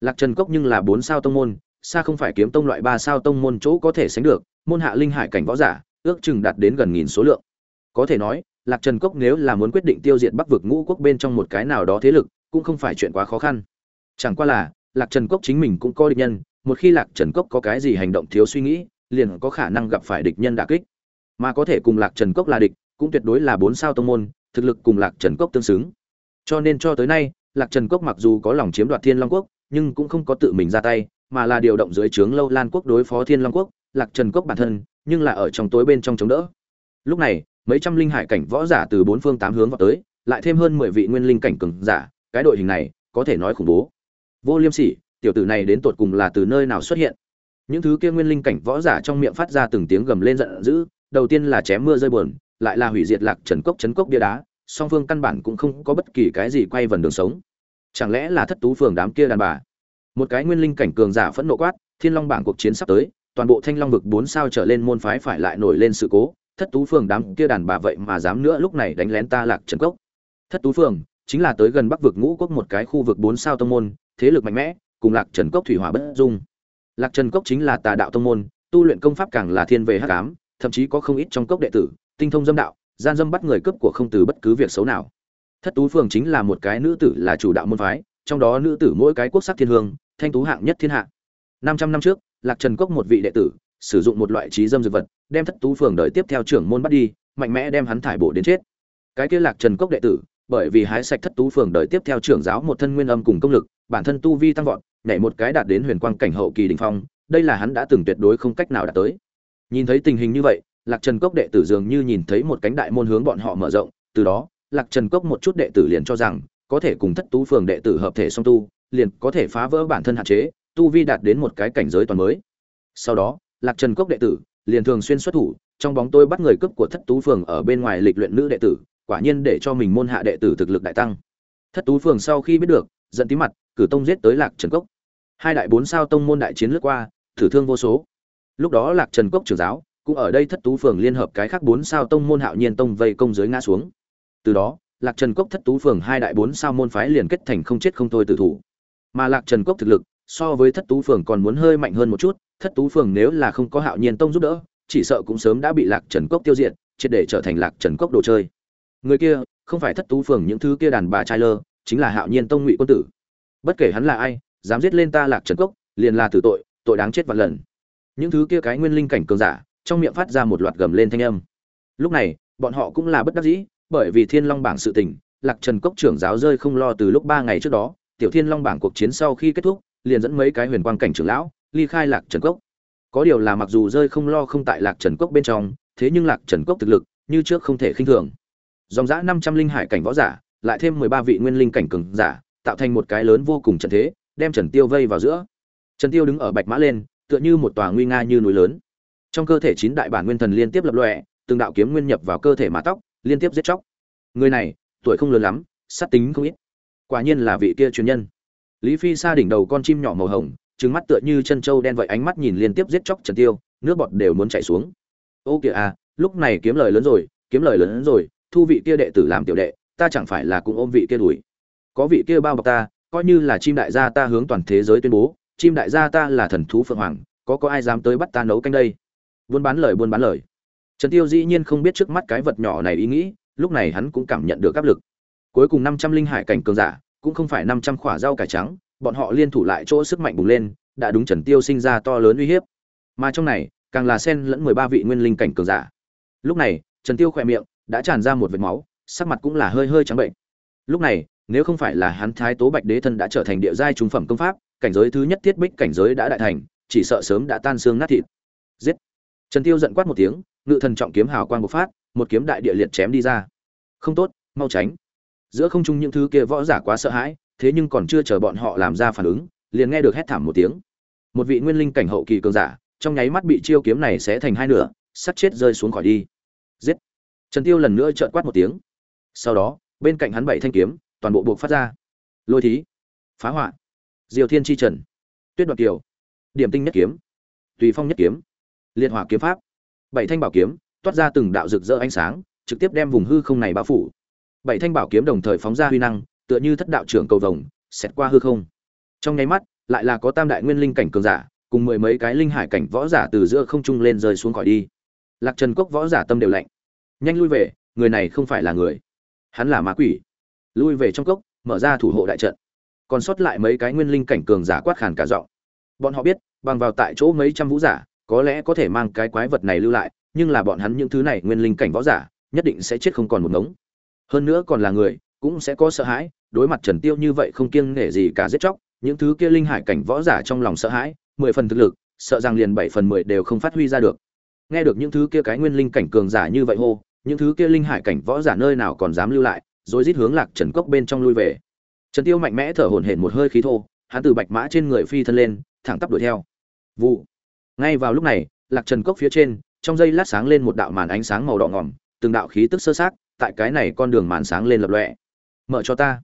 Lạc trần cốc nhưng là bốn sao tông môn xa không phải kiếm tông loại ba sao tông môn chỗ có thể sánh được, môn hạ linh hải cảnh võ giả, ước chừng đạt đến gần nghìn số lượng. Có thể nói, lạc trần cốc nếu là muốn quyết định tiêu diệt bắc vực ngũ quốc bên trong một cái nào đó thế lực, cũng không phải chuyện quá khó khăn. Chẳng qua là, lạc trần cốc chính mình cũng có địch nhân, một khi lạc trần cốc có cái gì hành động thiếu suy nghĩ, liền có khả năng gặp phải địch nhân đả kích. Mà có thể cùng lạc trần cốc là địch, cũng tuyệt đối là bốn sao tông môn, thực lực cùng lạc trần cốc tương xứng. Cho nên cho tới nay, lạc trần cốc mặc dù có lòng chiếm đoạt thiên long quốc, nhưng cũng không có tự mình ra tay mà là điều động dưới trướng lâu lan quốc đối phó thiên long quốc, lạc trần quốc bản thân, nhưng là ở trong tối bên trong chống đỡ. Lúc này, mấy trăm linh hải cảnh võ giả từ bốn phương tám hướng vào tới, lại thêm hơn mười vị nguyên linh cảnh cường giả, cái đội hình này có thể nói khủng bố. Vô liêm sỉ, tiểu tử này đến tột cùng là từ nơi nào xuất hiện? Những thứ kia nguyên linh cảnh võ giả trong miệng phát ra từng tiếng gầm lên giận dữ, đầu tiên là chém mưa rơi buồn, lại là hủy diệt lạc trần cốc chấn cốc bia đá, song phương căn bản cũng không có bất kỳ cái gì quay vần đường sống. Chẳng lẽ là thất tú phường đám kia đàn bà? Một cái nguyên linh cảnh cường giả phẫn nộ quát, thiên long bảng cuộc chiến sắp tới, toàn bộ thanh long vực bốn sao trở lên môn phái phải lại nổi lên sự cố, thất tú phường đám kia đàn bà vậy mà dám nữa lúc này đánh lén ta lạc trần cốc. Thất tú phường chính là tới gần bắc vực ngũ quốc một cái khu vực bốn sao tông môn, thế lực mạnh mẽ, cùng lạc trần cốc thủy hỏa bất dung. Lạc trần cốc chính là tà đạo tông môn, tu luyện công pháp càng là thiên về hắc ám, thậm chí có không ít trong cốc đệ tử, tinh thông dâm đạo, gian dâm bắt người cướp của không từ bất cứ việc xấu nào. Thất tú phường chính là một cái nữ tử là chủ đạo môn phái trong đó nữ tử mỗi cái quốc sắc thiên hương, thanh tú hạng nhất thiên hạ. Năm trăm năm trước, lạc trần cốc một vị đệ tử, sử dụng một loại trí dâm dược vật, đem thất tú phường đợi tiếp theo trưởng môn bắt đi, mạnh mẽ đem hắn thải bộ đến chết. Cái kia lạc trần cốc đệ tử, bởi vì hái sạch thất tú phường đợi tiếp theo trưởng giáo một thân nguyên âm cùng công lực, bản thân tu vi tăng vọt, nhảy một cái đạt đến huyền quang cảnh hậu kỳ đỉnh phong, đây là hắn đã từng tuyệt đối không cách nào đạt tới. Nhìn thấy tình hình như vậy, lạc trần cốc đệ tử dường như nhìn thấy một cánh đại môn hướng bọn họ mở rộng, từ đó, lạc trần cốc một chút đệ tử liền cho rằng có thể cùng thất tú phường đệ tử hợp thể song tu, liền có thể phá vỡ bản thân hạn chế, tu vi đạt đến một cái cảnh giới toàn mới. Sau đó, lạc trần cốc đệ tử liền thường xuyên xuất thủ, trong bóng tôi bắt người cướp của thất tú phường ở bên ngoài lịch luyện nữ đệ tử, quả nhiên để cho mình môn hạ đệ tử thực lực đại tăng. Thất tú phường sau khi biết được, giận tí mặt, cử tông giết tới lạc trần cốc. Hai đại bốn sao tông môn đại chiến lướt qua, thử thương vô số. Lúc đó lạc trần cốc trưởng giáo cũng ở đây thất tú phường liên hợp cái khác bốn sao tông môn hạo nhiên tông vây công giới ngã xuống. Từ đó lạc trần cốc thất tú phường hai đại bốn sao môn phái liền kết thành không chết không thôi tử thủ. Mà lạc trần cốc thực lực, so với thất tú phường còn muốn hơi mạnh hơn một chút, thất tú phường nếu là không có hạo nhiên tông giúp đỡ, chỉ sợ cũng sớm đã bị lạc trần cốc tiêu diệt, triệt để trở thành lạc trần cốc đồ chơi. Người kia, không phải thất tú phường những thứ kia đàn bà trai lơ, chính là hạo nhiên tông ngụy quân tử. Bất kể hắn là ai, dám giết lên ta lạc trần cốc, liền là tử tội tội đáng chết vạn lần. Những thứ kia cái nguyên linh cảnh cường giả, trong miệng phát ra một loạt gầm lên thanh âm. Lúc này, bọn họ cũng là bất đắc dĩ bởi vì thiên long bảng sự tình, lạc trần cốc trưởng giáo rơi không lo từ lúc ba ngày trước đó, tiểu thiên long bảng cuộc chiến sau khi kết thúc, liền dẫn mấy cái huyền quang cảnh trưởng lão, ly khai lạc trần cốc. Có điều là mặc dù rơi không lo không tại lạc trần cốc bên trong, thế nhưng lạc trần cốc thực lực, như trước không thể khinh thường. Dòng giã năm trăm linh hải cảnh võ giả, lại thêm mười ba vị nguyên linh cảnh cường giả, tạo thành một cái lớn vô cùng trận thế, đem trần tiêu vây vào giữa. Trần tiêu đứng ở bạch mã lên, tựa như một tòa nguy nga như núi lớn. Trong cơ thể chín đại bản nguyên thần liên tiếp lập lòe, từng đạo kiếm nguyên nhập vào cơ thể mã tóc liên tiếp giết chóc. Người này, tuổi không lớn lắm, sát tính không ít. Quả nhiên là vị kia truyền nhân. Lý phi xa đỉnh đầu con chim nhỏ màu hồng, trừng mắt tựa như chân trâu đen vậy ánh mắt nhìn liên tiếp giết chóc trần tiêu, nước bọt đều muốn chảy xuống. Ô kìa à lúc này kiếm lời lớn rồi, kiếm lời lớn rồi, thu vị kia đệ tử làm tiểu đệ, ta chẳng phải là cũng ôm vị kia đuổi. Có vị kia bao bọc ta, coi như là chim đại gia ta hướng toàn thế giới tuyên bố, chim đại gia ta là thần thú phượng hoàng, có có ai dám tới bắt ta nấu canh đây? Buôn bán lời, buôn bán lời trần tiêu dĩ nhiên không biết trước mắt cái vật nhỏ này ý nghĩ, lúc này hắn cũng cảm nhận được áp lực. Cuối cùng năm trăm linh hải cảnh cường giả, cũng không phải năm trăm rau cải trắng, bọn họ liên thủ lại chỗ sức mạnh bùng lên, đã đúng trần tiêu sinh ra to lớn uy hiếp. Mà trong này, càng là sen lẫn mười ba vị nguyên linh cảnh cường giả. Lúc này, trần tiêu khỏe miệng đã tràn ra một vệt máu, sắc mặt cũng là hơi hơi trắng bệnh. Lúc này, nếu không phải là hắn thái tố bạch đế thân đã trở thành địa giai trung phẩm công pháp, cảnh giới thứ nhất thiết bích cảnh giới đã đại thành, chỉ sợ sớm đã tan xương nát thịt. Giết! Trần tiêu giận quát một tiếng ngự thần trọng kiếm hào quang bộc phát, một kiếm đại địa liệt chém đi ra. Không tốt, mau tránh. Giữa không trung những thứ kia võ giả quá sợ hãi, thế nhưng còn chưa chờ bọn họ làm ra phản ứng, liền nghe được hét thảm một tiếng. Một vị nguyên linh cảnh hậu kỳ cường giả, trong nháy mắt bị chiêu kiếm này xé thành hai nửa sắt chết rơi xuống khỏi đi. Giết. Trần tiêu lần nữa trợn quát một tiếng. Sau đó, bên cạnh hắn bảy thanh kiếm, toàn bộ buộc phát ra. Lôi thí. Phá hoại diều thiên chi trần. Tuyết đoạt kiều. Điểm tinh nhất kiếm. Tùy phong nhất kiếm. Liệt hỏa kiếm pháp bảy thanh bảo kiếm, toát ra từng đạo rực rỡ ánh sáng, trực tiếp đem vùng hư không này bao phủ. Bảy thanh bảo kiếm đồng thời phóng ra huy năng, tựa như thất đạo trưởng cầu vồng, xẹt qua hư không. Trong nháy mắt, lại là có tam đại nguyên linh cảnh cường giả, cùng mười mấy cái linh hải cảnh võ giả từ giữa không trung lên rơi xuống khỏi đi. Lạc trần cốc võ giả tâm đều lạnh. Nhanh lui về, người này không phải là người. Hắn là ma quỷ. Lui về trong cốc, mở ra thủ hộ đại trận. Còn sót lại mấy cái nguyên linh cảnh cường giả quát khàn cả giọng. Bọn họ biết, bằng vào tại chỗ mấy trăm vũ giả có lẽ có thể mang cái quái vật này lưu lại, nhưng là bọn hắn những thứ này nguyên linh cảnh võ giả, nhất định sẽ chết không còn một ngống. Hơn nữa còn là người, cũng sẽ có sợ hãi, đối mặt trần tiêu như vậy không kiêng nể gì cả giết chóc, những thứ kia linh hải cảnh võ giả trong lòng sợ hãi, mười phần thực lực, sợ rằng liền bảy phần mười đều không phát huy ra được. Nghe được những thứ kia cái nguyên linh cảnh cường giả như vậy hô, những thứ kia linh hải cảnh võ giả nơi nào còn dám lưu lại, rồi rít hướng lạc trần cốc bên trong lui về. Trần tiêu mạnh mẽ thở hổn hển một hơi khí thô, hắn từ bạch mã trên người phi thân lên, thẳng tắp đuổi theo. Vụ ngay vào lúc này, lạc trần cốc phía trên, trong dây lát sáng lên một đạo màn ánh sáng màu đỏ ngỏm từng đạo khí tức sơ sát, tại cái này con đường màn sáng lên lập lọe mở cho ta.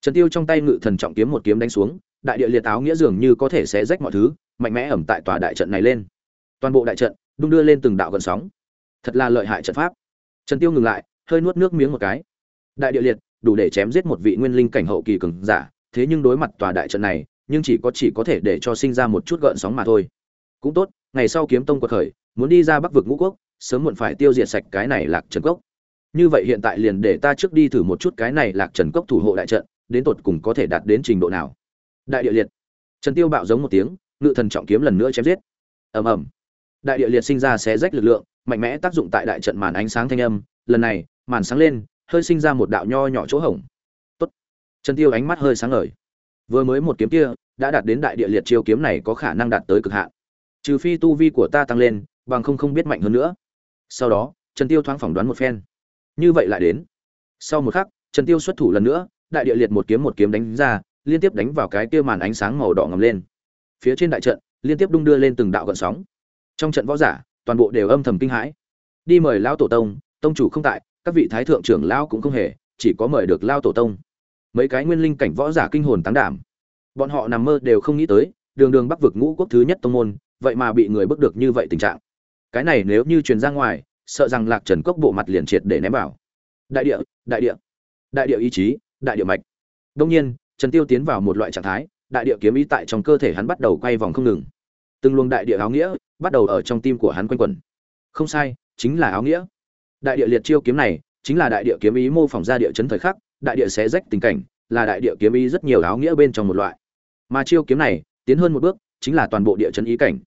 Trần tiêu trong tay ngự thần trọng kiếm một kiếm đánh xuống, đại địa liệt áo nghĩa dường như có thể xé rách mọi thứ, mạnh mẽ ẩm tại tòa đại trận này lên. Toàn bộ đại trận đung đưa lên từng đạo gần sóng. Thật là lợi hại trận pháp. Trần tiêu ngừng lại, hơi nuốt nước miếng một cái. Đại địa liệt, đủ để chém giết một vị nguyên linh cảnh hậu kỳ cường giả, thế nhưng đối mặt tòa đại trận này, nhưng chỉ có chỉ có thể để cho sinh ra một chút gợn sóng mà thôi. Cũng tốt ngày sau kiếm tông quật khởi, muốn đi ra bắc vực ngũ quốc, sớm muộn phải tiêu diệt sạch cái này lạc trần cốc. Như vậy hiện tại liền để ta trước đi thử một chút cái này lạc trần cốc thủ hộ đại trận, đến tột cùng có thể đạt đến trình độ nào. Đại địa liệt. Trần tiêu bạo giống một tiếng, ngự thần trọng kiếm lần nữa chém giết. Ầm ầm. Đại địa liệt sinh ra xé rách lực lượng, mạnh mẽ tác dụng tại đại trận màn ánh sáng thanh âm. Lần này, màn sáng lên, hơi sinh ra một đạo nho nhỏ chỗ hổng. Tốt. Trần tiêu ánh mắt hơi sáng ngời. Vừa mới một kiếm kia, đã đạt đến đại địa liệt chiêu kiếm này có khả năng đạt tới cực hạn trừ phi tu vi của ta tăng lên, bằng không không biết mạnh hơn nữa. Sau đó, trần tiêu thoáng phỏng đoán một phen. Như vậy lại đến. Sau một khắc, trần tiêu xuất thủ lần nữa, đại địa liệt một kiếm một kiếm đánh ra, liên tiếp đánh vào cái kia màn ánh sáng màu đỏ ngầm lên. Phía trên đại trận, liên tiếp đung đưa lên từng đạo gợn sóng. Trong trận võ giả, toàn bộ đều âm thầm kinh hãi. Đi mời Lão tổ tông tông chủ không tại, các vị thái thượng trưởng Lão cũng không hề, chỉ có mời được lao tổ tông. Mấy cái nguyên linh cảnh võ giả kinh hồn tán đảm. Bọn họ nằm mơ đều không nghĩ tới, đường đường bắc vực ngũ quốc thứ nhất tông môn vậy mà bị người bước được như vậy tình trạng. Cái này nếu như truyền ra ngoài, sợ rằng lạc trần cốc bộ mặt liền triệt để ném vào. Đại địa đại địa đại địa ý chí, đại địa mạch. Đông nhiên, trần tiêu tiến vào một loại trạng thái, đại địa kiếm ý tại trong cơ thể hắn bắt đầu quay vòng không ngừng. Từng luồng đại địa áo nghĩa bắt đầu ở trong tim của hắn quanh quẩn. Không sai, chính là áo nghĩa. Đại địa liệt chiêu kiếm này, chính là đại địa kiếm ý mô phỏng ra địa chấn thời khắc, đại địa xé rách tình cảnh, là đại địa kiếm ý rất nhiều áo nghĩa bên trong một loại. Mà chiêu kiếm này, tiến hơn một bước, chính là toàn bộ địa chấn ý cảnh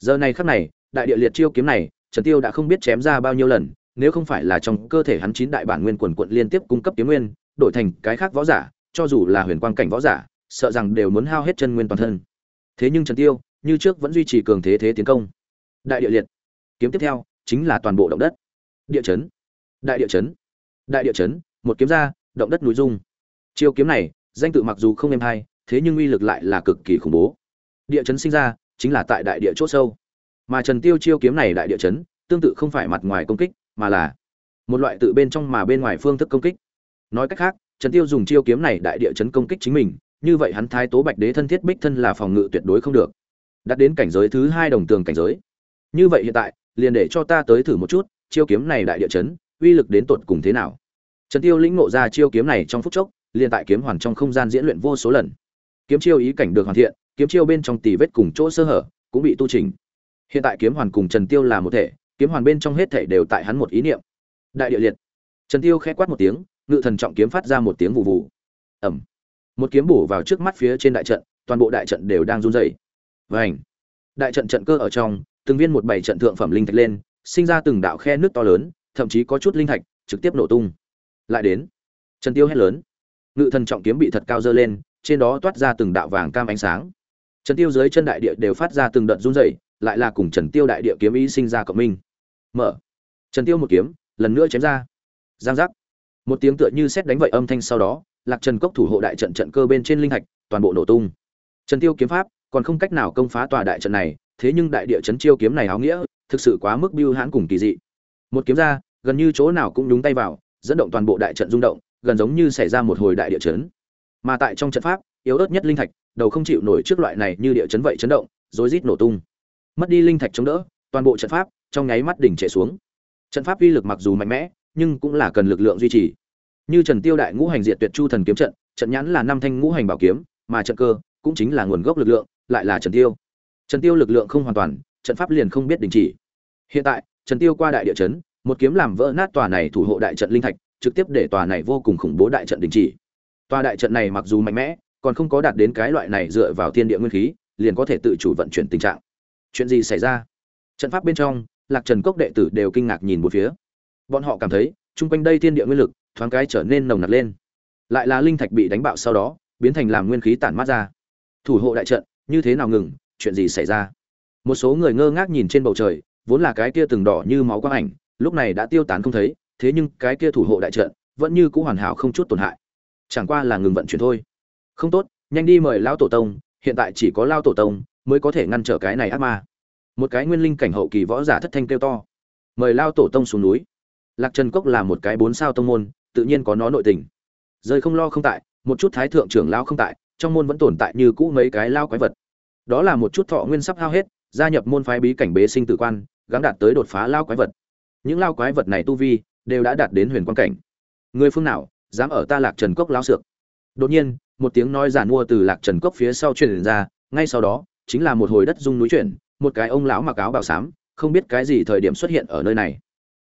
giờ này khắc này, đại địa liệt chiêu kiếm này, trần tiêu đã không biết chém ra bao nhiêu lần, nếu không phải là trong cơ thể hắn chín đại bản nguyên quần quận liên tiếp cung cấp kiếm nguyên, đổi thành cái khác võ giả, cho dù là huyền quang cảnh võ giả, sợ rằng đều muốn hao hết chân nguyên toàn thân. Thế nhưng trần tiêu, như trước vẫn duy trì cường thế thế tiến công. Đại địa liệt. Kiếm tiếp theo, chính là toàn bộ động đất. Địa chấn. Đại địa chấn. Đại địa chấn, một kiếm ra, động đất núi dung chiêu kiếm này, danh tự mặc dù không êm hay, thế nhưng uy lực lại là cực kỳ khủng bố. Địa chấn sinh ra chính là tại đại địa chỗ sâu. Mà trần tiêu chiêu kiếm này đại địa chấn, tương tự không phải mặt ngoài công kích, mà là một loại tự bên trong mà bên ngoài phương thức công kích. Nói cách khác, trần tiêu dùng chiêu kiếm này đại địa chấn công kích chính mình, như vậy hắn thái tố bạch đế thân thiết bích thân là phòng ngự tuyệt đối không được. Đạt đến cảnh giới thứ hai đồng tường cảnh giới. Như vậy hiện tại, liền để cho ta tới thử một chút, chiêu kiếm này đại địa chấn, uy lực đến tột cùng thế nào? Trần tiêu lĩnh ngộ ra chiêu kiếm này trong phút chốc, liền tại kiếm hoàn trong không gian diễn luyện vô số lần. Kiếm chiêu ý cảnh được hoàn thiện kiếm chiêu bên trong tỉ vết cùng chỗ sơ hở cũng bị tu trình hiện tại kiếm hoàn cùng trần tiêu là một thể, kiếm hoàn bên trong hết thể đều tại hắn một ý niệm. Đại địa liệt. Trần tiêu khẽ quát một tiếng, ngự thần trọng kiếm phát ra một tiếng vụ vụ ẩm một kiếm bổ vào trước mắt phía trên đại trận, toàn bộ đại trận đều đang run rẩy. Vành. Đại trận trận cơ ở trong, từng viên một bảy trận thượng phẩm linh thạch lên, sinh ra từng đạo khe nước to lớn, thậm chí có chút linh thạch trực tiếp nổ tung. Lại đến. Trần tiêu hét lớn. Ngự thần trọng kiếm bị thật cao dơ lên, trên đó toát ra từng đạo vàng cam ánh sáng trần tiêu dưới chân đại địa đều phát ra từng đợt run rẩy, lại là cùng trần tiêu đại địa kiếm ý sinh ra cộng minh. Mở. Trần tiêu một kiếm, lần nữa chém ra. Giang giác. Một tiếng tựa như xét đánh vậy âm thanh sau đó, lạc trần cốc thủ hộ đại trận trận cơ bên trên linh hạch, toàn bộ nổ tung. Trần tiêu kiếm pháp, còn không cách nào công phá tòa đại trận này, thế nhưng đại địa chấn chiêu kiếm này áo nghĩa, thực sự quá mức biêu hãn cùng kỳ dị. Một kiếm ra, gần như chỗ nào cũng nhúng tay vào, dẫn động toàn bộ đại trận rung động, gần giống như xảy ra một hồi đại địa chấn. Mà tại trong trận pháp, yếu ớt nhất linh thạch đầu không chịu nổi trước loại này như địa chấn vậy chấn động, rối rít nổ tung. Mất đi linh thạch chống đỡ, toàn bộ trận pháp trong nháy mắt đỉnh trệ xuống. Trận pháp uy lực mặc dù mạnh mẽ, nhưng cũng là cần lực lượng duy trì. Như trần tiêu đại ngũ hành diệt tuyệt chu thần kiếm trận trận nhãn là năm thanh ngũ hành bảo kiếm, mà trận cơ cũng chính là nguồn gốc lực lượng, lại là trần tiêu. Trần tiêu lực lượng không hoàn toàn, trận pháp liền không biết đình chỉ. Hiện tại, trần tiêu qua đại địa chấn, một kiếm làm vỡ nát tòa này thủ hộ đại trận linh thạch, trực tiếp để tòa này vô cùng khủng bố đại trận đình chỉ. Tòa đại trận này mặc dù mạnh mẽ còn không có đạt đến cái loại này dựa vào thiên địa nguyên khí, liền có thể tự chủ vận chuyển tình trạng. Chuyện gì xảy ra? Trận pháp bên trong, lạc trần cốc đệ tử đều kinh ngạc nhìn một phía. Bọn họ cảm thấy, chung quanh đây thiên địa nguyên lực, thoáng cái trở nên nồng nặc lên. Lại là linh thạch bị đánh bạo sau đó, biến thành làm nguyên khí tản mát ra. Thủ hộ đại trận, như thế nào ngừng, chuyện gì xảy ra? Một số người ngơ ngác nhìn trên bầu trời, vốn là cái kia từng đỏ như máu quang ảnh, lúc này đã tiêu tán không thấy, thế nhưng cái kia thủ hộ đại trận, vẫn như cũ hoàn hảo không chút tổn hại. Chẳng qua là ngừng vận chuyển thôi không tốt, nhanh đi mời lão tổ tông, hiện tại chỉ có lao tổ tông mới có thể ngăn trở cái này ác ma. Một cái nguyên linh cảnh hậu kỳ võ giả thất thanh kêu to. Mời lao tổ tông xuống núi. Lạc trần cốc là một cái bốn sao tông môn, tự nhiên có nó nội tình. Rơi không lo không tại, một chút thái thượng trưởng lao không tại, trong môn vẫn tồn tại như cũ mấy cái lao quái vật. Đó là một chút thọ nguyên sắp hao hết, gia nhập môn phái bí cảnh bế sinh tử quan, gắng đạt tới đột phá lao quái vật. Những lao quái vật này tu vi đều đã đạt đến huyền quan cảnh. Người phương nào, dám ở ta lạc trần cốc lao sược? Đột nhiên một tiếng nói giản mua từ lạc trần cốc phía sau truyền ra, ngay sau đó, chính là một hồi đất rung núi chuyển, một cái ông lão mặc áo bào xám, không biết cái gì thời điểm xuất hiện ở nơi này.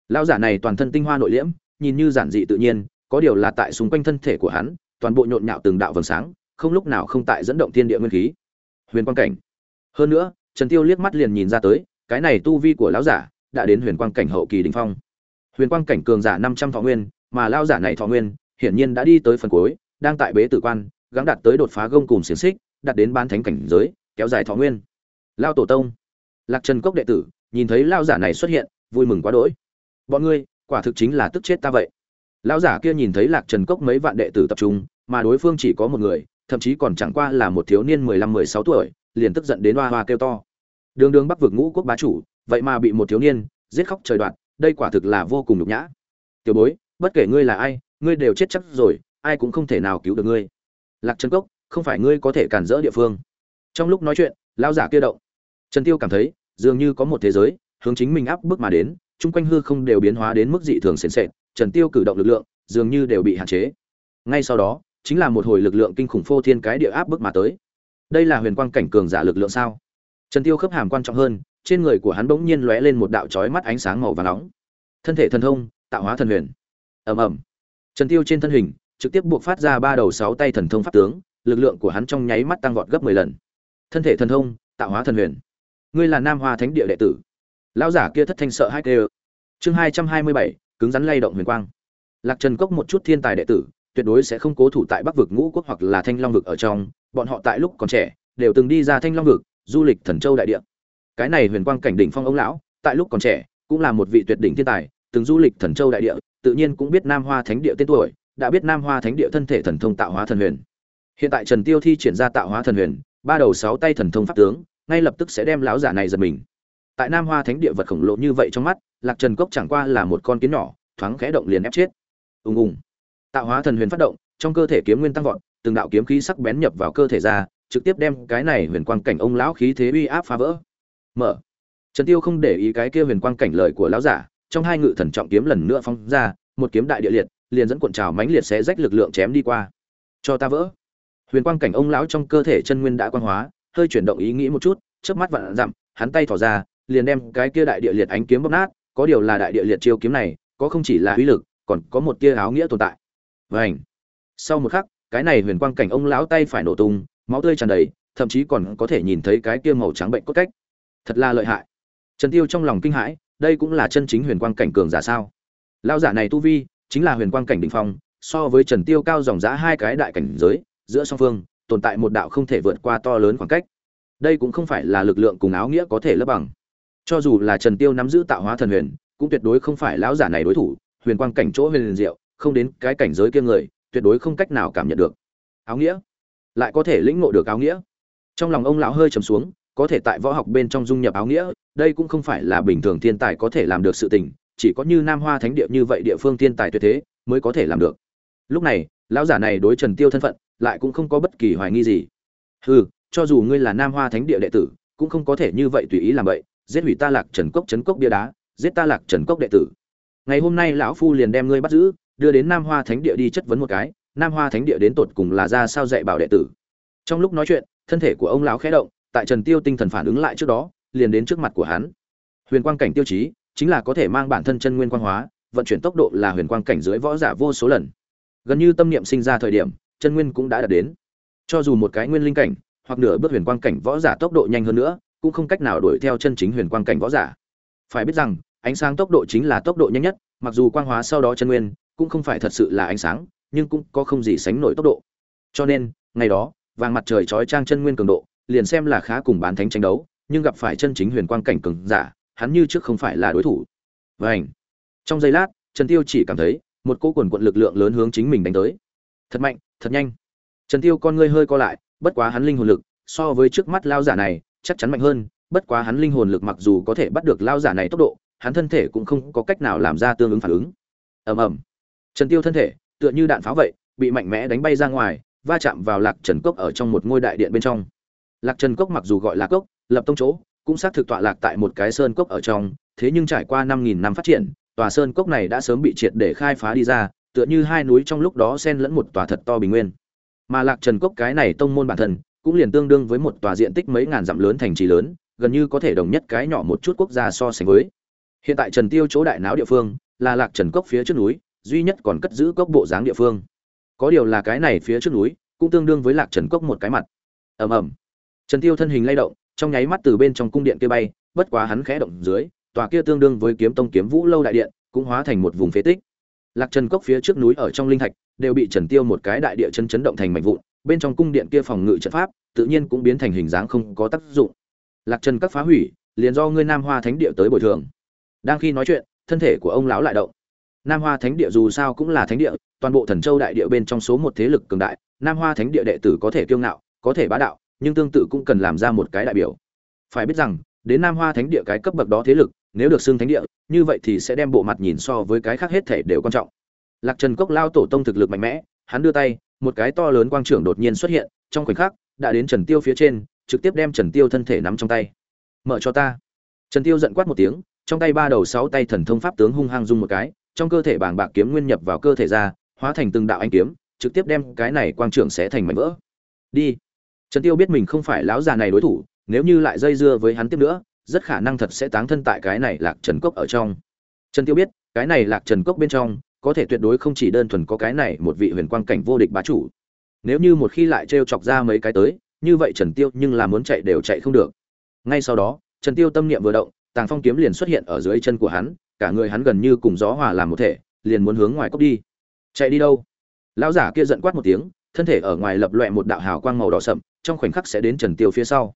Lão giả này toàn thân tinh hoa nội liễm, nhìn như giản dị tự nhiên, có điều là tại xung quanh thân thể của hắn, toàn bộ nhộn nhạo từng đạo vầng sáng, không lúc nào không tại dẫn động thiên địa nguyên khí. Huyền quang cảnh. Hơn nữa, trần tiêu liếc mắt liền nhìn ra tới, cái này tu vi của lão giả đã đến huyền quang cảnh hậu kỳ đỉnh phong. Huyền quang cảnh cường giả 500 thọ nguyên, mà lão giả này thọ nguyên, hiển nhiên đã đi tới phần cuối, đang tại bế tử quan gắng đạt tới đột phá gông cùng xiềng xích, đạt đến bán thánh cảnh giới, kéo dài thọ nguyên. Lao tổ tông. Lạc trần cốc đệ tử, nhìn thấy lao giả này xuất hiện, vui mừng quá đỗi. Bọn ngươi, quả thực chính là tức chết ta vậy. Lão giả kia nhìn thấy lạc trần cốc mấy vạn đệ tử tập trung, mà đối phương chỉ có một người, thậm chí còn chẳng qua là một thiếu niên mười lăm, mười sáu tuổi, liền tức giận đến hoa hoa kêu to. Đường đường bắc vực ngũ quốc bá chủ, vậy mà bị một thiếu niên, giết khóc trời đoạn, đây quả thực là vô cùng nhục nhã. Tiểu bối, bất kể ngươi là ai, ngươi đều chết chắc rồi, ai cũng không thể nào cứu được ngươi lạc trần cốc, không phải ngươi có thể cản rỡ địa phương. Trong lúc nói chuyện lao giả kia động. Trần tiêu cảm thấy, dường như có một thế giới, hướng chính mình áp bức mà đến, chung quanh hư không đều biến hóa đến mức dị thường sền sệt, trần tiêu cử động lực lượng, dường như đều bị hạn chế. Ngay sau đó, chính là một hồi lực lượng kinh khủng phô thiên cái địa áp bức mà tới. Đây là huyền quang cảnh cường giả lực lượng sao? Trần tiêu khớp hàm quan trọng hơn, trên người của hắn bỗng nhiên lóe lên một đạo chói mắt ánh sáng màu vàng nóng. Thân thể thần thông, tạo hóa thần huyền. Ầm ầm. Trần tiêu trên thân hình trực tiếp buộc phát ra ba đầu sáu tay thần thông pháp tướng, lực lượng của hắn trong nháy mắt tăng vọt gấp 10 lần. Thân thể thần thông, tạo hóa thần huyền. Ngươi là nam hoa thánh địa đệ tử. Lão giả kia thất thanh sợ hai kêu. Chương hai trăm hai mươi bảy, cứng rắn lay động huyền quang. Lạc trần cốc một chút thiên tài đệ tử, tuyệt đối sẽ không cố thủ tại bắc vực ngũ quốc hoặc là thanh long vực ở trong, bọn họ tại lúc còn trẻ, đều từng đi ra thanh long vực, du lịch thần châu đại địa. Cái này huyền quang cảnh đỉnh phong ông lão, tại lúc còn trẻ, cũng là một vị tuyệt đỉnh thiên tài, từng du lịch thần châu đại địa, tự nhiên cũng biết nam hoa thánh địa tên tuổi đã biết nam hoa thánh địa thân thể thần thông tạo hóa thần huyền. Hiện tại trần tiêu thi triển ra tạo hóa thần huyền, ba đầu sáu tay thần thông pháp tướng, ngay lập tức sẽ đem lão giả này giật mình. Tại nam hoa thánh địa vật khổng lồ như vậy trong mắt, lạc trần cốc chẳng qua là một con kiến nhỏ, thoáng khẽ động liền ép chết. Ùng ùng. Tạo hóa thần huyền phát động, trong cơ thể kiếm nguyên tăng vọt, từng đạo kiếm khí sắc bén nhập vào cơ thể ra, trực tiếp đem cái này huyền quang cảnh ông lão khí thế uy áp phá vỡ. Mở. Trần tiêu không để ý cái kia huyền quang cảnh lời của lão giả, trong hai ngự thần trọng kiếm lần nữa phóng ra, một kiếm đại địa liệt liền dẫn cuộn trào mãnh liệt sẽ rách lực lượng chém đi qua. Cho ta vỡ. Huyền quang cảnh ông lão trong cơ thể chân nguyên đã quang hóa, hơi chuyển động ý nghĩ một chút, chớp mắt vặn dặm, hắn tay thò ra, liền đem cái kia đại địa liệt ánh kiếm bóp nát, có điều là đại địa liệt chiêu kiếm này, có không chỉ là uy lực, còn có một tia áo nghĩa tồn tại. Vành. sau một khắc, cái này huyền quang cảnh ông lão tay phải nổ tung, máu tươi tràn đầy, thậm chí còn có thể nhìn thấy cái kia màu trắng bệnh cốt cách. Thật là lợi hại. Trần tiêu trong lòng kinh hãi, đây cũng là chân chính huyền quang cảnh cường giả sao? Lão giả này tu vi chính là huyền quang cảnh đỉnh phong, so với trần tiêu cao dòng giá hai cái đại cảnh giới, giữa song phương, tồn tại một đạo không thể vượt qua to lớn khoảng cách. Đây cũng không phải là lực lượng cùng áo nghĩa có thể lấp bằng. Cho dù là trần tiêu nắm giữ tạo hóa thần huyền, cũng tuyệt đối không phải lão giả này đối thủ, huyền quang cảnh chỗ huyền diệu, không đến cái cảnh giới kia người, tuyệt đối không cách nào cảm nhận được. Áo nghĩa? Lại có thể lĩnh ngộ được áo nghĩa? Trong lòng ông lão hơi trầm xuống, có thể tại võ học bên trong dung nhập áo nghĩa, đây cũng không phải là bình thường thiên tài có thể làm được sự tình chỉ có như nam hoa thánh địa như vậy địa phương thiên tài tuyệt thế mới có thể làm được. Lúc này, lão giả này đối trần tiêu thân phận, lại cũng không có bất kỳ hoài nghi gì. Hừ, cho dù ngươi là nam hoa thánh địa đệ tử, cũng không có thể như vậy tùy ý làm vậy, giết hủy ta lạc trần cốc, trấn cốc bia đá, giết ta lạc trần cốc đệ tử. Ngày hôm nay lão phu liền đem ngươi bắt giữ, đưa đến nam hoa thánh địa đi chất vấn một cái, nam hoa thánh địa đến tột cùng là ra sao dạy bảo đệ tử. Trong lúc nói chuyện, thân thể của ông lão khẽ động, tại trần tiêu tinh thần phản ứng lại trước đó, liền đến trước mặt của hắn. Huyền quang cảnh tiêu chí chính là có thể mang bản thân chân nguyên quang hóa, vận chuyển tốc độ là huyền quang cảnh dưới võ giả vô số lần. Gần như tâm niệm sinh ra thời điểm, chân nguyên cũng đã đạt đến. Cho dù một cái nguyên linh cảnh, hoặc nửa bước huyền quang cảnh võ giả tốc độ nhanh hơn nữa, cũng không cách nào đuổi theo chân chính huyền quang cảnh võ giả. Phải biết rằng, ánh sáng tốc độ chính là tốc độ nhanh nhất, mặc dù quang hóa sau đó chân nguyên cũng không phải thật sự là ánh sáng, nhưng cũng có không gì sánh nổi tốc độ. Cho nên, ngày đó, vàng mặt trời chói trang chân nguyên cường độ, liền xem là khá cùng bán thánh tranh đấu, nhưng gặp phải chân chính huyền quang cảnh cường giả hắn như trước không phải là đối thủ. Vảnh trong giây lát, trần tiêu chỉ cảm thấy một cỗ quần quật lực lượng lớn hướng chính mình đánh tới. Thật mạnh, thật nhanh. Trần tiêu con ngươi hơi co lại, bất quá hắn linh hồn lực, so với trước mắt lao giả này, chắc chắn mạnh hơn, bất quá hắn linh hồn lực mặc dù có thể bắt được lao giả này tốc độ, hắn thân thể cũng không có cách nào làm ra tương ứng phản ứng. Ầm ầm. Trần tiêu thân thể, tựa như đạn pháo vậy, bị mạnh mẽ đánh bay ra ngoài, va chạm vào lạc trần cốc ở trong một ngôi đại điện bên trong. Lạc trần cốc mặc dù gọi là cốc, lập tông chỗ cũng xác thực tọa lạc tại một cái sơn cốc ở trong, thế nhưng trải qua năm nghìn năm phát triển, tòa sơn cốc này đã sớm bị triệt để khai phá đi ra, tựa như hai núi trong lúc đó xen lẫn một tòa thật to bình nguyên. Mà lạc trần cốc cái này tông môn bản thân, cũng liền tương đương với một tòa diện tích mấy ngàn dặm lớn thành trì lớn, gần như có thể đồng nhất cái nhỏ một chút quốc gia so sánh với. Hiện tại trần tiêu chỗ đại náo địa phương, là lạc trần cốc phía trước núi, duy nhất còn cất giữ cốc bộ dáng địa phương. Có điều là cái này phía trước núi, cũng tương đương với lạc trần cốc một cái mặt. Ầm ầm. Trần tiêu thân hình lay động trong nháy mắt từ bên trong cung điện kia bay, bất quá hắn khẽ động dưới, tòa kia tương đương với kiếm tông kiếm vũ lâu đại điện, cũng hóa thành một vùng phế tích. Lạc trần cốc phía trước núi ở trong linh thạch, đều bị trần tiêu một cái đại địa chân chấn động thành mảnh vụn, bên trong cung điện kia phòng ngự trận pháp, tự nhiên cũng biến thành hình dáng không có tác dụng. Lạc trần các phá hủy, liền do ngươi nam hoa thánh địa tới bồi thường. Đang khi nói chuyện, thân thể của ông lão lại động. Nam hoa thánh địa dù sao cũng là thánh địa, toàn bộ thần châu đại địa bên trong số một thế lực cường đại, nam hoa thánh địa đệ tử có thể kiêu ngạo, có thể bá đạo nhưng tương tự cũng cần làm ra một cái đại biểu. Phải biết rằng, đến nam hoa thánh địa cái cấp bậc đó thế lực, nếu được xưng thánh địa, như vậy thì sẽ đem bộ mặt nhìn so với cái khác hết thể đều quan trọng. Lạc trần cốc lao tổ tông thực lực mạnh mẽ, hắn đưa tay, một cái to lớn quang trưởng đột nhiên xuất hiện, trong khoảnh khắc, đã đến trần tiêu phía trên, trực tiếp đem trần tiêu thân thể nắm trong tay. Mở cho ta. Trần tiêu giận quát một tiếng, trong tay ba đầu sáu tay thần thông pháp tướng hung hăng dung một cái, trong cơ thể bảng bạc kiếm nguyên nhập vào cơ thể ra, hóa thành từng đạo anh kiếm, trực tiếp đem cái này quang trưởng sẽ thành mảnh vỡ. Đi trần tiêu biết mình không phải lão già này đối thủ, nếu như lại dây dưa với hắn tiếp nữa, rất khả năng thật sẽ táng thân tại cái này lạc trần cốc ở trong. Trần tiêu biết, cái này lạc trần cốc bên trong, có thể tuyệt đối không chỉ đơn thuần có cái này một vị huyền quang cảnh vô địch bá chủ. Nếu như một khi lại trêu chọc ra mấy cái tới, như vậy trần tiêu nhưng là muốn chạy đều chạy không được. Ngay sau đó, trần tiêu tâm niệm vừa động, tàng phong kiếm liền xuất hiện ở dưới chân của hắn, cả người hắn gần như cùng gió hòa làm một thể, liền muốn hướng ngoài cốc đi. Chạy đi đâu? Lão giả kia giận quát một tiếng, thân thể ở ngoài lập loẹ một đạo hào quang màu đỏ sậm trong khoảnh khắc sẽ đến trần tiêu phía sau.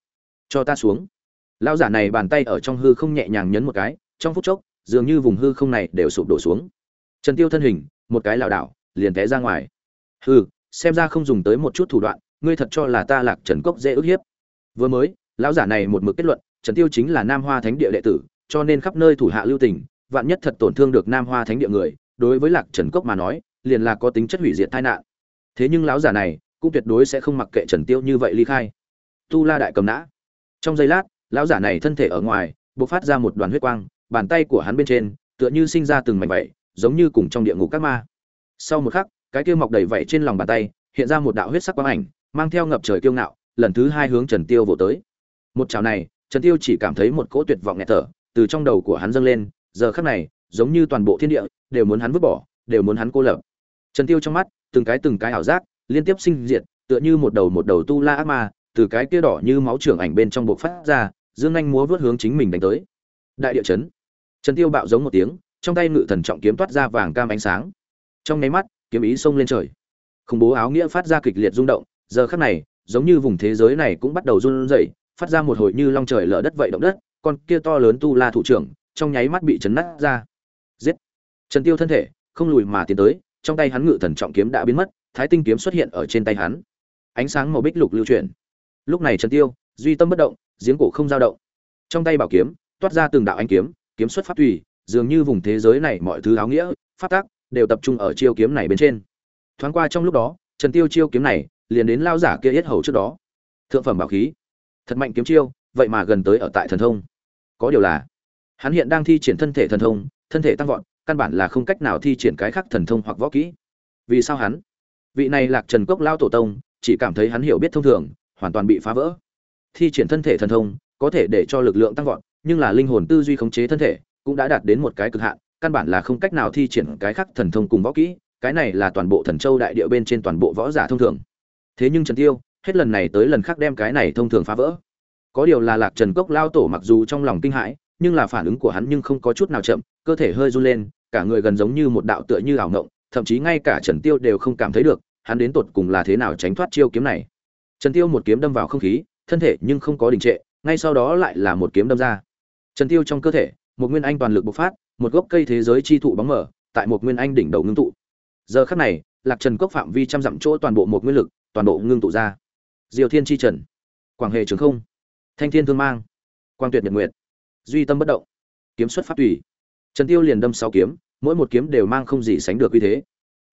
Cho ta xuống. Lão giả này bàn tay ở trong hư không nhẹ nhàng nhấn một cái, trong phút chốc, dường như vùng hư không này đều sụp đổ xuống. Trần tiêu thân hình, một cái lảo đảo, liền té ra ngoài. Hư xem ra không dùng tới một chút thủ đoạn, ngươi thật cho là ta lạc trần cốc dễ ức hiếp. Vừa mới, lão giả này một mực kết luận, trần tiêu chính là nam hoa thánh địa đệ tử, cho nên khắp nơi thủ hạ lưu tình, vạn nhất thật tổn thương được nam hoa thánh địa người, đối với lạc trần cốc mà nói, liền là có tính chất hủy diệt tai nạn. Thế nhưng lão giả này cũng tuyệt đối sẽ không mặc kệ trần tiêu như vậy ly khai. Tu la đại cầm nã. Trong giây lát, lão giả này thân thể ở ngoài, bộc phát ra một đoàn huyết quang, bàn tay của hắn bên trên, tựa như sinh ra từng mảnh vảy, giống như cùng trong địa ngục các ma. Sau một khắc, cái kia mọc đầy vảy trên lòng bàn tay, hiện ra một đạo huyết sắc quang ảnh, mang theo ngập trời kiêu ngạo, lần thứ hai hướng trần tiêu vỗ tới. Một chảo này, trần tiêu chỉ cảm thấy một cỗ tuyệt vọng nghẹt thở từ trong đầu của hắn dâng lên, giờ khắc này, giống như toàn bộ thiên địa đều muốn hắn vứt bỏ, đều muốn hắn cô lập. Trần tiêu trong mắt, từng cái từng cái ảo giác liên tiếp sinh diệt, tựa như một đầu một đầu tu la ác ma, từ cái kia đỏ như máu trưởng ảnh bên trong bộc phát ra, dương nhanh múa vút hướng chính mình đánh tới. Đại địa chấn. Trần tiêu bạo giống một tiếng, trong tay ngự thần trọng kiếm toát ra vàng cam ánh sáng. Trong nháy mắt, kiếm ý xông lên trời. Khủng bố áo nghĩa phát ra kịch liệt rung động, giờ khắc này, giống như vùng thế giới này cũng bắt đầu run rẩy, phát ra một hồi như long trời lở đất vậy động đất, con kia to lớn tu la thủ trưởng, trong nháy mắt bị chấn nát ra. Giết. Trần tiêu thân thể, không lùi mà tiến tới, trong tay hắn ngự thần trọng kiếm đã biến mất thái tinh kiếm xuất hiện ở trên tay hắn. Ánh sáng màu bích lục lưu chuyển. Lúc này trần tiêu, duy tâm bất động, giếng cổ không dao động. Trong tay bảo kiếm, toát ra từng đạo ánh kiếm kiếm xuất pháp tùy, dường như vùng thế giới này mọi thứ áo nghĩa, pháp tác đều tập trung ở chiêu kiếm này bên trên. Thoáng qua trong lúc đó, trần tiêu chiêu kiếm này liền đến lao giả kia yết hầu trước đó. Thượng phẩm bảo khí. Thật mạnh kiếm chiêu, vậy mà gần tới ở tại thần thông. Có điều là, hắn hiện đang thi triển thân thể thần thông, thân thể tăng vọt, căn bản là không cách nào thi triển cái khác thần thông hoặc võ kỹ. Vì sao hắn vị này lạc trần cốc lao tổ tông, chỉ cảm thấy hắn hiểu biết thông thường, hoàn toàn bị phá vỡ. Thi triển thân thể thần thông, có thể để cho lực lượng tăng vọt, nhưng là linh hồn tư duy khống chế thân thể, cũng đã đạt đến một cái cực hạn, căn bản là không cách nào thi triển cái khác thần thông cùng võ kỹ, cái này là toàn bộ thần châu đại địa bên trên toàn bộ võ giả thông thường. Thế nhưng trần tiêu, hết lần này tới lần khác đem cái này thông thường phá vỡ. Có điều là lạc trần cốc lao tổ mặc dù trong lòng kinh hãi, nhưng là phản ứng của hắn nhưng không có chút nào chậm, cơ thể hơi run lên, cả người gần giống như một đạo tựa như ảo ngộng thậm chí ngay cả trần tiêu đều không cảm thấy được, hắn đến tột cùng là thế nào tránh thoát chiêu kiếm này. Trần tiêu một kiếm đâm vào không khí, thân thể nhưng không có đình trệ, ngay sau đó lại là một kiếm đâm ra. Trần tiêu trong cơ thể, một nguyên anh toàn lực bộc phát, một gốc cây thế giới chi thụ bóng mở tại một nguyên anh đỉnh đầu ngưng tụ. Giờ khắc này, lạc trần cốc phạm vi trăm dặm chỗ toàn bộ một nguyên lực, toàn bộ ngưng tụ ra. Diều thiên chi trần, quảng hề trường không, thanh thiên thương mang, quang tuyệt nhật nguyệt, duy tâm bất động, kiếm xuất pháp tùy. Trần tiêu liền đâm sáu kiếm mỗi một kiếm đều mang không gì sánh được uy thế.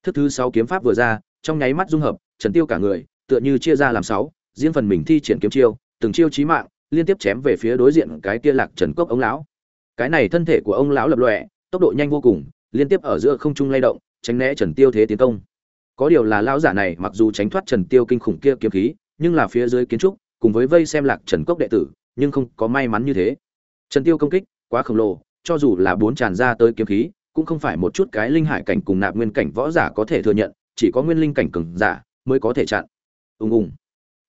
Thức thứ sáu kiếm pháp vừa ra, trong nháy mắt dung hợp, trần tiêu cả người, tựa như chia ra làm sáu, riêng phần mình thi triển kiếm chiêu, từng chiêu chí mạng, liên tiếp chém về phía đối diện cái kia lạc trần cốc ông lão. Cái này thân thể của ông lão lập lòe, tốc độ nhanh vô cùng, liên tiếp ở giữa không trung lay động, tránh né trần tiêu thế tiến công. Có điều là lão giả này mặc dù tránh thoát trần tiêu kinh khủng kia kiếm khí, nhưng là phía dưới kiến trúc, cùng với vây xem lạc trần cốc đệ tử, nhưng không có may mắn như thế. Trần tiêu công kích, quá khổng lồ, cho dù là bốn tràn ra tới kiếm khí cũng không phải một chút cái linh hải cảnh cùng nạp nguyên cảnh võ giả có thể thừa nhận, chỉ có nguyên linh cảnh cường giả mới có thể chặn. Ùng ùng.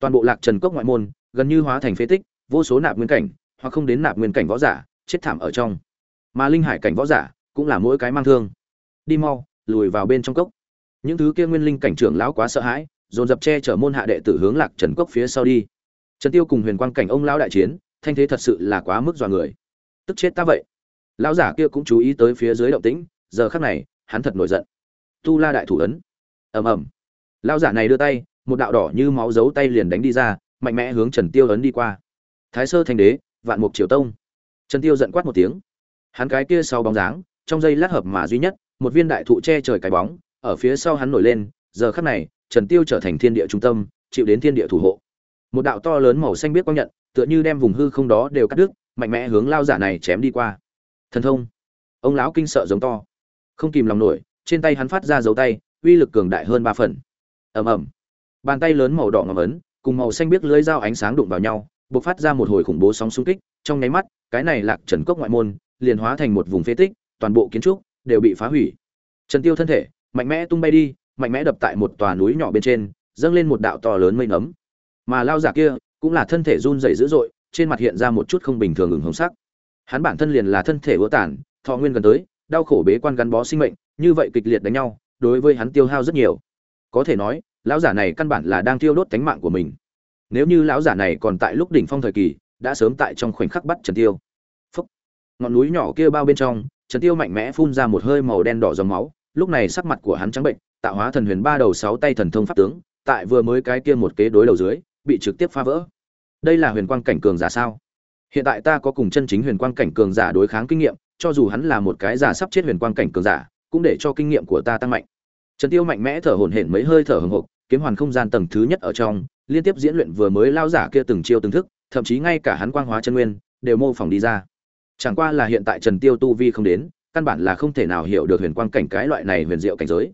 Toàn bộ lạc trần cốc ngoại môn, gần như hóa thành phế tích, vô số nạp nguyên cảnh, hoặc không đến nạp nguyên cảnh võ giả, chết thảm ở trong. Mà linh hải cảnh võ giả cũng là mỗi cái mang thương. Đi mau, lùi vào bên trong cốc. Những thứ kia nguyên linh cảnh trưởng lão quá sợ hãi, dồn dập che chở môn hạ đệ tử hướng lạc trần cốc phía sau đi. Trần tiêu cùng huyền quang cảnh ông lão đại chiến, thanh thế thật sự là quá mức dọa người. Tức chết ta vậy lão giả kia cũng chú ý tới phía dưới động tĩnh, giờ khắc này, hắn thật nổi giận. Tu la đại thủ ấn. Ầm ầm. Lão giả này đưa tay, một đạo đỏ như máu giấu tay liền đánh đi ra, mạnh mẽ hướng trần tiêu ấn đi qua. Thái sơ thành đế, vạn mục triều tông. Trần tiêu giận quát một tiếng. Hắn cái kia sau bóng dáng, trong giây lát hợp mà duy nhất, một viên đại thụ che trời cái bóng, ở phía sau hắn nổi lên, giờ khắc này, trần tiêu trở thành thiên địa trung tâm, chịu đến thiên địa thủ hộ. Một đạo to lớn màu xanh biết quang nhận, tựa như đem vùng hư không đó đều cắt đứt, mạnh mẽ hướng lao giả này chém đi qua thần thông. Ông lão kinh sợ giống to. Không kìm lòng nổi, trên tay hắn phát ra dấu tay, uy lực cường đại hơn ba phần. Ầm ầm. Bàn tay lớn màu đỏ ngầm ấn, cùng màu xanh biếc lưới dao ánh sáng đụng vào nhau, bộc phát ra một hồi khủng bố sóng xung kích. Trong nháy mắt, cái này lạc trần cốc ngoại môn, liền hóa thành một vùng phế tích, toàn bộ kiến trúc đều bị phá hủy. Trần tiêu thân thể, mạnh mẽ tung bay đi, mạnh mẽ đập tại một tòa núi nhỏ bên trên, dâng lên một đạo to lớn mây nấm mà lao giả kia cũng là thân thể run rẩy dữ dội, trên mặt hiện ra một chút không bình thường ửng hồng sắc hắn bản thân liền là thân thể vỡ tản thọ nguyên gần tới, đau khổ bế quan gắn bó sinh mệnh, như vậy kịch liệt đánh nhau, đối với hắn tiêu hao rất nhiều. Có thể nói, lão giả này căn bản là đang tiêu đốt tánh mạng của mình. Nếu như lão giả này còn tại lúc đỉnh phong thời kỳ, đã sớm tại trong khoảnh khắc bắt trần tiêu. Phúc. ngọn núi nhỏ kia bao bên trong, trần tiêu mạnh mẽ phun ra một hơi màu đen đỏ dòng máu, lúc này sắc mặt của hắn trắng bệnh, tạo hóa thần huyền ba đầu sáu tay thần thông pháp tướng, tại vừa mới cái kia một kế đối đầu dưới, bị trực tiếp phá vỡ. Đây là huyền quang cảnh cường giả sao? Hiện tại ta có cùng chân chính huyền quang cảnh cường giả đối kháng kinh nghiệm, cho dù hắn là một cái giả sắp chết huyền quang cảnh cường giả, cũng để cho kinh nghiệm của ta tăng mạnh. Trần tiêu mạnh mẽ thở hổn hển mấy hơi thở hừng hực, kiếm hoàn không gian tầng thứ nhất ở trong, liên tiếp diễn luyện vừa mới lao giả kia từng chiêu từng thức, thậm chí ngay cả hắn quang hóa chân nguyên, đều mô phỏng đi ra. Chẳng qua là hiện tại trần tiêu tu vi không đến, căn bản là không thể nào hiểu được huyền quang cảnh cái loại này huyền diệu cảnh giới.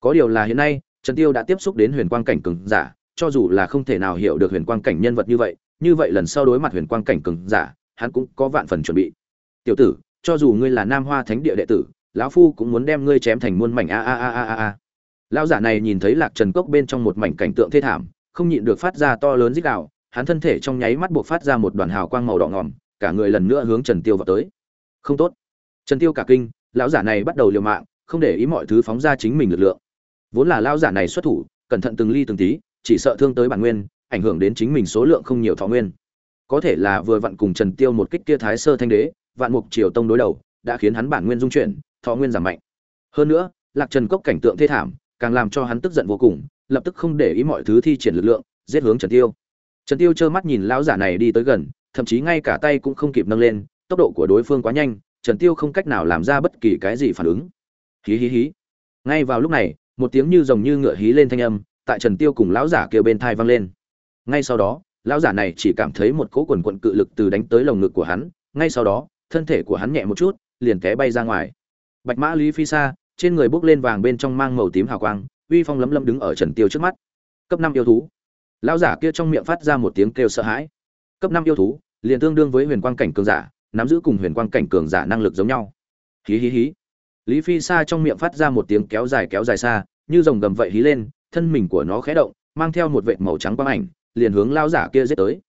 Có điều là hiện nay, trần tiêu đã tiếp xúc đến huyền quang cảnh cường giả, cho dù là không thể nào hiểu được huyền quang cảnh nhân vật như vậy như vậy lần sau đối mặt huyền quang cảnh cường giả hắn cũng có vạn phần chuẩn bị. Tiểu tử cho dù ngươi là nam hoa thánh địa đệ tử lão phu cũng muốn đem ngươi chém thành muôn mảnh a a a a a a. Lão giả này nhìn thấy lạc trần cốc bên trong một mảnh cảnh tượng thê thảm không nhịn được phát ra to lớn rít gào, hắn thân thể trong nháy mắt buộc phát ra một đoàn hào quang màu đỏ ngòm cả người lần nữa hướng trần tiêu vọt tới. Không tốt. Trần tiêu cả kinh lão giả này bắt đầu liều mạng không để ý mọi thứ phóng ra chính mình lực lượng. Vốn là lão giả này xuất thủ cẩn thận từng ly từng tí chỉ sợ thương tới bản nguyên ảnh hưởng đến chính mình số lượng không nhiều thọ nguyên. Có thể là vừa vặn cùng trần tiêu một kích kia thái sơ thanh đế, vạn mục triều tông đối đầu, đã khiến hắn bản nguyên dung chuyển, thọ nguyên giảm mạnh. Hơn nữa, lạc trần cốc cảnh tượng thê thảm, càng làm cho hắn tức giận vô cùng, lập tức không để ý mọi thứ thi triển lực lượng, giết hướng trần tiêu. Trần tiêu trơ mắt nhìn lão giả này đi tới gần, thậm chí ngay cả tay cũng không kịp nâng lên, tốc độ của đối phương quá nhanh, trần tiêu không cách nào làm ra bất kỳ cái gì phản ứng. Hí hí hí. Ngay vào lúc này, một tiếng như rồng như ngựa hí lên thanh âm, tại trần tiêu cùng lão giả kêu bên thai vang lên ngay sau đó, lão giả này chỉ cảm thấy một cỗ quần quận cự lực từ đánh tới lồng ngực của hắn, ngay sau đó, thân thể của hắn nhẹ một chút, liền té bay ra ngoài. Bạch mã lý phi xa, trên người bốc lên vàng bên trong mang màu tím hào quang, uy phong lấm lấm đứng ở trần tiêu trước mắt. Cấp năm yêu thú. Lão giả kia trong miệng phát ra một tiếng kêu sợ hãi. Cấp năm yêu thú, liền tương đương với huyền quang cảnh cường giả, nắm giữ cùng huyền quang cảnh cường giả năng lực giống nhau. Hí hí hí. Lý phi xa trong miệng phát ra một tiếng kéo dài kéo dài xa, như rồng gầm vậy hí lên, thân mình của nó khẽ động, mang theo một vệt màu trắng quang ảnh liền hướng lão giả kia giết tới.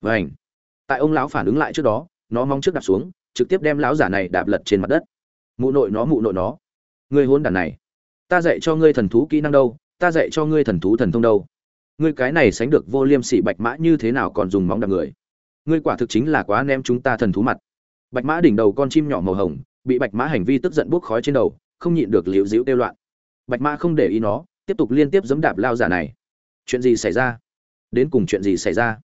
Vảnh tại ông lão phản ứng lại trước đó, nó mong trước đạp xuống, trực tiếp đem lão giả này đạp lật trên mặt đất. Mụ nội nó, mụ nội nó. Ngươi hôn đàn này. Ta dạy cho ngươi thần thú kỹ năng đâu, ta dạy cho ngươi thần thú thần thông đâu. Ngươi cái này sánh được vô liêm sỉ bạch mã như thế nào còn dùng móng đạp người? Ngươi quả thực chính là quá ném chúng ta thần thú mặt. Bạch mã đỉnh đầu con chim nhỏ màu hồng, bị bạch mã hành vi tức giận bốc khói trên đầu, không nhịn được liễu dĩu kêu loạn. Bạch mã không để ý nó, tiếp tục liên tiếp giẫm đạp lao giả này. Chuyện gì xảy ra? Đến cùng chuyện gì xảy ra.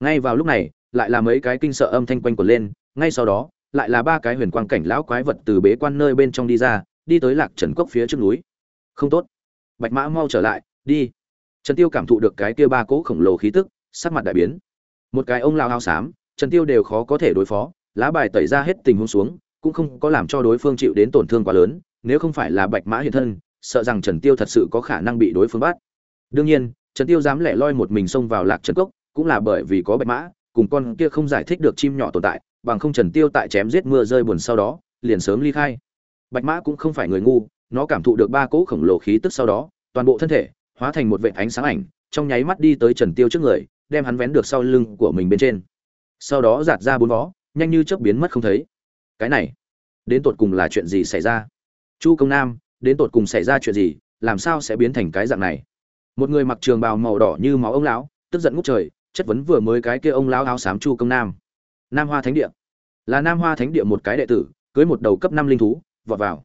Ngay vào lúc này, lại là mấy cái kinh sợ âm thanh quanh quẩn lên, ngay sau đó, lại là ba cái huyền quang cảnh lão quái vật từ bế quan nơi bên trong đi ra, đi tới lạc trần cốc phía trước núi. Không tốt. Bạch mã mau trở lại, đi. Trần tiêu cảm thụ được cái kia ba cỗ khổng lồ khí tức, sắc mặt đại biến. Một cái ông lao hao xám, trần tiêu đều khó có thể đối phó, lá bài tẩy ra hết tình huống xuống, cũng không có làm cho đối phương chịu đến tổn thương quá lớn, nếu không phải là bạch mã hiện thân, sợ rằng trần tiêu thật sự có khả năng bị đối phương bắt. Đương nhiên trần tiêu dám lẻ loi một mình xông vào lạc trần cốc, cũng là bởi vì có bạch mã, cùng con kia không giải thích được chim nhỏ tồn tại, bằng không trần tiêu tại chém giết mưa rơi buồn sau đó, liền sớm ly khai. Bạch mã cũng không phải người ngu, nó cảm thụ được ba cỗ khổng lồ khí tức sau đó, toàn bộ thân thể hóa thành một vệt ánh sáng ảnh, trong nháy mắt đi tới trần tiêu trước người, đem hắn vén được sau lưng của mình bên trên. Sau đó giạt ra bốn vó, nhanh như chớp biến mất không thấy. Cái này, đến tột cùng là chuyện gì xảy ra? Chu công nam, đến tột cùng xảy ra chuyện gì? Làm sao sẽ biến thành cái dạng này? Một người mặc trường bào màu đỏ như máu ông lão, tức giận ngút trời, chất vấn vừa mới cái kia ông lão áo xám chu công nam. Nam hoa thánh địa. Là nam hoa thánh địa một cái đệ tử, cưới một đầu cấp năm linh thú, vọt vào.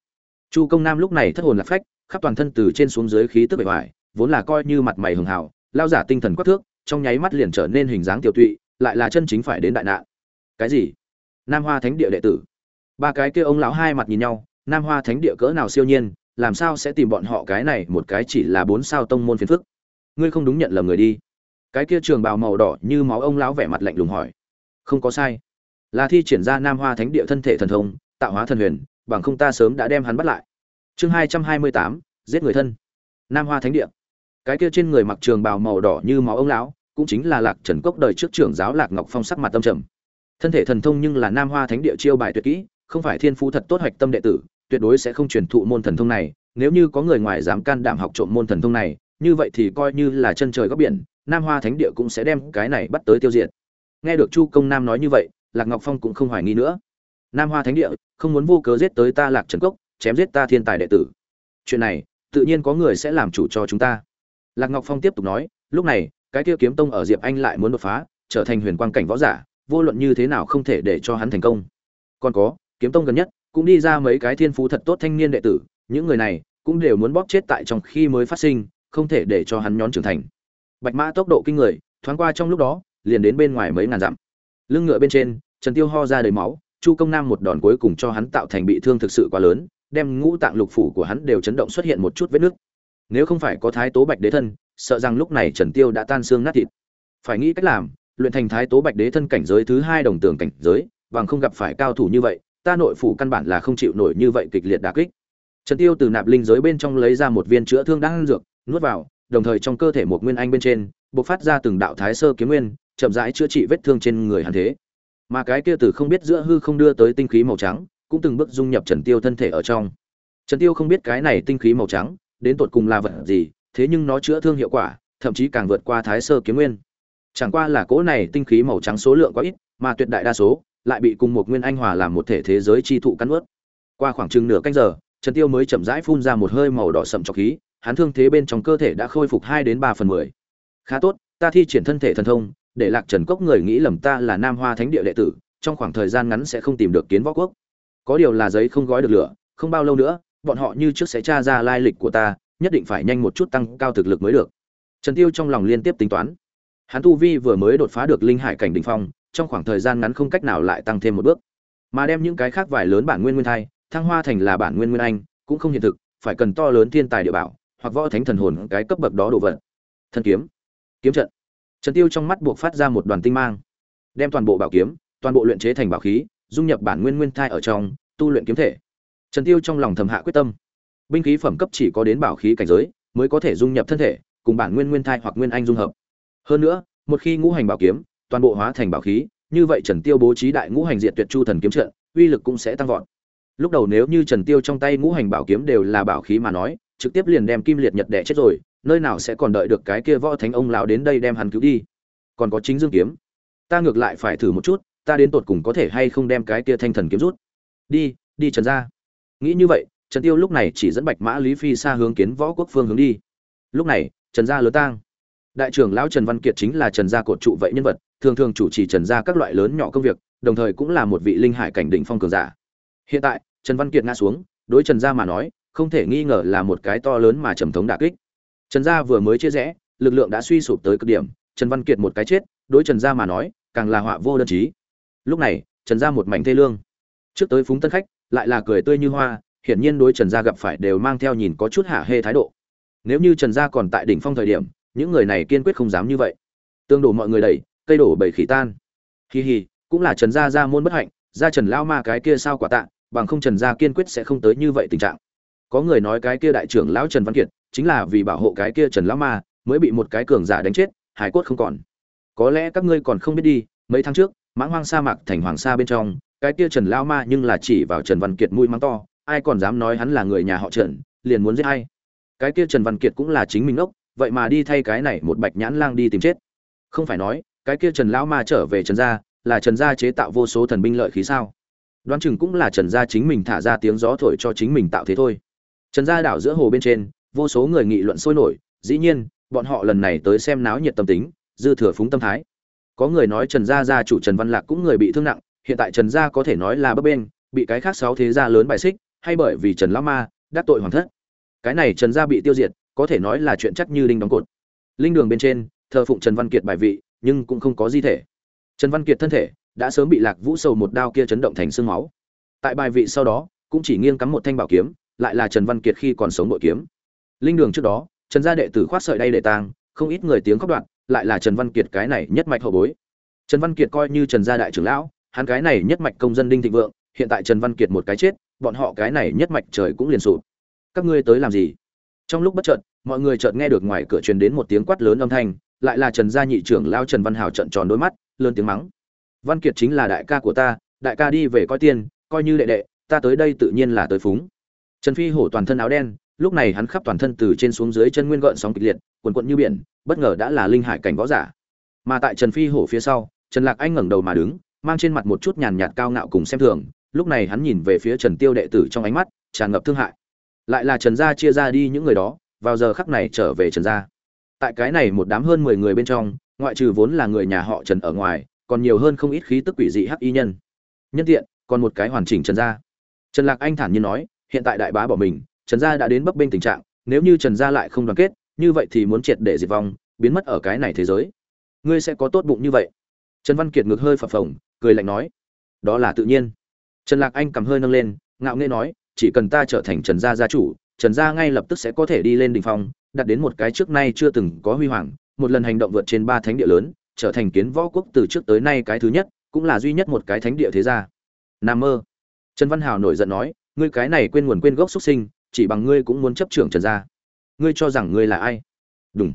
Chu công nam lúc này thất hồn lạc phách, khắp toàn thân từ trên xuống dưới khí tức bề ngoài vốn là coi như mặt mày hường hào, lao giả tinh thần quắc thước, trong nháy mắt liền trở nên hình dáng tiểu tụy, lại là chân chính phải đến đại nạn. Cái gì? Nam hoa thánh địa đệ tử. Ba cái kia ông lão hai mặt nhìn nhau, nam hoa thánh địa cỡ nào siêu nhiên làm sao sẽ tìm bọn họ cái này một cái chỉ là bốn sao tông môn phiền phức? Ngươi không đúng nhận là người đi. Cái kia trường bào màu đỏ như máu ông lão vẻ mặt lạnh lùng hỏi. Không có sai. Là thi triển ra nam hoa thánh địa thân thể thần thông, tạo hóa thần huyền, bằng không ta sớm đã đem hắn bắt lại. Chương hai trăm hai mươi tám, giết người thân. Nam hoa thánh địa. Cái kia trên người mặc trường bào màu đỏ như máu ông lão, cũng chính là lạc trần cốc đời trước trưởng giáo lạc ngọc phong sắc mặt tâm trầm. Thân thể thần thông nhưng là nam hoa thánh địa chiêu bài tuyệt kỹ, không phải thiên phú thật tốt hoạch tâm đệ tử tuyệt đối sẽ không truyền thụ môn thần thông này, nếu như có người ngoài dám can đảm học trộm môn thần thông này, như vậy thì coi như là chân trời góc biển, nam hoa thánh địa cũng sẽ đem cái này bắt tới tiêu diệt. Nghe được chu công nam nói như vậy, lạc ngọc phong cũng không hoài nghi nữa. Nam hoa thánh địa, không muốn vô cớ giết tới ta lạc trần cốc, chém giết ta thiên tài đệ tử. Chuyện này, tự nhiên có người sẽ làm chủ cho chúng ta. Lạc ngọc phong tiếp tục nói, lúc này, cái kia kiếm tông ở diệp anh lại muốn đột phá, trở thành huyền quang cảnh võ giả, vô luận như thế nào không thể để cho hắn thành công. Còn có, kiếm tông gần nhất cũng đi ra mấy cái thiên phú thật tốt thanh niên đệ tử, những người này cũng đều muốn bóp chết tại trong khi mới phát sinh, không thể để cho hắn nhón trưởng thành. Bạch mã tốc độ kinh người, thoáng qua trong lúc đó, liền đến bên ngoài mấy ngàn dặm. Lưng ngựa bên trên, trần tiêu ho ra đầy máu, chu công nam một đòn cuối cùng cho hắn tạo thành bị thương thực sự quá lớn, đem ngũ tạng lục phủ của hắn đều chấn động xuất hiện một chút vết nước nếu không phải có thái tố bạch đế thân, sợ rằng lúc này trần tiêu đã tan xương nát thịt. Phải nghĩ cách làm, luyện thành thái tố bạch đế thân cảnh giới thứ hai đồng tường cảnh giới, bằng không gặp phải cao thủ như vậy ta nội phủ căn bản là không chịu nổi như vậy kịch liệt đả kích. Trần tiêu từ nạp linh giới bên trong lấy ra một viên chữa thương đang dược, nuốt vào, đồng thời trong cơ thể một nguyên anh bên trên, bộc phát ra từng đạo thái sơ kiếm nguyên, chậm rãi chữa trị vết thương trên người hắn thế. Mà cái kia từ không biết giữa hư không đưa tới tinh khí màu trắng, cũng từng bước dung nhập trần tiêu thân thể ở trong. Trần tiêu không biết cái này tinh khí màu trắng, đến tột cùng là vật gì, thế nhưng nó chữa thương hiệu quả, thậm chí càng vượt qua thái sơ kiếm nguyên. Chẳng qua là cỗ này tinh khí màu trắng số lượng quá ít, mà tuyệt đại đa số lại bị cùng một nguyên anh hòa làm một thể thế giới chi thụ cắn ướt. Qua khoảng chừng nửa canh giờ, trần tiêu mới chậm rãi phun ra một hơi màu đỏ sậm trọc khí, hắn thương thế bên trong cơ thể đã khôi phục hai đến ba phần mười. Khá tốt, ta thi triển thân thể thần thông, để lạc trần cốc người nghĩ lầm ta là nam hoa thánh địa đệ tử, trong khoảng thời gian ngắn sẽ không tìm được kiến võ quốc. Có điều là giấy không gói được lửa, không bao lâu nữa, bọn họ như trước sẽ tra ra lai lịch của ta, nhất định phải nhanh một chút tăng cao thực lực mới được. Trần tiêu trong lòng liên tiếp tính toán. Hắn tu vi vừa mới đột phá được linh hải cảnh đỉnh phong trong khoảng thời gian ngắn không cách nào lại tăng thêm một bước. Mà đem những cái khác vài lớn bản nguyên nguyên thai, thăng hoa thành là bản nguyên nguyên anh, cũng không hiện thực, phải cần to lớn thiên tài địa bảo, hoặc võ thánh thần hồn cái cấp bậc đó đồ vật thân kiếm. Kiếm trận. Trần tiêu trong mắt buộc phát ra một đoàn tinh mang. Đem toàn bộ bảo kiếm, toàn bộ luyện chế thành bảo khí, dung nhập bản nguyên nguyên thai ở trong, tu luyện kiếm thể. Trần tiêu trong lòng thầm hạ quyết tâm. Binh khí phẩm cấp chỉ có đến bảo khí cảnh giới, mới có thể dung nhập thân thể, cùng bản nguyên nguyên thai hoặc nguyên anh dung hợp. Hơn nữa, một khi ngũ hành bảo kiếm toàn bộ hóa thành bảo khí, như vậy trần tiêu bố trí đại ngũ hành diệt tuyệt chu thần kiếm trận, uy lực cũng sẽ tăng vọt. Lúc đầu nếu như trần tiêu trong tay ngũ hành bảo kiếm đều là bảo khí mà nói, trực tiếp liền đem kim liệt nhật đẻ chết rồi, nơi nào sẽ còn đợi được cái kia võ thánh ông lão đến đây đem hắn cứu đi. Còn có chính dương kiếm. Ta ngược lại phải thử một chút, ta đến tột cùng có thể hay không đem cái kia thanh thần kiếm rút. Đi đi trần gia. Nghĩ như vậy, trần tiêu lúc này chỉ dẫn bạch mã lý phi xa hướng kiến võ quốc phương hướng đi. Lúc này, trần gia lớn tang. Đại trưởng lão trần văn kiệt chính là trần gia cột trụ vậy nhân vật thường thường chủ trì trần gia các loại lớn nhỏ công việc, đồng thời cũng là một vị linh hải cảnh đỉnh phong cường giả. Hiện tại, trần văn kiệt ngã xuống, đối trần gia mà nói, không thể nghi ngờ là một cái to lớn mà trầm thống đả kích. Trần gia vừa mới chia rẽ, lực lượng đã suy sụp tới cực điểm, trần văn kiệt một cái chết, đối trần gia mà nói, càng là họa vô đơn chí. Lúc này, trần gia một mảnh thê lương. Trước tới phúng tân khách, lại là cười tươi như hoa, hiển nhiên đối trần gia gặp phải đều mang theo nhìn có chút hạ hê thái độ. Nếu như trần gia còn tại đỉnh phong thời điểm, những người này kiên quyết không dám như vậy. Tương đổ mọi người đầy cây đổ bầy khỉ tan. Hi hi cũng là trần gia gia môn bất hạnh, gia trần lao ma cái kia sao quả tạ, bằng không trần gia kiên quyết sẽ không tới như vậy tình trạng. Có người nói cái kia đại trưởng lão trần văn kiệt, chính là vì bảo hộ cái kia trần lão ma, mới bị một cái cường giả đánh chết, hải cốt không còn. Có lẽ các ngươi còn không biết đi, mấy tháng trước, mãng hoang sa mạc thành hoàng sa bên trong, cái kia trần lão ma nhưng là chỉ vào trần văn kiệt mũi mắng to, ai còn dám nói hắn là người nhà họ trần, liền muốn giết ai. Cái kia trần văn kiệt cũng là chính mình ốc, vậy mà đi thay cái này một bạch nhãn lang đi tìm chết. Không phải nói cái kia trần lão ma trở về trần gia, là trần gia chế tạo vô số thần binh lợi khí sao? Đoán chừng cũng là trần gia chính mình thả ra tiếng gió thổi cho chính mình tạo thế thôi. Trần gia đảo giữa hồ bên trên, vô số người nghị luận sôi nổi, dĩ nhiên, bọn họ lần này tới xem náo nhiệt tâm tính, dư thừa phúng tâm thái. Có người nói trần gia gia chủ trần văn lạc cũng người bị thương nặng, hiện tại trần gia có thể nói là bấp bênh, bị cái khác sáu thế gia lớn bài xích, hay bởi vì trần lão ma đắc tội hoàng thất. Cái này trần gia bị tiêu diệt, có thể nói là chuyện chắc như đinh đóng cột. Linh đường bên trên, thờ phụng trần văn kiệt bài vị nhưng cũng không có di thể. Trần văn kiệt thân thể đã sớm bị lạc vũ sầu một đao kia chấn động thành xương máu. Tại bài vị sau đó, cũng chỉ nghiêng cắm một thanh bảo kiếm, lại là trần văn kiệt khi còn sống nội kiếm. Linh đường trước đó, trần gia đệ tử khoát sợi đay để tang, không ít người tiếng khóc đoạn, lại là trần văn kiệt cái này nhất mạch hậu bối. Trần văn kiệt coi như trần gia đại trưởng lão, hắn cái này nhất mạch công dân đinh thịnh vượng, hiện tại trần văn kiệt một cái chết, bọn họ cái này nhất mạch trời cũng liền sụp. Các ngươi tới làm gì? Trong lúc bất chợt, mọi người chợt nghe được ngoài cửa truyền đến một tiếng quát lớn âm thanh lại là trần gia nhị trưởng lao trần văn hào trận tròn đôi mắt, lớn tiếng mắng. Văn kiệt chính là đại ca của ta, đại ca đi về coi tiền, coi như đệ đệ, ta tới đây tự nhiên là tới phúng. Trần phi hổ toàn thân áo đen, lúc này hắn khắp toàn thân từ trên xuống dưới chân nguyên gợn sóng kịch liệt cuồn cuộn như biển, bất ngờ đã là linh hải cảnh võ giả. Mà tại trần phi hổ phía sau, trần lạc anh ngẩng đầu mà đứng, mang trên mặt một chút nhàn nhạt cao ngạo cùng xem thường, lúc này hắn nhìn về phía trần tiêu đệ tử trong ánh mắt, tràn ngập thương hại. Lại là trần gia chia ra đi những người đó, vào giờ khắc này trở về trần gia tại cái này một đám hơn mười người bên trong, ngoại trừ vốn là người nhà họ trần ở ngoài, còn nhiều hơn không ít khí tức quỷ dị hắc y nhân. Nhân tiện, còn một cái hoàn chỉnh trần gia. Trần lạc anh thản nhiên nói, hiện tại đại bá bỏ mình, trần gia đã đến bấp bênh tình trạng, nếu như trần gia lại không đoàn kết, như vậy thì muốn triệt để diệt vong, biến mất ở cái này thế giới. Ngươi sẽ có tốt bụng như vậy. Trần văn kiệt ngược hơi phập phồng, cười lạnh nói, đó là tự nhiên. Trần lạc anh cầm hơi nâng lên, ngạo nghễ nói, chỉ cần ta trở thành trần gia gia chủ, trần gia ngay lập tức sẽ có thể đi lên đỉnh phong đạt đến một cái trước nay chưa từng có huy hoàng, một lần hành động vượt trên ba thánh địa lớn, trở thành kiến võ quốc từ trước tới nay cái thứ nhất, cũng là duy nhất một cái thánh địa thế gia. Nam mơ. Trần văn hào nổi giận nói, ngươi cái này quên nguồn quên gốc xuất sinh, chỉ bằng ngươi cũng muốn chấp trưởng trần gia. Ngươi cho rằng ngươi là ai? Đúng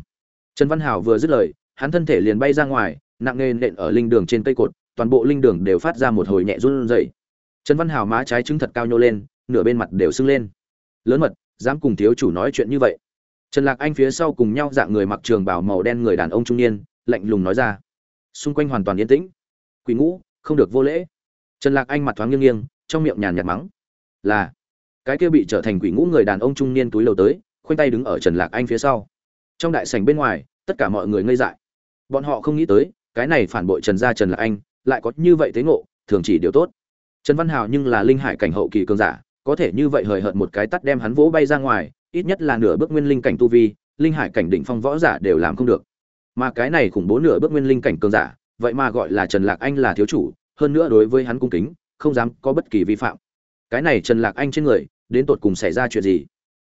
trần văn hào vừa dứt lời, hắn thân thể liền bay ra ngoài, nặng nề nện ở linh đường trên cây cột, toàn bộ linh đường đều phát ra một hồi nhẹ run rẩy. Trần văn hào má trái trứng thật cao nhô lên, nửa bên mặt đều sưng lên. Lớn mật, dám cùng thiếu chủ nói chuyện như vậy trần lạc anh phía sau cùng nhau dạng người mặc trường bào màu đen người đàn ông trung niên, lạnh lùng nói ra. Xung quanh hoàn toàn yên tĩnh. Quỷ ngũ, không được vô lễ. Trần lạc anh mặt thoáng nghiêng nghiêng, trong miệng nhàn nhạt mắng. Là, cái kia bị trở thành quỷ ngũ người đàn ông trung niên túi lầu tới, khoanh tay đứng ở trần lạc anh phía sau. Trong đại sảnh bên ngoài, tất cả mọi người ngây dại. Bọn họ không nghĩ tới, cái này phản bội trần gia trần lạc anh, lại có như vậy thế ngộ, thường chỉ điều tốt. Trần văn hào nhưng là linh hải cảnh hậu kỳ cường giả, có thể như vậy hời hợt một cái tắt đem hắn vỗ bay ra ngoài ít nhất là nửa bước nguyên linh cảnh tu vi, linh hải cảnh đỉnh phong võ giả đều làm không được. Mà cái này khủng bố nửa bước nguyên linh cảnh cường giả, vậy mà gọi là trần lạc anh là thiếu chủ, hơn nữa đối với hắn cung kính, không dám có bất kỳ vi phạm. Cái này trần lạc anh trên người, đến tột cùng xảy ra chuyện gì?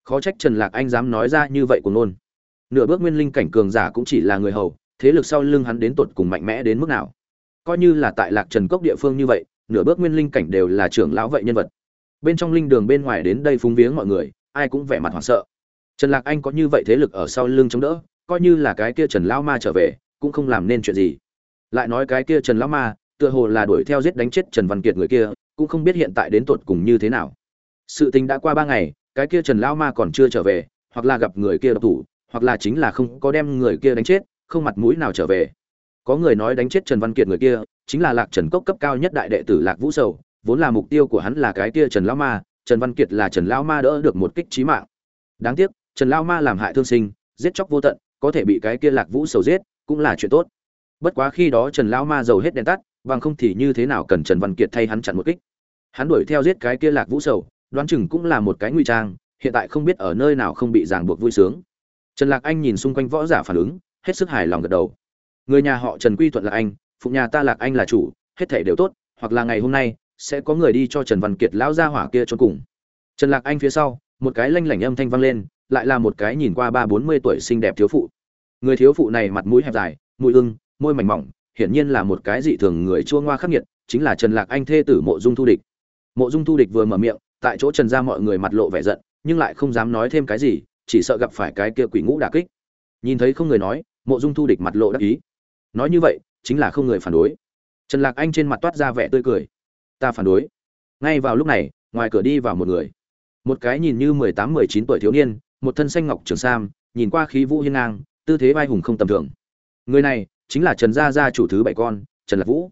Khó trách trần lạc anh dám nói ra như vậy của luôn. nửa bước nguyên linh cảnh cường giả cũng chỉ là người hầu, thế lực sau lưng hắn đến tột cùng mạnh mẽ đến mức nào? Coi như là tại lạc trần cốc địa phương như vậy, nửa bước nguyên linh cảnh đều là trưởng lão vậy nhân vật. Bên trong linh đường bên ngoài đến đây phúng viếng mọi người ai cũng vẻ mặt hoảng sợ. Trần lạc anh có như vậy thế lực ở sau lưng chống đỡ, coi như là cái kia trần lão ma trở về, cũng không làm nên chuyện gì. Lại nói cái kia trần lão ma, tựa hồ là đuổi theo giết đánh chết trần văn kiệt người kia, cũng không biết hiện tại đến tột cùng như thế nào. Sự tình đã qua ba ngày, cái kia trần lão ma còn chưa trở về, hoặc là gặp người kia độc thủ, hoặc là chính là không có đem người kia đánh chết, không mặt mũi nào trở về. Có người nói đánh chết trần văn kiệt người kia, chính là lạc trần cốc cấp cao nhất đại đệ tử lạc vũ sầu, vốn là mục tiêu của hắn là cái kia trần lão ma trần văn kiệt là trần lão ma đỡ được một kích chí mạng. Đáng tiếc, trần lão ma làm hại thương sinh, giết chóc vô tận, có thể bị cái kia lạc vũ sầu giết, cũng là chuyện tốt. Bất quá khi đó trần lão ma dầu hết đèn tắt, bằng không thì như thế nào cần trần văn kiệt thay hắn chặn một kích. Hắn đuổi theo giết cái kia lạc vũ sầu, đoán chừng cũng là một cái nguy trang, hiện tại không biết ở nơi nào không bị ràng buộc vui sướng. Trần lạc anh nhìn xung quanh võ giả phản ứng, hết sức hài lòng gật đầu. Người nhà họ trần quy thuận là anh phụng nhà ta lạc anh là chủ, hết thể đều tốt, hoặc là ngày hôm nay sẽ có người đi cho trần văn kiệt lão gia hỏa kia trốn cùng. Trần lạc anh phía sau, một cái lanh lảnh âm thanh vang lên, lại là một cái nhìn qua ba bốn mươi tuổi xinh đẹp thiếu phụ. Người thiếu phụ này mặt mũi hẹp dài, mũi ưng, môi mảnh mỏng, hiển nhiên là một cái dị thường người chua ngoa khắc nghiệt, chính là trần lạc anh thê tử mộ dung thu địch. Mộ dung thu địch vừa mở miệng, tại chỗ trần ra mọi người mặt lộ vẻ giận, nhưng lại không dám nói thêm cái gì, chỉ sợ gặp phải cái kia quỷ ngũ đả kích. Nhìn thấy không người nói, mộ dung thu địch mặt lộ đắc ý. Nói như vậy, chính là không người phản đối. Trần lạc anh trên mặt toát ra vẻ tươi cười ta phản đối. Ngay vào lúc này, ngoài cửa đi vào một người. Một cái nhìn như mười tám, mười chín tuổi thiếu niên, một thân xanh ngọc trường sam, nhìn qua khí vũ hiên ngang, tư thế vai hùng không tầm thường. Người này chính là trần gia gia chủ thứ bảy con, trần lạc vũ.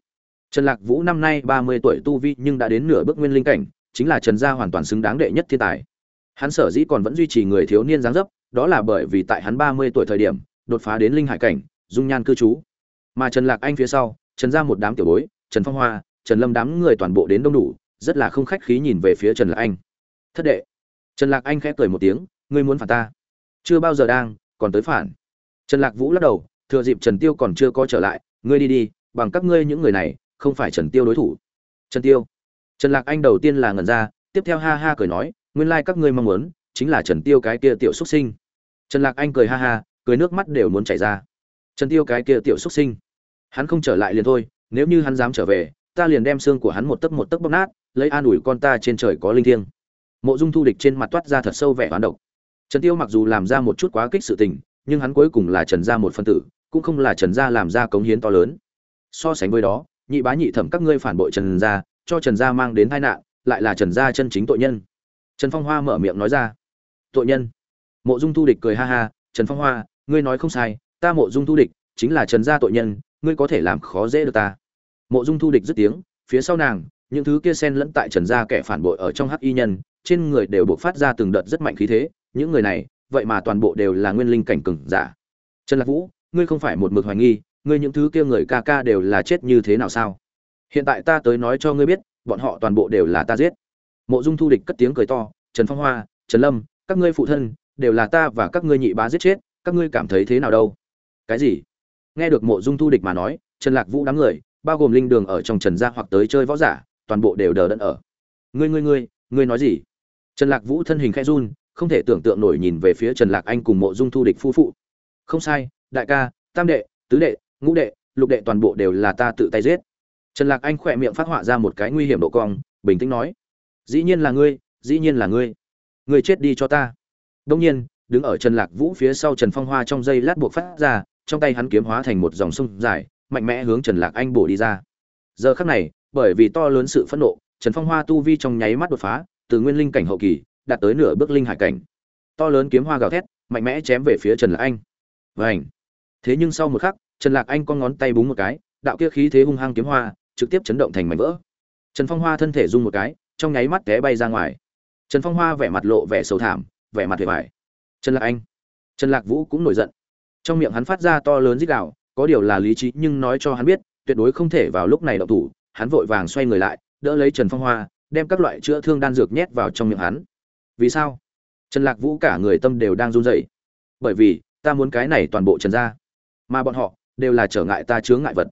Trần lạc vũ năm nay ba mươi tuổi tu vi nhưng đã đến nửa bước nguyên linh cảnh, chính là trần gia hoàn toàn xứng đáng đệ nhất thiên tài. Hắn sở dĩ còn vẫn duy trì người thiếu niên dáng dấp, đó là bởi vì tại hắn ba mươi tuổi thời điểm, đột phá đến linh hải cảnh, dung nhan cư trú. Mà trần lạc anh phía sau, trần gia một đám tiểu bối, trần phong hoa trần lâm đám người toàn bộ đến đông đủ, rất là không khách khí nhìn về phía trần lạc anh. Thất đệ. Trần lạc anh khẽ cười một tiếng, ngươi muốn phản ta? Chưa bao giờ đang, còn tới phản. Trần lạc vũ lắc đầu, thừa dịp trần tiêu còn chưa có trở lại, ngươi đi đi, bằng các ngươi những người này, không phải trần tiêu đối thủ. Trần tiêu. Trần lạc anh đầu tiên là ngẩn ra, tiếp theo ha ha cười nói, nguyên lai like các ngươi mong muốn, chính là trần tiêu cái kia tiểu xuất sinh. Trần lạc anh cười ha ha, cười nước mắt đều muốn chảy ra. Trần tiêu cái kia tiểu xuất sinh, hắn không trở lại liền thôi, nếu như hắn dám trở về ta liền đem xương của hắn một tấc một tấc bóc nát, lấy an ủi con ta trên trời có linh thiêng. Mộ dung thu địch trên mặt toát ra thật sâu vẻ hoán độc. Trần tiêu mặc dù làm ra một chút quá kích sự tình, nhưng hắn cuối cùng là trần gia một phân tử, cũng không là trần gia làm ra cống hiến to lớn. So sánh với đó, nhị bá nhị thẩm các ngươi phản bội trần gia, cho trần gia mang đến tai nạn, lại là trần gia chân chính tội nhân. Trần phong hoa mở miệng nói ra. Tội nhân. Mộ dung thu địch cười ha ha, trần phong hoa, ngươi nói không sai, ta mộ dung thu địch chính là trần gia tội nhân, ngươi có thể làm khó dễ được ta mộ dung thu địch dứt tiếng, phía sau nàng, những thứ kia sen lẫn tại trần gia kẻ phản bội ở trong hắc y nhân, trên người đều buộc phát ra từng đợt rất mạnh khí thế, những người này, vậy mà toàn bộ đều là nguyên linh cảnh cừng giả. Trần lạc vũ, ngươi không phải một mực hoài nghi, ngươi những thứ kia người ca ca đều là chết như thế nào sao? Hiện tại ta tới nói cho ngươi biết, bọn họ toàn bộ đều là ta giết. Mộ dung thu địch cất tiếng cười to, trần phong hoa, trần lâm, các ngươi phụ thân, đều là ta và các ngươi nhị bá giết chết, các ngươi cảm thấy thế nào đâu? Cái gì? Nghe được mộ dung thu địch mà nói, trần lạc vũ đám người bao gồm linh đường ở trong trần gia hoặc tới chơi võ giả, toàn bộ đều đờ đẫn ở. Ngươi ngươi ngươi ngươi nói gì? Trần lạc vũ thân hình khẽ run, không thể tưởng tượng nổi nhìn về phía trần lạc anh cùng mộ dung thu địch phu phụ. Không sai, đại ca, tam đệ, tứ đệ, ngũ đệ, lục đệ toàn bộ đều là ta tự tay giết. Trần lạc anh khỏe miệng phát họa ra một cái nguy hiểm độ cong, bình tĩnh nói. Dĩ nhiên là ngươi, dĩ nhiên là ngươi. Ngươi chết đi cho ta. Đông nhiên, đứng ở trần lạc vũ phía sau trần phong hoa trong dây lát buộc phát ra, trong tay hắn kiếm hóa thành một dòng sông dài mạnh mẽ hướng trần lạc anh bổ đi ra. Giờ khắc này, bởi vì to lớn sự phẫn nộ, trần phong hoa tu vi trong nháy mắt đột phá, từ nguyên linh cảnh hậu kỳ, đạt tới nửa bước linh hải cảnh. To lớn kiếm hoa gào thét, mạnh mẽ chém về phía trần lạc anh. Vành. thế nhưng sau một khắc, trần lạc anh con ngón tay búng một cái, đạo kia khí thế hung hăng kiếm hoa, trực tiếp chấn động thành mảnh vỡ. Trần phong hoa thân thể rung một cái, trong nháy mắt té bay ra ngoài. Trần phong hoa vẻ mặt lộ vẻ sầu thảm, vẻ mặt vẻ vải trần lạc anh! Trần lạc vũ cũng nổi giận. Trong miệng hắn phát ra to lớn rít gào có điều là lý trí nhưng nói cho hắn biết, tuyệt đối không thể vào lúc này động thủ, hắn vội vàng xoay người lại, đỡ lấy trần phong hoa, đem các loại chữa thương đan dược nhét vào trong miệng hắn. Vì sao? Trần lạc vũ cả người tâm đều đang run rẩy. Bởi vì, ta muốn cái này toàn bộ trần ra. Mà bọn họ, đều là trở ngại ta chướng ngại vật.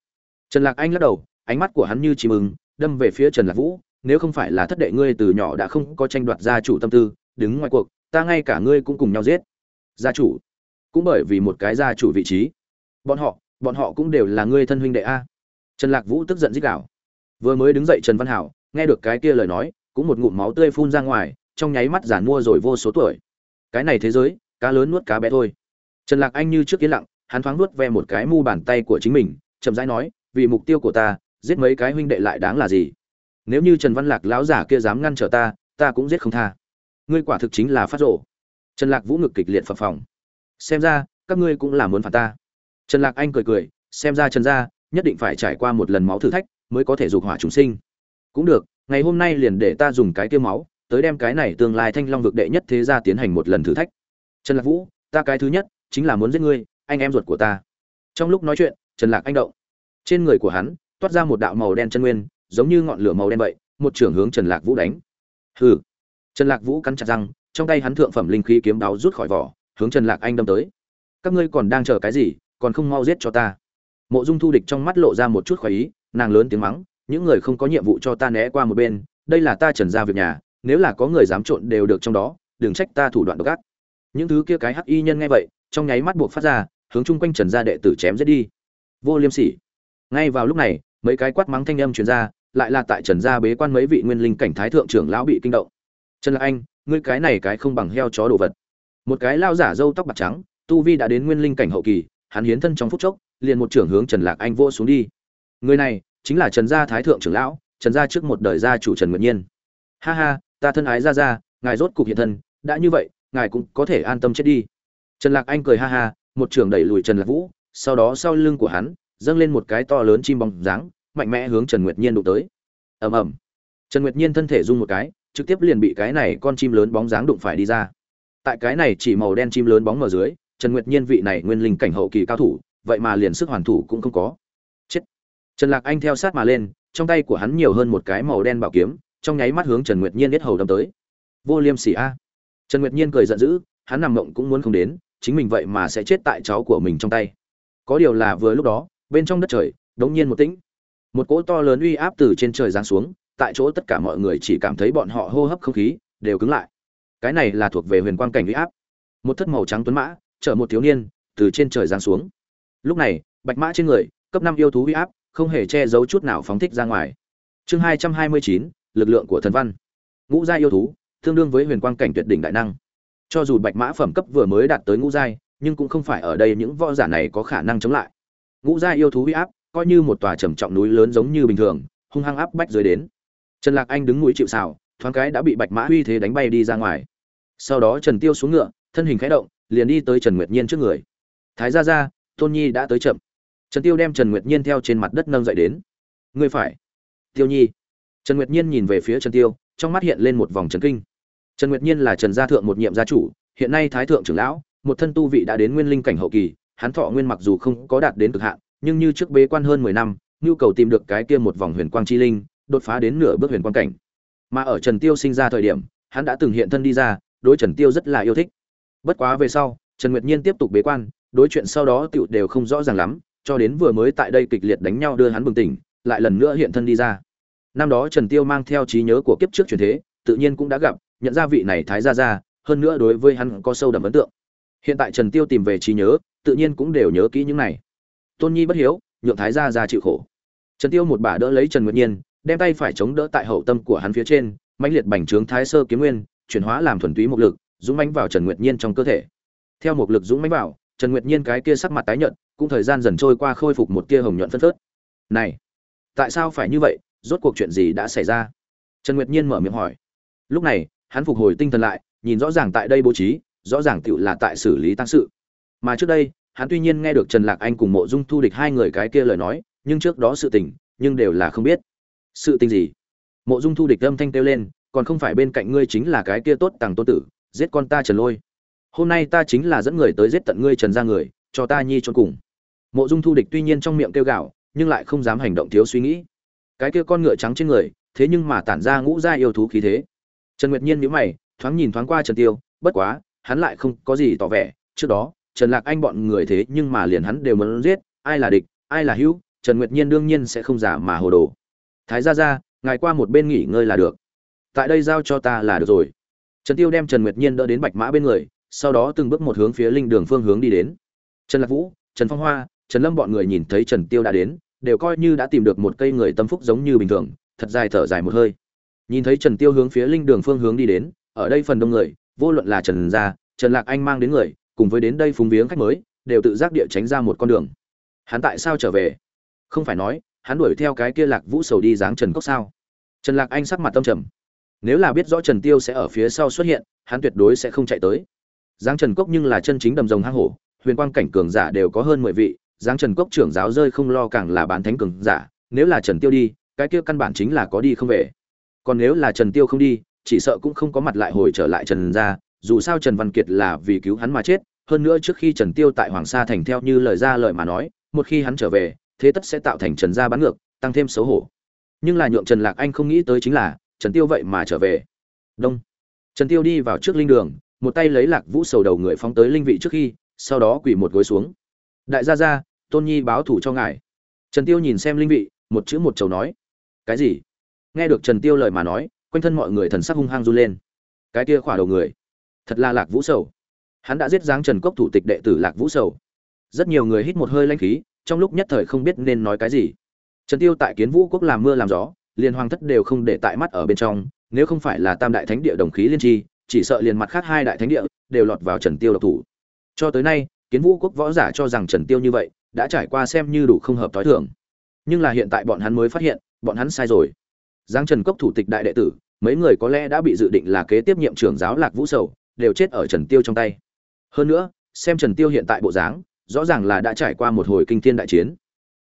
Trần lạc anh lắc đầu, ánh mắt của hắn như chỉ mừng đâm về phía trần lạc vũ, nếu không phải là thất đệ ngươi từ nhỏ đã không có tranh đoạt gia chủ tâm tư, đứng ngoài cuộc, ta ngay cả ngươi cũng cùng nhau giết. Gia chủ. Cũng bởi vì một cái gia chủ vị trí. Bọn họ bọn họ cũng đều là ngươi thân huynh đệ a. Trần lạc vũ tức giận dích đạo vừa mới đứng dậy trần văn hảo, nghe được cái kia lời nói, cũng một ngụm máu tươi phun ra ngoài, trong nháy mắt giản mua rồi vô số tuổi. Cái này thế giới, cá lớn nuốt cá bé thôi. Trần lạc anh như trước yên lặng, hắn thoáng nuốt ve một cái mu bàn tay của chính mình, chậm rãi nói, vì mục tiêu của ta, giết mấy cái huynh đệ lại đáng là gì? Nếu như trần văn lạc lão giả kia dám ngăn trở ta ta cũng giết không tha. Ngươi quả thực chính là phát rộ trần lạc vũ ngực kịch liệt phập phòng xem ra, các ngươi cũng là muốn phạt ta trần lạc anh cười cười, xem ra trần gia nhất định phải trải qua một lần máu thử thách mới có thể dục hỏa chúng sinh. Cũng được, ngày hôm nay liền để ta dùng cái tiêu máu, tới đem cái này tương lai thanh long vực đệ nhất thế gia tiến hành một lần thử thách. Trần lạc vũ, ta cái thứ nhất chính là muốn giết ngươi, anh em ruột của ta. Trong lúc nói chuyện, trần lạc anh động. Trên người của hắn, toát ra một đạo màu đen chân nguyên, giống như ngọn lửa màu đen vậy, một trưởng hướng trần lạc vũ đánh. Hừ. Trần lạc vũ cắn chặt răng, trong tay hắn thượng phẩm linh khí kiếm đáo rút khỏi vỏ, hướng trần lạc anh đâm tới. Các ngươi còn đang chờ cái gì? Còn không mau giết cho ta. Mộ dung thu địch trong mắt lộ ra một chút khoái ý, nàng lớn tiếng mắng, những người không có nhiệm vụ cho ta né qua một bên, đây là ta trần ra việc nhà, nếu là có người dám trộn đều được trong đó, đừng trách ta thủ đoạn độc ác. Những thứ kia cái hắc y nhân nghe vậy, trong nháy mắt buộc phát ra, hướng chung quanh trần gia đệ tử chém giết đi. Vô liêm sỉ. Ngay vào lúc này, mấy cái quát mắng thanh âm truyền ra, lại là tại trần gia bế quan mấy vị nguyên linh cảnh thái thượng trưởng lão bị kinh động. Trần lạc anh, ngươi cái này cái không bằng heo chó đồ vật. Một cái lao giả râu tóc bạc trắng, tu vi đã đến nguyên linh cảnh hậu kỳ hắn hiến thân trong phút chốc, liền một trưởng hướng trần lạc anh vô xuống đi. Người này chính là trần gia thái thượng trưởng lão, trần gia trước một đời gia chủ trần nguyệt nhiên. Ha ha, ta thân ái gia gia, ngài rốt cục hiện thân, đã như vậy, ngài cũng có thể an tâm chết đi. Trần lạc anh cười ha ha, một trưởng đẩy lùi trần lạc vũ, sau đó sau lưng của hắn, dâng lên một cái to lớn chim bóng dáng, mạnh mẽ hướng trần nguyệt nhiên đụng tới. Ầm ầm. Trần nguyệt nhiên thân thể rung một cái, trực tiếp liền bị cái này con chim lớn bóng dáng đụng phải đi ra. Tại cái này chỉ màu đen chim lớn bóng ở dưới trần nguyệt nhiên vị này nguyên linh cảnh hậu kỳ cao thủ, vậy mà liền sức hoàn thủ cũng không có. Chết. Trần lạc anh theo sát mà lên, trong tay của hắn nhiều hơn một cái màu đen bảo kiếm, trong nháy mắt hướng trần nguyệt nhiên biết hầu đâm tới. Vô liêm sỉ a. Trần nguyệt nhiên cười giận dữ, hắn nằm mộng cũng muốn không đến, chính mình vậy mà sẽ chết tại cháu của mình trong tay. Có điều là vừa lúc đó, bên trong đất trời, đống nhiên một tĩnh. Một cỗ to lớn uy áp từ trên trời giáng xuống, tại chỗ tất cả mọi người chỉ cảm thấy bọn họ hô hấp không khí, đều cứng lại. Cái này là thuộc về huyền quang cảnh uy áp. Một thất màu trắng tuấn mã chở một thiếu niên từ trên trời giáng xuống. Lúc này, bạch mã trên người, cấp năm yêu thú uy áp, không hề che giấu chút nào phóng thích ra ngoài. Chương hai trăm hai mươi chín, lực lượng của thần văn. Ngũ gia yêu thú, tương đương với huyền quang cảnh tuyệt đỉnh đại năng. Cho dù bạch mã phẩm cấp vừa mới đạt tới ngũ giai, nhưng cũng không phải ở đây những võ giả này có khả năng chống lại. Ngũ giai yêu thú uy áp, coi như một tòa trầm trọng núi lớn giống như bình thường, hung hăng áp bách dưới đến. Trần lạc anh đứng mũi chịu sào, thoáng cái đã bị bạch mã uy thế đánh bay đi ra ngoài. Sau đó trần tiêu xuống ngựa, thân hình khẽ động liền đi tới trần nguyệt nhiên trước người. Thái gia gia, tôn nhi đã tới chậm. Trần tiêu đem trần nguyệt nhiên theo trên mặt đất nâng dậy đến. Ngươi phải. Tiêu nhi. Trần nguyệt nhiên nhìn về phía trần tiêu, trong mắt hiện lên một vòng trần kinh. Trần nguyệt nhiên là trần gia thượng một nhiệm gia chủ, hiện nay thái thượng trưởng lão, một thân tu vị đã đến nguyên linh cảnh hậu kỳ, hắn thọ nguyên mặc dù không có đạt đến cực hạn, nhưng như trước bế quan hơn mười năm, nhu cầu tìm được cái kia một vòng huyền quang chi linh, đột phá đến nửa bước huyền quang cảnh. Mà ở trần tiêu sinh ra thời điểm, hắn đã từng hiện thân đi ra, đối trần tiêu rất là yêu thích bất quá về sau, trần nguyệt nhiên tiếp tục bế quan, đối chuyện sau đó tựu đều không rõ ràng lắm, cho đến vừa mới tại đây kịch liệt đánh nhau đưa hắn bừng tỉnh, lại lần nữa hiện thân đi ra. Năm đó trần tiêu mang theo trí nhớ của kiếp trước truyền thế, tự nhiên cũng đã gặp, nhận ra vị này thái gia gia, hơn nữa đối với hắn có sâu đậm ấn tượng. Hiện tại trần tiêu tìm về trí nhớ, tự nhiên cũng đều nhớ kỹ những này. Tôn nhi bất hiếu, nhượng thái gia gia chịu khổ. Trần tiêu một bà đỡ lấy trần nguyệt nhiên, đem tay phải chống đỡ tại hậu tâm của hắn phía trên, mãnh liệt bành trướng thái sơ kiếm nguyên, chuyển hóa làm thuần túy một lực dũng mãnh vào trần nguyệt nhiên trong cơ thể. Theo một lực dũng mãnh vào, trần nguyệt nhiên cái kia sắc mặt tái nhợt, cũng thời gian dần trôi qua khôi phục một tia hồng nhuận phân phớt. Này, tại sao phải như vậy? Rốt cuộc chuyện gì đã xảy ra? Trần nguyệt nhiên mở miệng hỏi. Lúc này, hắn phục hồi tinh thần lại, nhìn rõ ràng tại đây bố trí, rõ ràng tiểu là tại xử lý tăng sự. Mà trước đây, hắn tuy nhiên nghe được trần lạc anh cùng mộ dung thu địch hai người cái kia lời nói, nhưng trước đó sự tình, nhưng đều là không biết. Sự tình gì? Mộ dung thu địch âm thanh kêu lên, còn không phải bên cạnh ngươi chính là cái kia tốt tàng tôn tử giết con ta trần lôi. Hôm nay ta chính là dẫn người tới giết tận ngươi trần ra người, cho ta nhi trốn cùng. Mộ dung thu địch tuy nhiên trong miệng kêu gạo nhưng lại không dám hành động thiếu suy nghĩ. Cái kia con ngựa trắng trên người, thế nhưng mà tản ra ngũ gia yêu thú khí thế. Trần nguyệt nhiên nhíu mày, thoáng nhìn thoáng qua trần tiêu, bất quá, hắn lại không có gì tỏ vẻ. Trước đó, trần lạc anh bọn người thế nhưng mà liền hắn đều muốn giết, ai là địch, ai là hữu, trần nguyệt nhiên đương nhiên sẽ không giả mà hồ đồ. Thái gia gia, ngài qua một bên nghỉ ngơi là được. Tại đây giao cho ta là được rồi trần tiêu đem trần nguyệt nhiên đỡ đến bạch mã bên người, sau đó từng bước một hướng phía linh đường phương hướng đi đến. Trần lạc vũ, trần phong hoa, trần lâm bọn người nhìn thấy trần tiêu đã đến, đều coi như đã tìm được một cây người tâm phúc giống như bình thường, thật dài thở dài một hơi. Nhìn thấy trần tiêu hướng phía linh đường phương hướng đi đến, ở đây phần đông người, vô luận là trần gia, trần lạc anh mang đến người, cùng với đến đây phúng viếng khách mới, đều tự giác địa tránh ra một con đường. Hắn tại sao trở về? Không phải nói, hắn đuổi theo cái kia lạc vũ sầu đi dáng trần cốc sao? Trần lạc anh sắc mặt tâm trầm nếu là biết rõ trần tiêu sẽ ở phía sau xuất hiện, hắn tuyệt đối sẽ không chạy tới. Giáng trần cốc nhưng là chân chính đầm rồng hang hổ, huyền quang cảnh cường giả đều có hơn mười vị giáng trần cốc trưởng giáo rơi không lo càng là bán thánh cường giả, nếu là trần tiêu đi, cái kia căn bản chính là có đi không về. Còn nếu là trần tiêu không đi, chỉ sợ cũng không có mặt lại hồi trở lại trần gia, dù sao trần văn kiệt là vì cứu hắn mà chết, hơn nữa trước khi trần tiêu tại hoàng sa thành theo như lời ra lời mà nói, một khi hắn trở về, thế tất sẽ tạo thành trần gia bán ngược, tăng thêm xấu hổ. Nhưng là nhượng trần lạc anh không nghĩ tới chính là trần tiêu vậy mà trở về. Đông. Trần tiêu đi vào trước linh đường, một tay lấy lạc vũ sầu đầu người phóng tới linh vị trước khi, sau đó quỳ một gối xuống. Đại gia gia, tôn nhi báo thủ cho ngài. Trần tiêu nhìn xem linh vị, một chữ một chầu nói. Cái gì? Nghe được trần tiêu lời mà nói, quanh thân mọi người thần sắc hung hăng run lên. Cái kia khỏa đầu người. Thật là lạc vũ sầu. Hắn đã giết giáng trần cốc thủ tịch đệ tử lạc vũ sầu. Rất nhiều người hít một hơi lanh khí, trong lúc nhất thời không biết nên nói cái gì. Trần tiêu tại kiến vũ quốc làm mưa làm gió liền hoàng thất đều không để tại mắt ở bên trong, nếu không phải là tam đại thánh địa đồng khí liên tri, chỉ sợ liền mặt khác hai đại thánh địa đều lọt vào trần tiêu độc thủ. Cho tới nay, kiến vũ quốc võ giả cho rằng trần tiêu như vậy đã trải qua xem như đủ không hợp tối thường. Nhưng là hiện tại bọn hắn mới phát hiện, bọn hắn sai rồi. Giang trần cốc thủ tịch đại đệ tử, mấy người có lẽ đã bị dự định là kế tiếp nhiệm trưởng giáo lạc vũ sầu, đều chết ở trần tiêu trong tay. Hơn nữa, xem trần tiêu hiện tại bộ dáng, rõ ràng là đã trải qua một hồi kinh thiên đại chiến.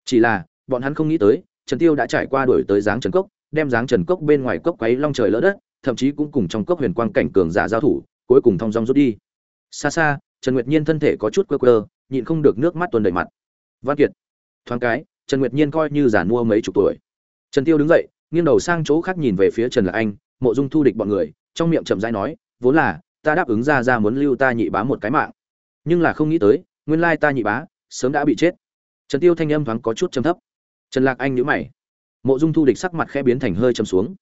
Chỉ là, bọn hắn không nghĩ tới trần tiêu đã trải qua đuổi tới dáng trần cốc, đem dáng trần cốc bên ngoài cốc quấy long trời lỡ đất, thậm chí cũng cùng trong cốc huyền quang cảnh cường giả giao thủ, cuối cùng thông dong rút đi. Xa xa, trần nguyệt nhiên thân thể có chút quơ quơ, nhịn không được nước mắt tuôn đầy mặt. Văn kiệt, thoáng cái, trần nguyệt nhiên coi như giản mua mấy chục tuổi. Trần tiêu đứng dậy, nghiêng đầu sang chỗ khác nhìn về phía trần lạc anh, mộ dung thu địch bọn người, trong miệng chậm rãi nói, vốn là, ta đáp ứng ra ra muốn lưu ta nhị bá một cái mạng. Nhưng là không nghĩ tới, nguyên lai ta nhị bá sớm đã bị chết. Trần tiêu thanh âm thoáng có chút trầm thấp trần lạc anh nhíu mày. Mộ dung thu địch sắc mặt khẽ biến thành hơi trầm xuống.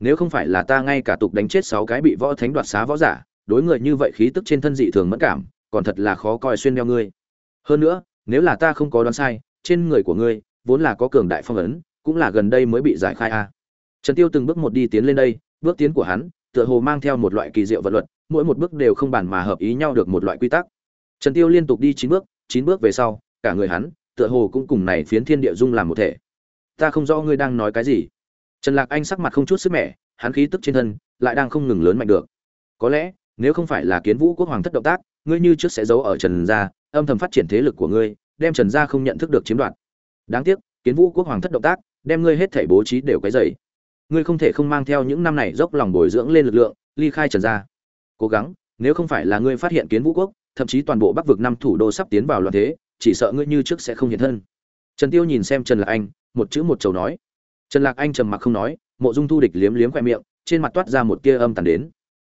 Nếu không phải là ta ngay cả tục đánh chết sáu cái bị võ thánh đoạt xá võ giả, đối người như vậy khí tức trên thân dị thường mẫn cảm, còn thật là khó coi xuyên đeo ngươi. Hơn nữa, nếu là ta không có đoán sai, trên người của ngươi vốn là có cường đại phong ấn, cũng là gần đây mới bị giải khai a. Trần tiêu từng bước một đi tiến lên đây, bước tiến của hắn, tựa hồ mang theo một loại kỳ diệu vật luật, mỗi một bước đều không bàn mà hợp ý nhau được một loại quy tắc. Trần tiêu liên tục đi chín bước chín bước về sau, cả người hắn tựa hồ cũng cùng này phiến thiên địa dung làm một thể. Ta không rõ ngươi đang nói cái gì. Trần lạc anh sắc mặt không chút sức mẻ, hắn khí tức trên thân lại đang không ngừng lớn mạnh được. Có lẽ, nếu không phải là kiến vũ quốc hoàng thất động tác, ngươi như trước sẽ giấu ở trần gia, âm thầm phát triển thế lực của ngươi, đem trần gia không nhận thức được chiếm đoạt. Đáng tiếc, kiến vũ quốc hoàng thất động tác đem ngươi hết thảy bố trí đều cái dày ngươi không thể không mang theo những năm này dốc lòng bồi dưỡng lên lực lượng, ly khai trần gia. Cố gắng, nếu không phải là ngươi phát hiện kiến vũ quốc, thậm chí toàn bộ bắc vực năm thủ đô sắp tiến vào loạn thế chỉ sợ ngươi như trước sẽ không hiện thân. Trần tiêu nhìn xem trần lạc anh, một chữ một chầu nói. Trần lạc anh trầm mặc không nói, mộ dung thu địch liếm liếm khoe miệng, trên mặt toát ra một tia âm tàn đến.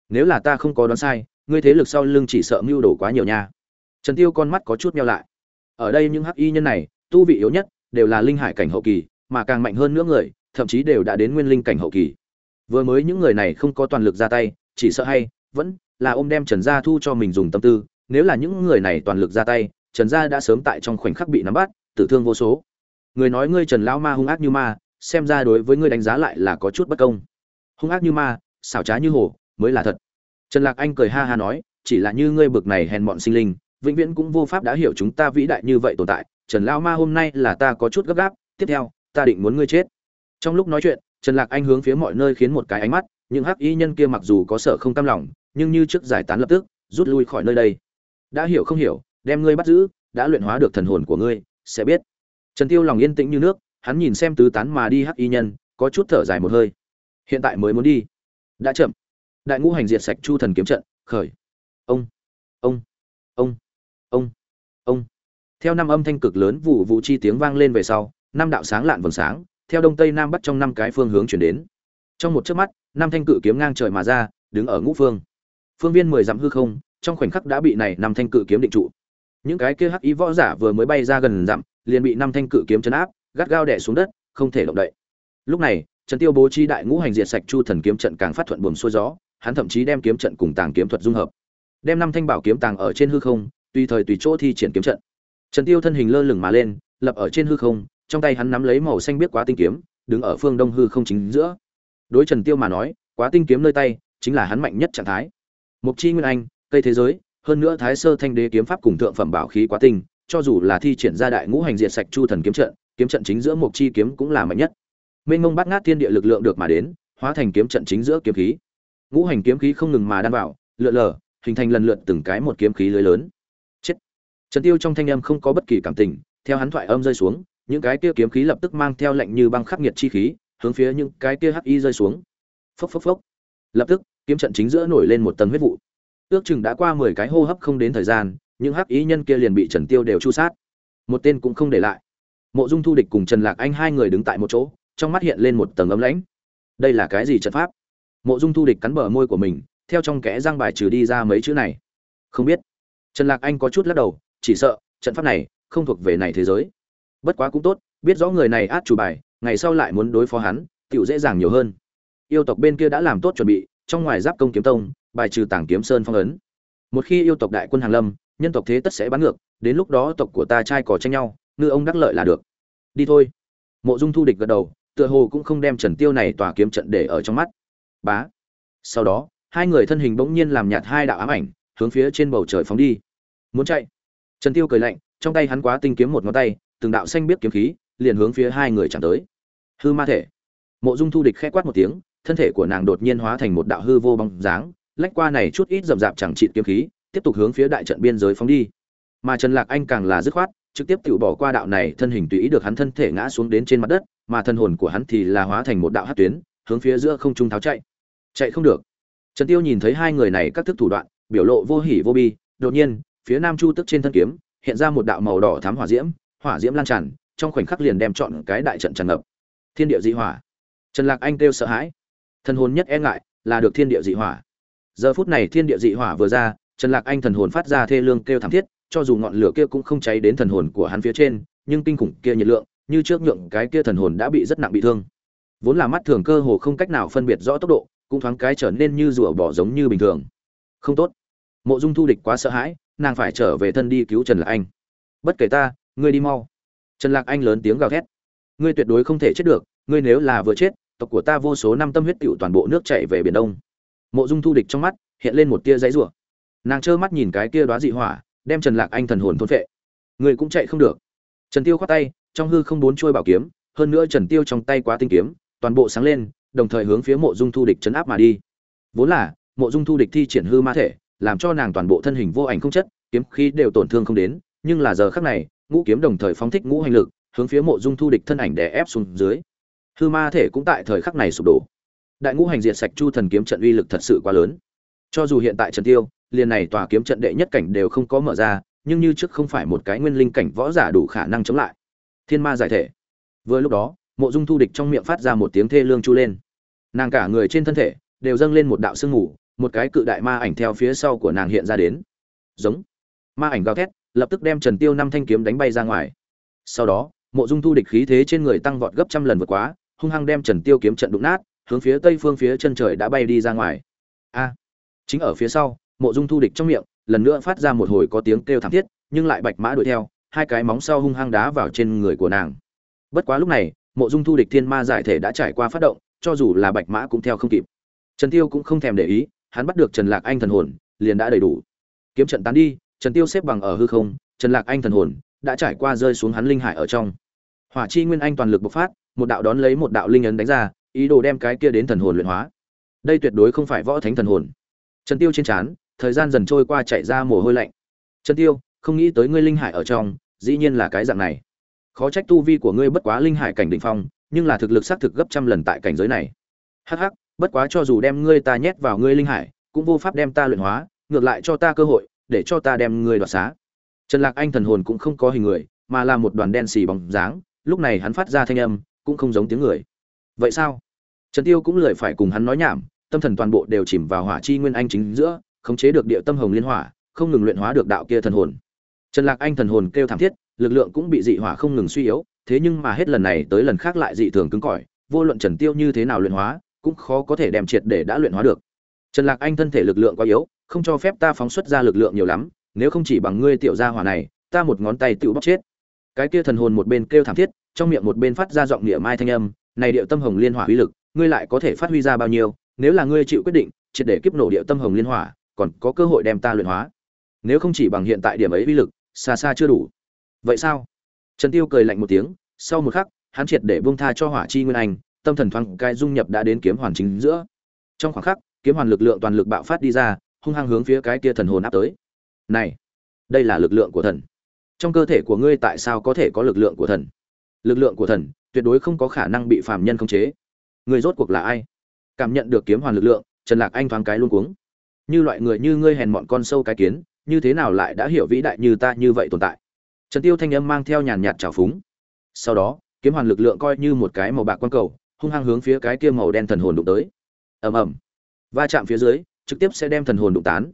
Nếu là ta không có đoán sai, ngươi thế lực sau lưng chỉ sợ mưu đồ quá nhiều nha. Trần tiêu con mắt có chút meo lại. Ở đây những hắc y nhân này, tu vị yếu nhất, đều là linh hải cảnh hậu kỳ, mà càng mạnh hơn nữa người, thậm chí đều đã đến nguyên linh cảnh hậu kỳ. Vừa mới những người này không có toàn lực ra tay, chỉ sợ hay, vẫn là ôm đem trần gia thu cho mình dùng tâm tư, nếu là những người này toàn lực ra tay trần gia đã sớm tại trong khoảnh khắc bị nắm bắt, tử thương vô số. Người nói ngươi trần lão ma hung ác như ma, xem ra đối với ngươi đánh giá lại là có chút bất công. Hung ác như ma, xảo trá như hổ mới là thật. Trần lạc anh cười ha ha nói, chỉ là như ngươi bực này hèn mọn sinh linh, vĩnh viễn cũng vô pháp đã hiểu chúng ta vĩ đại như vậy tồn tại. Trần lão ma hôm nay là ta có chút gấp gáp, tiếp theo, ta định muốn ngươi chết. Trong lúc nói chuyện, trần lạc anh hướng phía mọi nơi khiến một cái ánh mắt, những hắc y nhân kia mặc dù có sợ không cam lòng, nhưng như trước giải tán lập tức, rút lui khỏi nơi đây. Đã hiểu không hiểu đem ngươi bắt giữ, đã luyện hóa được thần hồn của ngươi, sẽ biết. Trần tiêu lòng yên tĩnh như nước, hắn nhìn xem tứ tán mà đi hắc y nhân, có chút thở dài một hơi. Hiện tại mới muốn đi. Đã chậm. Đại ngũ hành diệt sạch chu thần kiếm trận, khởi. Ông ông ông ông ông. Theo năm âm thanh cực lớn vụ vụ chi tiếng vang lên về sau, năm đạo sáng lạn vầng sáng, theo đông tây nam bắc trong năm cái phương hướng chuyển đến. Trong một chớp mắt, năm thanh cự kiếm ngang trời mà ra, đứng ở ngũ phương. Phương viên mười dặm hư không, trong khoảnh khắc đã bị này năm thanh cự kiếm định trụ những cái kia hắc y võ giả vừa mới bay ra gần dặm, liền bị năm thanh cự kiếm chấn áp, gắt gao đè xuống đất, không thể động đậy. Lúc này, trần tiêu bố trí đại ngũ hành diệt sạch chu thần kiếm trận càng phát thuận buồm xuôi gió, hắn thậm chí đem kiếm trận cùng tàng kiếm thuật dung hợp. Đem năm thanh bảo kiếm tàng ở trên hư không, tùy thời tùy chỗ thi triển kiếm trận. Trần tiêu thân hình lơ lửng mà lên, lập ở trên hư không, trong tay hắn nắm lấy màu xanh biết quá tinh kiếm, đứng ở phương đông hư không chính giữa. Đối trần tiêu mà nói, quá tinh kiếm nơi tay, chính là hắn mạnh nhất trạng thái. Mục chi nguyên anh, cây thế giới hơn nữa thái sơ thanh đế kiếm pháp cùng thượng phẩm bảo khí quá tinh, cho dù là thi triển ra đại ngũ hành diệt sạch chu thần kiếm trận kiếm trận chính giữa một chi kiếm cũng là mạnh nhất. Mênh mông bắt ngát thiên địa lực lượng được mà đến, hóa thành kiếm trận chính giữa kiếm khí. Ngũ hành kiếm khí không ngừng mà đan vào, lượn lờ, hình thành lần lượt từng cái một kiếm khí lưới lớn. Chết. Trần tiêu trong thanh âm không có bất kỳ cảm tình, theo hắn thoại âm rơi xuống, những cái kia kiếm khí lập tức mang theo lệnh như băng khắc nghiệt chi khí, hướng phía những cái kia hắc y rơi xuống. Phốc phốc phốc. Lập tức, kiếm trận chính giữa nổi lên một tầng huyết vụ ước chừng đã qua mười cái hô hấp không đến thời gian, những hắc ý nhân kia liền bị trần tiêu đều chu sát. Một tên cũng không để lại. Mộ dung thu địch cùng trần lạc anh hai người đứng tại một chỗ, trong mắt hiện lên một tầng ấm lãnh. Đây là cái gì trận pháp? Mộ dung thu địch cắn bờ môi của mình, theo trong kẽ răng bài trừ đi ra mấy chữ này. Không biết. Trần lạc anh có chút lắc đầu, chỉ sợ, trận pháp này không thuộc về này thế giới. Bất quá cũng tốt, biết rõ người này át chủ bài, ngày sau lại muốn đối phó hắn tựu dễ dàng nhiều hơn. Yêu tộc bên kia đã làm tốt chuẩn bị, trong ngoài giáp công kiếm tông bài trừ tảng kiếm sơn phong ấn. Một khi yêu tộc đại quân hàng lâm, nhân tộc thế tất sẽ bắn ngược, đến lúc đó tộc của ta trai cò tranh nhau, ngư ông đắc lợi là được. Đi thôi. Mộ dung thu địch gật đầu, tựa hồ cũng không đem trần tiêu này tỏa kiếm trận để ở trong mắt. Bá. Sau đó, hai người thân hình bỗng nhiên làm nhạt hai đạo ám ảnh, hướng phía trên bầu trời phóng đi. Muốn chạy? Trần tiêu cười lạnh, trong tay hắn quá tinh kiếm một ngón tay, từng đạo xanh biết kiếm khí, liền hướng phía hai người chẳng tới. Hư ma thể. Mộ dung thu địch khẽ quát một tiếng, thân thể của nàng đột nhiên hóa thành một đạo hư vô bóng dáng lách qua này chút ít rậm rạp chẳng trị kiếm khí, tiếp tục hướng phía đại trận biên giới phóng đi. Mà trần lạc anh càng là dứt khoát, trực tiếp tự bỏ qua đạo này thân hình tùy ý được hắn thân thể ngã xuống đến trên mặt đất, mà thân hồn của hắn thì là hóa thành một đạo hắc tuyến, hướng phía giữa không trung tháo chạy. Chạy không được. Trần tiêu nhìn thấy hai người này các thức thủ đoạn, biểu lộ vô hỉ vô bi, đột nhiên, phía nam chu tức trên thân kiếm, hiện ra một đạo màu đỏ thắm hỏa diễm hỏa diễm lan tràn, trong khoảnh khắc liền đem chọn cái đại trận tràn ngập. Thiên địa dị hỏa. Trần lạc anh kêu sợ hãi. Thần hồn nhất e ngại là được thiên địa dị hỏa giờ phút này thiên địa dị hỏa vừa ra, trần lạc anh thần hồn phát ra thê lương kêu thảm thiết, cho dù ngọn lửa kia cũng không cháy đến thần hồn của hắn phía trên, nhưng kinh khủng kia nhiệt lượng, như trước nhượng cái kia thần hồn đã bị rất nặng bị thương. Vốn là mắt thường cơ hồ không cách nào phân biệt rõ tốc độ, cũng thoáng cái trở nên như rùa bỏ giống như bình thường. Không tốt. Mộ dung thu địch quá sợ hãi, nàng phải trở về thân đi cứu trần lạc anh. Bất kể ta, ngươi đi mau. Trần lạc anh lớn tiếng gào thét. Ngươi tuyệt đối không thể chết được, ngươi nếu là vừa chết, tộc của ta vô số năm tâm huyết tựu toàn bộ nước chảy về biển đông mộ dung thu địch trong mắt hiện lên một tia giấy rủa. Nàng trơ mắt nhìn cái kia đoá dị hỏa, đem trần lạc anh thần hồn thôn phệ. Người cũng chạy không được. Trần tiêu khoát tay, trong hư không bốn trôi bảo kiếm, hơn nữa trần tiêu trong tay quá tinh kiếm, toàn bộ sáng lên, đồng thời hướng phía mộ dung thu địch chấn áp mà đi. Vốn là, mộ dung thu địch thi triển hư ma thể, làm cho nàng toàn bộ thân hình vô ảnh không chất, kiếm khí đều tổn thương không đến, nhưng là giờ khắc này, ngũ kiếm đồng thời phóng thích ngũ hành lực, hướng phía mộ dung thu địch thân ảnh đè ép xuống dưới. Hư ma thể cũng tại thời khắc này sụp đổ đại ngũ hành diệt sạch chu thần kiếm trận uy lực thật sự quá lớn. Cho dù hiện tại trần tiêu, liền này tòa kiếm trận đệ nhất cảnh đều không có mở ra, nhưng như trước không phải một cái nguyên linh cảnh võ giả đủ khả năng chống lại. Thiên ma giải thể. Vừa lúc đó, mộ dung thu địch trong miệng phát ra một tiếng thê lương chu lên. Nàng cả người trên thân thể đều dâng lên một đạo sương mù, một cái cự đại ma ảnh theo phía sau của nàng hiện ra đến. Giống. Ma ảnh gào thét, lập tức đem trần tiêu năm thanh kiếm đánh bay ra ngoài. Sau đó, mộ dung thu địch khí thế trên người tăng vọt gấp trăm lần vượt quá, hung hăng đem trần tiêu kiếm trận đụng nát hướng phía tây phương phía chân trời đã bay đi ra ngoài. A, chính ở phía sau, mộ dung thu địch trong miệng, lần nữa phát ra một hồi có tiếng kêu thảm thiết, nhưng lại bạch mã đuổi theo, hai cái móng sau hung hăng đá vào trên người của nàng. Bất quá lúc này, mộ dung thu địch thiên ma giải thể đã trải qua phát động, cho dù là bạch mã cũng theo không kịp. Trần tiêu cũng không thèm để ý, hắn bắt được trần lạc anh thần hồn, liền đã đầy đủ. Kiếm trận tán đi, trần tiêu xếp bằng ở hư không, trần lạc anh thần hồn đã trải qua rơi xuống hắn linh hải ở trong. Hỏa chi nguyên anh toàn lực bộc phát, một đạo đón lấy một đạo linh ấn đánh ra ý đồ đem cái kia đến thần hồn luyện hóa. Đây tuyệt đối không phải võ thánh thần hồn. Trần tiêu trên trán, thời gian dần trôi qua chạy ra mồ hôi lạnh. Trần tiêu, không nghĩ tới ngươi linh hải ở trong, dĩ nhiên là cái dạng này. Khó trách tu vi của ngươi bất quá linh hải cảnh đỉnh phong, nhưng là thực lực xác thực gấp trăm lần tại cảnh giới này. Hắc hắc, bất quá cho dù đem ngươi ta nhét vào ngươi linh hải, cũng vô pháp đem ta luyện hóa, ngược lại cho ta cơ hội, để cho ta đem ngươi đoạt xá. Trần lạc anh thần hồn cũng không có hình người, mà là một đoàn đen xì bóng dáng, lúc này hắn phát ra thanh âm, cũng không giống tiếng người. Vậy sao? Trần tiêu cũng lười phải cùng hắn nói nhảm, tâm thần toàn bộ đều chìm vào hỏa chi nguyên anh chính giữa, khống chế được địa tâm hồng liên hỏa, không ngừng luyện hóa được đạo kia thần hồn. Trần lạc anh thần hồn kêu thảm thiết, lực lượng cũng bị dị hỏa không ngừng suy yếu, thế nhưng mà hết lần này tới lần khác lại dị thường cứng cỏi, vô luận trần tiêu như thế nào luyện hóa, cũng khó có thể đem triệt để đã luyện hóa được. Trần lạc anh thân thể lực lượng quá yếu, không cho phép ta phóng xuất ra lực lượng nhiều lắm, nếu không chỉ bằng ngươi tiểu gia hỏa này, ta một ngón tay tự bóc chết. Cái kia thần hồn một bên kêu thảm thiết, trong miệng một bên phát ra giọng niệm mai thanh âm, này điệu tâm hồng liên hỏa uy lực ngươi lại có thể phát huy ra bao nhiêu, nếu là ngươi chịu quyết định, triệt để kiếp nổ điệu tâm hồng liên hỏa, còn có cơ hội đem ta luyện hóa. Nếu không chỉ bằng hiện tại điểm ấy uy lực, xa xa chưa đủ. Vậy sao? Trần tiêu cười lạnh một tiếng, sau một khắc, hắn triệt để buông tha cho hỏa chi nguyên anh, tâm thần thoáng cai dung nhập đã đến kiếm hoàn chính giữa. Trong khoảng khắc, kiếm hoàn lực lượng toàn lực bạo phát đi ra, hung hăng hướng phía cái kia thần hồn áp tới. Này, đây là lực lượng của thần. Trong cơ thể của ngươi tại sao có thể có lực lượng của thần? Lực lượng của thần tuyệt đối không có khả năng bị phàm nhân khống chế người rốt cuộc là ai? Cảm nhận được kiếm hoàn lực lượng, trần lạc anh thoáng cái luôn cuống. Như loại người như ngươi hèn mọn con sâu cái kiến, như thế nào lại đã hiểu vĩ đại như ta như vậy tồn tại? Trần tiêu thanh âm mang theo nhàn nhạt trào phúng. Sau đó, kiếm hoàn lực lượng coi như một cái màu bạc quang cầu, hung hăng hướng phía cái kia màu đen thần hồn đụng tới. Ầm ầm. Va chạm phía dưới, trực tiếp sẽ đem thần hồn đụng tán.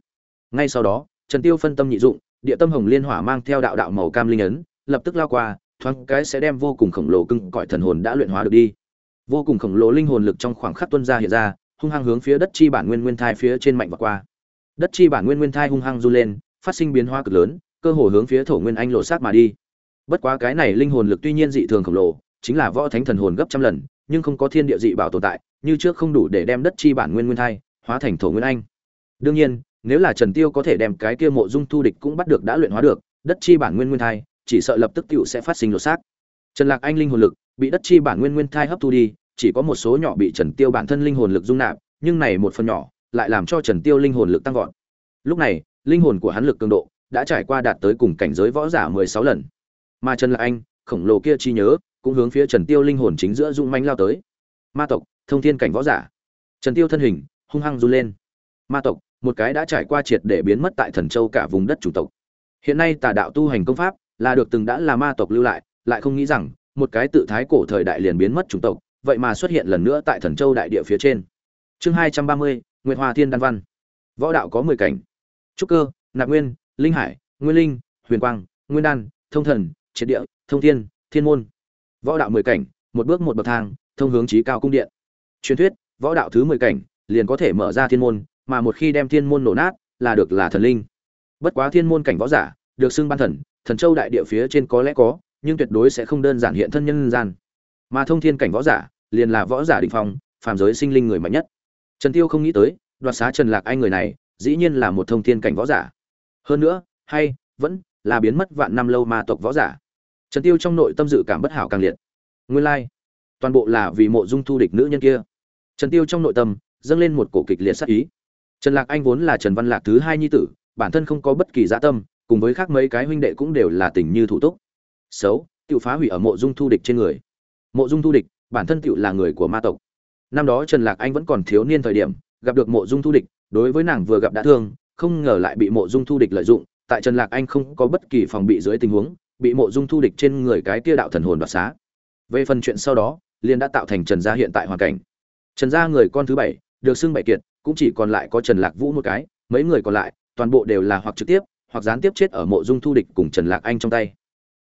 Ngay sau đó, trần tiêu phân tâm nhị dụng, địa tâm hồng liên hỏa mang theo đạo đạo màu cam linh ấn, lập tức lao qua, thoáng cái sẽ đem vô cùng khổng lồ cưng cõi thần hồn đã luyện hóa được đi vô cùng khổng lồ linh hồn lực trong khoảng khắc tuân ra hiện ra, hung hăng hướng phía đất chi bản nguyên nguyên thai phía trên mạnh và qua. Đất chi bản nguyên nguyên thai hung hăng du lên, phát sinh biến hóa cực lớn, cơ hồ hướng phía thổ nguyên anh lộ sát mà đi. Bất quá cái này linh hồn lực tuy nhiên dị thường khổng lồ, chính là võ thánh thần hồn gấp trăm lần, nhưng không có thiên địa dị bảo tồn tại, như trước không đủ để đem đất chi bản nguyên nguyên thai hóa thành thổ nguyên anh. Đương nhiên, nếu là trần tiêu có thể đem cái kia mộ dung thu địch cũng bắt được đã luyện hóa được, đất chi bản nguyên nguyên thai, chỉ sợ lập tức tiểu sẽ phát sinh lột xác. Trần lạc anh linh hồn lực bị đất chi bản nguyên nguyên thai hấp thu đi chỉ có một số nhỏ bị trần tiêu bản thân linh hồn lực dung nạp, nhưng này một phần nhỏ lại làm cho trần tiêu linh hồn lực tăng vọt. Lúc này, linh hồn của hắn lực cường độ đã trải qua đạt tới cùng cảnh giới võ giả 16 lần. Mà trần lạc anh, khổng lồ kia chi nhớ cũng hướng phía trần tiêu linh hồn chính giữa dung manh lao tới. Ma tộc, thông thiên cảnh võ giả. Trần tiêu thân hình hung hăng run lên. Ma tộc, một cái đã trải qua triệt để biến mất tại thần châu cả vùng đất chủ tộc. Hiện nay tà đạo tu hành công pháp là được từng đã là ma tộc lưu lại lại không nghĩ rằng một cái tự thái cổ thời đại liền biến mất chủng tộc vậy mà xuất hiện lần nữa tại thần châu đại địa phía trên. Chương hai trăm ba mươi, nguyệt hoa thiên đan văn. Võ đạo có mười cảnh. Trúc cơ, nạp nguyên, linh hải, nguyên linh, huyền quang, nguyên đan, thông thần, triệt địa, thông thiên thiên môn. Võ đạo mười cảnh, một bước một bậc thang, thông hướng trí cao cung điện. Truyền thuyết, võ đạo thứ mười cảnh, liền có thể mở ra thiên môn, mà một khi đem thiên môn nổ nát, là được là thần linh. Bất quá thiên môn cảnh võ giả, được xưng ban thần thần châu đại địa phía trên có lẽ có, nhưng tuyệt đối sẽ không đơn giản hiện thân nhân gian mà thông thiên cảnh võ giả liền là võ giả định phong phàm giới sinh linh người mạnh nhất. Trần tiêu không nghĩ tới đoạt xá trần lạc anh người này dĩ nhiên là một thông thiên cảnh võ giả. Hơn nữa hay vẫn là biến mất vạn năm lâu ma tộc võ giả. Trần tiêu trong nội tâm dự cảm bất hảo càng liệt. Nguyên lai like, toàn bộ là vì mộ dung thu địch nữ nhân kia. Trần tiêu trong nội tâm dâng lên một cổ kịch liệt sát ý. Trần lạc anh vốn là trần văn lạc thứ hai nhi tử bản thân không có bất kỳ dạ tâm cùng với khác mấy cái huynh đệ cũng đều là tình như thủ túc. Xấu tự phá hủy ở mộ dung thu địch trên người mộ dung thu địch, bản thân tựu là người của ma tộc. Năm đó trần lạc anh vẫn còn thiếu niên thời điểm, gặp được mộ dung thu địch, đối với nàng vừa gặp đã thương, không ngờ lại bị mộ dung thu địch lợi dụng, tại trần lạc anh không có bất kỳ phòng bị dưới tình huống, bị mộ dung thu địch trên người cái kia đạo thần hồn đoạt xá. Về phần chuyện sau đó, liền đã tạo thành trần gia hiện tại hoàn cảnh. Trần gia người con thứ bảy, được xưng bảy kiệt, cũng chỉ còn lại có trần lạc vũ một cái, mấy người còn lại, toàn bộ đều là hoặc trực tiếp, hoặc gián tiếp chết ở mộ dung thu địch cùng trần lạc anh trong tay.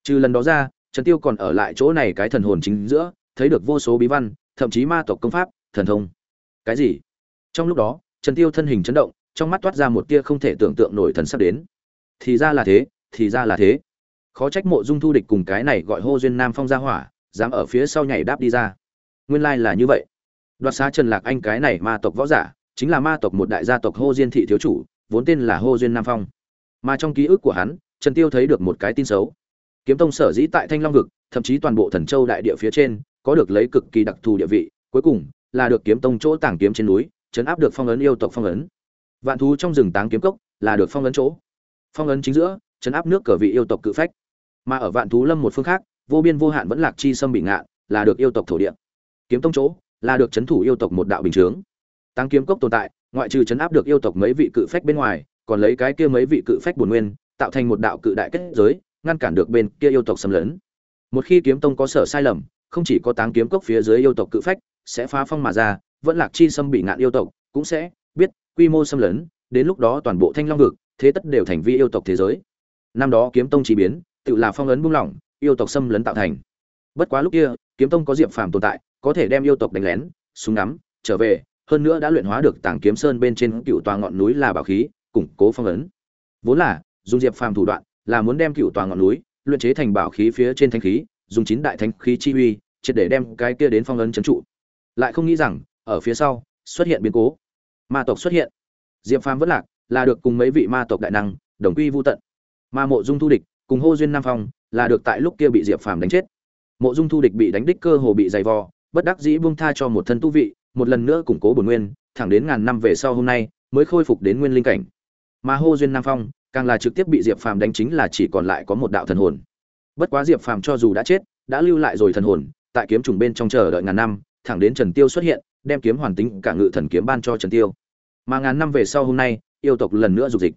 Trừ lần đó ra trần tiêu còn ở lại chỗ này cái thần hồn chính giữa, thấy được vô số bí văn, thậm chí ma tộc công pháp, thần thông. Cái gì? Trong lúc đó, trần tiêu thân hình chấn động, trong mắt toát ra một tia không thể tưởng tượng nổi thần sắp đến. Thì ra là thế, thì ra là thế. Khó trách mộ dung thu địch cùng cái này gọi hô duyên nam phong ra hỏa, dám ở phía sau nhảy đáp đi ra. Nguyên lai là như vậy. Đoạt xá trần lạc anh cái này ma tộc võ giả, chính là ma tộc một đại gia tộc hô diên thị thiếu chủ, vốn tên là hô duyên nam phong. Mà trong ký ức của hắn, trần tiêu thấy được một cái tin xấu kiếm tông sở dĩ tại thanh long vực, thậm chí toàn bộ thần châu đại địa phía trên, có được lấy cực kỳ đặc thù địa vị, cuối cùng là được kiếm tông chỗ tàng kiếm trên núi, chấn áp được phong ấn yêu tộc phong ấn. Vạn thú trong rừng táng kiếm cốc là được phong ấn chỗ. Phong ấn chính giữa, chấn áp nước cờ vị yêu tộc cự phách. Mà ở vạn thú lâm một phương khác, vô biên vô hạn vẫn lạc chi sâm bị ngạn là được yêu tộc thổ địa. Kiếm tông chỗ, là được chấn thủ yêu tộc một đạo bình chướng. Tăng kiếm cốc tồn tại, ngoại trừ chấn áp được yêu tộc mấy vị cự phách bên ngoài, còn lấy cái kia mấy vị cự phách bổn nguyên, tạo thành một đạo cự đại kết giới ngăn cản được bên kia yêu tộc xâm lấn. Một khi kiếm tông có sở sai lầm, không chỉ có táng kiếm cốc phía dưới yêu tộc cự phách sẽ phá phong mà ra, vẫn lạc chi xâm bị ngạn yêu tộc, cũng sẽ biết quy mô xâm lấn, đến lúc đó toàn bộ thanh long vực, thế tất đều thành vi yêu tộc thế giới. Năm đó kiếm tông chỉ biến, tự là phong ấn buông lỏng, yêu tộc xâm lấn tạo thành. Bất quá lúc kia, kiếm tông có diệp phàm tồn tại, có thể đem yêu tộc đánh lén, súng ngắm, trở về, hơn nữa đã luyện hóa được tảng kiếm sơn bên trên cựu tòa ngọn núi là bảo khí, củng cố phong ấn. Vốn là, dùng diệp phàm thủ đoạn là muốn đem cựu tòa ngọn núi, luyện chế thành bảo khí phía trên thanh khí, dùng chín đại thanh khí chi uy, triệt để đem cái kia đến phong ấn trấn trụ. Lại không nghĩ rằng, ở phía sau, xuất hiện biến cố. Ma tộc xuất hiện. Diệp phàm vất lạc, là được cùng mấy vị ma tộc đại năng, đồng quy vô tận. Ma mộ dung thu địch cùng hô duyên nam phong, là được tại lúc kia bị diệp phàm đánh chết. Mộ dung thu địch bị đánh đích cơ hồ bị dày vò, bất đắc dĩ buông tha cho một thân tu vị, một lần nữa củng cố bổn nguyên, thẳng đến ngàn năm về sau hôm nay, mới khôi phục đến nguyên linh cảnh. Mà hô duyên nam phong càng là trực tiếp bị diệp phàm đánh chính là chỉ còn lại có một đạo thần hồn. Bất quá diệp phàm cho dù đã chết, đã lưu lại rồi thần hồn, tại kiếm trùng bên trong chờ đợi ngàn năm, thẳng đến trần tiêu xuất hiện, đem kiếm hoàn tính cả ngự thần kiếm ban cho trần tiêu. Mà ngàn năm về sau hôm nay, yêu tộc lần nữa dục dịch.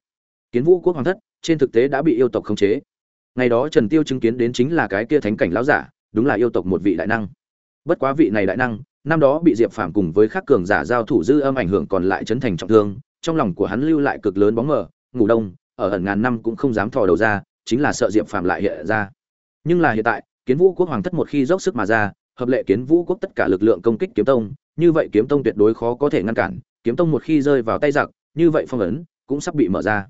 Kiến vũ quốc hoàng thất, trên thực tế đã bị yêu tộc khống chế. Ngày đó trần tiêu chứng kiến đến chính là cái kia thánh cảnh lão giả, đúng là yêu tộc một vị đại năng. Bất quá vị này đại năng, năm đó bị diệp phàm cùng với khắc cường giả giao thủ dư âm ảnh hưởng còn lại chấn thành trọng thương, trong lòng của hắn lưu lại cực lớn bóng mờ, ngủ đông ở ẩn ngàn năm cũng không dám thò đầu ra, chính là sợ diệp phàm lại hiện ra. Nhưng là hiện tại, kiến vũ quốc hoàng thất một khi dốc sức mà ra, hợp lệ kiến vũ quốc tất cả lực lượng công kích kiếm tông, như vậy kiếm tông tuyệt đối khó có thể ngăn cản. Kiếm tông một khi rơi vào tay giặc, như vậy phong ấn cũng sắp bị mở ra.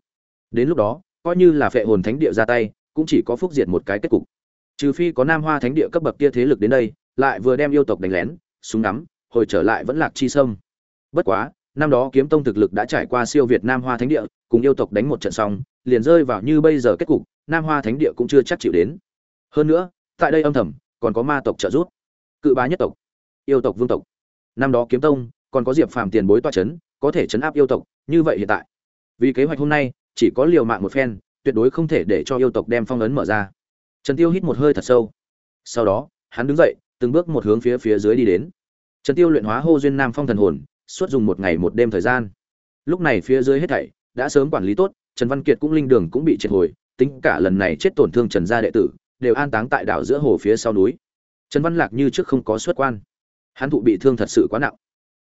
Đến lúc đó, coi như là phệ hồn thánh địa ra tay, cũng chỉ có phúc diệt một cái kết cục. Trừ phi có nam hoa thánh địa cấp bậc kia thế lực đến đây, lại vừa đem yêu tộc đánh lén, súng ngắm, hồi trở lại vẫn lạc chi sâm. Bất quá năm đó kiếm tông thực lực đã trải qua siêu việt nam hoa thánh địa, cùng yêu tộc đánh một trận xong, liền rơi vào như bây giờ kết cục, nam hoa thánh địa cũng chưa chắc chịu đến. Hơn nữa, tại đây âm thầm, còn có ma tộc trợ giúp. Cự bá nhất tộc, yêu tộc vương tộc. Năm đó kiếm tông, còn có diệp phàm tiền bối toa chấn, có thể chấn áp yêu tộc, như vậy hiện tại. Vì kế hoạch hôm nay, chỉ có liều mạng một phen, tuyệt đối không thể để cho yêu tộc đem phong ấn mở ra. Trần tiêu hít một hơi thật sâu. Sau đó, hắn đứng dậy, từng bước một hướng phía phía dưới đi đến. Trần tiêu luyện hóa hô duyên nam phong thần hồn suốt dùng một ngày một đêm thời gian. Lúc này phía dưới hết thảy đã sớm quản lý tốt, trần văn kiệt cũng linh đường cũng bị triệt hồi, tính cả lần này chết tổn thương trần gia đệ tử, đều an táng tại đảo giữa hồ phía sau núi. Trần văn lạc như trước không có xuất quan. Hắn thụ bị thương thật sự quá nặng.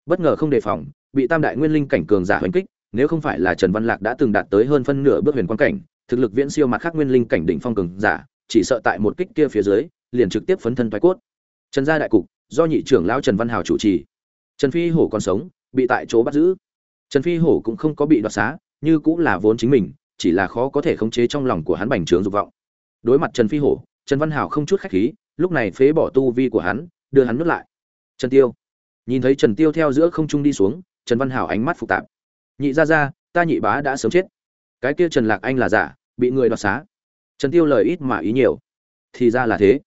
Bất ngờ không đề phòng, bị tam đại nguyên linh cảnh cường giả hoành kích, nếu không phải là trần văn lạc đã từng đạt tới hơn phân nửa bước huyền quan cảnh, thực lực viễn siêu mặt khác nguyên linh cảnh đỉnh phong cường giả, chỉ sợ tại một kích kia phía dưới, liền trực tiếp phấn thân thoái cốt. Trần gia đại cục, do nhị trưởng lão trần văn hào chủ trì. Trần phi hổ còn sống bị tại chỗ bắt giữ. Trần phi hổ cũng không có bị đoạt xá, như cũng là vốn chính mình, chỉ là khó có thể khống chế trong lòng của hắn bành trướng dục vọng. Đối mặt trần phi hổ, trần văn hảo không chút khách khí, lúc này phế bỏ tu vi của hắn, đưa hắn nuốt lại. Trần tiêu. Nhìn thấy trần tiêu theo giữa không trung đi xuống, trần văn hảo ánh mắt phức tạp. Nhị ra ra ta nhị bá đã sớm chết. Cái kia trần lạc anh là giả, bị người đoạt xá. Trần tiêu lời ít mà ý nhiều. Thì ra là thế.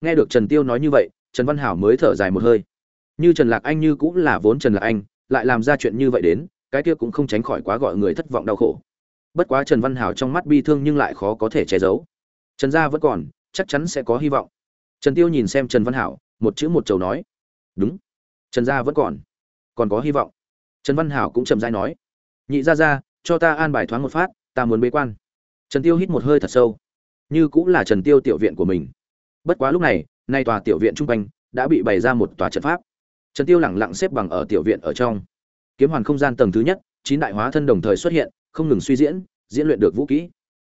Nghe được trần tiêu nói như vậy, trần văn hảo mới thở dài một hơi. Như trần lạc anh như cũng là vốn trần lạc anh lại làm ra chuyện như vậy đến, cái kia cũng không tránh khỏi quá gọi người thất vọng đau khổ. Bất quá trần văn hảo trong mắt bi thương nhưng lại khó có thể che giấu. Trần gia vẫn còn, chắc chắn sẽ có hy vọng. Trần tiêu nhìn xem trần văn hảo, một chữ một chầu nói. Đúng. Trần gia vẫn còn. Còn có hy vọng. Trần văn hảo cũng chậm rãi nói. Nhị gia gia, cho ta an bài thoáng một phát, ta muốn bế quan. Trần tiêu hít một hơi thật sâu. Như cũng là trần tiêu tiểu viện của mình. Bất quá lúc này, nay tòa tiểu viện trung quanh đã bị bày ra một tòa trận pháp trần tiêu lẳng lặng xếp bằng ở tiểu viện ở trong. Kiếm hoàn không gian tầng thứ nhất, chín đại hóa thân đồng thời xuất hiện, không ngừng suy diễn diễn luyện được vũ kỹ.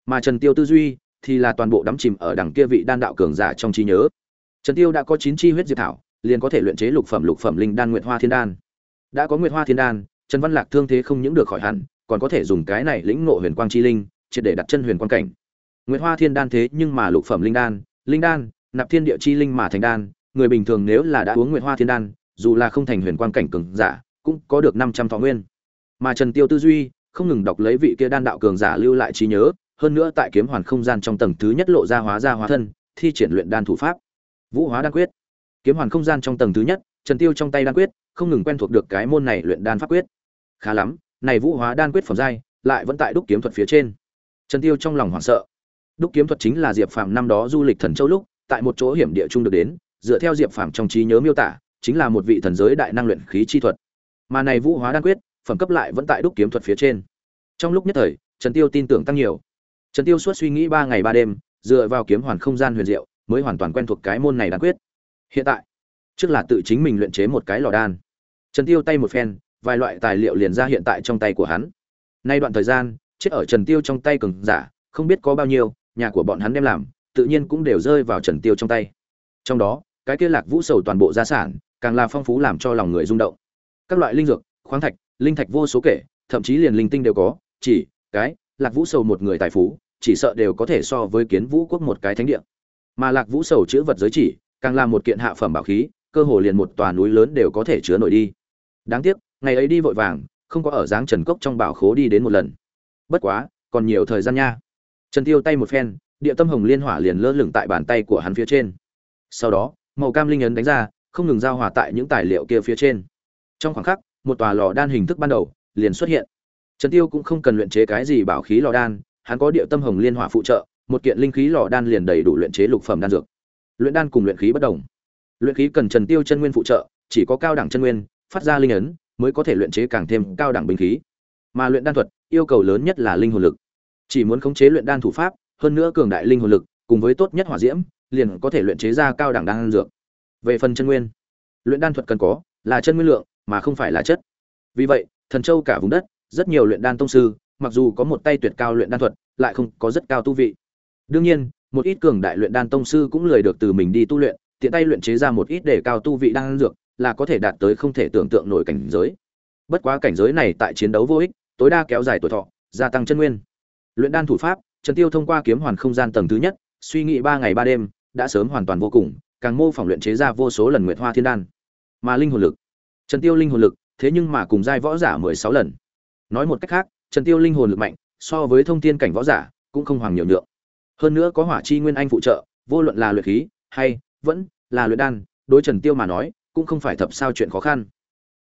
Mà trần tiêu tư duy thì là toàn bộ đắm chìm ở đằng kia vị đan đạo cường giả trong trí nhớ. Trần tiêu đã có chín chi huyết diệp thảo, liền có thể luyện chế lục phẩm lục phẩm linh đan nguyệt hoa thiên đan. Đã có nguyệt hoa thiên đan, trần văn lạc thương thế không những được khỏi hẳn, còn có thể dùng cái này lĩnh ngộ huyền quang chi linh, triệt để đặt chân huyền quang cảnh. Nguyệt hoa thiên đan thế nhưng mà lục phẩm linh đan linh đan, nạp thiên địa chi linh mà thành đan, người bình thường nếu là đã uống nguyệt hoa thiên đan dù là không thành huyền quang cảnh cường giả, cũng có được năm trăm thọ nguyên. Mà trần tiêu tư duy không ngừng đọc lấy vị kia đan đạo cường giả lưu lại trí nhớ, hơn nữa tại kiếm hoàn không gian trong tầng thứ nhất lộ ra hóa ra hóa thân, thi triển luyện đan thủ pháp. Vũ hóa đan quyết. Kiếm hoàn không gian trong tầng thứ nhất, trần tiêu trong tay đan quyết, không ngừng quen thuộc được cái môn này luyện đan pháp quyết. Khá lắm, này vũ hóa đan quyết phẩm giai lại vẫn tại đúc kiếm thuật phía trên. Trần tiêu trong lòng hoảng sợ. Đúc kiếm thuật chính là diệp phàm năm đó du lịch thần châu lúc, tại một chỗ hiểm địa trung được đến, dựa theo diệp phàm trong trí nhớ miêu tả chính là một vị thần giới đại năng luyện khí chi thuật. Mà này vũ hóa đan quyết, phẩm cấp lại vẫn tại đúc kiếm thuật phía trên. Trong lúc nhất thời, trần tiêu tin tưởng tăng nhiều. Trần tiêu suốt suy nghĩ ba ngày ba đêm, dựa vào kiếm hoàn không gian huyền diệu, mới hoàn toàn quen thuộc cái môn này đan quyết. Hiện tại, trước là tự chính mình luyện chế một cái lò đan. Trần tiêu tay một phen, vài loại tài liệu liền ra hiện tại trong tay của hắn. Nay đoạn thời gian, chết ở trần tiêu trong tay cường giả, không biết có bao nhiêu, nhà của bọn hắn đem làm, tự nhiên cũng đều rơi vào trần tiêu trong tay. Trong đó, cái kia lạc vũ sầu toàn bộ gia sản càng là phong phú làm cho lòng người rung động. Các loại linh dược, khoáng thạch, linh thạch vô số kể, thậm chí liền linh tinh đều có, chỉ cái lạc vũ sầu một người tài phú, chỉ sợ đều có thể so với kiến vũ quốc một cái thánh địa. Mà lạc vũ sầu chữ vật giới chỉ, càng là một kiện hạ phẩm bảo khí, cơ hồ liền một tòa núi lớn đều có thể chứa nổi đi. Đáng tiếc, ngày ấy đi vội vàng, không có ở dáng trần cốc trong bảo khố đi đến một lần. Bất quá, còn nhiều thời gian nha. Trần tiêu tay một phen, địa tâm hồng liên hỏa liền lơ lửng tại bàn tay của hắn phía trên. Sau đó, màu cam linh ấn đánh ra không ngừng giao hòa tại những tài liệu kia phía trên. Trong khoảng khắc, một tòa lò đan hình thức ban đầu liền xuất hiện. Trần tiêu cũng không cần luyện chế cái gì bảo khí lò đan, hắn có địa tâm hồng liên hỏa phụ trợ, một kiện linh khí lò đan liền đầy đủ luyện chế lục phẩm đan dược. Luyện đan cùng luyện khí bất đồng. Luyện khí cần trần tiêu chân nguyên phụ trợ, chỉ có cao đẳng chân nguyên, phát ra linh ấn mới có thể luyện chế càng thêm cao đẳng binh khí. Mà luyện đan thuật, yêu cầu lớn nhất là linh hồn lực. Chỉ muốn khống chế luyện đan thủ pháp, hơn nữa cường đại linh hồn lực, cùng với tốt nhất hỏa diễm, liền có thể luyện chế ra cao đẳng đan dược về phần chân nguyên, luyện đan thuật cần có, là chân nguyên lượng, mà không phải là chất. Vì vậy, thần châu cả vùng đất, rất nhiều luyện đan tông sư, mặc dù có một tay tuyệt cao luyện đan thuật, lại không có rất cao tu vị. Đương nhiên, một ít cường đại luyện đan tông sư cũng lười được từ mình đi tu luyện, tiện tay luyện chế ra một ít để cao tu vị đan dược, là có thể đạt tới không thể tưởng tượng nổi cảnh giới. Bất quá cảnh giới này tại chiến đấu vô ích, tối đa kéo dài tuổi thọ, gia tăng chân nguyên. Luyện đan thủ pháp, trần tiêu thông qua kiếm hoàn không gian tầng thứ nhất, suy nghĩ ba ngày ba đêm, đã sớm hoàn toàn vô cùng càng mô phỏng luyện chế ra vô số lần nguyệt hoa thiên đan. Mà linh hồn lực, trần tiêu linh hồn lực, thế nhưng mà cùng giai võ giả mười sáu lần. Nói một cách khác, trần tiêu linh hồn lực mạnh, so với thông thiên cảnh võ giả, cũng không hoàng nhiều nhượng. Hơn nữa có hỏa chi nguyên anh phụ trợ, vô luận là luyện khí hay vẫn là luyện đan, đối trần tiêu mà nói, cũng không phải thập sao chuyện khó khăn.